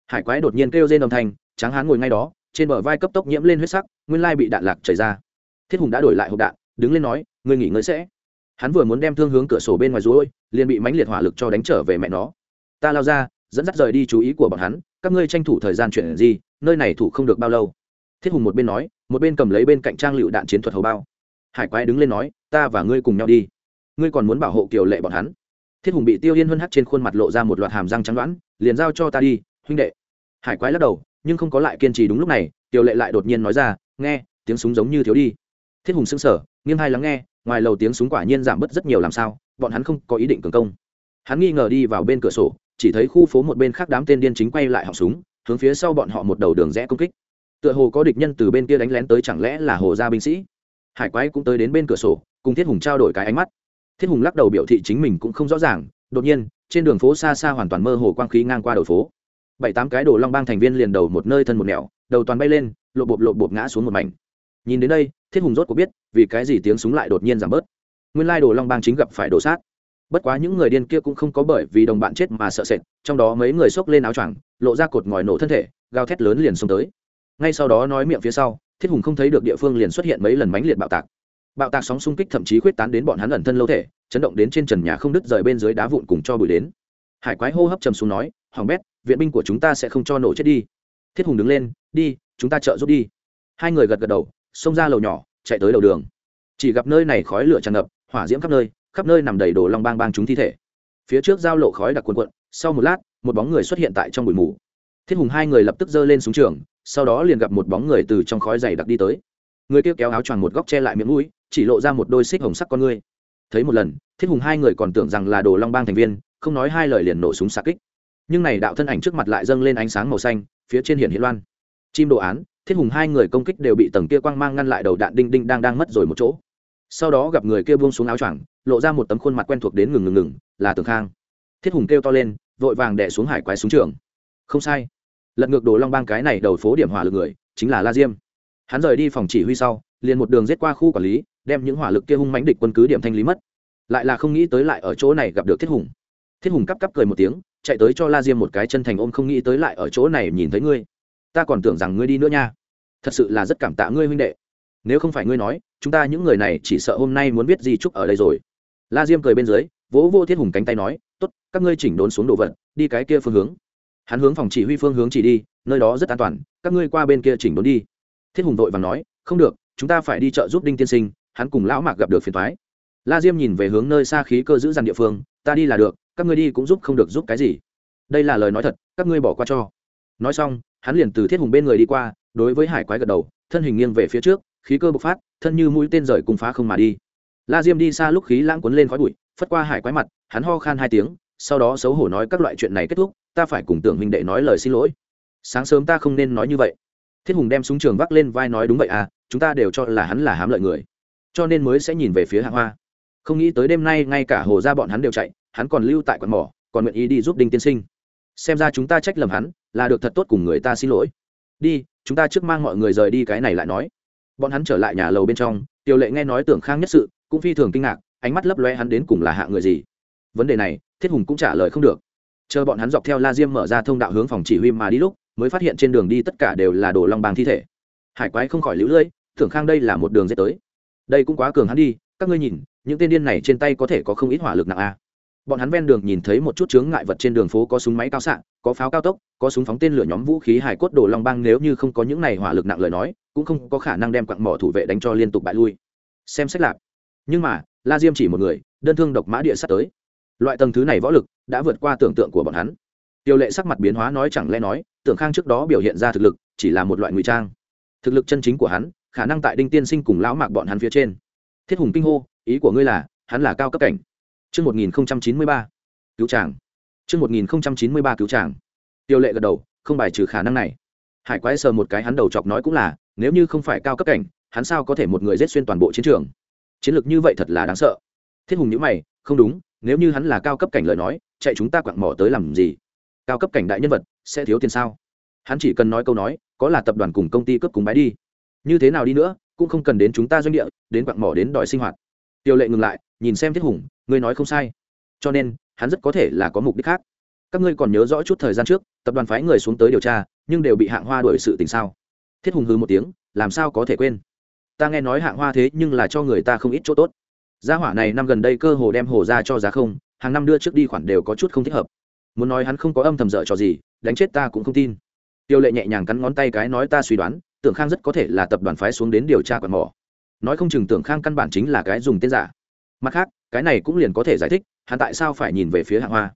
S1: Hải quái đột nhiên kêu rên đồng thanh tráng hắn ngồi ngay đó trên bờ vai cấp tốc nhiễm lên huyết sắc nguyên lai bị đạn lạc chảy ra thiết hùng đã đổi lại hộp đạn, đứng lên nói, ngươi nghỉ ngơi sẽ. Hắn vừa muốn đem thương hướng cửa sổ bên ngoài rối, liền bị mãnh liệt hỏa lực cho đánh trở về mẹ nó. Ta lao ra, dẫn dắt rời đi chú ý của bọn hắn, các ngươi tranh thủ thời gian chuyển gì, nơi này thủ không được bao lâu. Thiết hùng một bên nói, một bên cầm lấy bên cạnh trang lựu đạn chiến thuật hầu bao. Hải quái đứng lên nói, ta và ngươi cùng nhau đi. Ngươi còn muốn bảo hộ kiều lệ bọn hắn? Thiết hùng bị tiêu yên huân hắt trên khuôn mặt lộ ra một loạt hàm răng trắng đoán liền giao cho ta đi, huynh đệ. Hải quái lắc đầu, nhưng không có lại kiên trì đúng lúc này, kiều lệ lại đột nhiên nói ra, nghe, tiếng súng giống như thiếu đi thiết hùng sững sờ, nghiêng hai lắng nghe, ngoài lầu tiếng súng quả nhiên giảm bớt rất nhiều làm sao, bọn hắn không có ý định cường công. Hắn nghi ngờ đi vào bên cửa sổ, chỉ thấy khu phố một bên khác đám tên điên chính quay lại họng súng, hướng phía sau bọn họ một đầu đường rẽ công kích. Tựa hồ có địch nhân từ bên kia đánh lén tới chẳng lẽ là hồ gia binh sĩ? Hải quái cũng tới đến bên cửa sổ, cùng thiết hùng trao đổi cái ánh mắt. Thiết hùng lắc đầu biểu thị chính mình cũng không rõ ràng, đột nhiên, trên đường phố xa xa hoàn toàn mơ hồ quang khí ngang qua đầu phố. Bảy tám cái đồ long bang thành viên liền đầu một nơi thân một nẻo, đầu toàn bay lên, lộ bộp lộ bộp ngã xuống một mảnh. Nhìn đến đây thiết hùng rốt có biết, vì cái gì tiếng súng lại đột nhiên giảm bớt. Nguyên lai đồ long bang chính gặp phải đổ sát. Bất quá những người điên kia cũng không có bởi vì đồng bạn chết mà sợ sệt, trong đó mấy người xốc lên áo choàng, lộ ra cột ngòi nổ thân thể, gào thét lớn liền xông tới. Ngay sau đó nói miệng phía sau, thiết hùng không thấy được địa phương liền xuất hiện mấy lần mánh liệt bạo tạc. Bạo tạc sóng xung kích thậm chí khuyết tán đến bọn hắn ẩn thân lâu thể, chấn động đến trên trần nhà không đứt rời bên dưới đá vụn cùng cho bụi đến. Hải quái hô hấp trầm xuống nói, hoàng bét, viện binh của chúng ta sẽ không cho nổ chết đi. Thiết hùng đứng lên, đi, chúng ta trợ giúp đi. Hai người gật gật đầu xông ra lầu nhỏ, chạy tới đầu đường. Chỉ gặp nơi này khói lửa tràn ngập, hỏa diễm khắp nơi khắp nơi nằm đầy đồ long bang bang chúng thi thể. Phía trước giao lộ khói đặc quần quận sau một lát, một bóng người xuất hiện tại trong bụi mù. Thiết hùng hai người lập tức giơ lên xuống trường, sau đó liền gặp một bóng người từ trong khói dày đặc đi tới. Người kia kéo áo choàng một góc che lại miệng mũi, chỉ lộ ra một đôi xích hồng sắc con ngươi. Thấy một lần, thiết hùng hai người còn tưởng rằng là đồ long bang thành viên, không nói hai lời liền nổ súng xa kích. Nhưng này đạo thân ảnh trước mặt lại dâng lên ánh sáng màu xanh, phía trên hiển hiện loan. Chim đồ án thiết hùng hai người công kích đều bị tầng kia quang mang ngăn lại đầu đạn đinh đinh đang đang mất rồi một chỗ. Sau đó gặp người kia buông xuống áo choàng, lộ ra một tấm khuôn mặt quen thuộc đến ngừng ngừng ngừng, là tường khang. Thiết hùng kêu to lên, vội vàng đẻ xuống hải quái xuống trường. Không sai. Lật ngược đồ long bang cái này đầu phố điểm hỏa lực người, chính là la diêm. Hắn rời đi phòng chỉ huy sau, liền một đường giết qua khu quản lý, đem những hỏa lực kia hung mánh địch quân cứ điểm thanh lý mất. Lại là không nghĩ tới lại ở chỗ này gặp được thiết hùng. Thiết hùng cắp cắp cười một tiếng, chạy tới cho la diêm một cái chân thành ôm không nghĩ tới lại ở chỗ này nhìn thấy ngươi ta còn tưởng rằng ngươi đi nữa nha. Thật sự là rất cảm tạ ngươi huynh đệ. Nếu không phải ngươi nói, chúng ta những người này chỉ sợ hôm nay muốn biết gì trúc ở đây rồi. La diêm cười bên dưới, vỗ vô thiết hùng cánh tay nói, tốt, các ngươi chỉnh đốn xuống đồ vật, đi cái kia phương hướng. Hắn hướng phòng chỉ huy phương hướng chỉ đi, nơi đó rất an toàn, các ngươi qua bên kia chỉnh đốn đi. Thiết hùng vội và nói, không được, chúng ta phải đi chợ giúp đinh tiên sinh, hắn cùng lão mạc gặp được phiền thoái la diêm nhìn về hướng nơi xa khí cơ giữ dằn địa phương, ta đi là được, các ngươi đi cũng giúp không được giúp cái gì. Đây là lời nói thật, các ngươi bỏ qua cho nói xong, hắn liền từ thiết hùng bên người đi qua, đối với hải quái gật đầu, thân hình nghiêng về phía trước, khí cơ bộc phát, thân như mũi tên rời cùng phá không mà đi. La diêm đi xa lúc khí lãng cuốn lên khói bụi, phất qua hải quái mặt, hắn ho khan hai tiếng, sau đó xấu hổ nói các loại chuyện này kết thúc, ta phải cùng tưởng Minh đệ nói lời xin lỗi. Sáng sớm ta không nên nói như vậy. Thiết hùng đem súng trường vác lên vai nói đúng vậy à chúng ta đều cho là hắn là hám lợi người, cho nên mới sẽ nhìn về phía hạ hoa. Không nghĩ tới đêm nay ngay cả hồ ra bọn hắn đều chạy, hắn còn lưu tại quán mỏ, còn nguyện ý đi giúp đinh tiên sinh. Xem ra chúng ta trách lầm hắn là được thật tốt cùng người ta xin lỗi. Đi, chúng ta trước mang mọi người rời đi cái này lại nói. Bọn hắn trở lại nhà lầu bên trong, tiểu lệ nghe nói tưởng khang nhất sự, cũng phi thường kinh ngạc, ánh mắt lấp loe hắn đến cùng là hạ người gì. Vấn đề này, thiết hùng cũng trả lời không được. Chờ bọn hắn dọc theo la diêm mở ra thông đạo hướng phòng chỉ huy mà đi lúc, mới phát hiện trên đường đi tất cả đều là đồ long bàng thi thể. Hải quái không khỏi lũ lưỡi tưởng khang đây là một đường dễ tới. Đây cũng quá cường hắn đi, các ngươi nhìn, những tên điên này trên tay có thể có không ít hỏa lực nặng a bọn hắn ven đường nhìn thấy một chút chướng ngại vật trên đường phố có súng máy cao xạ, có pháo cao tốc có súng phóng tên lửa nhóm vũ khí hải cốt đồ long băng nếu như không có những này hỏa lực nặng lời nói, cũng không có khả năng đem quặng mỏ thủ vệ đánh cho liên tục bại lui. Xem xét lạc nhưng mà, la diêm chỉ một người, đơn thương độc mã địa sắt tới. Loại tầng thứ này võ lực đã vượt qua tưởng tượng của bọn hắn. Tiêu lệ sắc mặt biến hóa nói chẳng lẽ nói, tưởng khang trước đó biểu hiện ra thực lực, chỉ là một loại ngụy trang. Thực lực chân chính của hắn, khả năng tại đinh tiên sinh cùng lão mạc bọn hắn phía trên. Thiết hùng kinh hô, ý của ngươi là, hắn là cao cấp cảnh. Chương 1093. Cứu chàng. Chương 1093 cứu chàng. Tiêu Lệ gật đầu, không bài trừ khả năng này. Hải quái sờ một cái hắn đầu chọc nói cũng là, nếu như không phải cao cấp cảnh, hắn sao có thể một người giết xuyên toàn bộ chiến trường? Chiến lược như vậy thật là đáng sợ. Thiết Hùng nhữ mày, không đúng, nếu như hắn là cao cấp cảnh lời nói, chạy chúng ta quặng mỏ tới làm gì? Cao cấp cảnh đại nhân vật sẽ thiếu tiền sao? Hắn chỉ cần nói câu nói, có là tập đoàn cùng công ty cấp cùng bái đi. Như thế nào đi nữa, cũng không cần đến chúng ta doanh địa, đến quặng mỏ đến đòi sinh hoạt. Tiêu Lệ ngừng lại, nhìn xem Thiết Hùng, ngươi nói không sai cho nên hắn rất có thể là có mục đích khác các ngươi còn nhớ rõ chút thời gian trước, tập đoàn phái người xuống tới điều tra, nhưng đều bị hạng hoa đuổi sự tình sao? Thiết hùng hư một tiếng, làm sao có thể quên? Ta nghe nói hạng hoa thế nhưng là cho người ta không ít chỗ tốt. Gia hỏa này năm gần đây cơ hồ đem hồ ra cho giá không, hàng năm đưa trước đi khoản đều có chút không thích hợp. Muốn nói hắn không có âm thầm dở cho gì, đánh chết ta cũng không tin. Tiêu lệ nhẹ nhàng cắn ngón tay cái nói ta suy đoán, tưởng khang rất có thể là tập đoàn phái xuống đến điều tra quạt mỏ. Nói không chừng tưởng khang căn bản chính là cái dùng tên giả. Mặt khác, cái này cũng liền có thể giải thích, hắn tại sao phải nhìn về phía hạng hoa?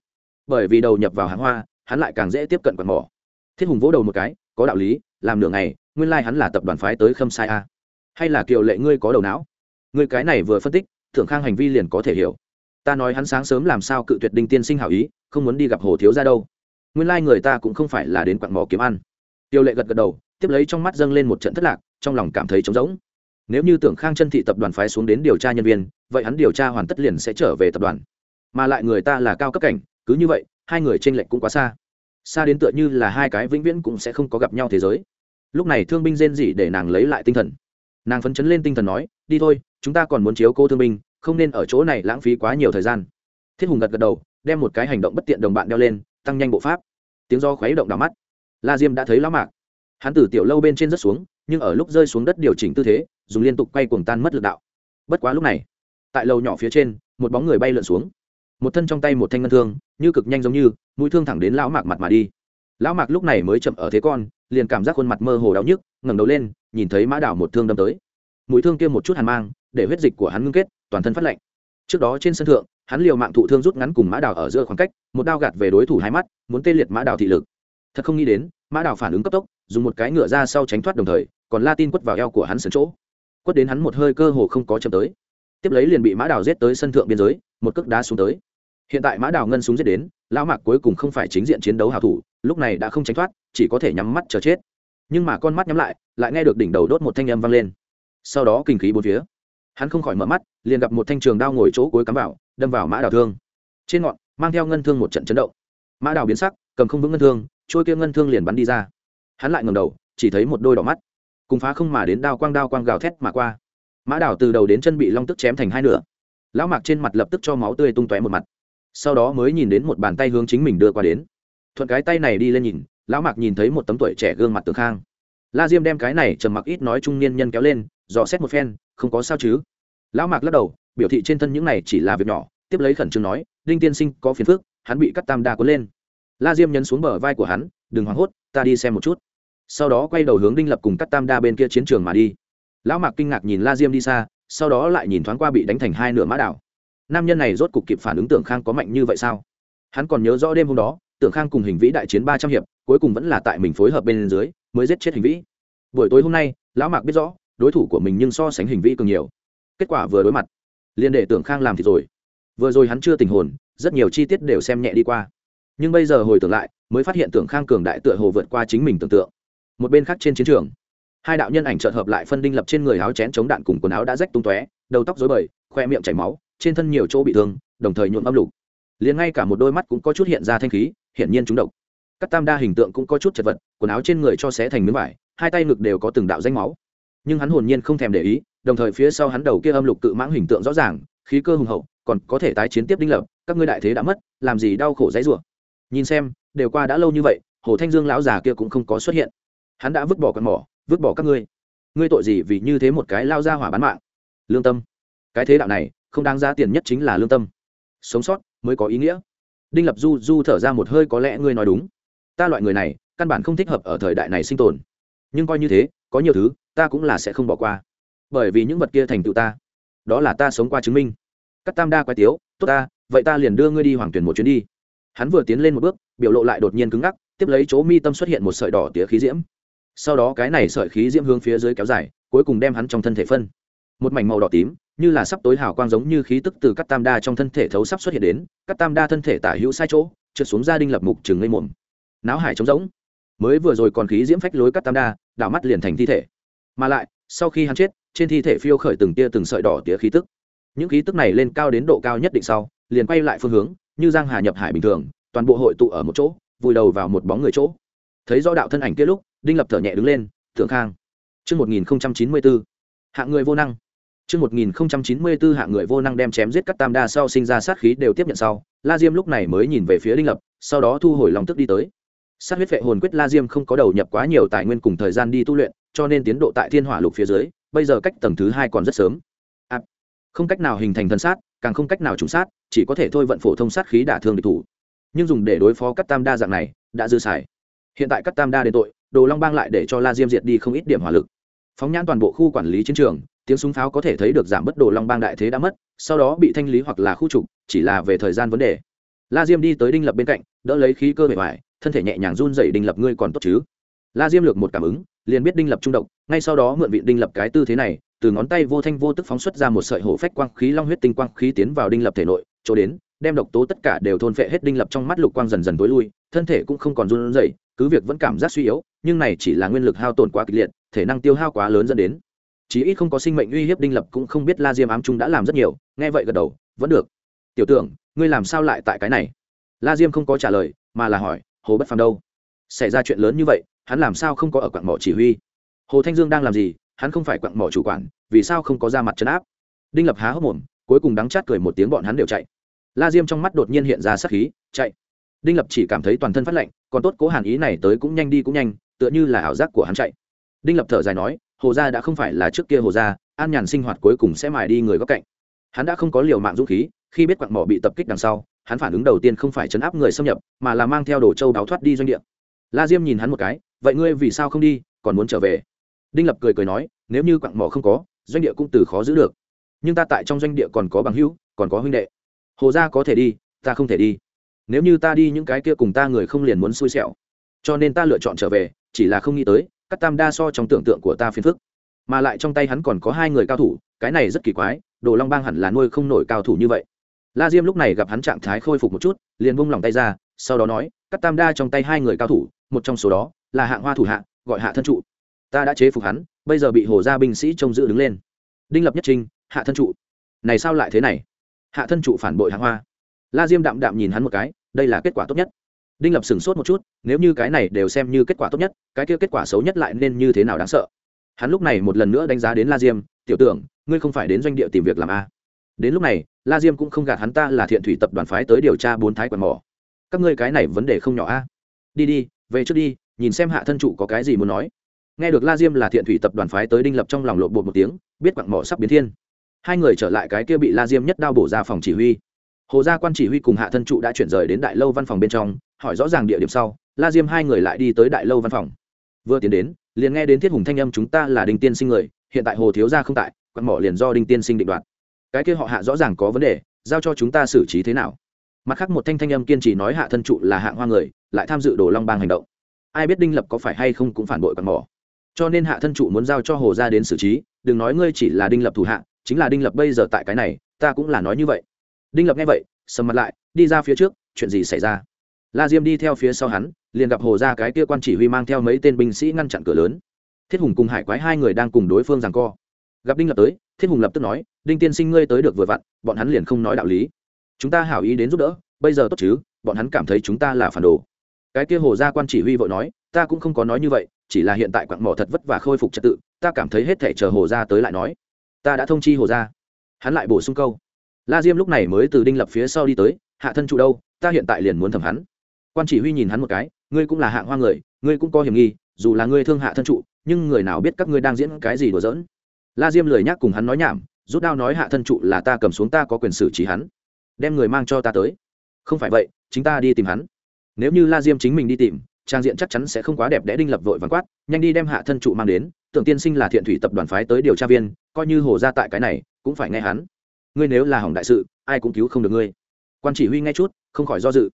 S1: Bởi vì đầu nhập vào hàng hoa, hắn lại càng dễ tiếp cận quạt mỏ. Thiết hùng vỗ đầu một cái, có đạo lý, làm nửa ngày, nguyên lai、like、hắn là tập đoàn phái tới khâm sai a. Hay là kiều lệ ngươi có đầu não? Ngươi cái này vừa phân tích, thượng khang hành vi liền có thể hiểu. Ta nói hắn sáng sớm làm sao cự tuyệt đinh tiên sinh hảo ý, không muốn đi gặp hồ thiếu ra đâu. Nguyên lai、like、người ta cũng không phải là đến quặng mỏ kiếm ăn. Tiêu lệ gật gật đầu, tiếp lấy trong mắt dâng lên một trận thất lạc, trong lòng cảm thấy trống rỗng. Nếu như tưởng khang chân thị tập đoàn phái xuống đến điều tra nhân viên, vậy hắn điều tra hoàn tất liền sẽ trở về tập đoàn. Mà lại người ta là cao cấp cảnh cứ như vậy, hai người t r ê n lệch cũng quá xa. Xa đến tựa như là hai cái vĩnh viễn cũng sẽ không có gặp nhau thế giới. Lúc này thương binh rên rỉ để nàng lấy lại tinh thần. Nàng phấn chấn lên tinh thần nói, đi thôi, chúng ta còn muốn chiếu cô thương binh, không nên ở chỗ này lãng phí quá nhiều thời gian. Thiết hùng gật gật đầu, đem một cái hành động bất tiện đồng bạn đeo lên, tăng nhanh bộ pháp. Tiếng do khuấy động đỏ mắt. La diêm đã thấy lão mạc. Hắn từ tiểu lâu bên trên rất xuống, nhưng ở lúc rơi xuống đất điều chỉnh tư thế, dùng liên tục quay cuồng tan mất lực đạo. Bất quá lúc này, tại lầu nhỏ phía trên, một bóng người bay lượn xuống một thân trong tay một thanh ngân thương, như cực nhanh giống như, mũi thương thẳng đến lão mạc mặt mà đi. Lão mạc lúc này mới chậm ở thế con, liền cảm giác khuôn mặt mơ hồ đau nhức, ngẩng đầu lên, nhìn thấy mã đảo một thương đâm tới. Mũi thương kia một chút hàn mang, để huyết dịch của hắn ngưng kết, toàn thân phát lạnh. Trước đó trên sân thượng, hắn liều mạng thụ thương rút ngắn cùng mã đảo ở giữa khoảng cách, một đao gạt về đối thủ hai mắt, muốn tê liệt mã đảo thị lực. Thật không nghĩ đến, mã đảo phản ứng cấp tốc, dùng một cái ngựa ra sau tránh thoát đồng thời, còn la tin quất vào eo của hắn sân chỗ. Quất đến hắn một hơi cơ hồ không có chậm tới. Tiếp lấy liền bị mã đào giết tới sân thượng biên giới, một cước đá xuống tới hiện tại mã đào ngân súng giết đến, lão mạc cuối cùng không phải chính diện chiến đấu hào thủ, lúc này đã không tránh thoát, chỉ có thể nhắm mắt chờ chết. Nhưng mà con mắt nhắm lại lại nghe được đỉnh đầu đốt một thanh âm vang lên. Sau đó kinh khí bốn phía. Hắn không khỏi mở mắt, liền gặp một thanh trường đao ngồi chỗ cuối cắm vào, đâm vào mã đào thương. Trên ngọn, mang theo ngân thương một trận chấn động. Mã đào biến sắc, cầm không vững ngân thương, trôi kia ngân thương liền bắn đi ra. Hắn lại ngầm đầu, chỉ thấy một đôi đỏ mắt, cùng phá không mà đến đao quang đao quang gào thét mà qua. Mã đảo từ đầu đến chân bị long tức chém thành hai nửa. Lão mạc trên mặt lập tức cho máu tươi tung tóe một mặt sau đó mới nhìn đến một bàn tay hướng chính mình đưa qua đến. Thuận cái tay này đi lên nhìn, lão mạc nhìn thấy một tấm tuổi trẻ gương mặt tường khang. La diêm đem cái này trầm mặc ít nói trung niên nhân kéo lên, dò xét một phen, không có sao chứ? Lão mạc lắc đầu, biểu thị trên thân những này chỉ là việc nhỏ, tiếp lấy khẩn trương nói, đinh tiên sinh có phiền phức, hắn bị cắt tam đa cuốn lên. La diêm nhấn xuống bờ vai của hắn, đừng hoảng hốt, ta đi xem một chút. Sau đó quay đầu hướng đinh lập cùng cắt tam đa bên kia chiến trường mà đi. Lão mạc kinh ngạc nhìn la diêm đi xa, sau đó lại nhìn thoáng qua bị đánh thành hai nửa mã đảo nam nhân này rốt cục kịp phản ứng tưởng khang có mạnh như vậy sao? Hắn còn nhớ rõ đêm hôm đó, tưởng khang cùng hình vĩ đại chiến ba trăm hiệp, cuối cùng vẫn là tại mình phối hợp bên dưới, mới giết chết hình vĩ. Buổi tối hôm nay, lão mạc biết rõ, đối thủ của mình nhưng so sánh hình vĩ cường nhiều. Kết quả vừa đối mặt, liền để tưởng khang làm thì rồi. Vừa rồi hắn chưa tình hồn, rất nhiều chi tiết đều xem nhẹ đi qua. Nhưng bây giờ hồi tưởng lại, mới phát hiện tưởng khang cường đại tựa hồ vượt qua chính mình tưởng tượng. Một bên khác trên chiến trường, hai đạo nhân ảnh trợt hợp lại phân đinh lập trên người áo chén chống đạn cùng quần áo đã rách tung tóe, đầu tóc rối bời, khoe miệng chảy máu trên thân nhiều chỗ bị thương, đồng thời nhuộm âm lục. Liền ngay cả một đôi mắt cũng có chút hiện ra thanh khí, hiển nhiên chúng độc. Các tam đa hình tượng cũng có chút chật vật, quần áo trên người cho xé thành miếng vải, hai tay ngực đều có từng đạo danh máu. Nhưng hắn hồn nhiên không thèm để ý, đồng thời phía sau hắn đầu kia âm lục cự mãng hình tượng rõ ràng, khí cơ hùng hậu, còn có thể tái chiến tiếp đinh lập, các ngươi đại thế đã mất, làm gì đau khổ dãy rủa. Nhìn xem, đều qua đã lâu như vậy, hồ thanh dương lão già kia cũng không có xuất hiện. Hắn đã vứt bỏ con mỏ, vứt bỏ các ngươi. Ngươi tội gì vì như thế một cái lao ra hỏa bán mạng? Lương tâm, cái thế đạo này không đáng giá tiền nhất chính là lương tâm. Sống sót mới có ý nghĩa. Đinh lập du du thở ra một hơi có lẽ ngươi nói đúng. Ta loại người này, căn bản không thích hợp ở thời đại này sinh tồn. Nhưng coi như thế, có nhiều thứ, ta cũng là sẽ không bỏ qua. Bởi vì những vật kia thành tựu ta. Đó là ta sống qua chứng minh. Cắt tam đa quái tiếu, tốt ta, vậy ta liền đưa ngươi đi hoàng tuyển một chuyến đi. Hắn vừa tiến lên một bước, biểu lộ lại đột nhiên cứng ngắc, tiếp lấy chỗ mi tâm xuất hiện một sợi đỏ tía khí diễm. Sau đó cái này sợi khí diễm hướng phía dưới kéo dài, cuối cùng đem hắn trong thân thể phân. Một mảnh màu đỏ tím như là sắp tối hào quang giống như khí tức từ các tam đa trong thân thể thấu sắp xuất hiện đến các tam đa thân thể tả hữu sai chỗ trượt xuống gia đình lập mục chừng ngây mồm. Náo hải trống rỗng. Mới vừa rồi còn khí diễm phách lối các tam đa đảo mắt liền thành thi thể. Mà lại sau khi hắn chết trên thi thể phiêu khởi từng tia từng sợi đỏ tía khí tức. Những khí tức này lên cao đến độ cao nhất định sau liền quay lại phương hướng như giang hà nhập hải bình thường toàn bộ hội tụ ở một chỗ vùi đầu vào một bóng người chỗ. Thấy rõ đạo thân ảnh kia lúc đinh lập thở nhẹ đứng lên thượng khang. Trước 1094, hạng người vô năng. Trước 1094 hạng người vô năng đem chém giết các tam đa sau sinh ra sát khí đều tiếp nhận sau, La Diêm lúc này mới nhìn về phía Đinh Lập, sau đó thu hồi lòng tức đi tới. Sát huyết vệ hồn quyết La Diêm không có đầu nhập quá nhiều tài nguyên cùng thời gian đi tu luyện, cho nên tiến độ tại Thiên Hỏa Lục phía dưới, bây giờ cách tầng thứ hai còn rất sớm. À, không cách nào hình thành thân sát, càng không cách nào trùng sát, chỉ có thể thôi vận phổ thông sát khí đả thương địch thủ. Nhưng dùng để đối phó các tam đa dạng này, đã dư xài. Hiện tại các tam đa đến tội, Đồ Long Bang lại để cho La Diêm diệt đi không ít điểm hỏa lực. Phóng nhãn toàn bộ khu quản lý chiến trường, tiếng súng pháo có thể thấy được giảm bất đồ long bang đại thế đã mất, sau đó bị thanh lý hoặc là khu trục, chỉ là về thời gian vấn đề. La diêm đi tới đinh lập bên cạnh, đỡ lấy khí cơ bề ngoài, thân thể nhẹ nhàng run dậy đinh lập, ngươi còn tốt chứ? La diêm lược một cảm ứng, liền biết đinh lập trung độc, ngay sau đó mượn vị đinh lập cái tư thế này, từ ngón tay vô thanh vô tức phóng xuất ra một sợi hổ phách quang khí long huyết tinh quang khí tiến vào đinh lập thể nội, chỗ đến, đem độc tố tất cả đều thôn phệ hết đinh lập trong mắt lục quang dần dần tối lui, thân thể cũng không còn run rẩy, cứ việc vẫn cảm giác suy yếu, nhưng này chỉ là nguyên lực hao tổn quá kịch liệt, thể năng tiêu hao quá lớn dẫn đến chí ít không có sinh mệnh uy hiếp đinh lập cũng không biết la diêm ám trung đã làm rất nhiều, nghe vậy gật đầu, vẫn được. Tiểu tưởng, ngươi làm sao lại tại cái này? La diêm không có trả lời, mà là hỏi, hồ bất phàm đâu? Xảy ra chuyện lớn như vậy, hắn làm sao không có ở quặng mỏ chỉ huy? Hồ thanh dương đang làm gì, hắn không phải quặng mỏ chủ quản, vì sao không có ra mặt trấn áp? Đinh lập há hốc mồm, cuối cùng đắng chát cười một tiếng bọn hắn đều chạy. La diêm trong mắt đột nhiên hiện ra sắc khí, chạy. Đinh lập chỉ cảm thấy toàn thân phát lạnh, còn tốt cố hàn ý này tới cũng nhanh đi cũng nhanh, tựa như là ảo giác của hắn chạy. Đinh lập thở dài nói hồ gia đã không phải là trước kia hồ gia, an nhàn sinh hoạt cuối cùng sẽ mài đi người góc cạnh. Hắn đã không có liều mạng dũng khí, khi biết quặng mỏ bị tập kích đằng sau, hắn phản ứng đầu tiên không phải chấn áp người xâm nhập, mà là mang theo đồ châu đáo thoát đi doanh địa. La diêm nhìn hắn một cái, vậy ngươi vì sao không đi, còn muốn trở về? Đinh lập cười cười nói, nếu như quặng mỏ không có, doanh địa cũng từ khó giữ được. Nhưng ta tại trong doanh địa còn có bằng hữu, còn có huynh đệ. Hồ gia có thể đi, ta không thể đi. Nếu như ta đi những cái kia cùng ta người không liền muốn xui xẻo. Cho nên ta lựa chọn trở về, chỉ là không nghĩ tới cắt tam đa so trong tưởng tượng của ta phiền phức. Mà lại trong tay hắn còn có hai người cao thủ, cái này rất kỳ quái, đồ long bang hẳn là nuôi không nổi cao thủ như vậy. La diêm lúc này gặp hắn trạng thái khôi phục một chút, liền bung lòng tay ra, sau đó nói, cắt tam đa trong tay hai người cao thủ, một trong số đó là hạng hoa thủ hạ, gọi hạ thân trụ. Ta đã chế phục hắn, bây giờ bị hồ gia binh sĩ trông giữ đứng lên. Đinh lập nhất trinh, hạ thân trụ, này sao lại thế này? Hạ thân trụ phản bội hạng hoa. La diêm đạm đạm nhìn hắn một cái, đây là kết quả tốt nhất đinh lập sửng sốt một chút, nếu như cái này đều xem như kết quả tốt nhất, cái kia kết quả xấu nhất lại nên như thế nào đáng sợ? Hắn lúc này một lần nữa đánh giá đến la diêm, tiểu tưởng, ngươi không phải đến doanh địa tìm việc làm a đến lúc này, la diêm cũng không gạt hắn ta là thiện thủy tập đoàn phái tới điều tra bốn thái quần mỏ. Các ngươi cái này vấn đề không nhỏ a đi đi, về trước đi, nhìn xem hạ thân trụ có cái gì muốn nói. Nghe được la diêm là thiện thủy tập đoàn phái tới đinh lập trong lòng lộn bột một tiếng, biết quặng mỏ sắp biến thiên. Hai người trở lại cái kia bị la diêm nhất đao bổ ra phòng chỉ huy. Hồ gia quan chỉ huy cùng hạ thân trụ đã chuyển rời đến đại lâu văn phòng bên trong hỏi rõ ràng địa điểm sau, la diêm hai người lại đi tới đại lâu văn phòng. Vừa tiến đến, liền nghe đến thiết hùng thanh âm, chúng ta là đinh tiên sinh người, hiện tại hồ thiếu gia không tại, quặn mỏ liền do đinh tiên sinh định đoạt. Cái kia họ hạ rõ ràng có vấn đề, giao cho chúng ta xử trí thế nào? Mặt khác một thanh thanh âm kiên trì nói hạ thân trụ là hạng hoa người, lại tham dự đồ long bang hành động. Ai biết đinh lập có phải hay không cũng phản bội quặng mỏ. Cho nên hạ thân trụ muốn giao cho hồ gia đến xử trí, đừng nói ngươi chỉ là đinh lập thủ hạ, chính là đinh lập bây giờ tại cái này, ta cũng là nói như vậy. Đinh lập nghe vậy, sầm mặt lại, đi ra phía trước, chuyện gì xảy ra? La diêm đi theo phía sau hắn, liền gặp hồ ra cái kia quan chỉ huy mang theo mấy tên binh sĩ ngăn chặn cửa lớn. Thiết hùng cùng hải quái hai người đang cùng đối phương rằng co. Gặp đinh lập tới, thiết hùng lập tức nói, đinh tiên sinh ngươi tới được vừa vặn, bọn hắn liền không nói đạo lý. Chúng ta hảo ý đến giúp đỡ, bây giờ tốt chứ, bọn hắn cảm thấy chúng ta là phản đồ. Cái kia hồ gia quan chỉ huy vội nói, ta cũng không có nói như vậy, chỉ là hiện tại quặng mỏ thật vất vả khôi phục trật tự, ta cảm thấy hết thể chờ hồ gia tới lại nói. Ta đã thông chi hồ gia. Hắn lại bổ sung câu, la diêm lúc này mới từ đinh lập phía sau đi tới, hạ thân trụ đâu, ta hiện tại liền muốn thẩm hắn quan chỉ huy nhìn hắn một cái, ngươi cũng là hạng hoa người, ngươi cũng có hiểm nghi, dù là ngươi thương hạ thân trụ, nhưng người nào biết các ngươi đang diễn cái gì đùa giỡn? La diêm lười nhắc cùng hắn nói nhảm, rút đao nói hạ thân trụ là ta cầm xuống ta có quyền xử trí hắn, đem người mang cho ta tới. Không phải vậy, chính ta đi tìm hắn. Nếu như la diêm chính mình đi tìm, trang diện chắc chắn sẽ không quá đẹp đẽ đinh lập vội vắng quát, nhanh đi đem hạ thân trụ mang đến, tưởng tiên sinh là thiện thủy tập đoàn phái tới điều tra viên, coi như hồ ra tại cái này, cũng phải nghe hắn. Ngươi nếu là hỏng đại sự, ai cũng cứu không được ngươi. Quan chỉ huy nghe chút, không khỏi do dự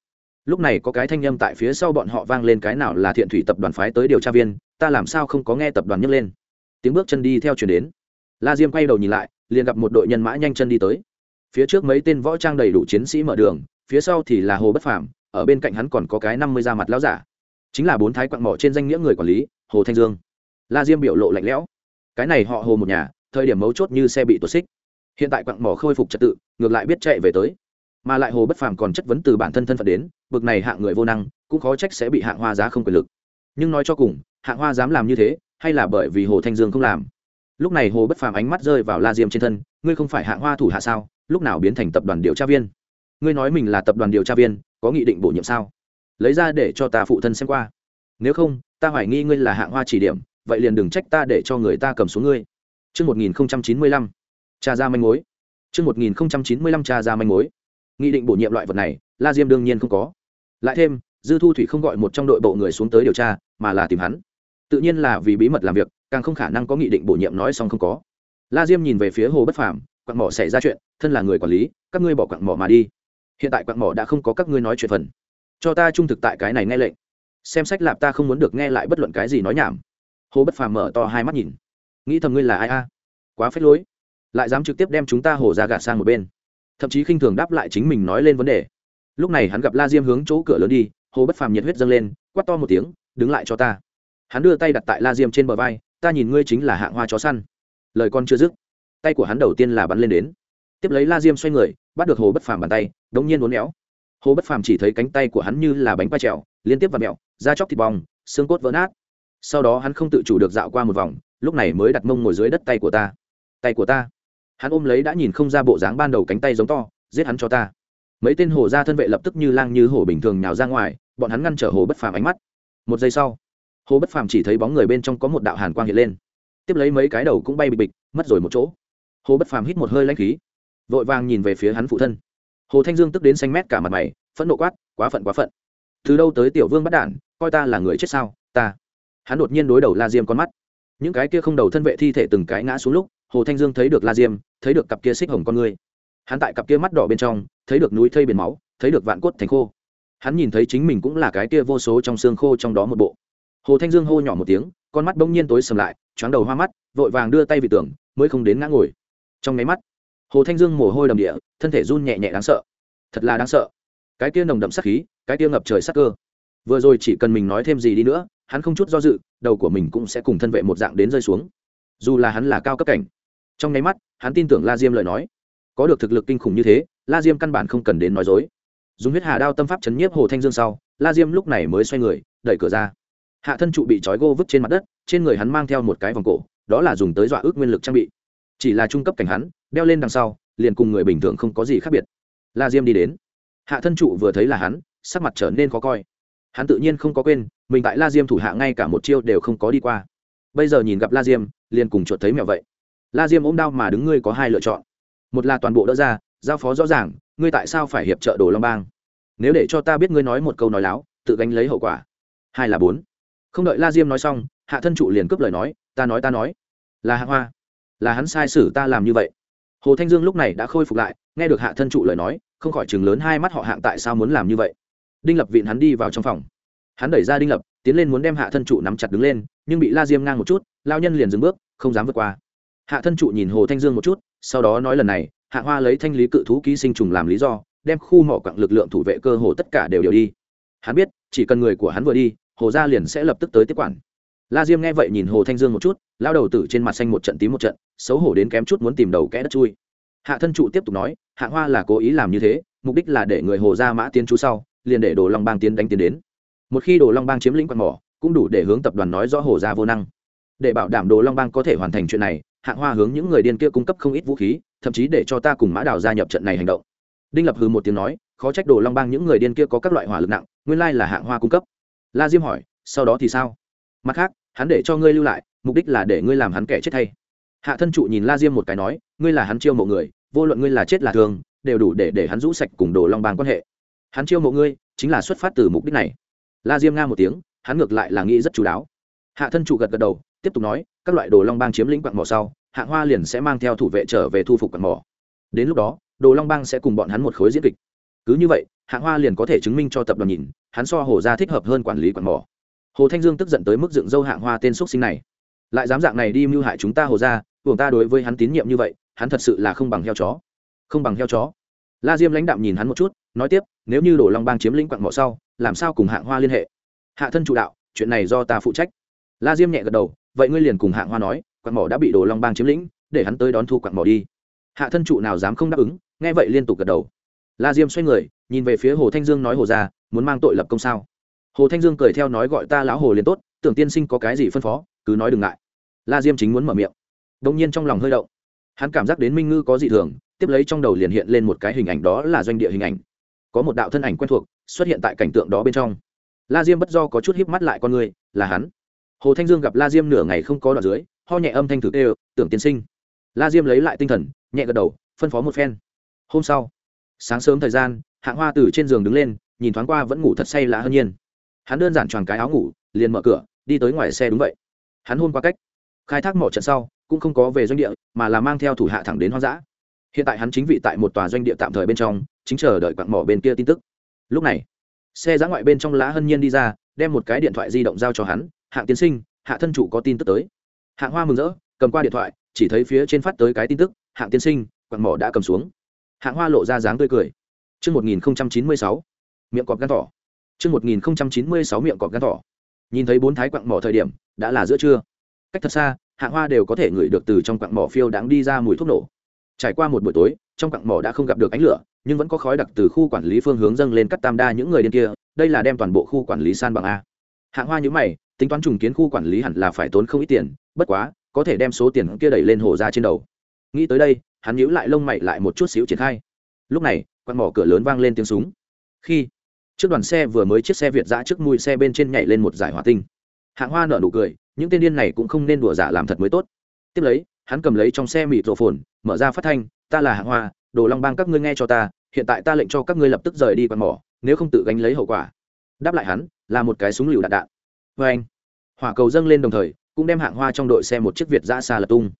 S1: lúc này có cái thanh â m tại phía sau bọn họ vang lên cái nào là thiện thủy tập đoàn phái tới điều tra viên, ta làm sao không có nghe tập đoàn nhấc lên. Tiếng bước chân đi theo chuyển đến. La diêm quay đầu nhìn lại, liền gặp một đội nhân mã nhanh chân đi tới. Phía trước mấy tên võ trang đầy đủ chiến sĩ mở đường, phía sau thì là hồ bất phàm, ở bên cạnh hắn còn có cái năm mươi da mặt lão giả. Chính là bốn thái quặng mỏ trên danh nghĩa người quản lý, hồ thanh dương. La diêm biểu lộ lạnh lẽo. Cái này họ hồ một nhà, thời điểm mấu chốt như xe bị tuột xích. Hiện tại quặng mỏ khôi phục trật tự, ngược lại biết chạy về tới. Mà lại hồ bất phàm còn chất vấn từ bản thân thân phận đến bực này hạng người vô năng cũng khó trách sẽ bị hạng hoa giá không quyền lực. Nhưng nói cho cùng hạng hoa dám làm như thế hay là bởi vì hồ thanh dương không làm? Lúc này hồ bất phàm ánh mắt rơi vào la diêm trên thân ngươi không phải hạng hoa thủ hạ sao? Lúc nào biến thành tập đoàn điều tra viên? Ngươi nói mình là tập đoàn điều tra viên có nghị định bổ nhiệm sao? Lấy ra để cho ta phụ thân xem qua. Nếu không ta hoài nghi ngươi là hạng hoa chỉ điểm vậy liền đừng trách ta để cho người ta cầm xuống ngươi. Trước 1095, cha ra manh mối. Trước 1095 cha ra manh mối. Nghị định bổ nhiệm loại vật này, La Diêm đương nhiên không có. Lại thêm, Dư Thu Thủy không gọi một trong đội bộ người xuống tới điều tra, mà là tìm hắn. Tự nhiên là vì bí mật làm việc, càng không khả năng có nghị định bổ nhiệm nói xong không có. La Diêm nhìn về phía Hồ Bất Phàm, quặng mỏ xảy ra chuyện, thân là người quản lý, các ngươi bỏ quặng mỏ mà đi. Hiện tại quặng mỏ đã không có các ngươi nói chuyện phần. Cho ta trung thực tại cái này nghe lệnh. Xem sách lạp ta không muốn được nghe lại bất luận cái gì nói nhảm. Hồ Bất Phàm mở to hai mắt nhìn, nghĩ thầm ngươi là ai a? Quá phết lối lại dám trực tiếp đem chúng ta hồ ra gạt sang một bên thậm chí khinh thường đáp lại chính mình nói lên vấn đề lúc này hắn gặp la diêm hướng chỗ cửa lớn đi, hồ bất phàm nhiệt huyết dâng lên, quát to một tiếng, đứng lại cho ta. Hắn đưa tay đặt tại la diêm trên bờ vai, ta nhìn ngươi chính là hạng hoa chó săn. Lời con chưa dứt, tay của hắn đầu tiên là bắn lên đến. Tiếp lấy la diêm xoay người, bắt được hồ bất phàm bàn tay, đống nhiên uốn éo. Hồ bất phàm chỉ thấy cánh tay của hắn như là bánh pa trèo, liên tiếp và mẹo, da chóc thịt bong, xương cốt vỡ nát. Sau đó hắn không tự chủ được dạo qua một vòng, lúc này mới đặt mông ngồi dưới đất tay của ta. Tay của ta. Hắn ôm lấy đã nhìn không ra bộ dáng ban đầu cánh tay giống to, giết hắn cho ta mấy tên hồ gia thân vệ lập tức như lang như hổ bình thường nhào ra ngoài, bọn hắn ngăn trở hồ bất phàm ánh mắt. Một giây sau, hồ bất phàm chỉ thấy bóng người bên trong có một đạo hàn quang hiện lên. Tiếp lấy mấy cái đầu cũng bay bịch bịch, mất rồi một chỗ. Hồ bất phàm hít một hơi lãnh khí, vội vàng nhìn về phía hắn phụ thân. Hồ thanh dương tức đến xanh mét cả mặt mày, phẫn nộ quát, quá phận quá phận. Từ đâu tới tiểu vương bắt đản, coi ta là người chết sao, ta. Hắn đột nhiên đối đầu la diêm con mắt. Những cái kia không đầu thân vệ thi thể từng cái ngã xuống lúc, hồ thanh dương thấy được la diêm, thấy được cặp kia xích hồng con người hắn tại cặp kia mắt đỏ bên trong, thấy được núi thây biển máu, thấy được vạn cốt thành khô. Hắn nhìn thấy chính mình cũng là cái kia vô số trong xương khô trong đó một bộ. Hồ thanh dương hô nhỏ một tiếng, con mắt bỗng nhiên tối sầm lại, choáng đầu hoa mắt, vội vàng đưa tay vị tưởng, mới không đến ngã ngồi. Trong máy mắt, hồ thanh dương mồ hôi đầm địa, thân thể run nhẹ nhẹ đáng sợ. Thật là đáng sợ. Cái kia nồng đậm sắc khí, cái kia ngập trời sắc cơ. Vừa rồi chỉ cần mình nói thêm gì đi nữa, hắn không chút do dự, đầu của mình cũng sẽ cùng thân vệ một dạng đến rơi xuống. Dù là hắn là cao cấp cảnh. Trong nháy mắt, hắn tin tưởng la diêm lời nói có được thực lực kinh khủng như thế, la diêm căn bản không cần đến nói dối. Dùng huyết hà đao tâm pháp chấn nhiếp hồ thanh dương sau, la diêm lúc này mới xoay người, đẩy cửa ra. Hạ thân trụ bị trói gô vứt trên mặt đất, trên người hắn mang theo một cái vòng cổ, đó là dùng tới dọa ước nguyên lực trang bị. Chỉ là trung cấp cảnh hắn, đeo lên đằng sau, liền cùng người bình thường không có gì khác biệt. La diêm đi đến. Hạ thân trụ vừa thấy là hắn, sắc mặt trở nên khó coi. Hắn tự nhiên không có quên, mình tại la diêm thủ hạ ngay cả một chiêu đều không có đi qua. Bây giờ nhìn gặp la diêm, liền cùng chuột thấy mẹo vậy. La diêm ôm đau mà đứng, ngươi có hai lựa chọn một là toàn bộ đỡ ra, giao phó rõ ràng, ngươi tại sao phải hiệp trợ đồ long bang? Nếu để cho ta biết ngươi nói một câu nói láo, tự gánh lấy hậu quả. Hai là bốn. Không đợi la diêm nói xong, hạ thân trụ liền cướp lời nói, ta nói ta nói. Là hạ hoa. Là hắn sai sử ta làm như vậy. Hồ thanh dương lúc này đã khôi phục lại, nghe được hạ thân trụ lời nói, không khỏi chừng lớn hai mắt họ hạng tại sao muốn làm như vậy. Đinh lập vịn hắn đi vào trong phòng. Hắn đẩy ra đinh lập, tiến lên muốn đem hạ thân trụ nắm chặt đứng lên, nhưng bị la diêm ngang một chút lao nhân liền dừng bước, không dám vượt qua hạ thân trụ nhìn hồ thanh dương một chút, sau đó nói lần này, hạ hoa lấy thanh lý cự thú ký sinh trùng làm lý do, đem khu mỏ quặng lực lượng thủ vệ cơ hồ tất cả đều đều đi. Hắn biết, chỉ cần người của hắn vừa đi, hồ gia liền sẽ lập tức tới tiếp quản. La diêm nghe vậy nhìn hồ thanh dương một chút lao đầu tử trên mặt xanh một trận tím một trận, xấu hổ đến kém chút muốn tìm đầu kẽ đất chui. Hạ thân trụ tiếp tục nói, hạ hoa là cố ý làm như thế, mục đích là để người hồ gia mã tiến chú sau, liền để đồ long bang tiến đánh tiến đến. Một khi đồ long bang chiếm lĩnh quạt mỏ, cũng đủ để hướng tập đoàn nói rõ hồ gia vô năng. Để bảo đảm đồ long bang có thể hoàn thành chuyện này Hạng hoa hướng những người điên kia cung cấp không ít vũ khí thậm chí để cho ta cùng mã đào gia nhập trận này hành động. Đinh lập hừ một tiếng nói khó trách đồ long bang những người điên kia có các loại hỏa lực nặng nguyên lai là hạng hoa cung cấp. La diêm hỏi sau đó thì sao? Mặt khác hắn để cho ngươi lưu lại mục đích là để ngươi làm hắn kẻ chết thay. Hạ thân trụ nhìn la diêm một cái nói ngươi là hắn chiêu mộ người vô luận ngươi là chết là thường, đều đủ để để hắn rũ sạch cùng đồ long bang quan hệ. Hắn chiêu mộ ngươi chính là xuất phát từ mục đích này. La diêm nga một tiếng hắn ngược lại là nghĩ rất chú đáo. Hạ thân trụ gật gật đầu tiếp tục nói, các loại đồ long bang chiếm lĩnh quặng mỏ sau hạng hoa liền sẽ mang theo thủ vệ trở về thu phục quặng mỏ. Đến lúc đó, đồ long bang sẽ cùng bọn hắn một khối diễn kịch. Cứ như vậy hạng hoa liền có thể chứng minh cho tập đoàn nhìn, hắn so hồ gia thích hợp hơn quản lý quặng mỏ. Hồ thanh dương tức giận tới mức dựng dâu hạng hoa tên x sinh này. Lại dám dạng này đi mưu hại chúng ta hồ gia buồng ta đối với hắn tín nhiệm như vậy, hắn thật sự là không bằng heo chó. Không bằng heo chó. La diêm lãnh đạm nhìn hắn một chút, nói tiếp, nếu như đồ long bang chiếm lĩnh quặng mỏ sau, làm sao cùng hạng hoa liên hệ? Hạ thân chủ đạo, chuyện này do ta phụ trách. La diêm nhẹ gật đầu vậy ngươi liền cùng hạng hoa nói, quạt mỏ đã bị đồ long bang chiếm lĩnh, để hắn tới đón thu quạt mỏ đi. Hạ thân trụ nào dám không đáp ứng, nghe vậy liên tục gật đầu. La diêm xoay người, nhìn về phía hồ thanh dương nói hồ ra muốn mang tội lập công sao? Hồ thanh dương cười theo nói gọi ta lão hồ liền tốt, tưởng tiên sinh có cái gì phân phó, cứ nói đừng ngại. La diêm chính muốn mở miệng. Đông nhiên trong lòng hơi động. Hắn cảm giác đến minh ngư có dị thường, tiếp lấy trong đầu liền hiện lên một cái hình ảnh đó là doanh địa hình ảnh. Có một đạo thân ảnh quen thuộc, xuất hiện tại cảnh tượng đó bên trong. La diêm bất do có chút híp mắt lại con người, là hắn hồ thanh dương gặp la diêm nửa ngày không có đoạn dưới, ho nhẹ âm thanh thử tê tưởng tiên sinh. La diêm lấy lại tinh thần, nhẹ gật đầu, phân phó một phen. Hôm sau, sáng sớm thời gian, hạng hoa từ trên giường đứng lên, nhìn thoáng qua vẫn ngủ thật say lạ hơn nhiên. Hắn đơn giản choàng cái áo ngủ, liền mở cửa, đi tới ngoài xe đúng vậy. Hắn hôn qua cách. Khai thác mỏ trận sau, cũng không có về doanh địa, mà là mang theo thủ hạ thẳng đến hoang dã. Hiện tại hắn chính vị tại một tòa doanh địa tạm thời bên trong, chính chờ đợi quặng mỏ bên kia tin tức. Lúc này, xe giã ngoại bên trong lã hân nhiên đi ra, đem một cái điện thoại di động giao cho hắn hạng tiến sinh hạ thân chủ có tin tức tới hạng hoa mừng rỡ cầm qua điện thoại chỉ thấy phía trên phát tới cái tin tức hạng tiến sinh quặng mỏ đã cầm xuống hạng hoa lộ ra dáng tươi cười Trước 1096, miệng cọp gan thỏ. Trước 1096 miệng cọp gan thỏ. Nhìn thấy bốn thái quặng mỏ thời điểm, đã là giữa trưa. Cách thật xa, hạng hoa đều có thể ngửi được từ trong quặng mỏ phiêu đáng đi ra mùi thuốc nổ. Trải qua một buổi tối, trong quặng mỏ đã không gặp được ánh lửa, nhưng vẫn có khói đặc từ khu quản lý phương hướng dâng lên cắt tam đa những người điên kia, đây là đem toàn bộ khu quản lý san bằng a. Hạng hoa như mày, tính toán trùng kiến khu quản lý hẳn là phải tốn không ít tiền, bất quá, có thể đem số tiền kia đẩy lên hồ ra trên đầu. Nghĩ tới đây, hắn nhíu lại lông mày lại một chút xíu triển khai. Lúc này quan mỏ cửa lớn vang lên tiếng súng. Khi trước đoàn xe vừa mới chiếc xe việt giã trước mùi xe bên trên nhảy lên một giải hỏa tinh. Hạng hoa nở nụ cười những tên điên này cũng không nên đùa giả làm thật mới tốt. Tiếp lấy hắn cầm lấy trong xe mịt rổ phồn mở ra phát thanh ta là hạng hoa đồ long bang các ngươi nghe cho ta hiện tại ta lệnh cho các ngươi lập tức rời đi quan mỏ nếu không tự gánh lấy hậu quả. Đáp lại hắn là một cái súng lựu đạn đạn vê anh. Hỏa cầu dâng lên đồng thời, cũng đem hạng hoa trong đội xe một chiếc việt ra xa lật tung.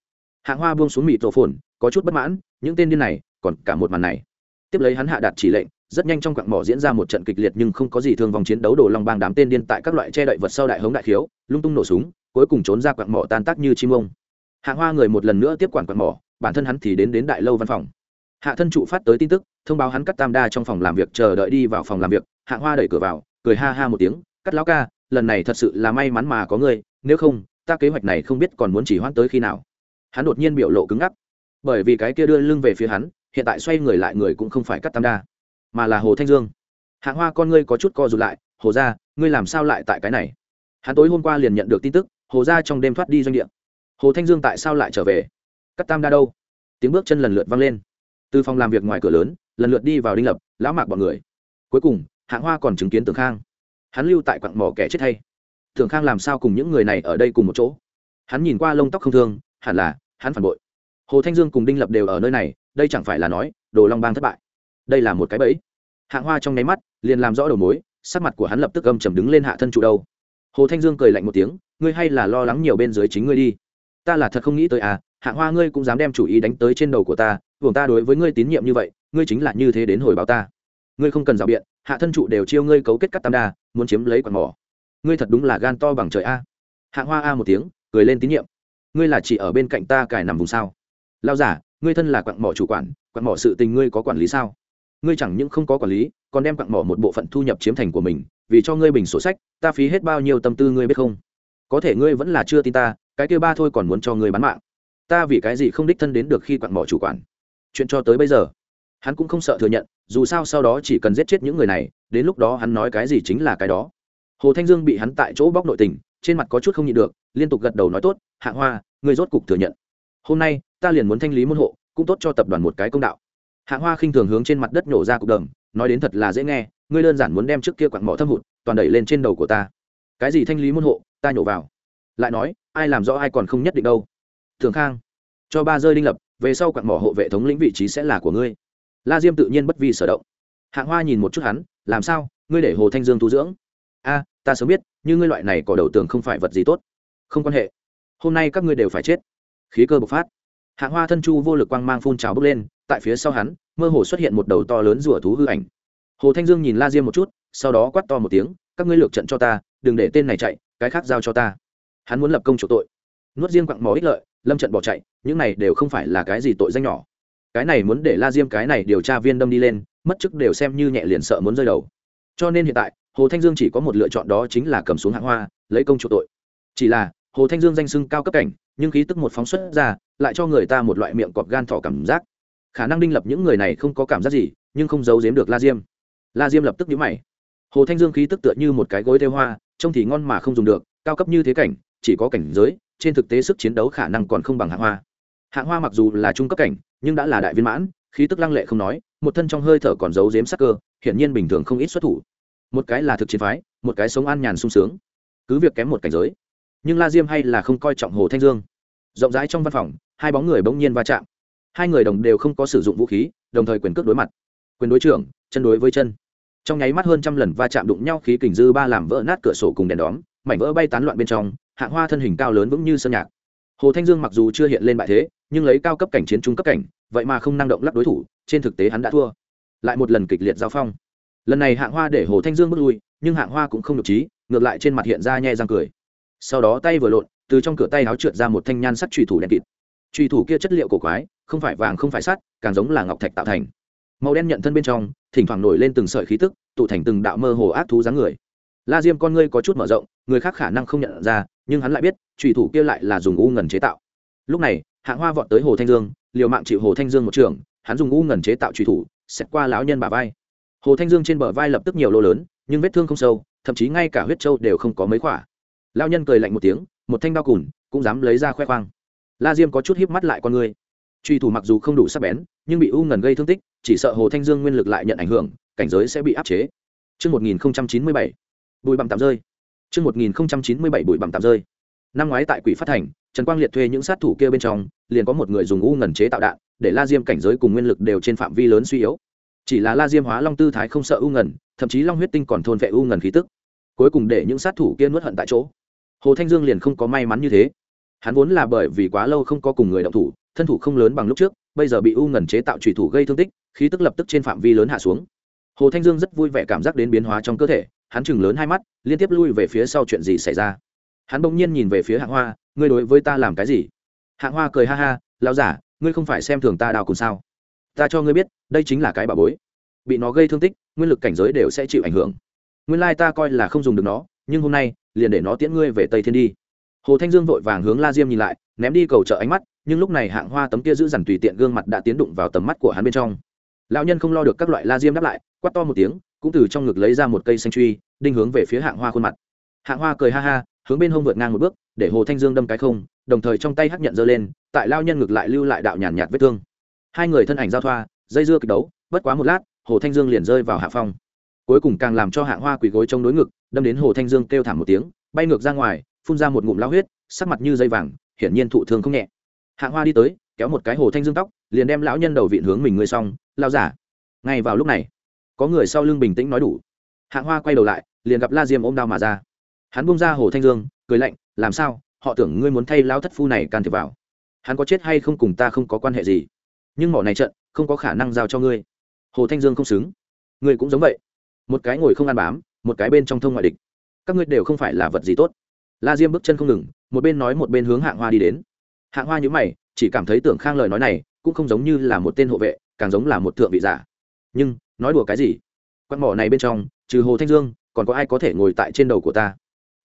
S1: Hạng hoa buông xuống mịt rổ phồn có chút bất mãn, những tên điên này, còn cả một màn này. Tiếp lấy hắn hạ đạt chỉ lệnh, rất nhanh trong quặng mỏ diễn ra một trận kịch liệt nhưng không có gì thương vòng chiến đấu đồ long bang đám tên điên tại các loại che đậy vật sau đại hống đại khiếu, lung tung nổ súng, cuối cùng trốn ra quặng mỏ tan tác như chim ông. Hạng hoa người một lần nữa tiếp quản quặng mỏ, bản thân hắn thì đến đến đại lâu văn phòng. Hạ thân trụ phát tới tin tức, thông báo hắn cắt tam đa trong phòng làm việc, chờ đợi đi vào phòng làm việc. Hạng hoa đẩy cửa vào, cười ha ha một tiếng, cắt lão ca lần này thật sự là may mắn mà có ngươi, nếu không ta kế hoạch này không biết còn muốn chỉ hoãn tới khi nào. Hắn đột nhiên biểu lộ cứng ngắc. Bởi vì cái kia đưa lưng về phía hắn hiện tại xoay người lại người cũng không phải cắt tam đa mà là hồ thanh dương. Hạng hoa con ngươi có chút co rụt lại hồ ra ngươi làm sao lại tại cái này? Hắn tối hôm qua liền nhận được tin tức hồ ra trong đêm thoát đi doanh địa. Hồ thanh dương tại sao lại trở về? Cắt tam đa đâu? Tiếng bước chân lần lượt vang lên. Từ phòng làm việc ngoài cửa lớn lần lượt đi vào đinh lập lão mạc bọn người. Cuối cùng hạng hoa còn chứng kiến tường khang hắn lưu tại quặng mỏ kẻ chết hay thường khang làm sao cùng những người này ở đây cùng một chỗ? Hắn nhìn qua lông tóc không thương, hẳn là hắn phản bội. Hồ thanh dương cùng đinh lập đều ở nơi này, đây chẳng phải là nói, đồ long bang thất bại. Đây là một cái bẫy. Hạng hoa trong nháy mắt, liền làm rõ đầu mối, sắc mặt của hắn lập tức âm chầm đứng lên hạ thân trụ đâu. Hồ thanh dương cười lạnh một tiếng, ngươi hay là lo lắng nhiều bên dưới chính ngươi đi. Ta là thật không nghĩ tới à hạng hoa ngươi cũng dám đem chủ ý đánh tới trên đầu của ta buồng ta đối với ngươi tín nhiệm như vậy, ngươi chính là như thế đến hồi báo ta. Ngươi không cần rào biện hạ thân trụ đều chiêu ngươi cấu kết cắt tam đa, muốn chiếm lấy quạt mỏ. Ngươi thật đúng là gan to bằng trời a. Hạng hoa a một tiếng, cười lên tín nhiệm. Ngươi là chỉ ở bên cạnh ta cài nằm vùng sao? Lao giả, ngươi thân là quặng mỏ chủ quản quặng mỏ sự tình ngươi có quản lý sao? Ngươi chẳng những không có quản lý, còn đem quặng mỏ một bộ phận thu nhập chiếm thành của mình, vì cho ngươi bình sổ sách, ta phí hết bao nhiêu tâm tư ngươi biết không? Có thể ngươi vẫn là chưa tin ta, cái kia ba thôi còn muốn cho ngươi bán mạng. Ta vì cái gì không đích thân đến được khi quặng mỏ chủ quản? Chuyện cho tới bây giờ, hắn cũng không sợ thừa nhận dù sao sau đó chỉ cần giết chết những người này, đến lúc đó hắn nói cái gì chính là cái đó. Hồ thanh dương bị hắn tại chỗ bóc nội tình, trên mặt có chút không nhịn được, liên tục gật đầu nói tốt, Hạ hoa người rốt cục thừa nhận. Hôm nay, ta liền muốn thanh lý môn hộ, cũng tốt cho tập đoàn một cái công đạo. Hạ hoa khinh thường hướng trên mặt đất nhổ ra cục đầm, nói đến thật là dễ nghe, ngươi đơn giản muốn đem trước kia quặng mỏ thâm hụt, toàn đẩy lên trên đầu của ta. Cái gì thanh lý môn hộ, ta nhổ vào. Lại nói, ai làm rõ ai còn không nhất định đâu. Thường khang, cho ba rơi đinh lập, về sau quặng mỏ hộ vệ thống lĩnh vị trí sẽ là của ngươi la diêm tự nhiên bất vi sở động. Hạng hoa nhìn một chút hắn, làm sao? Ngươi để hồ thanh dương tu dưỡng? A, ta sớm biết, như ngươi loại này cỏ đầu tường không phải vật gì tốt. Không quan hệ. Hôm nay các ngươi đều phải chết. Khí cơ bộc phát. Hạng hoa thân chu vô lực quang mang phun trào bốc lên, tại phía sau hắn, mơ hồ xuất hiện một đầu to lớn rùa thú hư ảnh. Hồ thanh dương nhìn la diêm một chút, sau đó quát to một tiếng, các ngươi lược trận cho ta, đừng để tên này chạy, cái khác giao cho ta. Hắn muốn lập công chủ tội. Nuốt riêng quặng mỏ ích lợi, lâm trận bỏ chạy, những này đều không phải là cái gì tội danh nhỏ cái này muốn để la diêm cái này điều tra viên đâm đi lên, mất chức đều xem như nhẹ liền sợ muốn rơi đầu. Cho nên hiện tại, hồ thanh dương chỉ có một lựa chọn đó chính là cầm xuống hạng hoa, lấy công chủ tội. Chỉ là, hồ thanh dương danh sưng cao cấp cảnh, nhưng khí tức một phóng xuất ra, lại cho người ta một loại miệng cọp gan thỏ cảm giác. Khả năng đinh lập những người này không có cảm giác gì, nhưng không giấu giếm được la diêm. La diêm lập tức nhíu mày. Hồ thanh dương khí tức tựa như một cái gối theo hoa, trông thì ngon mà không dùng được, cao cấp như thế cảnh, chỉ có cảnh giới, trên thực tế sức chiến đấu khả năng còn không bằng hạng hoa. Hạng hoa mặc dù là trung cấp cảnh nhưng đã là đại viên mãn, khí tức lăng lệ không nói, một thân trong hơi thở còn giấu dếm sắc cơ, hiển nhiên bình thường không ít xuất thủ. Một cái là thực chiến phái, một cái sống an nhàn sung sướng. Cứ việc kém một cảnh giới, nhưng la diêm hay là không coi trọng hồ thanh dương. Rộng rãi trong văn phòng, hai bóng người bỗng nhiên va chạm. Hai người đồng đều không có sử dụng vũ khí, đồng thời quyền cước đối mặt. Quyền đối trưởng, chân đối với chân. Trong nháy mắt hơn trăm lần va chạm đụng nhau khí kình dư ba làm vỡ nát cửa sổ cùng đèn đóm, mảnh vỡ bay tán loạn bên trong hạng hoa thân hình cao lớn vững như sơn nhạc. Hồ thanh dương mặc dù chưa hiện lên bại thế nhưng lấy cao cấp cảnh chiến trung cấp cảnh, vậy mà không năng động lắc đối thủ, trên thực tế hắn đã thua. Lại một lần kịch liệt giao phong. Lần này hạng hoa để hồ thanh dương bước lui, nhưng hạng hoa cũng không được trí, ngược lại trên mặt hiện ra nhẹ răng cười. Sau đó tay vừa lộn, từ trong cửa tay áo trượt ra một thanh nhan sắt trùy thủ đen kịt. Trùy thủ kia chất liệu cổ quái, không phải vàng không phải sắt, càng giống là ngọc thạch tạo thành. Màu đen nhận thân bên trong, thỉnh thoảng nổi lên từng sợi khí tức, tụ thành từng đạo mơ hồ ác thú dáng người. La diêm con ngươi có chút mở rộng, người khác khả năng không nhận ra, nhưng hắn lại biết trùy thủ kia lại là dùng u ngần chế tạo. Lúc này hạng hoa vọt tới hồ thanh dương liều mạng chịu hồ thanh dương một trường hắn dùng u ngẩn chế tạo trùy thủ xét qua lão nhân bà vai. Hồ thanh dương trên bờ vai lập tức nhiều lô lớn nhưng vết thương không sâu thậm chí ngay cả huyết trâu đều không có mấy khỏa. Lao nhân cười lạnh một tiếng một thanh đao cùn cũng dám lấy ra khoe khoang. La diêm có chút híp mắt lại con người. Truy thủ mặc dù không đủ sắc bén nhưng bị u ngần gây thương tích chỉ sợ hồ thanh dương nguyên lực lại nhận ảnh hưởng cảnh giới sẽ bị áp chế. Trước 1097, bụi bằng tạm rơi. Trước 1097 bụi bằng tạm rơi. Năm ngoái tại quỷ phát thành, Trần Quang Liệt thuê những sát thủ kia bên trong, liền có một người dùng u ngần chế tạo đạn, để La Diêm cảnh giới cùng nguyên lực đều trên phạm vi lớn suy yếu. Chỉ là La Diêm hóa long tư thái không sợ u ngần, thậm chí long huyết tinh còn thôn vệ u ngần khí tức. Cuối cùng để những sát thủ kia nuốt hận tại chỗ. Hồ Thanh Dương liền không có may mắn như thế. Hắn vốn là bởi vì quá lâu không có cùng người động thủ, thân thủ không lớn bằng lúc trước, bây giờ bị u ngần chế tạo chủy thủ gây thương tích, khí tức lập tức trên phạm vi lớn hạ xuống. Hồ Thanh Dương rất vui vẻ cảm giác đến biến hóa trong cơ thể, hắn chừng lớn hai mắt, liên tiếp lui về phía sau chuyện gì xảy ra. Hắn bỗng nhiên nhìn về phía Hạng Hoa, ngươi đối với ta làm cái gì? Hạng Hoa cười ha ha, lão giả, ngươi không phải xem thường ta đào cùng sao? Ta cho ngươi biết, đây chính là cái bà bối. Bị nó gây thương tích, nguyên lực cảnh giới đều sẽ chịu ảnh hưởng. Nguyên lai ta coi là không dùng được nó, nhưng hôm nay, liền để nó tiễn ngươi về Tây Thiên đi. Hồ Thanh Dương vội vàng hướng La Diêm nhìn lại, ném đi cầu trợ ánh mắt, nhưng lúc này Hạng Hoa tấm kia giữ dằn tùy tiện gương mặt đã tiến đụng vào tầm mắt của hắn bên trong lão nhân không lo được các loại la diêm đáp lại quát to một tiếng cũng từ trong ngực lấy ra một cây xanh truy đinh hướng về phía hạng hoa khuôn mặt hạng hoa cười ha ha hướng bên hông vượt ngang một bước, để hồ thanh dương đâm cái không, đồng thời trong tay hắc nhận giơ lên, tại lao nhân ngực lại lưu lại đạo nhàn nhạt vết thương. Hai người thân ảnh giao thoa, dây dưa kịch đấu, bất quá một lát, hồ thanh dương liền rơi vào hạ phong. Cuối cùng càng làm cho hạng hoa quỳ gối trong đối ngực, đâm đến hồ thanh dương kêu thảm một tiếng, bay ngược ra ngoài, phun ra một ngụm lao huyết, sắc mặt như dây vàng, hiển nhiên thụ thương không nhẹ. Hạng hoa đi tới, kéo một cái hồ thanh dương tóc, liền đem lão nhân đầu vịn hướng mình ngươi xong lao giả, ngay vào lúc này, có người sau lưng bình tĩnh nói đủ. Hạng hoa quay đầu lại, liền gặp la diêm ôm đao mà ra hắn bung ra hồ thanh dương, cười lạnh, làm sao? Họ tưởng ngươi muốn thay lao thất phu này can thiệp vào. Hắn có chết hay không cùng ta không có quan hệ gì. Nhưng mỏ này trận, không có khả năng giao cho ngươi. Hồ thanh dương không xứng. Ngươi cũng giống vậy. Một cái ngồi không ăn bám, một cái bên trong thông ngoại địch. Các ngươi đều không phải là vật gì tốt. La diêm bước chân không ngừng, một bên nói một bên hướng hạng hoa đi đến. Hạng hoa nhữ mày, chỉ cảm thấy tưởng khang lời nói này cũng không giống như là một tên hộ vệ, càng giống là một thượng vị giả. Nhưng, nói đùa cái gì? Quan mỏ này bên trong, trừ hồ thanh dương, còn có ai có thể ngồi tại trên đầu của ta?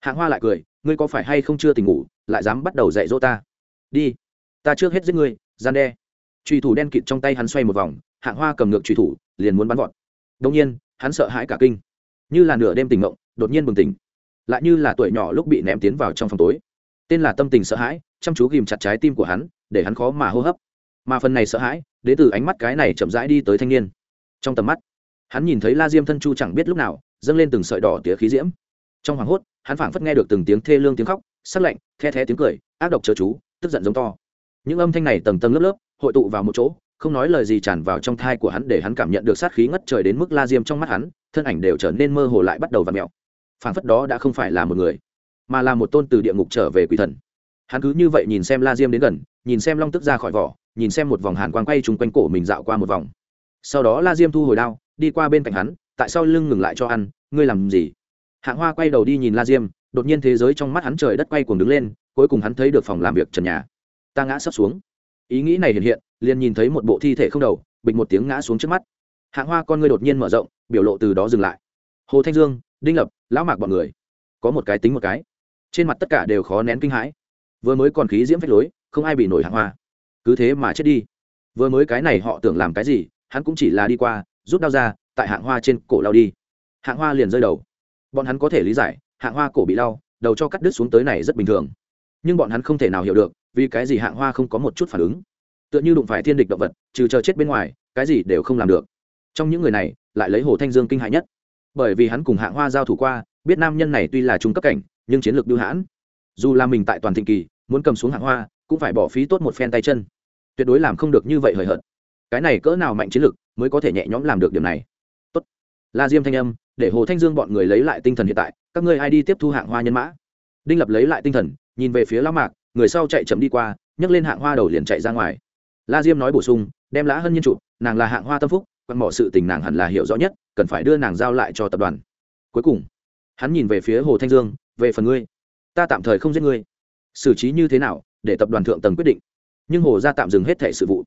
S1: Hạng hoa lại cười, ngươi có phải hay không chưa tỉnh ngủ, lại dám bắt đầu dạy dỗ ta? Đi, ta trước hết giết ngươi, gian đe. Trùy thủ đen kịt trong tay hắn xoay một vòng, hạng hoa cầm ngược trùy thủ, liền muốn bắn vọt. Đông nhiên, hắn sợ hãi cả kinh. Như là nửa đêm tỉnh ngộng, đột nhiên bừng tỉnh. Lại như là tuổi nhỏ lúc bị ném tiến vào trong phòng tối. Tên là tâm tình sợ hãi, chăm chú ghìm chặt trái tim của hắn, để hắn khó mà hô hấp. Mà phần này sợ hãi, đến từ ánh mắt cái này chậm rãi đi tới thanh niên. Trong tầm mắt, hắn nhìn thấy la diêm thân chu chẳng biết lúc nào, dâng lên từng sợi đỏ tía khí diễm trong hoảng hốt, hắn phảng phất nghe được từng tiếng thê lương tiếng khóc, sắc lạnh, the thé tiếng cười, ác độc chớ chú, tức giận giống to. Những âm thanh này tầng tầng lớp lớp, hội tụ vào một chỗ, không nói lời gì tràn vào trong thai của hắn để hắn cảm nhận được sát khí ngất trời đến mức la diêm trong mắt hắn, thân ảnh đều trở nên mơ hồ lại bắt đầu v ặ mẹo phảng phất đó đã không phải là một người, mà là một tôn từ địa ngục trở về quỷ thần. Hắn cứ như vậy nhìn xem la diêm đến gần, nhìn xem long tức ra khỏi vỏ, nhìn xem một vòng hàn quang quay chung quanh cổ mình dạo qua một vòng. Sau đó la diêm thu hồi đao, đi qua bên cạnh hắn, tại sao lưng ngừng lại cho ăn, ngươi làm gì? Hạng hoa quay đầu đi nhìn la diêm, đột nhiên thế giới trong mắt hắn trời đất quay cuồng đứng lên, cuối cùng hắn thấy được phòng làm việc trần nhà. Ta ngã sắp xuống. Ý nghĩ này hiện hiện, liền nhìn thấy một bộ thi thể không đầu, bịch một tiếng ngã xuống trước mắt. Hạng hoa con ngươi đột nhiên mở rộng, biểu lộ từ đó dừng lại. Hồ thanh dương, đinh lập, lão mạc bọn người. Có một cái tính một cái. Trên mặt tất cả đều khó nén kinh hãi. Vừa mới còn khí diễm phách lối, không ai bị nổi hạng hoa. Cứ thế mà chết đi. Vừa mới cái này họ tưởng làm cái gì, hắn cũng chỉ là đi qua, rút đau ra, tại hạng hoa trên cổ lao đi. Hạng hoa liền rơi đầu bọn hắn có thể lý giải, hạng hoa cổ bị đau, đầu cho cắt đứt xuống tới này rất bình thường. Nhưng bọn hắn không thể nào hiểu được, vì cái gì hạng hoa không có một chút phản ứng. Tựa như đụng phải thiên địch động vật, trừ chờ chết bên ngoài, cái gì đều không làm được. Trong những người này, lại lấy hồ thanh dương kinh hại nhất. Bởi vì hắn cùng hạng hoa giao thủ qua, biết nam nhân này tuy là trung cấp cảnh, nhưng chiến lược đưa hãn. Dù là mình tại toàn thịnh kỳ, muốn cầm xuống hạng hoa, cũng phải bỏ phí tốt một phen tay chân. Tuyệt đối làm không được như vậy hời hợt. Cái này cỡ nào mạnh chiến lược, mới có thể nhẹ nhõm làm được điều này. Tốt. La diêm thanh âm để hồ thanh dương bọn người lấy lại tinh thần hiện tại, các ngươi ai đi tiếp thu hạng hoa nhân mã? Đinh lập lấy lại tinh thần, nhìn về phía lão mạc, người sau chạy chậm đi qua, nhấc lên hạng hoa đầu liền chạy ra ngoài. La diêm nói bổ sung, đem lã hân nhân chụp nàng là hạng hoa tâm phúc quặn mỏ sự tình nàng hẳn là hiểu rõ nhất, cần phải đưa nàng giao lại cho tập đoàn. Cuối cùng, hắn nhìn về phía hồ thanh dương, về phần ngươi, ta tạm thời không giết ngươi. Xử trí như thế nào, để tập đoàn thượng tầng quyết định. Nhưng hồ ra tạm dừng hết thẻ sự vụ.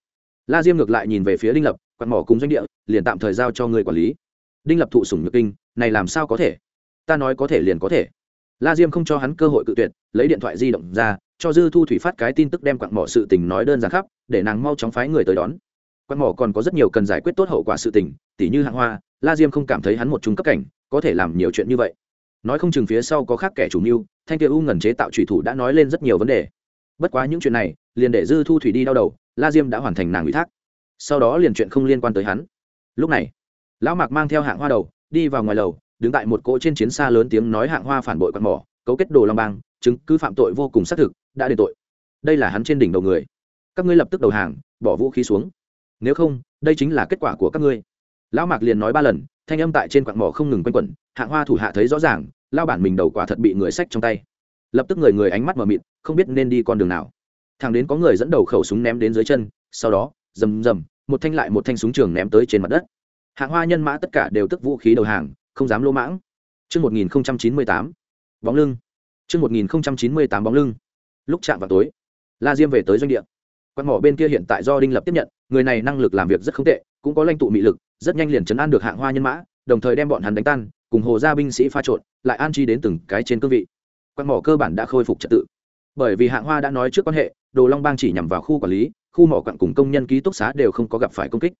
S1: La diêm ngược lại nhìn về phía đinh lập quặn mỏ cùng doanh địa, liền tạm thời giao cho ngươi quản lý đinh lập thụ sủng nhược kinh, này làm sao có thể? Ta nói có thể liền có thể. La diêm không cho hắn cơ hội cự tuyệt, lấy điện thoại di động ra, cho dư thu thủy phát cái tin tức đem quặng mỏ sự tình nói đơn giản khắp, để nàng mau chóng phái người tới đón. Quặng mỏ còn có rất nhiều cần giải quyết tốt hậu quả sự tình, tỉ như hạng hoa, la diêm không cảm thấy hắn một trung cấp cảnh, có thể làm nhiều chuyện như vậy. Nói không chừng phía sau có khác kẻ chủ mưu, thanh kia u ngần chế tạo thủy thủ đã nói lên rất nhiều vấn đề. Bất quá những chuyện này, liền để dư thu thủy đi đau đầu, la diêm đã hoàn thành nàng ủy thác. Sau đó liền chuyện không liên quan tới hắn. Lúc này lão mạc mang theo hạng hoa đầu, đi vào ngoài lầu, đứng tại một cỗ trên chiến xa lớn tiếng nói hạng hoa phản bội quạt mỏ, cấu kết đồ long bang, chứng cứ phạm tội vô cùng xác thực, đã đền tội. Đây là hắn trên đỉnh đầu người. Các ngươi lập tức đầu hàng, bỏ vũ khí xuống. Nếu không, đây chính là kết quả của các ngươi. Lão mạc liền nói ba lần, thanh âm tại trên quạt mỏ không ngừng quanh quẩn, hạng hoa thủ hạ thấy rõ ràng lao bản mình đầu quả thật bị người sách trong tay. Lập tức người người ánh mắt mờ mịt, không biết nên đi con đường nào. Thằng đến có người dẫn đầu khẩu súng ném đến dưới chân, sau đó, rầm rầm, một thanh lại một thanh súng trường ném tới trên mặt đất hạng hoa nhân mã tất cả đều tức vũ khí đầu hàng không dám lỗ mãng Trước 1098, bóng lưng. Trước 1098 bóng lưng. Lúc chạm vào tối, La Diêm về tới doanh địa. Quan mỏ bên kia hiện tại do Đinh Lập tiếp nhận, người này năng lực làm việc rất không tệ, cũng có lãnh tụ mị lực, rất nhanh liền chấn an được hạng hoa nhân mã, đồng thời đem bọn hắn đánh tan, cùng hồ gia binh sĩ pha trộn, lại an chi đến từng cái trên cương vị. Quan mỏ cơ bản đã khôi phục trật tự. Bởi vì hạng hoa đã nói trước quan hệ, Đồ Long Bang chỉ nhằm vào khu quản lý, khu mỏ quặng cùng công nhân ký túc xá đều không có gặp phải công kích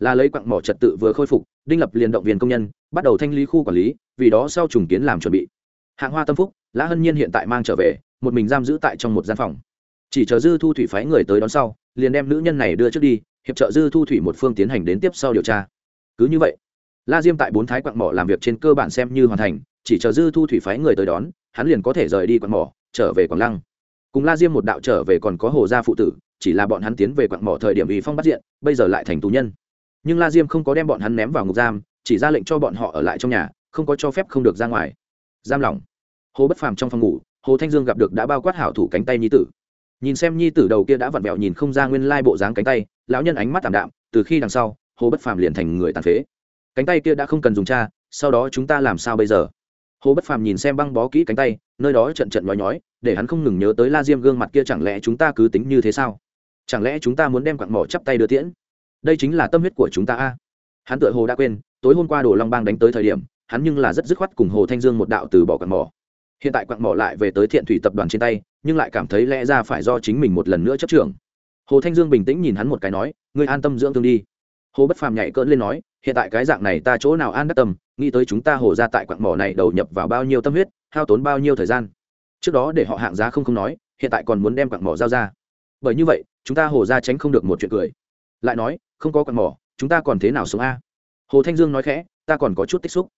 S1: là lấy quặng mỏ trật tự vừa khôi phục, đinh lập liền động viên công nhân, bắt đầu thanh lý khu quản lý, vì đó sau trùng kiến làm chuẩn bị. Hạng hoa tâm phúc, lã hân nhiên hiện tại mang trở về, một mình giam giữ tại trong một gian phòng. Chỉ chờ dư thu thủy phái người tới đón sau, liền đem nữ nhân này đưa trước đi, hiệp trợ dư thu thủy một phương tiến hành đến tiếp sau điều tra. Cứ như vậy, la diêm tại bốn thái quặng mỏ làm việc trên cơ bản xem như hoàn thành, chỉ chờ dư thu thủy phái người tới đón, hắn liền có thể rời đi quặng mỏ, trở về quảng lăng. Cùng la diêm một đạo trở về còn có hồ gia phụ tử, chỉ là bọn hắn tiến về quặng mỏ thời điểm ủy phong bắt diện, bây giờ lại thành tù nhân nhưng la diêm không có đem bọn hắn ném vào ngục giam, chỉ ra lệnh cho bọn họ ở lại trong nhà, không có cho phép không được ra ngoài. Giam lỏng. Hồ bất phàm trong phòng ngủ, hồ thanh dương gặp được đã bao quát hảo thủ cánh tay nhi tử. Nhìn xem nhi tử đầu kia đã vặn vẹo nhìn không ra nguyên lai bộ dáng cánh tay, lão nhân ánh mắt tảm đạm, từ khi đằng sau, hồ bất phàm liền thành người tàn phế. Cánh tay kia đã không cần dùng cha, sau đó chúng ta làm sao bây giờ? Hồ bất phàm nhìn xem băng bó kỹ cánh tay, nơi đó trận trận nói nhói, để hắn không ngừng nhớ tới la diêm gương mặt kia chẳng lẽ chúng ta cứ tính như thế sao? Chẳng lẽ chúng ta muốn đem quặng mỏ chắp tay đưa tiễn? Đây chính là tâm huyết của chúng ta a. Hắn tựa hồ đã quên, tối hôm qua đồ long bang đánh tới thời điểm, hắn nhưng là rất dứt khoát cùng hồ thanh dương một đạo từ bỏ quặng mỏ. Hiện tại quặng mỏ lại về tới thiện thủy tập đoàn trên tay, nhưng lại cảm thấy lẽ ra phải do chính mình một lần nữa chấp trưởng. Hồ thanh dương bình tĩnh nhìn hắn một cái nói, ngươi an tâm dưỡng thương đi. Hồ bất phàm nhảy cỡn lên nói, hiện tại cái dạng này ta chỗ nào an đắc tâm, nghĩ tới chúng ta hồ ra tại quặng mỏ này đầu nhập vào bao nhiêu tâm huyết, hao tốn bao nhiêu thời gian. Trước đó để họ hạng giá không không nói, hiện tại còn muốn đem quặng mỏ giao ra. Bởi như vậy, chúng ta hồ ra tránh không được một chuyện cười lại nói, không có quặng mỏ chúng ta còn thế nào sống a? Hồ thanh dương nói khẽ, ta còn có chút tích xúc.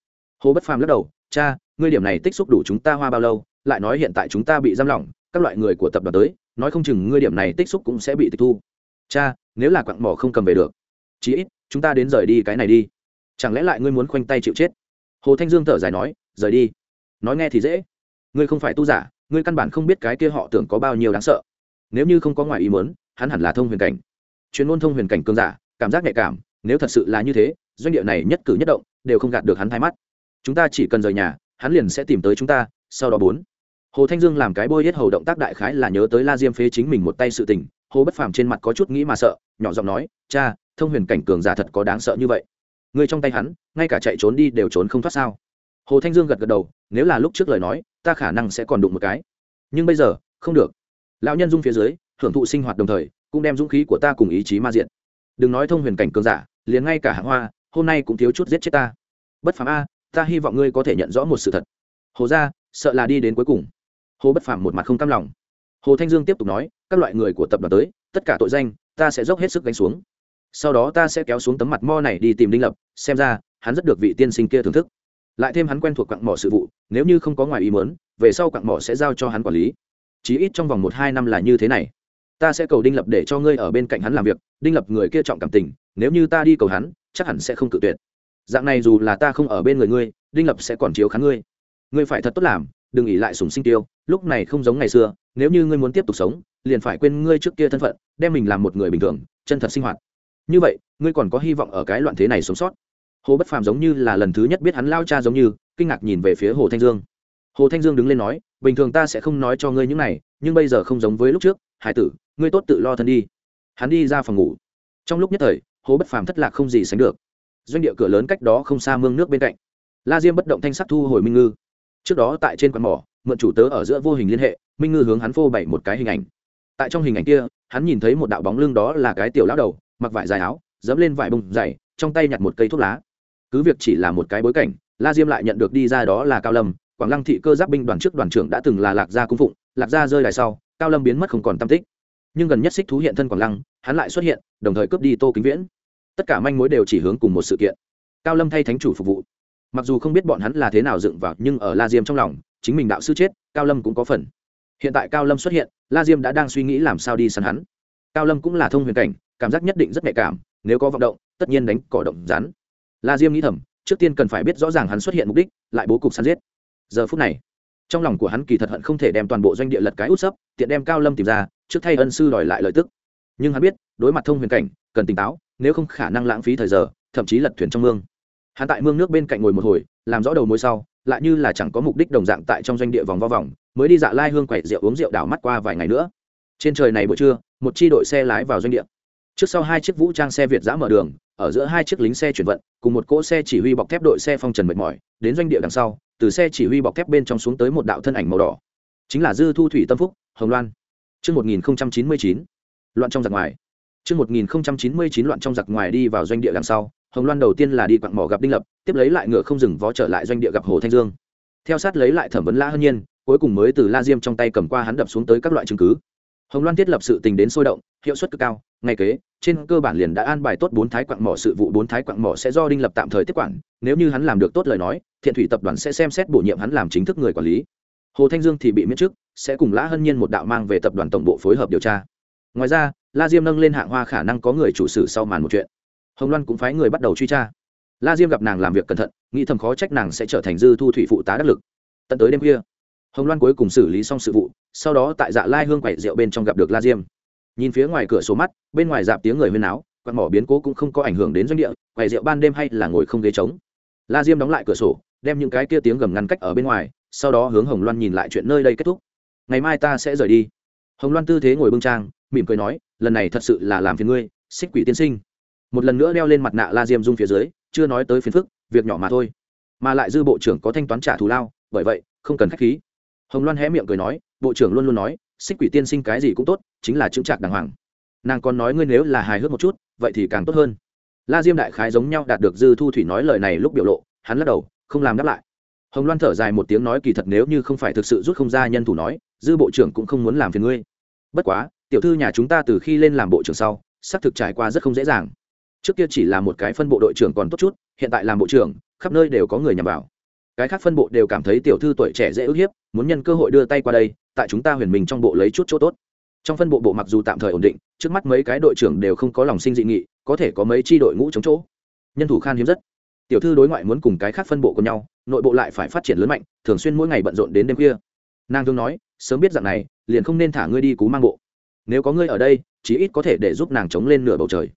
S1: Hồ bất phàm lắc đầu, cha, ngươi điểm này tích xúc đủ chúng ta hoa bao lâu, lại nói hiện tại chúng ta bị giam lỏng, các loại người của tập đoàn tới, nói không chừng ngươi điểm này tích xúc cũng sẽ bị tịch thu. Cha, nếu là quặng mỏ không cầm về được, chí ít chúng ta đến rời đi cái này đi. Chẳng lẽ lại ngươi muốn khoanh tay chịu chết? Hồ thanh dương thở dài nói, rời đi. Nói nghe thì dễ. Ngươi không phải tu giả, ngươi căn bản không biết cái kia họ tưởng có bao nhiêu đáng sợ. Nếu như không có ngoài ý muốn, hắn hẳn là thông huyền cảnh chuyên môn thông huyền cảnh cường giả, cảm giác nhạy cảm, nếu thật sự là như thế, doanh địa này nhất cử nhất động, đều không gạt được hắn thay mắt. Chúng ta chỉ cần rời nhà, hắn liền sẽ tìm tới chúng ta, sau đó bốn. Hồ thanh dương làm cái bôi hết hầu động tác đại khái là nhớ tới la diêm phế chính mình một tay sự tình, hồ bất phàm trên mặt có chút nghĩ mà sợ, nhỏ giọng nói, cha, thông huyền cảnh cường giả thật có đáng sợ như vậy. Người trong tay hắn, ngay cả chạy trốn đi đều trốn không thoát sao? Hồ thanh dương gật gật đầu, nếu là lúc trước lời nói, ta khả năng sẽ còn đụng một cái. Nhưng bây giờ, không được. Lão nhân dung phía dưới, hưởng thụ sinh hoạt đồng thời cũng đem dũng khí của ta cùng ý chí ma diện đừng nói thông huyền cảnh cường giả, liền ngay cả hạng hoa, hôm nay cũng thiếu chút giết chết ta. Bất phàm a, ta hy vọng ngươi có thể nhận rõ một sự thật. Hồ ra sợ là đi đến cuối cùng. Hồ bất phàm một mặt không cam lòng. Hồ thanh dương tiếp tục nói, các loại người của tập đoàn tới, tất cả tội danh, ta sẽ dốc hết sức gánh xuống. Sau đó ta sẽ kéo xuống tấm mặt mo này đi tìm đinh lập, xem ra, hắn rất được vị tiên sinh kia thưởng thức. Lại thêm hắn quen thuộc quặng mỏ sự vụ, nếu như không có ngoài ý mớn về sau quặng mỏ sẽ giao cho hắn quản lý. Chí ít trong vòng một hai năm là như thế này ta sẽ cầu đinh lập để cho ngươi ở bên cạnh hắn làm việc, đinh lập người kia trọng cảm tình, nếu như ta đi cầu hắn, chắc hẳn sẽ không cự tuyệt. Dạng này dù là ta không ở bên người ngươi, đinh lập sẽ còn chiếu khán ngươi. Ngươi phải thật tốt làm, đừng ỉ lại sùng sinh tiêu, lúc này không giống ngày xưa, nếu như ngươi muốn tiếp tục sống, liền phải quên ngươi trước kia thân phận, đem mình làm một người bình thường, chân thật sinh hoạt. Như vậy, ngươi còn có hy vọng ở cái loạn thế này sống sót. Hồ bất phàm giống như là lần thứ nhất biết hắn lao cha giống như, kinh ngạc nhìn về phía hồ thanh dương. Hồ thanh dương đứng lên nói, bình thường ta sẽ không nói cho ngươi những này, nhưng bây giờ không giống với lúc trước hải tử, ngươi tốt tự lo thân đi. Hắn đi ra phòng ngủ. Trong lúc nhất thời, Hố bất phàm thất lạc không gì sánh được. Doanh địa cửa lớn cách đó không xa mương nước bên cạnh. La diêm bất động thanh sắc thu hồi minh ngư. Trước đó tại trên quán mỏ, mượn chủ tớ ở giữa vô hình liên hệ, minh ngư hướng hắn phô bày một cái hình ảnh. Tại trong hình ảnh kia, hắn nhìn thấy một đạo bóng lưng đó là cái tiểu lão đầu, mặc vải dài áo, dẫm lên vải bông dày, trong tay nhặt một cây thuốc lá. Cứ việc chỉ là một cái bối cảnh, la diêm lại nhận được đi ra đó là cao lâm, quảng lăng thị cơ giáp binh đoàn trước đoàn trưởng đã từng là lạc gia cung phụng lạc gia rơi đài sau, cao lâm biến mất không còn tam tích. Nhưng gần nhất xích thú hiện thân quảng lăng, hắn lại xuất hiện, đồng thời cướp đi tô kính viễn. Tất cả manh mối đều chỉ hướng cùng một sự kiện. Cao lâm thay thánh chủ phục vụ. Mặc dù không biết bọn hắn là thế nào dựng vào, nhưng ở la diêm trong lòng, chính mình đạo sư chết, cao lâm cũng có phần. Hiện tại cao lâm xuất hiện, la diêm đã đang suy nghĩ làm sao đi săn hắn. Cao lâm cũng là thông huyền cảnh, cảm giác nhất định rất nhạy cảm, nếu có vọng động, tất nhiên đánh cỏ động rắn. La diêm nghĩ thầm, trước tiên cần phải biết rõ ràng hắn xuất hiện mục đích, lại bố cục săn giết. Giờ phút này trong lòng của hắn kỳ thật hận không thể đem toàn bộ doanh địa lật cái út sấp, tiện đem cao lâm tìm ra, trước thay ân sư đòi lại lợi tức. Nhưng hắn biết, đối mặt thông huyền cảnh, cần tỉnh táo, nếu không khả năng lãng phí thời giờ, thậm chí lật thuyền trong mương. Hắn tại mương nước bên cạnh ngồi một hồi, làm rõ đầu mối sau, lại như là chẳng có mục đích đồng dạng tại trong doanh địa vòng vo vòng, mới đi dạ lai hương quậy rượu uống rượu đảo mắt qua vài ngày nữa. Trên trời này buổi trưa, một chi đội xe lái vào doanh địa. Trước sau hai chiếc vũ trang xe việt giã mở đường, ở giữa hai chiếc lính xe chuyển vận, cùng một cỗ xe chỉ huy bọc thép đội xe phong trần mệt mỏi, đến doanh địa đằng sau từ xe chỉ huy bọc thép bên trong xuống tới một đạo thân ảnh màu đỏ chính là dư thu thủy tâm phúc hồng loan Trước 1099, loạn trong giặc ngoài. Trước 1099 loạn trong giặc ngoài đi vào doanh địa đằng sau, Hồng Loan đầu tiên là đi quặng mỏ gặp Đinh Lập, tiếp lấy lại ngựa không dừng vó trở lại doanh địa gặp Hồ Thanh Dương. Theo sát lấy lại thẩm vấn La Hân Nhiên, cuối cùng mới từ La Diêm trong tay cầm qua hắn đập xuống tới các loại chứng cứ. Hồng Loan thiết lập sự tình đến sôi động, hiệu suất cực cao, ngay kế, trên cơ bản liền đã an bài tốt bốn thái quặng mỏ sự vụ bốn thái quặng mỏ sẽ do Đinh Lập tạm thời tiếp quản, nếu như hắn làm được tốt lời nói, Thiện Thủy tập đoàn sẽ xem xét bổ nhiệm hắn làm chính thức người quản lý. Hồ Thanh Dương thì bị miễn chức, sẽ cùng Lã Hân Nhiên một đạo mang về tập đoàn tổng bộ phối hợp điều tra. Ngoài ra, La Diêm nâng lên hạng hoa khả năng có người chủ sử sau màn một chuyện. Hồng Loan cũng phái người bắt đầu truy tra. La Diêm gặp nàng làm việc cẩn thận, nghĩ thầm khó trách nàng sẽ trở thành dư thu thủy phụ tá đắc lực. Tận tới đêm khuya, Hồng Loan cuối cùng xử lý xong sự vụ, sau đó tại Dạ Lai Hương Quậy rượu bên trong gặp được La Diêm. Nhìn phía ngoài cửa sổ mắt, bên ngoài dạp tiếng người huyên náo, quạt mỏ biến cố cũng không có ảnh hưởng đến doanh địa, Quậy rượu ban đêm hay là ngồi không ghế trống. la diêm đóng lại cửa sổ đem những cái kia tiếng gầm ngăn cách ở bên ngoài sau đó hướng hồng loan nhìn lại chuyện nơi đây kết thúc. Ngày mai ta sẽ rời đi. Hồng loan tư thế ngồi bưng trang mỉm cười nói lần này thật sự là làm phiền ngươi xích quỷ tiên sinh. Một lần nữa đeo lên mặt nạ la diêm dung phía dưới chưa nói tới phiền phức việc nhỏ mà thôi. Mà lại dư bộ trưởng có thanh toán trả thù lao bởi vậy không cần k h á c h khí hồng loan hé miệng cười nói, bộ trưởng luôn luôn nói, xích quỷ tiên sinh cái gì cũng tốt, chính là chững chạc đàng hoàng. Nàng còn nói ngươi nếu là hài hước một chút, vậy thì càng tốt hơn. La diêm đại khái giống nhau đạt được dư thu thủy nói lời này lúc biểu lộ, hắn lắc đầu, không làm đáp lại. Hồng loan thở dài một tiếng nói kỳ thật nếu như không phải thực sự rút không ra nhân thủ nói, dư bộ trưởng cũng không muốn làm phiền ngươi. Bất quá, tiểu thư nhà chúng ta từ khi lên làm bộ trưởng sau, xác thực trải qua rất không dễ dàng. Trước kia chỉ là một cái phân bộ đội trưởng còn tốt chút, hiện tại làm bộ trưởng, khắp nơi đều có người nhằm vào cái khác phân bộ đều cảm thấy tiểu thư tuổi trẻ dễ ức hiếp, muốn nhân cơ hội đưa tay qua đây, tại chúng ta huyền mình trong bộ lấy chút chỗ tốt. Trong phân bộ bộ mặc dù tạm thời ổn định, trước mắt mấy cái đội trưởng đều không có lòng sinh dị nghị, có thể có mấy tri đội ngũ chống chỗ. Nhân thủ khan hiếm rất. Tiểu thư đối ngoại muốn cùng cái khác phân bộ của nhau, nội bộ lại phải phát triển lớn mạnh, thường xuyên mỗi ngày bận rộn đến đêm khuya. Nàng thương nói, sớm biết dạng này, liền không nên thả ngươi đi cú mang bộ. Nếu có ngươi ở đây, chí ít có thể để giúp nàng chống lên nửa bầu trời.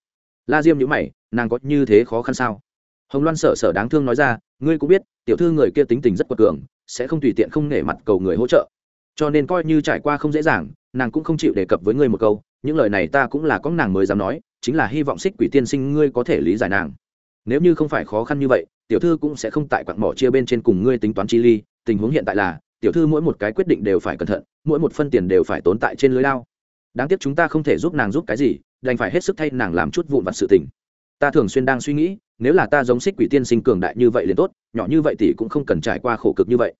S1: La diêm nhữ mày, nàng có như thế khó khăn sao? Hồng loan sợ sợ đáng thương nói ra, ngươi cũng biết tiểu thư người kia tính tình rất quật cường, sẽ không tùy tiện không nể mặt cầu người hỗ trợ. Cho nên coi như trải qua không dễ dàng, nàng cũng không chịu đề cập với ngươi một câu, những lời này ta cũng là có nàng mới dám nói, chính là hy vọng xích quỷ tiên sinh ngươi có thể lý giải nàng. Nếu như không phải khó khăn như vậy, tiểu thư cũng sẽ không tại quặng mỏ chia bên trên cùng ngươi tính toán chi ly, tình huống hiện tại là, tiểu thư mỗi một cái quyết định đều phải cẩn thận, mỗi một phân tiền đều phải tốn tại trên lưới lao đáng tiếc chúng ta không thể giúp nàng giúp cái gì, đành phải hết sức thay nàng làm chút vụn vặt sự tình ta thường xuyên đang suy nghĩ, nếu là ta giống xích quỷ tiên sinh cường đại như vậy liền tốt, nhỏ như vậy thì cũng không cần trải qua khổ cực như vậy.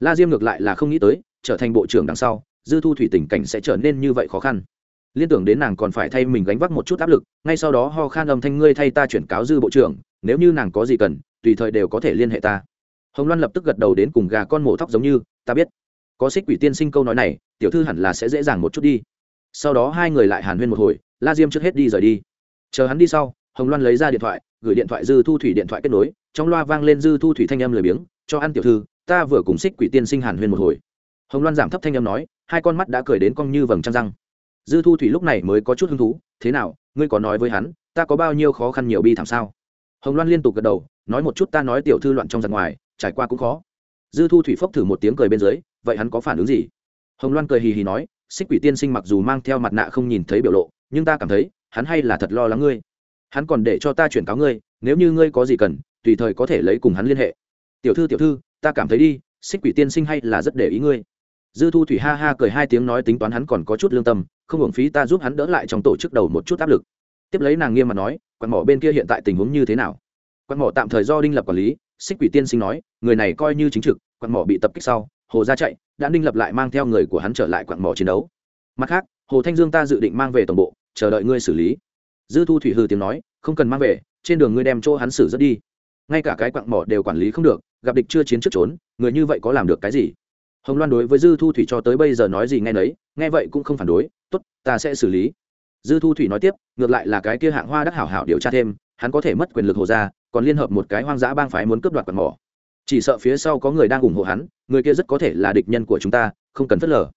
S1: La diêm ngược lại là không nghĩ tới, trở thành bộ trưởng đằng sau, dư thu thủy tình cảnh sẽ trở nên như vậy khó khăn. Liên tưởng đến nàng còn phải thay mình gánh vác một chút áp lực, ngay sau đó ho khan âm thanh ngươi thay ta chuyển cáo dư bộ trưởng, nếu như nàng có gì cần, tùy thời đều có thể liên hệ ta. Hồng loan lập tức gật đầu đến cùng gà con mổ thóc giống như, ta biết. Có xích quỷ tiên sinh câu nói này, tiểu thư hẳn là sẽ dễ dàng một chút đi. Sau đó hai người lại hàn huyên một hồi, la diêm trước hết đi rời đi. Chờ hắn đi sau hồng loan lấy ra điện thoại, gửi điện thoại dư thu thủy điện thoại kết nối, trong loa vang lên dư thu thủy thanh âm lười biếng, cho ăn tiểu thư, ta vừa cùng xích quỷ tiên sinh hàn huyên một hồi. Hồng loan giảm thấp thanh âm nói, hai con mắt đã cười đến cong như vầng trăng răng. Dư thu thủy lúc này mới có chút hứng thú, thế nào, ngươi có nói với hắn, ta có bao nhiêu khó khăn nhiều bi thảm sao? Hồng loan liên tục gật đầu, nói một chút ta nói tiểu thư loạn trong giặc ngoài, trải qua cũng khó. Dư thu thủy phốc thử một tiếng cười bên dưới, vậy hắn có phản ứng gì? Hồng loan cười hì hì nói, xích quỷ tiên sinh mặc dù mang theo mặt nạ không nhìn thấy biểu lộ, nhưng ta cảm thấy, hắn hay là thật lo lắng ngươi hắn còn để cho ta chuyển cáo ngươi, nếu như ngươi có gì cần, tùy thời có thể lấy cùng hắn liên hệ. Tiểu thư tiểu thư, ta cảm thấy đi, xích quỷ tiên sinh hay là rất để ý ngươi. Dư thu thủy ha ha cười hai tiếng nói tính toán hắn còn có chút lương tâm, không hưởng phí ta giúp hắn đỡ lại trong tổ chức đầu một chút áp lực. Tiếp lấy nàng nghiêm mặt nói, quạt mỏ bên kia hiện tại tình huống như thế nào? Quạt mỏ tạm thời do đinh lập quản lý, xích quỷ tiên sinh nói, người này coi như chính trực, quạt mỏ bị tập kích sau, hồ ra chạy, đã đinh lập lại mang theo người của hắn trở lại quạt mỏ chiến đấu. Mặt khác, hồ thanh dương ta dự định mang về tổng bộ, chờ đợi ngươi xử lý dư thu thủy hư tiếng nói, không cần mang về, trên đường ngươi đem chỗ hắn xử rất đi. Ngay cả cái quặng mỏ đều quản lý không được, gặp địch chưa chiến trước trốn, người như vậy có làm được cái gì? Hồng loan đối với dư thu thủy cho tới bây giờ nói gì nghe nấy, nghe vậy cũng không phản đối t ố t ta sẽ xử lý. Dư thu thủy nói tiếp, ngược lại là cái kia hạng hoa đắc hảo hảo điều tra thêm, hắn có thể mất quyền lực hồ ra, còn liên hợp một cái hoang dã bang phái muốn cướp đoạt quạt mỏ. Chỉ sợ phía sau có người đang ủng hộ hắn, người kia rất có thể là địch nhân của chúng ta, không cần phớt lờ.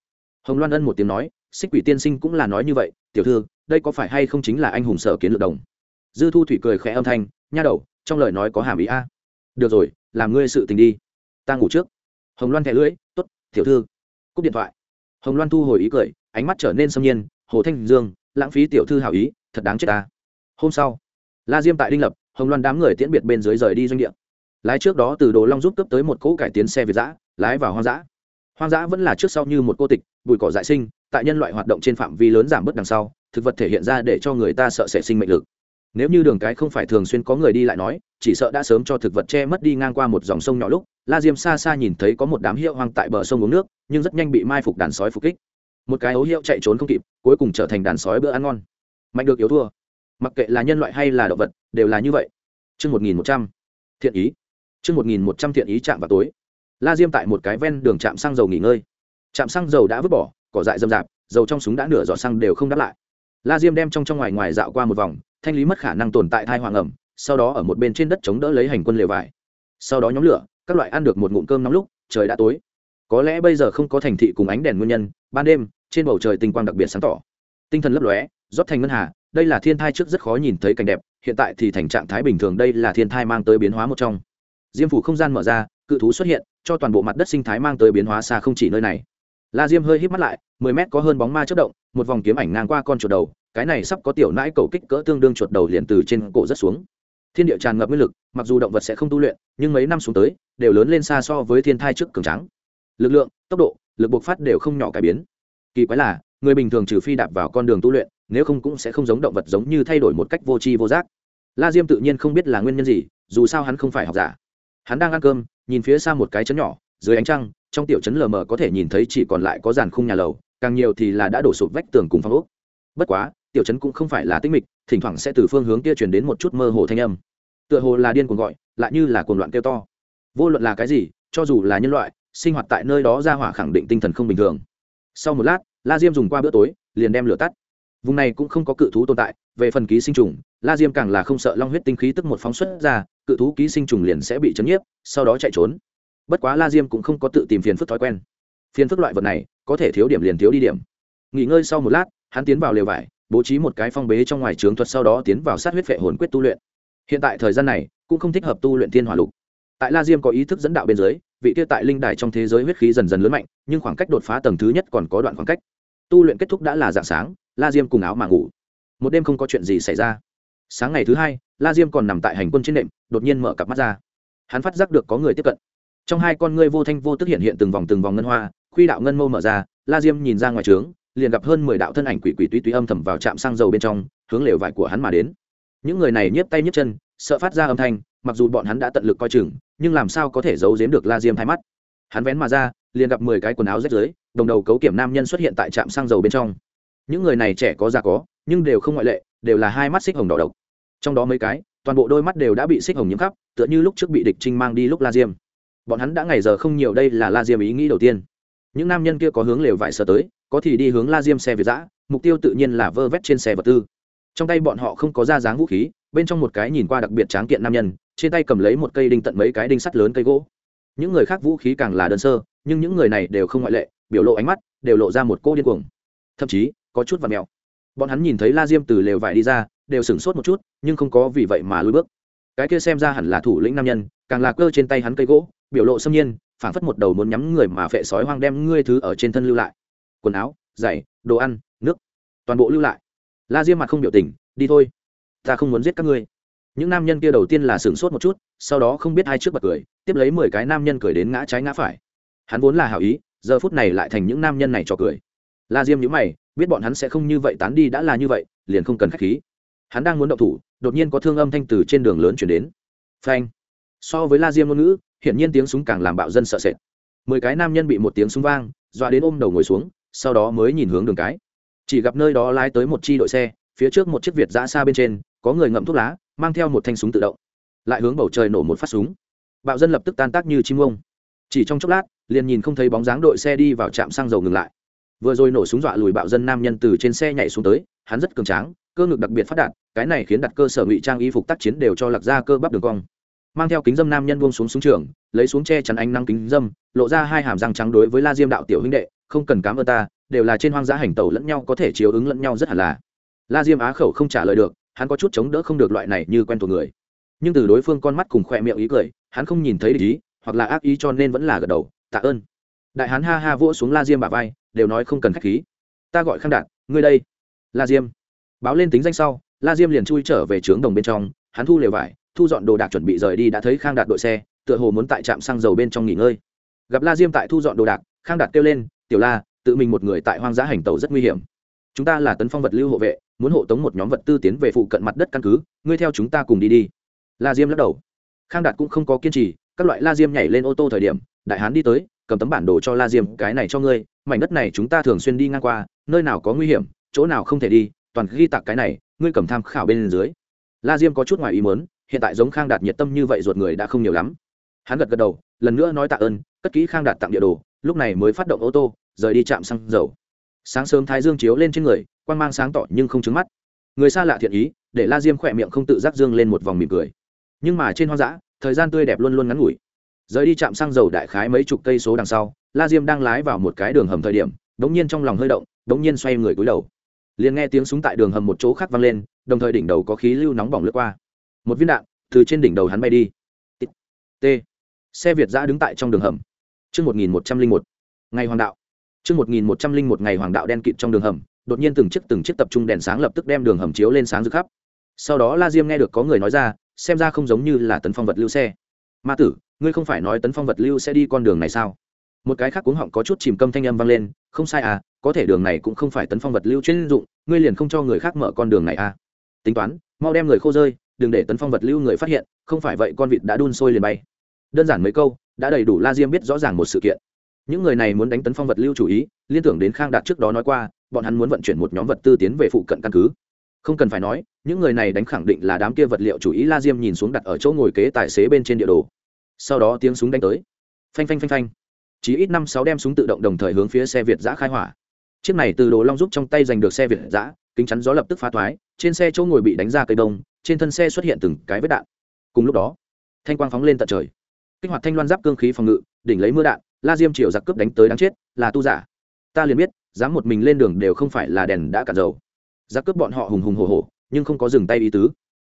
S1: Hồng loan ân một tiếng nói xích quỷ tiên sinh cũng là nói như vậy, tiểu thư, đây có phải hay không chính là anh hùng sở kiến lược đồng? Dư thu thủy cười khẽ âm thanh, nha đầu, trong lời nói có hàm ý a. Được rồi, làm ngươi sự tình đi. Ta ngủ trước. Hồng loan thẻ lưỡi t ố t tiểu thư. Cúp điện thoại. Hồng loan thu hồi ý cười, ánh mắt trở nên xâm nhiên, hồ thanh dương, lãng phí tiểu thư hảo ý, thật đáng chết ta. Hôm sau, la diêm tại đinh lập, hồng loan đám người tiễn biệt bên dưới rời đi doanh địa. Lái trước đó từ đồ long giúp cấp tới một cỗ cải tiến xe việt giã lái vào hoang dã. Hoang dã vẫn là trước sau như một cô tịch, bụi cỏ dại sinh tại nhân loại hoạt động trên phạm vi lớn giảm bớt đằng sau thực vật thể hiện ra để cho người ta sợ sẽ sinh mệnh lực nếu như đường cái không phải thường xuyên có người đi lại nói chỉ sợ đã sớm cho thực vật che mất đi ngang qua một dòng sông nhỏ lúc la diêm xa xa nhìn thấy có một đám hiệu hoang tại bờ sông uống nước nhưng rất nhanh bị mai phục đàn sói phục kích một cái ấu hiệu chạy trốn không kịp cuối cùng trở thành đàn sói bữa ăn ngon mạnh được yếu thua mặc kệ là nhân loại hay là động vật đều là như vậy Chương một nghìn một trăm thiện ý. Chương một nghìn một trăm thiện ý chạm vào tối. La Diêm tại một cái ven đường trạm xăng dầu nghỉ ngơi. Trạm xăng dầu đã vứt bỏ, cỏ dại rậm rạp, dầu trong súng đã nửa giọt xăng đều không đáp lại. La Diêm đem trong trong ngoài ngoài dạo qua một vòng, thanh lý mất khả năng tồn tại thai hoàng ẩm sau đó ở một bên trên đất chống đỡ lấy hành quân lều vải. Sau đó nhóm lửa các loại ăn được một ngụm cơm nóng lúc trời đã tối. Có lẽ bây giờ không có thành thị cùng ánh đèn nguyên nhân ban đêm trên bầu trời tinh quang đặc biệt sáng tỏ. Tinh thần lấp lóe rót thành ngân hà đây là thiên thai trước rất khó nhìn thấy cảnh đẹp hiện tại thì thành trạng thái bình thường đây là thiên thai mang tới biến hóa một trong. Diêm phủ không gian mở ra cự thú xuất hiện cho toàn bộ mặt đất sinh thái mang tới biến hóa xa không chỉ nơi này la diêm hơi hít mắt lại, mười mét có hơn bóng ma chất động, một vòng kiếm ảnh ngang qua con chuột đầu, cái này sắp có tiểu nãi cầu kích cỡ tương đương chuột đầu liền từ trên cổ rất xuống. Thiên địa tràn ngập nguyên lực, mặc dù động vật sẽ không tu luyện, nhưng mấy năm xuống tới, đều lớn lên xa so với thiên thai trước cường trắng lực lượng, tốc độ, lực bộc phát đều không nhỏ cải biến. Kỳ quái là, người bình thường trừ phi đạp vào con đường tu luyện, nếu không cũng sẽ không giống động vật giống như thay đổi một cách vô tri vô giác. La diêm tự nhiên không biết là nguyên nhân gì, dù sao hắn không phải học giả. Hắn đang ăn cơm, nhìn phía xa một cái chấn nhỏ, dưới ánh trăng trong tiểu trấn lờ mờ có thể nhìn thấy chỉ còn lại có dàn khung nhà lầu, càng nhiều thì là đã đổ sụp vách tường cùng phong ốc. Bất quá, tiểu trấn cũng không phải là tích mịch, thỉnh thoảng sẽ từ phương hướng kia chuyển đến một chút mơ hồ thanh âm. Tựa hồ là điên cuồng gọi, lại như là cuồng loạn kêu to. Vô luận là cái gì, cho dù là nhân loại, sinh hoạt tại nơi đó ra hỏa khẳng định tinh thần không bình thường. Sau một lát, la diêm dùng qua bữa tối, liền đem lửa tắt. Vùng này cũng không có cự thú tồn tại, về phần ký sinh trùng, la diêm càng là không sợ long huyết tinh khí tức một phóng xuất ra, cự thú ký sinh trùng liền sẽ bị chấn nhiếp, sau đó chạy trốn bất quá la diêm cũng không có tự tìm phiền phức thói quen. Phiền phức loại vật này, có thể thiếu điểm liền thiếu đi điểm. Nghỉ ngơi sau một lát, hắn tiến vào lều vải, bố trí một cái phong bế trong ngoài trướng thuật sau đó tiến vào sát huyết vệ hồn quyết tu luyện. Hiện tại thời gian này, cũng không thích hợp tu luyện thiên hỏa lục. Tại la diêm có ý thức dẫn đạo bên dưới, vị tiêu tại linh đài trong thế giới huyết khí dần dần lớn mạnh, nhưng khoảng cách đột phá tầng thứ nhất còn có đoạn khoảng cách. Tu luyện kết thúc đã là dạng sáng, la diêm cùng áo mà ngủ. Một đêm không có chuyện gì xảy ra. Sáng ngày thứ hai, la diêm còn nằm tại hành quân trên nệm, đột nhiên mở cặp mắt ra. Hắn phát giác được có người tiếp cận trong hai con ngươi vô thanh vô tức hiện hiện từng vòng từng vòng ngân hoa, khuy đạo ngân mâu mở ra, la diêm nhìn ra ngoài trướng, liền gặp hơn mười đạo thân ảnh quỷ quỷ tuy tuy âm thầm vào trạm xăng dầu bên trong, hướng lều vải của hắn mà đến. Những người này nhếp tay nhếp chân, sợ phát ra âm thanh, mặc dù bọn hắn đã tận lực coi chừng, nhưng làm sao có thể giấu giếm được la diêm thay mắt. Hắn vén mà ra, liền gặp mười cái quần áo rách rưới đồng đầu cấu kiểm nam nhân xuất hiện tại trạm xăng dầu bên trong. Những người này trẻ có già có, nhưng đều không ngoại lệ, đều là hai mắt xích hồng đỏ độc. Trong đó mấy cái, toàn bộ đôi mắt đều đã bị xích hồng nhiễm khắp, tựa như lúc trước bị địch trinh mang đi lúc la diêm bọn hắn đã ngày giờ không nhiều đây là la diêm ý nghĩ đầu tiên. Những nam nhân kia có hướng lều vải sơ tới, có thì đi hướng la diêm xe việt giã mục tiêu tự nhiên là vơ vét trên xe vật tư. Trong tay bọn họ không có ra dáng vũ khí, bên trong một cái nhìn qua đặc biệt tráng kiện nam nhân, trên tay cầm lấy một cây đinh tận mấy cái đinh sắt lớn cây gỗ. Những người khác vũ khí càng là đơn sơ, nhưng những người này đều không ngoại lệ, biểu lộ ánh mắt đều lộ ra một cô điên cuồng. Thậm chí, có chút và mèo. Bọn hắn nhìn thấy la diêm từ lều vải đi ra, đều sửng sốt một chút, nhưng không có vì vậy mà lùi bước. Cái kia xem ra hẳn là thủ lĩnh nam nhân, càng là cơ trên tay hắn cây gỗ biểu lộ xâm nhiên, phảng phất một đầu muốn nhắm người mà phệ sói hoang đem ngươi thứ ở trên thân lưu lại. Quần áo, giày, đồ ăn, nước, toàn bộ lưu lại. La diêm mặt không biểu tình, đi thôi. Ta không muốn giết các ngươi. Những nam nhân kia đầu tiên là sửng sốt một chút, sau đó không biết hai trước bật cười, tiếp lấy mười cái nam nhân cười đến ngã trái ngã phải. Hắn vốn là hảo ý, giờ phút này lại thành những nam nhân này cho cười. La diêm nhữ mày, biết bọn hắn sẽ không như vậy tán đi đã là như vậy, liền không cần k h á c h khí. Hắn đang muốn động thủ, đột nhiên có thương âm thanh từ trên đường lớn chuyển đến. Phanh. So với la diêm ngôn ngữ hiển nhiên tiếng súng càng làm bạo dân sợ sệt. Mười cái nam nhân bị một tiếng súng vang, dọa đến ôm đầu ngồi xuống, sau đó mới nhìn hướng đường cái. Chỉ gặp nơi đó lái tới một chi đội xe, phía trước một chiếc việt giã xa bên trên, có người ngậm thuốc lá, mang theo một thanh súng tự động. Lại hướng bầu trời nổ một phát súng. Bạo dân lập tức tan tác như chim ông chỉ trong chốc lát, liền nhìn không thấy bóng dáng đội xe đi vào trạm xăng dầu ngừng lại. Vừa rồi nổ súng dọa lùi bạo dân nam nhân từ trên xe nhảy xuống tới, hắn rất cường tráng, cơ ngực đặc biệt phát đạt, cái này khiến đặt cơ sở ngụy trang y phục tác chiến đều cho lạc ra cơ bắp đường cong mang theo kính dâm nam nhân buông xuống súng trường, lấy xuống che chắn ánh năng kính dâm, lộ ra hai hàm răng trắng đối với la diêm đạo tiểu huynh đệ, không cần cám ơn ta, đều là trên hoang dã hành tẩu lẫn nhau có thể chiếu ứng lẫn nhau rất hẳn là. La diêm á khẩu không trả lời được, hắn có chút chống đỡ không được loại này như quen thuộc người. Nhưng từ đối phương con mắt cùng khỏe miệng ý cười, hắn không nhìn thấy ý, hoặc là ác ý cho nên vẫn là gật đầu, tạ ơn. Đại hán ha ha vỗ xuống la diêm bà vai, đều nói không cần khách khí. Ta gọi khang đạt, ngươi đây. La diêm. Báo lên tính danh sau, la diêm liền chui trở về trướng đồng bên trong, hắn thu lều vải thu dọn đồ đạc chuẩn bị rời đi đã thấy khang đạt đội xe, tựa hồ muốn tại trạm xăng dầu bên trong nghỉ ngơi. Gặp la diêm tại thu dọn đồ đạc, khang đạt kêu lên, tiểu la, tự mình một người tại hoang dã hành tàu rất nguy hiểm. Chúng ta là tấn phong vật lưu hộ vệ, muốn hộ tống một nhóm vật tư tiến về phụ cận mặt đất căn cứ, ngươi theo chúng ta cùng đi đi. La diêm lắc đầu. Khang đạt cũng không có kiên trì, các loại la diêm nhảy lên ô tô thời điểm, đại hán đi tới, cầm tấm bản đồ cho la diêm, cái này cho ngươi, mảnh đất này chúng ta thường xuyên đi ngang qua, nơi nào có nguy hiểm, chỗ nào không thể đi, toàn ghi tặc cái này, ngươi cầm tham khảo bên dưới. La diêm có chút ngoài ý muốn hiện tại giống khang đạt nhiệt tâm như vậy ruột người đã không nhiều lắm. Hắn gật gật đầu, lần nữa nói tạ ơn, cất kỹ khang đạt tặng địa đồ, lúc này mới phát động ô tô, rời đi trạm xăng dầu. Sáng sớm thái dương chiếu lên trên người quan g mang sáng tỏ nhưng không trứng mắt. Người xa lạ thiện ý, để la diêm khỏe miệng không tự giác dương lên một vòng mỉm cười. Nhưng mà trên hoang dã, thời gian tươi đẹp luôn luôn ngắn ngủi. Rời đi trạm xăng dầu đại khái mấy chục cây số đằng sau, la diêm đang lái vào một cái đường hầm thời điểm đ ỗ n g nhiên trong lòng hơi động đ ỗ n g nhiên xoay người cúi đầu. Liền nghe tiếng súng tại đường hầm một chỗ khác vang lên, đồng thời đỉnh đầu có khí lưu nóng bỏng lướt qua một viên đạn từ trên đỉnh đầu hắn bay đi. T. Xe việt giã đứng tại trong đường hầm. Chương một nghìn một trăm linh một. Ngày hoàng đạo. Chương một nghìn một trăm linh một ngày hoàng đạo đen kịt trong đường hầm, đột nhiên từng chiếc từng chiếc tập trung đèn sáng lập tức đem đường hầm chiếu lên sáng rực khắp. Sau đó la diêm nghe được có người nói ra, xem ra không giống như là tấn phong vật lưu xe. Ma tử, ngươi không phải nói tấn phong vật lưu sẽ đi con đường này sao? Một cái khác cuống họng có chút chìm câm thanh âm vang lên, không sai à có thể đường này cũng không phải tấn phong vật lưu chuyên dụng, ngươi liền không cho người khác mở con đường này à. Tính toán, mau đem người khô rơi đừng để tấn phong vật lưu người phát hiện, không phải vậy con vịt đã đun sôi liền bay. Đơn giản mấy câu, đã đầy đủ la diêm biết rõ ràng một sự kiện. Những người này muốn đánh tấn phong vật lưu chủ ý, liên tưởng đến khang đạt trước đó nói qua, bọn hắn muốn vận chuyển một nhóm vật tư tiến về phụ cận căn cứ. Không cần phải nói, những người này đánh khẳng định là đám kia vật liệu chủ ý la diêm nhìn xuống đặt ở chỗ ngồi kế tài xế bên trên địa đồ. Sau đó tiếng súng đánh tới. Phanh phanh phanh phanh. Chỉ ít năm sáu đem súng tự động đồng thời hướng phía xe việt giã khai hỏa. Chiếc này từ đồ long giúp trong tay giành được xe việt giã kính chắn gió lập tức phá thoái, trên xe chỗ ngồi bị đánh ra cây đông trên thân xe xuất hiện từng cái vết đạn. Cùng lúc đó, thanh quang phóng lên tận trời. Kích hoạt thanh loan giáp cương khí phòng ngự, đỉnh lấy mưa đạn, la diêm triều giặc cướp đánh tới đáng chết, là tu giả. Ta liền biết, dám một mình lên đường đều không phải là đèn đã cạn dầu. Giặc cướp bọn họ hùng hùng hồ hồ nhưng không có dừng tay ý tứ.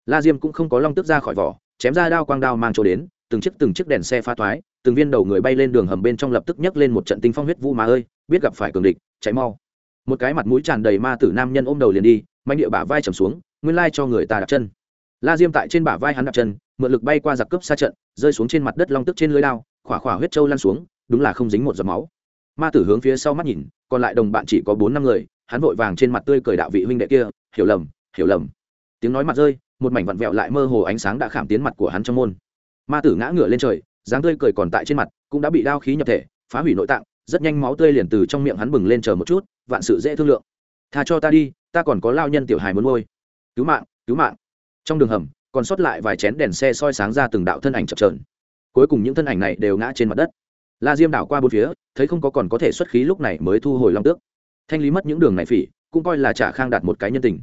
S1: La diêm cũng không có long tức ra khỏi vỏ, chém ra đao quang đao mang chỗ đến, từng chiếc từng chiếc đèn xe pha thoái, từng viên đầu người bay lên đường hầm bên trong lập tức nhấc lên một trận tinh phong huyết vũ mà ơi, biết gặp phải cường địch cháy mau một cái mặt mũi tràn đầy ma tử nam nhân ôm đầu liền đi mạnh địa bả vai trầm xuống nguyên lai cho người ta đặt chân. La diêm tại trên bả vai hắn đặt chân mượn lực bay qua giặc cướp xa trận rơi xuống trên mặt đất long tức trên lưới lao, khỏa khỏa huyết trâu lan xuống đúng là không dính một giọt máu. Ma tử hướng phía sau mắt nhìn còn lại đồng bạn chỉ có bốn năm người hắn vội vàng trên mặt tươi cười đạo vị huynh đệ kia hiểu lầm hiểu lầm. Tiếng nói mặt rơi một mảnh vặn vẹo lại mơ hồ ánh sáng đã khảm tiến mặt của hắn trong môn. Ma tử ngã ngửa lên trời dáng tươi cười còn tại trên mặt cũng đã bị đao khí nhập thể phá hủy nội tạng rất nhanh máu tươi liền từ trong miệng hắn bừng lên chờ một chút vạn sự dễ thương lượng. Tha cho ta đi, ta còn có lao nhân tiểu hài muốn ngôi cứu mạng cứu mạng. Trong đường hầm, còn sót lại vài chén đèn xe soi sáng ra từng đạo thân ảnh chập trờn cuối cùng những thân ảnh này đều ngã trên mặt đất. La diêm đảo qua bốn phía, thấy không có còn có thể xuất khí lúc này mới thu hồi long tước. Thanh lý mất những đường này phỉ, cũng coi là trả khang đạt một cái nhân tình.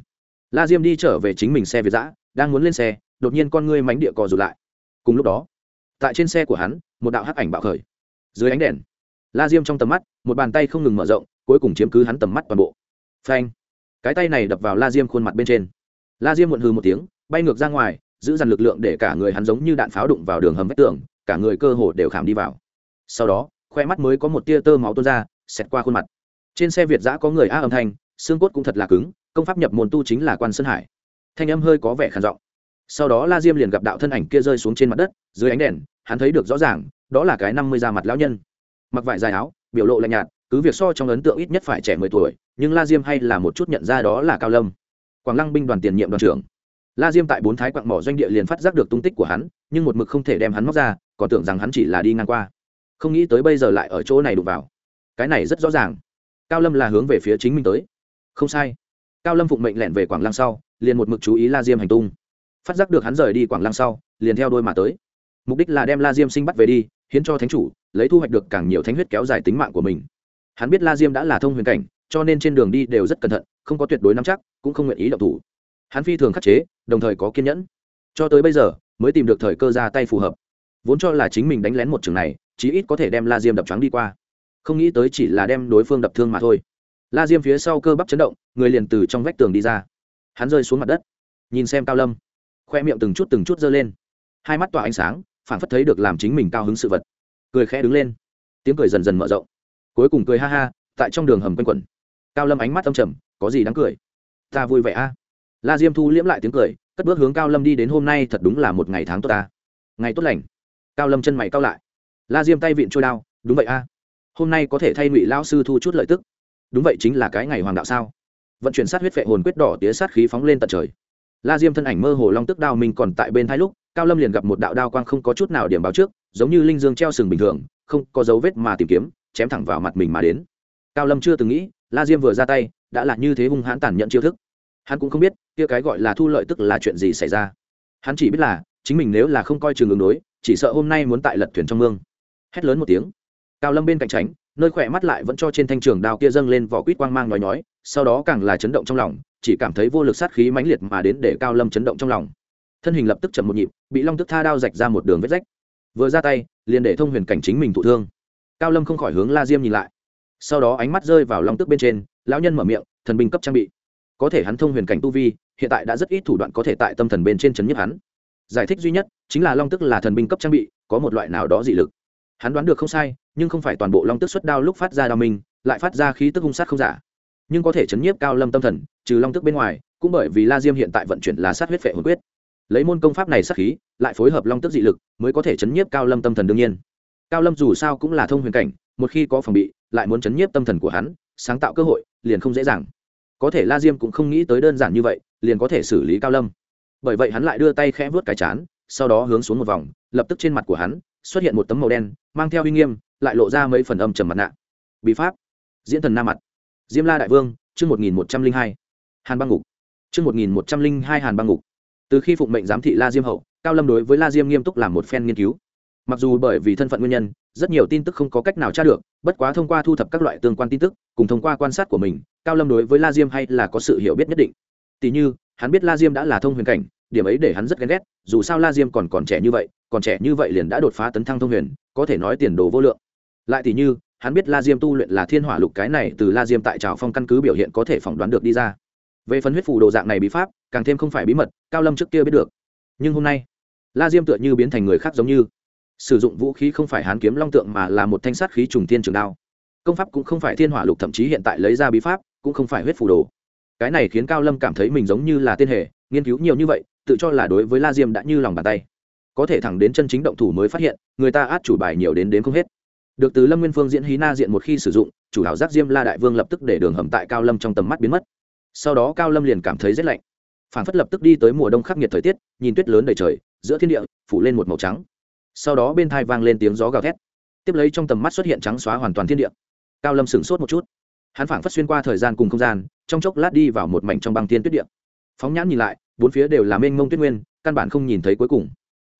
S1: La diêm đi trở về chính mình xe việt giã đang muốn lên xe, đột nhiên con ngươi mánh địa cò rụt lại. Cùng lúc đó, tại trên xe của hắn, một đạo hắc ảnh bạo khởi. Dưới ánh đèn, la diêm trong tầm mắt, một bàn tay không ngừng mở rộng cuối cùng chiếm cứ hắn tầm mắt toàn bộ. Phanh. Cái tay này đập vào la diêm khuôn mặt bên trên. La diêm muộn hư một tiếng, bay ngược ra ngoài, giữ dằn lực lượng để cả người hắn giống như đạn pháo đụng vào đường hầm vách tường, cả người cơ hồ đều khảm đi vào. Sau đó, khoe mắt mới có một tia tơ máu tuôn ra, xẹt qua khuôn mặt. Trên xe việt giã có người a âm thanh, xương cốt cũng thật là cứng, công pháp nhập môn tu chính là quan sơn hải. Thanh âm hơi có vẻ khản giọng. Sau đó la diêm liền gặp đạo thân ảnh kia rơi xuống trên mặt đất, dưới ánh đèn, hắn thấy được rõ ràng, đó là cái năm mươi da mặt lão nhân. Mặc vải dài áo, biểu lộ lạnh nhạt cứ việc so trong ấn tượng ít nhất phải trẻ mười tuổi, nhưng la diêm hay là một chút nhận ra đó là cao lâm. Quảng lăng binh đoàn tiền nhiệm đoàn trưởng. La diêm tại bốn thái quặng mỏ doanh địa liền phát giác được tung tích của hắn, nhưng một mực không thể đem hắn móc ra, còn tưởng rằng hắn chỉ là đi ngang qua. Không nghĩ tới bây giờ lại ở chỗ này đụng vào. Cái này rất rõ ràng. Cao lâm là hướng về phía chính mình tới. Không sai. Cao lâm phụng mệnh lẹn về quảng lăng sau, liền một mực chú ý la diêm hành tung. Phát giác được hắn rời đi quảng lăng sau, liền theo đôi mà tới. Mục đích là đem la diêm sinh bắt về đi, hiến cho thánh chủ, lấy thu hoạch được càng nhiều thánh huyết kéo dài tính mạng của mình hắn biết la diêm đã là thông huyền cảnh, cho nên trên đường đi đều rất cẩn thận, không có tuyệt đối nắm chắc, cũng không nguyện ý động thủ. Hắn phi thường khắc chế, đồng thời có kiên nhẫn. Cho tới bây giờ, mới tìm được thời cơ ra tay phù hợp. Vốn cho là chính mình đánh lén một trường này, chí ít có thể đem la diêm đập trắng đi qua. Không nghĩ tới chỉ là đem đối phương đập thương mà thôi. La diêm phía sau cơ bắp chấn động, người liền từ trong vách tường đi ra. Hắn rơi xuống mặt đất. Nhìn xem cao lâm, khoe miệng từng chút từng chút giơ lên. Hai mắt tỏa ánh sáng phản phất thấy được làm chính mình cao hứng sự vật. Cười khẽ đứng lên. Tiếng cười dần dần mở rộng cuối cùng cười ha ha, tại trong đường hầm quanh quẩn. Cao lâm ánh mắt âm trầm, có gì đáng cười? Ta vui vẻ a. La diêm thu liễm lại tiếng cười, cất bước hướng cao lâm đi đến hôm nay thật đúng là một ngày tháng tốt ta. Ngày tốt lành. Cao lâm chân mày cao lại. La diêm tay vịn trôi đao, đúng vậy a. Hôm nay có thể thay ngụy lao sư thu chút lợi tức. Đúng vậy chính là cái ngày hoàng đạo sao? Vận chuyển sát huyết vệ hồn quyết đỏ tía sát khí phóng lên tận trời. La diêm thân ảnh mơ hồ long tức đao mình còn tại bên thái lúc, cao lâm liền gặp một đạo đao quang không có chút nào điểm báo trước, giống như linh dương treo sừng bình thường, không có dấu vết mà tìm kiếm chém thẳng vào mặt mình mà đến. Cao lâm chưa từng nghĩ, la diêm vừa ra tay, đã là như thế hung hãn tàn nhẫn chiêu thức. Hắn cũng không biết, kia cái gọi là thu lợi tức là chuyện gì xảy ra. Hắn chỉ biết là, chính mình nếu là không coi chừng ứng đối, chỉ sợ hôm nay muốn tại lật thuyền trong mương. Hét lớn một tiếng. Cao lâm bên cạnh tránh, nơi khỏe mắt lại vẫn cho trên thanh trường đao kia dâng lên vỏ quýt quang mang nói nhói, sau đó càng là chấn động trong lòng, chỉ cảm thấy vô lực sát khí mãnh liệt mà đến để cao lâm chấn động trong lòng. Thân hình lập tức chậm một nhịp, bị long tức tha đao rạch ra một đường vết rách. Vừa ra tay, liền để thông huyền cảnh chính mình thụ thương cao lâm không khỏi hướng la diêm nhìn lại. Sau đó ánh mắt rơi vào long tức bên trên, lão nhân mở miệng, thần binh cấp trang bị. Có thể hắn thông huyền cảnh tu vi, hiện tại đã rất ít thủ đoạn có thể tại tâm thần bên trên chấn nhức hắn. Giải thích duy nhất, chính là long tức là thần binh cấp trang bị, có một loại nào đó dị lực. Hắn đoán được không sai, nhưng không phải toàn bộ long tức xuất đao lúc phát ra đao minh, lại phát ra khí tức hung sát không giả. Nhưng có thể chấn nhiếp cao lâm tâm thần, trừ long tức bên ngoài, cũng bởi vì la diêm hiện tại vận chuyển lá sát huyết phệ hồn quyết. Lấy môn công pháp này sát khí, lại phối hợp long tức dị lực, mới có thể chấn nhiếp cao lâm tâm thần đương nhiên cao lâm dù sao cũng là thông huyền cảnh, một khi có phòng bị, lại muốn chấn nhiếp tâm thần của hắn, sáng tạo cơ hội, liền không dễ dàng. Có thể la diêm cũng không nghĩ tới đơn giản như vậy, liền có thể xử lý cao lâm. Bởi vậy hắn lại đưa tay khẽ vớt cái chán, sau đó hướng xuống một vòng, lập tức trên mặt của hắn xuất hiện một tấm màu đen, mang theo uy nghiêm, lại lộ ra mấy phần âm trầm mặt nạ. Bí pháp. Diễn thần nam mặt. Diêm la đại vương, chương một nghìn một trăm linh hai. Hàn băng ngục. Chương một nghìn một trăm linh hai hàn băng ngục. Từ khi phụng mệnh giám thị la diêm hậu, cao lâm đối với la diêm nghiêm túc làm một phen nghiên cứu mặc dù bởi vì thân phận nguyên nhân, rất nhiều tin tức không có cách nào tra được, bất quá thông qua thu thập các loại tương quan tin tức, cùng thông qua quan sát của mình, cao lâm đối với la diêm hay là có sự hiểu biết nhất định. Tỷ như, hắn biết la diêm đã là thông huyền cảnh, điểm ấy để hắn rất ghen ghét, dù sao la diêm còn còn trẻ như vậy, còn trẻ như vậy liền đã đột phá tấn thăng thông huyền, có thể nói tiền đồ vô lượng. Lại tỷ như, hắn biết la diêm tu luyện là thiên hỏa lục cái này từ la diêm tại trào phong căn cứ biểu hiện có thể phỏng đoán được đi ra. Về phần huyết phù đồ dạng này bí pháp, càng thêm không phải bí mật, cao lâm trước kia biết được. Nhưng hôm nay, la diêm tựa như biến thành người khác giống như sử dụng vũ khí không phải hán kiếm long tượng mà là một thanh sắt khí trùng tiên trường đao. Công pháp cũng không phải thiên hỏa lục thậm chí hiện tại lấy ra bí pháp, cũng không phải huyết phù đồ. Cái này khiến cao lâm cảm thấy mình giống như là tiên hệ nghiên cứu nhiều như vậy, tự cho là đối với la diêm đã như lòng bàn tay. Có thể thẳng đến chân chính động thủ mới phát hiện, người ta át chủ bài nhiều đến đến không hết. Được từ lâm nguyên phương diễn hí na diện một khi sử dụng, chủ đạo giác diêm la đại vương lập tức để đường hầm tại cao lâm trong tầm mắt biến mất. Sau đó cao lâm liền cảm thấy rét lạnh. Phản phất lập tức đi tới mùa đông khắc nghiệt thời tiết, nhìn tuyết lớn đầy trời, giữa thiên địa, phủ lên một màu trắng sau đó bên thai vang lên tiếng gió gào thét. Tiếp lấy trong tầm mắt xuất hiện trắng xóa hoàn toàn thiên địa. Cao lâm sửng sốt một chút. Hắn phảng phất xuyên qua thời gian cùng không gian, trong chốc lát đi vào một mảnh trong băng thiên tuyết địa. Phóng nhãn nhìn lại, bốn phía đều là mênh mông tuyết nguyên, căn bản không nhìn thấy cuối cùng.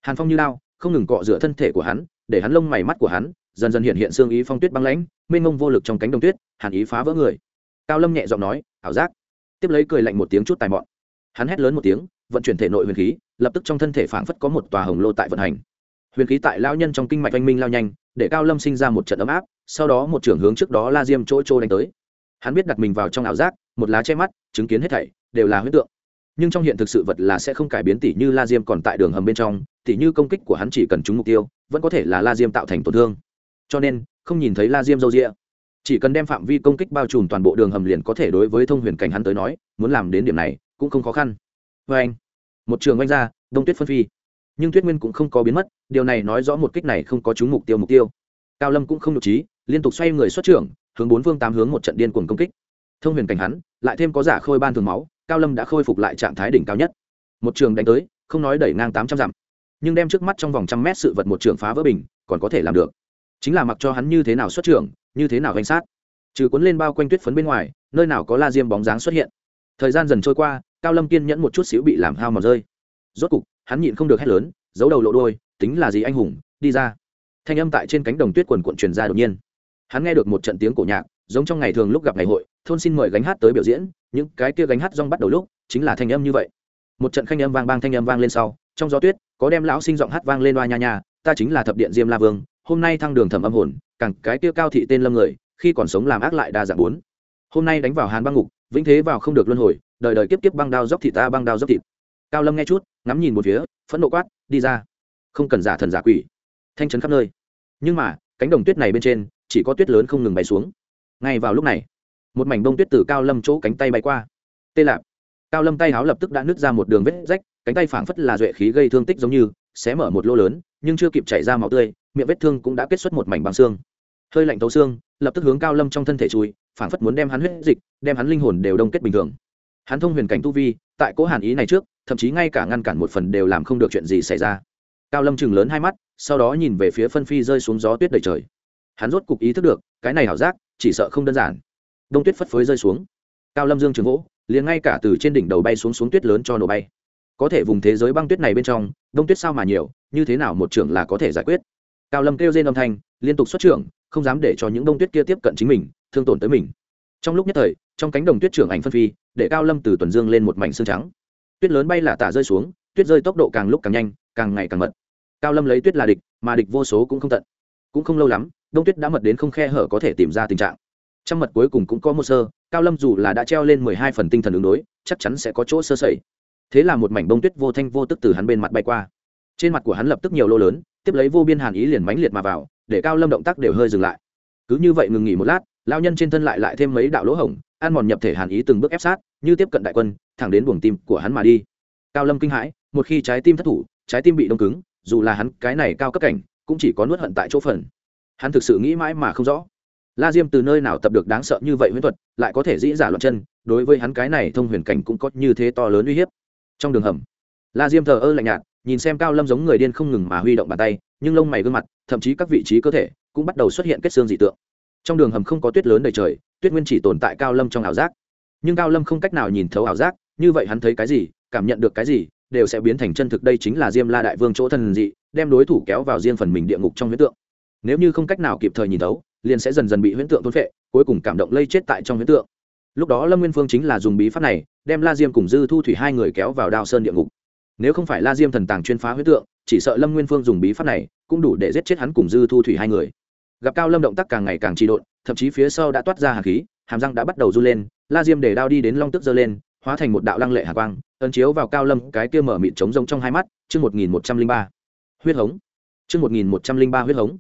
S1: Hàn phong như lao, không ngừng cọ rửa thân thể của hắn, để hắn lông mày mắt của hắn dần dần hiện hiện xương ý phong tuyết băng lãnh, mênh mông vô lực trong cánh đồng tuyết, hàn ý phá vỡ người. Cao lâm nhẹ giọng nói, ảo giác. Tiếp lấy cười lạnh một tiếng chút tài mọn. Hắn hét lớn một tiếng, vận chuyển thể nội huyền khí, lập tức trong thân thể phảng phất có một tòa hồng lô tại vận hành huyền khí tại lao nhân trong kinh mạch oanh minh lao nhanh, để cao lâm sinh ra một trận ấm áp, sau đó một trưởng hướng trước đó la diêm chỗ trô đánh tới. Hắn biết đặt mình vào trong ảo giác, một lá che mắt, chứng kiến hết thảy, đều là huyết tượng. Nhưng trong hiện thực sự vật là sẽ không cải biến tỷ như la diêm còn tại đường hầm bên trong, tỷ như công kích của hắn chỉ cần trúng mục tiêu, vẫn có thể là la diêm tạo thành tổn thương. Cho nên, không nhìn thấy la diêm râu rịa chỉ cần đem phạm vi công kích bao trùm toàn bộ đường hầm liền có thể đối với thông huyền cảnh hắn tới nói, muốn làm đến điểm này, cũng không khó khăn. Vê anh một trường oanh ra, đông tuyết phân phi nhưng tuyết nguyên cũng không có biến mất, điều này nói rõ một kích này không có trúng mục tiêu mục tiêu. Cao lâm cũng không nhục trí, liên tục xoay người xuất trưởng, hướng bốn phương tám hướng một trận điên cuồng công kích. Thông huyền cảnh hắn, lại thêm có giả khôi ban thường máu, cao lâm đã khôi phục lại trạng thái đỉnh cao nhất. Một trường đánh tới, không nói đẩy ngang tám trăm dặm, nhưng đem trước mắt trong vòng trăm mét sự vật một trường phá vỡ bình, còn có thể làm được. Chính là mặc cho hắn như thế nào xuất trưởng, như thế nào danh sát, trừ cuốn lên bao quanh tuyết phấn bên ngoài, nơi nào có la diêm bóng dáng xuất hiện. Thời gian dần trôi qua, cao lâm kiên nhẫn một chút xíu bị làm hao mòn rơi. Rốt cục hắn nhịn không được hét lớn, giấu đầu lộ đôi tính là gì anh hùng, đi ra. Thanh âm tại trên cánh đồng tuyết quần quận truyền ra đột nhiên. Hắn nghe được một trận tiếng cổ nhạc, giống trong ngày thường lúc gặp ngày hội, thôn xin mời gánh hát tới biểu diễn, những cái kia gánh hát rong bắt đầu lúc, chính là thanh âm như vậy. Một trận thanh âm vang bang thanh âm vang lên sau, trong gió tuyết, có đem lão sinh giọng hát vang lên oa nha nha, ta chính là thập điện diêm la vương, hôm nay thăng đường thẩm âm hồn, càng cái kia cao thị tên lâm người, khi còn sống làm ác lại đa dạng bốn. Hôm nay đánh vào hàn băng ngục, vĩnh thế vào không được luân hồi, đời đời kiếp kiếp băng đao dốc thịt ta băng đao dốc thịt cao lâm nghe chút, ngắm nhìn một phía, phẫn nộ quát, đi ra. Không cần giả thần giả quỷ. Thanh trấn khắp nơi. Nhưng mà, cánh đồng tuyết này bên trên, chỉ có tuyết lớn không ngừng bay xuống. Ngay vào lúc này, một mảnh bông tuyết từ cao lâm chỗ cánh tay bay qua. Tê lạp. Cao lâm tay háo lập tức đã nứt ra một đường vết rách, cánh tay phảng phất là duệ khí gây thương tích giống như, xé mở một lỗ lớn, nhưng chưa kịp chảy ra máu tươi, miệng vết thương cũng đã kết xuất một mảnh bằng xương. Hơi lạnh tấu xương, lập tức hướng cao lâm trong thân thể chui, phảng phất muốn đem hắn huyết dịch, đem hắn linh hồn đều đông kết bình thường. Hắn thông huyền cảnh tu vi, tại cố hàn ý này trước thậm chí ngay cả ngăn cản một phần đều làm không được chuyện gì xảy ra. Cao lâm chừng lớn hai mắt, sau đó nhìn về phía phân phi rơi xuống gió tuyết đầy trời. Hắn rốt cục ý thức được, cái này hảo giác, chỉ sợ không đơn giản. Đông tuyết phất phới rơi xuống. Cao lâm dương trường gỗ liền ngay cả từ trên đỉnh đầu bay xuống xuống tuyết lớn cho nổ bay. Có thể vùng thế giới băng tuyết này bên trong, đông tuyết sao mà nhiều, như thế nào một trưởng là có thể giải quyết? Cao lâm kêu trên âm thanh, liên tục xuất trưởng, không dám để cho những đông tuyết kia tiếp cận chính mình, thương tổn tới mình. Trong lúc nhất thời, trong cánh đồng tuyết trưởng ảnh phân phi, để cao lâm từ tuần dương lên một mảnh xương trắng tuyết lớn bay là tả rơi xuống, tuyết rơi tốc độ càng lúc càng nhanh, càng ngày càng mật. Cao lâm lấy tuyết là địch, mà địch vô số cũng không tận. Cũng không lâu lắm, đông tuyết đã mật đến không khe hở có thể tìm ra tình trạng. Trong mật cuối cùng cũng có một sơ, cao lâm dù là đã treo lên mười hai phần tinh thần ứng đối, chắc chắn sẽ có chỗ sơ sẩy. Thế là một mảnh bông tuyết vô thanh vô tức từ hắn bên mặt bay qua. Trên mặt của hắn lập tức nhiều lô lớn, tiếp lấy vô biên hàn ý liền mãnh liệt mà vào, để cao lâm động tác đều hơi dừng lại. Cứ như vậy ngừng nghỉ một lát lao nhân trên thân lại lại thêm mấy đạo lỗ hổng, ăn mòn nhập thể hàn ý từng bước ép sát, như tiếp cận đại quân thẳng đến buồng tim của hắn mà đi. Cao lâm kinh hãi, một khi trái tim thất thủ, trái tim bị đông cứng, dù là hắn cái này cao cấp cảnh, cũng chỉ có nuốt hận tại chỗ phần. Hắn thực sự nghĩ mãi mà không rõ. La diêm từ nơi nào tập được đáng sợ như vậy huyễn thuật, lại có thể dĩ giả loạn chân, đối với hắn cái này thông huyền cảnh cũng có như thế to lớn uy hiếp. Trong đường hầm, la diêm thờ ơ lạnh nhạt, nhìn xem cao lâm giống người điên không ngừng mà huy động bàn tay, nhưng lông mày gương mặt, thậm chí các vị trí cơ thể, cũng bắt đầu xuất hiện kết xương dị tượng. Trong đường hầm không có tuyết lớn đầy trời, tuyết nguyên chỉ tồn tại cao lâm trong ảo giác. Nhưng cao lâm không cách nào nhìn thấu ảo giác như vậy hắn thấy cái gì, cảm nhận được cái gì, đều sẽ biến thành chân thực. Đây chính là diêm la đại vương chỗ thần dị, đem đối thủ kéo vào riêng phần mình địa ngục trong huyễn tượng. Nếu như không cách nào kịp thời nhìn thấu, liền sẽ dần dần bị huyễn tượng thôn phệ, cuối cùng cảm động lây chết tại trong huyễn tượng. Lúc đó lâm nguyên phương chính là dùng bí pháp này, đem la diêm cùng dư thu thủy hai người kéo vào đao sơn địa ngục. Nếu không phải la diêm thần tàng chuyên phá huyễn tượng, chỉ sợ lâm nguyên phương dùng bí pháp này cũng đủ để giết chết hắn cùng dư thu thủy hai người. Gặp cao lâm động tác càng ngày càng trì độn, thậm chí phía sau đã toát ra hàn khí, hàm răng đã bắt đầu run lên, la diêm để đao đi đến long tức giơ lên hóa thành một đạo lăng lệ hà quang, ấn chiếu vào cao lâm cái kia mở mịt trống rông trong hai mắt, chương một nghìn một trăm linh ba. Huyết hống. Chương một nghìn một trăm linh ba huyết hống.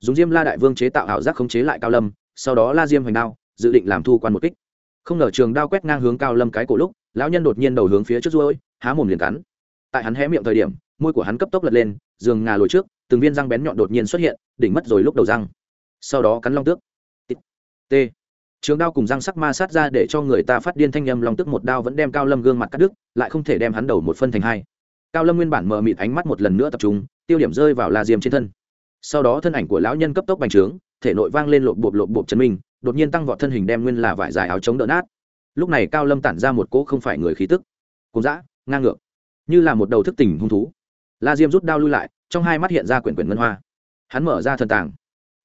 S1: Dùng diêm la đại vương chế tạo ảo giác khống chế lại cao lâm, sau đó la diêm hoành đao, dự định làm thu quan một kích. Không ngờ trường đao quét ngang hướng cao lâm cái cổ lúc, lão nhân đột nhiên đầu hướng phía trước ruôi há mồm liền cắn. Tại hắn hé miệng thời điểm, môi của hắn cấp tốc lật lên, giường ngà lồi trước, từng viên răng bén nhọn đột nhiên xuất hiện, đỉnh mất rồi lúc đầu răng. Sau đó cắn long tước. T trường đao cùng răng sắc ma sát ra để cho người ta phát điên thanh â m long tức một đao vẫn đem cao lâm gương mặt cắt đứt, lại không thể đem hắn đầu một phân thành hai. Cao lâm nguyên bản mờ mịt ánh mắt một lần nữa tập trung, tiêu điểm rơi vào la diêm trên thân. Sau đó thân ảnh của lão nhân cấp tốc bành trướng, thể nội vang lên lộp bộp lộp bộp chân minh, đột nhiên tăng vọt thân hình đem nguyên là vải dài áo chống đỡ nát. Lúc này cao lâm tản ra một cỗ không phải người khí tức. Cùng dã, ngang ngược, như là một đầu thức tỉnh hung thú. La diêm rút đao lui lại, trong hai mắt hiện ra quyển quyển ngân hoa. Hắn mở ra thần tàng.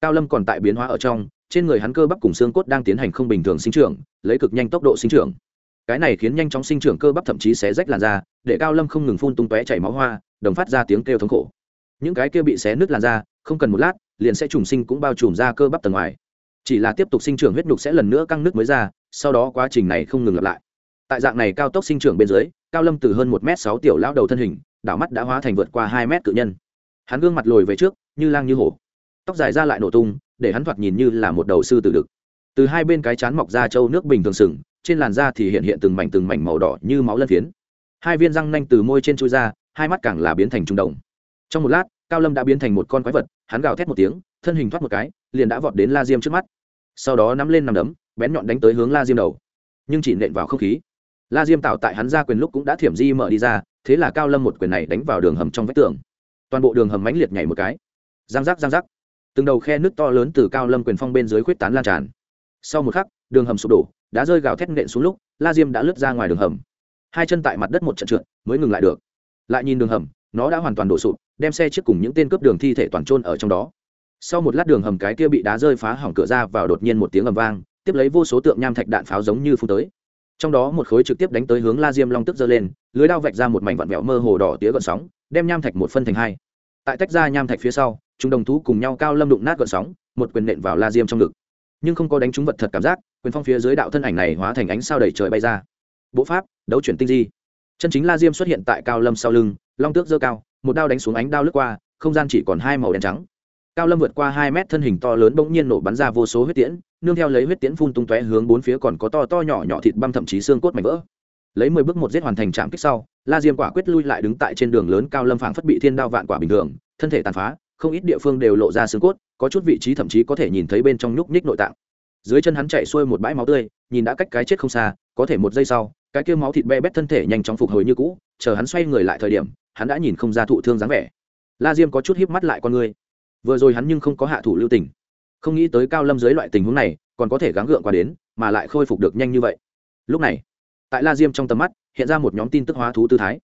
S1: Cao lâm còn tại biến hóa ở trong trên người hắn cơ bắp cùng xương cốt đang tiến hành không bình thường sinh trưởng, lấy cực nhanh tốc độ sinh trưởng. Cái này khiến nhanh chóng sinh trưởng cơ bắp thậm chí xé rách làn da, để cao lâm không ngừng phun tung tóe chảy máu hoa, đồng phát ra tiếng kêu thống khổ. Những cái kia bị xé nứt làn da, không cần một lát, liền sẽ trùng sinh cũng bao trùm ra cơ bắp tầng ngoài. Chỉ là tiếp tục sinh trưởng huyết nhục sẽ lần nữa căng nước mới ra, sau đó quá trình này không ngừng lặp lại. Tại dạng này cao tốc sinh trưởng bên dưới, cao lâm từ hơn một m sáu tiểu lao đầu thân hình, đảo mắt đã hóa thành vượt qua hai m cự nhân. Hắn gương mặt lồi về trước, như lang như hổ. Tóc dài ra lại nổ tung để hắn thoạt nhìn như là một đầu sư tử đực. Từ hai bên cái chán mọc ra trâu nước bình thường sừng, trên làn da thì hiện hiện từng mảnh từng mảnh màu đỏ như máu lân phiến. Hai viên răng nanh từ môi trên chui ra, hai mắt càng là biến thành trung đồng. Trong một lát, cao lâm đã biến thành một con quái vật, hắn gào thét một tiếng, thân hình thoát một cái, liền đã vọt đến la diêm trước mắt. Sau đó nắm lên nằm đấm, bén nhọn đánh tới hướng la diêm đầu. Nhưng chỉ nện vào không khí. La diêm tạo tại hắn ra quyền lúc cũng đã thiểm di mở đi ra, thế là cao lâm một quyền này đánh vào đường hầm trong vách tường. Toàn bộ đường hầm mãnh liệt nhảy một cái. Giang giác giang giác từng đầu khe nước to lớn từ cao lâm quyền phong bên dưới khuyết tán lan tràn. Sau một khắc, đường hầm sụp đổ đã rơi gào thét nện xuống lúc, la diêm đã lướt ra ngoài đường hầm. Hai chân tại mặt đất một trận trượt, mới ngừng lại được. Lại nhìn đường hầm, nó đã hoàn toàn đổ sụp, đem xe trước cùng những tên cướp đường thi thể toàn trôn ở trong đó. Sau một lát đường hầm cái kia bị đá rơi phá hỏng cửa ra vào đột nhiên một tiếng ầm vang, tiếp lấy vô số tượng nham thạch đạn pháo giống như phun tới. Trong đó một khối trực tiếp đánh tới hướng la diêm long tức giơ lên, lưới đao vạch ra một mảnh vặn vẹo mơ hồ đỏ tía gợn sóng, đem nham thạch một phân thành hai. Tại tách ra nham thạch phía sau chúng đồng thú cùng nhau cao lâm đụng nát gợn sóng, một quyền nện vào la diêm trong ngực. Nhưng không có đánh trúng vật thật cảm giác, quyền phong phía dưới đạo thân ảnh này hóa thành ánh sao đầy trời bay ra. Bộ pháp, đấu chuyển tinh di. Chân chính la diêm xuất hiện tại cao lâm sau lưng, long tước dơ cao, một đao đánh xuống ánh đao lướt qua, không gian chỉ còn hai màu đen trắng. Cao lâm vượt qua hai mét, thân hình to lớn bỗng nhiên nổ bắn ra vô số huyết tiễn, nương theo lấy huyết tiễn phun tung tóe hướng bốn phía còn có to to nhỏ nhỏ thịt băm thậm chí xương cốt mảnh vỡ. Lấy mười bước một giết hoàn thành trạm kích sau, la diêm quả quyết lui lại đứng tại trên đường lớn cao lâm phảng phất bị thiên đao vạn quả bình thường, thân thể tàn phá không ít địa phương đều lộ ra xương cốt, có chút vị trí thậm chí có thể nhìn thấy bên trong nhúc nhích nội tạng. Dưới chân hắn chạy xuôi một bãi máu tươi, nhìn đã cách cái chết không xa, có thể một giây sau, cái kia máu thịt be bét thân thể nhanh chóng phục hồi như cũ, chờ hắn xoay người lại thời điểm, hắn đã nhìn không ra thụ thương dáng vẻ. La diêm có chút híp mắt lại con người. Vừa rồi hắn nhưng không có hạ thủ lưu tình. Không nghĩ tới cao lâm dưới loại tình huống này, còn có thể gắng gượng qua đến, mà lại khôi phục được nhanh như vậy. Lúc này, tại la diêm trong tầm mắt, hiện ra một nhóm tin tức hóa thú tư thái.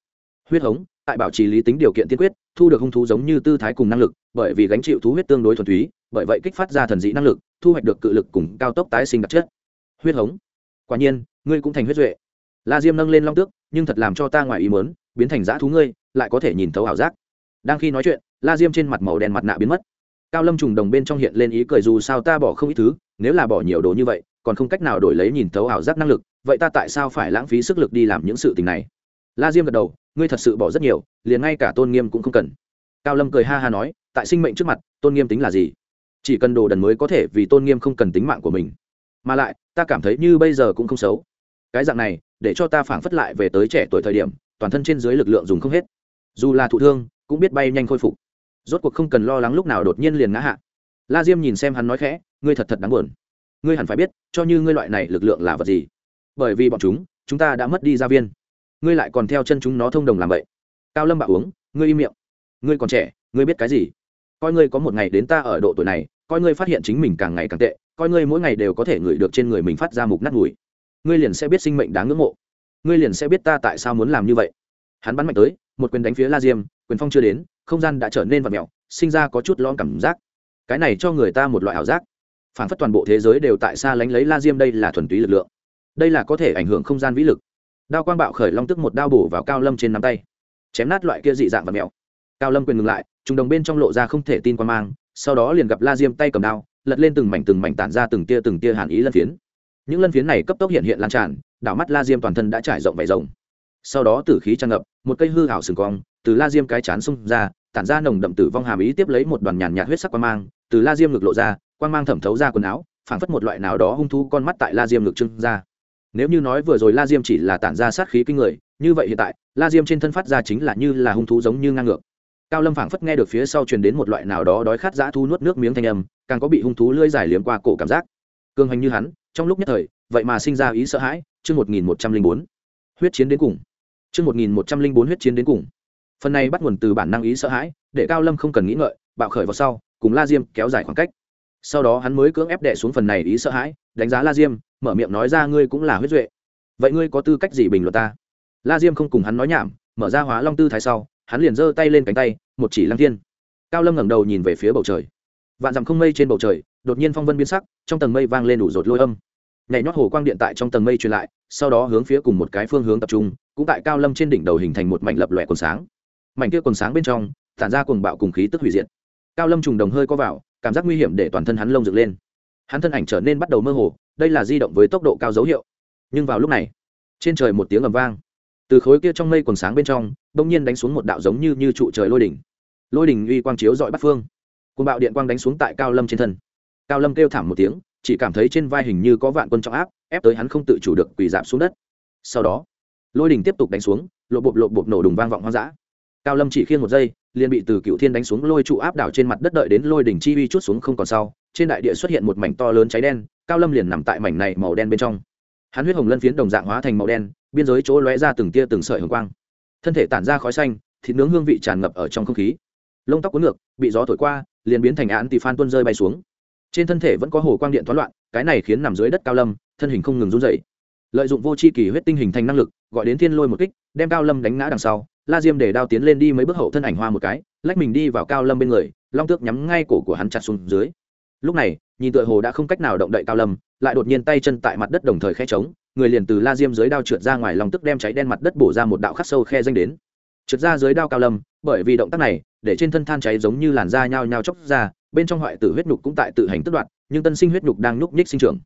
S1: Huyết hống, tại bảo trì lý tính điều kiện tiên quyết, thu được hung thú giống như tư thái cùng năng lực bởi vì gánh chịu thú huyết tương đối thuần túy, bởi vậy kích phát ra thần dị năng lực, thu hoạch được cự lực cùng cao tốc tái sinh đặc chất. Huyết hống. Quả nhiên, ngươi cũng thành huyết duệ. La diêm nâng lên long tước, nhưng thật làm cho ta ngoài ý mớn biến thành dã thú ngươi, lại có thể nhìn thấu ảo giác. Đang khi nói chuyện, la diêm trên mặt màu đen mặt nạ biến mất. Cao lâm trùng đồng bên trong hiện lên ý cười dù sao ta bỏ không ít thứ, nếu là bỏ nhiều đồ như vậy, còn không cách nào đổi lấy nhìn thấu ảo giác năng lực, vậy ta tại sao phải lãng phí sức lực đi làm những sự tình này? La diêm gật đầu, ngươi thật sự bỏ rất nhiều, liền ngay cả tôn nghiêm cũng không cần. Cao lâm cười ha ha nói tại sinh mệnh trước mặt, tôn nghiêm tính là gì? Chỉ cần đồ đần mới có thể vì tôn nghiêm không cần tính mạng của mình. Mà lại, ta cảm thấy như bây giờ cũng không xấu. Cái dạng này, để cho ta phảng phất lại về tới trẻ tuổi thời điểm, toàn thân trên dưới lực lượng dùng không hết. Dù là thụ thương, cũng biết bay nhanh khôi phục. Rốt cuộc không cần lo lắng lúc nào đột nhiên liền ngã hạ. La diêm nhìn xem hắn nói khẽ, ngươi thật thật đáng buồn. Ngươi hẳn phải biết, cho như ngươi loại này lực lượng là vật gì. Bởi vì bọn chúng chúng ta đã mất đi gia viên. Ngươi lại còn theo chân chúng nó thông đồng làm vậy. Cao lâm bạo uống, ngươi im miệng. Ngươi còn trẻ, ngươi biết cái gì? Coi ngươi có một ngày đến ta ở độ tuổi này, coi ngươi phát hiện chính mình càng ngày càng tệ, coi ngươi mỗi ngày đều có thể ngửi được trên người mình phát ra mục nát mùi. Ngươi liền sẽ biết sinh mệnh đáng ngưỡng mộ. Ngươi liền sẽ biết ta tại sao muốn làm như vậy. Hắn bắn mạnh tới, một quyền đánh phía la diêm, quyền phong chưa đến, không gian đã trở nên vật mẹo sinh ra có chút lon cảm giác. Cái này cho người ta một loại ảo giác. Phản phất toàn bộ thế giới đều tại xa lánh lấy la diêm đây là thuần túy lực lượng. Đây là có thể ảnh hưởng không gian vĩ lực. Đao quang bạo khởi long tức một đao bổ vào cao lâm trên nắm tay. Chém nát loại kia dị dạng và mèo cao lâm quyền ngừng lại, trùng đồng bên trong lộ ra không thể tin quan mang, sau đó liền gặp la diêm tay cầm đao, lật lên từng mảnh từng mảnh tản ra từng tia từng tia hàn ý lân phiến. Những lân phiến này cấp tốc hiện hiện lan tràn, đảo mắt la diêm toàn thân đã trải rộng vải rồng. Sau đó tử khí tràn ngập, một cây hư hảo sừng cong, từ la diêm cái chán xông ra, tản ra nồng đậm tử vong hàm ý tiếp lấy một đoàn nhàn nhạt huyết sắc quan mang, từ la diêm ngực lộ ra, quan mang thẩm thấu ra quần áo, phảng phất một loại nào đó hung thu con mắt tại la diêm ngực trưng ra. Nếu như nói vừa rồi la diêm chỉ là tản ra sát khí kinh người, như vậy hiện tại, la diêm trên thân phát ra chính là như là hung thú giống như ngang ngược cao lâm phảng phất nghe được phía sau truyền đến một loại nào đó đói khát dã thu nuốt nước miếng thanh âm, càng có bị hung thú lưỡi dài liếm qua cổ cảm giác. Cường hành như hắn, trong lúc nhất thời, vậy mà sinh ra ý sợ hãi, chương một nghìn một trăm linh bốn. Huyết chiến đến cùng. Chương một nghìn một trăm linh bốn huyết chiến đến cùng. Phần này bắt nguồn từ bản năng ý sợ hãi, để cao lâm không cần nghĩ ngợi, bạo khởi vào sau, cùng la diêm kéo dài khoảng cách. Sau đó hắn mới cưỡng ép đẻ xuống phần này ý sợ hãi, đánh giá la diêm, mở miệng nói ra ngươi cũng là huyết duệ. Vậy ngươi có tư cách gì bình luận ta? La diêm không cùng hắn nói nhảm, mở ra hóa long tư thái sau hắn liền giơ tay lên cánh tay, một chỉ lăng thiên. Cao lâm ngẩng đầu nhìn về phía bầu trời. Vạn dặm không mây trên bầu trời, đột nhiên phong vân biến sắc, trong tầng mây vang lên đủ rột lôi âm. Nhảy nhót hồ quang điện tại trong tầng mây truyền lại, sau đó hướng phía cùng một cái phương hướng tập trung, cũng tại cao lâm trên đỉnh đầu hình thành một mảnh lập lòe quần sáng. Mảnh kia quần sáng bên trong, tản ra cuồng bạo cùng khí tức hủy diệt. Cao lâm trùng đồng hơi có vào, cảm giác nguy hiểm để toàn thân hắn lông dựng lên. Hắn thân ảnh trở nên bắt đầu mơ hồ, đây là di động với tốc độ cao dấu hiệu. Nhưng vào lúc này, trên trời một tiếng ầm vang. Từ khối kia trong mây quần sáng bên trong bỗng nhiên đánh xuống một đạo giống như như trụ trời lôi đỉnh. Lôi đỉnh uy quang chiếu dọi bắt phương. Cùng bạo điện quang đánh xuống tại cao lâm trên thân. Cao lâm kêu thảm một tiếng, chỉ cảm thấy trên vai hình như có vạn quân trọng áp, ép tới hắn không tự chủ được quỳ giảm xuống đất. Sau đó, lôi đỉnh tiếp tục đánh xuống, lộ bộp lộ bộp nổ đùng vang vọng hoang dã. Cao lâm chỉ khiên một giây, liền bị từ cựu thiên đánh xuống lôi trụ áp đảo trên mặt đất đợi đến lôi đỉnh chi uy chút xuống không còn sau, trên đại địa xuất hiện một mảnh to lớn cháy đen, cao lâm liền nằm tại mảnh này màu đen bên trong. Hắn huyết hồng lân phiến đồng dạng hóa thành màu đen, biên giới chỗ lóe ra từng tia từng sợi hồng quang thân thể tản ra khói xanh, thịt nướng hương vị tràn ngập ở trong không khí. Lông tóc cuốn ngược, bị gió thổi qua, liền biến thành án tì phan tuân rơi bay xuống. Trên thân thể vẫn có hồ quang điện toán loạn, cái này khiến nằm dưới đất cao lâm, thân hình không ngừng run dậy lợi dụng vô c h i kỳ huyết tinh hình thành năng lực, gọi đến thiên lôi một kích, đem cao lâm đánh ngã đằng sau. La diêm để đao tiến lên đi mấy bước hậu thân ảnh hoa một cái, lách mình đi vào cao lâm bên người, long tước nhắm ngay cổ của hắn chặt xuống dưới. Lúc này, nhìn tựa hồ đã không cách nào động đậy cao lâm, lại đột nhiên tay chân tại mặt đất đồng thời khe trống người liền từ la diêm dưới đao trượt ra ngoài lòng tức đem cháy đen mặt đất bổ ra một đạo khắc sâu khe danh đến. Trượt ra dưới đao cao lâm, bởi vì động tác này, để trên thân than cháy giống như làn da nhao nhao chóc ra, bên trong hoại tử huyết nhục cũng tại tự hành tức đoạn nhưng tân sinh huyết nhục đang nhúc nhích sinh trưởng.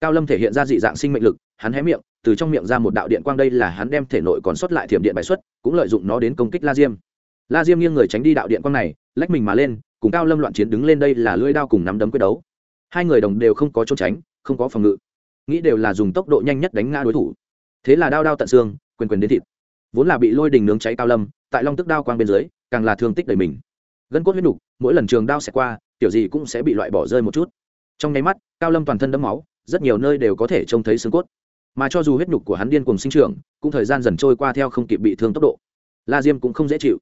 S1: Cao lâm thể hiện ra dị dạng sinh mệnh lực, hắn hé miệng, từ trong miệng ra một đạo điện quang đây là hắn đem thể nội còn sót lại thiểm điện bài xuất, cũng lợi dụng nó đến công kích la diêm. La diêm nghiêng người tránh đi đạo điện quang này, lách mình mà lên, cùng cao lâm loạn chiến đứng lên đây là lưỡi đao cùng nắm đấm quyết đấu. Hai người đồng đều không có trốn tránh, không có phòng ngự nghĩ đều là dùng tốc độ nhanh nhất đánh ngã đối thủ. Thế là đao đao tận xương, quyền quyền đến thịt. Vốn là bị lôi đình nướng cháy cao lâm, tại long tức đao quang bên dưới, càng là thương tích đầy mình. Gân cốt huyết nục, mỗi lần trường đao sẽ qua kiểu gì cũng sẽ bị loại bỏ rơi một chút. Trong nháy mắt, cao lâm toàn thân đẫm máu, rất nhiều nơi đều có thể trông thấy xương cốt. Mà cho dù huyết nhục của hắn điên cùng sinh trưởng, cũng thời gian dần trôi qua theo không kịp bị thương tốc độ. La diêm cũng không dễ chịu.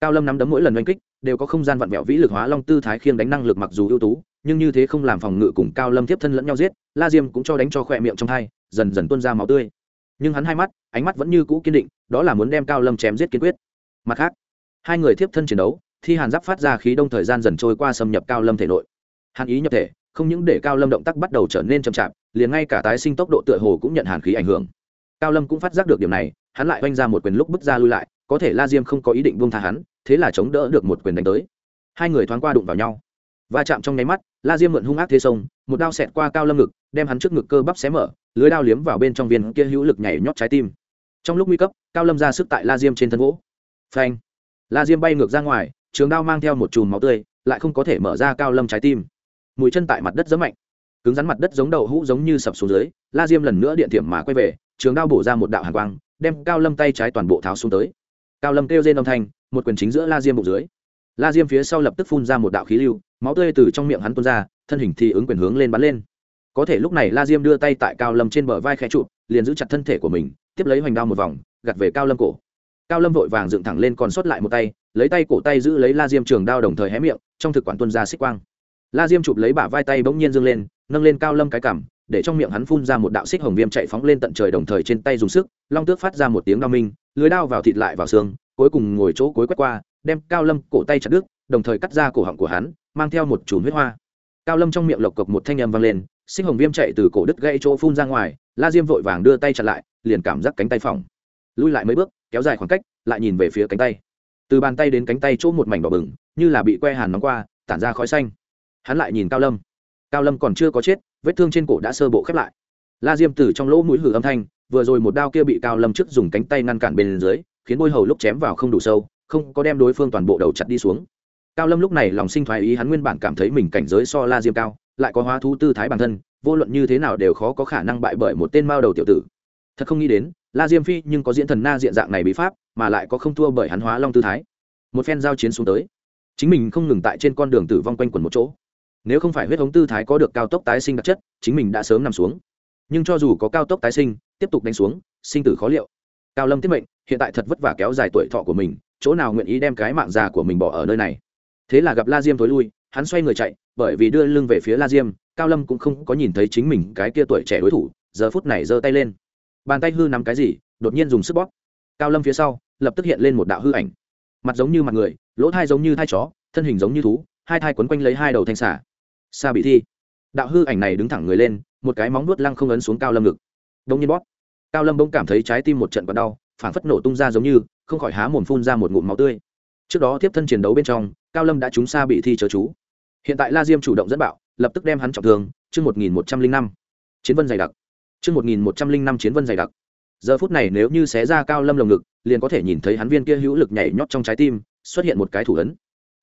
S1: Cao lâm nắm đấm mỗi lần oanh kích, đều có không gian vặn vẹo vĩ lực hóa long tư thái khiêng đánh năng lực mặc dù ưu tú nhưng như thế không làm phòng ngự cùng cao lâm tiếp thân lẫn nhau giết, la diêm cũng cho đánh cho khỏe miệng trong hai dần dần tuôn ra máu tươi. Nhưng hắn hai mắt, ánh mắt vẫn như cũ kiên định, đó là muốn đem cao lâm chém giết kiên quyết. Mặt khác, hai người tiếp thân chiến đấu, thi hàn giáp phát ra khí đông thời gian dần trôi qua xâm nhập cao lâm thể nội. Hàn ý nhập thể, không những để cao lâm động tác bắt đầu trở nên chậm chạp, liền ngay cả tái sinh tốc độ tựa hồ cũng nhận hàn khí ảnh hưởng. Cao lâm cũng phát giác được điểm này, hắn lại oanh ra một quyền lúc bước ra lui lại, có thể la diêm không có ý định buông tha hắn, thế là chống đỡ được một quyền đánh tới. Hai người thoáng qua đụng vào nhau va chạm trong nháy mắt, la diêm mượn hung ác thế sông, một đao xẹt qua cao lâm ngực, đem hắn trước ngực cơ bắp xé mở, lưới đao liếm vào bên trong viên kia hữu lực nhảy nhót trái tim. Trong lúc nguy cấp, cao lâm ra sức tại la diêm trên thân gỗ. Phanh! La diêm bay ngược ra ngoài, trường đao mang theo một chùm máu tươi, lại không có thể mở ra cao lâm trái tim. Mũi chân tại mặt đất rất mạnh. Cứng rắn mặt đất giống đậu hũ giống như sập xuống dưới, la diêm lần nữa điện thiểm mà quay về, trường đao bổ ra một đạo hàn quang, đem cao lâm tay trái toàn bộ tháo xuống tới. Cao lâm kêu trên âm thanh, một quyền chính giữa la diêm bụng dưới. La diêm phía sau lập tức phun ra một đạo khí lưu máu tươi từ trong miệng hắn tuôn ra, thân hình thì ứng quyền hướng lên bắn lên. Có thể lúc này la diêm đưa tay tại cao lâm trên bờ vai khẽ trụ, liền giữ chặt thân thể của mình, tiếp lấy hoành đao một vòng gặt về cao lâm cổ. Cao lâm vội vàng dựng thẳng lên còn sót lại một tay, lấy tay cổ tay giữ lấy la diêm trường đao đồng thời hé miệng, trong thực quản tuân ra xích quang. La diêm chụp lấy bả vai tay bỗng nhiên dâng lên, nâng lên cao lâm cái cằm, để trong miệng hắn phun ra một đạo xích hồng viêm chạy phóng lên tận trời đồng thời trên tay dùng sức, long tước phát ra một tiếng đao minh, lưới đao vào thịt lại vào xương, cuối cùng ngồi chỗ cuối quét qua, đem cao lâm cổ tay chặt đứt, đồng thời cắt ra cổ họng của hắn mang theo một chùm huyết hoa. Cao lâm trong miệng lộc cộc một thanh âm vang lên sinh hồng viêm chạy từ cổ đứt gãy chỗ phun ra ngoài, la diêm vội vàng đưa tay chặt lại, liền cảm giác cánh tay phỏng. Lui lại mấy bước, kéo dài khoảng cách, lại nhìn về phía cánh tay. Từ bàn tay đến cánh tay chỗ một mảnh đỏ bừng, như là bị que hàn nóng qua, tản ra khói xanh. Hắn lại nhìn cao lâm. Cao lâm còn chưa có chết, vết thương trên cổ đã sơ bộ khép lại. La diêm từ trong lỗ mũi hử âm thanh, vừa rồi một đao kia bị cao lâm trước dùng cánh tay ngăn cản bên dưới, khiến bôi hầu lúc chém vào không đủ sâu, không có đem đối phương toàn bộ đầu chặt đi xuống cao lâm lúc này lòng sinh thoái ý hắn nguyên bản cảm thấy mình cảnh giới so la diêm cao, lại có hóa thú tư thái bản thân, vô luận như thế nào đều khó có khả năng bại bởi một tên mao đầu tiểu tử. Thật không nghĩ đến, la diêm phi nhưng có diễn thần na diện dạng này bí pháp, mà lại có không thua bởi hắn hóa long tư thái. Một phen giao chiến xuống tới, chính mình không ngừng tại trên con đường tử vong quanh quẩn một chỗ. Nếu không phải huyết hống tư thái có được cao tốc tái sinh đặc chất, chính mình đã sớm nằm xuống. Nhưng cho dù có cao tốc tái sinh, tiếp tục đánh xuống, sinh tử khó liệu. Cao lâm tiết mệnh, hiện tại thật vất vả kéo dài tuổi thọ của mình, chỗ nào nguyện ý đem cái mạng già của mình bỏ ở nơi này? Thế là gặp la diêm t lui, hắn xoay người chạy, bởi vì đưa lưng về phía la diêm, cao lâm cũng không có nhìn thấy chính mình cái kia tuổi trẻ đối thủ, giờ phút này giơ tay lên. Bàn tay hư nắm cái gì, đột nhiên dùng sức bóp. Cao lâm phía sau, lập tức hiện lên một đạo hư ảnh. Mặt giống như mặt người, lỗ thai giống như thai chó, thân hình giống như thú, hai thai quấn quanh lấy hai đầu thanh xả xa bị thi. Đạo hư ảnh này đứng thẳng người lên, một cái móng nuốt lăng không ấn xuống cao lâm ngực. Đông nhiên bóp. Cao lâm bỗng cảm thấy trái tim một trận còn đau, phản phất nổ tung ra giống như, không khỏi há mồm phun ra một ngụm máu tươi trước đó tiếp thân chiến đấu bên trong, cao lâm đã trúng xa bị thi chớ chú. Hiện tại la diêm chủ động dẫn bạo, lập tức đem hắn trọng thương, chương một nghìn một trăm linh năm. Chiến vân dày đặc. Chương một nghìn một trăm linh năm chiến vân dày đặc. Giờ phút này nếu như xé ra cao lâm lồng ngực, liền có thể nhìn thấy hắn viên kia hữu lực nhảy nhót trong trái tim, xuất hiện một cái thủ ấn.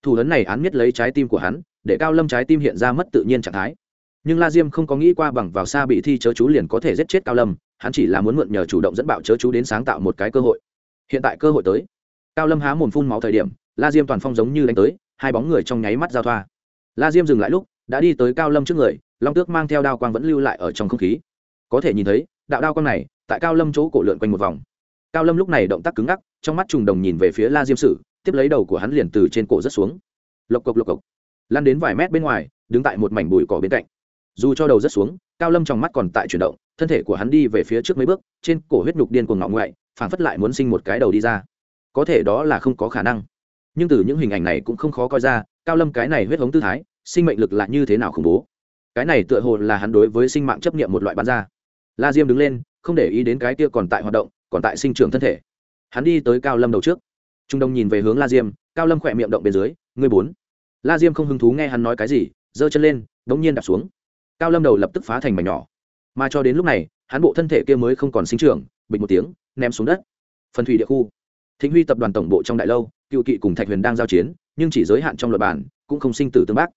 S1: Thủ ấn này án miết lấy trái tim của hắn, để cao lâm trái tim hiện ra mất tự nhiên trạng thái. Nhưng la diêm không có nghĩ qua bằng vào xa bị thi chớ chú liền có thể giết chết cao lâm, hắn chỉ là muốn mượn nhờ chủ động dẫn bạo chớ chú đến sáng tạo một cái cơ hội. Hiện tại cơ hội tới cao lâm há mồm phun máu thời điểm, la diêm toàn phong giống như đánh tới, hai bóng người trong nháy mắt giao thoa. La diêm dừng lại lúc, đã đi tới cao lâm trước người, long tước mang theo đao quang vẫn lưu lại ở trong không khí. Có thể nhìn thấy, đạo đao quang này, tại cao lâm chỗ cổ lượn quanh một vòng. Cao lâm lúc này động tác cứng ngắc, trong mắt trùng đồng nhìn về phía la diêm sử, tiếp lấy đầu của hắn liền từ trên cổ rất xuống. Lộc cộc lộc cộc. Lan đến vài mét bên ngoài, đứng tại một mảnh bụi cỏ bên cạnh. Dù cho đầu rất xuống, cao lâm trong mắt còn tại chuyển động, thân thể của hắn đi về phía trước mấy bước, trên cổ huyết nhục điên cuồng ngọng ngoại phản phất lại muốn sinh một cái đầu đi ra có thể đó là không có khả năng. Nhưng từ những hình ảnh này cũng không khó coi ra, cao lâm cái này huyết hống tư thái, sinh mệnh lực là như thế nào khủng bố. Cái này tựa hồ là hắn đối với sinh mạng chấp nghiệm một loại bán ra. La diêm đứng lên, không để ý đến cái kia còn tại hoạt động, còn tại sinh trưởng thân thể. Hắn đi tới cao lâm đầu trước. Trung đông nhìn về hướng la diêm, cao lâm khỏe miệng động bên dưới, ngươi bốn. La diêm không hứng thú nghe hắn nói cái gì, giơ chân lên đ ố n g nhiên đạp xuống. Cao lâm đầu lập tức phá thành mảnh nhỏ. Mà cho đến lúc này, hắn bộ thân thể kia mới không còn sinh trưởng, bịch một tiếng, ném xuống đất. Phần thủy địa khu thịnh huy tập đoàn tổng bộ trong đại lâu, cựu kỵ cùng thạch huyền đang giao chiến, nhưng chỉ giới hạn trong luật bản, cũng không sinh tử tương bác.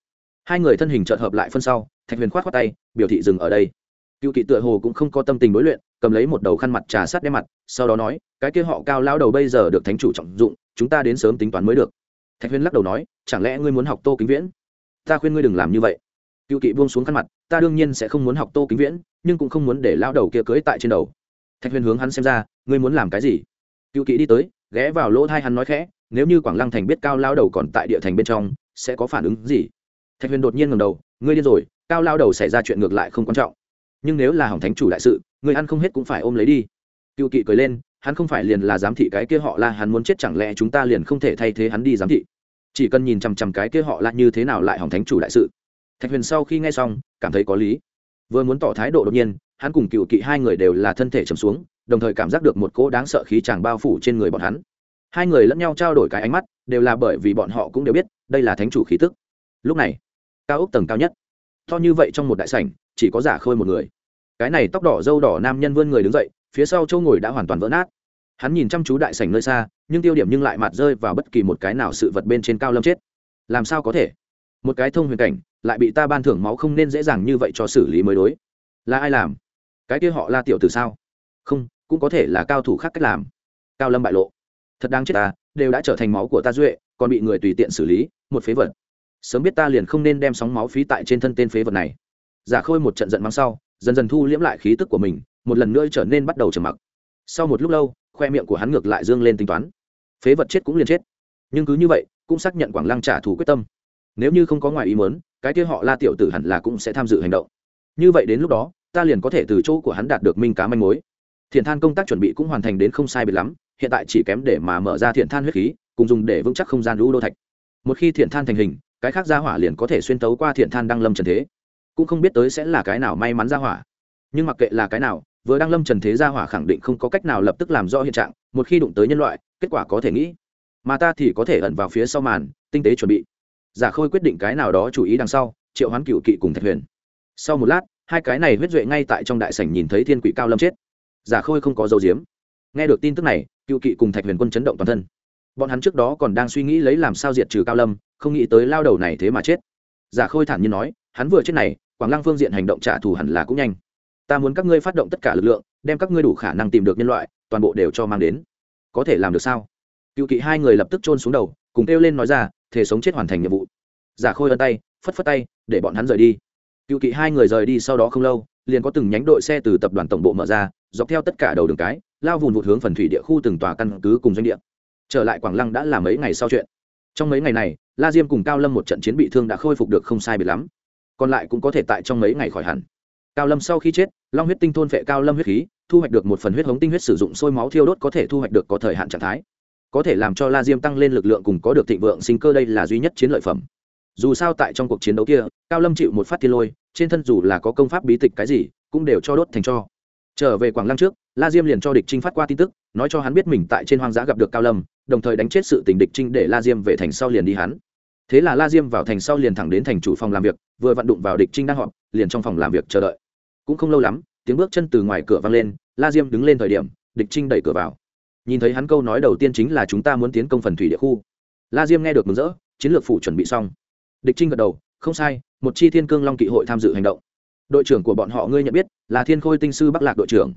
S1: Hai người thân hình trợt hợp lại phân sau, thạch huyền k h o á t khoác tay, biểu thị dừng ở đây. Cựu kỵ tựa hồ cũng không có tâm tình đối luyện, cầm lấy một đầu khăn mặt trà sát đem mặt, sau đó nói, cái kia họ cao lao đầu bây giờ được thánh chủ trọng dụng, chúng ta đến sớm tính toán mới được. Thạch Huyền lắc đầu nói, chẳng lẽ ngươi muốn học tô kính viễn? Ta khuyên ngươi đừng làm như vậy. Cựu kỵ buông xuống khăn mặt, ta đương nhiên sẽ không muốn học tô kính viễn, nhưng cũng không muốn để lao đầu kia cưới tại trên đầu. Thạch Huyền hướng hắn xem ra, ngươi muốn làm cái gì? Cựu kỵ đi tới ghé vào lỗ thai hắn nói khẽ, nếu như quảng lăng thành biết cao lao đầu còn tại địa thành bên trong, sẽ có phản ứng gì? Thạch huyền đột nhiên ngầm đầu, ngươi điên rồi, cao lao đầu xảy ra chuyện ngược lại không quan trọng. Nhưng nếu là hỏng thánh chủ đại sự người ăn không hết cũng phải ôm lấy đi. Cựu kỵ cười lên, hắn không phải liền là giám thị cái kia họ là hắn muốn chết chẳng lẽ chúng ta liền không thể thay thế hắn đi giám thị? Chỉ cần nhìn chằm chằm cái kia họ là như thế nào lại hỏng thánh chủ đại sự. Thạch huyền sau khi nghe xong, cảm thấy có lý. Vừa muốn tỏ thái độ đột nhiên, hắn cùng cựu kỵ hai người đều là thân thể trầm xuống đồng thời cảm giác được một cỗ đáng sợ khí chàng bao phủ trên người bọn hắn. Hai người lẫn nhau trao đổi cái ánh mắt, đều là bởi vì bọn họ cũng đều biết, đây là thánh chủ khí tức. Lúc này, cao ốc tầng cao nhất. To như vậy trong một đại sảnh, chỉ có giả khôi một người. Cái này tóc đỏ dâu đỏ nam nhân vươn người đứng dậy, phía sau châu ngồi đã hoàn toàn vỡ nát. Hắn nhìn chăm chú đại sảnh nơi xa, nhưng tiêu điểm nhưng lại mặt rơi vào bất kỳ một cái nào sự vật bên trên cao lâm chết. Làm sao có thể? Một cái thông huyền cảnh, lại bị ta ban thưởng máu không nên dễ dàng như vậy cho xử lý mới đối. Là ai làm? Cái kia họ la tiểu từ sao? Không cũng có thể là cao thủ khác cách làm. Cao lâm bại lộ. Thật đáng chết ta, đều đã trở thành máu của ta duệ, còn bị người tùy tiện xử lý, một phế vật. Sớm biết ta liền không nên đem sóng máu phí tại trên thân tên phế vật này. Giả khôi một trận giận mang sau, dần dần thu liễm lại khí tức của mình, một lần nữa trở nên bắt đầu trầm mặc. Sau một lúc lâu, khoe miệng của hắn ngược lại dương lên tính toán. Phế vật chết cũng liền chết. Nhưng cứ như vậy, cũng xác nhận quảng lăng trả thù quyết tâm. Nếu như không có ngoài ý muốn, cái kia họ la tiểu tử hẳn là cũng sẽ tham dự hành động. Như vậy đến lúc đó, ta liền có thể từ chỗ của hắn đạt được minh cá manh mối thiện than công tác chuẩn bị cũng hoàn thành đến không sai biệt lắm, hiện tại chỉ kém để mà mở ra thiện than huyết khí, cùng dùng để vững chắc không gian lũ đô thạch. Một khi thiện than thành hình, cái khác ra hỏa liền có thể xuyên tấu qua thiện than đăng lâm trần thế. Cũng không biết tới sẽ là cái nào may mắn ra hỏa. Nhưng mặc kệ là cái nào, vừa đăng lâm trần thế ra hỏa khẳng định không có cách nào lập tức làm rõ hiện trạng, một khi đụng tới nhân loại, kết quả có thể nghĩ. Mà ta thì có thể ẩn vào phía sau màn, tinh tế chuẩn bị. Giả khôi quyết định cái nào đó chủ ý đằng sau, triệu hoán cựu kỵ cùng thạch huyền. Sau một lát, hai cái này huyết duệ ngay tại trong đại sảnh nhìn thấy thiên quỷ cao lâm chết giả khôi không có dấu diếm nghe được tin tức này, cựu kỵ cùng thạch huyền quân chấn động toàn thân. Bọn hắn trước đó còn đang suy nghĩ lấy làm sao diệt trừ cao lâm, không nghĩ tới lao đầu này thế mà chết. Giả khôi thản nhiên nói, hắn vừa chết này, quảng lăng phương diện hành động trả thù hẳn là cũng nhanh. Ta muốn các ngươi phát động tất cả lực lượng, đem các ngươi đủ khả năng tìm được nhân loại, toàn bộ đều cho mang đến. Có thể làm được sao? Cựu kỵ hai người lập tức trôn xuống đầu, cùng kêu lên nói ra, thể sống chết hoàn thành nhiệm vụ. Giả khôi ân tay, phất phất tay, để bọn hắn rời đi. Cựu kỵ hai người rời đi sau đó không lâu, liền có từng nhánh đội xe từ tập đoàn tổng bộ mở ra dọc theo tất cả đầu đường cái, lao vùn vụt hướng phần thủy địa khu từng tòa căn cứ cùng doanh địa. Trở lại quảng lăng đã là mấy ngày sau chuyện. Trong mấy ngày này, la diêm cùng cao lâm một trận chiến bị thương đã khôi phục được không sai biệt lắm. Còn lại cũng có thể tại trong mấy ngày khỏi hẳn. Cao lâm sau khi chết, long huyết tinh thôn vệ cao lâm huyết khí, thu hoạch được một phần huyết hống tinh huyết sử dụng sôi máu thiêu đốt có thể thu hoạch được có thời hạn trạng thái. Có thể làm cho la diêm tăng lên lực lượng cùng có được thịnh vượng sinh cơ đây là duy nhất chiến lợi phẩm. Dù sao tại trong cuộc chiến đấu kia, cao lâm chịu một phát thiên lôi, trên thân dù là có công pháp bí tịch cái gì, cũng đều cho đốt thành cho trở về quảng lăng trước, la diêm liền cho địch trinh phát qua tin tức, nói cho hắn biết mình tại trên hoang dã gặp được cao lâm, đồng thời đánh chết sự tình địch trinh để la diêm về thành sau liền đi hắn. Thế là la diêm vào thành sau liền thẳng đến thành chủ phòng làm việc, vừa vặn đụng vào địch trinh đang họp, liền trong phòng làm việc chờ đợi. Cũng không lâu lắm, tiếng bước chân từ ngoài cửa vang lên, la diêm đứng lên thời điểm, địch trinh đẩy cửa vào. Nhìn thấy hắn câu nói đầu tiên chính là chúng ta muốn tiến công phần thủy địa khu. La diêm nghe được mừng rỡ, chiến lược phủ chuẩn bị xong. Địch trinh gật đầu, không sai, một chi thiên cương long kỵ hội tham dự hành động đội trưởng của bọn họ ngươi nhận biết là thiên khôi tinh sư bắc lạc đội trưởng